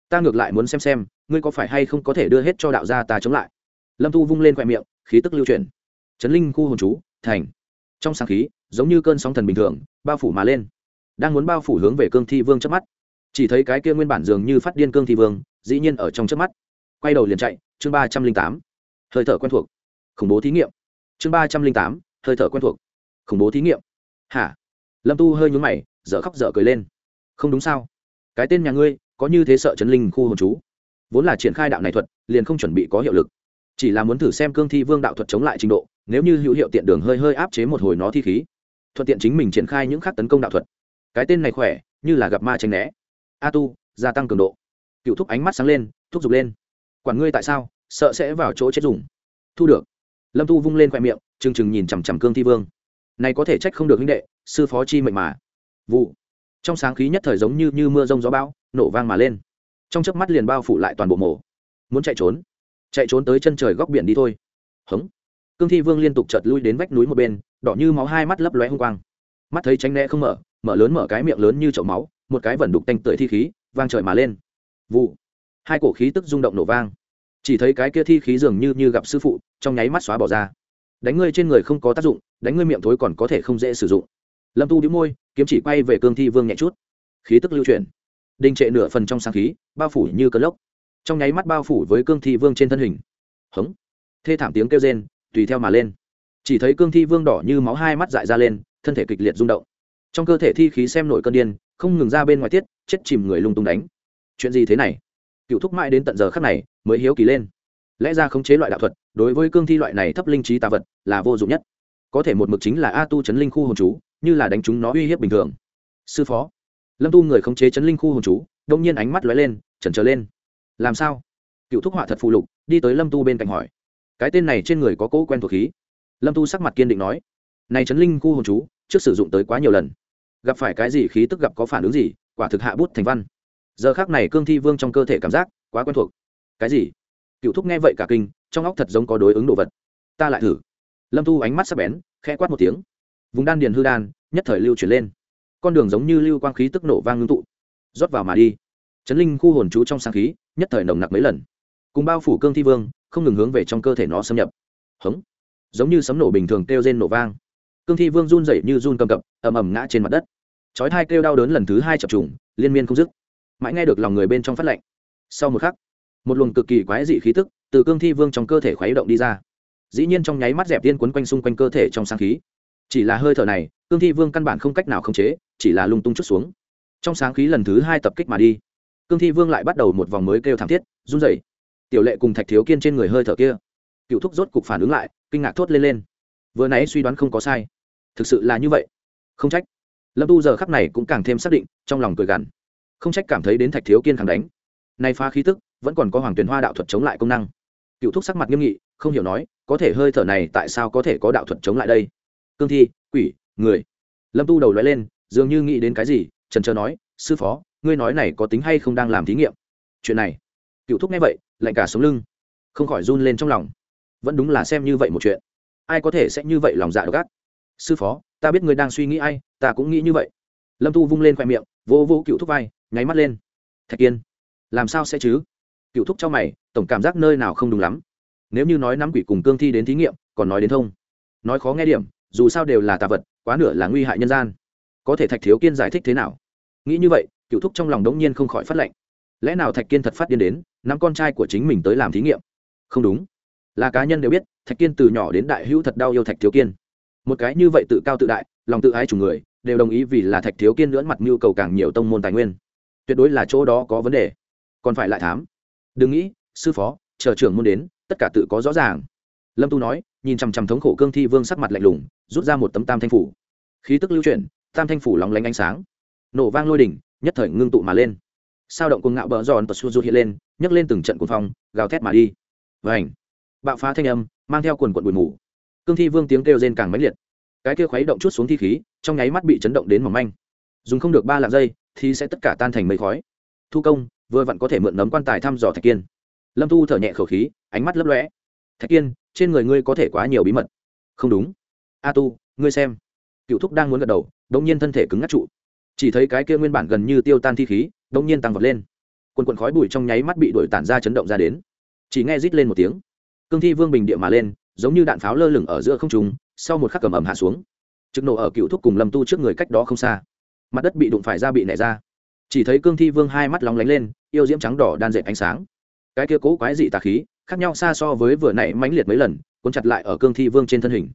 Ta ngược lại muốn xem xem, ngươi có phải hay không có thể đưa hết cho đạo gia ta chống lại? Lâm Thu vung lên khoe miệng, khí tức lưu chuyển. Chấn linh khu hồn chú, thành. Trong sáng khí, giống như cơn sóng thần bình thường, bao phủ mà lên. Đang muốn bao phủ hướng về cương thi vương trước mắt. Chỉ thấy cái kia nguyên bản dường như phát điên cương thi vương, dĩ nhiên ở trong trước mắt. Quay đầu liền chạy, chương ba trăm linh tám. Hơi thở quen thuộc. Khủng bố thí nghiệm. Chương ba trăm linh tám, hơi thở quen thuộc. Khủng bố thí nghiệm. Hả? Lâm tu hơi nhún mày, dở khóc dở cười lên. Không đúng sao? Cái tên nhà ngươi, có như thế sợ chấn linh khu hồn chú? Vốn là triển khai đạo này thuật, liền không chuẩn bị có hiệu lực. Chỉ là muốn thử xem cương thi vương đạo thuật chống lại trình độ, nếu như hữu hiệu tiện đường hơi hơi áp chế một hồi nó thi khí. Thuận tiện chính mình triển khai những khác tấn công đạo thuật. Cái tên này khỏe, như là gặp ma tranh né. A tu, gia tăng cường độ. Cựu thúc ánh mắt sáng lên, thúc giục lên. Quản ngươi tại sao, sợ sẽ vào chỗ chết dùng. Thu được. Lâm tu vung lên khoe miệng, trừng trừng nhìn chằm chằm cương thi vương này có thể trách không được huynh đệ sư phó chi mệnh mà. Vụ. Trong sáng khí nhất thời giống như, như mưa rông gió bão nổ vang mà lên. Trong chớp mắt liền bao phủ lại toàn bộ mổ muốn chạy trốn? Chạy trốn tới chân trời góc biển đi thôi. Hống. Cương thi vương liên tục chợt lui đến vách núi một bên đỏ như máu hai mắt lấp lóe hung quang. Mắt thấy tránh né không mở mở lớn mở cái miệng lớn như chậu máu một cái vẩn đục tanh tưởi thi khí vang trời mà lên. Vụ. Hai cổ khí tức rung động nổ vang. Chỉ thấy cái kia thi khí dường như như gặp sư phụ trong nháy mắt xóa bỏ ra đánh ngươi trên người không có tác dụng, đánh ngươi miệng thối còn có thể không dễ sử dụng. Lâm tu đĩu môi, kiếm chỉ quay về cương thi vương nhẹ chút. Khí tức lưu chuyển. Đình trệ nửa phần trong sáng khí, bao phủ như cơn lốc. Trong nháy mắt bao phủ với cương thi vương trên thân hình. Hống. Thê thảm tiếng kêu rên, tùy theo mà lên. Chỉ thấy cương thi vương đỏ như máu hai mắt dại ra lên, thân thể kịch liệt rung động. Trong cơ thể thi khí xem nổi cơn điên, không ngừng ra bên ngoài tiết, chết chìm người lung tung đánh. Chuyện gì thế này? Cựu thúc mãi đến tận giờ khắc này, mới hiếu kỳ lên lẽ ra khống chế loại đạo thuật, đối với cương thi loại này thấp linh trí tà vật là vô dụng nhất. Có thể một mực chính là a tu chấn linh khu hồn chú, như là đánh chúng nó uy hiếp bình thường. Sư phó. Lâm tu người khống chế chấn linh khu hồn chú, đông nhiên ánh mắt lóe lên, chần trở lên. Làm sao? Cựu thúc họa thật phụ lục, đi tới lâm tu bên cạnh hỏi. Cái tên này trên người có cỗ quen thuộc khí. Lâm tu sắc mặt kiên định nói. Này chấn linh khu hồn chú, trước sử dụng tới quá nhiều lần. Gặp phải cái gì khí tức gặp có phản ứng gì, quả thực hạ bút thành văn. Giờ khác này cương thi vương trong cơ thể cảm giác quá quen thuộc. Cái gì? Cựu thúc nghe vậy cả kinh, trong óc thật giống có đối ứng đồ vật. Ta lại thử. Lâm Thu ánh mắt sắp bén, khẽ quát một tiếng. Vùng đan điền hư đan, nhất thời lưu chuyển lên. Con đường giống như lưu quang khí tức nổ vang ngưng tụ. Rót vào mà đi. Chấn linh khu hồn chú trong sáng khí, nhất thời nồng nặc mấy lần. Cùng bao phủ cương thi vương, không ngừng hướng về trong cơ thể nó xâm nhập. Hống. Giống như sấm nổ bình thường kêu rên nổ vang. Cương thi vương run rẩy như run cầm cập, ầm ầm ngã trên mặt đất. Chói thai kêu đau đớn lần thứ hai chập trùng, liên miên không dứt. Mãi nghe được lòng người bên trong phát lạnh sau một khắc một luồng cực kỳ quái dị khí tức từ cương thi vương trong cơ thể khuấy động đi ra. Dĩ nhiên trong nháy mắt dẹp tiên quấn quanh xung quanh cơ thể trong sáng khí. Chỉ là hơi thở này, cương thi vương căn bản không cách nào khống chế, chỉ là lung tung chút xuống. Trong sáng khí lần thứ hai tập kích mà đi. Cương thi vương lại bắt đầu một vòng mới kêu thảm thiết, run rẩy. Tiểu lệ cùng thạch thiếu kiên trên người hơi thở kia. Cựu thúc rốt cục phản ứng lại, kinh ngạc thốt lên lên. Vừa nãy suy đoán không có sai. Thực sự là như vậy. Không trách. Lâm tu giờ khắc này cũng càng thêm xác định, trong lòng cười gằn. Không trách cảm thấy đến thạch thiếu kiên khẳng đánh. Nay phá khí tức vẫn còn có hoàng tuyền hoa đạo thuật chống lại công năng. Cựu thúc sắc mặt nghiêm nghị, không hiểu nói, có thể hơi thở này tại sao có thể có đạo thuật chống lại đây? Cương thi, quỷ, người. Lâm tu đầu nói lên, dường như nghĩ đến cái gì trần trờ nói, sư phó, ngươi nói này có tính hay không đang làm thí nghiệm? Chuyện này. Cựu thúc nghe vậy, lạnh cả sống lưng. Không khỏi run lên trong lòng. Vẫn đúng là xem như vậy một chuyện. Ai có thể sẽ như vậy lòng dạ độc ác? Sư phó, ta biết ngươi đang suy nghĩ ai, ta cũng nghĩ như vậy. Lâm tu vung lên khoe miệng vô vô cựu thúc vai, nháy mắt lên. Thạch kiên làm sao sẽ chứ? Cựu thúc cho mày, tổng cảm giác nơi nào không đúng lắm. Nếu như nói nắm quỷ cùng cương thi đến thí nghiệm, còn nói đến thông. Nói khó nghe điểm, dù sao đều là tà vật, quá nửa là nguy hại nhân gian. Có thể thạch thiếu kiên giải thích thế nào? Nghĩ như vậy, cựu thúc trong lòng đống nhiên không khỏi phát lệnh. Lẽ nào thạch kiên thật phát điên đến, nắm con trai của chính mình tới làm thí nghiệm? Không đúng. Là cá nhân đều biết, thạch kiên từ nhỏ đến đại hữu thật đau yêu thạch thiếu kiên. Một cái như vậy tự cao tự đại, lòng tự ái chủ người, đều đồng ý vì là thạch thiếu kiên lưỡn mặt nhu cầu càng nhiều tông môn tài nguyên. Tuyệt đối là chỗ đó có vấn đề. Còn phải lại thám đừng nghĩ, sư phó, chờ trưởng môn đến, tất cả tự có rõ ràng. Lâm tu nói, nhìn chằm chằm thống khổ cương thi vương sắc mặt lạnh lùng, rút ra một tấm tam thanh phủ. Khí tức lưu chuyển, tam thanh phủ lóng lánh ánh sáng. Nổ vang lôi đỉnh, nhất thời ngưng tụ mà lên. Sao động cùng ngạo bờ giòn tật xua rút hiện lên, nhấc lên từng trận cuồng phong, gào thét mà đi. Vảnh bạo phá thanh âm, mang theo quần quận bụi mù. Cương thi vương tiếng kêu rên càng mãnh liệt. Cái kia khuấy động chút xuống thi khí, trong nháy mắt bị chấn động đến mỏng manh. Dùng không được ba lạng giây, thì sẽ tất cả tan thành mây khói. Thu công vừa vặn có thể mượn nấm quan tài thăm dò thạch kiên. Lâm thu thở nhẹ khẩu khí, ánh mắt lấp lóe. Thạch kiên, trên người ngươi có thể quá nhiều bí mật. Không đúng. A tu, ngươi xem. Cựu thúc đang muốn gật đầu, đống nhiên thân thể cứng ngắt trụ. Chỉ thấy cái kia nguyên bản gần như tiêu tan thi khí, đống nhiên tăng vọt lên. Quần quần khói bụi trong nháy mắt bị đổi tản ra chấn động ra đến. Chỉ nghe rít lên một tiếng. Cương thi vương bình địa mà lên, giống như đạn pháo lơ lửng ở giữa không trung, sau một khắc cầm ẩm hạ xuống. Trực nổ ở cựu thúc cùng lâm tu trước người cách đó không xa. Mặt đất bị đụng phải ra bị nẻ ra chỉ thấy cương thi vương hai mắt lóng lánh lên, yêu diễm trắng đỏ đan dệt ánh sáng. Cái kia cố quái dị tà khí, khác nhau xa so với vừa nãy mãnh liệt mấy lần, cuốn chặt lại ở cương thi vương trên thân hình.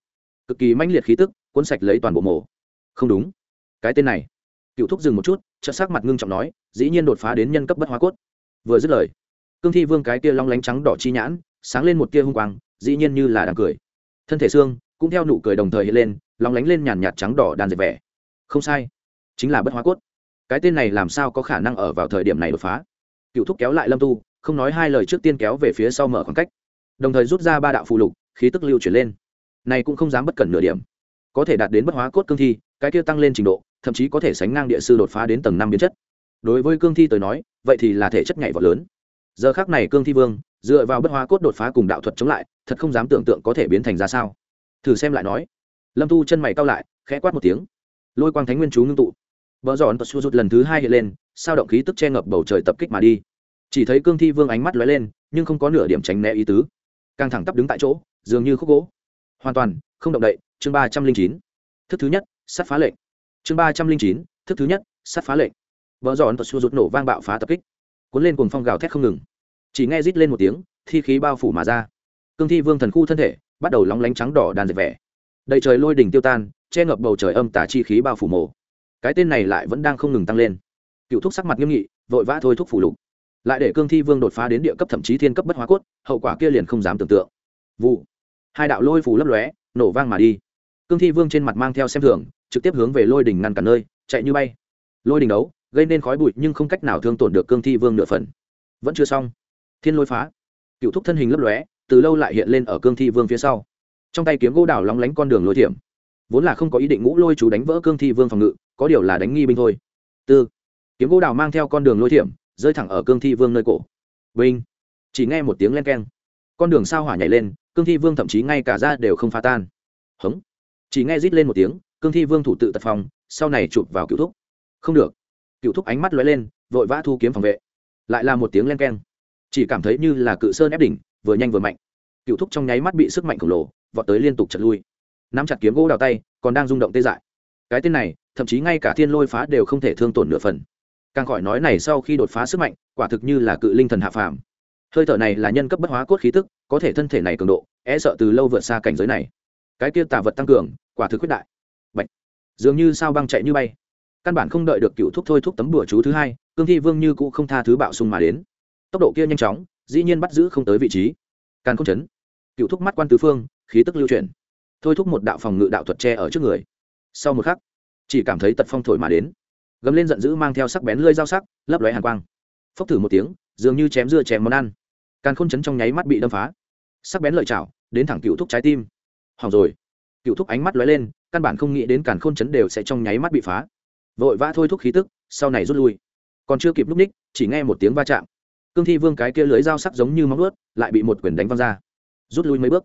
Cực kỳ mãnh liệt khí tức, cuốn sạch lấy toàn bộ mổ không đúng. Cái tên này. Cựu thúc dừng một chút, chợt sắc mặt ngưng trọng nói, dĩ nhiên đột phá đến nhân cấp bất hóa cốt. Vừa dứt lời, cương thi vương cái kia long lánh trắng đỏ chi nhãn, sáng lên một tia hung quang, dĩ nhiên như là đang cười. Thân thể xương cũng theo nụ cười đồng thời hiện lên long lánh lên nhàn nhạt trắng đỏ đàn dệt vẻ. Không sai. Chính là bất hóa cốt cái tên này làm sao có khả năng ở vào thời điểm này đột phá? Cựu thúc kéo lại lâm tu, không nói hai lời trước tiên kéo về phía sau mở khoảng cách. Đồng thời rút ra ba đạo phụ lục, khí tức lưu chuyển lên. Này cũng không dám bất cẩn nửa điểm. Có thể đạt đến bất hóa cốt cương thi, cái kia tăng lên trình độ, thậm chí có thể sánh ngang địa sư đột phá đến tầng năm biến chất. Đối với cương thi tới nói, vậy thì là thể chất nhảy vọt lớn. Giờ khác này cương thi vương, dựa vào bất hóa cốt đột phá cùng đạo thuật chống lại, thật không dám tưởng tượng có thể biến thành ra sao. Thử xem lại nói. Lâm tu chân mày cao lại, khẽ quát một tiếng. Lôi quang thánh nguyên chú ngưng tụ vợ dọn tật su rút lần thứ hai hiện lên, sao động khí tức che ngập bầu trời tập kích mà đi. Chỉ thấy cương thi vương ánh mắt lóe lên, nhưng không có nửa điểm tránh né ý tứ. Càng thẳng tắp đứng tại chỗ, dường như khúc gỗ. Hoàn toàn, không động đậy, chương ba trăm linh chín. Thức thứ nhất, sát phá lệnh. Chương ba trăm linh chín, thức thứ nhất, sát phá lệnh. Vợ dọn tật su rút nổ vang bạo phá tập kích. Cuốn lên cuồng phong gào thét không ngừng. Chỉ nghe rít lên một tiếng, thi khí bao phủ mà ra. Cương thi vương thần khu thân thể, bắt đầu lóng lánh trắng đỏ đàn dệt vẻ. Đầy trời lôi đỉnh tiêu tan, che ngập bầu trời âm tả chi khí bao phủ mồ cái tên này lại vẫn đang không ngừng tăng lên. Cựu thúc sắc mặt nghiêm nghị, vội vã thôi thúc phủ lục. Lại để cương thi vương đột phá đến địa cấp thậm chí thiên cấp bất hóa cốt, hậu quả kia liền không dám tưởng tượng. Vụ. Hai đạo lôi phủ lấp lóe, nổ vang mà đi. Cương thi vương trên mặt mang theo xem thường, trực tiếp hướng về lôi đỉnh ngăn cả nơi, chạy như bay. Lôi đỉnh đấu, gây nên khói bụi nhưng không cách nào thương tổn được cương thi vương nửa phần. Vẫn chưa xong. Thiên lôi phá. Cựu thúc thân hình lấp lóe, từ lâu lại hiện lên ở cương thi vương phía sau. Trong tay kiếm gỗ đào lóng lánh con đường lôi thiểm. Vốn là không có ý định ngũ lôi chú đánh vỡ cương thi vương phòng ngự có điều là đánh nghi binh thôi. Tư. Kiếm gỗ đào mang theo con đường lôi thiểm, rơi thẳng ở cương thi vương nơi cổ. Vinh. Chỉ nghe một tiếng len keng. Con đường sao hỏa nhảy lên, cương thi vương thậm chí ngay cả ra đều không phá tan. Hống. Chỉ nghe rít lên một tiếng, cương thi vương thủ tự tật phòng, sau này chụp vào cựu thúc. Không được. Cựu thúc ánh mắt lóe lên, vội vã thu kiếm phòng vệ. Lại là một tiếng len keng. Chỉ cảm thấy như là cự sơn ép đỉnh, vừa nhanh vừa mạnh. Cựu thúc trong nháy mắt bị sức mạnh khổng lồ, vọt tới liên tục chật lui. Nắm chặt kiếm gỗ đào tay, còn đang rung động tê dại. Cái tên này thậm chí ngay cả thiên lôi phá đều không thể thương tổn nửa phần. Càng khỏi nói này sau khi đột phá sức mạnh, quả thực như là cự linh thần hạ phàm. Hơi thở này là nhân cấp bất hóa cốt khí tức, có thể thân thể này cường độ e sợ từ lâu vượt xa cảnh giới này. Cái kia tà vật tăng cường, quả thực quyết đại. Bạch. dường như sao băng chạy như bay. Căn bản không đợi được cựu thúc thôi thúc tấm bùa chú thứ hai, cương thi vương như cũ không tha thứ bạo sung mà đến. Tốc độ kia nhanh chóng, dĩ nhiên bắt giữ không tới vị trí. Càng không chấn. Cựu thúc mắt quan tứ phương, khí tức lưu chuyển. Thôi thúc một đạo phòng ngự đạo thuật tre ở trước người. Sau một khắc chỉ cảm thấy tật phong thổi mà đến. Gấm lên giận dữ mang theo sắc bén lơi dao sắc, lấp lóe hàn quang. Phốc thử một tiếng, dường như chém dưa chém món ăn. Càn khôn chấn trong nháy mắt bị đâm phá. Sắc bén lợi chảo, đến thẳng cựu thúc trái tim. Hỏng rồi. Cựu thúc ánh mắt lóe lên, căn bản không nghĩ đến càn khôn chấn đều sẽ trong nháy mắt bị phá. Vội vã thôi thúc khí tức, sau này rút lui. Còn chưa kịp lúc ních, chỉ nghe một tiếng va chạm. Cương thi vương cái kia lưới dao sắc giống như móng ướt lại bị một quyền đánh văng ra. Rút lui mấy bước.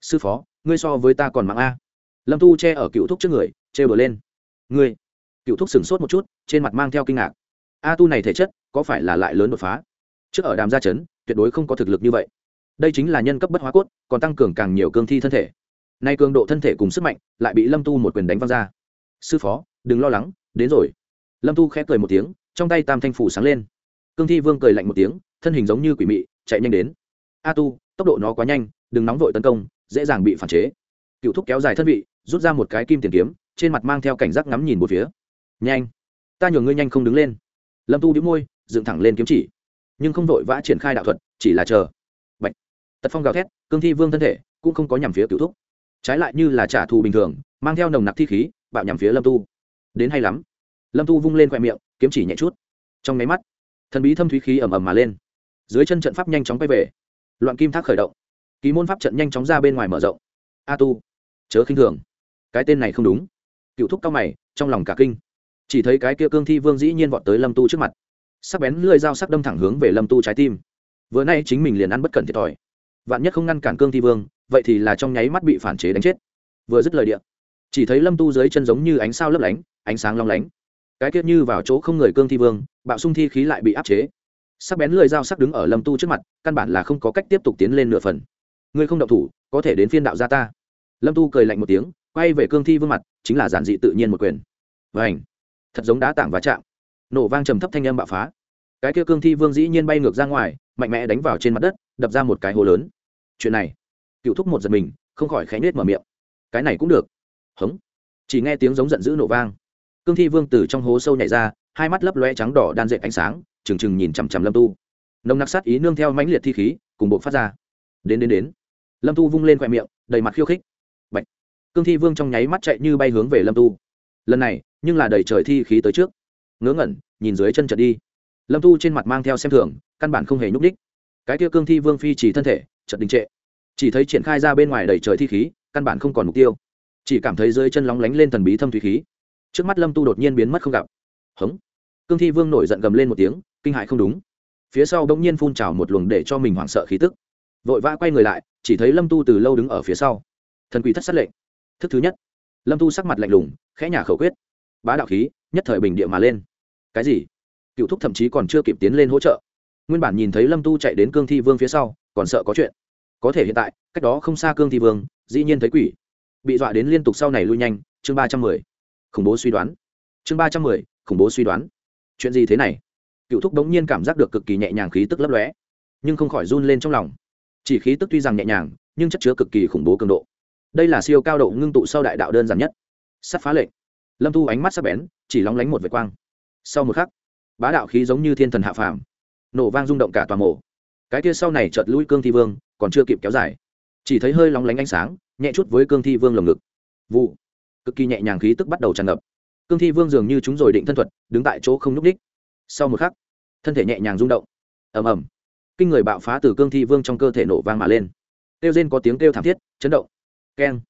Sư phó, ngươi so với ta còn mạng a. Lâm tu che ở cựu thúc trước người chê bờ lên ngươi. Cựu thúc sửng sốt một chút trên mặt mang theo kinh ngạc. A tu này thể chất có phải là lại lớn đột phá? Trước ở đàm gia Trấn, tuyệt đối không có thực lực như vậy. Đây chính là nhân cấp bất hóa cốt còn tăng cường càng nhiều cương thi thân thể. Nay cường độ thân thể cùng sức mạnh lại bị lâm tu một quyền đánh văng ra. Sư phó đừng lo lắng đến rồi. Lâm tu khẽ cười một tiếng trong tay tam thanh phủ sáng lên. Cương thi vương cười lạnh một tiếng thân hình giống như quỷ mị chạy nhanh đến. A tu tốc độ nó quá nhanh đừng nóng vội tấn công dễ dàng bị phản chế. Cựu thúc kéo dài thân vị rút ra một cái kim tiền kiếm trên mặt mang theo cảnh giác ngắm nhìn một phía. Nhanh, ta nhường ngươi nhanh không đứng lên. Lâm tu đĩu môi, dựng thẳng lên kiếm chỉ. Nhưng không vội vã triển khai đạo thuật, chỉ là chờ. Bạch. tật phong gào thét, cương thi vương thân thể cũng không có nhằm phía cựu thúc. Trái lại như là trả thù bình thường, mang theo nồng nặc thi khí, bạo nhằm phía lâm tu. Đến hay lắm. Lâm tu vung lên khoe miệng, kiếm chỉ nhẹ chút. Trong máy mắt, thần bí thâm thúy khí ẩm ẩm mà lên. Dưới chân trận pháp nhanh chóng quay về. Loạn kim thác khởi động. Ký môn pháp trận nhanh chóng ra bên ngoài mở rộng. A tu, chớ khinh thường. Cái tên này không đúng cựu thúc cao mày, trong lòng cả kinh. Chỉ thấy cái kia cương thi vương dĩ nhiên vọt tới lâm tu trước mặt. Sắc bén lưỡi dao sắc đâm thẳng hướng về lâm tu trái tim. Vừa nay chính mình liền ăn bất cẩn thiệt thòi. Vạn nhất không ngăn cản cương thi vương, vậy thì là trong nháy mắt bị phản chế đánh chết. Vừa dứt lời địa, chỉ thấy lâm tu dưới chân giống như ánh sao lấp lánh, ánh sáng long lánh. Cái kia như vào chỗ không người cương thi vương, bạo sung thi khí lại bị áp chế. Sắc bén lưỡi dao sắc đứng ở lâm tu trước mặt, căn bản là không có cách tiếp tục tiến lên nửa phần. Ngươi không động thủ, có thể đến phiên đạo gia ta. Lâm tu cười lạnh một tiếng quay về cương thi vương mặt, chính là giản dị tự nhiên một quyền. Vảnh thật giống đá tảng và chạm. Nổ vang trầm thấp thanh âm bạo phá. Cái kia cương thi vương dĩ nhiên bay ngược ra ngoài, mạnh mẽ đánh vào trên mặt đất, đập ra một cái hố lớn. Chuyện này, cựu thúc một giật mình, không khỏi khẽ nết mở miệng. Cái này cũng được. Hống! Chỉ nghe tiếng giống giận dữ nổ vang. Cương thi vương từ trong hố sâu nhảy ra, hai mắt lấp loe trắng đỏ đan dệt ánh sáng, trừng trừng nhìn chằm chằm lâm tu. Nồng nặc sát ý nương theo mãnh liệt thi khí, cùng bộ phát ra. Đến đến đến. Lâm tu vung lên khoe miệng, đầy mặt khiêu khích cương thi vương trong nháy mắt chạy như bay hướng về lâm tu. Lần này, nhưng là đầy trời thi khí tới trước. Ngớ ngẩn, nhìn dưới chân trật đi. Lâm tu trên mặt mang theo xem thường, căn bản không hề nhúc ních cái kia cương thi vương phi chỉ thân thể chật đình trệ. Chỉ thấy triển khai ra bên ngoài đầy trời thi khí, căn bản không còn mục tiêu. Chỉ cảm thấy dưới chân lóng lánh lên thần bí thâm thủy khí. Trước mắt lâm tu đột nhiên biến mất không gặp. Hống. Cương thi vương nổi giận gầm lên một tiếng, kinh hại không đúng. Phía sau bỗng nhiên phun trào một luồng để cho mình hoảng sợ khí tức. Vội vã quay người lại, chỉ thấy lâm tu từ lâu đứng ở phía sau. Thần quỷ thất sát lệnh thức thứ nhất. Lâm thu sắc mặt lạnh lùng, khẽ nhà khẩu quyết. Bá đạo khí, nhất thời bình địa mà lên. Cái gì? Cựu thúc thậm chí còn chưa kịp tiến lên hỗ trợ. Nguyên bản nhìn thấy lâm tu chạy đến cương thi vương phía sau, còn sợ có chuyện. Có thể hiện tại, cách đó không xa cương thi vương, dĩ nhiên thấy quỷ. Bị dọa đến liên tục sau này lui nhanh, chương ba trăm mười. Khủng bố suy đoán. Chương ba trăm mười, khủng bố suy đoán. Chuyện gì thế này? Cựu thúc đống nhiên cảm giác được cực kỳ nhẹ nhàng khí tức lấp lóe, nhưng không khỏi run lên trong lòng. Chỉ khí tức tuy rằng nhẹ nhàng, nhưng chất chứa cực kỳ khủng bố cường độ đây là siêu cao độ ngưng tụ sau đại đạo đơn giản nhất. Sắt phá lệnh. Lâm thu ánh mắt sắc bén, chỉ lóng lánh một vệt quang. Sau một khắc, bá đạo khí giống như thiên thần hạ phàm, nổ vang rung động cả toàn mộ. Cái kia sau này chợt lui cương thi vương, còn chưa kịp kéo dài. Chỉ thấy hơi lóng lánh ánh sáng, nhẹ chút với cương thi vương lồng ngực. Vụ. Cực kỳ nhẹ nhàng khí tức bắt đầu tràn ngập. Cương thi vương dường như chúng rồi định thân thuật, đứng tại chỗ không nhúc ních sau một khắc, thân thể nhẹ nhàng rung động. Ầm ầm. Kinh người bạo phá từ cương thi vương trong cơ thể nổ vang mà lên. Kêu rên có tiếng kêu thảm thiết, chấn động keng.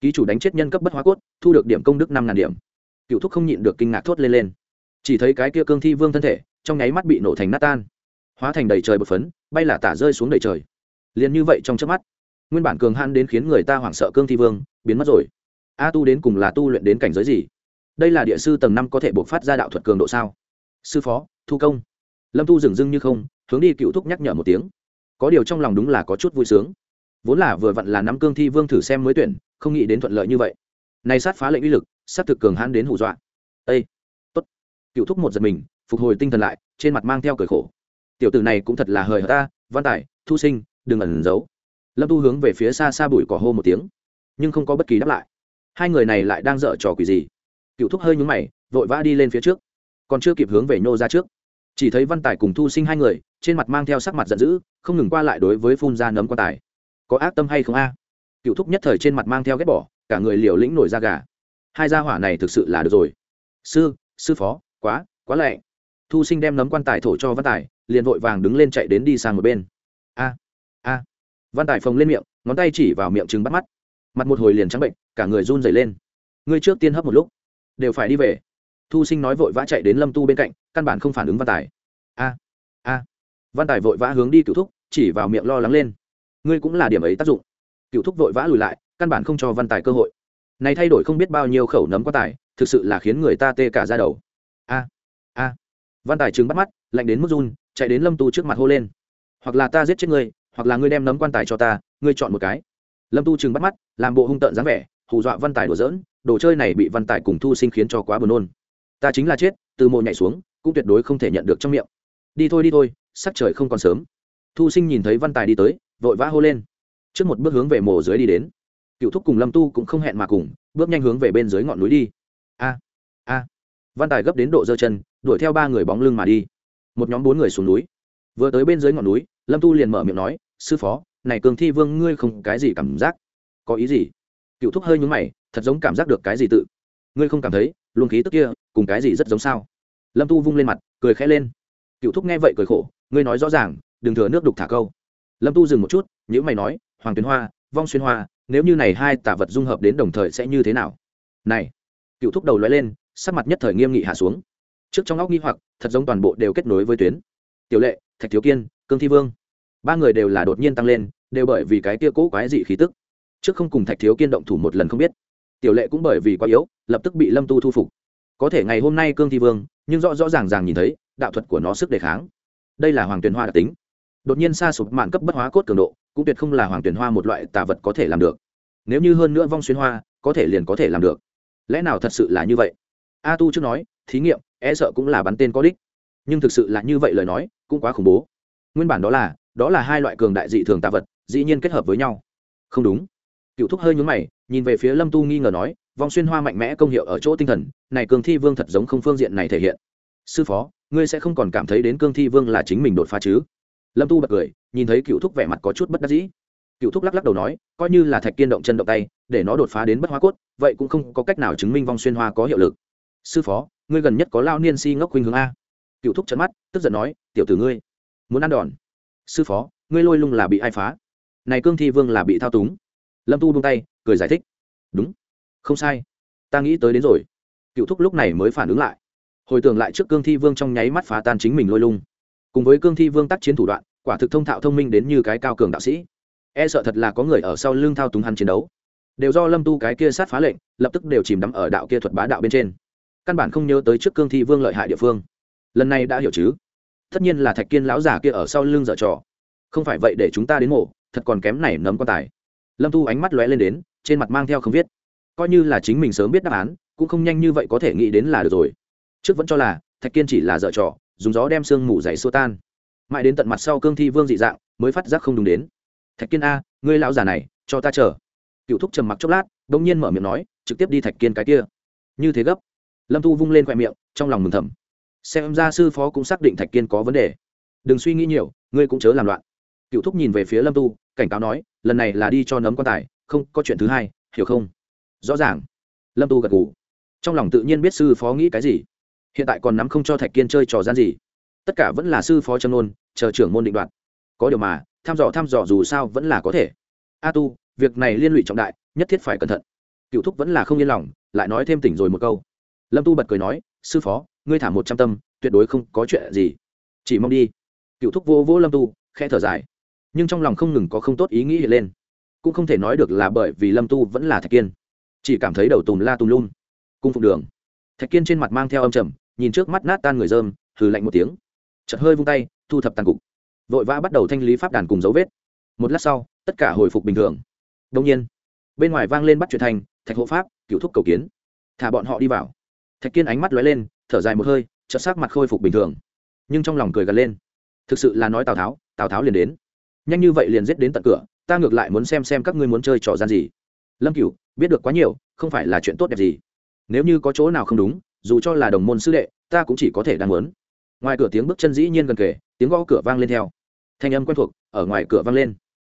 Ký chủ đánh chết nhân cấp bất hóa cốt, thu được điểm công đức năm ngàn điểm. Cựu thúc không nhịn được kinh ngạc thốt lên lên. Chỉ thấy cái kia cương thi vương thân thể, trong nháy mắt bị nổ thành nát tan. Hóa thành đầy trời bột phấn, bay là tả rơi xuống đầy trời. Liền như vậy trong trước mắt, nguyên bản cường han đến khiến người ta hoảng sợ cương thi vương, biến mất rồi. A tu đến cùng là tu luyện đến cảnh giới gì? Đây là địa sư tầng năm có thể buộc phát ra đạo thuật cường độ sao? Sư phó, thu công. Lâm tu dừng dưng như không, hướng đi cựu thúc nhắc nhở một tiếng. Có điều trong lòng đúng là có chút vui sướng vốn là vừa vặn là nắm cương thi vương thử xem mới tuyển, không nghĩ đến thuận lợi như vậy. Nay sát phá lệnh uy lực, sát thực cường hãn đến hù dọa. Ây tốt. Cựu thúc một giật mình, phục hồi tinh thần lại, trên mặt mang theo cười khổ. Tiểu tử này cũng thật là hời hợt ta, văn tài, thu sinh, đừng ẩn giấu. Lâm tu hướng về phía xa xa bụi cỏ hô một tiếng, nhưng không có bất kỳ đáp lại. Hai người này lại đang dở trò quỷ gì? Cựu thúc hơi nhúng mày, vội vã đi lên phía trước. Còn chưa kịp hướng về nhô ra trước, chỉ thấy văn tài cùng thu sinh hai người, trên mặt mang theo sắc mặt giận dữ, không ngừng qua lại đối với phun ra nấm quan tài có ác tâm hay không a? Cựu thúc nhất thời trên mặt mang theo ghét bỏ, cả người liều lĩnh nổi da gà. Hai gia hỏa này thực sự là được rồi. Sư sư phó, quá quá lệ thu sinh đem nấm quan tài thổ cho văn tài, liền vội vàng đứng lên chạy đến đi sang một bên. A a. Văn tài phồng lên miệng, ngón tay chỉ vào miệng trứng bắt mắt. Mặt một hồi liền trắng bệnh, cả người run dày lên. Ngươi trước tiên hấp một lúc, đều phải đi về. Thu sinh nói vội vã chạy đến lâm tu bên cạnh, căn bản không phản ứng văn tài. A a. Văn tài vội vã hướng đi cựu thúc, chỉ vào miệng lo lắng lên ngươi cũng là điểm ấy tác dụng. Cựu thúc vội vã lùi lại, căn bản không cho văn tài cơ hội. Này thay đổi không biết bao nhiêu khẩu nấm quá tài, thực sự là khiến người ta tê cả ra đầu. A a. Văn tài trừng bắt mắt, lạnh đến mức run, chạy đến lâm tu trước mặt hô lên. Hoặc là ta giết chết ngươi, hoặc là ngươi đem nấm quan tài cho ta, ngươi chọn một cái. Lâm tu chừng bắt mắt, làm bộ hung tợn dáng vẻ, hù dọa văn tài đùa giỡn, đồ chơi này bị văn tài cùng thu sinh khiến cho quá buồn nôn. Ta chính là chết, từ mộ nhảy xuống, cũng tuyệt đối không thể nhận được trong miệng. Đi thôi đi thôi, sắc trời không còn sớm. Thu sinh nhìn thấy văn tài đi tới vội vã hô lên. Trước một bước hướng về mồ dưới đi đến. Cựu thúc cùng lâm tu cũng không hẹn mà cùng, bước nhanh hướng về bên dưới ngọn núi đi. A a. Văn tài gấp đến độ giơ chân, đuổi theo ba người bóng lưng mà đi. Một nhóm bốn người xuống núi. Vừa tới bên dưới ngọn núi, lâm tu liền mở miệng nói, sư phó, này cường thi vương ngươi không cái gì cảm giác? Có ý gì? Cựu thúc hơi nhúng mày, thật giống cảm giác được cái gì tự. Ngươi không cảm thấy, luồng khí tức kia, cùng cái gì rất giống sao? Lâm tu vung lên mặt, cười khẽ lên. Cựu thúc nghe vậy cười khổ, ngươi nói rõ ràng, đừng thừa nước đục thả câu lâm tu dừng một chút nhữ mày nói, hoàng tuyến hoa, vong xuyên hoa, nếu như này hai tả vật dung hợp đến đồng thời sẽ như thế nào? Này! Cựu thúc đầu lóe lên, sắc mặt nhất thời nghiêm nghị hạ xuống. Trước trong óc nghi hoặc, thật giống toàn bộ đều kết nối với tuyến. Tiểu lệ, thạch thiếu kiên, cương thi vương. Ba người đều là đột nhiên tăng lên, đều bởi vì cái kia cố quái dị khí tức. Trước không cùng thạch thiếu kiên động thủ một lần không biết. Tiểu lệ cũng bởi vì quá yếu, lập tức bị lâm tu thu phục. Có thể ngày hôm nay cương thi vương, nhưng rõ rõ ràng ràng nhìn thấy, đạo thuật của nó sức đề kháng. Đây là hoàng tuyền hoa đặc tính đột nhiên xa sụp mạn cấp bất hóa cốt cường độ, cũng tuyệt không là hoàng tuyển hoa một loại tà vật có thể làm được. Nếu như hơn nữa vong xuyên hoa, có thể liền có thể làm được. Lẽ nào thật sự là như vậy? A tu trước nói, thí nghiệm e sợ cũng là bắn tên có đích. Nhưng thực sự là như vậy lời nói, cũng quá khủng bố. Nguyên bản đó là đó là hai loại cường đại dị thường tà vật, dĩ nhiên kết hợp với nhau. Không đúng. Cựu thúc hơi nhún mày, nhìn về phía lâm tu nghi ngờ nói, vong xuyên hoa mạnh mẽ công hiệu ở chỗ tinh thần, này cường thi vương thật giống không phương diện này thể hiện. Sư phó, ngươi sẽ không còn cảm thấy đến cương thi vương là chính mình đột phá chứ? Lâm tu bật cười, nhìn thấy cựu thúc vẻ mặt có chút bất đắc dĩ. Cựu thúc lắc lắc đầu nói, coi như là thạch kiên động chân động tay, để nó đột phá đến bất hóa cốt, vậy cũng không có cách nào chứng minh vong xuyên hoa có hiệu lực. Sư phó, ngươi gần nhất có lao niên si ngốc khuynh hướng a? Cựu thúc chấn mắt, tức giận nói, tiểu tử ngươi, muốn ăn đòn. Sư phó, ngươi lôi lung là bị ai phá? Này cương thi vương là bị thao túng. Lâm tu buông tay, cười giải thích. Đúng. Không sai. Ta nghĩ tới đến rồi. Cựu thúc lúc này mới phản ứng lại. Hồi tưởng lại trước cương thi vương trong nháy mắt phá tan chính mình lôi lung cùng với cương thi vương tác chiến thủ đoạn, quả thực thông thạo thông minh đến như cái cao cường đạo sĩ. E sợ thật là có người ở sau lưng thao túng hắn chiến đấu. Đều do lâm tu cái kia sát phá lệnh, lập tức đều chìm đắm ở đạo kia thuật bá đạo bên trên. Căn bản không nhớ tới trước cương thi vương lợi hại địa phương. Lần này đã hiểu chứ? Tất nhiên là thạch kiên lão già kia ở sau lưng dở trò. Không phải vậy để chúng ta đến mộ thật còn kém này nấm quan tài. Lâm tu ánh mắt lóe lên đến, trên mặt mang theo không viết coi như là chính mình sớm biết đáp án, cũng không nhanh như vậy có thể nghĩ đến là được rồi. Trước vẫn cho là, thạch kiên chỉ là dở trò dùng gió đem sương mù dày xua tan. Mãi đến tận mặt sau cương thi vương dị dạng, mới phát giác không đúng đến. Thạch kiên a, ngươi lão già này, cho ta chờ. Cựu thúc trầm mặc chốc lát đ ỗ n g nhiên mở miệng nói, trực tiếp đi thạch kiên cái kia. Như thế gấp. Lâm tu vung lên khoe miệng, trong lòng mừng thầm. Xem ra sư phó cũng xác định thạch kiên có vấn đề. Đừng suy nghĩ nhiều, ngươi cũng chớ làm loạn. Cựu thúc nhìn về phía lâm tu, cảnh cáo nói, lần này là đi cho nấm quan tài, không, có chuyện thứ hai, hiểu không? Rõ ràng. Lâm tu gật g ủ trong lòng tự nhiên biết sư phó nghĩ cái gì hiện tại còn nắm không cho thạch kiên chơi trò gian gì. Tất cả vẫn là sư phó trâm nôn, chờ trưởng môn định đoạt. Có điều mà thăm dò thăm dò dù sao vẫn là có thể. A tu, việc này liên lụy trọng đại, nhất thiết phải cẩn thận. Cựu thúc vẫn là không yên lòng, lại nói thêm tỉnh rồi một câu. Lâm tu bật cười nói, sư phó, ngươi thả một trăm tâm, tuyệt đối không có chuyện gì. Chỉ mong đi. Cựu thúc vô vô lâm tu, khẽ thở dài. Nhưng trong lòng không ngừng có không tốt ý nghĩ hiện lên. Cũng không thể nói được là bởi vì lâm tu vẫn là thạch kiên. Chỉ cảm thấy đầu tùm la tùm lum. Cung phục đường thạch kiên trên mặt mang theo âm trầm, nhìn trước mắt nát tan người dơm hừ lạnh một tiếng. Chật hơi vung tay, thu thập tàn cục. Vội vã bắt đầu thanh lý pháp đàn cùng dấu vết. Một lát sau, tất cả hồi phục bình thường. Đông nhiên, bên ngoài vang lên bắt chuyện thành, thạch hộ pháp cựu thúc cầu kiến. Thả bọn họ đi vào. Thạch kiên ánh mắt lóe lên, thở dài một hơi, chợt sắc mặt khôi phục bình thường. Nhưng trong lòng cười gần lên. Thực sự là nói tào tháo tào tháo liền đến. Nhanh như vậy liền giết đến tận cửa, ta ngược lại muốn xem xem các ngươi muốn chơi trò gian gì. Lâm cửu, biết được quá nhiều, không phải là chuyện tốt đẹp gì nếu như có chỗ nào không đúng, dù cho là đồng môn sư đệ, ta cũng chỉ có thể đang muốn. Ngoài cửa tiếng bước chân dĩ nhiên gần kề, tiếng gõ cửa vang lên theo. Thanh âm quen thuộc, ở ngoài cửa vang lên.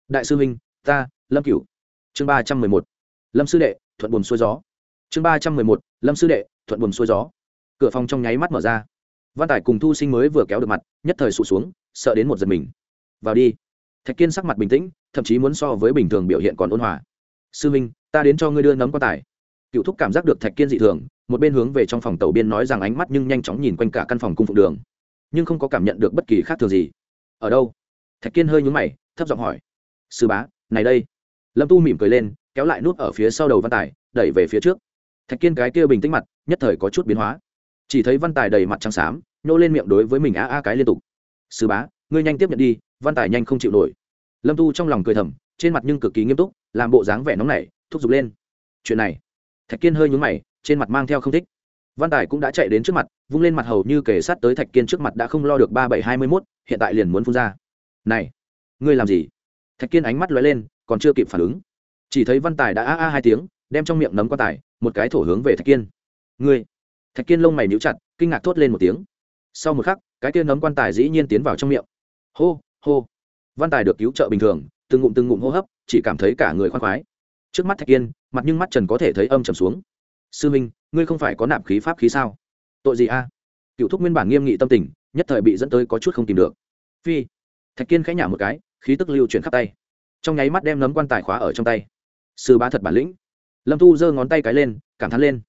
Đại sư huynh, ta, lâm cửu. Chương ba trăm mười một. Lâm sư đệ, thuận buồn xuôi gió. Chương ba trăm mười một. Lâm sư đệ, thuận buồn xuôi gió. Cửa phòng trong nháy mắt mở ra. Văn tài cùng thu sinh mới vừa kéo được mặt, nhất thời sụt xuống, sợ đến một giật mình. Vào đi. Thạch kiên sắc mặt bình tĩnh, thậm chí muốn so với bình thường biểu hiện còn ôn hòa. Sư minh ta đến cho ngươi đưa nấm quan tài cựu thúc cảm giác được thạch kiên dị thường, một bên hướng về trong phòng tàu biên nói rằng ánh mắt nhưng nhanh chóng nhìn quanh cả căn phòng cung phụ đường, nhưng không có cảm nhận được bất kỳ khác thường gì. Ở đâu? Thạch kiên hơi nhúng mày, thấp giọng hỏi. Sư bá, này đây. Lâm tu mỉm cười lên, kéo lại nút ở phía sau đầu văn tài, đẩy về phía trước. Thạch kiên cái kia bình tĩnh mặt, nhất thời có chút biến hóa. Chỉ thấy văn tài đầy mặt trắng xám, nhô lên miệng đối với mình a a cái liên tục. Sư bá, ngươi nhanh tiếp nhận đi, văn tài nhanh không chịu nổi. Lâm tu trong lòng cười thầm, trên mặt nhưng cực kỳ nghiêm túc, làm bộ dáng vẻ nóng nảy, thúc giục lên. Chuyện này thạch kiên hơi nhúng mày, trên mặt mang theo không thích. Văn tài cũng đã chạy đến trước mặt, vung lên mặt hầu như kể sát tới thạch kiên trước mặt đã không lo được ba bảy hai mươi mốt, hiện tại liền muốn phun ra. Này, ngươi làm gì? Thạch kiên ánh mắt lóe lên, còn chưa kịp phản ứng. Chỉ thấy văn tài đã a a hai tiếng, đem trong miệng nấm quan tài một cái thổ hướng về thạch kiên. Ngươi? Thạch kiên lông mày níu chặt, kinh ngạc thốt lên một tiếng. Sau một khắc, cái kia nấm quan tài dĩ nhiên tiến vào trong miệng. Hô hô. Văn tài được cứu trợ bình thường, từng ngụm từng ngụm hô hấp, chỉ cảm thấy cả người khoan khoái. Trước mắt thạch kiên mặt nhưng mắt trần có thể thấy âm trầm xuống. Sư minh ngươi không phải có nạp khí pháp khí sao? Tội gì a? Cựu thúc nguyên bản nghiêm nghị tâm tình nhất thời bị dẫn tới có chút không tìm được. Phi. Thạch kiên khẽ nhả một cái khí tức lưu chuyển khắp tay. Trong nháy mắt đem nấm quan tài khóa ở trong tay. Sư bá thật bản lĩnh. Lâm thu giơ ngón tay cái lên cảm thán lên.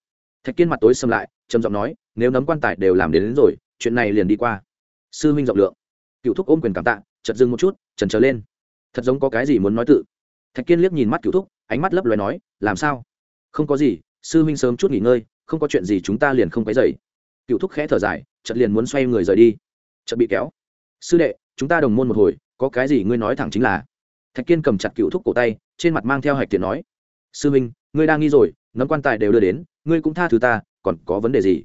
Thạch kiên mặt tối xâm lại trầm giọng nói nếu nấm quan tài đều làm đến, đến rồi chuyện này liền đi qua. Sư Minh rộng lượng. Cựu thúc ôm quyền cảm tạ chật dừng một chút trần trở lên. Thật giống có cái gì muốn nói tự. Thạch kiên liếc nhìn mắt cựu thúc ánh mắt lấp loé nói, làm sao? Không có gì, sư huynh sớm chút nghỉ ngơi, không có chuyện gì chúng ta liền không cái dậy cựu thúc khẽ thở dài, chợt liền muốn xoay người rời đi. Chợt bị kéo. Sư đệ, chúng ta đồng môn một hồi, có cái gì ngươi nói thẳng chính là. Thạch kiên cầm chặt cựu thúc cổ tay, trên mặt mang theo hạch tiện nói, sư huynh, ngươi đang nghi rồi, nấm quan tài đều đưa đến, ngươi cũng tha thứ ta, còn có vấn đề gì?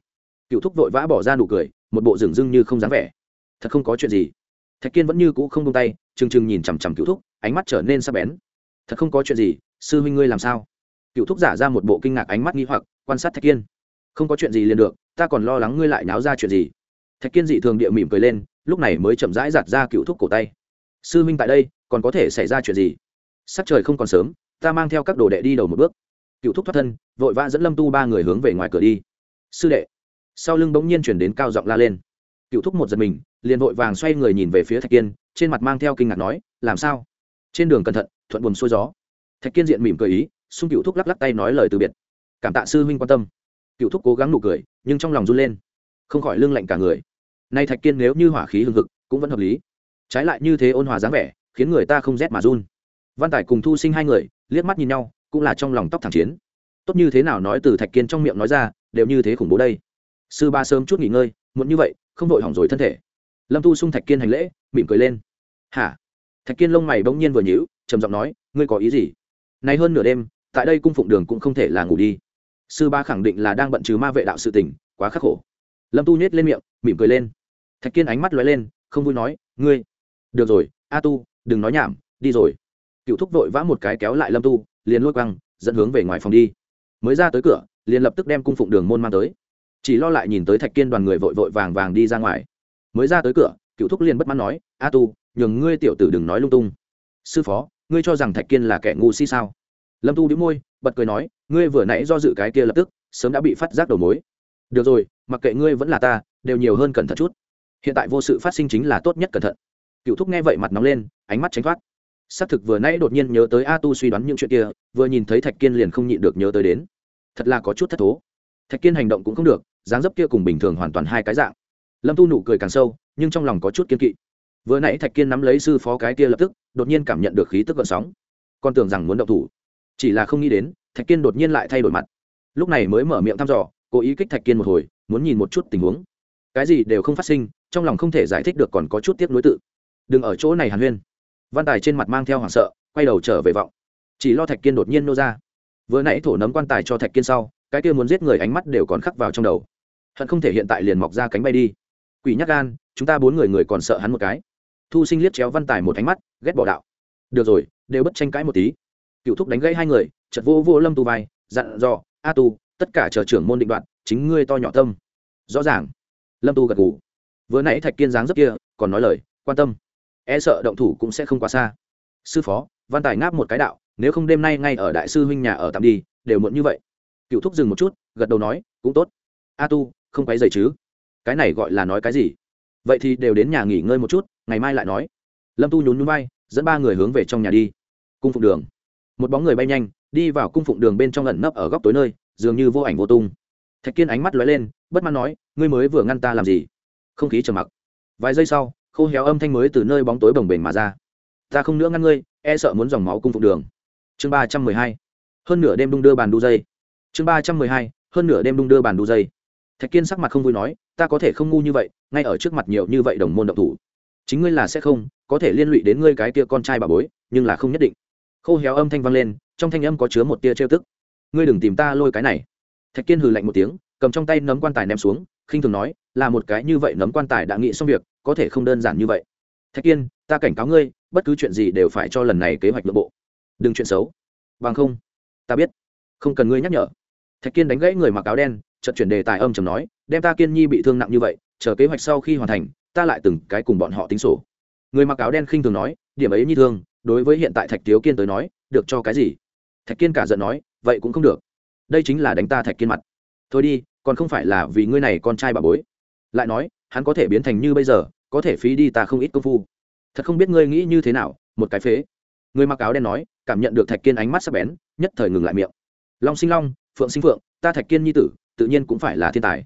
Cựu thúc vội vã bỏ ra nụ cười, một bộ rừng rưng như không dáng vẻ. Thật không có chuyện gì. Thạch kiên vẫn như cũ không tung tay, trừng trừng nhìn chằm chằm cựu thúc, ánh mắt trở nên sắc bén. Thật không có chuyện gì sư huynh ngươi làm sao? Cựu thúc giả ra một bộ kinh ngạc ánh mắt nghi hoặc, quan sát thạch kiên. Không có chuyện gì liền được, ta còn lo lắng ngươi lại náo ra chuyện gì. Thạch kiên dị thường địa mỉm cười lên, lúc này mới chậm rãi giặt ra cựu thúc cổ tay. Sư huynh tại đây, còn có thể xảy ra chuyện gì? Sắc trời không còn sớm, ta mang theo các đồ đệ đi đầu một bước. Cựu thúc thoát thân, vội vã dẫn lâm tu ba người hướng về ngoài cửa đi. Sư đệ. Sau lưng bỗng nhiên chuyển đến cao giọng la lên. Cựu thúc một giật mình, liền vội vàng xoay người nhìn về phía thạch kiên, trên mặt mang theo kinh ngạc nói, làm sao? Trên đường cẩn thận, thuận buồm xuôi gió thạch kiên diện mỉm cười ý, xung cựu thúc lắc lắc tay nói lời từ biệt. Cảm tạ sư huynh quan tâm. Cựu thúc cố gắng nụ cười, nhưng trong lòng run lên. Không khỏi lưng lạnh cả người. Nay thạch kiên nếu như hỏa khí hừng hực, cũng vẫn hợp lý. Trái lại như thế ôn hòa dáng vẻ, khiến người ta không rét mà run. Văn tài cùng thu sinh hai người, liếc mắt nhìn nhau, cũng là trong lòng tóc thẳng chiến. Tốt như thế nào nói từ thạch kiên trong miệng nói ra, đều như thế khủng bố đây. Sư ba sớm chút nghỉ ngơi, muộn như vậy, không vội hỏng rồi thân thể. Lâm Thu sung thạch kiên hành lễ, mỉm cười lên. Hả? Thạch kiên lông mày bỗng nhiên vừa nhíu, trầm giọng nói, ngươi có ý gì? Nay hơn nửa đêm tại đây cung phụng đường cũng không thể là ngủ đi. Sư ba khẳng định là đang bận trừ ma vệ đạo sự tỉnh, quá khắc khổ. Lâm tu nhét lên miệng mỉm cười lên. Thạch kiên ánh mắt lóe lên không vui nói ngươi được rồi a tu đừng nói nhảm đi rồi. Cựu thúc vội vã một cái kéo lại lâm tu liền lôi quăng dẫn hướng về ngoài phòng đi. Mới ra tới cửa liền lập tức đem cung phụng đường môn mang tới. Chỉ lo lại nhìn tới thạch kiên đoàn người vội vội vàng vàng đi ra ngoài. Mới ra tới cửa cựu thúc liền bất mãn nói a tu nhường ngươi tiểu tử đừng nói lung tung. Sư phó ngươi cho rằng thạch kiên là kẻ ngu si sao? Lâm tu đĩu môi, bật cười nói, ngươi vừa nãy do dự cái kia lập tức, sớm đã bị phát giác đầu mối. Được rồi, mặc kệ ngươi vẫn là ta, đều nhiều hơn cẩn thận chút. Hiện tại vô sự phát sinh chính là tốt nhất cẩn thận. Cựu thúc nghe vậy mặt nóng lên, ánh mắt tránh thoát. Xác thực vừa nãy đột nhiên nhớ tới a tu suy đoán những chuyện kia, vừa nhìn thấy thạch kiên liền không nhịn được nhớ tới đến. Thật là có chút thất thố. Thạch kiên hành động cũng không được, dáng dấp kia cùng bình thường hoàn toàn hai cái dạng. Lâm tu nụ cười càng sâu, nhưng trong lòng có chút kiên kỵ vừa nãy thạch kiên nắm lấy sư phó cái kia lập tức, đột nhiên cảm nhận được khí tức gợn sóng. Con tưởng rằng muốn động thủ. Chỉ là không nghĩ đến, thạch kiên đột nhiên lại thay đổi mặt. Lúc này mới mở miệng thăm dò, cố ý kích thạch kiên một hồi, muốn nhìn một chút tình huống. Cái gì đều không phát sinh, trong lòng không thể giải thích được còn có chút tiếp nối tự. Đừng ở chỗ này hàn huyên. Văn tài trên mặt mang theo hoảng sợ, quay đầu trở về vọng. Chỉ lo thạch kiên đột nhiên nô ra. Vừa nãy thổ nấm quan tài cho thạch kiên sau, cái kia muốn giết người ánh mắt đều còn khắc vào trong đầu. Hận không thể hiện tại liền mọc ra cánh bay đi. Quỷ nhắc gan, chúng ta bốn người người còn sợ hắn một cái thu sinh liếc chéo văn tài một ánh mắt, ghét bỏ đạo. Được rồi, đều bất tranh cãi một tí. Cựu thúc đánh gãy hai người chật vô vô lâm tu vai, dặn dò, a tu, tất cả chờ trưởng môn định đoạn chính ngươi to nhỏ tâm. Rõ ràng, lâm tu gật gù. Vừa nãy thạch kiên dáng rất kia, còn nói lời, quan tâm e sợ động thủ cũng sẽ không quá xa. Sư phó, văn tài ngáp một cái đạo, nếu không đêm nay ngay ở đại sư huynh nhà ở tạm đi, đều muộn như vậy. Cựu thúc dừng một chút, gật đầu nói, cũng tốt. A tu, không quấy dày chứ? Cái này gọi là nói cái gì? Vậy thì đều đến nhà nghỉ ngơi một chút ngày mai lại nói. Lâm tu nhún nhún vai, dẫn ba người hướng về trong nhà đi. Cung phụng đường. Một bóng người bay nhanh, đi vào cung phụng đường bên trong ẩn nấp ở góc tối nơi, dường như vô ảnh vô tung. Thạch kiên ánh mắt lóe lên, bất mãn nói, ngươi mới vừa ngăn ta làm gì? Không khí trầm mặc. Vài giây sau, khô héo âm thanh mới từ nơi bóng tối bồng bềnh mà ra. Ta không nữa ngăn ngươi e sợ muốn dòng máu cung phụng đường. Chương ba trăm mười hai. Hơn nửa đêm đung đưa bàn đu dây. Chương ba trăm mười hai, hơn nửa đêm đung đưa bàn đu dây. Thạch kiên sắc mặt không vui nói, ta có thể không ngu như vậy, ngay ở trước mặt nhiều như vậy đồng môn động thủ chính ngươi là sẽ không, có thể liên lụy đến ngươi cái kia con trai bà bối, nhưng là không nhất định. Khô héo âm thanh vang lên, trong thanh âm có chứa một tia trêu tức. Ngươi đừng tìm ta lôi cái này. Thạch kiên hừ lạnh một tiếng, cầm trong tay nấm quan tài ném xuống, khinh thường nói, là một cái như vậy nấm quan tài đã nghĩ xong việc, có thể không đơn giản như vậy. Thạch kiên, ta cảnh cáo ngươi, bất cứ chuyện gì đều phải cho lần này kế hoạch nội bộ. Đừng chuyện xấu. Bằng không, ta biết. Không cần ngươi nhắc nhở. Thạch kiên đánh gãy người mặc áo đen, chợt chuyển đề tài âm chầm nói, đem ta kiên nhi bị thương nặng như vậy, chờ kế hoạch sau khi hoàn thành ta lại từng cái cùng bọn họ tính sổ. Người mặc áo đen khinh thường nói, điểm ấy như thương, đối với hiện tại thạch thiếu kiên tới nói, được cho cái gì? Thạch kiên cả giận nói, vậy cũng không được. Đây chính là đánh ta thạch kiên mặt. Thôi đi, còn không phải là vì ngươi này con trai bà bối. Lại nói, hắn có thể biến thành như bây giờ, có thể phí đi ta không ít công phu. Thật không biết ngươi nghĩ như thế nào, một cái phế. Người mặc áo đen nói, cảm nhận được thạch kiên ánh mắt sắc bén, nhất thời ngừng lại miệng. Long sinh long, phượng sinh phượng, ta thạch kiên nhi tử, tự nhiên cũng phải là thiên tài.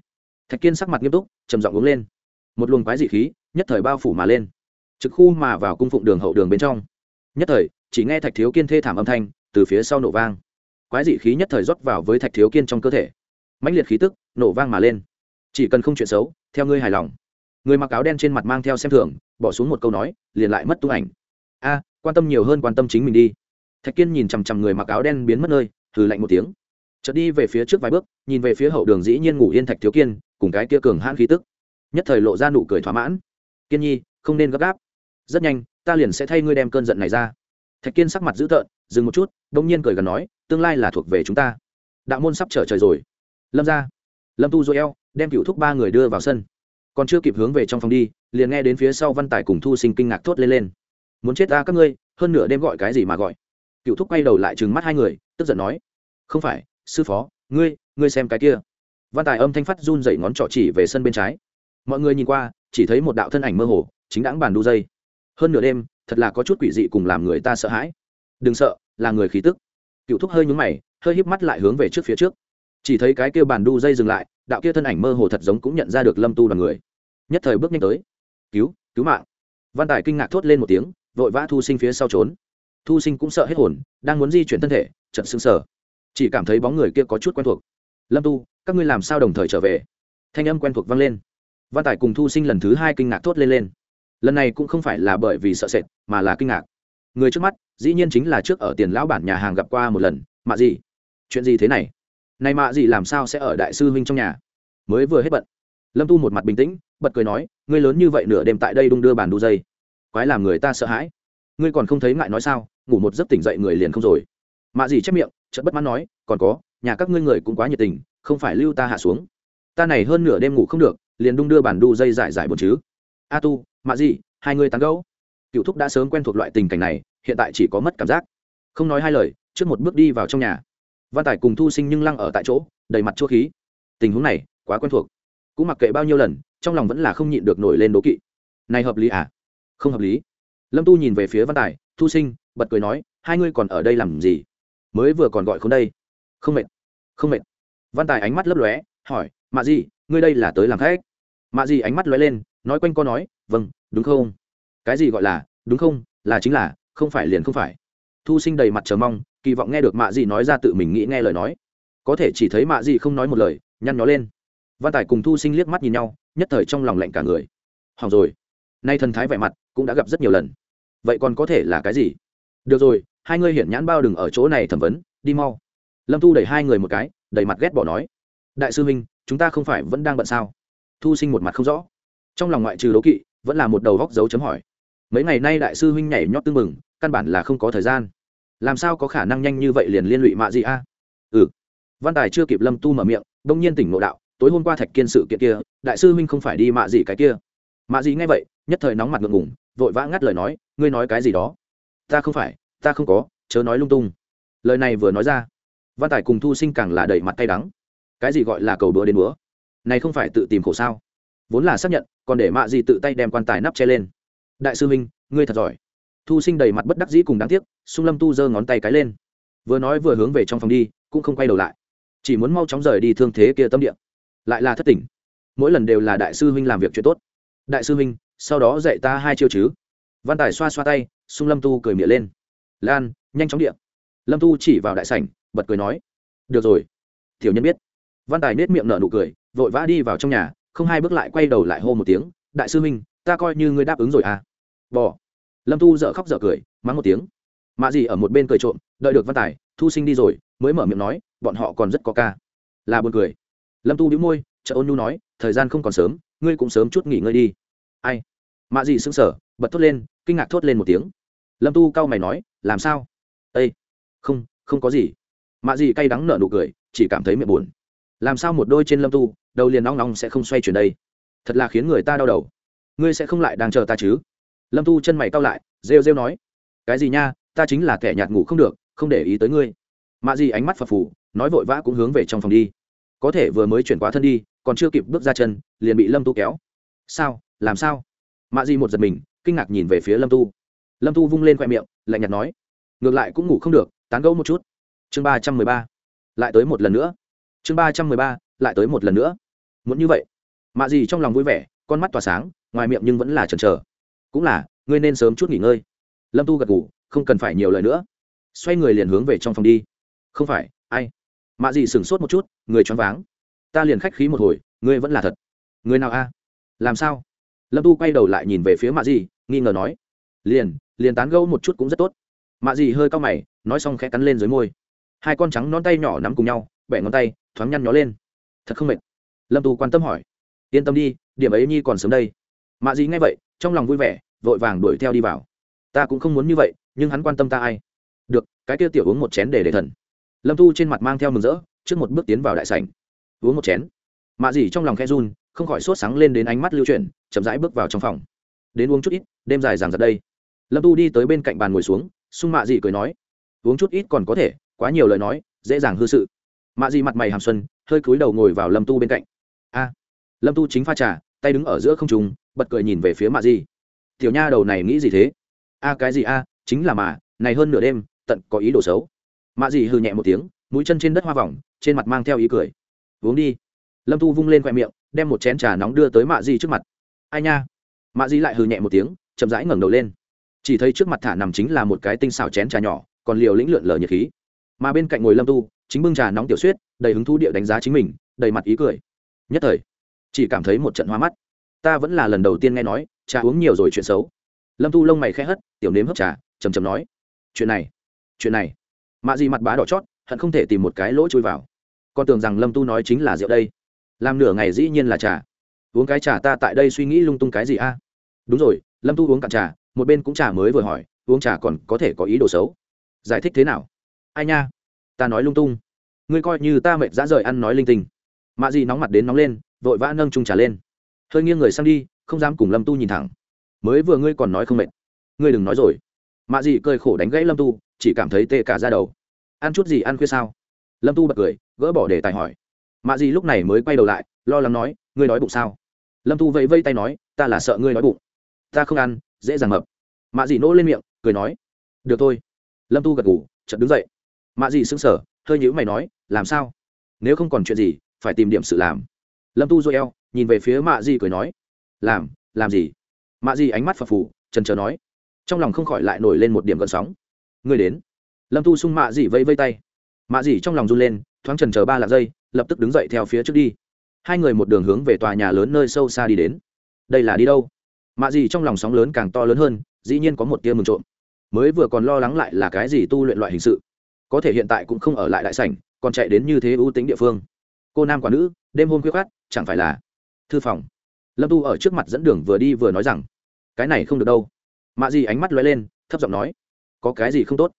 Thạch kiên sắc mặt nghiêm túc, trầm giọng uống lên một luồng quái dị khí, nhất thời bao phủ mà lên. Trực khu mà vào cung phụng đường hậu đường bên trong. Nhất thời, chỉ nghe thạch thiếu kiên thê thảm âm thanh từ phía sau nổ vang. Quái dị khí nhất thời rót vào với thạch thiếu kiên trong cơ thể. Mãnh liệt khí tức nổ vang mà lên. Chỉ cần không chuyện xấu, theo ngươi hài lòng. Người mặc áo đen trên mặt mang theo xem thường, bỏ xuống một câu nói, liền lại mất tung ảnh. A, quan tâm nhiều hơn quan tâm chính mình đi. Thạch kiên nhìn chằm chằm người mặc áo đen biến mất nơi thử lạnh một tiếng. Chợt đi về phía trước vài bước, nhìn về phía hậu đường dĩ nhiên ngủ yên thạch thiếu kiên, cùng cái kia cường hãn khí tức nhất thời lộ ra nụ cười thỏa mãn. Kiên nhi, không nên gấp gáp. Rất nhanh, ta liền sẽ thay ngươi đem cơn giận này ra. Thạch kiên sắc mặt dữ tợn, dừng một chút đông nhiên cười gần nói, tương lai là thuộc về chúng ta. Đạo môn sắp trở trời rồi. Lâm ra. Lâm tu dội eo, đem cựu thúc ba người đưa vào sân. Còn chưa kịp hướng về trong phòng đi, liền nghe đến phía sau văn tài cùng thu sinh kinh ngạc thốt lên lên. Muốn chết ta các ngươi, hơn nửa đêm gọi cái gì mà gọi. Cựu thúc quay đầu lại trừng mắt hai người, tức giận nói. Không phải, sư phó, ngươi ngươi xem cái kia. Văn tài âm thanh phát run dậy ngón trỏ chỉ về sân bên trái mọi người nhìn qua, chỉ thấy một đạo thân ảnh mơ hồ, chính đáng bàn đu dây. Hơn nửa đêm, thật là có chút quỷ dị cùng làm người ta sợ hãi. Đừng sợ, là người khí tức. Cựu thúc hơi nhúng mày, hơi híp mắt lại hướng về trước phía trước. Chỉ thấy cái kia bàn đu dây dừng lại, đạo kia thân ảnh mơ hồ thật giống cũng nhận ra được lâm tu đoàn người. Nhất thời bước nhanh tới. Cứu cứu mạng. Văn tài kinh ngạc thốt lên một tiếng, vội vã thu sinh phía sau trốn. Thu sinh cũng sợ hết hồn, đang muốn di chuyển thân thể trận xương sở chỉ cảm thấy bóng người kia có chút quen thuộc. Lâm tu, các ngươi làm sao đồng thời trở về? Thanh âm quen thuộc vang lên văn tài cùng thu sinh lần thứ hai kinh ngạc thốt lên lên. Lần này cũng không phải là bởi vì sợ sệt, mà là kinh ngạc. Người trước mắt, dĩ nhiên chính là trước ở tiền lão bản nhà hàng gặp qua một lần, mạ gì chuyện gì thế này? Này mạ gì làm sao sẽ ở đại sư huynh trong nhà? Mới vừa hết bận. Lâm tu một mặt bình tĩnh, bật cười nói, ngươi lớn như vậy nửa đêm tại đây đung đưa bàn đu dây. Quái làm người ta sợ hãi. Ngươi còn không thấy ngại nói sao, ngủ một giấc tỉnh dậy người liền không rồi. Mạ gì chép miệng, chợt bất mãn nói, còn có, nhà các ngươi người cũng quá nhiệt tình, không phải lưu ta hạ xuống. Ta này hơn nửa đêm ngủ không được liền đung đưa bản đu dây giải giải bột chứ. A tu, mạ gì hai người tán gẫu. Cựu thúc đã sớm quen thuộc loại tình cảnh này, hiện tại chỉ có mất cảm giác. Không nói hai lời, trước một bước đi vào trong nhà. Văn tài cùng thu sinh nhưng lăng ở tại chỗ, đầy mặt chua khí. Tình huống này, quá quen thuộc. Cũng mặc kệ bao nhiêu lần, trong lòng vẫn là không nhịn được nổi lên đố kỵ. Này hợp lý à? Không hợp lý. Lâm tu nhìn về phía văn tài, thu sinh, bật cười nói, hai ngươi còn ở đây làm gì? Mới vừa còn gọi không đây. Không mệt. Không mệt. Văn tài ánh mắt lấp lóe, hỏi, mạ gì ngươi đây là tới làm khách. Mạ gì ánh mắt lóe lên, nói quanh co nói vâng đúng không? Cái gì gọi là, đúng không? Là chính là, không phải liền không phải. Thu sinh đầy mặt chờ mong, kỳ vọng nghe được mạ gì nói ra tự mình nghĩ nghe lời nói. Có thể chỉ thấy mạ gì không nói một lời, nhăn nhó lên. Văn tài cùng thu sinh liếc mắt nhìn nhau, nhất thời trong lòng lạnh cả người. Hỏng rồi. Nay thần thái vẻ mặt cũng đã gặp rất nhiều lần. Vậy còn có thể là cái gì? Được rồi, hai ngươi hiển nhãn bao đừng ở chỗ này thẩm vấn, đi mau. Lâm thu đẩy hai người một cái, đầy mặt ghét bỏ nói. Đại sư minh chúng ta không phải vẫn đang bận sao? Thu sinh một mặt không rõ. Trong lòng ngoại trừ đố kỵ, vẫn là một đầu góc dấu chấm hỏi. Mấy ngày nay đại sư huynh nhảy nhót tưng mừng căn bản là không có thời gian. Làm sao có khả năng nhanh như vậy liền liên lụy mạ gì a? Ừ. Văn tài chưa kịp lâm tu mở miệng đông nhiên tỉnh ngộ đạo, tối hôm qua thạch kiên sự kiện kia, đại sư huynh không phải đi mạ gì cái kia. Mạ gì nghe vậy, nhất thời nóng mặt ngượng ngùng, vội vã ngắt lời nói, ngươi nói cái gì đó? Ta không phải, ta không có, chớ nói lung tung. Lời này vừa nói ra, văn tài cùng thu sinh càng là đầy mặt cay đắng cái gì gọi là cầu đũa đến búa? Này không phải tự tìm khổ sao? Vốn là xác nhận, còn để mạ gì tự tay đem quan tài nắp che lên. Đại sư minh, ngươi thật giỏi. Thu sinh đầy mặt bất đắc dĩ cùng đáng tiếc sung lâm tu giơ ngón tay cái lên. Vừa nói vừa hướng về trong phòng đi, cũng không quay đầu lại. Chỉ muốn mau chóng rời đi thương thế kia tâm địa. Lại là thất tỉnh. Mỗi lần đều là đại sư huynh làm việc chuyện tốt. Đại sư huynh sau đó dạy ta hai chiêu chứ. Văn tài xoa xoa tay sung lâm tu cười miệng lên. Lan, nhanh chóng điện lâm tu chỉ vào đại sảnh, bật cười nói. Được rồi. Tiểu nhân biết văn tài nết miệng nở nụ cười, vội vã đi vào trong nhà, không hai bước lại quay đầu lại hô một tiếng, đại sư huynh, ta coi như ngươi đáp ứng rồi à. Bỏ lâm tu dợ khóc dợ cười, mắng một tiếng. Mạ gì ở một bên cười trộm, đợi được văn tài, thu sinh đi rồi, mới mở miệng nói, bọn họ còn rất có ca. Là buồn cười. Lâm tu đĩu môi chợ ôn nhu nói, thời gian không còn sớm, ngươi cũng sớm chút nghỉ ngơi đi. Ai? Mạ gì sững sờ, bật thốt lên, kinh ngạc thốt lên một tiếng. Lâm tu cau mày nói, làm sao? Ây không không có gì. Mạ gì cay đắng nở nụ cười, chỉ cảm thấy miệng buồn làm sao một đôi trên lâm tu, đầu liền nóng nóng sẽ không xoay chuyển đây? Thật là khiến người ta đau đầu. Ngươi sẽ không lại đang chờ ta chứ? Lâm tu chân mày cau lại, rêu rêu nói. Cái gì nha, ta chính là kẻ nhạt ngủ không được, không để ý tới ngươi. Mạ gì ánh mắt phập phù, nói vội vã cũng hướng về trong phòng đi. Có thể vừa mới chuyển qua thân đi, còn chưa kịp bước ra chân, liền bị lâm tu kéo. Sao? Làm sao? Mạ gì một giật mình, kinh ngạc nhìn về phía lâm tu. Lâm tu vung lên khoe miệng, lạnh nhạt nói. Ngược lại cũng ngủ không được, tán gẫu một chút. Chương ba trăm mười ba. Lại tới một lần nữa chương ba trăm mười ba, lại tới một lần nữa. Muốn như vậy. Mạ gì trong lòng vui vẻ, con mắt tỏa sáng, ngoài miệng nhưng vẫn là chần chờ. Cũng là, ngươi nên sớm chút nghỉ ngơi. Lâm tu gật ngủ không cần phải nhiều lời nữa. Xoay người liền hướng về trong phòng đi. Không phải, ai? Mạ gì sửng sốt một chút, người choáng váng. Ta liền khách khí một hồi, ngươi vẫn là thật. Người nào a? Làm sao? Lâm tu quay đầu lại nhìn về phía mạ gì nghi ngờ nói. Liền liền tán gẫu một chút cũng rất tốt. Mạ gì hơi cau mày, nói xong khẽ cắn lên dưới môi. Hai con trắng nón tay nhỏ nắm cùng nhau, bẻ ngón tay thoáng nhăn nhó lên. Thật không mệt. Lâm tu quan tâm hỏi. Yên tâm đi, điểm ấy nhi còn sớm đây. Mạ dĩ nghe vậy, trong lòng vui vẻ, vội vàng đuổi theo đi vào. Ta cũng không muốn như vậy, nhưng hắn quan tâm ta ai? Được, cái kia tiểu uống một chén để để thần. Lâm tu trên mặt mang theo mừng rỡ, trước một bước tiến vào đại sảnh. Uống một chén. Mạ dĩ trong lòng khe run, không khỏi sốt sáng lên đến ánh mắt lưu chuyển, chậm rãi bước vào trong phòng. Đến uống chút ít, đêm dài dàng giật đây. Lâm tu đi tới bên cạnh bàn ngồi xuống, sung mạ dĩ cười nói. Uống chút ít còn có thể, quá nhiều lời nói, dễ dàng hư sự mạ dị mặt mày hàm xuân, hơi cúi đầu ngồi vào lâm tu bên cạnh. A. Lâm tu chính pha trà, tay đứng ở giữa không trùng bật cười nhìn về phía mạ dị. Tiểu nha đầu này nghĩ gì thế? A, cái gì a? Chính là mà, này hơn nửa đêm, tận có ý đồ xấu. Mạ dị hư nhẹ một tiếng, mũi chân trên đất hoa vòng, trên mặt mang theo ý cười. Uống đi. Lâm tu vung lên khoe miệng, đem một chén trà nóng đưa tới mạ dị trước mặt. Ai nha? Mạ dị lại hư nhẹ một tiếng, chậm rãi ngẩng đầu lên. Chỉ thấy trước mặt thả nằm chính là một cái tinh xào chén trà nhỏ, còn liều lĩnh lượn lờ nhiệt khí. Mà bên cạnh ngồi lâm tu chính bưng trà nóng tiểu suyết, đầy hứng thú địa đánh giá chính mình, đầy mặt ý cười. Nhất thời, chỉ cảm thấy một trận hoa mắt. Ta vẫn là lần đầu tiên nghe nói, trà uống nhiều rồi chuyện xấu. Lâm thu lông mày khẽ hất, tiểu nếm hấp trà chầm chầm nói, chuyện này chuyện này. Mạ gì mặt bá đỏ chót, hận không thể tìm một cái lỗ chui vào. Con tưởng rằng lâm tu nói chính là rượu đây. Làm nửa ngày dĩ nhiên là trà. Uống cái trà ta tại đây suy nghĩ lung tung cái gì a? Đúng rồi, lâm tu uống cạn trà, một bên cũng trà mới vừa hỏi, uống trà còn có thể có ý đồ xấu. Giải thích thế nào? Ai nha ta nói lung tung. Ngươi coi như ta mệt dã rời ăn nói linh tinh. Mạ gì nóng mặt đến nóng lên, vội vã nâng trung trả lên. Hơi nghiêng người sang đi, không dám cùng lâm tu nhìn thẳng. Mới vừa ngươi còn nói không mệt. Ngươi đừng nói rồi. Mạ gì cười khổ đánh gãy lâm tu, chỉ cảm thấy tê cả ra đầu. Ăn chút gì ăn khuya sao? Lâm tu bật cười, gỡ bỏ để tài hỏi. Mạ gì lúc này mới quay đầu lại, lo lắng nói, ngươi nói bụng sao? Lâm tu vẫy vây tay nói, ta là sợ ngươi nói bụng. Ta không ăn, dễ dàng mập. Mạ dị nỗ lên miệng, cười nói, được thôi. Lâm tu gật ngủ chợt đứng dậy mạ dị xứng sở hơi nhữ mày nói làm sao? Nếu không còn chuyện gì phải tìm điểm sự làm. Lâm tu dôi eo nhìn về phía mạ dị cười nói làm làm gì? Mạ dị ánh mắt phập phù trần trờ nói trong lòng không khỏi lại nổi lên một điểm gợn sóng. Người đến. Lâm tu sung mạ dị vây vây tay. Mạ dị trong lòng run lên thoáng trần chờ ba lạc dây, lập tức đứng dậy theo phía trước đi. Hai người một đường hướng về tòa nhà lớn nơi sâu xa đi đến. Đây là đi đâu? Mạ dị trong lòng sóng lớn càng to lớn hơn dĩ nhiên có một tia mừng trộm. Mới vừa còn lo lắng lại là cái gì tu luyện loại hình sự có thể hiện tại cũng không ở lại đại sảnh, còn chạy đến như thế ưu tính địa phương. Cô nam quả nữ, đêm hôm khuya khát chẳng phải là thư phòng. Lâm tu ở trước mặt dẫn đường vừa đi vừa nói rằng, cái này không được đâu. Mạ gì ánh mắt lóe lên, thấp giọng nói, có cái gì không tốt?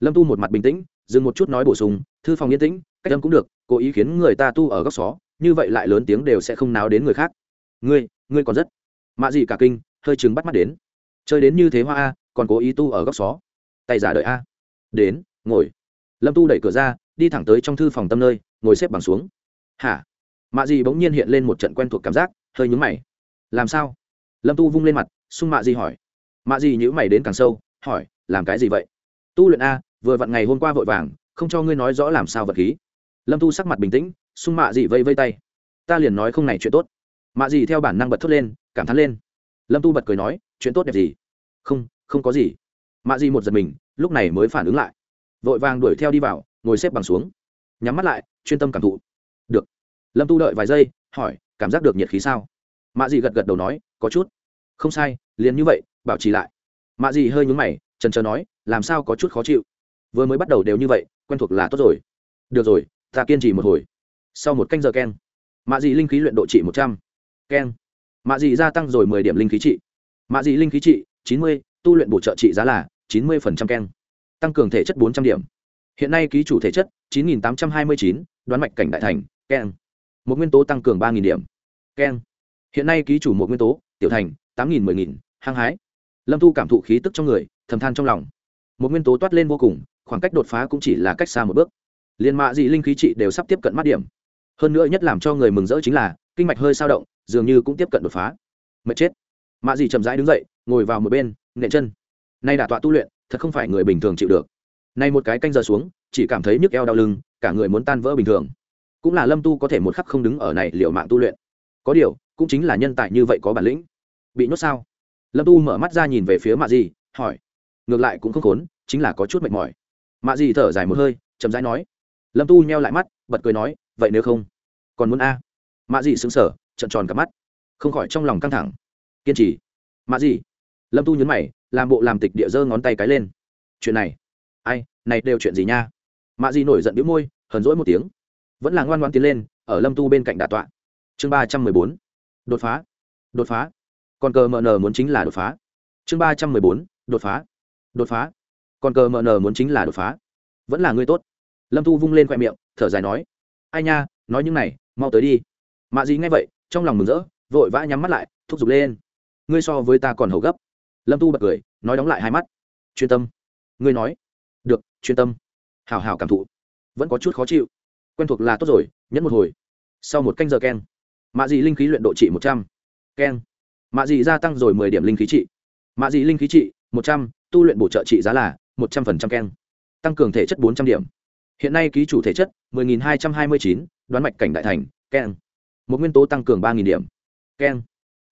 Lâm tu một mặt bình tĩnh, dừng một chút nói bổ sung, thư phòng yên tĩnh, cách âm cũng được, cố ý khiến người ta tu ở góc xó, như vậy lại lớn tiếng đều sẽ không náo đến người khác. Ngươi ngươi còn rất mạ gì cả kinh, hơi chừng bắt mắt đến. Chơi đến như thế hoa a, còn cố ý tu ở góc xó. Tay giả đợi a. Đến, ngồi lâm tu đẩy cửa ra, đi thẳng tới trong thư phòng tâm nơi, ngồi xếp bằng xuống. Hả? Mạ dì bỗng nhiên hiện lên một trận quen thuộc cảm giác, hơi nhúng mày. Làm sao? Lâm tu vung lên mặt, xung mạ dì hỏi. Mạ dì nhữ mày đến càng sâu, hỏi, làm cái gì vậy? Tu luyện a, vừa vặn ngày hôm qua vội vàng, không cho ngươi nói rõ làm sao vật khí. Lâm tu sắc mặt bình tĩnh sung mạ dị vây vây tay. Ta liền nói không này chuyện tốt. Mạ dị theo bản năng bật thốt lên, cảm thán lên. Lâm tu bật cười nói, chuyện tốt đẹp gì? Không không có gì. Mạ dị một giật mình, lúc này mới phản ứng lại vội vàng đuổi theo đi vào, ngồi xếp bằng xuống. Nhắm mắt lại, chuyên tâm cảm thụ. Được. Lâm tu đợi vài giây, hỏi, cảm giác được nhiệt khí sao? Mạ dị gật gật đầu nói, có chút. Không sai, liền như vậy, bảo trì lại. Mạ dị hơi nhúng mày, trần trờ nói, làm sao có chút khó chịu? Vừa mới bắt đầu đều như vậy, quen thuộc là tốt rồi. Được rồi, ta kiên trì một hồi. Sau một canh giờ keng, mạ dị linh khí luyện độ trị một trăm. Keng. Mạ dị gia tăng rồi mười điểm linh khí trị. Mạ dị linh khí trị chín mươi, tu luyện bổ trợ trị giá là chín mươi phần trăm keng tăng cường thể chất bốn trăm điểm. Hiện nay ký chủ thể chất chín nghìn tám trăm hai mươi chín, đoán mạch cảnh đại thành, keng. Một nguyên tố tăng cường ba nghìn điểm, keng. Hiện nay ký chủ một nguyên tố, tiểu thành, tám nghìn mười nghìn, hăng hái. Lâm thu cảm thụ khí tức trong người, thầm than trong lòng. Một nguyên tố toát lên vô cùng, khoảng cách đột phá cũng chỉ là cách xa một bước. Liên mạ dị linh khí trị đều sắp tiếp cận mắt điểm. Hơn nữa nhất làm cho người mừng rỡ chính là, kinh mạch hơi sao động, dường như cũng tiếp cận đột phá. Mệt chết. Mạ dị chậm rãi đứng dậy, ngồi vào một bên, nện chân. Nay đả tọa tu luyện thật không phải người bình thường chịu được. Nay một cái canh giờ xuống, chỉ cảm thấy nhức eo đau lưng, cả người muốn tan vỡ bình thường. Cũng là lâm tu có thể một khắc không đứng ở này liệu mạng tu luyện. Có điều, cũng chính là nhân tài như vậy có bản lĩnh. Bị nhốt sao? Lâm tu mở mắt ra nhìn về phía mạ dị hỏi. Ngược lại cũng không khốn, chính là có chút mệt mỏi. Mạ dị thở dài một hơi, chậm rãi nói. Lâm tu nheo lại mắt, bật cười nói, vậy nếu không, còn muốn a? Mạ dị xứng sở trận tròn cả mắt. Không khỏi trong lòng căng thẳng. Kiên trì. Mạ dị lâm tu nhấn mày, làm bộ làm tịch địa giơ ngón tay cái lên. Chuyện này? Ai, này đều chuyện gì nha? Mạ Di nổi giận bĩu môi, hờn rỗi một tiếng. Vẫn là ngoan ngoan tiến lên, ở lâm tu bên cạnh đà tọa. Chương ba trăm mười bốn. Đột phá. Đột phá. Còn cờ mờ nờ muốn chính là đột phá. Chương ba trăm mười bốn. Đột phá. Đột phá. Còn cờ mờ nờ muốn chính là đột phá. Vẫn là người tốt. Lâm tu vung lên khoe miệng, thở dài nói. Ai nha, nói những này, mau tới đi. Mạ Di nghe vậy, trong lòng mừng rỡ, vội vã nhắm mắt lại, thúc giục lên. Ngươi so với ta còn hầu gấp lâm tu bật cười, nói đóng lại hai mắt. Chuyên tâm. Ngươi nói. Được, chuyên tâm. Hào hào cảm thụ. Vẫn có chút khó chịu. Quen thuộc là tốt rồi, nhẫn một hồi. Sau một canh giờ keng, mạ dị linh khí luyện độ trị một trăm. Keng. Mạ dị gia tăng rồi mười điểm linh khí trị. Mạ dị linh khí trị một trăm, tu luyện bổ trợ trị giá là một trăm phần trăm keng, tăng cường thể chất bốn trăm điểm. Hiện nay ký chủ thể chất mười nghìn hai trăm hai mươi chín, đoán mạch cảnh đại thành, keng. Một nguyên tố tăng cường ba nghìn điểm, keng.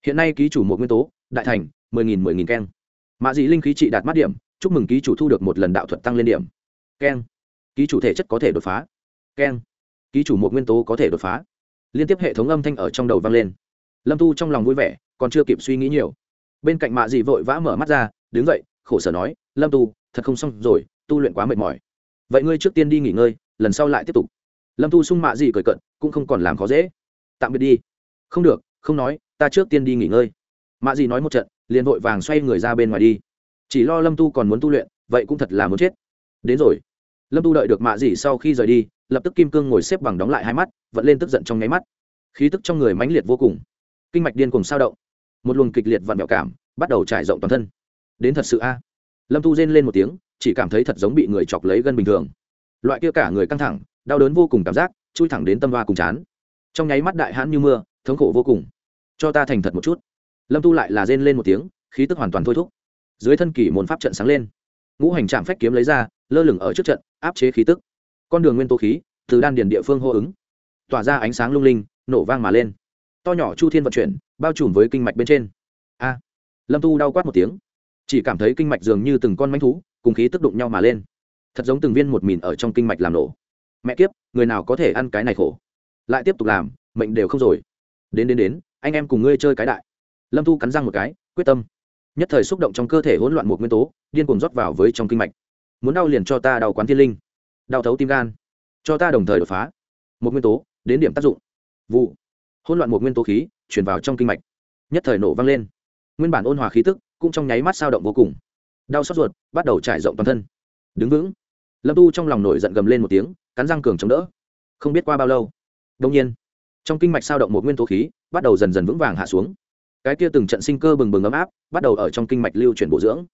Hiện nay ký chủ một nguyên tố, đại thành mười nghìn mười nghìn keng. Mạ dị linh khí trị đạt mắt điểm, chúc mừng ký chủ thu được một lần đạo thuật tăng lên điểm. Keng. Ký chủ thể chất có thể đột phá. Keng. Ký chủ một nguyên tố có thể đột phá. Liên tiếp hệ thống âm thanh ở trong đầu vang lên. Lâm tu trong lòng vui vẻ, còn chưa kịp suy nghĩ nhiều. Bên cạnh mạ dị vội vã mở mắt ra, đứng dậy, khổ sở nói, lâm tu, thật không xong rồi, tu luyện quá mệt mỏi. Vậy ngươi trước tiên đi nghỉ ngơi, lần sau lại tiếp tục. Lâm tu sung mạ dị cởi cận cũng không còn làm khó dễ. Tạm biệt đi. Không được, không nói, ta trước tiên đi nghỉ ngơi mạ dì nói một trận, liền vội vàng xoay người ra bên ngoài đi. Chỉ lo lâm tu còn muốn tu luyện, vậy cũng thật là muốn chết. Đến rồi. Lâm tu đợi được mạ dì sau khi rời đi, lập tức kim cương ngồi xếp bằng đóng lại hai mắt, vẫn lên tức giận trong nháy mắt. Khí tức trong người mãnh liệt vô cùng. Kinh mạch điên cùng sao động. Một luồng kịch liệt vặn vẹo cảm, bắt đầu trải rộng toàn thân. Đến thật sự a. Lâm tu rên lên một tiếng, chỉ cảm thấy thật giống bị người chọc lấy gân bình thường. Loại kia cả người căng thẳng, đau đớn vô cùng cảm giác, chui thẳng đến tâm hoa cùng chán. Trong nháy mắt đại hãn như mưa, thống khổ vô cùng. Cho ta thành thật một chút lâm tu lại là rên lên một tiếng, khí tức hoàn toàn thôi thúc. Dưới thân kỷ môn pháp trận sáng lên. Ngũ hành trạm phách kiếm lấy ra, lơ lửng ở trước trận, áp chế khí tức. Con đường nguyên tố khí, từ đan điền địa phương hô ứng. Tỏa ra ánh sáng lung linh, nổ vang mà lên. To nhỏ chu thiên vận chuyển, bao trùm với kinh mạch bên trên. A! Lâm tu đau quát một tiếng. Chỉ cảm thấy kinh mạch dường như từng con manh thú, cùng khí tức đụng nhau mà lên. Thật giống từng viên một mìn ở trong kinh mạch làm nổ. Mẹ kiếp, người nào có thể ăn cái này khổ? Lại tiếp tục làm, mệnh đều không rồi. Đến đến đến, anh em cùng ngươi chơi cái đại lâm thu cắn răng một cái, quyết tâm. Nhất thời xúc động trong cơ thể hỗn loạn một nguyên tố, điên cuồng rót vào với trong kinh mạch. Muốn đau liền cho ta đau quán thiên linh. Đau thấu tim gan. Cho ta đồng thời đột phá. Một nguyên tố, đến điểm tác dụng. Vụ. Hỗn loạn một nguyên tố khí chuyển vào trong kinh mạch. Nhất thời nổ vang lên. Nguyên bản ôn hòa khí tức, cũng trong nháy mắt sao động vô cùng. Đau xót ruột, bắt đầu trải rộng toàn thân. Đứng vững. Lâm tu trong lòng nổi giận gầm lên một tiếng, cắn răng cường chống đỡ. Không biết qua bao lâu. Đông nhiên, trong kinh mạch sao động một nguyên tố khí, bắt đầu dần dần vững vàng hạ xuống cái kia từng trận sinh cơ bừng bừng ấm áp, bắt đầu ở trong kinh mạch lưu chuyển bổ dưỡng.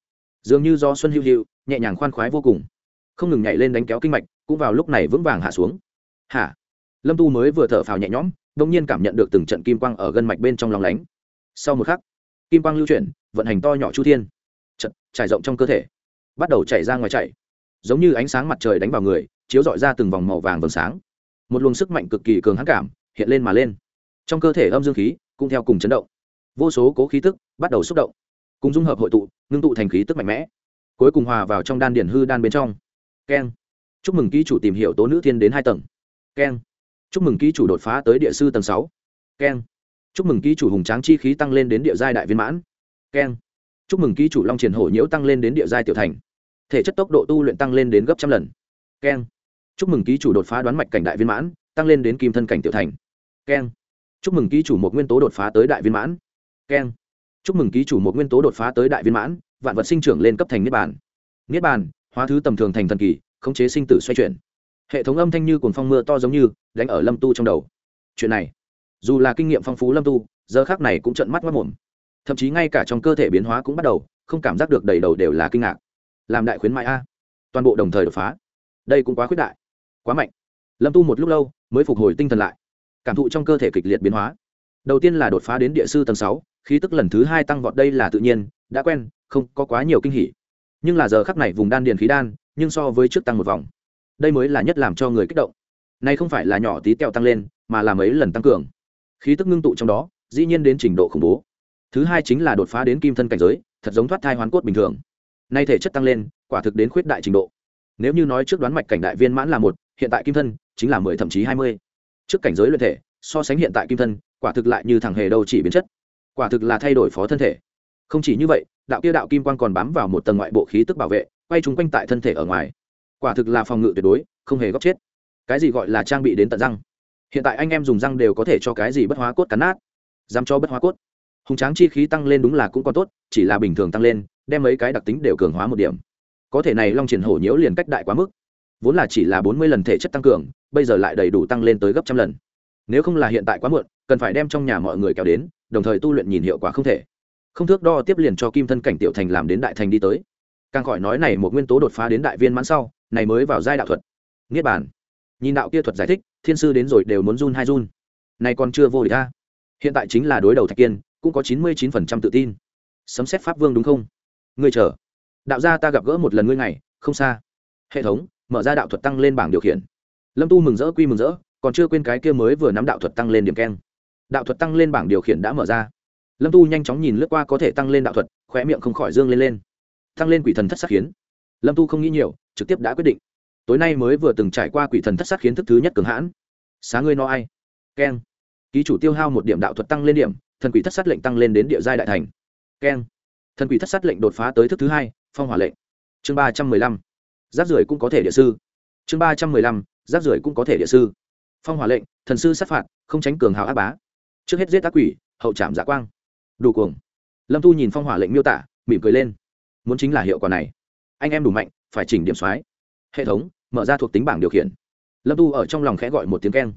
Dường như do xuân hữu hữu nhẹ nhàng khoan khoái vô cùng. Không ngừng nhảy lên đánh kéo kinh mạch, cũng vào lúc này vững vàng hạ xuống. Hả? Lâm tu mới vừa thở phào nhẹ nhõm đông nhiên cảm nhận được từng trận kim quang ở gân mạch bên trong lòng lánh. Sau một khắc, kim quang lưu chuyển, vận hành to nhỏ chu thiên. Trận trải rộng trong cơ thể, bắt đầu chảy ra ngoài chạy giống như ánh sáng mặt trời đánh vào người, chiếu dọi ra từng vòng màu vàng vầng sáng. Một luồng sức mạnh cực kỳ cường hãn cảm hiện lên mà lên. Trong cơ thể âm dương khí cũng theo cùng chấn động vô số cố khí tức bắt đầu xúc động, cùng dung hợp hội tụ, ngưng tụ thành khí tức mạnh mẽ, cuối cùng hòa vào trong đan điển hư đan bên trong. Keng. Chúc mừng ký chủ tìm hiểu tố nữ thiên đến hai tầng. Keng. Chúc mừng ký chủ đột phá tới địa sư tầng sáu. Keng. Chúc mừng ký chủ hùng tráng chi khí tăng lên đến địa giai đại viên mãn. Keng. Chúc mừng ký chủ long triển hổ nhiễu tăng lên đến địa giai tiểu thành. Thể chất tốc độ tu luyện tăng lên đến gấp trăm lần. Keng. Chúc mừng ký chủ đột phá đoán mạch cảnh đại viên mãn, tăng lên đến kim thân cảnh tiểu thành. Keng. Chúc mừng ký chủ một nguyên tố đột phá tới đại viên mãn keng. Chúc mừng ký chủ một nguyên tố đột phá tới đại viên mãn, vạn vật sinh trưởng lên cấp thành niết bàn. Niết bàn, hóa thứ tầm thường thành thần kỳ, khống chế sinh tử xoay chuyển. Hệ thống âm thanh như cồn phong mưa to giống như, đánh ở lâm tu trong đầu. Chuyện này, dù là kinh nghiệm phong phú lâm tu, giờ khác này cũng trận mắt mất mồm. Thậm chí ngay cả trong cơ thể biến hóa cũng bắt đầu, không cảm giác được đầy đầu đều là kinh ngạc. Làm đại khuyến mại a. Toàn bộ đồng thời đột phá. Đây cũng quá khuyết đại, quá mạnh. Lâm tu một lúc lâu, mới phục hồi tinh thần lại. Cảm thụ trong cơ thể kịch liệt biến hóa. Đầu tiên là đột phá đến địa sư tầng sáu khí tức lần thứ hai tăng vọt đây là tự nhiên, đã quen, không có quá nhiều kinh hỉ. Nhưng là giờ khắc này vùng đan điền khí đan, nhưng so với trước tăng một vòng. Đây mới là nhất làm cho người kích động. Nay không phải là nhỏ tí tẹo tăng lên, mà là mấy lần tăng cường. Khí tức ngưng tụ trong đó, dĩ nhiên đến trình độ khủng bố. Thứ hai chính là đột phá đến kim thân cảnh giới, thật giống thoát thai hoán cốt bình thường. Nay thể chất tăng lên, quả thực đến khuyết đại trình độ. Nếu như nói trước đoán mạch cảnh đại viên mãn là một, hiện tại kim thân chính là mười, thậm chí hai mươi. Trước cảnh giới luyện thể, so sánh hiện tại kim thân, quả thực lại như thằng hề đâu chỉ biến chất quả thực là thay đổi phó thân thể. Không chỉ như vậy, đạo kia đạo kim quan còn bám vào một tầng ngoại bộ khí tức bảo vệ, quay chúng quanh tại thân thể ở ngoài. Quả thực là phòng ngự tuyệt đối, không hề góp chết. Cái gì gọi là trang bị đến tận răng? Hiện tại anh em dùng răng đều có thể cho cái gì bất hóa cốt cắn nát. Dám cho bất hóa cốt. Hùng tráng chi khí tăng lên đúng là cũng còn tốt, chỉ là bình thường tăng lên, đem mấy cái đặc tính đều cường hóa một điểm. Có thể này long triển hổ nhiễu liền cách đại quá mức. Vốn là chỉ là bốn mươi lần thể chất tăng cường, bây giờ lại đầy đủ tăng lên tới gấp trăm lần. Nếu không là hiện tại quá muộn, cần phải đem trong nhà mọi người kéo đến đồng thời tu luyện nhìn hiệu quả không thể. Không thước đo tiếp liền cho kim thân cảnh tiểu thành làm đến đại thành đi tới. Càng khỏi nói này một nguyên tố đột phá đến đại viên mãn sau, này mới vào giai đạo thuật. Niết bản nhìn đạo kia thuật giải thích, thiên sư đến rồi đều muốn run hai run. Này còn chưa vô địch ta hiện tại chính là đối đầu thạch kiên, cũng có chín mươi chín phần trăm tự tin. Sấm xét pháp vương đúng không? Ngươi chờ. Đạo gia ta gặp gỡ một lần ngươi ngày, không xa. Hệ thống, mở ra đạo thuật tăng lên bảng điều khiển. Lâm tu mừng rỡ quy mừng rỡ, còn chưa quên cái kia mới vừa nắm đạo thuật tăng lên điểm keng đạo thuật tăng lên bảng điều khiển đã mở ra. Lâm tu nhanh chóng nhìn lướt qua có thể tăng lên đạo thuật, khóe miệng không khỏi dương lên lên. Tăng lên quỷ thần thất sắc khiến. Lâm tu không nghĩ nhiều, trực tiếp đã quyết định. Tối nay mới vừa từng trải qua quỷ thần thất sắc khiến thức thứ nhất cường hãn. Xá ngươi no ai? Keng. Ký chủ tiêu hao một điểm đạo thuật tăng lên điểm, thần quỷ thất sát lệnh tăng lên đến địa giai đại thành. Keng. Thần quỷ thất sát lệnh đột phá tới thức thứ hai, phong hỏa lệnh. Chương ba trăm mười lăm. Giáp rưỡi cũng có thể địa sư. Chương ba trăm mười lăm, giáp rưỡi cũng có thể địa sư. Phong hỏa lệnh, thần sư sát phạt, không tránh cường hào áp bá trước hết giết tác quỷ, hậu trảm giả quang. Đủ cuồng. Lâm tu nhìn phong hỏa lệnh miêu tả, mỉm cười lên. Muốn chính là hiệu quả này. Anh em đủ mạnh, phải chỉnh điểm soái. Hệ thống, mở ra thuộc tính bảng điều khiển. Lâm tu ở trong lòng khẽ gọi một tiếng keng.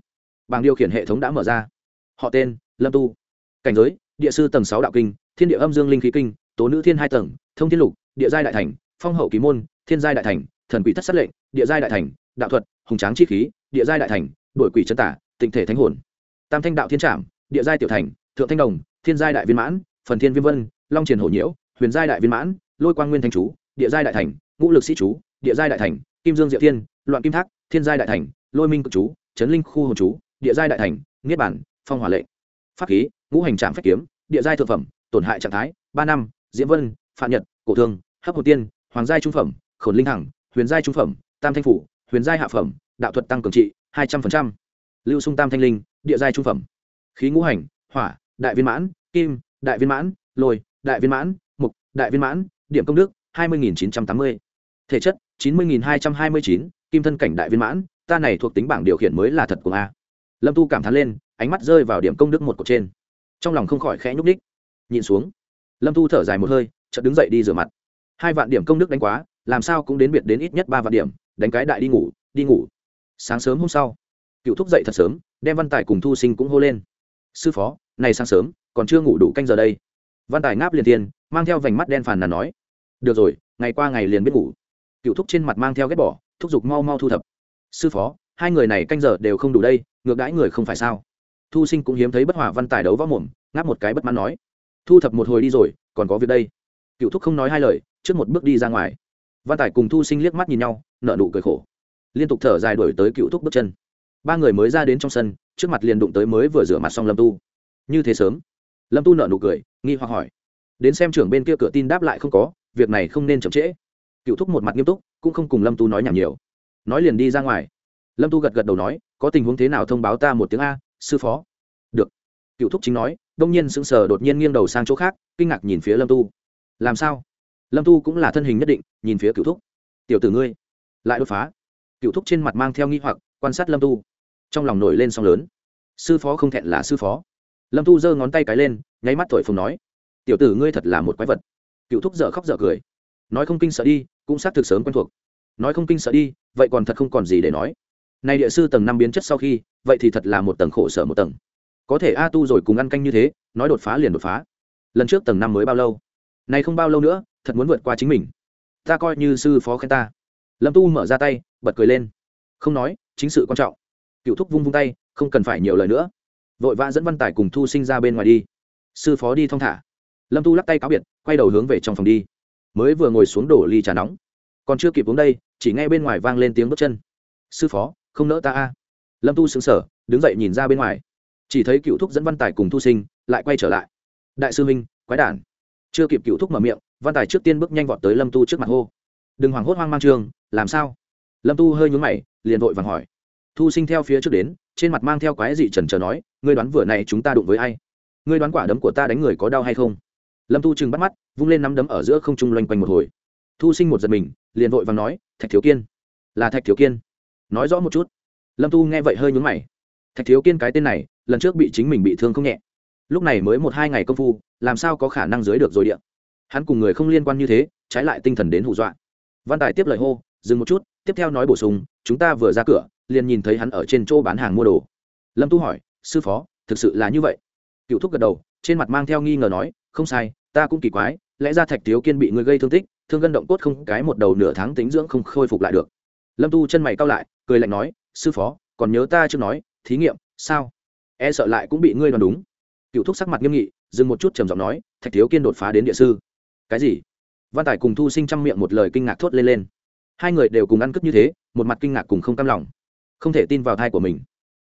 Bảng điều khiển hệ thống đã mở ra. Họ tên, lâm tu cảnh giới, địa sư tầng sáu đạo kinh, thiên địa âm dương linh khí kinh, tố nữ thiên hai tầng, thông thiên lục, địa giai đại thành, phong hậu ký môn, thiên giai đại thành, thần quỷ thất sát lệnh, địa giai đại thành, đạo thuật, hùng tráng chi khí, địa giai đại thành đổi quỷ chân tả, tịnh thể thánh hồn. Tam thanh đạo thiên trảm địa giai tiểu thành, thượng thanh đồng, thiên giai đại viên mãn, phần thiên viêm vân, long triền hổ nhiễu, huyền giai đại viên mãn, lôi quang nguyên thanh chú, địa giai đại thành, ngũ lực sĩ chú, địa giai đại thành, kim dương diệu thiên, loạn kim thác, thiên giai đại thành, lôi minh cực chú trấn linh khu hồn chú, địa giai đại thành, niết bản phong hỏa lệ. Pháp khí, ngũ hành trạm phách kiếm, địa giai thượng phẩm, tổn hại trạng thái, ba năm, diễm vân phạm nhật, cổ thương, hấp hồ tiên, hoàng giai trung phẩm, khổn linh hằng huyền giai trung phẩm, tam thanh phủ, huyền giai hạ phẩm, đạo thuật tăng cường trị, hai trăm linh lưu sung tam thanh linh, địa giai trung phẩm khí ngũ hành, hỏa, đại viên mãn, kim, đại viên mãn, lôi, đại viên mãn, mục, đại viên mãn, điểm công đức, hai mươi nghìn chín trăm tám mươi. Thể chất, chín mươi nghìn hai trăm hai mươi chín, kim thân cảnh đại viên mãn, ta này thuộc tính bảng điều khiển mới là thật của a. Lâm tu cảm thán lên, ánh mắt rơi vào điểm công đức một cột trên. Trong lòng không khỏi khẽ nhúc ních nhìn xuống, lâm tu thở dài một hơi, chợt đứng dậy đi rửa mặt. Hai vạn điểm công đức đánh quá, làm sao cũng đến biệt đến ít nhất ba vạn điểm, đánh cái đại đi ngủ đi ngủ. Sáng sớm hôm sau, cựu thúc dậy thật sớm, đem văn tài cùng thu sinh cũng hô lên sư phó, này sáng sớm, còn chưa ngủ đủ canh giờ đây. Văn tài ngáp liền tiền mang theo vành mắt đen phàn nàn nói. Được rồi, ngày qua ngày liền biết ngủ. Cựu thúc trên mặt mang theo ghét bỏ, thúc giục mau mau thu thập. Sư phó, hai người này canh giờ đều không đủ đây, ngược đãi người không phải sao? Thu sinh cũng hiếm thấy bất hòa văn tài đấu võ mồm, ngáp một cái bất mãn nói. Thu thập một hồi đi rồi, còn có việc đây. Cựu thúc không nói hai lời, trước một bước đi ra ngoài. Văn tài cùng thu sinh liếc mắt nhìn nhau nợ nụ cười khổ. Liên tục thở dài đuổi tới cựu thúc bước chân. Ba người mới ra đến trong sân trước mặt liền đụng tới mới vừa rửa mặt xong lâm tu. Như thế sớm? Lâm tu nợ nụ cười, nghi hoặc hỏi. Đến xem trưởng bên kia cửa tin đáp lại không có, việc này không nên chậm trễ. Cựu thúc một mặt nghiêm túc, cũng không cùng lâm tu nói nhảm nhiều. Nói liền đi ra ngoài. Lâm tu gật gật đầu nói, có tình huống thế nào thông báo ta một tiếng a, sư phó. Được. Cựu thúc chính nói, đông nhiên sững sờ đột nhiên nghiêng đầu sang chỗ khác, kinh ngạc nhìn phía lâm tu. Làm sao? Lâm tu cũng là thân hình nhất định, nhìn phía cựu thúc. Tiểu tử ngươi, lại đột phá. Cựu thúc trên mặt mang theo nghi hoặc, quan sát lâm tu trong lòng nổi lên song lớn. Sư phó không thẹn là sư phó. Lâm tu giơ ngón tay cái lên, nháy mắt thổi phồng nói, tiểu tử ngươi thật là một quái vật. Cựu thúc dở khóc dở cười. Nói không kinh sợ đi, cũng xác thực sớm quen thuộc. Nói không kinh sợ đi, vậy còn thật không còn gì để nói. Này địa sư tầng năm biến chất sau khi, vậy thì thật là một tầng khổ sở một tầng. Có thể a tu rồi cùng ăn canh như thế, nói đột phá liền đột phá. Lần trước tầng năm mới bao lâu? Nay không bao lâu nữa, thật muốn vượt qua chính mình. Ta coi như sư phó khen ta. Lâm tu mở ra tay, bật cười lên. Không nói, chính sự quan trọng cựu thúc vung vung tay, không cần phải nhiều lời nữa. Vội vã dẫn văn tài cùng thu sinh ra bên ngoài đi. Sư phó đi thong thả. Lâm tu lắc tay cáo biệt, quay đầu hướng về trong phòng đi. Mới vừa ngồi xuống đổ ly trà nóng. Còn chưa kịp uống đây, chỉ nghe bên ngoài vang lên tiếng bước chân. Sư phó, không nỡ ta a. Lâm tu xứng sở đứng dậy nhìn ra bên ngoài. Chỉ thấy cựu thúc dẫn văn tài cùng thu sinh, lại quay trở lại. Đại sư minh quái đản. Chưa kịp cựu thúc mở miệng, văn tài trước tiên bước nhanh vọt tới lâm tu trước mặt hô. Đừng hoảng hốt hoang mang trường, làm sao? Lâm tu hơi nhúng mày, liền vội vàng hỏi thu sinh theo phía trước đến, trên mặt mang theo quái dị trần trờ nói, ngươi đoán vừa này chúng ta đụng với ai? Ngươi đoán quả đấm của ta đánh người có đau hay không? Lâm Thu chừng bắt mắt, vung lên nắm đấm ở giữa không trung loanh quanh một hồi. Thu sinh một giật mình, liền vội vàng nói, thạch thiếu kiên. Là thạch thiếu kiên. Nói rõ một chút. Lâm Thu nghe vậy hơi nhúng mày. Thạch thiếu kiên cái tên này, lần trước bị chính mình bị thương không nhẹ. Lúc này mới một hai ngày công phu, làm sao có khả năng dưới được rồi điện hắn cùng người không liên quan như thế, trái lại tinh thần đến hù dọa. Văn tài tiếp lời hô, dừng một chút tiếp theo nói bổ sung, chúng ta vừa ra cửa, liền nhìn thấy hắn ở trên chỗ bán hàng mua đồ. Lâm tu hỏi, sư phó, thực sự là như vậy? Cựu thúc gật đầu, trên mặt mang theo nghi ngờ nói, không sai, ta cũng kỳ quái, lẽ ra thạch thiếu kiên bị người gây thương tích, thương gân động cốt không cái một đầu nửa tháng tính dưỡng không khôi phục lại được. Lâm tu chân mày cao lại, cười lạnh nói, sư phó, còn nhớ ta chưa nói, thí nghiệm, sao? E sợ lại cũng bị ngươi đoán đúng. Cựu thúc sắc mặt nghiêm nghị, dừng một chút trầm giọng nói, thạch thiếu kiên đột phá đến địa sư. Cái gì? Văn tài cùng thu sinh trăm miệng một lời kinh ngạc thốt lên lên hai người đều cùng ăn cướp như thế, một mặt kinh ngạc cùng không cam lòng. Không thể tin vào thai của mình.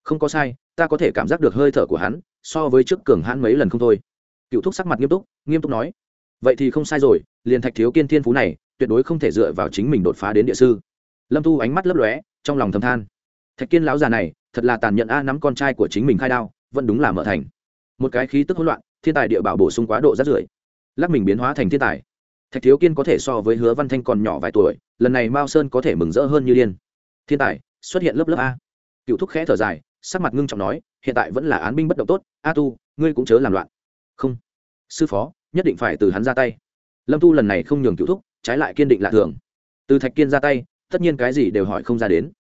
Không có sai, ta có thể cảm giác được hơi thở của hắn, so với trước cường hãn mấy lần không thôi. Cựu thúc sắc mặt nghiêm túc nghiêm túc nói, vậy thì không sai rồi, liền thạch thiếu kiên thiên phú này, tuyệt đối không thể dựa vào chính mình đột phá đến địa sư. Lâm tu ánh mắt lấp lóe, trong lòng thầm than, thạch kiên lão già này, thật là tàn nhẫn a, nắm con trai của chính mình khai đao, vẫn đúng là mở thành. Một cái khí tức hỗn loạn, thiên tài địa bảo bổ sung quá độ rất rưởi, lắc mình biến hóa thành thiên tài thạch thiếu kiên có thể so với hứa văn thanh còn nhỏ vài tuổi, lần này mao sơn có thể mừng rỡ hơn như điên. Thiên tài, xuất hiện lớp lớp a. Cựu thúc khẽ thở dài, sắc mặt ngưng trọng nói, hiện tại vẫn là án binh bất động tốt, a tu, ngươi cũng chớ làm loạn. Không. Sư phó, nhất định phải từ hắn ra tay. Lâm tu lần này không nhường cựu thúc, trái lại kiên định lạ thường. Từ thạch kiên ra tay, tất nhiên cái gì đều hỏi không ra đến.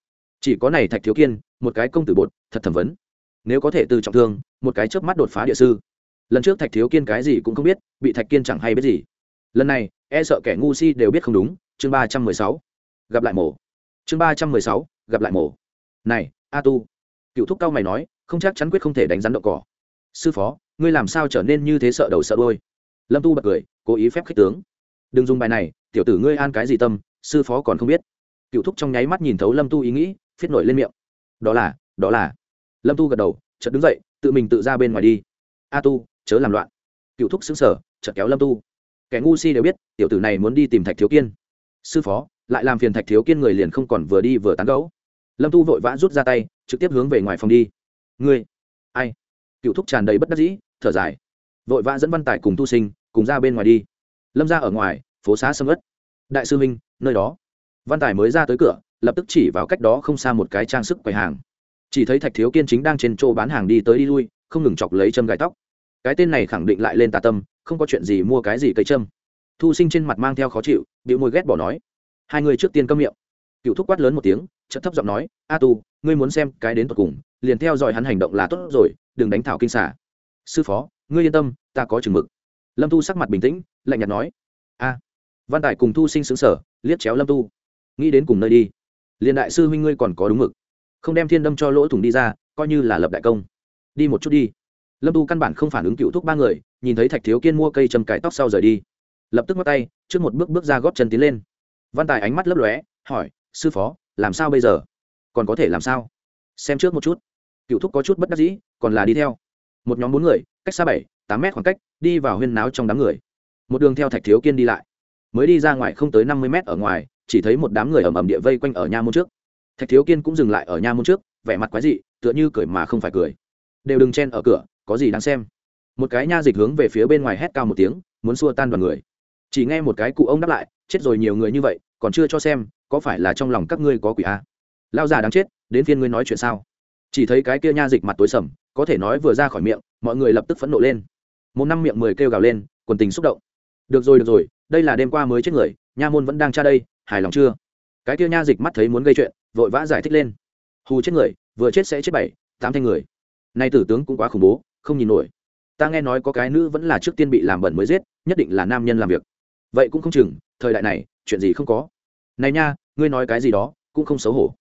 Chỉ có này thạch thiếu kiên, một cái công tử bột, thật thẩm vấn. Nếu có thể từ trọng thương, một cái chớp mắt đột phá địa sư. Lần trước thạch thiếu kiên cái gì cũng không biết, bị thạch kiên chẳng hay biết gì. Lần này e sợ kẻ ngu si đều biết không đúng, chương ba trăm mười sáu. Gặp lại mổ. Chương ba trăm mười sáu, gặp lại mổ. Này a tu cựu thúc cao mày nói, không chắc chắn quyết không thể đánh rắn đậu cỏ. Sư phó, ngươi làm sao trở nên như thế sợ đầu sợ đôi lâm tu bật cười, cố ý phép khích tướng. Đừng dùng bài này, tiểu tử ngươi an cái gì tâm, sư phó còn không biết. Cựu thúc trong nháy mắt nhìn thấu lâm tu ý nghĩ, phiết nổi lên miệng. Đó là đó là. Lâm tu gật đầu, chợt đứng dậy, tự mình tự ra bên ngoài đi. A tu chớ làm loạn. Cựu thúc xứng sở chợt kéo lâm tu kẻ ngu si đều biết, tiểu tử này muốn đi tìm thạch thiếu kiên. Sư phó, lại làm phiền thạch thiếu kiên người liền không còn vừa đi vừa tán gẫu. Lâm tu vội vã rút ra tay, trực tiếp hướng về ngoài phòng đi. Ngươi, ai? Cựu thúc tràn đầy bất đắc dĩ, thở dài. Vội vã dẫn văn tài cùng tu sinh, cùng ra bên ngoài đi. Lâm ra ở ngoài, phố xá sâm ất đại sư minh nơi đó. Văn tài mới ra tới cửa, lập tức chỉ vào cách đó không xa một cái trang sức quầy hàng. Chỉ thấy thạch thiếu kiên chính đang trên chỗ bán hàng đi tới đi lui, không ngừng chọc lấy châm gai tóc. Cái tên này khẳng định lại lên tà tâm không có chuyện gì mua cái gì cây châm. Thu sinh trên mặt mang theo khó chịu bị môi ghét bỏ nói, hai người trước tiên câm miệng. Cựu thúc quát lớn một tiếng, chợt thấp giọng nói, a tu, ngươi muốn xem cái đến tột cùng, liền theo dõi hắn hành động là tốt rồi, đừng đánh thảo kinh xả sư phó, ngươi yên tâm, ta có chừng mực. Lâm tu sắc mặt bình tĩnh, lạnh nhạt nói, a. Văn tài cùng thu sinh xứng sở liếc chéo lâm tu. Nghĩ đến cùng nơi đi. Liền đại sư huynh ngươi còn có đúng mực. Không đem thiên đâm cho lỗ thủng đi ra, coi như là lập đại công. Đi một chút đi. Lâm tu căn bản không phản ứng cựu thúc ba người nhìn thấy thạch thiếu kiên mua cây châm cải tóc sau rời đi lập tức ngắt tay trước một bước bước ra góp chân tiến lên văn tài ánh mắt lấp lóe hỏi sư phó làm sao bây giờ còn có thể làm sao xem trước một chút cựu thúc có chút bất đắc dĩ còn là đi theo một nhóm bốn người cách xa bảy tám mét khoảng cách đi vào huyên náo trong đám người một đường theo thạch thiếu kiên đi lại mới đi ra ngoài không tới năm mươi mét ở ngoài chỉ thấy một đám người ầm ầm địa vây quanh ở nha môn trước thạch thiếu kiên cũng dừng lại ở nha môn trước vẻ mặt quái dị tựa như cười mà không phải cười đều đừng chen ở cửa có gì đáng xem một cái nha dịch hướng về phía bên ngoài hét cao một tiếng, muốn xua tan đoàn người. Chỉ nghe một cái cụ ông đáp lại, chết rồi nhiều người như vậy, còn chưa cho xem, có phải là trong lòng các ngươi có quỷ a? À? lao già đáng chết, đến phiên ngươi nói chuyện sao? Chỉ thấy cái kia nha dịch mặt tối sầm, có thể nói vừa ra khỏi miệng, mọi người lập tức phẫn nộ lên. Một năm miệng mười kêu gào lên, quần tình xúc động. Được rồi được rồi, đây là đêm qua mới chết người, nha môn vẫn đang tra đây, hài lòng chưa? Cái kia nha dịch mắt thấy muốn gây chuyện, vội vã giải thích lên. Hù chết người, vừa chết sẽ chết bảy, tám thanh người. Nay tử tướng cũng quá khủng bố, không nhìn nổi ta nghe nói có cái nữ vẫn là trước tiên bị làm bẩn mới giết, nhất định là nam nhân làm việc. Vậy cũng không chừng, thời đại này, chuyện gì không có. Này nha, ngươi nói cái gì đó, cũng không xấu hổ.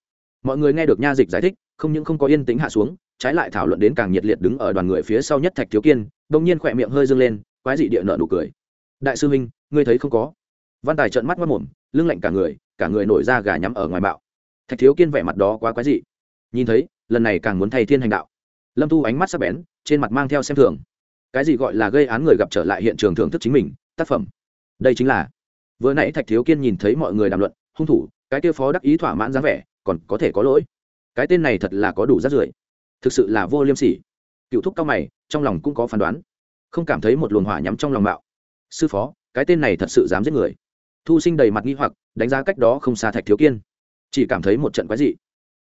Mọi người nghe được nha dịch giải thích, không những không có yên tĩnh hạ xuống, trái lại thảo luận đến càng nhiệt liệt đứng ở đoàn người phía sau nhất thạch thiếu kiên đông nhiên khỏe miệng hơi dâng lên, quái dị địa nợ nụ cười. Đại sư huynh, ngươi thấy không có. Văn tài trợn mắt mất mồm, lưng lạnh cả người cả người nổi ra gà nhắm ở ngoài bạo thạch thiếu kiên vẻ mặt đó quá quái dị. Nhìn thấy, lần này càng muốn thay thiên hành đạo. Lâm tu ánh mắt sắc bén, trên mặt mang theo xem thường cái gì gọi là gây án người gặp trở lại hiện trường thưởng thức chính mình, tác phẩm. Đây chính là, vừa nãy thạch thiếu kiên nhìn thấy mọi người đàm luận, hung thủ, cái kia phó đắc ý thỏa mãn dáng vẻ, còn có thể có lỗi. Cái tên này thật là có đủ rát rưởi. Thực sự là vô liêm sỉ. Cựu thúc cao mày, trong lòng cũng có phán đoán. Không cảm thấy một luồng hỏa nhắm trong lòng mạo. Sư phó, cái tên này thật sự dám giết người. Thu sinh đầy mặt nghi hoặc, đánh giá cách đó không xa thạch thiếu kiên. Chỉ cảm thấy một trận quái dị.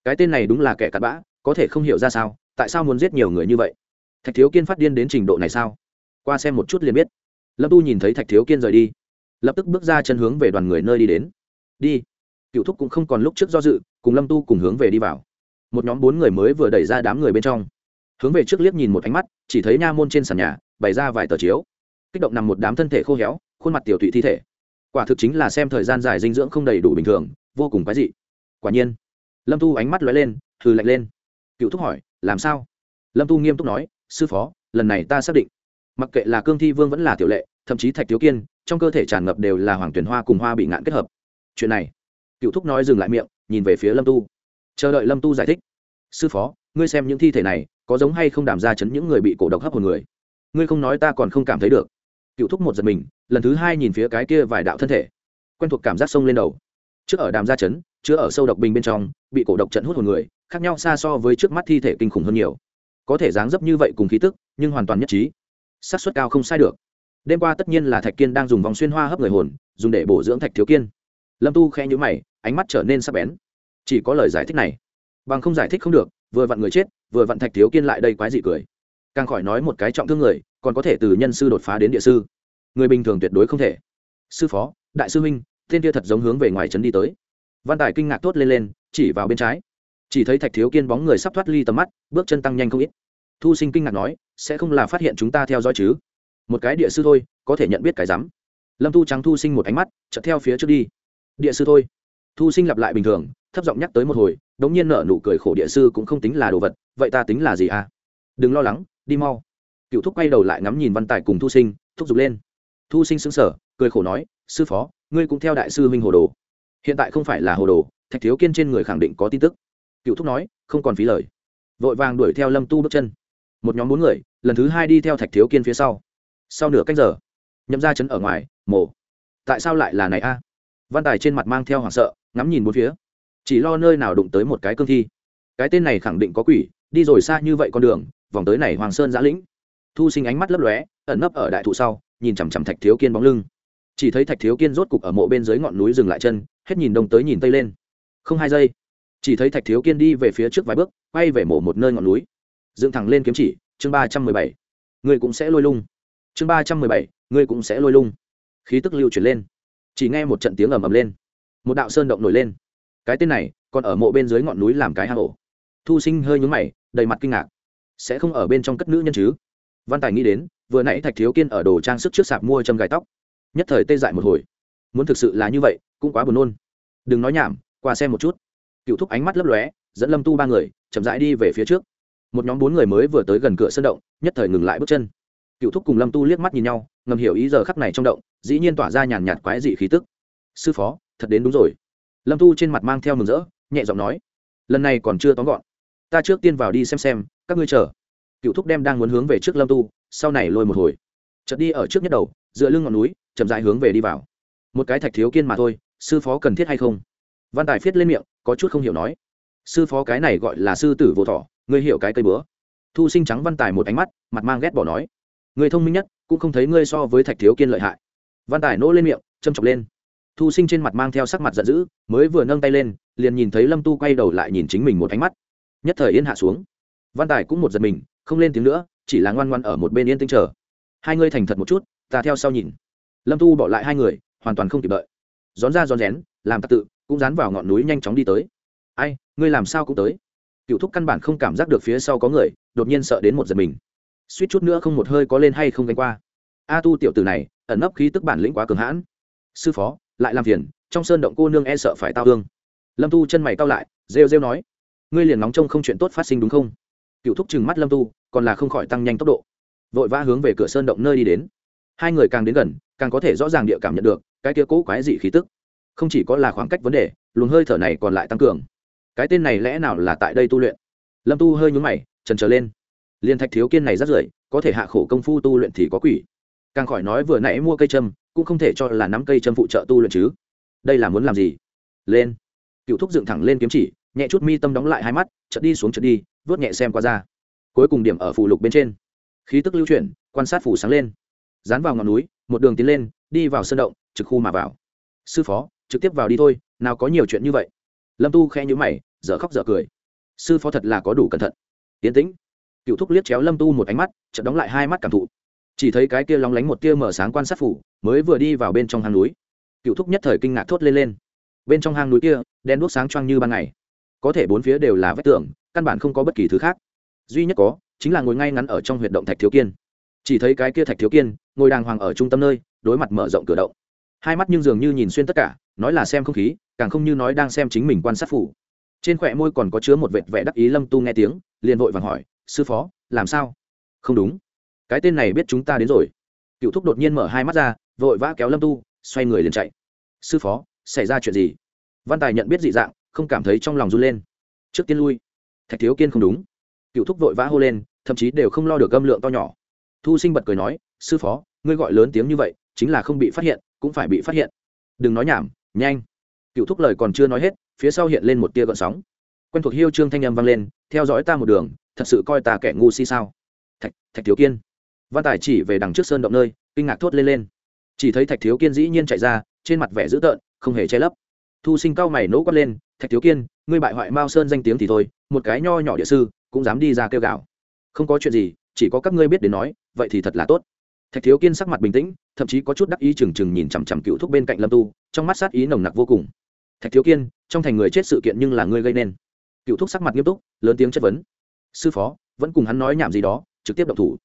Cái tên này đúng là kẻ cặn bã, có thể không hiểu ra sao, tại sao muốn giết nhiều người như vậy? Thạch thiếu kiên phát điên đến trình độ này sao? Qua xem một chút liền biết. Lâm tu nhìn thấy thạch thiếu kiên rời đi, lập tức bước ra chân hướng về đoàn người nơi đi đến. Đi. Cựu thúc cũng không còn lúc trước do dự, cùng lâm tu cùng hướng về đi vào. Một nhóm bốn người mới vừa đẩy ra đám người bên trong. Hướng về trước liếc nhìn một ánh mắt, chỉ thấy nha môn trên sàn nhà, bày ra vài tờ chiếu. Kích động nằm một đám thân thể khô héo, khuôn mặt tiểu thụy thi thể. Quả thực chính là xem thời gian dài dinh dưỡng không đầy đủ bình thường, vô cùng quái dị. Quả nhiên, lâm tu ánh mắt lóe lên, hừ lạnh lên. Cựu thúc hỏi, làm sao? Lâm tu nghiêm túc nói sư phó, lần này ta xác định. Mặc kệ là cương thi vương vẫn là tiểu lệ, thậm chí thạch thiếu kiên, trong cơ thể tràn ngập đều là hoàng tuyển hoa cùng hoa bị ngạn kết hợp. Chuyện này, cựu thúc nói dừng lại miệng, nhìn về phía lâm tu. Chờ đợi lâm tu giải thích. Sư phó, ngươi xem những thi thể này, có giống hay không đảm ra chấn những người bị cổ độc hấp hồn người? Ngươi không nói ta còn không cảm thấy được. Cựu thúc một giật mình, lần thứ hai nhìn phía cái kia vài đạo thân thể. Quen thuộc cảm giác sông lên đầu. Trước ở đàm gia chấn, chứa ở sâu độc bình bên trong, bị cổ độc trận hút hồn người, khác nhau xa so với trước mắt thi thể kinh khủng hơn nhiều có thể dáng dấp như vậy cùng khí tức, nhưng hoàn toàn nhất trí. Xác suất cao không sai được. Đêm qua tất nhiên là thạch kiên đang dùng vòng xuyên hoa hấp người hồn, dùng để bổ dưỡng thạch thiếu kiên. Lâm tu khe nhữ mày, ánh mắt trở nên sắc bén. Chỉ có lời giải thích này. Bằng không giải thích không được, vừa vặn người chết, vừa vặn thạch thiếu kiên lại đây quái dị cười. Càng khỏi nói một cái trọng thương người, còn có thể từ nhân sư đột phá đến địa sư. Người bình thường tuyệt đối không thể. Sư phó, đại sư huynh, tên kia thật giống hướng về ngoài trấn đi tới. Văn tài kinh ngạc tốt lên lên, chỉ vào bên trái chỉ thấy thạch thiếu kiên bóng người sắp thoát ly tầm mắt, bước chân tăng nhanh không ít. Thu sinh kinh ngạc nói, sẽ không là phát hiện chúng ta theo dõi chứ? Một cái địa sư thôi, có thể nhận biết cái rắm. Lâm thu trắng thu sinh một ánh mắt, chợt theo phía trước đi. Địa sư thôi. Thu sinh lặp lại bình thường, thấp giọng nhắc tới một hồi, đống nhiên nở nụ cười khổ địa sư cũng không tính là đồ vật, vậy ta tính là gì à? Đừng lo lắng, đi mau. Cựu thúc quay đầu lại ngắm nhìn văn tài cùng thu sinh, thúc giục lên. Thu sinh xứng sở cười khổ nói, sư phó, ngươi cũng theo đại sư huynh hồ đồ. Hiện tại không phải là hồ đồ, thạch thiếu kiên trên người khẳng định có tin tức cựu thúc nói, không còn phí lời. Vội vàng đuổi theo lâm tu bước chân. Một nhóm bốn người, lần thứ hai đi theo thạch thiếu kiên phía sau. Sau nửa cách giờ, nhậm ra chấn ở ngoài mổ tại sao lại là này a? Văn tài trên mặt mang theo hoảng sợ, ngắm nhìn bốn phía. Chỉ lo nơi nào đụng tới một cái cương thi. Cái tên này khẳng định có quỷ, đi rồi xa như vậy con đường, vòng tới này hoàng sơn giã lĩnh. Thu sinh ánh mắt lấp lóe, ẩn nấp ở đại thụ sau, nhìn chằm chằm thạch thiếu kiên bóng lưng. Chỉ thấy thạch thiếu kiên rốt cục ở mộ bên dưới ngọn núi dừng lại chân, hết nhìn đông tới nhìn tây lên. Không hai giây chỉ thấy thạch thiếu kiên đi về phía trước vài bước, quay về mộ một nơi ngọn núi. Dựng thẳng lên kiếm chỉ, chương ba trăm mười bảy. Người cũng sẽ lôi lung. Chương ba trăm mười bảy người cũng sẽ lôi lung. Khí tức lưu chuyển lên. Chỉ nghe một trận tiếng ầm ầm lên. Một đạo sơn động nổi lên. Cái tên này, còn ở mộ bên dưới ngọn núi làm cái hang ổ. Thu sinh hơi nhúng mày, đầy mặt kinh ngạc. Sẽ không ở bên trong cất nữ nhân chứ? Văn tài nghĩ đến, vừa nãy thạch thiếu kiên ở đồ trang sức trước sạp mua châm gài tóc. Nhất thời tê dại một hồi. Muốn thực sự là như vậy, cũng quá buồn nôn. Đừng nói nhảm, qua xem một chút cựu thúc ánh mắt lấp lóe, dẫn lâm tu ba người chậm rãi đi về phía trước. Một nhóm bốn người mới vừa tới gần cửa sân động, nhất thời ngừng lại bước chân. Cựu thúc cùng lâm tu liếc mắt nhìn nhau, ngầm hiểu ý giờ khắc này trong động, dĩ nhiên tỏa ra nhàn nhạt quái dị khí tức. Sư phó, thật đến đúng rồi. Lâm tu trên mặt mang theo mừng rỡ, nhẹ giọng nói, lần này còn chưa tóm gọn. Ta trước tiên vào đi xem xem, các ngươi chờ. Cựu thúc đem đang muốn hướng về trước lâm tu, sau này lôi một hồi. Chợt đi ở trước nhất đầu, dựa lưng ngọn núi, chậm dại hướng về đi vào. Một cái thạch thiếu kiên mà thôi, sư phó cần thiết hay không? Văn tài viết lên miệng có chút không hiểu nói. Sư phó cái này gọi là sư tử vô thọ ngươi hiểu cái cây bữa. Thu sinh trắng văn tài một ánh mắt, mặt mang ghét bỏ nói. Người thông minh nhất, cũng không thấy ngươi so với thạch thiếu kiên lợi hại. Văn tài nỗ lên miệng, châm chọc lên. Thu sinh trên mặt mang theo sắc mặt giận dữ, mới vừa nâng tay lên, liền nhìn thấy lâm tu quay đầu lại nhìn chính mình một ánh mắt. Nhất thời yên hạ xuống. Văn tài cũng một giật mình, không lên tiếng nữa, chỉ là ngoan ngoan ở một bên yên tĩnh chờ. Hai ngươi thành thật một chút, ta theo sau nhìn. Lâm tu bỏ lại hai người, hoàn toàn không kịp đợi. Rón ra rón rén, làm tạc tự cũng dán vào ngọn núi nhanh chóng đi tới. Ai, ngươi làm sao cũng tới. Cựu thúc căn bản không cảm giác được phía sau có người, đột nhiên sợ đến một giật mình. Suýt chút nữa không một hơi có lên hay không gánh qua. A tu tiểu tử này, ẩn nấp khí tức bản lĩnh quá cường hãn. Sư phó, lại làm phiền, trong sơn động cô nương e sợ phải tao hương lâm tu chân mày cao lại, rêu rêu nói, ngươi liền nóng trông không chuyện tốt phát sinh đúng không? Cựu thúc chừng mắt lâm tu, còn là không khỏi tăng nhanh tốc độ. Vội vã hướng về cửa sơn động nơi đi đến. Hai người càng đến gần, càng có thể rõ ràng địa cảm nhận được cái kia cũ quái dị khí tức không chỉ có là khoảng cách vấn đề, luồng hơi thở này còn lại tăng cường. Cái tên này lẽ nào là tại đây tu luyện? Lâm tu hơi nhún mày, trần trở lên. Liên thạch thiếu kiên này rất rưởi, có thể hạ khổ công phu tu luyện thì có quỷ. Càng khỏi nói vừa nãy mua cây châm, cũng không thể cho là nắm cây châm phụ trợ tu luyện chứ. Đây là muốn làm gì? Lên. Cựu thúc dựng thẳng lên kiếm chỉ, nhẹ chút mi tâm đóng lại hai mắt chật đi xuống chật đi, vớt nhẹ xem qua ra. Cuối cùng điểm ở phù lục bên trên. Khí tức lưu chuyển, quan sát phủ sáng lên. Dán vào ngọn núi, một đường tiến lên, đi vào sân động, trực khu mà vào. Sư phó trực tiếp vào đi thôi, nào có nhiều chuyện như vậy. Lâm tu khe nhữ mày, dở khóc dở cười. Sư phó thật là có đủ cẩn thận. Yến tĩnh. Cựu thúc liếc chéo lâm tu một ánh mắt, chợt đóng lại hai mắt cảm thụ. Chỉ thấy cái kia lóng lánh một tia mở sáng quan sát phủ, mới vừa đi vào bên trong hang núi. Cựu thúc nhất thời kinh ngạc thốt lên lên. Bên trong hang núi kia, đen đuốc sáng choang như ban ngày. Có thể bốn phía đều là vách tường, căn bản không có bất kỳ thứ khác. Duy nhất có, chính là ngồi ngay ngắn ở trong huyệt động thạch thiếu kiên. Chỉ thấy cái kia thạch thiếu kiên, ngồi đàng hoàng ở trung tâm nơi, đối mặt mở rộng cửa động hai mắt nhưng dường như nhìn xuyên tất cả, nói là xem không khí, càng không như nói đang xem chính mình quan sát phủ. Trên khỏe môi còn có chứa một vệt vẻ đắc ý lâm tu nghe tiếng, liền vội vàng hỏi, sư phó, làm sao? Không đúng. Cái tên này biết chúng ta đến rồi. Cựu thúc đột nhiên mở hai mắt ra, vội vã kéo lâm tu, xoay người liền chạy. Sư phó, xảy ra chuyện gì? Văn tài nhận biết dị dạng, không cảm thấy trong lòng run lên. Trước tiên lui. Thạch thiếu kiên không đúng. Cựu thúc vội vã hô lên, thậm chí đều không lo được âm lượng to nhỏ. Thu sinh bật cười nói, sư phó, ngươi gọi lớn tiếng như vậy, chính là không bị phát hiện cũng phải bị phát hiện. Đừng nói nhảm, nhanh. Cựu thúc lời còn chưa nói hết, phía sau hiện lên một tia gợn sóng. Quen thuộc hiêu trương thanh âm vang lên, theo dõi ta một đường, thật sự coi ta kẻ ngu si sao? Thạch thạch thiếu kiên. Văn tài chỉ về đằng trước sơn động nơi, kinh ngạc thốt lên lên. Chỉ thấy thạch thiếu kiên dĩ nhiên chạy ra, trên mặt vẻ dữ tợn, không hề che lấp. Thu sinh cao mày nỗ quát lên, thạch thiếu kiên, ngươi bại hoại mao sơn danh tiếng thì thôi, một cái nho nhỏ địa sư, cũng dám đi ra kêu gạo không có chuyện gì, chỉ có các ngươi biết đến nói, vậy thì thật là tốt thạch thiếu kiên sắc mặt bình tĩnh, thậm chí có chút đắc ý chừng chừng nhìn chằm chằm cựu thúc bên cạnh lâm tu, trong mắt sát ý nồng nặc vô cùng. Thạch thiếu kiên, trong thành người chết sự kiện nhưng là ngươi gây nên. Cựu thúc sắc mặt nghiêm túc, lớn tiếng chất vấn. Sư phó, vẫn cùng hắn nói nhảm gì đó, trực tiếp động thủ.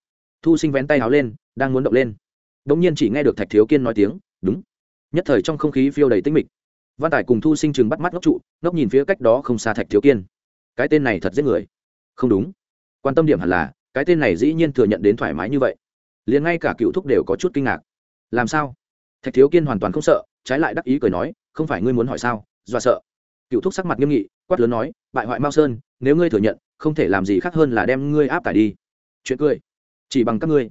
Thu sinh vén tay áo lên, đang muốn động lên. Đ ỗ n g nhiên chỉ nghe được thạch thiếu kiên nói tiếng, đúng. Nhất thời trong không khí phiêu đầy tinh mịch. Văn tài cùng thu sinh chừng bắt mắt ngốc trụ, ngốc nhìn phía cách đó không xa thạch thiếu kiên. Cái tên này thật giết người. Không đúng. Quan tâm điểm hẳn là, cái tên này dĩ nhiên thừa nhận đến thoải mái như vậy liền ngay cả cựu thúc đều có chút kinh ngạc. Làm sao? Thạch thiếu kiên hoàn toàn không sợ, trái lại đắc ý cười nói, không phải ngươi muốn hỏi sao? Dọa sợ. Cựu thúc sắc mặt nghiêm nghị, quát lớn nói, bại hoại mao sơn, nếu ngươi thừa nhận, không thể làm gì khác hơn là đem ngươi áp tải đi. Chuyện cười. Chỉ bằng các ngươi.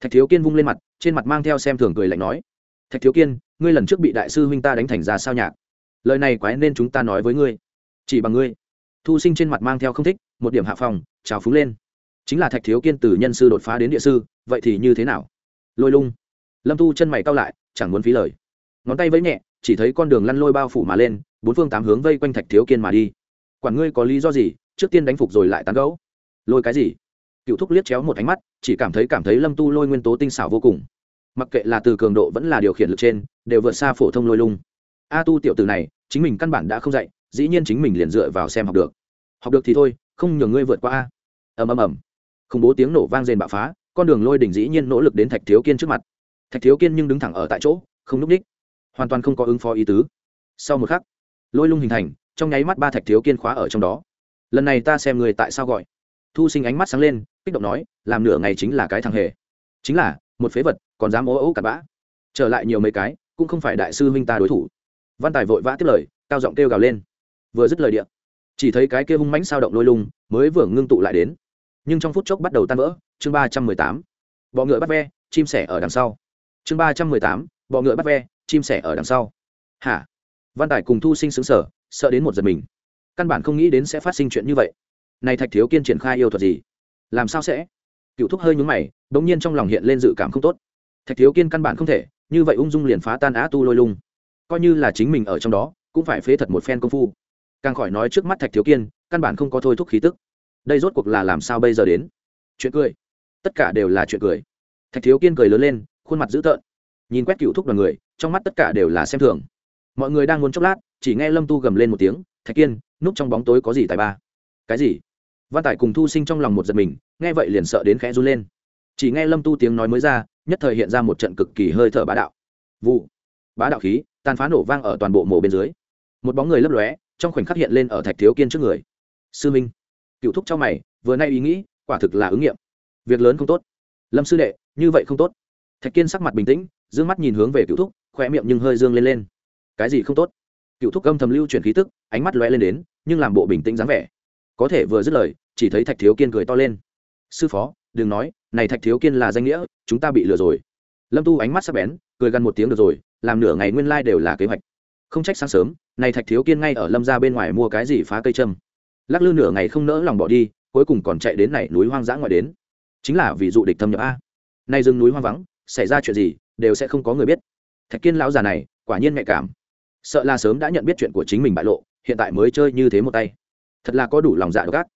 Thạch thiếu kiên vung lên mặt, trên mặt mang theo xem thường cười lạnh nói, thạch thiếu kiên, ngươi lần trước bị đại sư huynh ta đánh thành ra sao nhạc? Lời này quái nên chúng ta nói với ngươi. Chỉ bằng ngươi. Thu sinh trên mặt mang theo không thích, một điểm hạ phòng trào phúng lên. Chính là thạch thiếu kiên từ nhân sư đột phá đến địa sư vậy thì như thế nào? Lôi lung. Lâm tu chân mày cao lại, chẳng muốn phí lời. Ngón tay vẫy nhẹ, chỉ thấy con đường lăn lôi bao phủ mà lên, bốn phương tám hướng vây quanh thạch thiếu kiên mà đi. Quản ngươi có lý do gì, trước tiên đánh phục rồi lại tán gấu lôi cái gì? Cựu thúc liếc chéo một ánh mắt, chỉ cảm thấy cảm thấy lâm tu lôi nguyên tố tinh xảo vô cùng. Mặc kệ là từ cường độ vẫn là điều khiển lực trên, đều vượt xa phổ thông lôi lung. A tu tiểu từ này, chính mình căn bản đã không dạy, dĩ nhiên chính mình liền dựa vào xem học được. Học được thì thôi, không nhường ngươi vượt qua a. Ầm ầm ầm. Khủng bố tiếng nổ vang rền bạo phá con đường lôi đỉnh dĩ nhiên nỗ lực đến thạch thiếu kiên trước mặt thạch thiếu kiên nhưng đứng thẳng ở tại chỗ không núp ních hoàn toàn không có ứng phó ý tứ sau một khắc lôi lung hình thành trong nháy mắt ba thạch thiếu kiên khóa ở trong đó lần này ta xem người tại sao gọi thu sinh ánh mắt sáng lên kích động nói làm nửa ngày chính là cái thằng hề chính là một phế vật còn dám ố ấu cặn bã trở lại nhiều mấy cái cũng không phải đại sư huynh ta đối thủ văn tài vội vã tiếp lời cao giọng kêu gào lên vừa dứt lời điện chỉ thấy cái kia hung mãnh sao động lôi lung mới vừa ngưng tụ lại đến nhưng trong phút chốc bắt đầu tan vỡ, chương ba trăm mười tám, bọ ngựa bắt ve, chim sẻ ở đằng sau. Chương ba trăm mười tám, bọ ngựa bắt ve, chim sẻ ở đằng sau. Hả? Văn tài cùng thu sinh xứng sở sợ đến một giật mình. Căn bản không nghĩ đến sẽ phát sinh chuyện như vậy. Này thạch thiếu kiên triển khai yêu thuật gì? Làm sao sẽ? Cựu thúc hơi nhúng mày đ ỗ n g nhiên trong lòng hiện lên dự cảm không tốt. Thạch thiếu kiên căn bản không thể, như vậy ung dung liền phá tan á tu lôi lung. Coi như là chính mình ở trong đó, cũng phải phế thật một phen công phu. Càng khỏi nói trước mắt thạch thiếu kiên, căn bản không có thôi thúc khí tức đây rốt cuộc là làm sao bây giờ đến? Chuyện cười. Tất cả đều là chuyện cười. Thạch thiếu kiên cười lớn lên, khuôn mặt dữ tợn. Nhìn quét cựu thúc đoàn người, trong mắt tất cả đều là xem thường. Mọi người đang muốn chốc lát, chỉ nghe lâm tu gầm lên một tiếng, thạch kiên, núp trong bóng tối có gì tài ba? Cái gì? Văn tài cùng thu sinh trong lòng một giật mình, nghe vậy liền sợ đến khẽ run lên. Chỉ nghe lâm tu tiếng nói mới ra, nhất thời hiện ra một trận cực kỳ hơi thở bá đạo. Vụ. Bá đạo khí, tàn phá nổ vang ở toàn bộ mổ bên dưới. Một bóng người lấp lóe, trong khoảnh khắc hiện lên ở thạch thiếu kiên trước người. Sư minh cựu thúc cho mày, vừa nay ý nghĩ, quả thực là ứng nghiệm. Việc lớn không tốt. Lâm sư đệ, như vậy không tốt. Thạch kiên sắc mặt bình tĩnh d ư ơ n g mắt nhìn hướng về cựu thúc khoe miệng nhưng hơi dương lên lên. Cái gì không tốt? Cựu thúc âm thầm lưu chuyển khí tức, ánh mắt lóe lên đến, nhưng làm bộ bình tĩnh dáng vẻ. Có thể vừa dứt lời, chỉ thấy thạch thiếu kiên cười to lên. Sư phó, đừng nói, này thạch thiếu kiên là danh nghĩa, chúng ta bị lừa rồi. Lâm tu ánh mắt sắp bén, cười gần một tiếng được rồi, làm nửa ngày nguyên lai đều là kế hoạch. Không trách sáng sớm, này thạch thiếu kiên ngay ở lâm ra bên ngoài mua cái gì phá cây trâm lắc lư nửa ngày không nỡ lòng bỏ đi, cuối cùng còn chạy đến này núi hoang dã ngoài đến. Chính là vì dụ địch thâm nhập a. Nay rừng núi hoang vắng, xảy ra chuyện gì, đều sẽ không có người biết. Thạch kiên lão già này, quả nhiên nhạy cảm. Sợ là sớm đã nhận biết chuyện của chính mình bại lộ, hiện tại mới chơi như thế một tay. Thật là có đủ lòng dạ độc ác.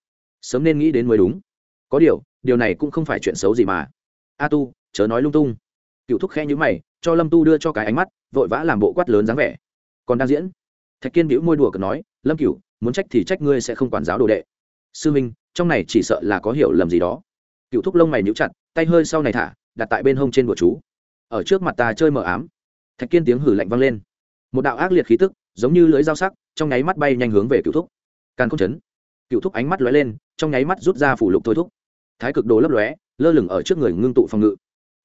Sớm nên nghĩ đến mới đúng. Có điều điều này cũng không phải chuyện xấu gì mà. A tu, chớ nói lung tung. Cựu thúc khe nhữ mày, cho lâm tu đưa cho cái ánh mắt, vội vã làm bộ quát lớn dáng vẻ. Còn đang diễn. Thạch kiên bĩu môi đùa cợt nói, lâm cựu muốn trách thì trách ngươi sẽ không quản giáo đồ đệ. Sư minh, trong này chỉ sợ là có hiểu lầm gì đó. Cựu thúc lông mày níu chặt, tay hơi sau này thả, đặt tại bên hông trên bùa chú. Ở trước mặt ta chơi mờ ám. Thạch kiên tiếng hử lạnh vang lên. Một đạo ác liệt khí tức, giống như lưới dao sắc, trong nháy mắt bay nhanh hướng về cựu thúc. Càn không chấn. Cựu thúc ánh mắt lóe lên, trong nháy mắt rút ra phủ lục thôi thúc. Thái cực đồ lấp lóe, lơ lửng ở trước người ngưng tụ phòng ngự.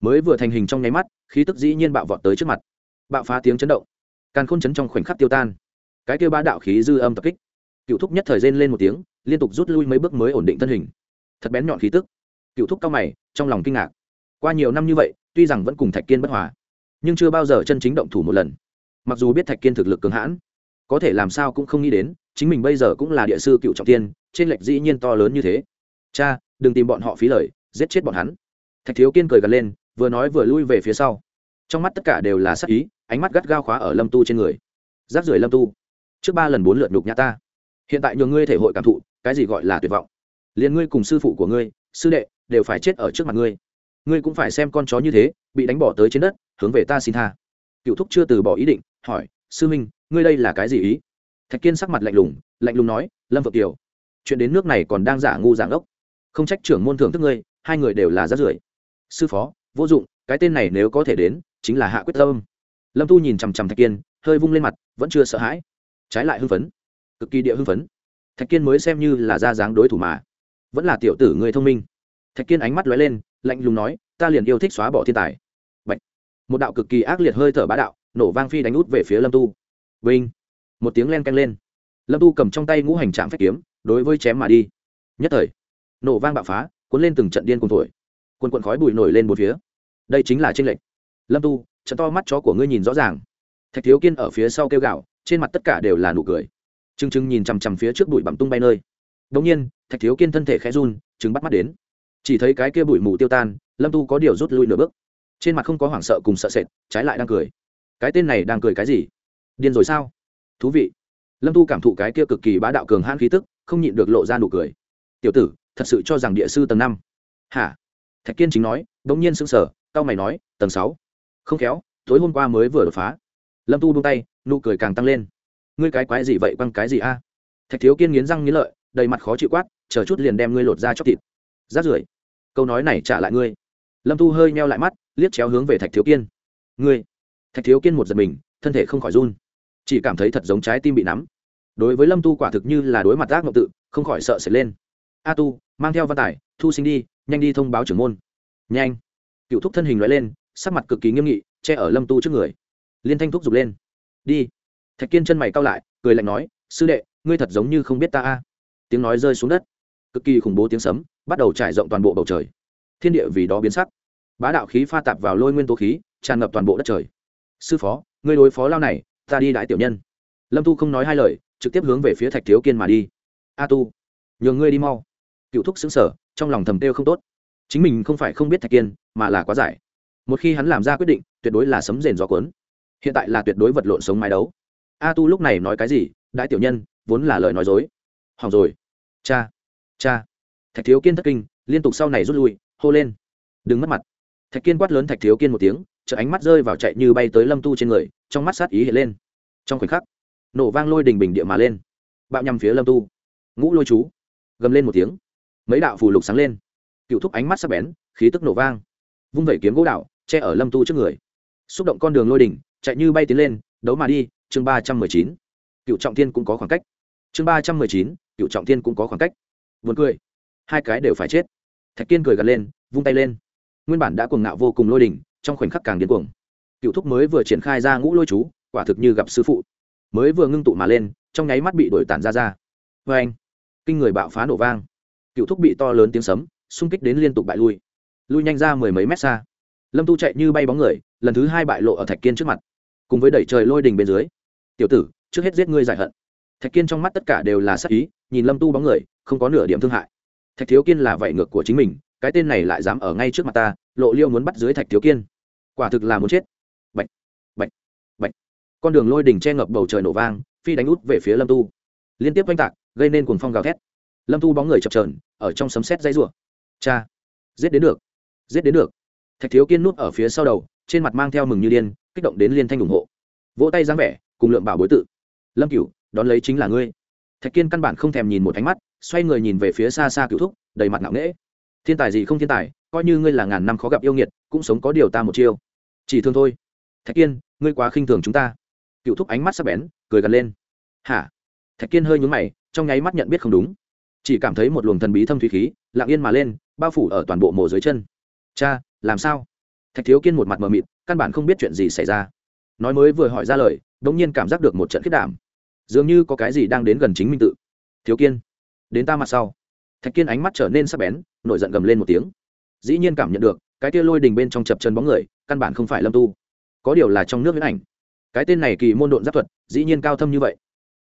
Mới vừa thành hình trong nháy mắt, khí tức dĩ nhiên bạo vọt tới trước mặt. Bạo phá tiếng chấn động. Càn khôn chấn trong khoảnh khắc tiêu tan. Cái kêu ba đạo khí dư âm tập kích cựu thúc nhất thời rên lên một tiếng, liên tục rút lui mấy bước mới ổn định thân hình. Thật bén nhọn khí tức. Cựu thúc cao mày, trong lòng kinh ngạc. Qua nhiều năm như vậy, tuy rằng vẫn cùng thạch kiên bất hòa, nhưng chưa bao giờ chân chính động thủ một lần. Mặc dù biết thạch kiên thực lực cường hãn, có thể làm sao cũng không nghĩ đến, chính mình bây giờ cũng là địa sư cựu trọng tiên trên lệch dĩ nhiên to lớn như thế. Cha, đừng tìm bọn họ phí lời, giết chết bọn hắn. Thạch thiếu kiên cười gần lên, vừa nói vừa lui về phía sau. Trong mắt tất cả đều là sắc ý, ánh mắt gắt gao khóa ở lâm tu trên người. Giáp rưởi lâm tu, trước ba lần bốn lượt đục nhã ta hiện tại nhờ ngươi thể hội cảm thụ, cái gì gọi là tuyệt vọng? Liền ngươi cùng sư phụ của ngươi, sư đệ, đều phải chết ở trước mặt ngươi. Ngươi cũng phải xem con chó như thế, bị đánh bỏ tới trên đất, hướng về ta xin tha. Cựu thúc chưa từ bỏ ý định, hỏi, sư minh, ngươi đây là cái gì ý? Thạch kiên sắc mặt lạnh lùng lạnh lùng nói, lâm vợ kiều, chuyện đến nước này còn đang giả ngu giảng ốc không trách trưởng môn thưởng thức ngươi, hai người đều là rát rưởi. Sư phó, vô dụng, cái tên này nếu có thể đến, chính là hạ quyết tâm. Lâm tu nhìn chằm chằm thạch kiên, hơi vung lên mặt, vẫn chưa sợ hãi. Trái lại hưng phấn cực kỳ địa hưng phấn. Thạch kiên mới xem như là ra dáng đối thủ mà. Vẫn là tiểu tử người thông minh. Thạch kiên ánh mắt lóe lên, lạnh lùng nói, ta liền yêu thích xóa bỏ thiên tài. Bạch. một đạo cực kỳ ác liệt hơi thở bá đạo, nổ vang phi đánh út về phía lâm tu. Vinh. Một tiếng len canh lên. Lâm tu cầm trong tay ngũ hành trạm phép kiếm, đối với chém mà đi. Nhất thời, nổ vang bạo phá, cuốn lên từng trận điên cùng thổi. Quần quần khói bụi nổi lên một phía. Đây chính là tranh lệch. Lâm tu, trận to mắt chó của ngươi nhìn rõ ràng. Thạch thiếu kiên ở phía sau kêu gạo trên mặt tất cả đều là nụ cười t r nhìn chằm chằm phía trước bụi bặm tung bay nơi. Đống nhiên, thạch thiếu kiên thân thể khẽ run chứng bắt mắt đến. Chỉ thấy cái kia bụi mù tiêu tan, lâm tu có điều rút lui nửa bước. Trên mặt không có hoảng sợ cùng sợ sệt, trái lại đang cười. Cái tên này đang cười cái gì? Điên rồi sao? Thú vị. Lâm tu cảm thụ cái kia cực kỳ bá đạo cường hãn khí tức, không nhịn được lộ ra nụ cười. Tiểu tử, thật sự cho rằng địa sư tầng năm. Hả? Thạch kiên chính nói đ ỗ n g nhiên sững sờ tao mày nói, tầng sáu. Không khéo, tối hôm qua mới vừa đột phá. Lâm tu buông tay, nụ cười càng tăng lên ngươi cái quái gì vậy, quăng cái gì a? Thạch thiếu kiên nghiến răng nghiến lợi, đầy mặt khó chịu quát, chờ chút liền đem ngươi lột ra chóc thịt. Rát rưởi, câu nói này trả lại ngươi. Lâm tu hơi meo lại mắt, liếc chéo hướng về thạch thiếu kiên. Ngươi. Thạch thiếu kiên một giật mình, thân thể không khỏi run. Chỉ cảm thấy thật giống trái tim bị nắm. Đối với lâm tu quả thực như là đối mặt ác ngọc tự, không khỏi sợ sệt lên. A tu, mang theo văn tài, thu sinh đi, nhanh đi thông báo trưởng môn. Nhanh. Cựu thúc thân hình loại lên, sắc mặt cực kỳ nghiêm nghị, che ở lâm tu trước người. Liên thanh thúc giục lên. Đi thạch kiên chân mày cao lại, cười lạnh nói, sư đệ, ngươi thật giống như không biết ta a. Tiếng nói rơi xuống đất, cực kỳ khủng bố tiếng sấm, bắt đầu trải rộng toàn bộ bầu trời. Thiên địa vì đó biến sắc. Bá đạo khí pha tạp vào lôi nguyên tố khí, tràn ngập toàn bộ đất trời. Sư phó, ngươi đối phó lao này, ta đi đại tiểu nhân. Lâm tu không nói hai lời, trực tiếp hướng về phía thạch thiếu kiên mà đi. A tu, nhường ngươi đi mau. Cựu thúc xứng sở trong lòng thầm têu không tốt. Chính mình không phải không biết thạch kiên, mà là quá giải một khi hắn làm ra quyết định, tuyệt đối là sấm rền gió cuốn. Hiện tại là tuyệt đối vật lộn sống mái đấu a tu lúc này nói cái gì? Đại tiểu nhân, vốn là lời nói dối. Hỏng rồi. Cha cha. Thạch thiếu kiên thất kinh, liên tục sau này rút lui, hô lên. Đừng mất mặt. Thạch kiên quát lớn thạch thiếu kiên một tiếng chợ ánh mắt rơi vào chạy như bay tới lâm tu trên người, trong mắt sát ý hiện lên. Trong khoảnh khắc, nổ vang lôi đình bình địa mà lên. Bạo nhằm phía lâm tu. Ngũ lôi chú. Gầm lên một tiếng. Mấy đạo phù lục sáng lên. Cựu thúc ánh mắt sắc bén, khí tức nổ vang. Vung vẩy kiếm gỗ đạo, che ở lâm tu trước người. Xúc động con đường lôi đỉnh chạy như bay tiến lên, đấu mà đi chương ba trăm mười chín, cựu trọng thiên cũng có khoảng cách. chương ba trăm mười chín, cựu trọng thiên cũng có khoảng cách. Vượt cười. Hai cái đều phải chết. Thạch kiên cười gật lên, vung tay lên. Nguyên bản đã cuồng ngạo vô cùng lôi đỉnh, trong khoảnh khắc càng điên cuồng. Cựu thúc mới vừa triển khai ra ngũ lôi chú, quả thực như gặp sư phụ. Mới vừa ngưng tụ mà lên, trong nháy mắt bị đổi tản ra ra. Vê anh, kinh người bạo phá nổ vang. Cựu thúc bị to lớn tiếng sấm, xung kích đến liên tục bại lui. Lui nhanh ra mười mấy mét xa. Lâm tu chạy như bay bóng người, lần thứ hai bại lộ ở thạch kiên trước mặt. Cùng với đẩy trời lôi đình bên dưới tiểu tử, trước hết giết ngươi giải hận. Thạch kiên trong mắt tất cả đều là sắc ý, nhìn lâm tu bóng người, không có nửa điểm thương hại. Thạch thiếu kiên là vậy ngược của chính mình, cái tên này lại dám ở ngay trước mặt ta, lộ liêu muốn bắt dưới thạch thiếu kiên. Quả thực là muốn chết. Bệnh bệnh bệnh con đường lôi đỉnh che ngập bầu trời nổ vang, phi đánh út về phía lâm tu. Liên tiếp oanh tạc, gây nên cuồng phong gào thét. Lâm tu bóng người chập trờn ở trong sấm sét dây rủa. Cha, giết đến được, giết đến được. Thạch thiếu kiên nút ở phía sau đầu, trên mặt mang theo mừng như điên, kích động đến liên thanh ủng hộ. Vỗ tay dáng vẻ cùng lượng bảo bối tự. Lâm cửu, đón lấy chính là ngươi. Thạch kiên căn bản không thèm nhìn một ánh mắt, xoay người nhìn về phía xa xa cựu thúc, đầy mặt ngạo nghễ. Thiên tài gì không thiên tài, coi như ngươi là ngàn năm khó gặp yêu nghiệt, cũng sống có điều ta một chiêu. Chỉ thương thôi. Thạch kiên, ngươi quá khinh thường chúng ta. Cựu thúc ánh mắt sắp bén, cười gần lên. Hả? Thạch kiên hơi nhúng mày, trong nháy mắt nhận biết không đúng. Chỉ cảm thấy một luồng thần bí thâm thủy khí, lặng yên mà lên, bao phủ ở toàn bộ mồ dưới chân. Cha, làm sao? Thạch thiếu kiên một mặt mờ mịt, căn bản không biết chuyện gì xảy ra. Nói mới vừa hỏi ra lời đ nhiên cảm giác được một trận khiết đảm. Dường như có cái gì đang đến gần chính minh tự. Thiếu kiên, đến ta mặt sau. Thạch kiên ánh mắt trở nên sắc bén, nổi giận gầm lên một tiếng. Dĩ nhiên cảm nhận được, cái kia lôi đình bên trong chập chân bóng người, căn bản không phải lâm tu. Có điều là trong nước huyết ảnh. Cái tên này kỳ môn độn giáp thuật, dĩ nhiên cao thâm như vậy.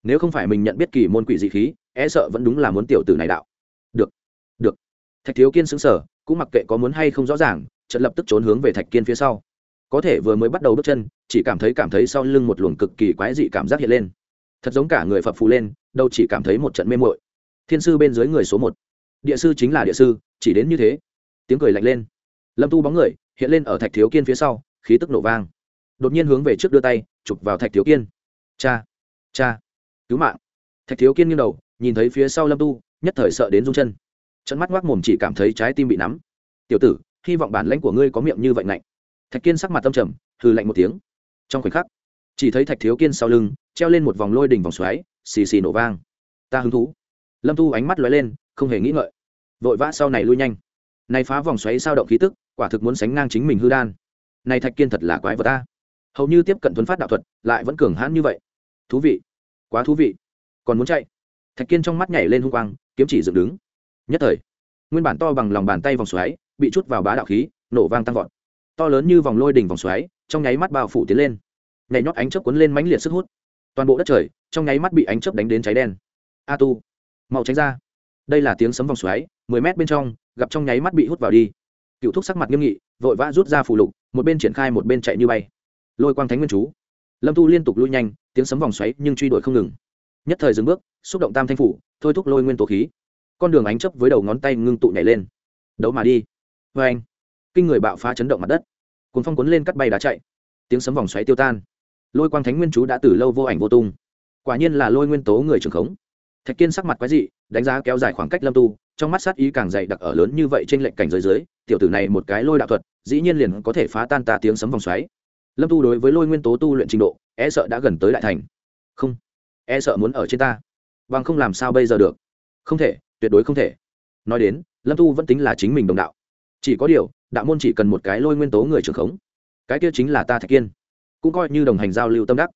Nếu không phải mình nhận biết kỳ môn quỷ dị khí e sợ vẫn đúng là muốn tiểu tử này đạo. Được được. Thạch thiếu kiên xứng sở cũng mặc kệ có muốn hay không rõ ràng trận lập tức trốn hướng về thạch kiên phía sau có thể vừa mới bắt đầu bước chân, chỉ cảm thấy cảm thấy sau lưng một luồng cực kỳ quái dị cảm giác hiện lên. Thật giống cả người phập phù lên, đâu chỉ cảm thấy một trận mê mội thiên sư bên dưới người số một. Địa sư chính là địa sư, chỉ đến như thế. Tiếng cười lạnh lên. Lâm tu bóng người, hiện lên ở thạch thiếu kiên phía sau, khí tức nổ vang. Đột nhiên hướng về trước đưa tay, chụp vào thạch thiếu kiên. Cha cha, cứu mạng. Thạch thiếu kiên nghiêng đầu, nhìn thấy phía sau lâm tu, nhất thời sợ đến rung chân. Trận mắt ngoác mồm chỉ cảm thấy trái tim bị nắm. Tiểu tử, hy vọng bản lãnh của ngươi có miệng như vậy lạnh thạch kiên sắc mặt tâm trầm, hừ lạnh một tiếng. Trong khoảnh khắc, chỉ thấy thạch thiếu kiên sau lưng, treo lên một vòng lôi đỉnh vòng xoáy, xì xì nổ vang. Ta hứng thú. Lâm thu ánh mắt lóe lên, không hề nghĩ ngợi. Vội vã sau này lui nhanh. Này phá vòng xoáy sao động khí tức, quả thực muốn sánh ngang chính mình hư đan. Này thạch kiên thật là quái vật ta. Hầu như tiếp cận thuấn phát đạo thuật, lại vẫn cường hãn như vậy. Thú vị. Quá thú vị. Còn muốn chạy. Thạch kiên trong mắt nhảy lên hung quang, kiếm chỉ dựng đứng. Nhất thời, nguyên bản to bằng lòng bàn tay vòng xoáy, bị chút vào bá đạo khí, nổ vang tăng vọt to lớn như vòng lôi đỉnh vòng xoáy, trong nháy mắt bao phủ tiến lên. Nhảy nhót ánh chớp cuốn lên mãnh liệt sức hút. Toàn bộ đất trời, trong nháy mắt bị ánh chớp đánh đến cháy đen. A tu, mau tránh ra. Đây là tiếng sấm vòng xoáy, mười mét bên trong, gặp trong nháy mắt bị hút vào đi. Cựu thúc sắc mặt nghiêm nghị, vội vã rút ra phủ lục, một bên triển khai một bên chạy như bay. Lôi quang thánh nguyên chú. Lâm tu liên tục lui nhanh, tiếng sấm vòng xoáy nhưng truy đuổi không ngừng. Nhất thời dừng bước, xúc động tam thanh phủ, thôi thúc lôi nguyên tố khí. Con đường ánh chấp với đầu ngón tay ngưng tụ nhảy lên. Đấu mà đi. Vê anh kinh người bạo phá chấn động mặt đất. Cuốn phong cuốn lên cắt bay đá chạy. Tiếng sấm vòng xoáy tiêu tan. Lôi quang thánh nguyên chú đã từ lâu vô ảnh vô tung. Quả nhiên là lôi nguyên tố người trường khống. Thạch kiên sắc mặt quái dị, đánh giá kéo dài khoảng cách lâm tu, trong mắt sát ý càng dày đặc ở lớn như vậy trên lệnh cảnh giới dưới, tiểu tử này một cái lôi đạo thuật, dĩ nhiên liền có thể phá tan ta tiếng sấm vòng xoáy. Lâm tu đối với lôi nguyên tố tu luyện trình độ e sợ đã gần tới đại thành. Không e sợ muốn ở trên ta. Bằng không làm sao bây giờ được? Không thể, tuyệt đối không thể. Nói đến, lâm tu vẫn tính là chính mình đồng đạo chỉ có điều, đạo môn chỉ cần một cái lôi nguyên tố người trưởng khống. Cái kia chính là ta thạch kiên. Cũng coi như đồng hành giao lưu tâm đắc.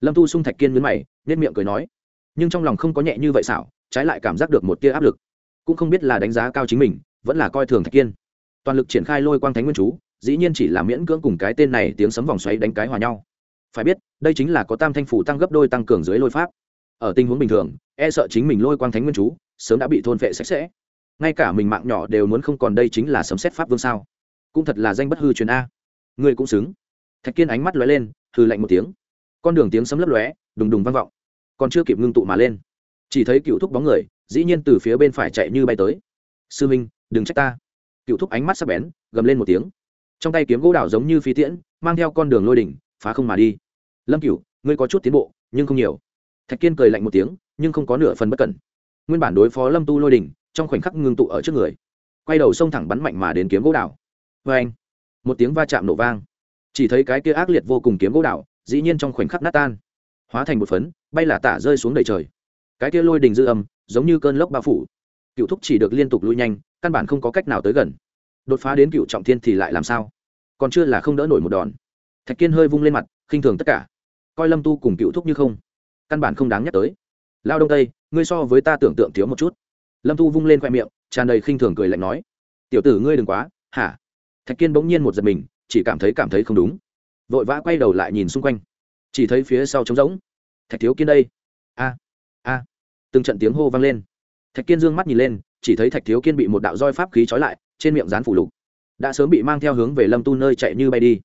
Lâm tu sung thạch kiên nhấn mày nên miệng cười nói. Nhưng trong lòng không có nhẹ như vậy xảo, trái lại cảm giác được một tia áp lực. Cũng không biết là đánh giá cao chính mình, vẫn là coi thường thạch kiên. Toàn lực triển khai lôi quang thánh nguyên chú, dĩ nhiên chỉ là miễn cưỡng cùng cái tên này tiếng sấm vòng xoáy đánh cái hòa nhau. Phải biết, đây chính là có tam thanh phủ tăng gấp đôi tăng cường dưới lôi pháp. Ở tình huống bình thường e sợ chính mình lôi quang thánh nguyên chú sớm đã bị thôn vệ sạch sẽ ngay cả mình mạng nhỏ đều muốn không còn đây chính là sấm xét pháp vương sao? Cũng thật là danh bất hư truyền a. Ngươi cũng xứng. Thạch kiên ánh mắt lóe lên hư lạnh một tiếng. Con đường tiếng sấm lấp lóe, đùng đùng vang vọng. Còn chưa kịp ngưng tụ mà lên. Chỉ thấy cựu thúc bóng người, dĩ nhiên từ phía bên phải chạy như bay tới. Sư minh, đừng trách ta. Cựu thúc ánh mắt sắc bén, gầm lên một tiếng. Trong tay kiếm gỗ đảo giống như phi tiễn, mang theo con đường lôi đỉnh, phá không mà đi. Lâm cựu ngươi có chút tiến bộ, nhưng không nhiều. Thạch kiên cười lạnh một tiếng, nhưng không có nửa phần bất cẩn. Nguyên bản đối phó lâm tu lôi đỉnh trong khoảnh khắc ngưng tụ ở trước người. Quay đầu xông thẳng bắn mạnh mà đến kiếm gỗ đảo vê anh, một tiếng va chạm nổ vang. Chỉ thấy cái kia ác liệt vô cùng kiếm gỗ đảo dĩ nhiên trong khoảnh khắc nát tan. Hóa thành một phấn, bay là tả rơi xuống đầy trời. Cái kia lôi đình dư âm, giống như cơn lốc bao phủ. Cựu thúc chỉ được liên tục lui nhanh, căn bản không có cách nào tới gần. Đột phá đến cựu trọng thiên thì lại làm sao? Còn chưa là không đỡ nổi một đòn. Thạch kiên hơi vung lên mặt, khinh thường tất cả. Coi lâm tu cùng cựu thúc như không, căn bản không đáng nhắc tới. Lao đông tây, ngươi so với ta tưởng tượng thiếu một chút lâm Thu vung lên khoe miệng, tràn đầy khinh thường cười lạnh nói, tiểu tử ngươi đừng quá, hả? Thạch kiên bỗng nhiên một giật mình, chỉ cảm thấy cảm thấy không đúng. Vội vã quay đầu lại nhìn xung quanh, chỉ thấy phía sau trống rỗng. Thạch thiếu kiên đây. A a. Từng trận tiếng hô vang lên. Thạch kiên dương mắt nhìn lên, chỉ thấy thạch thiếu kiên bị một đạo roi pháp khí trói lại, trên miệng dán phủ lục. Đã sớm bị mang theo hướng về lâm tu nơi chạy như bay đi.